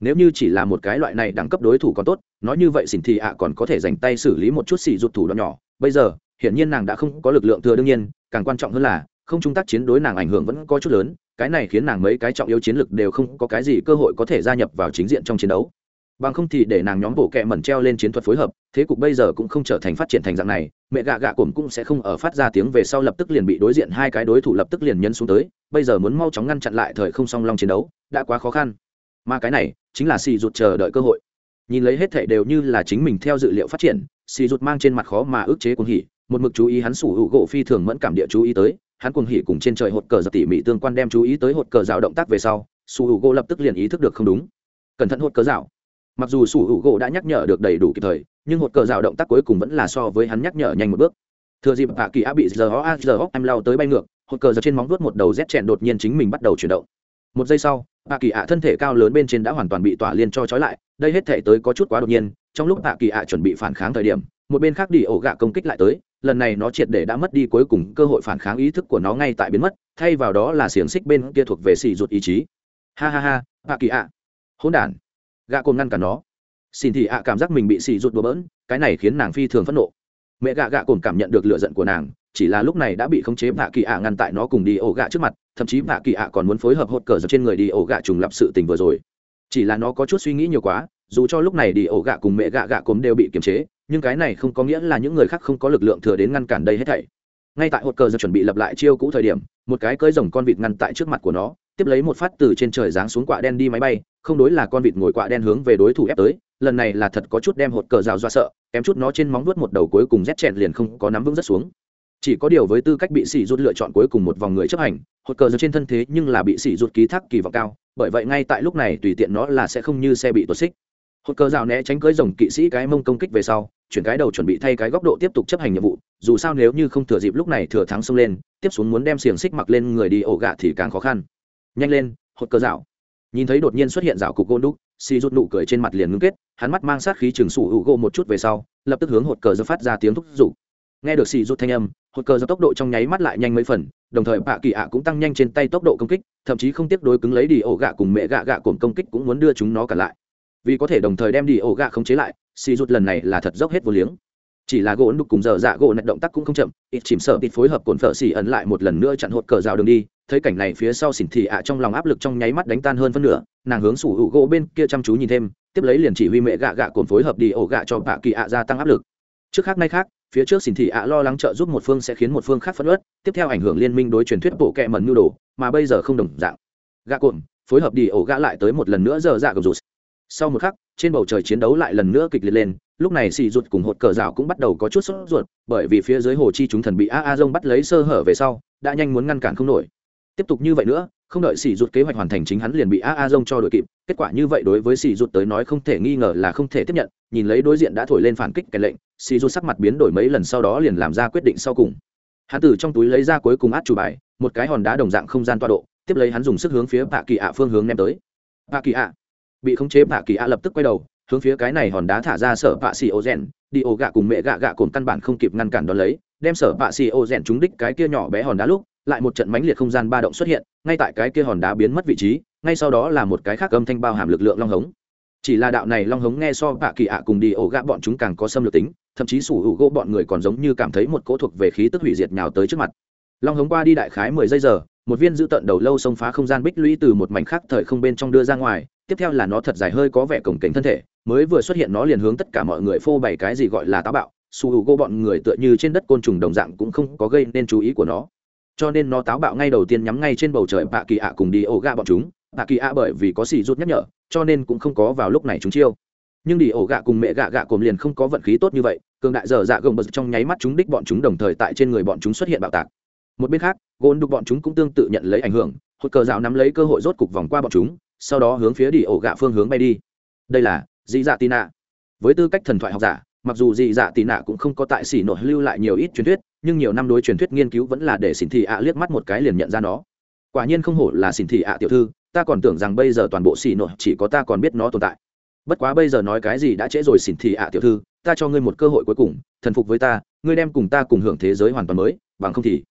Nếu như chỉ là một cái loại này đẳng cấp đối thủ còn tốt, nói như vậy xin thì ạ còn có thể dành tay xử lý một chút xì rụt thủ đoạn nhỏ. Bây giờ, hiển nhiên nàng đã không có lực lượng thừa đương nhiên, càng quan trọng hơn là không trung tác chiến đối nàng ảnh hưởng vẫn có chút lớn, cái này khiến nàng mấy cái trọng yếu chiến lực đều không có cái gì cơ hội có thể gia nhập vào chính diện trong chiến đấu. Bằng không thì để nàng nhóm bộ kẹ mẩn treo lên chiến thuật phối hợp, thế cục bây giờ cũng không trở thành phát triển thành dạng này, mẹ gạ gạ cổm cũng sẽ không ở phát ra tiếng về sau lập tức liền bị đối diện hai cái đối thủ lập tức liền nhân xuống tới, bây giờ muốn mau chóng ngăn chặn lại thời không song long chiến đấu, đã quá khó khăn. Mà cái này, chính là xì rụt chờ đợi cơ hội. Nhìn lấy hết thể đều như là chính mình theo dự liệu phát triển, xì rụt mang trên mặt khó mà ức chế cuồng hỉ, một mực chú ý hắn sủ hữu gỗ phi thường mẫn cảm địa chú ý tới hắn cuồng hỉ cùng trên trời hột cờ giật tỉ mỉ tương quan đem chú ý tới hột cờ rào động tác về sau, sủ hữu gỗ lập tức liền ý thức được không đúng. Cẩn thận hột cờ rào. Mặc dù sủ hữu gỗ đã nhắc nhở được đầy đủ kịp thời, nhưng hột cờ rào động tác cuối cùng vẫn là so với hắn nhắc nhở nhanh một bước. Thừa dịp hạ kỳ á bị giờ ho giờ hóc em lao tới bay ngược, hột cờ rào trên móng vuốt một đầu rét chèn đột nhiên chính mình bắt đầu chuyển động. Một giây sau, hạ kỳ ạ thân thể cao lớn bên trên đã hoàn toàn bị tỏa liên cho trói lại, đây hết thể tới có chút quá đột nhiên, trong lúc hạ kỳ ạ chuẩn bị phản kháng thời điểm, một bên khác đi ổ gạ công kích lại tới lần này nó triệt để đã mất đi cuối cùng cơ hội phản kháng ý thức của nó ngay tại biến mất, thay vào đó là xiềng xích bên kia thuộc về xì ruột ý chí. Ha ha ha hạ kỳ ạ. Hỗn đản. Gạ cồn ngăn cả nó. Xin thì ạ cảm giác mình bị xì ruột bừa bỡn, cái này khiến nàng phi thường phẫn nộ. Mẹ gạ gạ cồn cảm nhận được lựa giận của nàng, chỉ là lúc này đã bị khống chế hạ kỳ ạ ngăn tại nó cùng đi ổ gạ trước mặt, thậm chí hạ kỳ ạ còn muốn phối hợp hốt cờ giật trên người đi ổ gạ trùng lập sự tình vừa rồi. Chỉ là nó có chút suy nghĩ nhiều quá, dù cho lúc này đi ổ gạ cùng mẹ gạ gạ cồn đều bị kiềm chế nhưng cái này không có nghĩa là những người khác không có lực lượng thừa đến ngăn cản đây hết thảy. Ngay tại hột cờ giờ chuẩn bị lập lại chiêu cũ thời điểm, một cái cơi rồng con vịt ngăn tại trước mặt của nó, tiếp lấy một phát từ trên trời giáng xuống quạ đen đi máy bay, không đối là con vịt ngồi quạ đen hướng về đối thủ ép tới, lần này là thật có chút đem hột cờ rào do sợ, kém chút nó trên móng vuốt một đầu cuối cùng rét chẹn liền không có nắm vững rất xuống. Chỉ có điều với tư cách bị sỉ rút lựa chọn cuối cùng một vòng người chấp hành, hột cờ giờ trên thân thế nhưng là bị sỉ rút ký thác kỳ vọng cao, bởi vậy ngay tại lúc này tùy tiện nó là sẽ không như xe bị tuột xích. Hột cờ rào né tránh cưới rồng kỵ sĩ cái mông công kích về sau chuyển cái đầu chuẩn bị thay cái góc độ tiếp tục chấp hành nhiệm vụ, dù sao nếu như không thừa dịp lúc này thừa thắng xông lên, tiếp xuống muốn đem xiềng xích mặc lên người đi ổ gạ thì càng khó khăn. Nhanh lên, hột cơ rào nhìn thấy đột nhiên xuất hiện rào cục gôn đúc xì rút nụ cười trên mặt liền ngưng kết, hắn mắt mang sát khí chừng sủ hữu gỗ một chút về sau, lập tức hướng hột cờ giơ phát ra tiếng thúc giục. Nghe được xì rút thanh âm, hột cờ giơ tốc độ trong nháy mắt lại nhanh mấy phần, đồng thời bạ kỳ ạ cũng tăng nhanh trên tay tốc độ công kích, thậm chí không tiếc đối cứng lấy đi ổ gạ cùng mẹ gạ gạ cồn công kích cũng muốn đưa chúng nó cả lại vì có thể đồng thời đem đi ổ gạ khống chế lại, xì rút lần này là thật dốc hết vô liếng. Chỉ là gỗ đục cùng giờ dạ gỗ nạch động tác cũng không chậm, ít chìm sợ, ít phối hợp cồn phở xì ẩn lại một lần nữa chặn hột cờ rào đường đi, thấy cảnh này phía sau xỉn thị ạ trong lòng áp lực trong nháy mắt đánh tan hơn phân nửa, nàng hướng sủ hữu gỗ bên kia chăm chú nhìn thêm, tiếp lấy liền chỉ huy mẹ gạ gạ cồn phối hợp đi ổ gạ cho bạ kỳ ạ gia tăng áp lực. Trước khác nay khác, phía trước xỉn thị ạ lo lắng trợ giúp một phương sẽ khiến một phương khác phất ớt tiếp theo ảnh hưởng liên minh đối truyền thuyết bộ kẹ mẩn nhu đồ, mà bây giờ không đồng dạng. Gạ cồn, phối hợp đi ổ gạ lại tới một lần nữa giờ dạ gầm rụt sau một khắc, trên bầu trời chiến đấu lại lần nữa kịch liệt lên, lúc này xì ruột cùng hột cờ rào cũng bắt đầu có chút sốt ruột, bởi vì phía dưới hồ chi chúng thần bị a a dông bắt lấy sơ hở về sau, đã nhanh muốn ngăn cản không nổi. Tiếp tục như vậy nữa, không đợi xì ruột kế hoạch hoàn thành chính hắn liền bị a a dông cho đội kịp, kết quả như vậy đối với xì ruột tới nói không thể nghi ngờ là không thể tiếp nhận, nhìn lấy đối diện đã thổi lên phản kích cái lệnh, xì ruột sắc mặt biến đổi mấy lần sau đó liền làm ra quyết định sau cùng. Hắn từ trong túi lấy ra cuối cùng át chủ bài, một cái hòn đá đồng dạng không gian toa độ, tiếp lấy hắn dùng sức hướng phía bạ kỳ ạ phương hướng ném tới. Bạ kỳ ạ bị khống chế bạ kỳ a lập tức quay đầu, hướng phía cái này hòn đá thả ra sở bạ xì ô rèn. Đi ô gạ cùng mẹ gạ gạ cồn căn bản không kịp ngăn cản đón lấy, đem sở bạ xì ô rèn trúng đích cái kia nhỏ bé hòn đá lúc, lại một trận mãnh liệt không gian ba động xuất hiện, ngay tại cái kia hòn đá biến mất vị trí, ngay sau đó là một cái khác âm thanh bao hàm lực lượng long hống. Chỉ là đạo này long hống nghe so bạ kỳ ạ cùng đi ổ gạ bọn chúng càng có xâm lược tính, thậm chí sủ hữu gỗ bọn người còn giống như cảm thấy một cỗ thuộc về khí tức hủy diệt nhào tới trước mặt. Long hống qua đi đại khái mười giây giờ, một viên dữ tận đầu lâu xông phá không gian bích lũy từ một mảnh khác thời không bên trong đưa ra ngoài tiếp theo là nó thật dài hơi có vẻ cổng kính thân thể, mới vừa xuất hiện nó liền hướng tất cả mọi người phô bày cái gì gọi là táo bạo, su h u gô bọn người tựa như trên đất côn trùng đồng dạng cũng không có gây nên chú ý của nó. Cho nên nó táo bạo ngay đầu tiên nhắm ngay trên bầu trời bạ kỳ ạ cùng đi ổ gạ bọn chúng. Bạ kỳ ạ bởi vì có xì rút nhắc nhở, cho nên cũng không có vào lúc này chúng chiêu. Nhưng đi ổ gạ cùng mẹ gạ gạ cồm liền không có vận khí tốt như vậy, cường đại dở dạ gồng bật trong nháy mắt chúng đích bọn chúng đồng thời tại trên người bọn chúng xuất hiện bạo tạc. Một bên khác gôn đục bọn chúng cũng tương tự nhận lấy ảnh hưởng hột cờ rào nắm lấy cơ hội rốt cục vòng qua bọn chúng sau đó hướng phía đi ổ gạ phương hướng bay đi. Đây là dị dạ tị nạ. Với tư cách thần thoại học giả, mặc dù dị dạ tị nạ cũng không có tại xỉ nội lưu lại nhiều ít truyền thuyết, nhưng nhiều năm đối truyền thuyết nghiên cứu vẫn là để xỉn thị ạ liếc mắt một cái liền nhận ra nó. Quả nhiên không hổ là xỉn thị ạ tiểu thư, ta còn tưởng rằng bây giờ toàn bộ xỉ nội chỉ có ta còn biết nó tồn tại. Bất quá bây giờ nói cái gì đã trễ rồi xỉn thị ạ tiểu thư, ta cho ngươi một cơ hội cuối cùng, thần phục với ta, ngươi đem cùng ta cùng hưởng thế giới hoàn toàn mới, bằng không thì.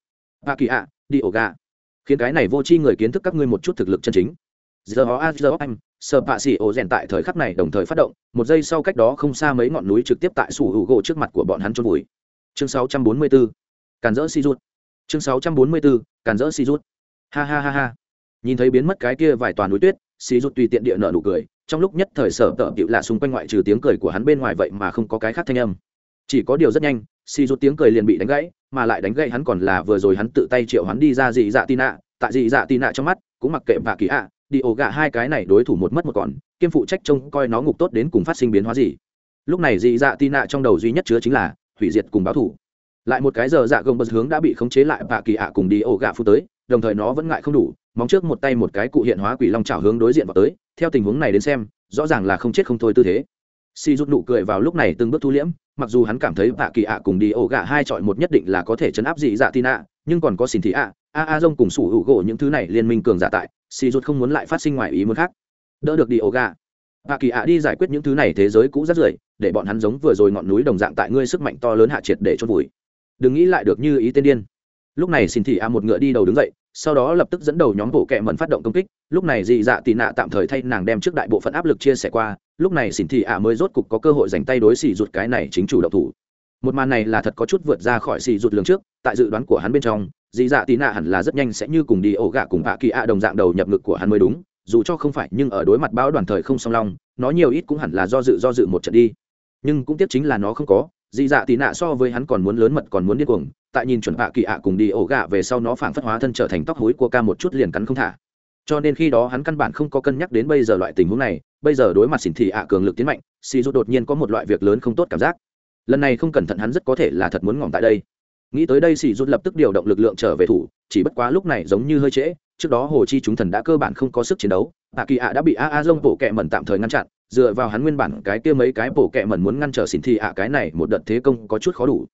A kỳ ạ, đi ổ gà khiến cái này vô tri người kiến thức các ngươi một chút thực lực chân chính giờ ó a giờ anh sợ bạ xỉ ổ rèn tại thời khắc này đồng thời phát động, một giây sau cách đó không xa mấy ngọn núi trực tiếp tại sủ hữu gỗ trước mặt của bọn hắn trôn vùi. Chương 644 càn rỡ si rút. Chương 644 càn rỡ si rút. Ha ha ha ha. Nhìn thấy biến mất cái kia vài toàn núi tuyết si rút tùy tiện địa nợ nụ cười, trong lúc nhất thời sở tợ bịu lạ xung quanh ngoại trừ tiếng cười của hắn bên ngoài vậy mà không có cái khác thanh âm. Chỉ có điều rất nhanh si rút tiếng cười liền bị đánh gãy, mà lại đánh gãy hắn còn là vừa rồi hắn tự tay triệu hắn đi ra dị dạ tì nạ tại dị dạ tì nạ trong mắt, cũng mặc kệ bà kỳ ạ đi ổ gạ hai cái này đối thủ một mất một còn, kiêm phụ trách trông coi nó ngục tốt đến cùng phát sinh biến hóa gì. Lúc này dị dạ tị nạ trong đầu duy nhất chứa chính là hủy diệt cùng báo thủ. Lại một cái giờ dạ gồng bật hướng đã bị khống chế lại và kỳ ạ cùng đi ổ gạ phu tới, đồng thời nó vẫn ngại không đủ, móng trước một tay một cái cụ hiện hóa quỷ long trào hướng đối diện vào tới, theo tình huống này đến xem, rõ ràng là không chết không thôi tư thế. Si rút nụ cười vào lúc này từng bước thu liễm, mặc dù hắn cảm thấy vạ kỳ ạ cùng đi ổ gạ hai chọi một nhất định là có thể chấn áp dị dạ tin ạ nhưng còn có xin thị ạ, a a dông cùng sủ hữu gỗ những thứ này liên minh cường giả tại xì ruột không muốn lại phát sinh ngoài ý muốn khác. Đỡ được đi ổ gà. bà kỳ ạ đi giải quyết những thứ này thế giới cũ rất rưởi, để bọn hắn giống vừa rồi ngọn núi đồng dạng tại ngươi sức mạnh to lớn hạ triệt để chôn vùi. Đừng nghĩ lại được như ý tên điên. Lúc này xin thị a một ngựa đi đầu đứng dậy, sau đó lập tức dẫn đầu nhóm bộ kệ mẩn phát động công kích. Lúc này dị dạ tị nạ tạm thời thay nàng đem trước đại bộ phận áp lực chia sẻ qua. Lúc này xin thị a mới rốt cục có cơ hội dành tay đối xì rụt cái này chính chủ động thủ. Một màn này là thật có chút vượt ra khỏi xì rụt lường trước, tại dự đoán của hắn bên trong dị dạ tì nạ hẳn là rất nhanh sẽ như cùng đi ổ gạ cùng hạ kỳ ạ đồng dạng đầu nhập ngực của hắn mới đúng, dù cho không phải nhưng ở đối mặt bão đoàn thời không song long, nó nhiều ít cũng hẳn là do dự do dự một trận đi. Nhưng cũng tiếc chính là nó không có dị dạ tì nạ so với hắn còn muốn lớn mật còn muốn điên cuồng, tại nhìn chuẩn hạ kỳ ạ cùng đi ổ gạ về sau nó phảng phất hóa thân trở thành tóc hối của ca một chút liền cắn không thả. Cho nên khi đó hắn căn bản không có cân nhắc đến bây giờ loại tình huống này, bây giờ đối mặt xỉn thị ạ cường lực tiến mạnh, xì rút đột nhiên có một loại việc lớn không tốt cảm giác. Lần này không cẩn thận hắn rất có thể là thật muốn ngỏm tại đây nghĩ tới đây xì rút lập tức điều động lực lượng trở về thủ, chỉ bất quá lúc này giống như hơi trễ, trước đó hồ chi chúng thần đã cơ bản không có sức chiến đấu, tạ kỳ ạ đã bị a a dông bộ kẹ mẩn tạm thời ngăn chặn, dựa vào hắn nguyên bản cái kia mấy cái bộ kẹ mẩn muốn ngăn trở xỉn thị ạ, cái này một đợt thế công có chút khó đủ.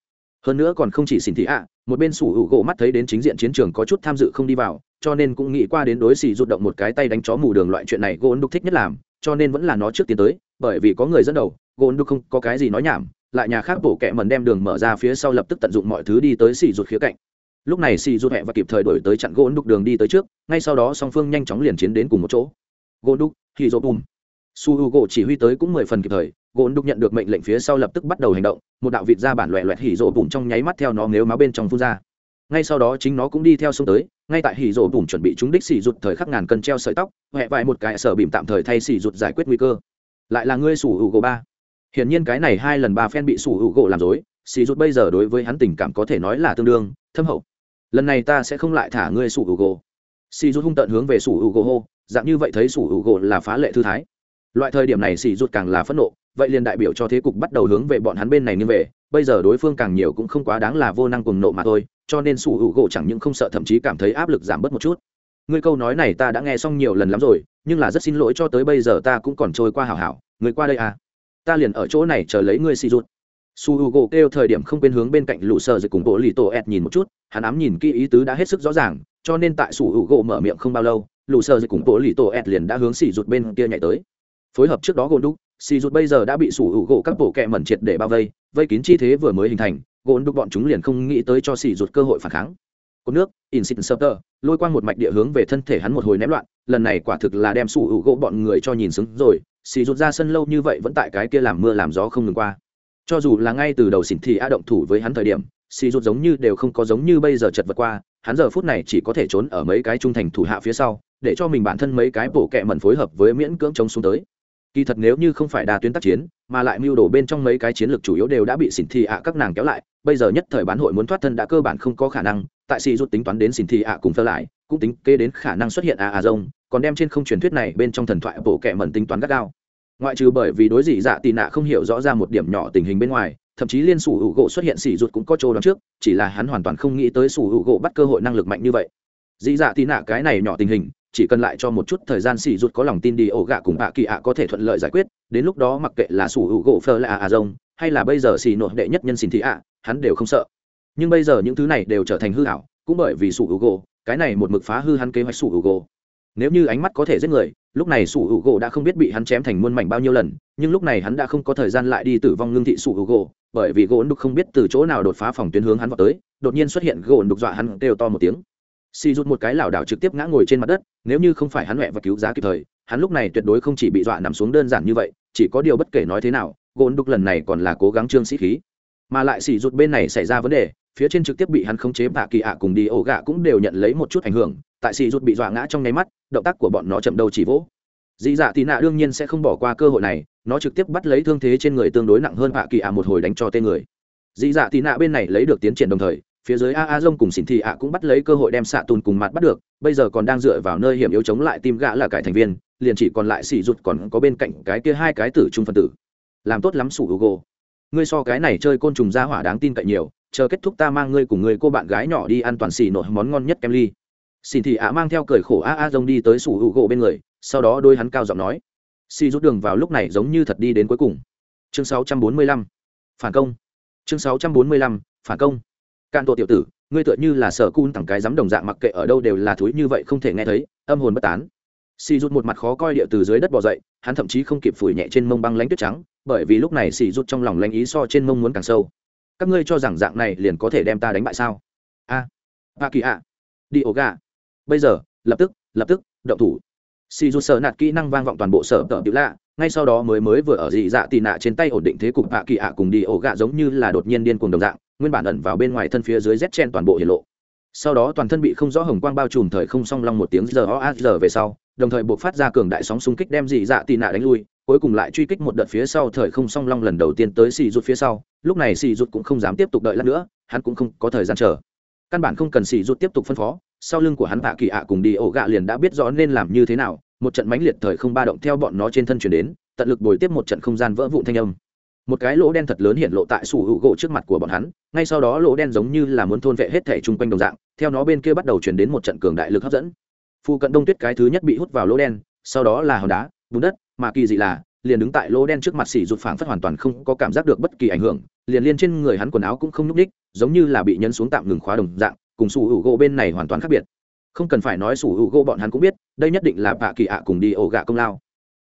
Hơn nữa còn không chỉ xin thị ạ, một bên sủ hữu gỗ mắt thấy đến chính diện chiến trường có chút tham dự không đi vào, cho nên cũng nghĩ qua đến đối xì rút động một cái tay đánh chó mù đường loại chuyện này gôn đục thích nhất làm, cho nên vẫn là nó trước tiến tới, bởi vì có người dẫn đầu gôn đục không có cái gì nói nhảm lại nhà khác bổ kẹ mần đem đường mở ra phía sau lập tức tận dụng mọi thứ đi tới xì ruột khía cạnh. Lúc này xì ruột hẹ và kịp thời đổi tới chặn gỗ đục đường đi tới trước, ngay sau đó song phương nhanh chóng liền chiến đến cùng một chỗ. Gỗ đục khi dỗ bùm. Su h u gỗ chỉ huy tới cũng mười phần kịp thời, gỗ đục nhận được mệnh lệnh phía sau lập tức bắt đầu hành động, một đạo vịt ra bản loẹ loẹt hỉ rộ bùm trong nháy mắt theo nó nếu máu bên trong phun ra. Ngay sau đó chính nó cũng đi theo sông tới, ngay tại hỉ rộ bùm chuẩn bị chúng đích xì rụt thời khắc ngàn cân treo sợi tóc huệ vài một cái sở bìm tạm thời thay xì rụt giải quyết nguy cơ. Lại là ngươi sủ hữu gỗ ba hiển nhiên cái này hai lần ba phen bị sủ hữu gỗ làm dối xì rút bây giờ đối với hắn tình cảm có thể nói là tương đương, thâm hậu. Lần này ta sẽ không lại thả ngươi sủ hữu gỗ. Xì rút hung tận hướng về sủ hữu gỗ hô, dạng như vậy thấy sủ hữu gỗ là phá lệ thư thái. Loại thời điểm này xì rút càng là phẫn nộ, vậy liền đại biểu cho thế cục bắt đầu hướng về bọn hắn bên này như về, bây giờ đối phương càng nhiều cũng không quá đáng là vô năng cùng nộ mà thôi, cho nên sủ hữu gỗ chẳng những không sợ thậm chí cảm thấy áp lực giảm bớt một chút. Ngươi câu nói này ta đã nghe xong nhiều lần lắm rồi, nhưng là rất xin lỗi cho tới bây giờ ta cũng còn trôi qua hảo hảo, người qua đây à ta liền ở chỗ này chờ lấy ngươi xì rụt su h u gỗ kêu thời điểm không quên hướng bên cạnh lũ sợ dịch cùng bộ lì tổ ẹt nhìn một chút, hắn ám nhìn kỹ ý tứ đã hết sức rõ ràng, cho nên tại su h u gỗ mở miệng không bao lâu, lũ sợ dịch cùng bộ lì tổ ẹt liền đã hướng xì rụt bên kia nhảy tới. Phối hợp trước đó gỗ đúc xì rụt bây giờ đã bị su h u gỗ các bộ kẹ mẩn triệt để bao vây vây kín chi thế vừa mới hình thành gỗ đúc bọn chúng liền không nghĩ tới cho xì rụt cơ hội phản kháng. Cột nước insit sơ lôi quang một mạch địa hướng về thân thể hắn một hồi ném loạn, lần này quả thực là đem su h u gỗ bọn người cho nhìn xứng rồi xì rụt ra sân lâu như vậy vẫn tại cái kia làm mưa làm gió không ngừng qua. Cho dù là ngay từ đầu xỉn thì a động thủ với hắn thời điểm, xì rụt giống như đều không có giống như bây giờ chật vật qua, hắn giờ phút này chỉ có thể trốn ở mấy cái trung thành thủ hạ phía sau, để cho mình bản thân mấy cái bổ kẹ mẩn phối hợp với miễn cưỡng chống xuống tới. Kỳ thật nếu như không phải đa tuyến tác chiến, mà lại mưu đồ bên trong mấy cái chiến lược chủ yếu đều đã bị xỉn thị ạ các nàng kéo lại, bây giờ nhất thời bán hội muốn thoát thân đã cơ bản không có khả năng, tại xì rút tính toán đến xỉn thị ạ cùng phơ lại, cũng tính kê đến khả năng xuất hiện a a rông còn đem trên không truyền thuyết này bên trong thần thoại bổ kẹ mẩn tính toán gắt gao. Ngoại trừ bởi vì đối dị dạ tì nạ không hiểu rõ ra một điểm nhỏ tình hình bên ngoài, thậm chí liên sủ hữu gỗ xuất hiện xỉ rụt cũng có chỗ đón trước, chỉ là hắn hoàn toàn không nghĩ tới sủ hữu gỗ bắt cơ hội năng lực mạnh như vậy. Dị dạ tì nạ cái này nhỏ tình hình, chỉ cần lại cho một chút thời gian xỉ rụt có lòng tin đi ổ gạ cùng bạ kỳ ạ có thể thuận lợi giải quyết, đến lúc đó mặc kệ là sủ hữu gỗ phơ là à rông, hay là bây giờ xỉ nội đệ nhất nhân xin thị ạ, hắn đều không sợ. Nhưng bây giờ những thứ này đều trở thành hư hảo cũng bởi vì sủ hữu gỗ, cái này một mực phá hư hắn kế hoạch sủ hữu gỗ nếu như ánh mắt có thể giết người, lúc này sủ hữu gỗ đã không biết bị hắn chém thành muôn mảnh bao nhiêu lần, nhưng lúc này hắn đã không có thời gian lại đi tử vong ngưng thị sủ hữu gỗ, bởi vì gỗ đục không biết từ chỗ nào đột phá phòng tuyến hướng hắn vào tới, đột nhiên xuất hiện gỗ đục dọa hắn kêu to một tiếng. Xì rút một cái lảo đảo trực tiếp ngã ngồi trên mặt đất, nếu như không phải hắn mẹ và cứu giá kịp thời, hắn lúc này tuyệt đối không chỉ bị dọa nằm xuống đơn giản như vậy, chỉ có điều bất kể nói thế nào, gỗ đục lần này còn là cố gắng trương sĩ khí. Mà lại xì rút bên này xảy ra vấn đề phía trên trực tiếp bị hắn khống chế bạ kỳ ạ cùng đi ổ gạ cũng đều nhận lấy một chút ảnh hưởng, tại xì rút bị dọa ngã trong nháy mắt, động tác của bọn nó chậm đâu chỉ vỗ. Dị dạ tị nạ đương nhiên sẽ không bỏ qua cơ hội này, nó trực tiếp bắt lấy thương thế trên người tương đối nặng hơn bạ kỳ ạ một hồi đánh cho tên người. Dị dạ tị nạ bên này lấy được tiến triển đồng thời, phía dưới a a dông cùng xỉn thị ạ cũng bắt lấy cơ hội đem xạ tùn cùng mặt bắt được, bây giờ còn đang dựa vào nơi hiểm yếu chống lại tim gã là cải thành viên, liền chỉ còn lại xỉ rụt còn có bên cạnh cái kia hai cái tử trung phân tử. Làm tốt lắm, sủ hugo. Ngươi so cái này chơi côn trùng ra hỏa đáng tin cậy nhiều chờ kết thúc ta mang ngươi cùng người cô bạn gái nhỏ đi ăn toàn xì nổi món ngon nhất kem ly. Xin thị ạ mang theo cười khổ a a rông đi tới sủ hữu gỗ bên người, sau đó đôi hắn cao giọng nói. Xì rút đường vào lúc này giống như thật đi đến cuối cùng. Chương 645. phản công. Chương 645. phản công. Can tổ tiểu tử, ngươi tựa như là sở cun tặng cái dám đồng dạng mặc kệ ở đâu đều là thúi như vậy không thể nghe thấy, âm hồn bất tán. Xì rút một mặt khó coi địa từ dưới đất bỏ dậy, hắn thậm chí không kịp phủi nhẹ trên mông băng lánh tuyết trắng, bởi vì lúc này xì rút trong lòng lanh ý so trên mông muốn càng sâu các ngươi cho rằng dạng này liền có thể đem ta đánh bại sao? A a kỳ ạ đi ổ gà. Bây giờ, lập tức lập tức, động thủ. Si dù sợ nạt kỹ năng vang vọng toàn bộ sở tợ tiểu lạ, ngay sau đó mới mới vừa ở dị dạ tì nạ trên tay ổn định thế cục bạ kỳ ạ cùng đi ổ gạ giống như là đột nhiên điên cuồng đồng dạng, nguyên bản ẩn vào bên ngoài thân phía dưới rét chen toàn bộ hiển lộ. Sau đó toàn thân bị không rõ hồng quang bao trùm thời không song long một tiếng giờ o giờ về sau, đồng thời buộc phát ra cường đại sóng xung kích đem dị dạ tì nạ đánh lui cuối cùng lại truy kích một đợt phía sau thời không song long lần đầu tiên tới xì rụt phía sau, lúc này xì rụt cũng không dám tiếp tục đợi lát nữa, hắn cũng không có thời gian chờ. Căn bản không cần xì rụt tiếp tục phân phó, sau lưng của hắn tạ kỳ ạ cùng đi ổ gạ liền đã biết rõ nên làm như thế nào, một trận mãnh liệt thời không ba động theo bọn nó trên thân chuyển đến, tận lực bồi tiếp một trận không gian vỡ vụn thanh âm. Một cái lỗ đen thật lớn hiện lộ tại sủ hữu gỗ trước mặt của bọn hắn, ngay sau đó lỗ đen giống như là muốn thôn vệ hết thể chung quanh đồng dạng, theo nó bên kia bắt đầu chuyển đến một trận cường đại lực hấp dẫn. Phu cận đông tuyết cái thứ nhất bị hút vào lỗ đen, sau đó là hòn đá, bùn đất mà kỳ dị là, liền đứng tại lỗ đen trước mặt xỉ rụt phảng phất hoàn toàn không có cảm giác được bất kỳ ảnh hưởng, liền liên trên người hắn quần áo cũng không nhúc ních giống như là bị nhấn xuống tạm ngừng khóa đồng dạng, cùng sủ hữu gỗ bên này hoàn toàn khác biệt. Không cần phải nói sủ hữu gỗ bọn hắn cũng biết, đây nhất định là bạ kỳ ạ cùng đi ổ gạ công lao.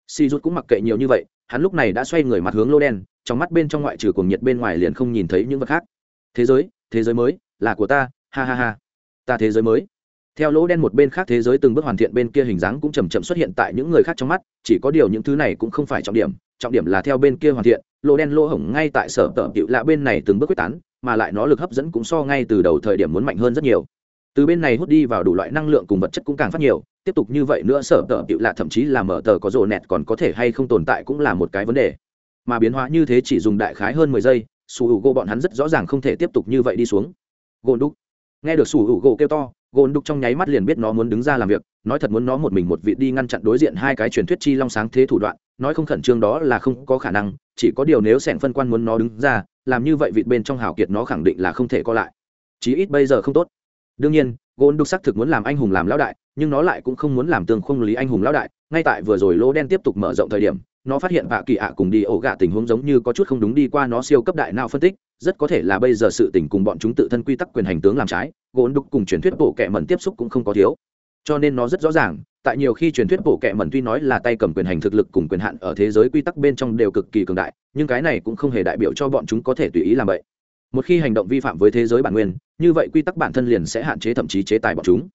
Xỉ rụt cũng mặc kệ nhiều như vậy, hắn lúc này đã xoay người mặt hướng lô đen, trong mắt bên trong ngoại trừ cuồng nhiệt bên ngoài liền không nhìn thấy những vật khác. Thế giới thế giới mới, là của ta, ha ha ha. Ta thế giới mới theo lỗ đen một bên khác thế giới từng bước hoàn thiện bên kia hình dáng cũng chầm chậm xuất hiện tại những người khác trong mắt, chỉ có điều những thứ này cũng không phải trọng điểm trọng điểm là theo bên kia hoàn thiện, lỗ đen lỗ hổng ngay tại sở tợ cựu lạ bên này từng bước quyết tán, mà lại nó lực hấp dẫn cũng so ngay từ đầu thời điểm muốn mạnh hơn rất nhiều. Từ bên này hút đi vào đủ loại năng lượng cùng vật chất cũng càng phát nhiều, tiếp tục như vậy nữa sở tợ cựu lạ thậm chí là mở tờ có rồ nẹt còn có thể hay không tồn tại cũng là một cái vấn đề. Mà biến hóa như thế chỉ dùng đại khái hơn mười giây su hữu gô bọn hắn rất rõ ràng không thể tiếp tục như vậy đi xuống. Gôn đúc. Nghe được su hữu gô kêu to gôn Đục trong nháy mắt liền biết nó muốn đứng ra làm việc, nói thật muốn nó một mình một vị đi ngăn chặn đối diện hai cái truyền thuyết chi long sáng thế thủ đoạn, nói không khẩn trương đó là không có khả năng, chỉ có điều nếu sẻng phân quan muốn nó đứng ra, làm như vậy vịt bên trong hào kiệt nó khẳng định là không thể co lại. Chí ít bây giờ không tốt. Đương nhiên, gôn Đục xác thực muốn làm anh hùng làm lão đại, nhưng nó lại cũng không muốn làm tương không lý anh hùng lão đại, ngay tại vừa rồi lỗ đen tiếp tục mở rộng thời điểm nó phát hiện vạ kỳ ạ cùng đi ổ gạ tình huống giống như có chút không đúng đi qua nó siêu cấp đại nào phân tích, rất có thể là bây giờ sự tình cùng bọn chúng tự thân quy tắc quyền hành tướng làm trái gôn đúc cùng truyền thuyết bộ kệ mẩn tiếp xúc cũng không có thiếu. Cho nên nó rất rõ ràng, tại nhiều khi truyền thuyết bộ kệ mẩn tuy nói là tay cầm quyền hành thực lực cùng quyền hạn ở thế giới quy tắc bên trong đều cực kỳ cường đại, nhưng cái này cũng không hề đại biểu cho bọn chúng có thể tùy ý làm vậy. Một khi hành động vi phạm với thế giới bản nguyên, như vậy quy tắc bản thân liền sẽ hạn chế thậm chí chế tài bọn chúng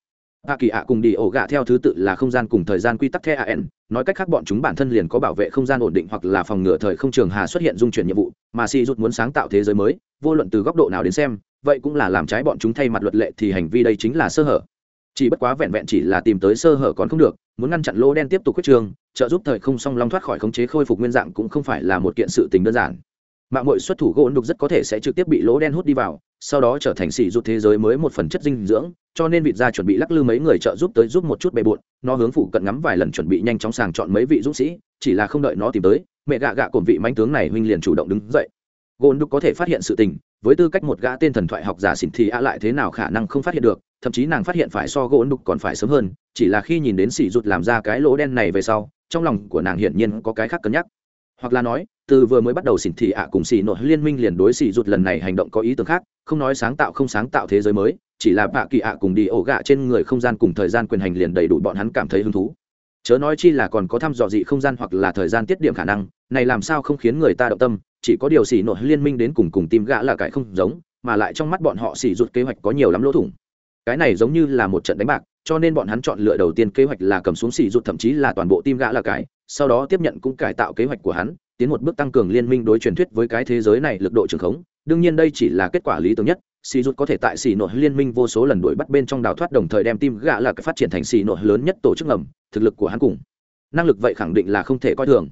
hạ kỳ ạ cùng đi ổ gạ theo thứ tự là không gian cùng thời gian quy tắc the an nói cách khác bọn chúng bản thân liền có bảo vệ không gian ổn định hoặc là phòng ngừa thời không trường hà xuất hiện dung chuyển nhiệm vụ, mà si rút muốn sáng tạo thế giới mới, vô luận từ góc độ nào đến xem, vậy cũng là làm trái bọn chúng thay mặt luật lệ thì hành vi đây chính là sơ hở. Chỉ bất quá vẹn vẹn chỉ là tìm tới sơ hở còn không được, muốn ngăn chặn lỗ đen tiếp tục quyết trường, trợ giúp thời không song long thoát khỏi khống chế khôi phục nguyên dạng cũng không phải là một kiện sự tình đơn giản. Mạng mội xuất thủ gỗ đục rất có thể sẽ trực tiếp bị lỗ đen hút đi vào, sau đó trở thành xỉ rút thế giới mới một phần chất dinh dưỡng cho nên vịt ra chuẩn bị lắc lư mấy người trợ giúp tới giúp một chút bề bộn, nó hướng phụ cận ngắm vài lần chuẩn bị nhanh chóng sàng chọn mấy vị dũng sĩ, chỉ là không đợi nó tìm tới, mẹ gạ gạ cổn vị manh tướng này huynh liền chủ động đứng dậy. Gôn đục có thể phát hiện sự tình, với tư cách một gã tên thần thoại học giả xỉn thì ạ lại thế nào khả năng không phát hiện được, thậm chí nàng phát hiện phải so gỗ đục còn phải sớm hơn, chỉ là khi nhìn đến xỉ rụt làm ra cái lỗ đen này về sau, trong lòng của nàng hiển nhiên có cái khác cân nhắc hoặc là nói, từ vừa mới bắt đầu xỉn thị ạ cùng xỉ nội liên minh liền đối xỉ rụt lần này hành động có ý tưởng khác, không nói sáng tạo không sáng tạo thế giới mới, chỉ là bạ kỳ ạ cùng đi ổ gạ trên người không gian cùng thời gian quyền hành liền đầy đủ bọn hắn cảm thấy hứng thú. Chớ nói chi là còn có thăm dò dị không gian hoặc là thời gian tiết điểm khả năng, này làm sao không khiến người ta động tâm, chỉ có điều xỉ nội liên minh đến cùng cùng tim gã là cái không giống, mà lại trong mắt bọn họ xỉ rụt kế hoạch có nhiều lắm lỗ thủng. Cái này giống như là một trận đánh bạc, cho nên bọn hắn chọn lựa đầu tiên kế hoạch là cầm xuống xỉ rụt, thậm chí là toàn bộ tim gã là cái sau đó tiếp nhận cũng cải tạo kế hoạch của hắn, tiến một bước tăng cường liên minh đối truyền thuyết với cái thế giới này lực độ trường khống. Đương nhiên đây chỉ là kết quả lý tưởng nhất, xì rút có thể tại xì nội liên minh vô số lần đuổi bắt bên trong đào thoát đồng thời đem tim gạ là cái phát triển thành xì nội lớn nhất tổ chức ngầm, thực lực của hắn cùng năng lực vậy khẳng định là không thể coi thường.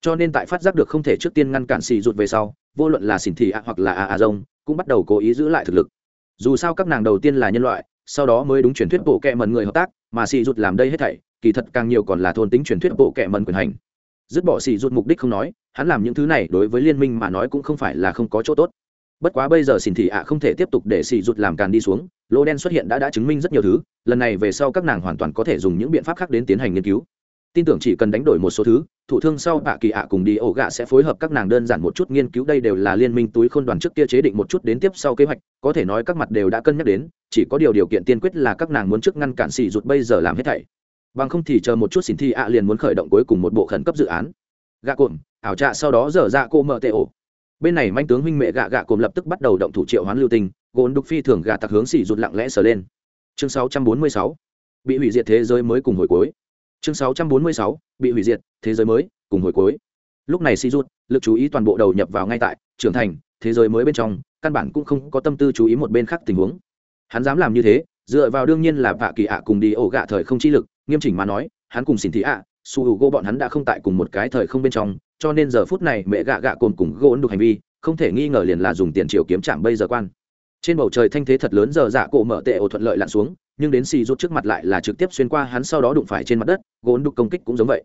Cho nên tại phát giác được không thể trước tiên ngăn cản xì rút về sau, vô luận là xỉn thị ạ hoặc là a a rông, cũng bắt đầu cố ý giữ lại thực lực. Dù sao các nàng đầu tiên là nhân loại, sau đó mới đúng truyền thuyết bộ kệ mần người hợp tác, mà xì rút làm đây hết thảy kỳ thật càng nhiều còn là thôn tính truyền thuyết bộ kệ mẩn quyền hành. Dứt bỏ xì rút mục đích không nói, hắn làm những thứ này đối với liên minh mà nói cũng không phải là không có chỗ tốt. Bất quá bây giờ xin thị ạ không thể tiếp tục để xì rút làm càn đi xuống, Lô đen xuất hiện đã đã chứng minh rất nhiều thứ, lần này về sau các nàng hoàn toàn có thể dùng những biện pháp khác đến tiến hành nghiên cứu. Tin tưởng chỉ cần đánh đổi một số thứ thủ thương sau bạ kỳ ạ cùng đi ổ gạ sẽ phối hợp các nàng đơn giản một chút nghiên cứu, đây đều là liên minh túi khôn đoàn trước kia chế định một chút đến tiếp sau kế hoạch, có thể nói các mặt đều đã cân nhắc đến, chỉ có điều điều kiện tiên quyết là các nàng muốn trước ngăn cản xì rụt bây giờ làm hết thảy bằng không thì chờ một chút xin thi ạ liền muốn khởi động cuối cùng một bộ khẩn cấp dự án. Gạ cộm ảo trạ sau đó dở dạ cô mở tệ ổ. Bên này manh tướng huynh mẹ gạ gạ cộm lập tức bắt đầu động thủ triệu hoán lưu tinh, gồn đục phi thường gạ tặc hướng xỉ rụt lặng lẽ sờ lên. Chương 646 bị hủy diệt thế giới mới cùng hồi cuối. Chương 646 bị hủy diệt thế giới mới cùng hồi cuối. Lúc này xỉ rụt, lực chú ý toàn bộ đầu nhập vào ngay tại, trưởng thành, thế giới mới bên trong, căn bản cũng không có tâm tư chú ý một bên khác tình huống. Hắn dám làm như thế, dựa vào đương nhiên là vạ kỳ ạ cùng đi ổ gạ thời không chi lực nghiêm chỉnh mà nói, hắn cùng xin thị ạ, su hữu gỗ bọn hắn đã không tại cùng một cái thời không bên trong, cho nên giờ phút này mẹ gạ gạ cồn cùng gỗ đục hành vi, không thể nghi ngờ liền là dùng tiền triều kiếm chạm bây giờ quan. Trên bầu trời thanh thế thật lớn giờ dạ cổ mở tệ ổ thuận lợi lặn xuống, nhưng đến xì rút trước mặt lại là trực tiếp xuyên qua hắn sau đó đụng phải trên mặt đất, gỗ đục công kích cũng giống vậy.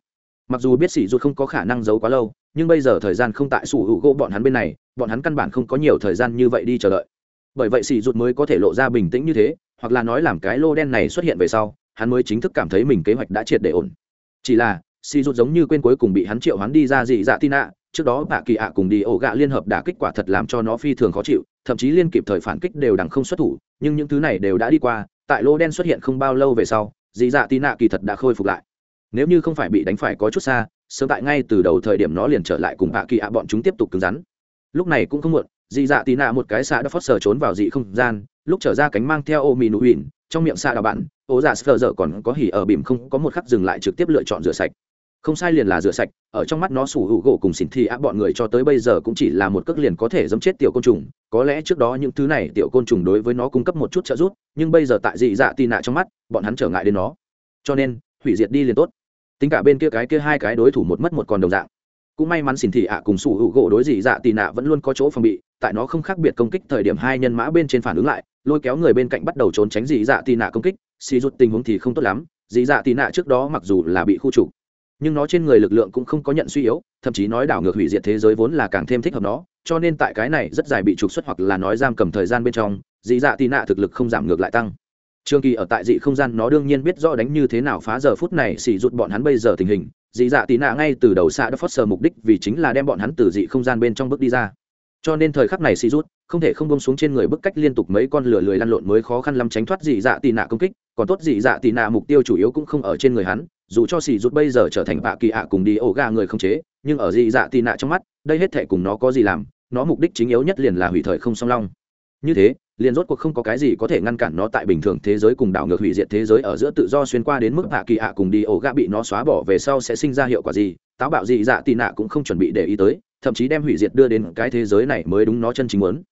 Mặc dù biết xì rút không có khả năng giấu quá lâu, nhưng bây giờ thời gian không tại su hữu gỗ bọn hắn bên này, bọn hắn căn bản không có nhiều thời gian như vậy đi chờ đợi. Bởi vậy xì rút mới có thể lộ ra bình tĩnh như thế, hoặc là nói làm cái lô đen này xuất hiện về sau hắn mới chính thức cảm thấy mình kế hoạch đã triệt để ổn. Chỉ là, si rút giống như quên cuối cùng bị hắn triệu hắn đi ra dị dạ tina trước đó bạ kỳ ạ cùng đi ổ gạ liên hợp đã kết quả thật làm cho nó phi thường khó chịu, thậm chí liên kịp thời phản kích đều đằng không xuất thủ, nhưng những thứ này đều đã đi qua, tại lô đen xuất hiện không bao lâu về sau, dị dạ tin nạ kỳ thật đã khôi phục lại. Nếu như không phải bị đánh phải có chút xa, sớm tại ngay từ đầu thời điểm nó liền trở lại cùng bạ kỳ ạ bọn chúng tiếp tục cứng rắn. Lúc này cũng không muộn, dị dạ tì nạ một cái xạ đã phót sờ trốn vào dị không gian, lúc trở ra cánh mang theo ô mì nụ huỳnh trong miệng xa đào bạn, ố giả sờ dở còn có hỉ ở bìm không có một khắc dừng lại trực tiếp lựa chọn rửa sạch. Không sai liền là rửa sạch, ở trong mắt nó sủ hữu gỗ cùng xỉn thi áp bọn người cho tới bây giờ cũng chỉ là một cước liền có thể dẫm chết tiểu côn trùng. Có lẽ trước đó những thứ này tiểu côn trùng đối với nó cung cấp một chút trợ giúp, nhưng bây giờ tại dị dạ tì nạ trong mắt, bọn hắn trở ngại đến nó. Cho nên, hủy diệt đi liền tốt. Tính cả bên kia cái kia hai cái đối thủ một mất một còn đồng dạng. Cũng may mắn xỉn thị ạ cùng sủ hữu gỗ đối dị dạ tì nạ vẫn luôn có chỗ phòng bị, tại nó không khác biệt công kích thời điểm hai nhân mã bên trên phản ứng lại lôi kéo người bên cạnh bắt đầu trốn tránh dị dạ tì nạ công kích, xì rút tình huống thì không tốt lắm dị dạ tì nạ trước đó mặc dù là bị khu trục, nhưng nó trên người lực lượng cũng không có nhận suy yếu, thậm chí nói đảo ngược hủy diệt thế giới vốn là càng thêm thích hợp nó, cho nên tại cái này rất dài bị trục xuất hoặc là nói giam cầm thời gian bên trong dị dạ tì nạ thực lực không giảm ngược lại tăng. Trường kỳ ở tại dị không gian nó đương nhiên biết rõ đánh như thế nào phá giờ phút này xì rụt bọn hắn bây giờ tình hình dị dạ tì nạ ngay từ đầu xạ đã phớt sờ mục đích vì chính là đem bọn hắn từ dị không gian bên trong bước đi ra cho nên thời khắc này si rút, không thể không bông xuống trên người bức cách liên tục mấy con lửa lười lăn lộn mới khó khăn lắm tránh thoát dị dạ tì nạ công kích, còn tốt dị dạ tì nạ mục tiêu chủ yếu cũng không ở trên người hắn, dù cho xỉ rút bây giờ trở thành bạ kỳ ạ cùng đi ổ gà người không chế, nhưng ở dị dạ tì nạ trong mắt, đây hết thể cùng nó có gì làm, nó mục đích chính yếu nhất liền là hủy thời không song long. Như thế, liền rốt cuộc không có cái gì có thể ngăn cản nó tại bình thường thế giới cùng đảo ngược hủy diệt thế giới ở giữa tự do xuyên qua đến mức hạ kỳ ạ cùng đi ổ gạ bị nó xóa bỏ về sau sẽ sinh ra hiệu quả gì, táo bạo dị dạ tị nạ cũng không chuẩn bị để ý tới thậm chí đem hủy diệt đưa đến cái thế giới này mới đúng nó chân chính muốn.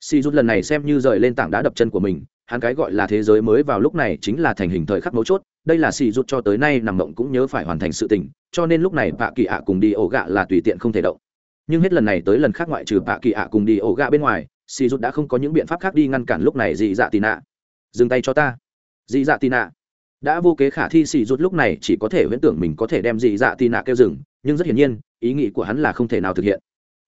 Si rút lần này xem như rời lên tảng đá đập chân của mình, hắn cái gọi là thế giới mới vào lúc này chính là thành hình thời khắc mấu chốt, đây là si rút cho tới nay nằm mộng cũng nhớ phải hoàn thành sự tình, cho nên lúc này bạ kỳ ạ cùng đi ổ gạ là tùy tiện không thể động. Nhưng hết lần này tới lần khác ngoại trừ bạ kỳ ạ cùng đi ổ gạ bên ngoài, si rút đã không có những biện pháp khác đi ngăn cản lúc này dị dạ tì nạ. Dừng tay cho ta. Dị dạ tì nạ. Đã vô kế khả thi si rút lúc này chỉ có thể huyễn tưởng mình có thể đem dị dạ tì nạ kêu dừng, nhưng rất hiển nhiên ý nghĩ của hắn là không thể nào thực hiện.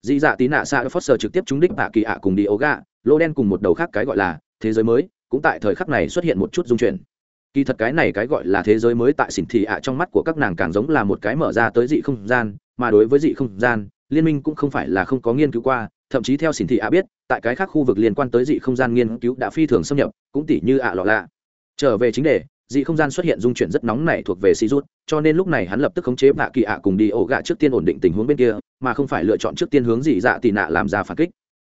Dị dạ tín nạ xa foster trực tiếp trúng đích bạ kỳ ạ cùng đi ố gà, lô đen cùng một đầu khác cái gọi là thế giới mới, cũng tại thời khắc này xuất hiện một chút dung chuyển. Kỳ thật cái này cái gọi là thế giới mới tại xỉn thị ạ trong mắt của các nàng càng giống là một cái mở ra tới dị không gian, mà đối với dị không gian, liên minh cũng không phải là không có nghiên cứu qua, thậm chí theo xỉn thị ạ biết, tại cái khác khu vực liên quan tới dị không gian nghiên cứu đã phi thường xâm nhập, cũng tỉ như ạ lọ lạ. Trở về chính đề dị không gian xuất hiện dung chuyển rất nóng này thuộc về si rút, cho nên lúc này hắn lập tức khống chế bạ kỳ ạ cùng đi ổ gạ trước tiên ổn định tình huống bên kia, mà không phải lựa chọn trước tiên hướng dị dạ tị nạ làm ra phản kích.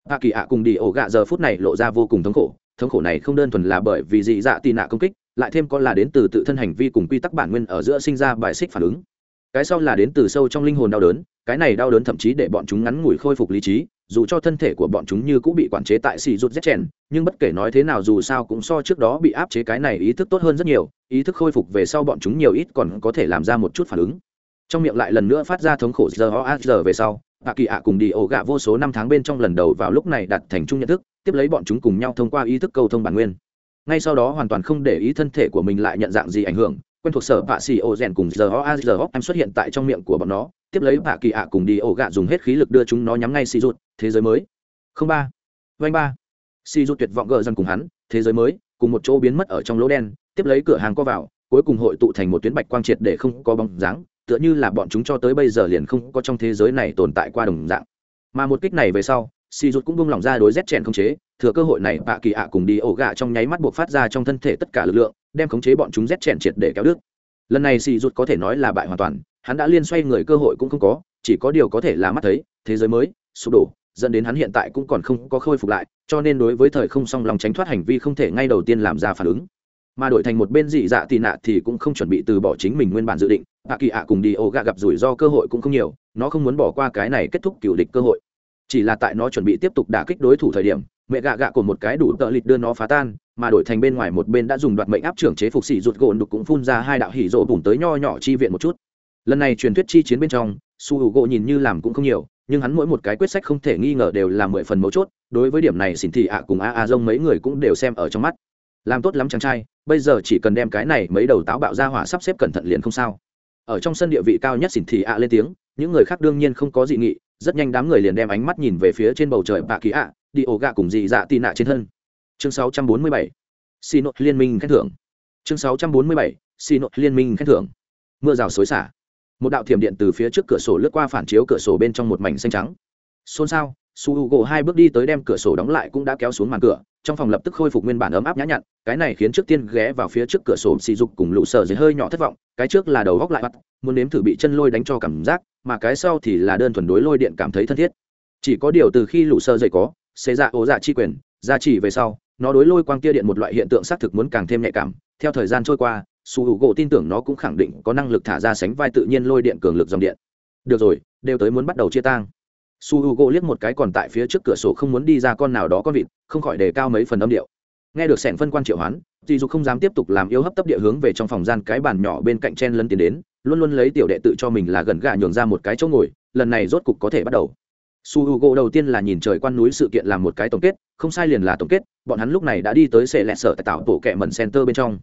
Bạ kỳ ạ cùng đi ổ gạ giờ phút này lộ ra vô cùng thống khổ thống khổ này không đơn thuần là bởi vì dị dạ tị nạ công kích, lại thêm có là đến từ tự thân hành vi cùng quy tắc bản nguyên ở giữa sinh ra bài xích phản ứng cái sau là đến từ sâu trong linh hồn đau đớn, cái này đau đớn thậm chí để bọn chúng ngắn ngủi khôi phục lý trí, dù cho thân thể của bọn chúng như cũng bị quản chế tại xì rút rét chèn, nhưng bất kể nói thế nào dù sao cũng so trước đó bị áp chế cái này ý thức tốt hơn rất nhiều, ý thức khôi phục về sau bọn chúng nhiều ít còn có thể làm ra một chút phản ứng. Trong miệng lại lần nữa phát ra thống khổ giờ ho giờ về sau, hạ kỳ ạ cùng đi ổ gạ vô số năm tháng bên trong lần đầu vào lúc này đặt thành chung nhận thức, tiếp lấy bọn chúng cùng nhau thông qua ý thức cầu thông bản nguyên. Ngay sau đó hoàn toàn không để ý thân thể của mình lại nhận dạng gì ảnh hưởng quen thuộc sở bạ xì ô rèn cùng giờ ho a, giờ em xuất hiện tại trong miệng của bọn nó. Tiếp lấy bạ kỳ ạ cùng đi ổ gạ dùng hết khí lực đưa chúng nó nhắm ngay xì rụt, thế giới mới. Không ba. Vanh ba. Xì rụt tuyệt vọng gờ dần cùng hắn, thế giới mới, cùng một chỗ biến mất ở trong lỗ đen. Tiếp lấy cửa hàng co vào, cuối cùng hội tụ thành một tuyến bạch quang triệt để không có bóng dáng, tựa như là bọn chúng cho tới bây giờ liền không có trong thế giới này tồn tại qua đồng dạng. Mà một kích này về sau, xì rụt cũng buông lỏng ra đối rét chèn không chế, thừa cơ hội này bạ kỳ ạ cùng đi ổ gạ trong nháy mắt buộc phát ra trong thân thể tất cả lực lượng đem khống chế bọn chúng rét chèn triệt để kéo đứt. Lần này xì rụt có thể nói là bại hoàn toàn, hắn đã liên xoay người cơ hội cũng không có, chỉ có điều có thể là mắt thấy, thế giới mới, sụp đổ, dẫn đến hắn hiện tại cũng còn không có khôi phục lại, cho nên đối với thời không song lòng tránh thoát hành vi không thể ngay đầu tiên làm ra phản ứng. Mà đổi thành một bên dị dạ tị nạ thì cũng không chuẩn bị từ bỏ chính mình nguyên bản dự định, hạ kỳ ạ cùng đi ô gạ gặp rủi ro cơ hội cũng không nhiều, nó không muốn bỏ qua cái này kết thúc cựu địch cơ hội. Chỉ là tại nó chuẩn bị tiếp tục đả kích đối thủ thời điểm, mẹ gạ gạ của một cái đủ tợ lịch đưa nó phá tan mà đổi thành bên ngoài một bên đã dùng đoạt mệnh áp trưởng chế phục sĩ rụt gỗ đục cũng phun ra hai đạo hỉ rộ bùn tới nho nhỏ chi viện một chút. Lần này truyền thuyết chi chiến bên trong, su hữu gỗ nhìn như làm cũng không nhiều, nhưng hắn mỗi một cái quyết sách không thể nghi ngờ đều là mười phần mấu chốt, đối với điểm này xỉn thị ạ cùng a a dông mấy người cũng đều xem ở trong mắt. Làm tốt lắm chàng trai, bây giờ chỉ cần đem cái này mấy đầu táo bạo ra hỏa sắp xếp cẩn thận liền không sao. Ở trong sân địa vị cao nhất xỉn thị ạ lên tiếng, những người khác đương nhiên không có dị nghị, rất nhanh đám người liền đem ánh mắt nhìn về phía trên bầu trời bạ kỳ ạ, đi ổ gạ cùng dị dạ tị nạ trên thân chương 647. xin nội liên minh khen thưởng chương 647. xin nội liên minh khen thưởng mưa rào xối xả một đạo thiểm điện từ phía trước cửa sổ lướt qua phản chiếu cửa sổ bên trong một mảnh xanh trắng xôn xao su h u gỗ hai bước đi tới đem cửa sổ đóng lại cũng đã kéo xuống màn cửa trong phòng lập tức khôi phục nguyên bản ấm áp nhã nhặn cái này khiến trước tiên ghé vào phía trước cửa sổ xì dục cùng lũ sợ dưới hơi nhỏ thất vọng cái trước là đầu góc lại mặt, muốn nếm thử bị chân lôi đánh cho cảm giác mà cái sau thì là đơn thuần đối lôi điện cảm thấy thân thiết chỉ có điều từ khi lũ sơ dậy có xế dạ ố dạ chi quyền ra chỉ về sau nó đối lôi quang kia điện một loại hiện tượng xác thực muốn càng thêm nhạy cảm. Theo thời gian trôi qua, su h u gỗ tin tưởng nó cũng khẳng định có năng lực thả ra sánh vai tự nhiên lôi điện cường lực dòng điện. Được rồi, đều tới muốn bắt đầu chia tang. Su h u gỗ liếc một cái còn tại phía trước cửa sổ không muốn đi ra con nào đó con vịt, không khỏi đề cao mấy phần âm điệu. Nghe được sẻn phân quan triệu hoán dì dục không dám tiếp tục làm yếu hấp tấp địa hướng về trong phòng gian cái bàn nhỏ bên cạnh chen lân tiến đến, luôn luôn lấy tiểu đệ tự cho mình là gần gà nhường ra một cái chỗ ngồi, lần này rốt cục có thể bắt đầu su h u gỗ đầu tiên là nhìn trời quan núi sự kiện làm một cái tổng kết, không sai liền là tổng kết, bọn hắn lúc này đã đi tới sệ lẹ sở tại tạo tổ kẹ mần center bên trong.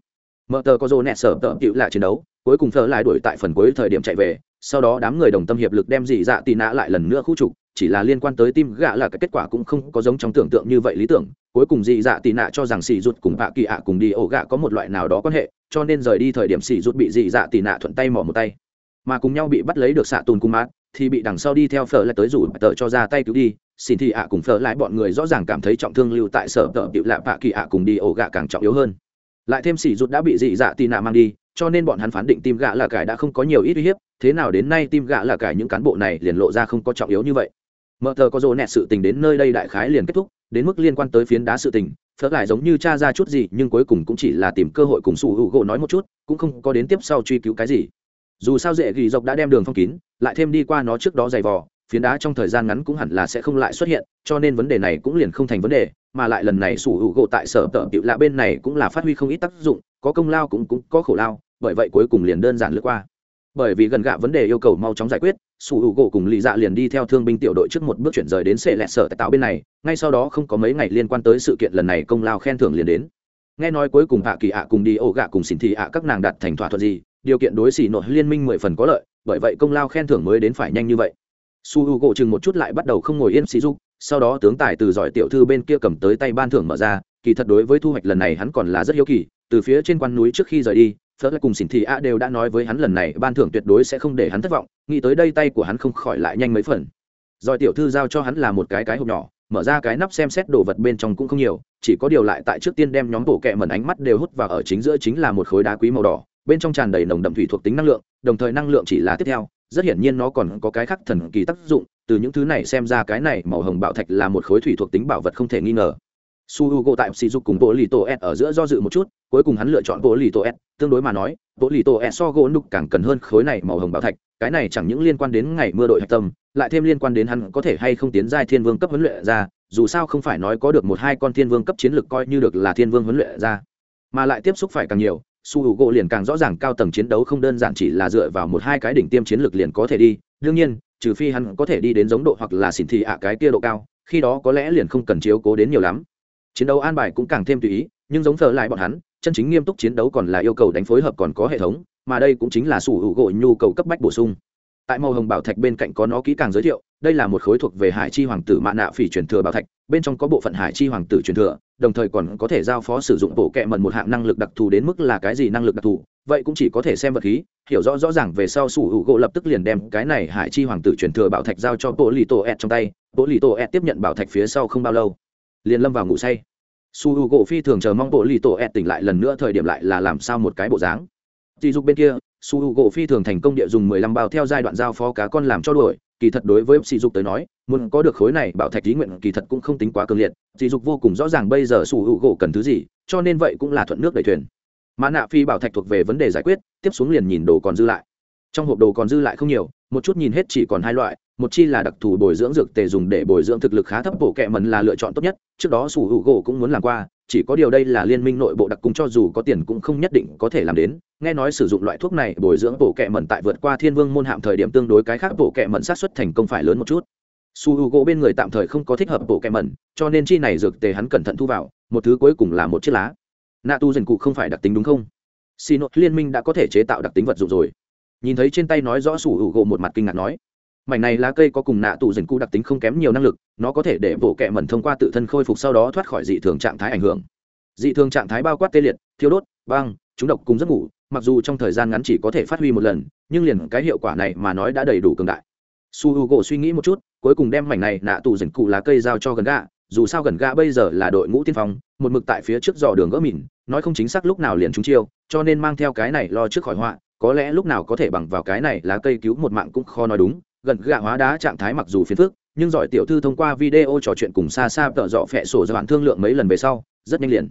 Mở tờ có dồ nẹ sở tợ cựu lại chiến đấu, cuối cùng thờ lại đuổi tại phần cuối thời điểm chạy về, sau đó đám người đồng tâm hiệp lực đem dị dạ tị nã lại lần nữa khu trục, chỉ là liên quan tới tim gạ là cái kết quả cũng không có giống trong tưởng tượng như vậy lý tưởng, cuối cùng dị dạ tị nạ cho rằng xì rụt cùng bạ kỳ ạ cùng đi ổ gạ có một loại nào đó quan hệ, cho nên rời đi thời điểm xì rụt bị dị dạ tị nạ thuận tay mỏ một tay. Mà cùng nhau bị bắt lấy được xạ tùn cung mát thì bị đằng sau đi theo phở lại tới rủ tờ cho ra tay cứu đi. Xin thì ạ cùng phở lại bọn người rõ ràng cảm thấy trọng thương lưu tại sở tờ bịu lạ bạ kỳ ạ cùng đi ổ gạ càng trọng yếu hơn. Lại thêm xỉ rụt đã bị dị dạ tì nạ mang đi, cho nên bọn hắn phán định tim gạ là cải đã không có nhiều ít uy hiếp. Thế nào đến nay tim gạ là cải những cán bộ này liền lộ ra không có trọng yếu như vậy. Mở tờ có dồ nẹt sự tình đến nơi đây đại khái liền kết thúc, đến mức liên quan tới phiến đá sự tình phớt lại giống như cha ra chút gì, nhưng cuối cùng cũng chỉ là tìm cơ hội cùng sủ hữu gỗ nói một chút, cũng không có đến tiếp sau truy cứu cái gì dù sao dễ ghi dọc đã đem đường phong kín, lại thêm đi qua nó trước đó dày vò, phiến đá trong thời gian ngắn cũng hẳn là sẽ không lại xuất hiện, cho nên vấn đề này cũng liền không thành vấn đề, mà lại lần này sủ hữu gỗ tại sở tợ tiệu lạ bên này cũng là phát huy không ít tác dụng, có công lao cũng cũng có khổ lao, bởi vậy cuối cùng liền đơn giản lướt qua. Bởi vì gần gạ vấn đề yêu cầu mau chóng giải quyết, sủ hữu gỗ cùng lì dạ liền đi theo thương binh tiểu đội trước một bước chuyển rời đến sệ lẹ sở tại tạo bên này, ngay sau đó không có mấy ngày liên quan tới sự kiện lần này công lao khen thưởng liền đến. Nghe nói cuối cùng hạ kỳ ạ cùng đi ổ gạ cùng xin thị ạ các nàng đạt thành thỏa thuận gì điều kiện đối xỉ nội liên minh mười phần có lợi, bởi vậy công lao khen thưởng mới đến phải nhanh như vậy. Su h u gỗ chừng một chút lại bắt đầu không ngồi yên xì dục sau đó tướng tài từ giỏi tiểu thư bên kia cầm tới tay ban thưởng mở ra, kỳ thật đối với thu hoạch lần này hắn còn là rất hiếu kỳ, từ phía trên quan núi trước khi rời đi, phớt lại cùng xỉn thị a đều đã nói với hắn lần này ban thưởng tuyệt đối sẽ không để hắn thất vọng, nghĩ tới đây tay của hắn không khỏi lại nhanh mấy phần. Giỏi tiểu thư giao cho hắn là một cái cái hộp nhỏ, mở ra cái nắp xem xét đồ vật bên trong cũng không nhiều, chỉ có điều lại tại trước tiên đem nhóm bộ kẹ mẩn ánh mắt đều hút vào ở chính giữa chính là một khối đá quý màu đỏ bên trong tràn đầy nồng đậm thủy thuộc tính năng lượng, đồng thời năng lượng chỉ là tiếp theo, rất hiển nhiên nó còn có cái khác thần kỳ tác dụng, từ những thứ này xem ra cái này màu hồng bảo thạch là một khối thủy thuộc tính bảo vật không thể nghi ngờ. Su h u g o tại sỉ dục cùng bộ lì tổ s ở giữa do dự một chút, cuối cùng hắn lựa chọn bộ lì tổ s, tương đối mà nói, bộ lì tổ s so gỗ đục càng cần hơn khối này màu hồng bảo thạch, cái này chẳng những liên quan đến ngày mưa đội hạch tâm, lại thêm liên quan đến hắn có thể hay không tiến giai thiên vương cấp huấn luyện ra, dù sao không phải nói có được một hai con thiên vương cấp chiến lực coi như được là thiên vương huấn luyện ra, mà lại tiếp xúc phải càng nhiều su h u gỗ liền càng rõ ràng cao tầng chiến đấu không đơn giản chỉ là dựa vào một hai cái đỉnh tiêm chiến lược liền có thể đi. Đương nhiên, trừ phi hắn có thể đi đến giống độ hoặc là xỉn thị ạ à cái kia độ cao, khi đó có lẽ liền không cần chiếu cố đến nhiều lắm. Chiến đấu an bài cũng càng thêm tùy ý, nhưng giống thờ lại bọn hắn, chân chính nghiêm túc chiến đấu còn là yêu cầu đánh phối hợp còn có hệ thống, mà đây cũng chính là sủi u gỗ nhu cầu cấp bách bổ sung tại màu hồng bảo thạch bên cạnh có nó kỹ càng giới thiệu, đây là một khối thuộc về hải chi hoàng tử mạ nạ phỉ truyền thừa bảo thạch, bên trong có bộ phận hải chi hoàng tử truyền thừa, đồng thời còn có thể giao phó sử dụng bộ kệ mật một hạng năng lực đặc thù đến mức là cái gì năng lực đặc thù, vậy cũng chỉ có thể xem vật khí, hiểu rõ rõ ràng về sau sủ hữu gỗ lập tức liền đem cái này hải chi hoàng tử truyền thừa bảo thạch giao cho bộ lì tổ ed trong tay bộ lì tổ ed tiếp nhận bảo thạch phía sau không bao lâu, liền lâm vào ngủ say. Su hữu gỗ phi thường chờ mong bộ lì tổ ed tỉnh lại lần nữa thời điểm lại là làm sao một cái bộ dáng. Dì dục bên kia su h u gỗ phi thường thành công địa dùng mười lăm bao theo giai đoạn giao phó cá con làm cho đuổi. Kỳ thật đối với sỉ dục tới nói, muốn có được khối này bảo thạch lý nguyện kỳ thật cũng không tính quá cường liệt. Sỉ dục vô cùng rõ ràng bây giờ su h u gỗ cần thứ gì, cho nên vậy cũng là thuận nước đầy thuyền. Mã nạ phi bảo thạch thuộc về vấn đề giải quyết, tiếp xuống liền nhìn đồ còn dư lại. Trong hộp đồ còn dư lại không nhiều, một chút nhìn hết chỉ còn hai loại, một chi là đặc thù bồi dưỡng dược tề dùng để bồi dưỡng thực lực khá thấp, bộ kệ mần là lựa chọn tốt nhất, trước đó sủ hữu gỗ cũng muốn làm qua chỉ có điều đây là liên minh nội bộ đặc cung cho dù có tiền cũng không nhất định có thể làm đến. Nghe nói sử dụng loại thuốc này, bồi dưỡng bộ kệ mẩn tại vượt qua thiên vương môn hạm thời điểm tương đối cái khác bộ kệ mẩn sát xuất thành công phải lớn một chút. Su h u gỗ bên người tạm thời không có thích hợp bộ kệ mẩn, cho nên chi này dược tề hắn cẩn thận thu vào, một thứ cuối cùng là một chiếc lá. Nạ tu dần cụ không phải đặc tính đúng không? Xì nội liên minh đã có thể chế tạo đặc tính vật dụng rồi. Nhìn thấy trên tay nói rõ su h u gỗ một mặt kinh ngạc nói mảnh này lá cây có cùng nạ tù dình cụ đặc tính không kém nhiều năng lực, nó có thể để bộ kẹ mẩn thông qua tự thân khôi phục sau đó thoát khỏi dị thường trạng thái ảnh hưởng. Dị thường trạng thái bao quát tê liệt thiếu đốt, băng trúng độc cùng giấc ngủ, mặc dù trong thời gian ngắn chỉ có thể phát huy một lần, nhưng liền cái hiệu quả này mà nói đã đầy đủ cường đại. Su h u gỗ suy nghĩ một chút, cuối cùng đem mảnh này nạ tù dình cụ lá cây giao cho gần gạ dù sao gần gạ bây giờ là đội ngũ tiên phong, một mực tại phía trước dò đường gỡ mìn, nói không chính xác lúc nào liền trúng chiêu, cho nên mang theo cái này lo trước khỏi họa, có lẽ lúc nào có thể bằng vào cái này lá cây cứu một mạng cũng khó nói đúng gần gạ hóa đá trạng thái mặc dù phiền phức, nhưng giỏi tiểu thư thông qua video trò chuyện cùng xa xa tợ dọ phẹ sổ ra bạn thương lượng mấy lần về sau, rất nhanh liền.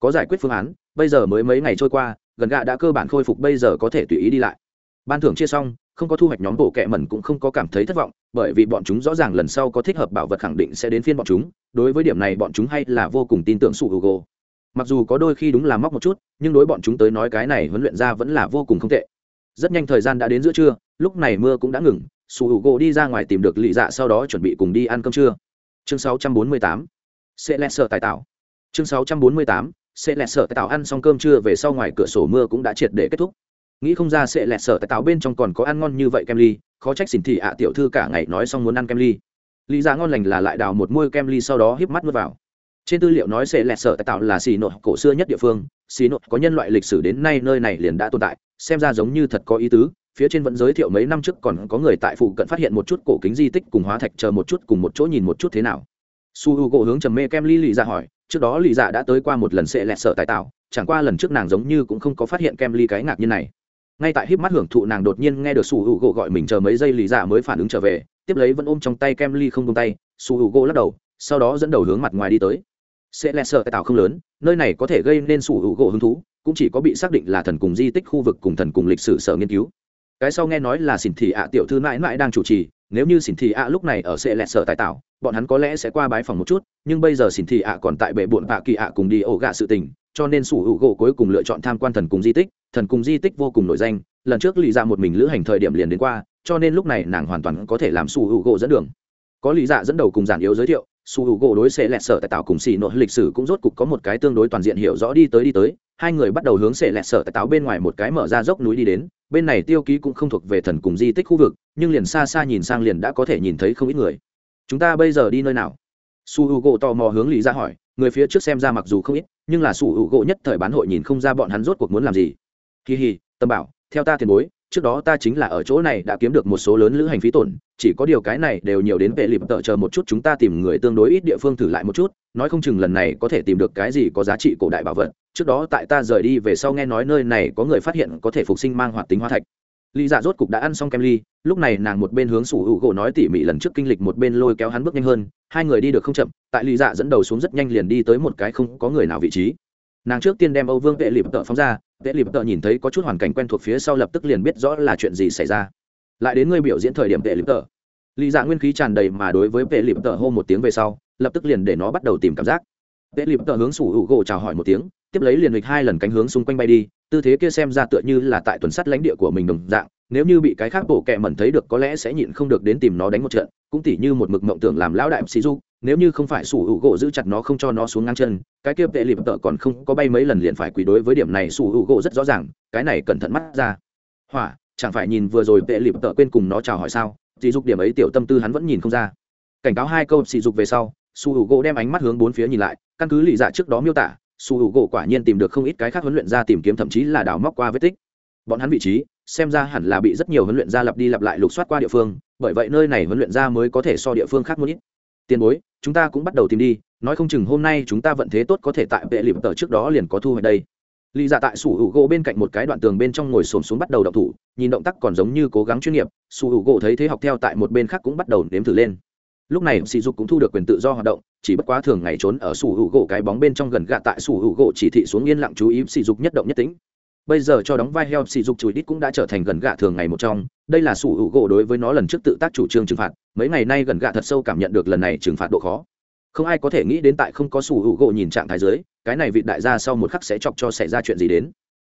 Có giải quyết phương án, bây giờ mới mấy ngày trôi qua, gần gạ đã cơ bản khôi phục bây giờ có thể tùy ý đi lại. Ban thưởng chia xong, không có thu hoạch nhóm bộ kẹ mẩn cũng không có cảm thấy thất vọng, bởi vì bọn chúng rõ ràng lần sau có thích hợp bảo vật khẳng định sẽ đến phiên bọn chúng, đối với điểm này bọn chúng hay là vô cùng tin tưởng sụ google mặc dù có đôi khi đúng là móc một chút, nhưng đối bọn chúng tới nói cái này huấn luyện ra vẫn là vô cùng không tệ. Rất nhanh thời gian đã đến giữa trưa, lúc này mưa cũng đã ngừng su hugo đi ra ngoài tìm được lì dạ sau đó chuẩn bị cùng đi ăn cơm trưa. Chương 648 sẽ lẹ sợ tài tạo. Chương 648 sẽ lẹ sợ tài tạo ăn xong cơm trưa về sau ngoài cửa sổ mưa cũng đã triệt để kết thúc. Nghĩ không ra sẽ lẹ sợ tài tạo bên trong còn có ăn ngon như vậy kem ly, khó trách xỉn thị ạ tiểu thư cả ngày nói xong muốn ăn kem ly. Lý Dạ ngon lành là lại đào một môi kem ly sau đó híp mắt nuốt vào. Trên tư liệu nói sẽ lẹ sợ tài tạo là xì nội cổ xưa nhất địa phương, xì nội có nhân loại lịch sử đến nay nơi này liền đã tồn tại, xem ra giống như thật có ý tứ phía trên vẫn giới thiệu mấy năm trước còn có người tại phụ cận phát hiện một chút cổ kính di tích cùng hóa thạch chờ một chút cùng một chỗ nhìn một chút thế nào. Su h u gỗ hướng trầm mê kem ly lì ra hỏi, trước đó lì dạ đã tới qua một lần sệ lẹt sợ tài tạo, chẳng qua lần trước nàng giống như cũng không có phát hiện kem ly cái ngạc như này. Ngay tại híp mắt hưởng thụ nàng đột nhiên nghe được su h u gỗ gọi mình chờ mấy giây lì dạ mới phản ứng trở về, tiếp lấy vẫn ôm trong tay kem ly không tung tay, su h u gỗ lắc đầu, sau đó dẫn đầu hướng mặt ngoài đi tới. Sẽ lẹt sợ tài tạo không lớn, nơi này có thể gây nên su h u gỗ hứng thú, cũng chỉ có bị xác định là thần cùng di tích khu vực cùng thần cùng lịch sử sở nghiên cứu cái sau nghe nói là xỉn thị ạ tiểu thư mãi mãi đang chủ trì, nếu như xỉn thị ạ lúc này ở sẽ lẹt sở tài tạo, bọn hắn có lẽ sẽ qua bái phòng một chút, nhưng bây giờ xỉn thị ạ còn tại bệ bụn bạ kỳ ạ cùng đi ổ gạ sự tình, cho nên sủ hữu gỗ cuối cùng lựa chọn tham quan thần cùng di tích, thần cùng di tích vô cùng nổi danh, lần trước lì ra một mình lữ hành thời điểm liền đến qua, cho nên lúc này nàng hoàn toàn có thể làm sủ hữu gỗ dẫn đường. Có lý dạ dẫn đầu cùng giản yếu giới thiệu su hữu gỗ đối sẽ lẹt sở tại tạo cùng xì nội lịch sử cũng rốt cục có một cái tương đối toàn diện hiểu rõ đi tới đi tới, hai người bắt đầu hướng sẽ lẹt sở tại tạo bên ngoài một cái mở ra dốc núi đi đến bên này tiêu ký cũng không thuộc về thần cùng di tích khu vực, nhưng liền xa xa nhìn sang liền đã có thể nhìn thấy không ít người. Chúng ta bây giờ đi nơi nào? Su h u gỗ tò mò hướng lý ra hỏi, người phía trước xem ra mặc dù không ít, nhưng là su h u gỗ nhất thời bán hội nhìn không ra bọn hắn rốt cuộc muốn làm gì. Kỳ hì tâm bảo, theo ta tiền bối, trước đó ta chính là ở chỗ này đã kiếm được một số lớn lữ hành phí tổn, chỉ có điều cái này đều nhiều đến vệ lịp tợ chờ một chút chúng ta tìm người tương đối ít địa phương thử lại một chút, nói không chừng lần này có thể tìm được cái gì có giá trị cổ đại bảo vật trước đó tại ta rời đi về sau nghe nói nơi này có người phát hiện có thể phục sinh mang hoạt tính hóa thạch. Lý dạ rốt cục đã ăn xong kem ly, lúc này nàng một bên hướng sủ hữu gỗ nói tỉ mỉ lần trước kinh lịch một bên lôi kéo hắn bước nhanh hơn, hai người đi được không chậm, tại lý dạ dẫn đầu xuống rất nhanh liền đi tới một cái không có người nào vị trí. Nàng trước tiên đem âu vương vệ lịp tợ phóng ra, vệ lịp tợ nhìn thấy có chút hoàn cảnh quen thuộc phía sau lập tức liền biết rõ là chuyện gì xảy ra. Lại đến người biểu diễn thời điểm vệ lịp tợ. Lý dạ nguyên khí tràn đầy mà đối với vệ lịp tợ hô một tiếng về sau, lập tức liền để nó bắt đầu tìm cảm giác. Vệ lịp tợ hướng sủ hữu gỗ chào hỏi một tiếng tiếp lấy liền lịch hai lần cánh hướng xung quanh bay đi, tư thế kia xem ra tựa như là tại tuần sắt lãnh địa của mình đồng dạng, nếu như bị cái khác bộ kẹ mẩn thấy được có lẽ sẽ nhịn không được đến tìm nó đánh một trận, cũng tỉ như một mực mộng tưởng làm lão đại sĩ du nếu như không phải sủ hữu gỗ giữ chặt nó không cho nó xuống ngang chân, cái kia tệ lịp tợ còn không có bay mấy lần liền phải quỳ đối với điểm này sủ hữu gỗ rất rõ ràng, cái này cẩn thận mắt ra. Hỏa, chẳng phải nhìn vừa rồi tệ lịp tợ quên cùng nó chào hỏi sao sỉ dục điểm ấy tiểu tâm tư hắn vẫn nhìn không ra. Cảnh cáo hai câu sỉ dục về sau, sủ hữu gỗ đem ánh mắt hướng bốn phía nhìn lại, căn cứ lì dạ trước đó miêu tả su hữu gỗ quả nhiên tìm được không ít cái khác huấn luyện ra tìm kiếm, thậm chí là đào móc qua vết tích. Bọn hắn vị trí, xem ra hẳn là bị rất nhiều huấn luyện ra lặp đi lặp lại lục soát qua địa phương, bởi vậy nơi này huấn luyện ra mới có thể so địa phương khác một ít. Tiền bối, chúng ta cũng bắt đầu tìm đi, nói không chừng hôm nay chúng ta vận thế tốt có thể tại vệ liệm tờ trước đó liền có thu hoạch đây. Lý dạ tại sủ hữu gỗ bên cạnh một cái đoạn tường bên trong ngồi xổm xuống bắt đầu đọc thủ, nhìn động tác còn giống như cố gắng chuyên nghiệp sủ hữu gỗ thấy thế học theo tại một bên khác cũng bắt đầu nếm thử lên lúc này sỉ dục cũng thu được quyền tự do hoạt động, chỉ bất quá thường ngày trốn ở sủ hữu gỗ cái bóng bên trong gần gạ tại sủ hữu gỗ chỉ thị xuống yên lặng chú ý sỉ dục nhất động nhất tính bây giờ cho đóng vai heo, sỉ dục chùi đít cũng đã trở thành gần gạ thường ngày một trong. Đây là sủ hữu gỗ đối với nó lần trước tự tác chủ trương trừng phạt. Mấy ngày nay gần gạ thật sâu cảm nhận được lần này trừng phạt độ khó. Không ai có thể nghĩ đến tại không có sủ hữu gỗ nhìn trạng thái dưới, cái này vị đại gia sau một khắc sẽ chọc cho xảy ra chuyện gì đến.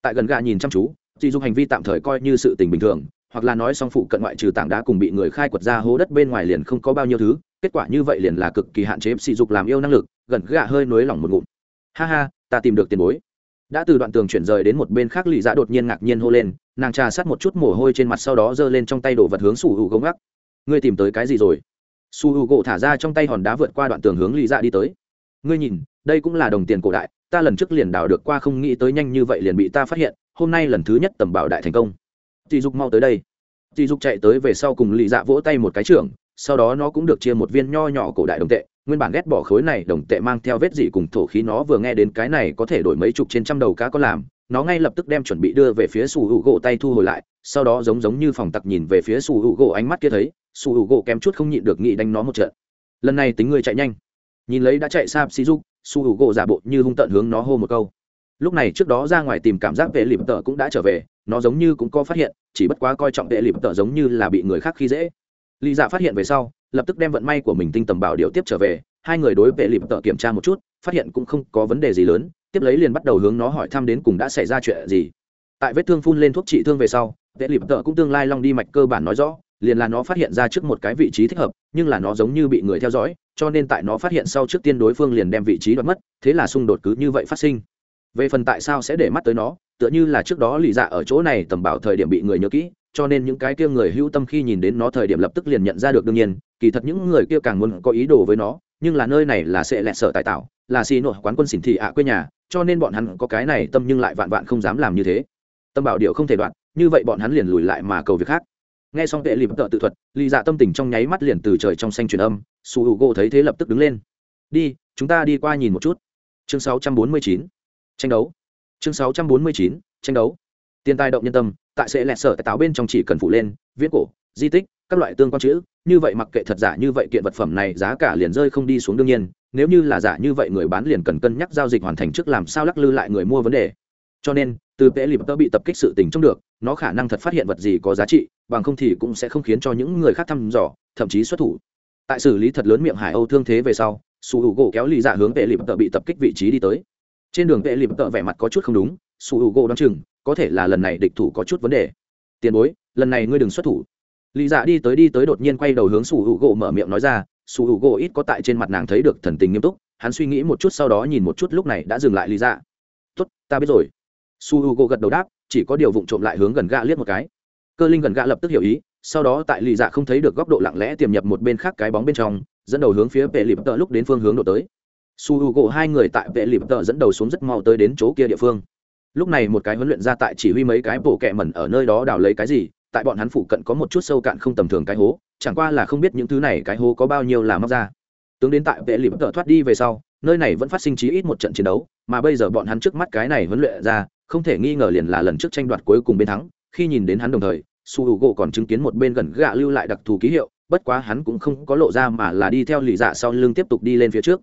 Tại gần gạ nhìn chăm chú, sỉ dục hành vi tạm thời coi như sự tình bình thường hoặc là nói song phụ cận ngoại trừ tảng đá cùng bị người khai quật ra hố đất bên ngoài liền không có bao nhiêu thứ, kết quả như vậy liền là cực kỳ hạn chế sỉ dục làm yêu năng lực, gần gạ hơi nối lỏng một ngụm. Ha ha, ta tìm được tiền bối. Đã từ đoạn tường chuyển rời đến một bên khác lì dạ đột nhiên ngạc nhiên hô lên, nàng trà sát một chút mồ hôi trên mặt sau đó giơ lên trong tay đổ vật hướng su hữu gỗ ngắc ngươi tìm tới cái gì rồi? Su hữu gỗ thả ra trong tay hòn đá vượt qua đoạn tường hướng lì dạ đi tới. Ngươi nhìn, đây cũng là đồng tiền cổ đại, ta lần trước liền đào được qua, không nghĩ tới nhanh như vậy liền bị ta phát hiện, hôm nay lần thứ nhất tầm bảo đại thành công. Tỷ dục mau tới đây. Tỷ dục chạy tới về sau cùng Lý dạ vỗ tay một cái trưởng, sau đó nó cũng được chia một viên nho nhỏ cổ đại đồng tệ, nguyên bản ghét bỏ khối này đồng tệ mang theo vết dị cùng thổ khí nó vừa nghe đến cái này có thể đổi mấy chục trên trăm đầu cá có làm, nó ngay lập tức đem chuẩn bị đưa về phía sủ hữu gỗ tay thu hồi lại, sau đó giống giống như phòng tặc nhìn về phía sủ hữu gỗ ánh mắt kia thấy, sủ hữu gỗ kém chút không nhịn được nghĩ đánh nó một trận. Lần này tính người chạy nhanh. Nhìn lấy đã chạy xa xì dục, sủ hữu gỗ giả bộ như hung tận hướng nó hô một câu lúc này trước đó ra ngoài tìm cảm giác vệ lịp tợ cũng đã trở về, nó giống như cũng có phát hiện, chỉ bất quá coi trọng vệ lịp tợ giống như là bị người khác khi dễ. Lý dạ phát hiện về sau, lập tức đem vận may của mình tinh tầm bảo điều tiếp trở về, hai người đối vệ lịp tợ kiểm tra một chút, phát hiện cũng không có vấn đề gì lớn, tiếp lấy liền bắt đầu hướng nó hỏi thăm đến cùng đã xảy ra chuyện gì. Tại vết thương phun lên thuốc trị thương về sau, vệ lịp tợ cũng tương lai long đi mạch cơ bản nói rõ, liền là nó phát hiện ra trước một cái vị trí thích hợp, nhưng là nó giống như bị người theo dõi, cho nên tại nó phát hiện sau trước tiên đối phương liền đem vị trí đoạt mất, thế là xung đột cứ như vậy phát sinh về phần tại sao sẽ để mắt tới nó, tựa như là trước đó lì dạ ở chỗ này tầm bảo thời điểm bị người nhớ kỹ, cho nên những cái kia người hữu tâm khi nhìn đến nó thời điểm lập tức liền nhận ra được đương nhiên, kỳ thật những người kia càng muốn có ý đồ với nó, nhưng là nơi này là sẽ lẹ sợ tài tạo, là xì nội quán quân xỉn thị ạ quê nhà, cho nên bọn hắn có cái này tâm nhưng lại vạn vạn không dám làm như thế. Tâm bảo điệu không thể đoạn, như vậy bọn hắn liền lùi lại mà cầu việc khác. Nghe xong tệ lì bất tự thuật, lì dạ tâm tình trong nháy mắt liền từ trời trong xanh truyền âm, su h u gỗ thấy thế lập tức đứng lên. Đi, chúng ta đi qua nhìn một chút. Chương 649 tranh đấu. Chương 649, tranh đấu. Tiền tài động nhân tâm tại sẽ lẹt sở tại táo bên trong chỉ cần phụ lên viết cổ di tích các loại tương quan chữ như vậy mặc kệ thật giả như vậy kiện vật phẩm này giá cả liền rơi không đi xuống đương nhiên nếu như là giả như vậy người bán liền cần cân nhắc giao dịch hoàn thành trước làm sao lắc lư lại người mua vấn đề. Cho nên từ pễ lip tơ bị tập kích sự tình trong được nó khả năng thật phát hiện vật gì có giá trị bằng không thì cũng sẽ không khiến cho những người khác thăm dò thậm chí xuất thủ. Tại xử lý thật lớn miệng hải âu thương thế về sau su hữu gỗ kéo lì dạ hướng pễ lip tơ bị tập kích vị trí đi tới trên đường vệ lịp tợ vẻ mặt có chút không đúng su u gỗ đ o chừng, có thể là lần này địch thủ có chút vấn đề. Tiền bối, lần này ngươi đừng xuất thủ. Lý dạ đi tới đi tới đột nhiên quay đầu hướng su u gỗ mở miệng nói ra su u gỗ ít có tại trên mặt nàng thấy được thần tình nghiêm túc, hắn suy nghĩ một chút sau đó nhìn một chút lúc này đã dừng lại lý dạ. Tốt, ta biết rồi. Su u gỗ gật đầu đáp, chỉ có điều vụng trộm lại hướng gần gạ liếc một cái. Cơ linh gần gạ lập tức hiểu ý, sau đó tại lý dạ không thấy được góc độ lặng lẽ tiềm nhập một bên khác cái bóng bên trong, dẫn đầu hướng phía vệ lịp tợ lúc đến phương hướng đổ tới su h u gỗ hai người tại vệ lịp tợ dẫn đầu xuống rất mau tới đến chỗ kia địa phương. Lúc này một cái huấn luyện ra tại chỉ huy mấy cái bộ kẹ mẩn ở nơi đó đào lấy cái gì, tại bọn hắn phụ cận có một chút sâu cạn không tầm thường cái hố, chẳng qua là không biết những thứ này cái hố có bao nhiêu là móc ra. Tướng đến tại vệ lịp tợ thoát đi về sau, nơi này vẫn phát sinh chí ít một trận chiến đấu, mà bây giờ bọn hắn trước mắt cái này huấn luyện ra, không thể nghi ngờ liền là lần trước tranh đoạt cuối cùng bên thắng, khi nhìn đến hắn đồng thời, su h gỗ còn chứng kiến một bên gần gạ lưu lại đặc thù ký hiệu, bất quá hắn cũng không có lộ ra mà là đi theo lì dạ sau lưng tiếp tục đi lên phía trước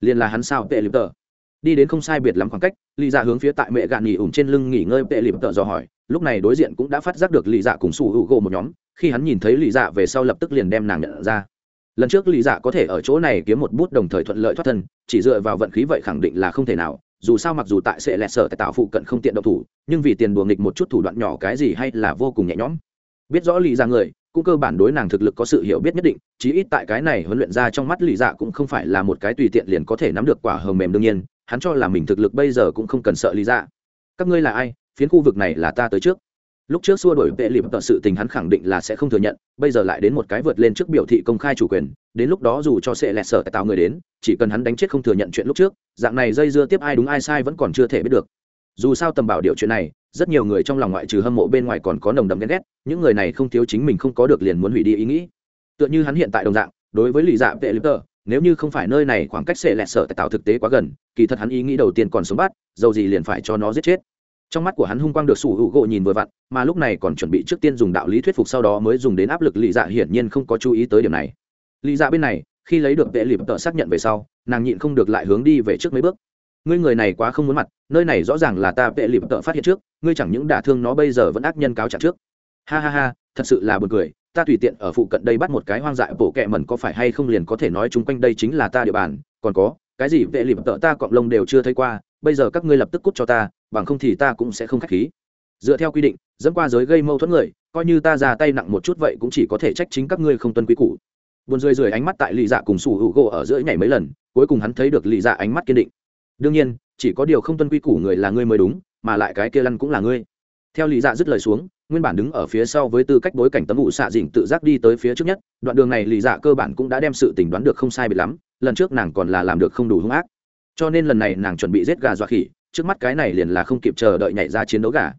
liền là hắn sao tệ lịp tợ đi đến không sai biệt lắm khoảng cách, lì dạ hướng phía tại mẹ gạn nghỉ ủng trên lưng nghỉ ngơi tệ lịp tợ dò hỏi, lúc này đối diện cũng đã phát giác được lì dạ cùng sủ hữu gỗ một nhóm, khi hắn nhìn thấy lì dạ về sau lập tức liền đem nàng nhận ra. Lần trước lì dạ có thể ở chỗ này kiếm một bút đồng thời thuận lợi thoát thân, chỉ dựa vào vận khí vậy khẳng định là không thể nào, dù sao mặc dù tại sẽ lẹt sở tại tạo phụ cận không tiện độc thủ, nhưng vì tiền đùa nghịch một chút thủ đoạn nhỏ cái gì hay là vô cùng nhẹ nhõm. Biết rõ lì dạ người cũng cơ bản đối nàng thực lực có sự hiểu biết nhất định, chí ít tại cái này huấn luyện ra trong mắt lì dạ cũng không phải là một cái tùy tiện liền có thể nắm được quả hờ mềm đương nhiên, hắn cho là mình thực lực bây giờ cũng không cần sợ lì dạ. Các ngươi là ai? Phiến khu vực này là ta tới trước. Lúc trước xua đổi vệ lịp tợ sự tình hắn khẳng định là sẽ không thừa nhận, bây giờ lại đến một cái vượt lên trước biểu thị công khai chủ quyền, đến lúc đó dù cho sẽ lẹt sở tạo người đến, chỉ cần hắn đánh chết không thừa nhận chuyện lúc trước, dạng này dây dưa tiếp ai đúng ai sai vẫn còn chưa thể biết được. Dù sao tầm bảo điều chuyện này rất nhiều người trong lòng ngoại trừ hâm mộ bên ngoài còn có nồng đậm ghen ghét, những người này không thiếu chính mình không có được liền muốn hủy đi ý nghĩ. Tựa như hắn hiện tại đồng dạng, đối với lì dạ vệ liệp tờ nếu như không phải nơi này khoảng cách sẽ lẹt sở tại tạo thực tế quá gần, kỳ thật hắn ý nghĩ đầu tiên còn sống bắt, dầu gì liền phải cho nó giết chết. Trong mắt của hắn hung quang được sủ hữu gỗ nhìn vừa vặn, mà lúc này còn chuẩn bị trước tiên dùng đạo lý thuyết phục sau đó mới dùng đến áp lực lì dạ hiển nhiên không có chú ý tới điểm này. Lì dạ bên này, khi lấy được vệ lịp tợ xác nhận về sau, nàng nhịn không được lại hướng đi về trước mấy bước ngươi người này quá không muốn mặt, nơi này rõ ràng là ta vệ lịp tợ phát hiện trước, ngươi chẳng những đả thương nó bây giờ vẫn ác nhân cáo trạng trước. Ha ha ha, thật sự là buồn cười, ta tùy tiện ở phụ cận đây bắt một cái hoang dại bổ kẹ mẩn có phải hay không liền có thể nói chung quanh đây chính là ta địa bàn, còn có, cái gì vệ lịp tợ ta cọng lông đều chưa thấy qua, bây giờ các ngươi lập tức cút cho ta, bằng không thì ta cũng sẽ không k h á c h khí. Dựa theo quy định, dẫn qua giới gây mâu thuẫn người, coi như ta ra tay nặng một chút vậy cũng chỉ có thể trách chính các ngươi không tuân quy củ. Buồn rười rơi ánh mắt tại lì dạ cùng sủ hữu gỗ ở giữa nhảy mấy lần, cuối cùng hắn thấy được lì dạ ánh mắt kiên định đương nhiên, chỉ có điều không tuân quy củ người là ngươi mới đúng, mà lại cái kia lăn cũng là ngươi. Theo Lý dạ dứt lời xuống, nguyên bản đứng ở phía sau với tư cách bối cảnh tấm vụ xạ dình tự giác đi tới phía trước nhất, đoạn đường này Lý dạ cơ bản cũng đã đem sự tình đoán được không sai bị lắm, lần trước nàng còn là làm được không đủ hung ác. Cho nên lần này nàng chuẩn bị giết gà dọa khỉ, trước mắt cái này liền là không kịp chờ đợi nhảy ra chiến đấu gà.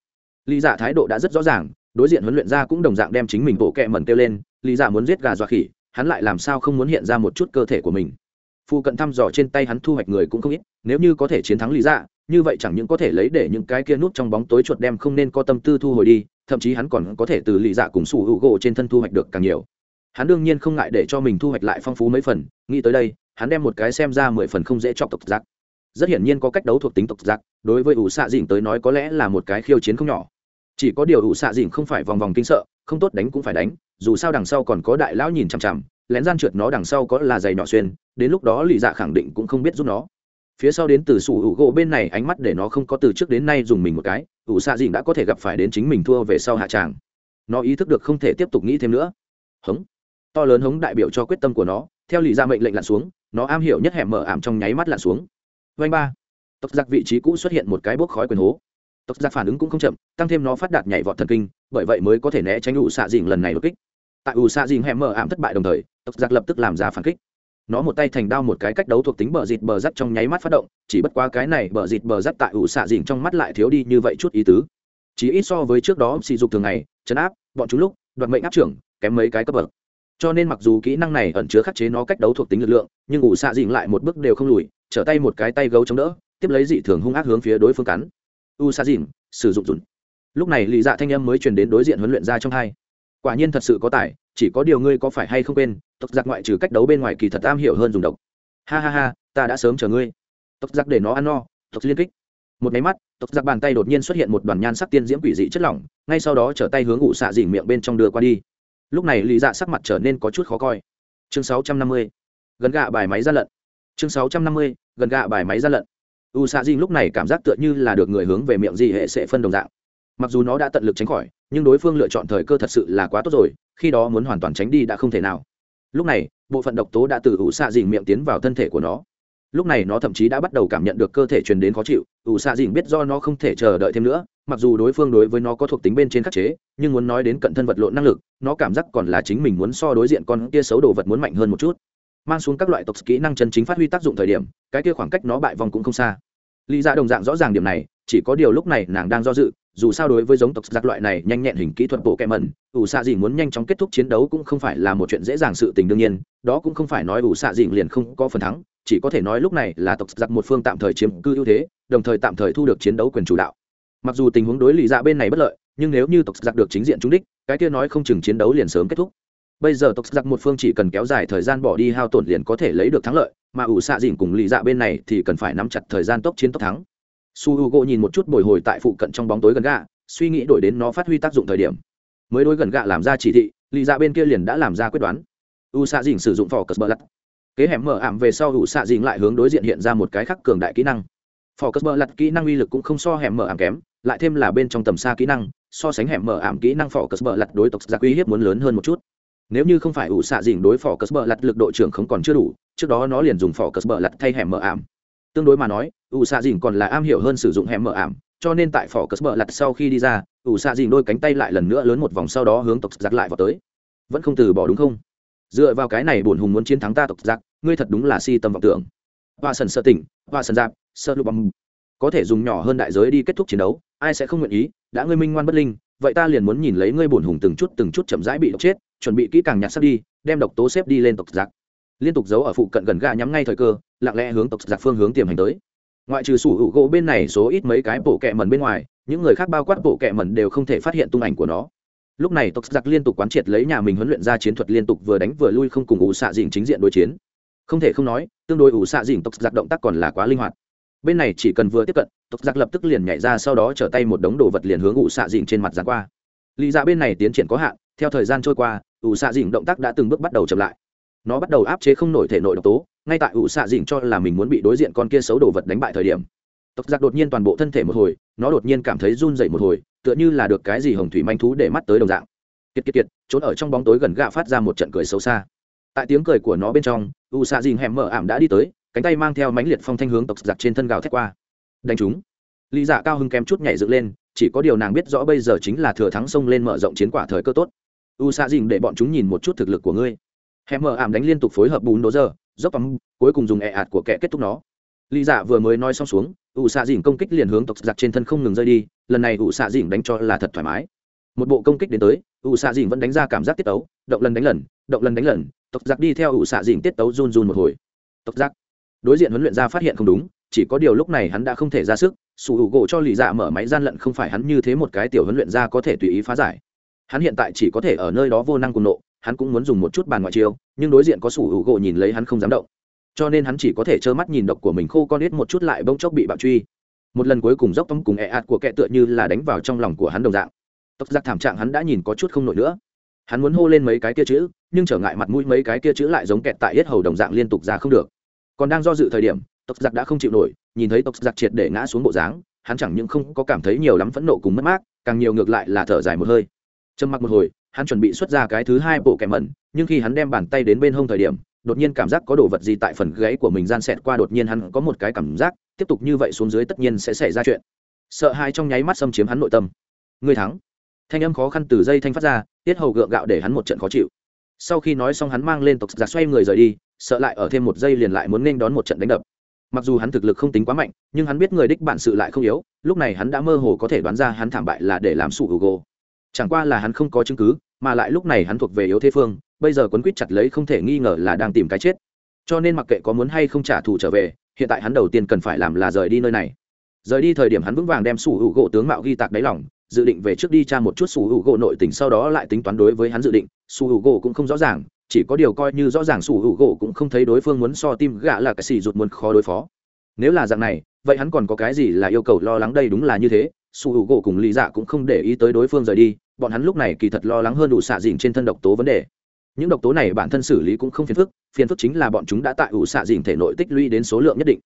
Lý dạ thái độ đã rất rõ ràng, đối diện huấn luyện ra cũng đồng dạng đem chính mình bộ kẹ mẩn kêu lên, lý dạ muốn giết gà dọa khỉ, hắn lại làm sao không muốn hiện ra một chút cơ thể của mình? Phu cận thăm dò trên tay hắn thu hoạch người cũng không ít, nếu như có thể chiến thắng lý dạ như vậy chẳng những có thể lấy để những cái kia nút trong bóng tối chuột đem không nên có tâm tư thu hồi đi, thậm chí hắn còn có thể từ lý dạ cùng sủ hữu gỗ trên thân thu hoạch được càng nhiều. Hắn đương nhiên không ngại để cho mình thu hoạch lại phong phú mấy phần, nghĩ tới đây, hắn đem một cái xem ra mười phần không dễ chọc tộc giặc. Rất hiển nhiên có cách đấu thuộc tính tộc giặc, đối với ủ xạ dịnh tới nói có lẽ là một cái khiêu chiến không nhỏ. Chỉ có điều ủ xạ dịnh không phải vòng vòng kinh sợ, không tốt đánh cũng phải đánh, dù sao đằng sau còn có đại lão nhìn chằm chằm, lén gian trượt nó đằng sau có là giày nhỏ xuyên đến lúc đó lì dạ khẳng định cũng không biết giúp nó. Phía sau đến từ sủ hữu gỗ bên này ánh mắt để nó không có từ trước đến nay dùng mình một cái, ủ xạ dịnh đã có thể gặp phải đến chính mình thua về sau hạ tràng. Nó ý thức được không thể tiếp tục nghĩ thêm nữa. Hống. To lớn hống đại biểu cho quyết tâm của nó, theo lì dạ mệnh lệnh lặn xuống, nó am hiểu nhất hẻm mở ảm trong nháy mắt lặn xuống. Vanh ba. Tộc giặc vị trí cũ xuất hiện một cái bốc khói quyền hố. Tộc giặc phản ứng cũng không chậm, tăng thêm nó phát đạt nhảy vọt thần kinh, bởi vậy mới có thể né tránh ủ xạ dịnh lần này đột kích. Tại ủ xạ dịnh hẻm mở ảm thất bại đồng thời, tộc giặc lập tức làm ra phản kích nó một tay thành đao một cái cách đấu thuộc tính bờ dịt bờ rắt trong nháy mắt phát động, chỉ bất quá cái này bờ dịt bờ rắt tại ủ xạ dịn trong mắt lại thiếu đi như vậy chút ý tứ. Chỉ ít so với trước đó sỉ dục thường ngày chấn áp, bọn chúng lúc, đoạt mệnh áp trưởng, kém mấy cái cấp bậc. Cho nên mặc dù kỹ năng này ẩn chứa khắc chế nó cách đấu thuộc tính lực lượng, nhưng ủ xạ dịn lại một bước đều không lùi, trở tay một cái tay gấu chống đỡ, tiếp lấy dị thường hung ác hướng phía đối phương cắn. U xạ dịn, sử dụng dùn. Lúc này lì dạ thanh âm mới truyền đến đối diện huấn luyện ra trong hai. Quả nhiên thật sự có tài chỉ có điều ngươi có phải hay không quên, tộc giặc ngoại trừ cách đấu bên ngoài kỳ thật am hiểu hơn dùng độc. Ha ha ha, ta đã sớm chờ ngươi. Tộc giặc để nó ăn no, tộc liên kích. Một máy mắt, tộc giặc bàn tay đột nhiên xuất hiện một đoàn nhan sắc tiên diễm quỷ dị chất lỏng, ngay sau đó trở tay hướng ụ xạ dỉ miệng bên trong đưa qua đi. Lúc này lý dạ sắc mặt trở nên có chút khó coi. Chương 650. gần gạ bài máy ra lận. Chương 650. gần gạ bài máy ra lận. U xạ dỉ lúc này cảm giác tựa như là được người hướng về miệng dị hệ sẽ phân đồng dạng mặc dù nó đã tận lực tránh khỏi, nhưng đối phương lựa chọn thời cơ thật sự là quá tốt rồi, khi đó muốn hoàn toàn tránh đi đã không thể nào. Lúc này, bộ phận độc tố đã từ ủ xạ dìn miệng tiến vào thân thể của nó. Lúc này nó thậm chí đã bắt đầu cảm nhận được cơ thể truyền đến khó chịu, ủ xạ dìn biết do nó không thể chờ đợi thêm nữa, mặc dù đối phương đối với nó có thuộc tính bên trên khắc chế, nhưng muốn nói đến cận thân vật lộn năng lực, nó cảm giác còn là chính mình muốn so đối diện con kia xấu đồ vật muốn mạnh hơn một chút. Mang xuống các loại tộc kỹ năng chân chính phát huy tác dụng thời điểm, cái kia khoảng cách nó bại vòng cũng không xa. Lý ra đồng dạng rõ ràng điểm này, chỉ có điều lúc này nàng đang do dự dù sao đối với giống tộc giặc loại này nhanh nhẹn hình kỹ thuật bộ kẹ mẩn, ủ xạ dìn muốn nhanh chóng kết thúc chiến đấu cũng không phải là một chuyện dễ dàng sự tình đương nhiên, đó cũng không phải nói ủ xạ dìn liền không có phần thắng, chỉ có thể nói lúc này là tộc giặc một phương tạm thời chiếm cư ưu thế, đồng thời tạm thời thu được chiến đấu quyền chủ đạo. Mặc dù tình huống đối lì dạ bên này bất lợi, nhưng nếu như tộc giặc được chính diện trúng đích, cái kia nói không chừng chiến đấu liền sớm kết thúc. Bây giờ tộc giặc một phương chỉ cần kéo dài thời gian bỏ đi hao tổn liền có thể lấy được thắng lợi, mà ủ xạ dìn cùng lì dạ bên này thì cần phải nắm chặt thời gian tốc chiến tốc thắng su h u g nhìn một chút bồi hồi tại phụ cận trong bóng tối gần gạ, suy nghĩ đổi đến nó phát huy tác dụng thời điểm. Mới đôi gần gạ làm ra chỉ thị, lì dạ bên kia liền đã làm ra quyết đoán. U xạ dình sử dụng phò cờ bờ lặt kế hẻm mở ảm về sau u xạ dình lại hướng đối diện hiện ra một cái khắc cường đại kỹ năng. Phò cờ bờ lặt kỹ năng uy lực cũng không so hẻm mở ảm kém, lại thêm là bên trong tầm xa kỹ năng, so sánh hẻm mở ảm kỹ năng phò cờ bờ lặt đối tộc giặc uy hiếp muốn lớn hơn một chút. Nếu như không phải ủ xạ dình đối phò cờ bờ lặt lực độ trưởng không còn chưa đủ, trước đó nó liền dùng phò cờ bờ lặt thay hẻm mở ảm tương đối mà nói, ủ xạ dìn còn là am hiểu hơn sử dụng hẻm mở ảm, cho nên tại phỏ cất bờ lặt sau khi đi ra, ủ xạ dìn đôi cánh tay lại lần nữa lớn một vòng sau đó hướng tộc giặc lại vào tới. Vẫn không từ bỏ đúng không? Dựa vào cái này bổn hùng muốn chiến thắng ta tộc giặc, ngươi thật đúng là si tâm vọng tưởng. Và sần sợ tỉnh, và sần giáp sợ lục bằng có thể dùng nhỏ hơn đại giới đi kết thúc chiến đấu, ai sẽ không nguyện ý? Đã ngươi minh ngoan bất linh, vậy ta liền muốn nhìn lấy ngươi bổn hùng từng chút từng chút chậm rãi bị độc chết, chuẩn bị kỹ càng nhặt sắp đi, đem độc tố xếp đi lên tộc giặc. Liên tục giấu ở phụ cận gần ga nhắm ngay thời cơ lặng lẽ hướng tộc giặc phương hướng tiềm hành tới. Ngoại trừ sủ hữu gỗ bên này số ít mấy cái bộ kẹ mần bên ngoài, những người khác bao quát bộ kẹ mần đều không thể phát hiện tung ảnh của nó. Lúc này tộc giặc liên tục quán triệt lấy nhà mình huấn luyện ra chiến thuật liên tục vừa đánh vừa lui không cùng ủ xạ dình chính diện đối chiến. Không thể không nói, tương đối ủ xạ dình tộc giặc động tác còn là quá linh hoạt. Bên này chỉ cần vừa tiếp cận, tộc giặc lập tức liền nhảy ra sau đó trở tay một đống đồ vật liền hướng ủ xạ dình trên mặt giặc qua. Lý ra bên này tiến triển có hạn, theo thời gian trôi qua, ủ xạ dình động tác đã từng bước bắt đầu chậm lại. Nó bắt đầu áp chế không nổi thể nội độc tố ngay tại ủ xạ dịnh cho là mình muốn bị đối diện con kia xấu đồ vật đánh bại thời điểm. Tộc giặc đột nhiên toàn bộ thân thể một hồi, nó đột nhiên cảm thấy run dậy một hồi, tựa như là được cái gì hồng thủy manh thú để mắt tới đồng dạng. Kiệt kiệt kiệt, trốn ở trong bóng tối gần gạ phát ra một trận cười xấu xa. Tại tiếng cười của nó bên trong u xạ dìn hẻm mở ảm đã đi tới, cánh tay mang theo mánh liệt phong thanh hướng tộc giặc trên thân gào thét qua. Đánh chúng. Lý dạ cao hưng kém chút nhảy dựng lên, chỉ có điều nàng biết rõ bây giờ chính là thừa thắng sông lên mở rộng chiến quả thời cơ tốt. U xạ dìn để bọn chúng nhìn một chút thực lực của ngươi. Hẻm mở ảm đánh liên tục phối hợp bùn đố giờ dốc tắm cuối cùng dùng ẹ ạt của kẻ kết thúc nó. Lý dạ vừa mới nói xong xuống, ủ xạ dìn công kích liền hướng tộc giặc trên thân không ngừng rơi đi, lần này ủ xạ dìn đánh cho là thật thoải mái. Một bộ công kích đến tới, ủ xạ dìn vẫn đánh ra cảm giác tiết tấu, động lần đánh lần, động lần đánh lần, tộc giặc đi theo ủ xạ dìn tiết tấu run run một hồi. Tộc giặc, đối diện huấn luyện ra phát hiện không đúng, chỉ có điều lúc này hắn đã không thể ra sức, sủ hữu gỗ cho lì dạ mở máy gian lận không phải hắn như thế một cái tiểu huấn luyện ra có thể tùy ý phá giải. Hắn hiện tại chỉ có thể ở nơi đó vô năng cùng nộ hắn cũng muốn dùng một chút bàn ngoại chiêu, nhưng đối diện có sủ hữu gỗ nhìn lấy hắn không dám động. Cho nên hắn chỉ có thể trơ mắt nhìn độc của mình khô con ít một chút lại bông chốc bị bạo truy. Một lần cuối cùng dốc tông cùng ẹ ạt của kẹ tựa như là đánh vào trong lòng của hắn đồng dạng. Tóc giặc thảm trạng hắn đã nhìn có chút không nổi nữa. Hắn muốn hô lên mấy cái kia chữ, nhưng trở ngại mặt mũi mấy cái kia chữ lại giống kẹt tại yết hầu đồng dạng liên tục ra không được. Còn đang do dự thời điểm tộc giặc đã không chịu nổi, nhìn thấy tộc giặc triệt để ngã xuống bộ dáng, hắn chẳng những không có cảm thấy nhiều lắm phẫn nộ cùng mất mát, càng nhiều ngược lại là thở dài một hơi. Trầm mặc một hồi hắn chuẩn bị xuất ra cái thứ hai bộ kẻ mẩn, nhưng khi hắn đem bàn tay đến bên hông thời điểm, đột nhiên cảm giác có đồ vật gì tại phần gáy của mình gian xẹt qua đột nhiên hắn có một cái cảm giác, tiếp tục như vậy xuống dưới tất nhiên sẽ xảy ra chuyện. Sợ hai trong nháy mắt xâm chiếm hắn nội tâm. Người thắng. Thanh âm khó khăn từ dây thanh phát ra, tiết hầu gượng gạo để hắn một trận khó chịu. Sau khi nói xong hắn mang lên tộc giả xoay người rời đi, sợ lại ở thêm một giây liền lại muốn nên đón một trận đánh đập. Mặc dù hắn thực lực không tính quá mạnh, nhưng hắn biết người đích bản sự lại không yếu, lúc này hắn đã mơ hồ có thể đoán ra hắn thảm bại là để làm sụ Google chẳng qua là hắn không có chứng cứ, mà lại lúc này hắn thuộc về yếu thế phương, bây giờ quấn quýt chặt lấy không thể nghi ngờ là đang tìm cái chết. Cho nên mặc kệ có muốn hay không trả thù trở về, hiện tại hắn đầu tiên cần phải làm là rời đi nơi này. Rời đi thời điểm hắn vững vàng đem sủ hữu gỗ tướng mạo ghi tạc đáy lỏng dự định về trước đi tra một chút sủ hữu gỗ nội tình sau đó lại tính toán đối với hắn dự định. Sủ hữu gỗ cũng không rõ ràng, chỉ có điều coi như rõ ràng sủ hữu gỗ cũng không thấy đối phương muốn so tim gạ là cái xì rụt muốn khó đối phó. Nếu là dạng này, vậy hắn còn có cái gì là yêu cầu lo lắng đây đúng là như thế? Sủ hữu gỗ cùng lý dạ cũng không để ý tới đối phương rời đi bọn hắn lúc này kỳ thật lo lắng hơn đủ xạ dìn trên thân độc tố vấn đề. Những độc tố này bản thân xử lý cũng không phiền phức phiền phức chính là bọn chúng đã tại ủ xạ dìn thể nội tích lũy đến số lượng nhất định.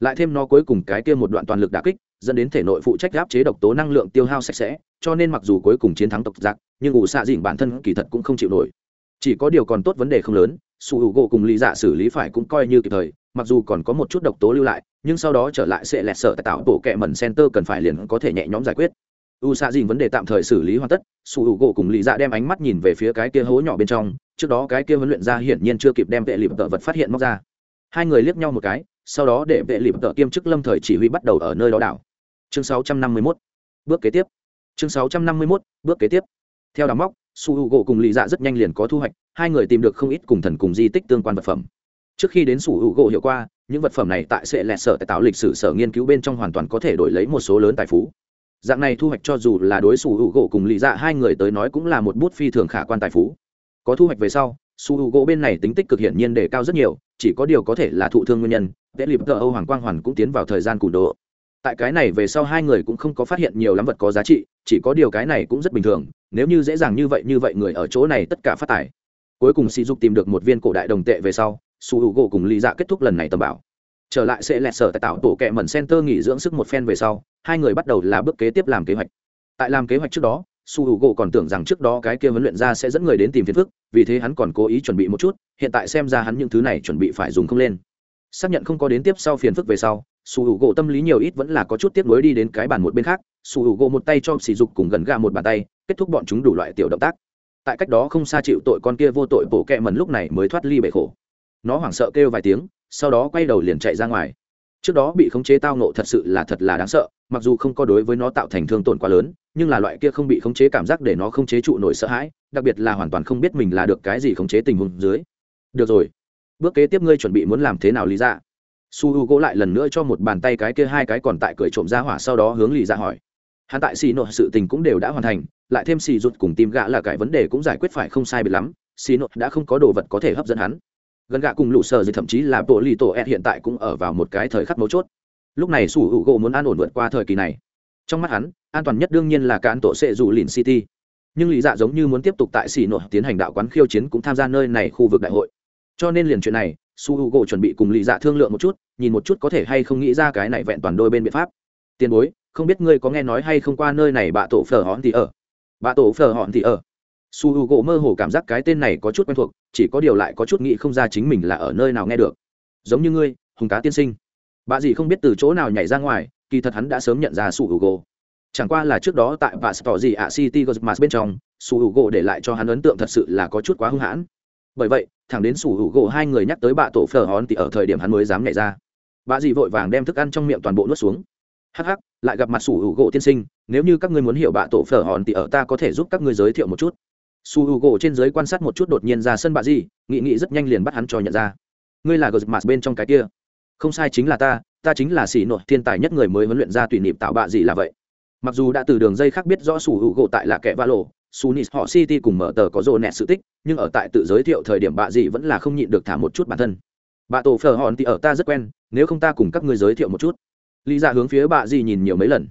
Lại thêm nó cuối cùng cái kia một đoạn toàn lực đà kích, dẫn đến thể nội phụ trách áp chế độc tố năng lượng tiêu hao sạch sẽ, cho nên mặc dù cuối cùng chiến thắng tộc giặc, nhưng ủ xạ dìn bản thân kỳ thật cũng không chịu nổi. Chỉ có điều còn tốt vấn đề không lớn, su hữu gỗ cùng lý dạ xử lý phải cũng coi như kịp thời, mặc dù còn có một chút độc tố lưu lại, nhưng sau đó trở lại sẽ lẹt sợ tại tạo bộ kẹ mẩn center cần phải liền có thể nhẹ nhõm giải quyết u xạ dìn vấn đề tạm thời xử lý hoàn tất sủ hữu gỗ cùng lì dạ đem ánh mắt nhìn về phía cái kia hố nhỏ bên trong, trước đó cái kia huấn luyện ra hiển nhiên chưa kịp đem vệ lịp tợ vật phát hiện móc ra hai người liếc nhau một cái, sau đó để vệ lịp tợ kiêm chức lâm thời chỉ huy bắt đầu ở nơi đó đảo chương 651. bước kế tiếp chương 651. bước kế tiếp theo đám móc, su h u gỗ cùng lì dạ rất nhanh liền có thu hoạch, hai người tìm được không ít cùng thần cùng di tích tương quan vật phẩm trước khi đến su h u gỗ hiệu qua, những vật phẩm này tại sẽ lẹt sở tại tạo lịch sử sở nghiên cứu bên trong hoàn toàn có thể đổi lấy một số lớn tài phú dạng này thu hoạch cho dù là đối xù hữu gỗ cùng lì dạ hai người tới nói cũng là một bút phi thường khả quan tài phú. Có thu hoạch về sau, su hữu u gỗ bên này tính tích cực hiển nhiên đề cao rất nhiều, chỉ có điều có thể là thụ thương nguyên nhân vẽ lịp tờ âu hoàng quang hoàn cũng tiến vào thời gian củ độ. Tại cái này về sau hai người cũng không có phát hiện nhiều lắm vật có giá trị, chỉ có điều cái này cũng rất bình thường, nếu như dễ dàng như vậy như vậy người ở chỗ này tất cả phát tài. Cuối cùng sỉ dục tìm được một viên cổ đại đồng tệ về sau, su hữu gỗ cùng lý dạ kết thúc lần này tầm bảo trở lại sẽ lẹt sở tại tạo tổ kẹ mẩn center nghỉ dưỡng sức một phen về sau, hai người bắt đầu là bước kế tiếp làm kế hoạch. Tại làm kế hoạch trước đó, su hữu gỗ còn tưởng rằng trước đó cái kia huấn luyện ra sẽ dẫn người đến tìm phiền phức, vì thế hắn còn cố ý chuẩn bị một chút, hiện tại xem ra hắn những thứ này chuẩn bị phải dùng không lên. Xác nhận không có đến tiếp sau phiền phức về sau, su h u gỗ tâm lý nhiều ít vẫn là có chút tiếp nối đi đến cái bàn một bên khác, su h u gỗ một tay cho sỉ dục cùng gần gà một bàn tay, kết thúc bọn chúng đủ loại tiểu động tác. Tại cách đó không xa chịu tội con kia vô tội bổ kẹ mần lúc này mới thoát ly bể khổ. Nó hoảng sợ kêu vài tiếng sau đó quay đầu liền chạy ra ngoài. Trước đó bị khống chế tao nộ thật sự là thật là đáng sợ, mặc dù không có đối với nó tạo thành thương tổn quá lớn, nhưng là loại kia không bị khống chế cảm giác để nó không chế trụ nổi sợ hãi, đặc biệt là hoàn toàn không biết mình là được cái gì khống chế tình huống dưới. Được rồi, bước kế tiếp ngươi chuẩn bị muốn làm thế nào lý ra dạ? su h u gỗ lại lần nữa cho một bàn tay cái kia hai cái còn tại cười trộm ra hỏa sau đó hướng lì ra dạ hỏi. Hắn tại xì nội sự tình cũng đều đã hoàn thành, lại thêm xì rụt cùng tim gạ là cái vấn đề cũng giải quyết phải không sai biệt lắm xì nội đã không có đồ vật có thể hấp dẫn hắn gần gạ cùng lũ sờ gì thậm chí là bộ lì tổ ed hiện tại cũng ở vào một cái thời khắc mấu chốt. Lúc này sủ hữu u gỗ muốn an ổn vượt qua thời kỳ này. Trong mắt hắn, an toàn nhất đương nhiên là cán tổ sệ dù lìn city. Nhưng lý dạ giống như muốn tiếp tục tại xì nội tiến hành đạo quán khiêu chiến cũng tham gia nơi này khu vực đại hội. Cho nên liền chuyện này su h u gỗ chuẩn bị cùng lý dạ thương lượng một chút, nhìn một chút có thể hay không nghĩ ra cái này vẹn toàn đôi bên biện pháp. Tiền bối, không biết ngươi có nghe nói hay không qua nơi này bạ tổ phở hòn thì ở? Bạ tổ phở hòn thì ở? Su h u gỗ mơ hồ cảm giác cái tên này có chút quen thuộc, chỉ có điều lại có chút nghĩ không ra chính mình là ở nơi nào nghe được. Giống như ngươi, hùng cá tiên sinh. Bà gì không biết từ chỗ nào nhảy ra ngoài, kỳ thật hắn đã sớm nhận ra su h u gỗ chẳng qua là trước đó tại bà tỏ gì ạ, city gosmas bên trong, su h u gỗ để lại cho hắn ấn tượng thật sự là có chút quá hung hãn. Bởi vậy, thẳng đến su h u gỗ hai người nhắc tới bà tổ phở hòn thì ở thời điểm hắn mới dám nhảy ra. Bà dì vội vàng đem thức ăn trong miệng toàn bộ nuốt xuống. Hh lại gặp mặt sủ hữu gỗ tiên sinh, nếu như các ngươi muốn hiểu bạ tổ phở hòn thì ở ta có thể giúp các ngươi giới thiệu một chút su U gỗ trên giới quan sát một chút đột nhiên ra sân bạ gì, nghị nghị rất nhanh liền bắt hắn cho nhận ra. Ngươi là gờ mặt bên trong cái kia. Không sai chính là ta ta chính là xỉ nội thiên tài nhất người mới huấn luyện ra tùy niệm tạo bạ gì là vậy. Mặc dù đã từ đường dây khác biết rõ sủ U gỗ tại là kẻ va lộ sunis họ city cùng mở tờ có rô nẹt sự tích, nhưng ở tại tự giới thiệu thời điểm bạ gì vẫn là không nhịn được thả một chút bản thân. Bạ tổ phở hòn thì ở ta rất quen, nếu không ta cùng các ngươi giới thiệu một chút. Lý ra dạ hướng phía bạ gì nhìn nhiều mấy lần.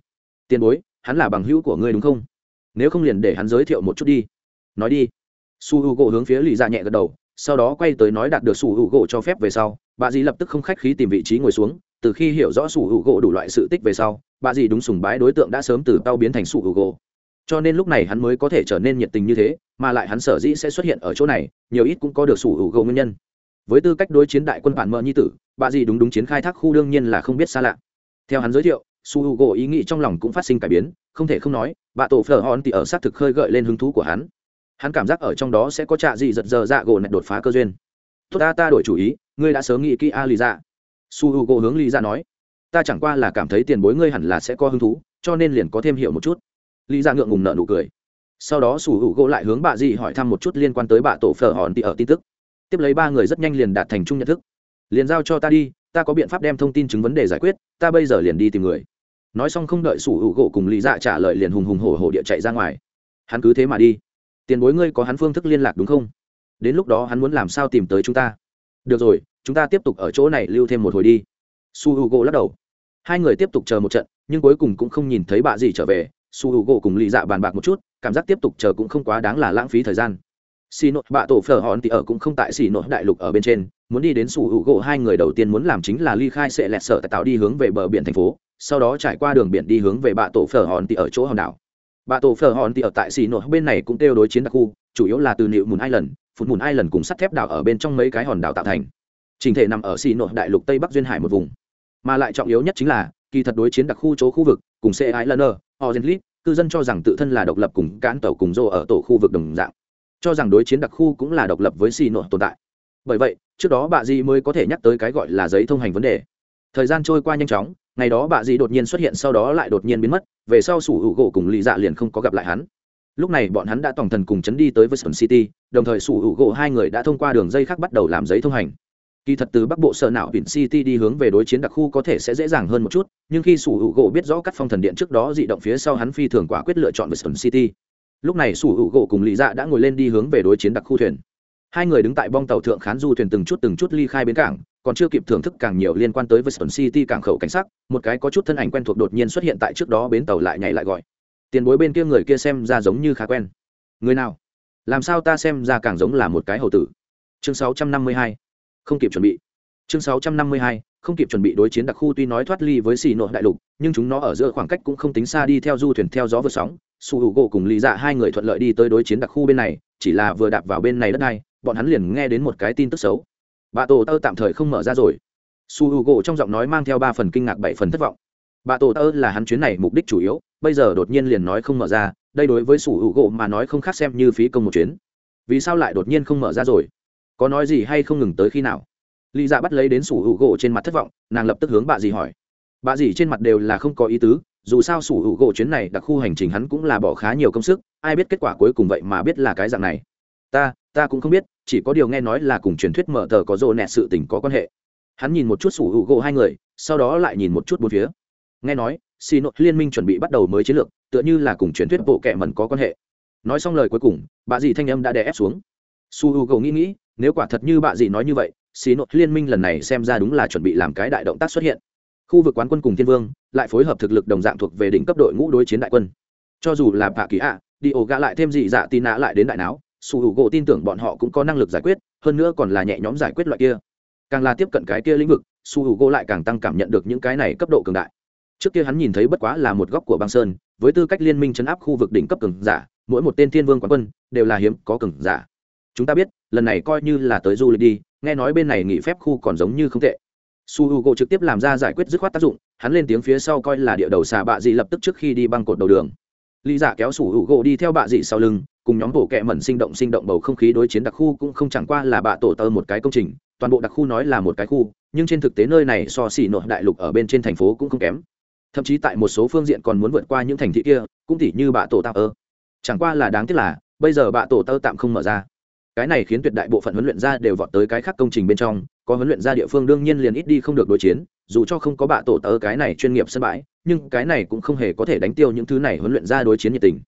Tiền bối, hắn là bằng hữu của ngươi đúng không? Nếu không liền để hắn giới thiệu một chút đi nói đi. Su h u gỗ hướng phía lì ra dạ nhẹ gật đầu, sau đó quay tới nói đạt được su h u gỗ cho phép về sau, bà dì lập tức không khách khí tìm vị trí ngồi xuống, từ khi hiểu rõ su h u gỗ đủ loại sự tích về sau, bà dì đúng sùng bái đối tượng đã sớm từ tao biến thành su h u gỗ cho nên lúc này hắn mới có thể trở nên nhiệt tình như thế, mà lại hắn sở dĩ sẽ xuất hiện ở chỗ này, nhiều ít cũng có được su h u gỗ nguyên nhân. Với tư cách đối chiến đại quân bản mợ nhi tử, bà dì đúng đúng chiến khai thác khu đương nhiên là không biết xa lạ. Theo hắn giới thiệu, su h u gỗ ý nghĩ trong lòng cũng phát sinh cải biến, không thể không nói, bà tổ phở hòn thì ở xác thực khơi gợi lên hứng thú của hắn hắn cảm giác ở trong đó sẽ có trạ gì giật giờ dạ gỗ nạch đột phá cơ duyên. Tốt ta ta đổi chủ ý, ngươi đã sớm nghĩ kỹ a lý ra dạ. su h u gỗ hướng lý ra dạ nói, ta chẳng qua là cảm thấy tiền bối ngươi hẳn là sẽ có hứng thú, cho nên liền có thêm hiểu một chút. Lý ra dạ ngượng ngùng nợ nụ cười. Sau đó su h u gỗ lại hướng bà dì hỏi thăm một chút liên quan tới bạ tổ phở hòn thì ở tin tức. Tiếp lấy ba người rất nhanh liền đạt thành chung nhận thức. Liền giao cho ta đi, ta có biện pháp đem thông tin chứng vấn đề giải quyết, ta bây giờ liền đi tìm người. Nói xong không đợi sủ hữu gỗ cùng lý dạ trả lời liền hùng hùng hổ hổ địa chạy ra ngoài. Hắn cứ thế mà đi tiền bối ngươi có hắn phương thức liên lạc đúng không? Đến lúc đó hắn muốn làm sao tìm tới chúng ta? Được rồi, chúng ta tiếp tục ở chỗ này lưu thêm một hồi đi. Su h u gỗ lắc đầu. Hai người tiếp tục chờ một trận, nhưng cuối cùng cũng không nhìn thấy bà gì trở về. Su h u gỗ cùng lì dạ bàn bạc một chút, cảm giác tiếp tục chờ cũng không quá đáng là lãng phí thời gian. Xì nội bạ tổ phở hòn thì ở cũng không tại xì nội đại lục ở bên trên, muốn đi đến sủ hữu gỗ hai người đầu tiên muốn làm chính là ly khai sẽ lẹt sở tại tạo đi hướng về bờ biển thành phố, sau đó trải qua đường biển đi hướng về bạ tổ phở hòn thì ở chỗ hòn đảo. Bà tổ phở hòn thì ở tại xì nội bên này cũng kêu đối chiến đặc khu, chủ yếu là từ nịu mùn island, phụt mùn island cùng sắt thép đảo ở bên trong mấy cái hòn đảo tạo thành. Trình thể nằm ở xì nội đại lục tây bắc duyên hải một vùng. Mà lại trọng yếu nhất chính là, kỳ thật đối chiến đặc khu chỗ khu vực, cùng c islander orgenlit cư dân cho rằng tự thân là độc lập cùng cán tàu cùng rô ở tổ khu vực đồng dạng. Cho rằng đối chiến đặc khu cũng là độc lập với xì nội tồn tại. Bởi vậy, trước đó bà di mới có thể nhắc tới cái gọi là giấy thông hành vấn đề. Thời gian trôi qua nhanh chóng ngày đó bà dị đột nhiên xuất hiện, sau đó lại đột nhiên biến mất, về sau sủ hữu gỗ cùng lì dạ liền không có gặp lại hắn. Lúc này bọn hắn đã tổng thần cùng chấn đi tới với city, đồng thời sủ hữu gỗ hai người đã thông qua đường dây khác bắt đầu làm giấy thông hành. Kỳ thật từ bắc bộ sợ não biển city đi hướng về đối chiến đặc khu có thể sẽ dễ dàng hơn một chút, nhưng khi sủ hữu gỗ biết rõ các phong thần điện trước đó dị động phía sau hắn phi thường quả quyết lựa chọn với city. Lúc này sủ hữu gỗ cùng lì dạ đã ngồi lên đi hướng về đối chiến đặc khu thuyền. Hai người đứng tại bong tàu thượng khán du thuyền từng chút từng chút ly khai bến cảng còn chưa kịp thưởng thức càng nhiều liên quan tới Western City cảng khẩu cảnh sát, một cái có chút thân ảnh quen thuộc đột nhiên xuất hiện tại trước đó bến tàu lại nhảy lại gọi. Tiền bối bên kia người kia xem ra giống như khá quen. Người nào? Làm sao ta xem ra càng giống là một cái hầu tử. Chương 652. Không kịp chuẩn bị. Chương 652. Không kịp chuẩn bị đối chiến đặc khu tuy nói thoát ly với xì nội đại lục, nhưng chúng nó ở giữa khoảng cách cũng không tính xa đi theo du thuyền theo gió vượt sóng, su Hugo cùng lý dạ hai người thuận lợi đi tới đối chiến đặc khu bên này chỉ là vừa đạp vào bên này đất này bọn hắn liền nghe đến một cái tin tức xấu bà tổ tơ tạm thời không mở ra rồi. Su hữu gỗ trong giọng nói mang theo ba phần kinh ngạc bảy phần thất vọng. Bà tổ tơ là hắn chuyến này mục đích chủ yếu, bây giờ đột nhiên liền nói không mở ra, đây đối với su hữu gỗ mà nói không khác xem như phí công một chuyến. Vì sao lại đột nhiên không mở ra rồi? Có nói gì hay không ngừng tới khi nào? Lý dạ bắt lấy đến sủ hữu gỗ trên mặt thất vọng, nàng lập tức hướng bà dì hỏi. Bà dì trên mặt đều là không có ý tứ, dù sao sủ hữu gỗ chuyến này đặc khu hành trình hắn cũng là bỏ khá nhiều công sức, ai biết kết quả cuối cùng vậy mà biết là cái dạng này. Ta ta cũng không biết chỉ có điều nghe nói là cùng truyền thuyết mở tờ có rô nẹt sự tình có quan hệ. Hắn nhìn một chút sủ hữu gỗ hai người, sau đó lại nhìn một chút bốn phía. Nghe nói xì nội liên minh chuẩn bị bắt đầu mới chiến lược, tựa như là cùng truyền thuyết bộ kệ mẩn có quan hệ. Nói xong lời cuối cùng, bà dì thanh âm đã đè ép xuống. Su h u gỗ nghĩ nghĩ, nếu quả thật như bà dì nói như vậy xì nội liên minh lần này xem ra đúng là chuẩn bị làm cái đại động tác xuất hiện. Khu vực quán quân cùng thiên vương, lại phối hợp thực lực đồng dạng thuộc về đỉnh cấp đội ngũ đối chiến đại quân. Cho dù là bà kỳ ạ, đi ổ gạ lại thêm dị dạ tì nạ lại đến đại não sủ hữu gỗ tin tưởng bọn họ cũng có năng lực giải quyết, hơn nữa còn là nhẹ nhóm giải quyết loại kia. Càng là tiếp cận cái kia lĩnh vực, sủ hữu gỗ lại càng tăng cảm nhận được những cái này cấp độ cường đại. Trước kia hắn nhìn thấy bất quá là một góc của băng sơn, với tư cách liên minh chấn áp khu vực đỉnh cấp cường giả, mỗi một tên thiên vương quán quân đều là hiếm có cường giả. Chúng ta biết, lần này coi như là tới du lịch đi, nghe nói bên này nghỉ phép khu còn giống như không tệ. Su h u g o trực tiếp làm ra giải quyết dứt khoát tác dụng, hắn lên tiếng phía sau coi là địa đầu xà bạ dị lập tức trước khi đi băng cột đầu đường. Lý giả kéo su h u g o đi theo bạ dị sau lưng cùng nhóm bộ kẹ mẩn sinh động sinh động bầu không khí đối chiến đặc khu cũng không chẳng qua là bạ tổ tơ một cái công trình, toàn bộ đặc khu nói là một cái khu, nhưng trên thực tế nơi này so xỉ nội đại lục ở bên trên thành phố cũng không kém. Thậm chí tại một số phương diện còn muốn vượt qua những thành thị kia, cũng tỉ như bạ tổ tơ ơ chẳng qua là đáng tiếc là, bây giờ bạ tổ tơ tạm không mở ra. Cái này khiến tuyệt đại bộ phận huấn luyện ra đều vọt tới cái khác công trình bên trong, có huấn luyện ra địa phương đương nhiên liền ít đi không được đối chiến, dù cho không có bạ tổ tơ cái này chuyên nghiệp sân bãi, nhưng cái này cũng không hề có thể đánh tiêu những thứ này huấn luyện ra đối chiến nhiệt tình.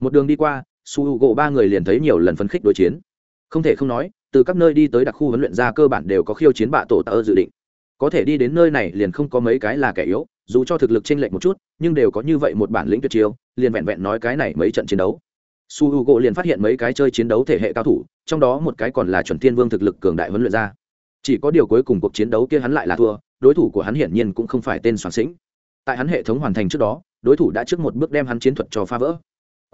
Một đường đi qua su h u gỗ ba người liền thấy nhiều lần phấn khích đối chiến. Không thể không nói, từ các nơi đi tới đặc khu huấn luyện ra cơ bản đều có khiêu chiến bạ tổ tơ dự định. Có thể đi đến nơi này liền không có mấy cái là kẻ yếu, dù cho thực lực chênh lệch một chút, nhưng đều có như vậy một bản lĩnh tuyệt chiêu, liền vẹn vẹn nói cái này mấy trận chiến đấu. Su h u gỗ liền phát hiện mấy cái chơi chiến đấu thể hệ cao thủ, trong đó một cái còn là chuẩn thiên vương thực lực cường đại huấn luyện ra. Chỉ có điều cuối cùng cuộc chiến đấu kia hắn lại là thua, đối thủ của hắn hiển nhiên cũng không phải tên soạn sĩnh. Tại hắn hệ thống hoàn thành trước đó, đối thủ đã trước một bước đem hắn chiến thuật cho phá vỡ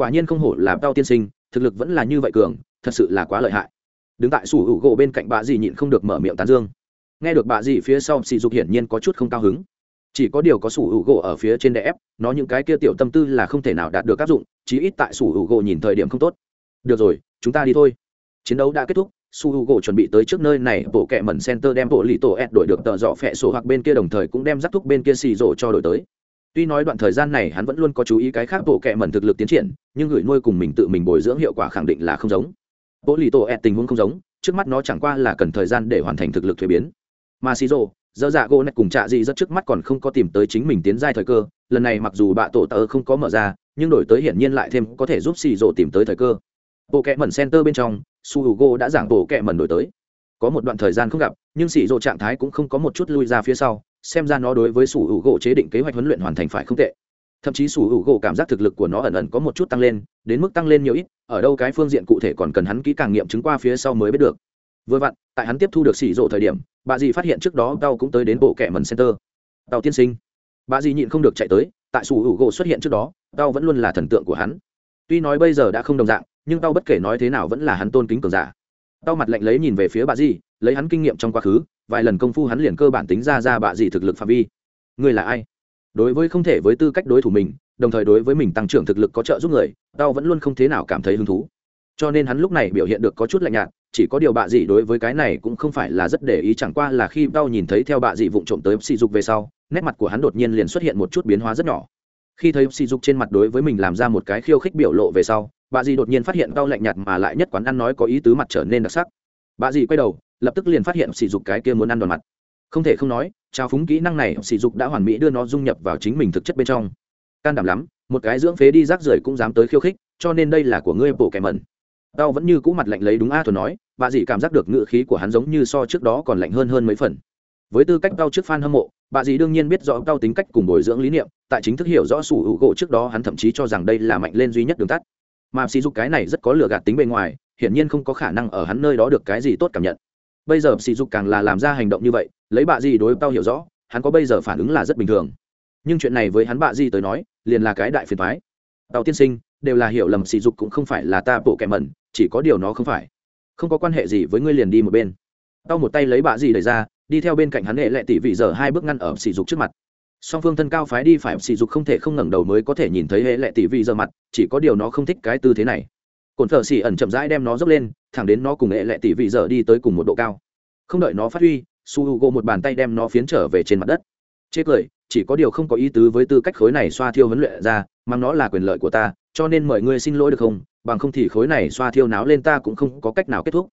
quả nhiên không hổ là bao tiên sinh, thực lực vẫn là như vậy cường, thật sự là quá lợi hại. Đứng tại sủ hữu gỗ bên cạnh bà dì nhịn không được mở miệng tán dương. Nghe được bà dì phía sau, sỉ dục hiển nhiên có chút không cao hứng. Chỉ có điều có sủ hữu gỗ ở phía trên đè ép, nó những cái kia tiểu tâm tư là không thể nào đạt được áp dụng, chí ít tại sủ hữu gỗ nhìn thời điểm không tốt. Được rồi, chúng ta đi thôi. Chiến đấu đã kết thúc su h u gỗ chuẩn bị tới trước nơi này, bộ kẹ mẩn center đem bộ lì tổ ed đổi được tờ dọ phẹ sổ hoặc bên kia đồng thời cũng đem rắc thúc bên kia xì rổ cho đổi tới tuy nói đoạn thời gian này hắn vẫn luôn có chú ý cái khác bộ kệ mẩn thực lực tiến triển, nhưng gửi nuôi cùng mình tự mình bồi dưỡng hiệu quả khẳng định là không giống. Bộ lì tổ ẹt tình huống không giống, trước mắt nó chẳng qua là cần thời gian để hoàn thành thực lực thuế biến. Mà xì rổ dơ dạ gỗ này cùng trạ gì rất trước mắt còn không có tìm tới chính mình tiến giai thời cơ, lần này mặc dù bạ tổ tờ không có mở ra, nhưng đổi tới hiển nhiên lại thêm có thể giúp xì rổ tìm tới thời cơ. Bộ kệ mẩn center bên trong, su đã giảng bộ kệ mẩn đổi tới. Có một đoạn thời gian không gặp, nhưng xì rổ trạng thái cũng không có một chút lui ra phía sau xem ra nó đối với sủ hữu gỗ chế định kế hoạch huấn luyện hoàn thành phải không tệ. Thậm chí sủ hữu gỗ cảm giác thực lực của nó ẩn ẩn có một chút tăng lên, đến mức tăng lên nhiều ít, ở đâu cái phương diện cụ thể còn cần hắn kỹ càng nghiệm chứng qua phía sau mới biết được. Vừa vặn, tại hắn tiếp thu được xỉ rộ thời điểm, bà dì phát hiện trước đó tao cũng tới đến bộ kẻ mần center. Tàu tiên sinh. Bà dì nhịn không được chạy tới, tại sủ hữu gỗ xuất hiện trước đó, tao vẫn luôn là thần tượng của hắn. Tuy nói bây giờ đã không đồng dạng, nhưng tao bất kể nói thế nào vẫn là hắn tôn kính cường giả tao mặt lạnh lấy nhìn về phía bà dì lấy hắn kinh nghiệm trong quá khứ, vài lần công phu hắn liền cơ bản tính ra ra bà dì thực lực phạm vi. Người là ai? Đối với không thể với tư cách đối thủ mình, đồng thời đối với mình tăng trưởng thực lực có trợ giúp người, tao vẫn luôn không thế nào cảm thấy hứng thú. Cho nên hắn lúc này biểu hiện được có chút lạnh nhạt, chỉ có điều bà dì đối với cái này cũng không phải là rất để ý, chẳng qua là khi tao nhìn thấy theo bà dì vụng trộm tới sỉ dục về sau, nét mặt của hắn đột nhiên liền xuất hiện một chút biến hóa rất nhỏ. Khi thấy sỉ dục trên mặt đối với mình làm ra một cái khiêu khích biểu lộ về sau bà dì đột nhiên phát hiện đau lạnh nhạt mà lại nhất quán ăn nói có ý tứ mặt trở nên đặc sắc. Bà dì quay đầu, lập tức liền phát hiện sỉ dục cái kia muốn ăn đòn mặt. Không thể không nói, trao phúng kỹ năng này sỉ dục đã hoàn mỹ đưa nó dung nhập vào chính mình thực chất bên trong. Can đảm lắm, một cái dưỡng phế đi rác rưởi cũng dám tới khiêu khích, cho nên đây là của ngươi bộ kẻ mẩn. Đau vẫn như cũ mặt lạnh lấy đúng a thuần nói, bà dì cảm giác được ngự khí của hắn giống như so trước đó còn lạnh hơn hơn mấy phần. Với tư cách đau trước fan hâm mộ, bà dì đương nhiên biết rõ đau tính cách cùng bồi dưỡng lý niệm, tại chính thức hiểu rõ sủ hữu gỗ trước đó hắn thậm chí cho rằng đây là mạnh lên duy nhất đường tắt mà sỉ dục cái này rất có lừa gạt tính bên ngoài, hiển nhiên không có khả năng ở hắn nơi đó được cái gì tốt cảm nhận. Bây giờ sỉ dục càng là làm ra hành động như vậy, lấy bạ gì đối tao hiểu rõ, hắn có bây giờ phản ứng là rất bình thường. Nhưng chuyện này với hắn bạ gì tới nói, liền là cái đại phiền thoái tàu tiên sinh, đều là hiểu lầm sỉ dục cũng không phải là ta bộ kẻ mẩn, chỉ có điều nó không phải. Không có quan hệ gì với ngươi liền đi một bên. Tao một tay lấy bạ gì đẩy ra, đi theo bên cạnh hắn hệ lệ tỷ vị giờ hai bước ngăn ở sỉ dục trước mặt song phương thân cao phái đi phải sỉ dục không thể không ngẩng đầu mới có thể nhìn thấy hệ lệ tỷ vị giờ mặt, chỉ có điều nó không thích cái tư thế này. Cồn thợ xỉ ẩn chậm rãi đem nó dốc lên, thẳng đến nó cùng hệ lệ tỷ vị giờ đi tới cùng một độ cao. Không đợi nó phát huy, su h u gỗ một bàn tay đem nó phiến trở về trên mặt đất. Chê cười, chỉ có điều không có ý tứ với tư cách khối này xoa thiêu huấn luyện ra, mang nó là quyền lợi của ta, cho nên mời ngươi xin lỗi được không? Bằng không thì khối này xoa thiêu náo lên ta cũng không có cách nào kết thúc.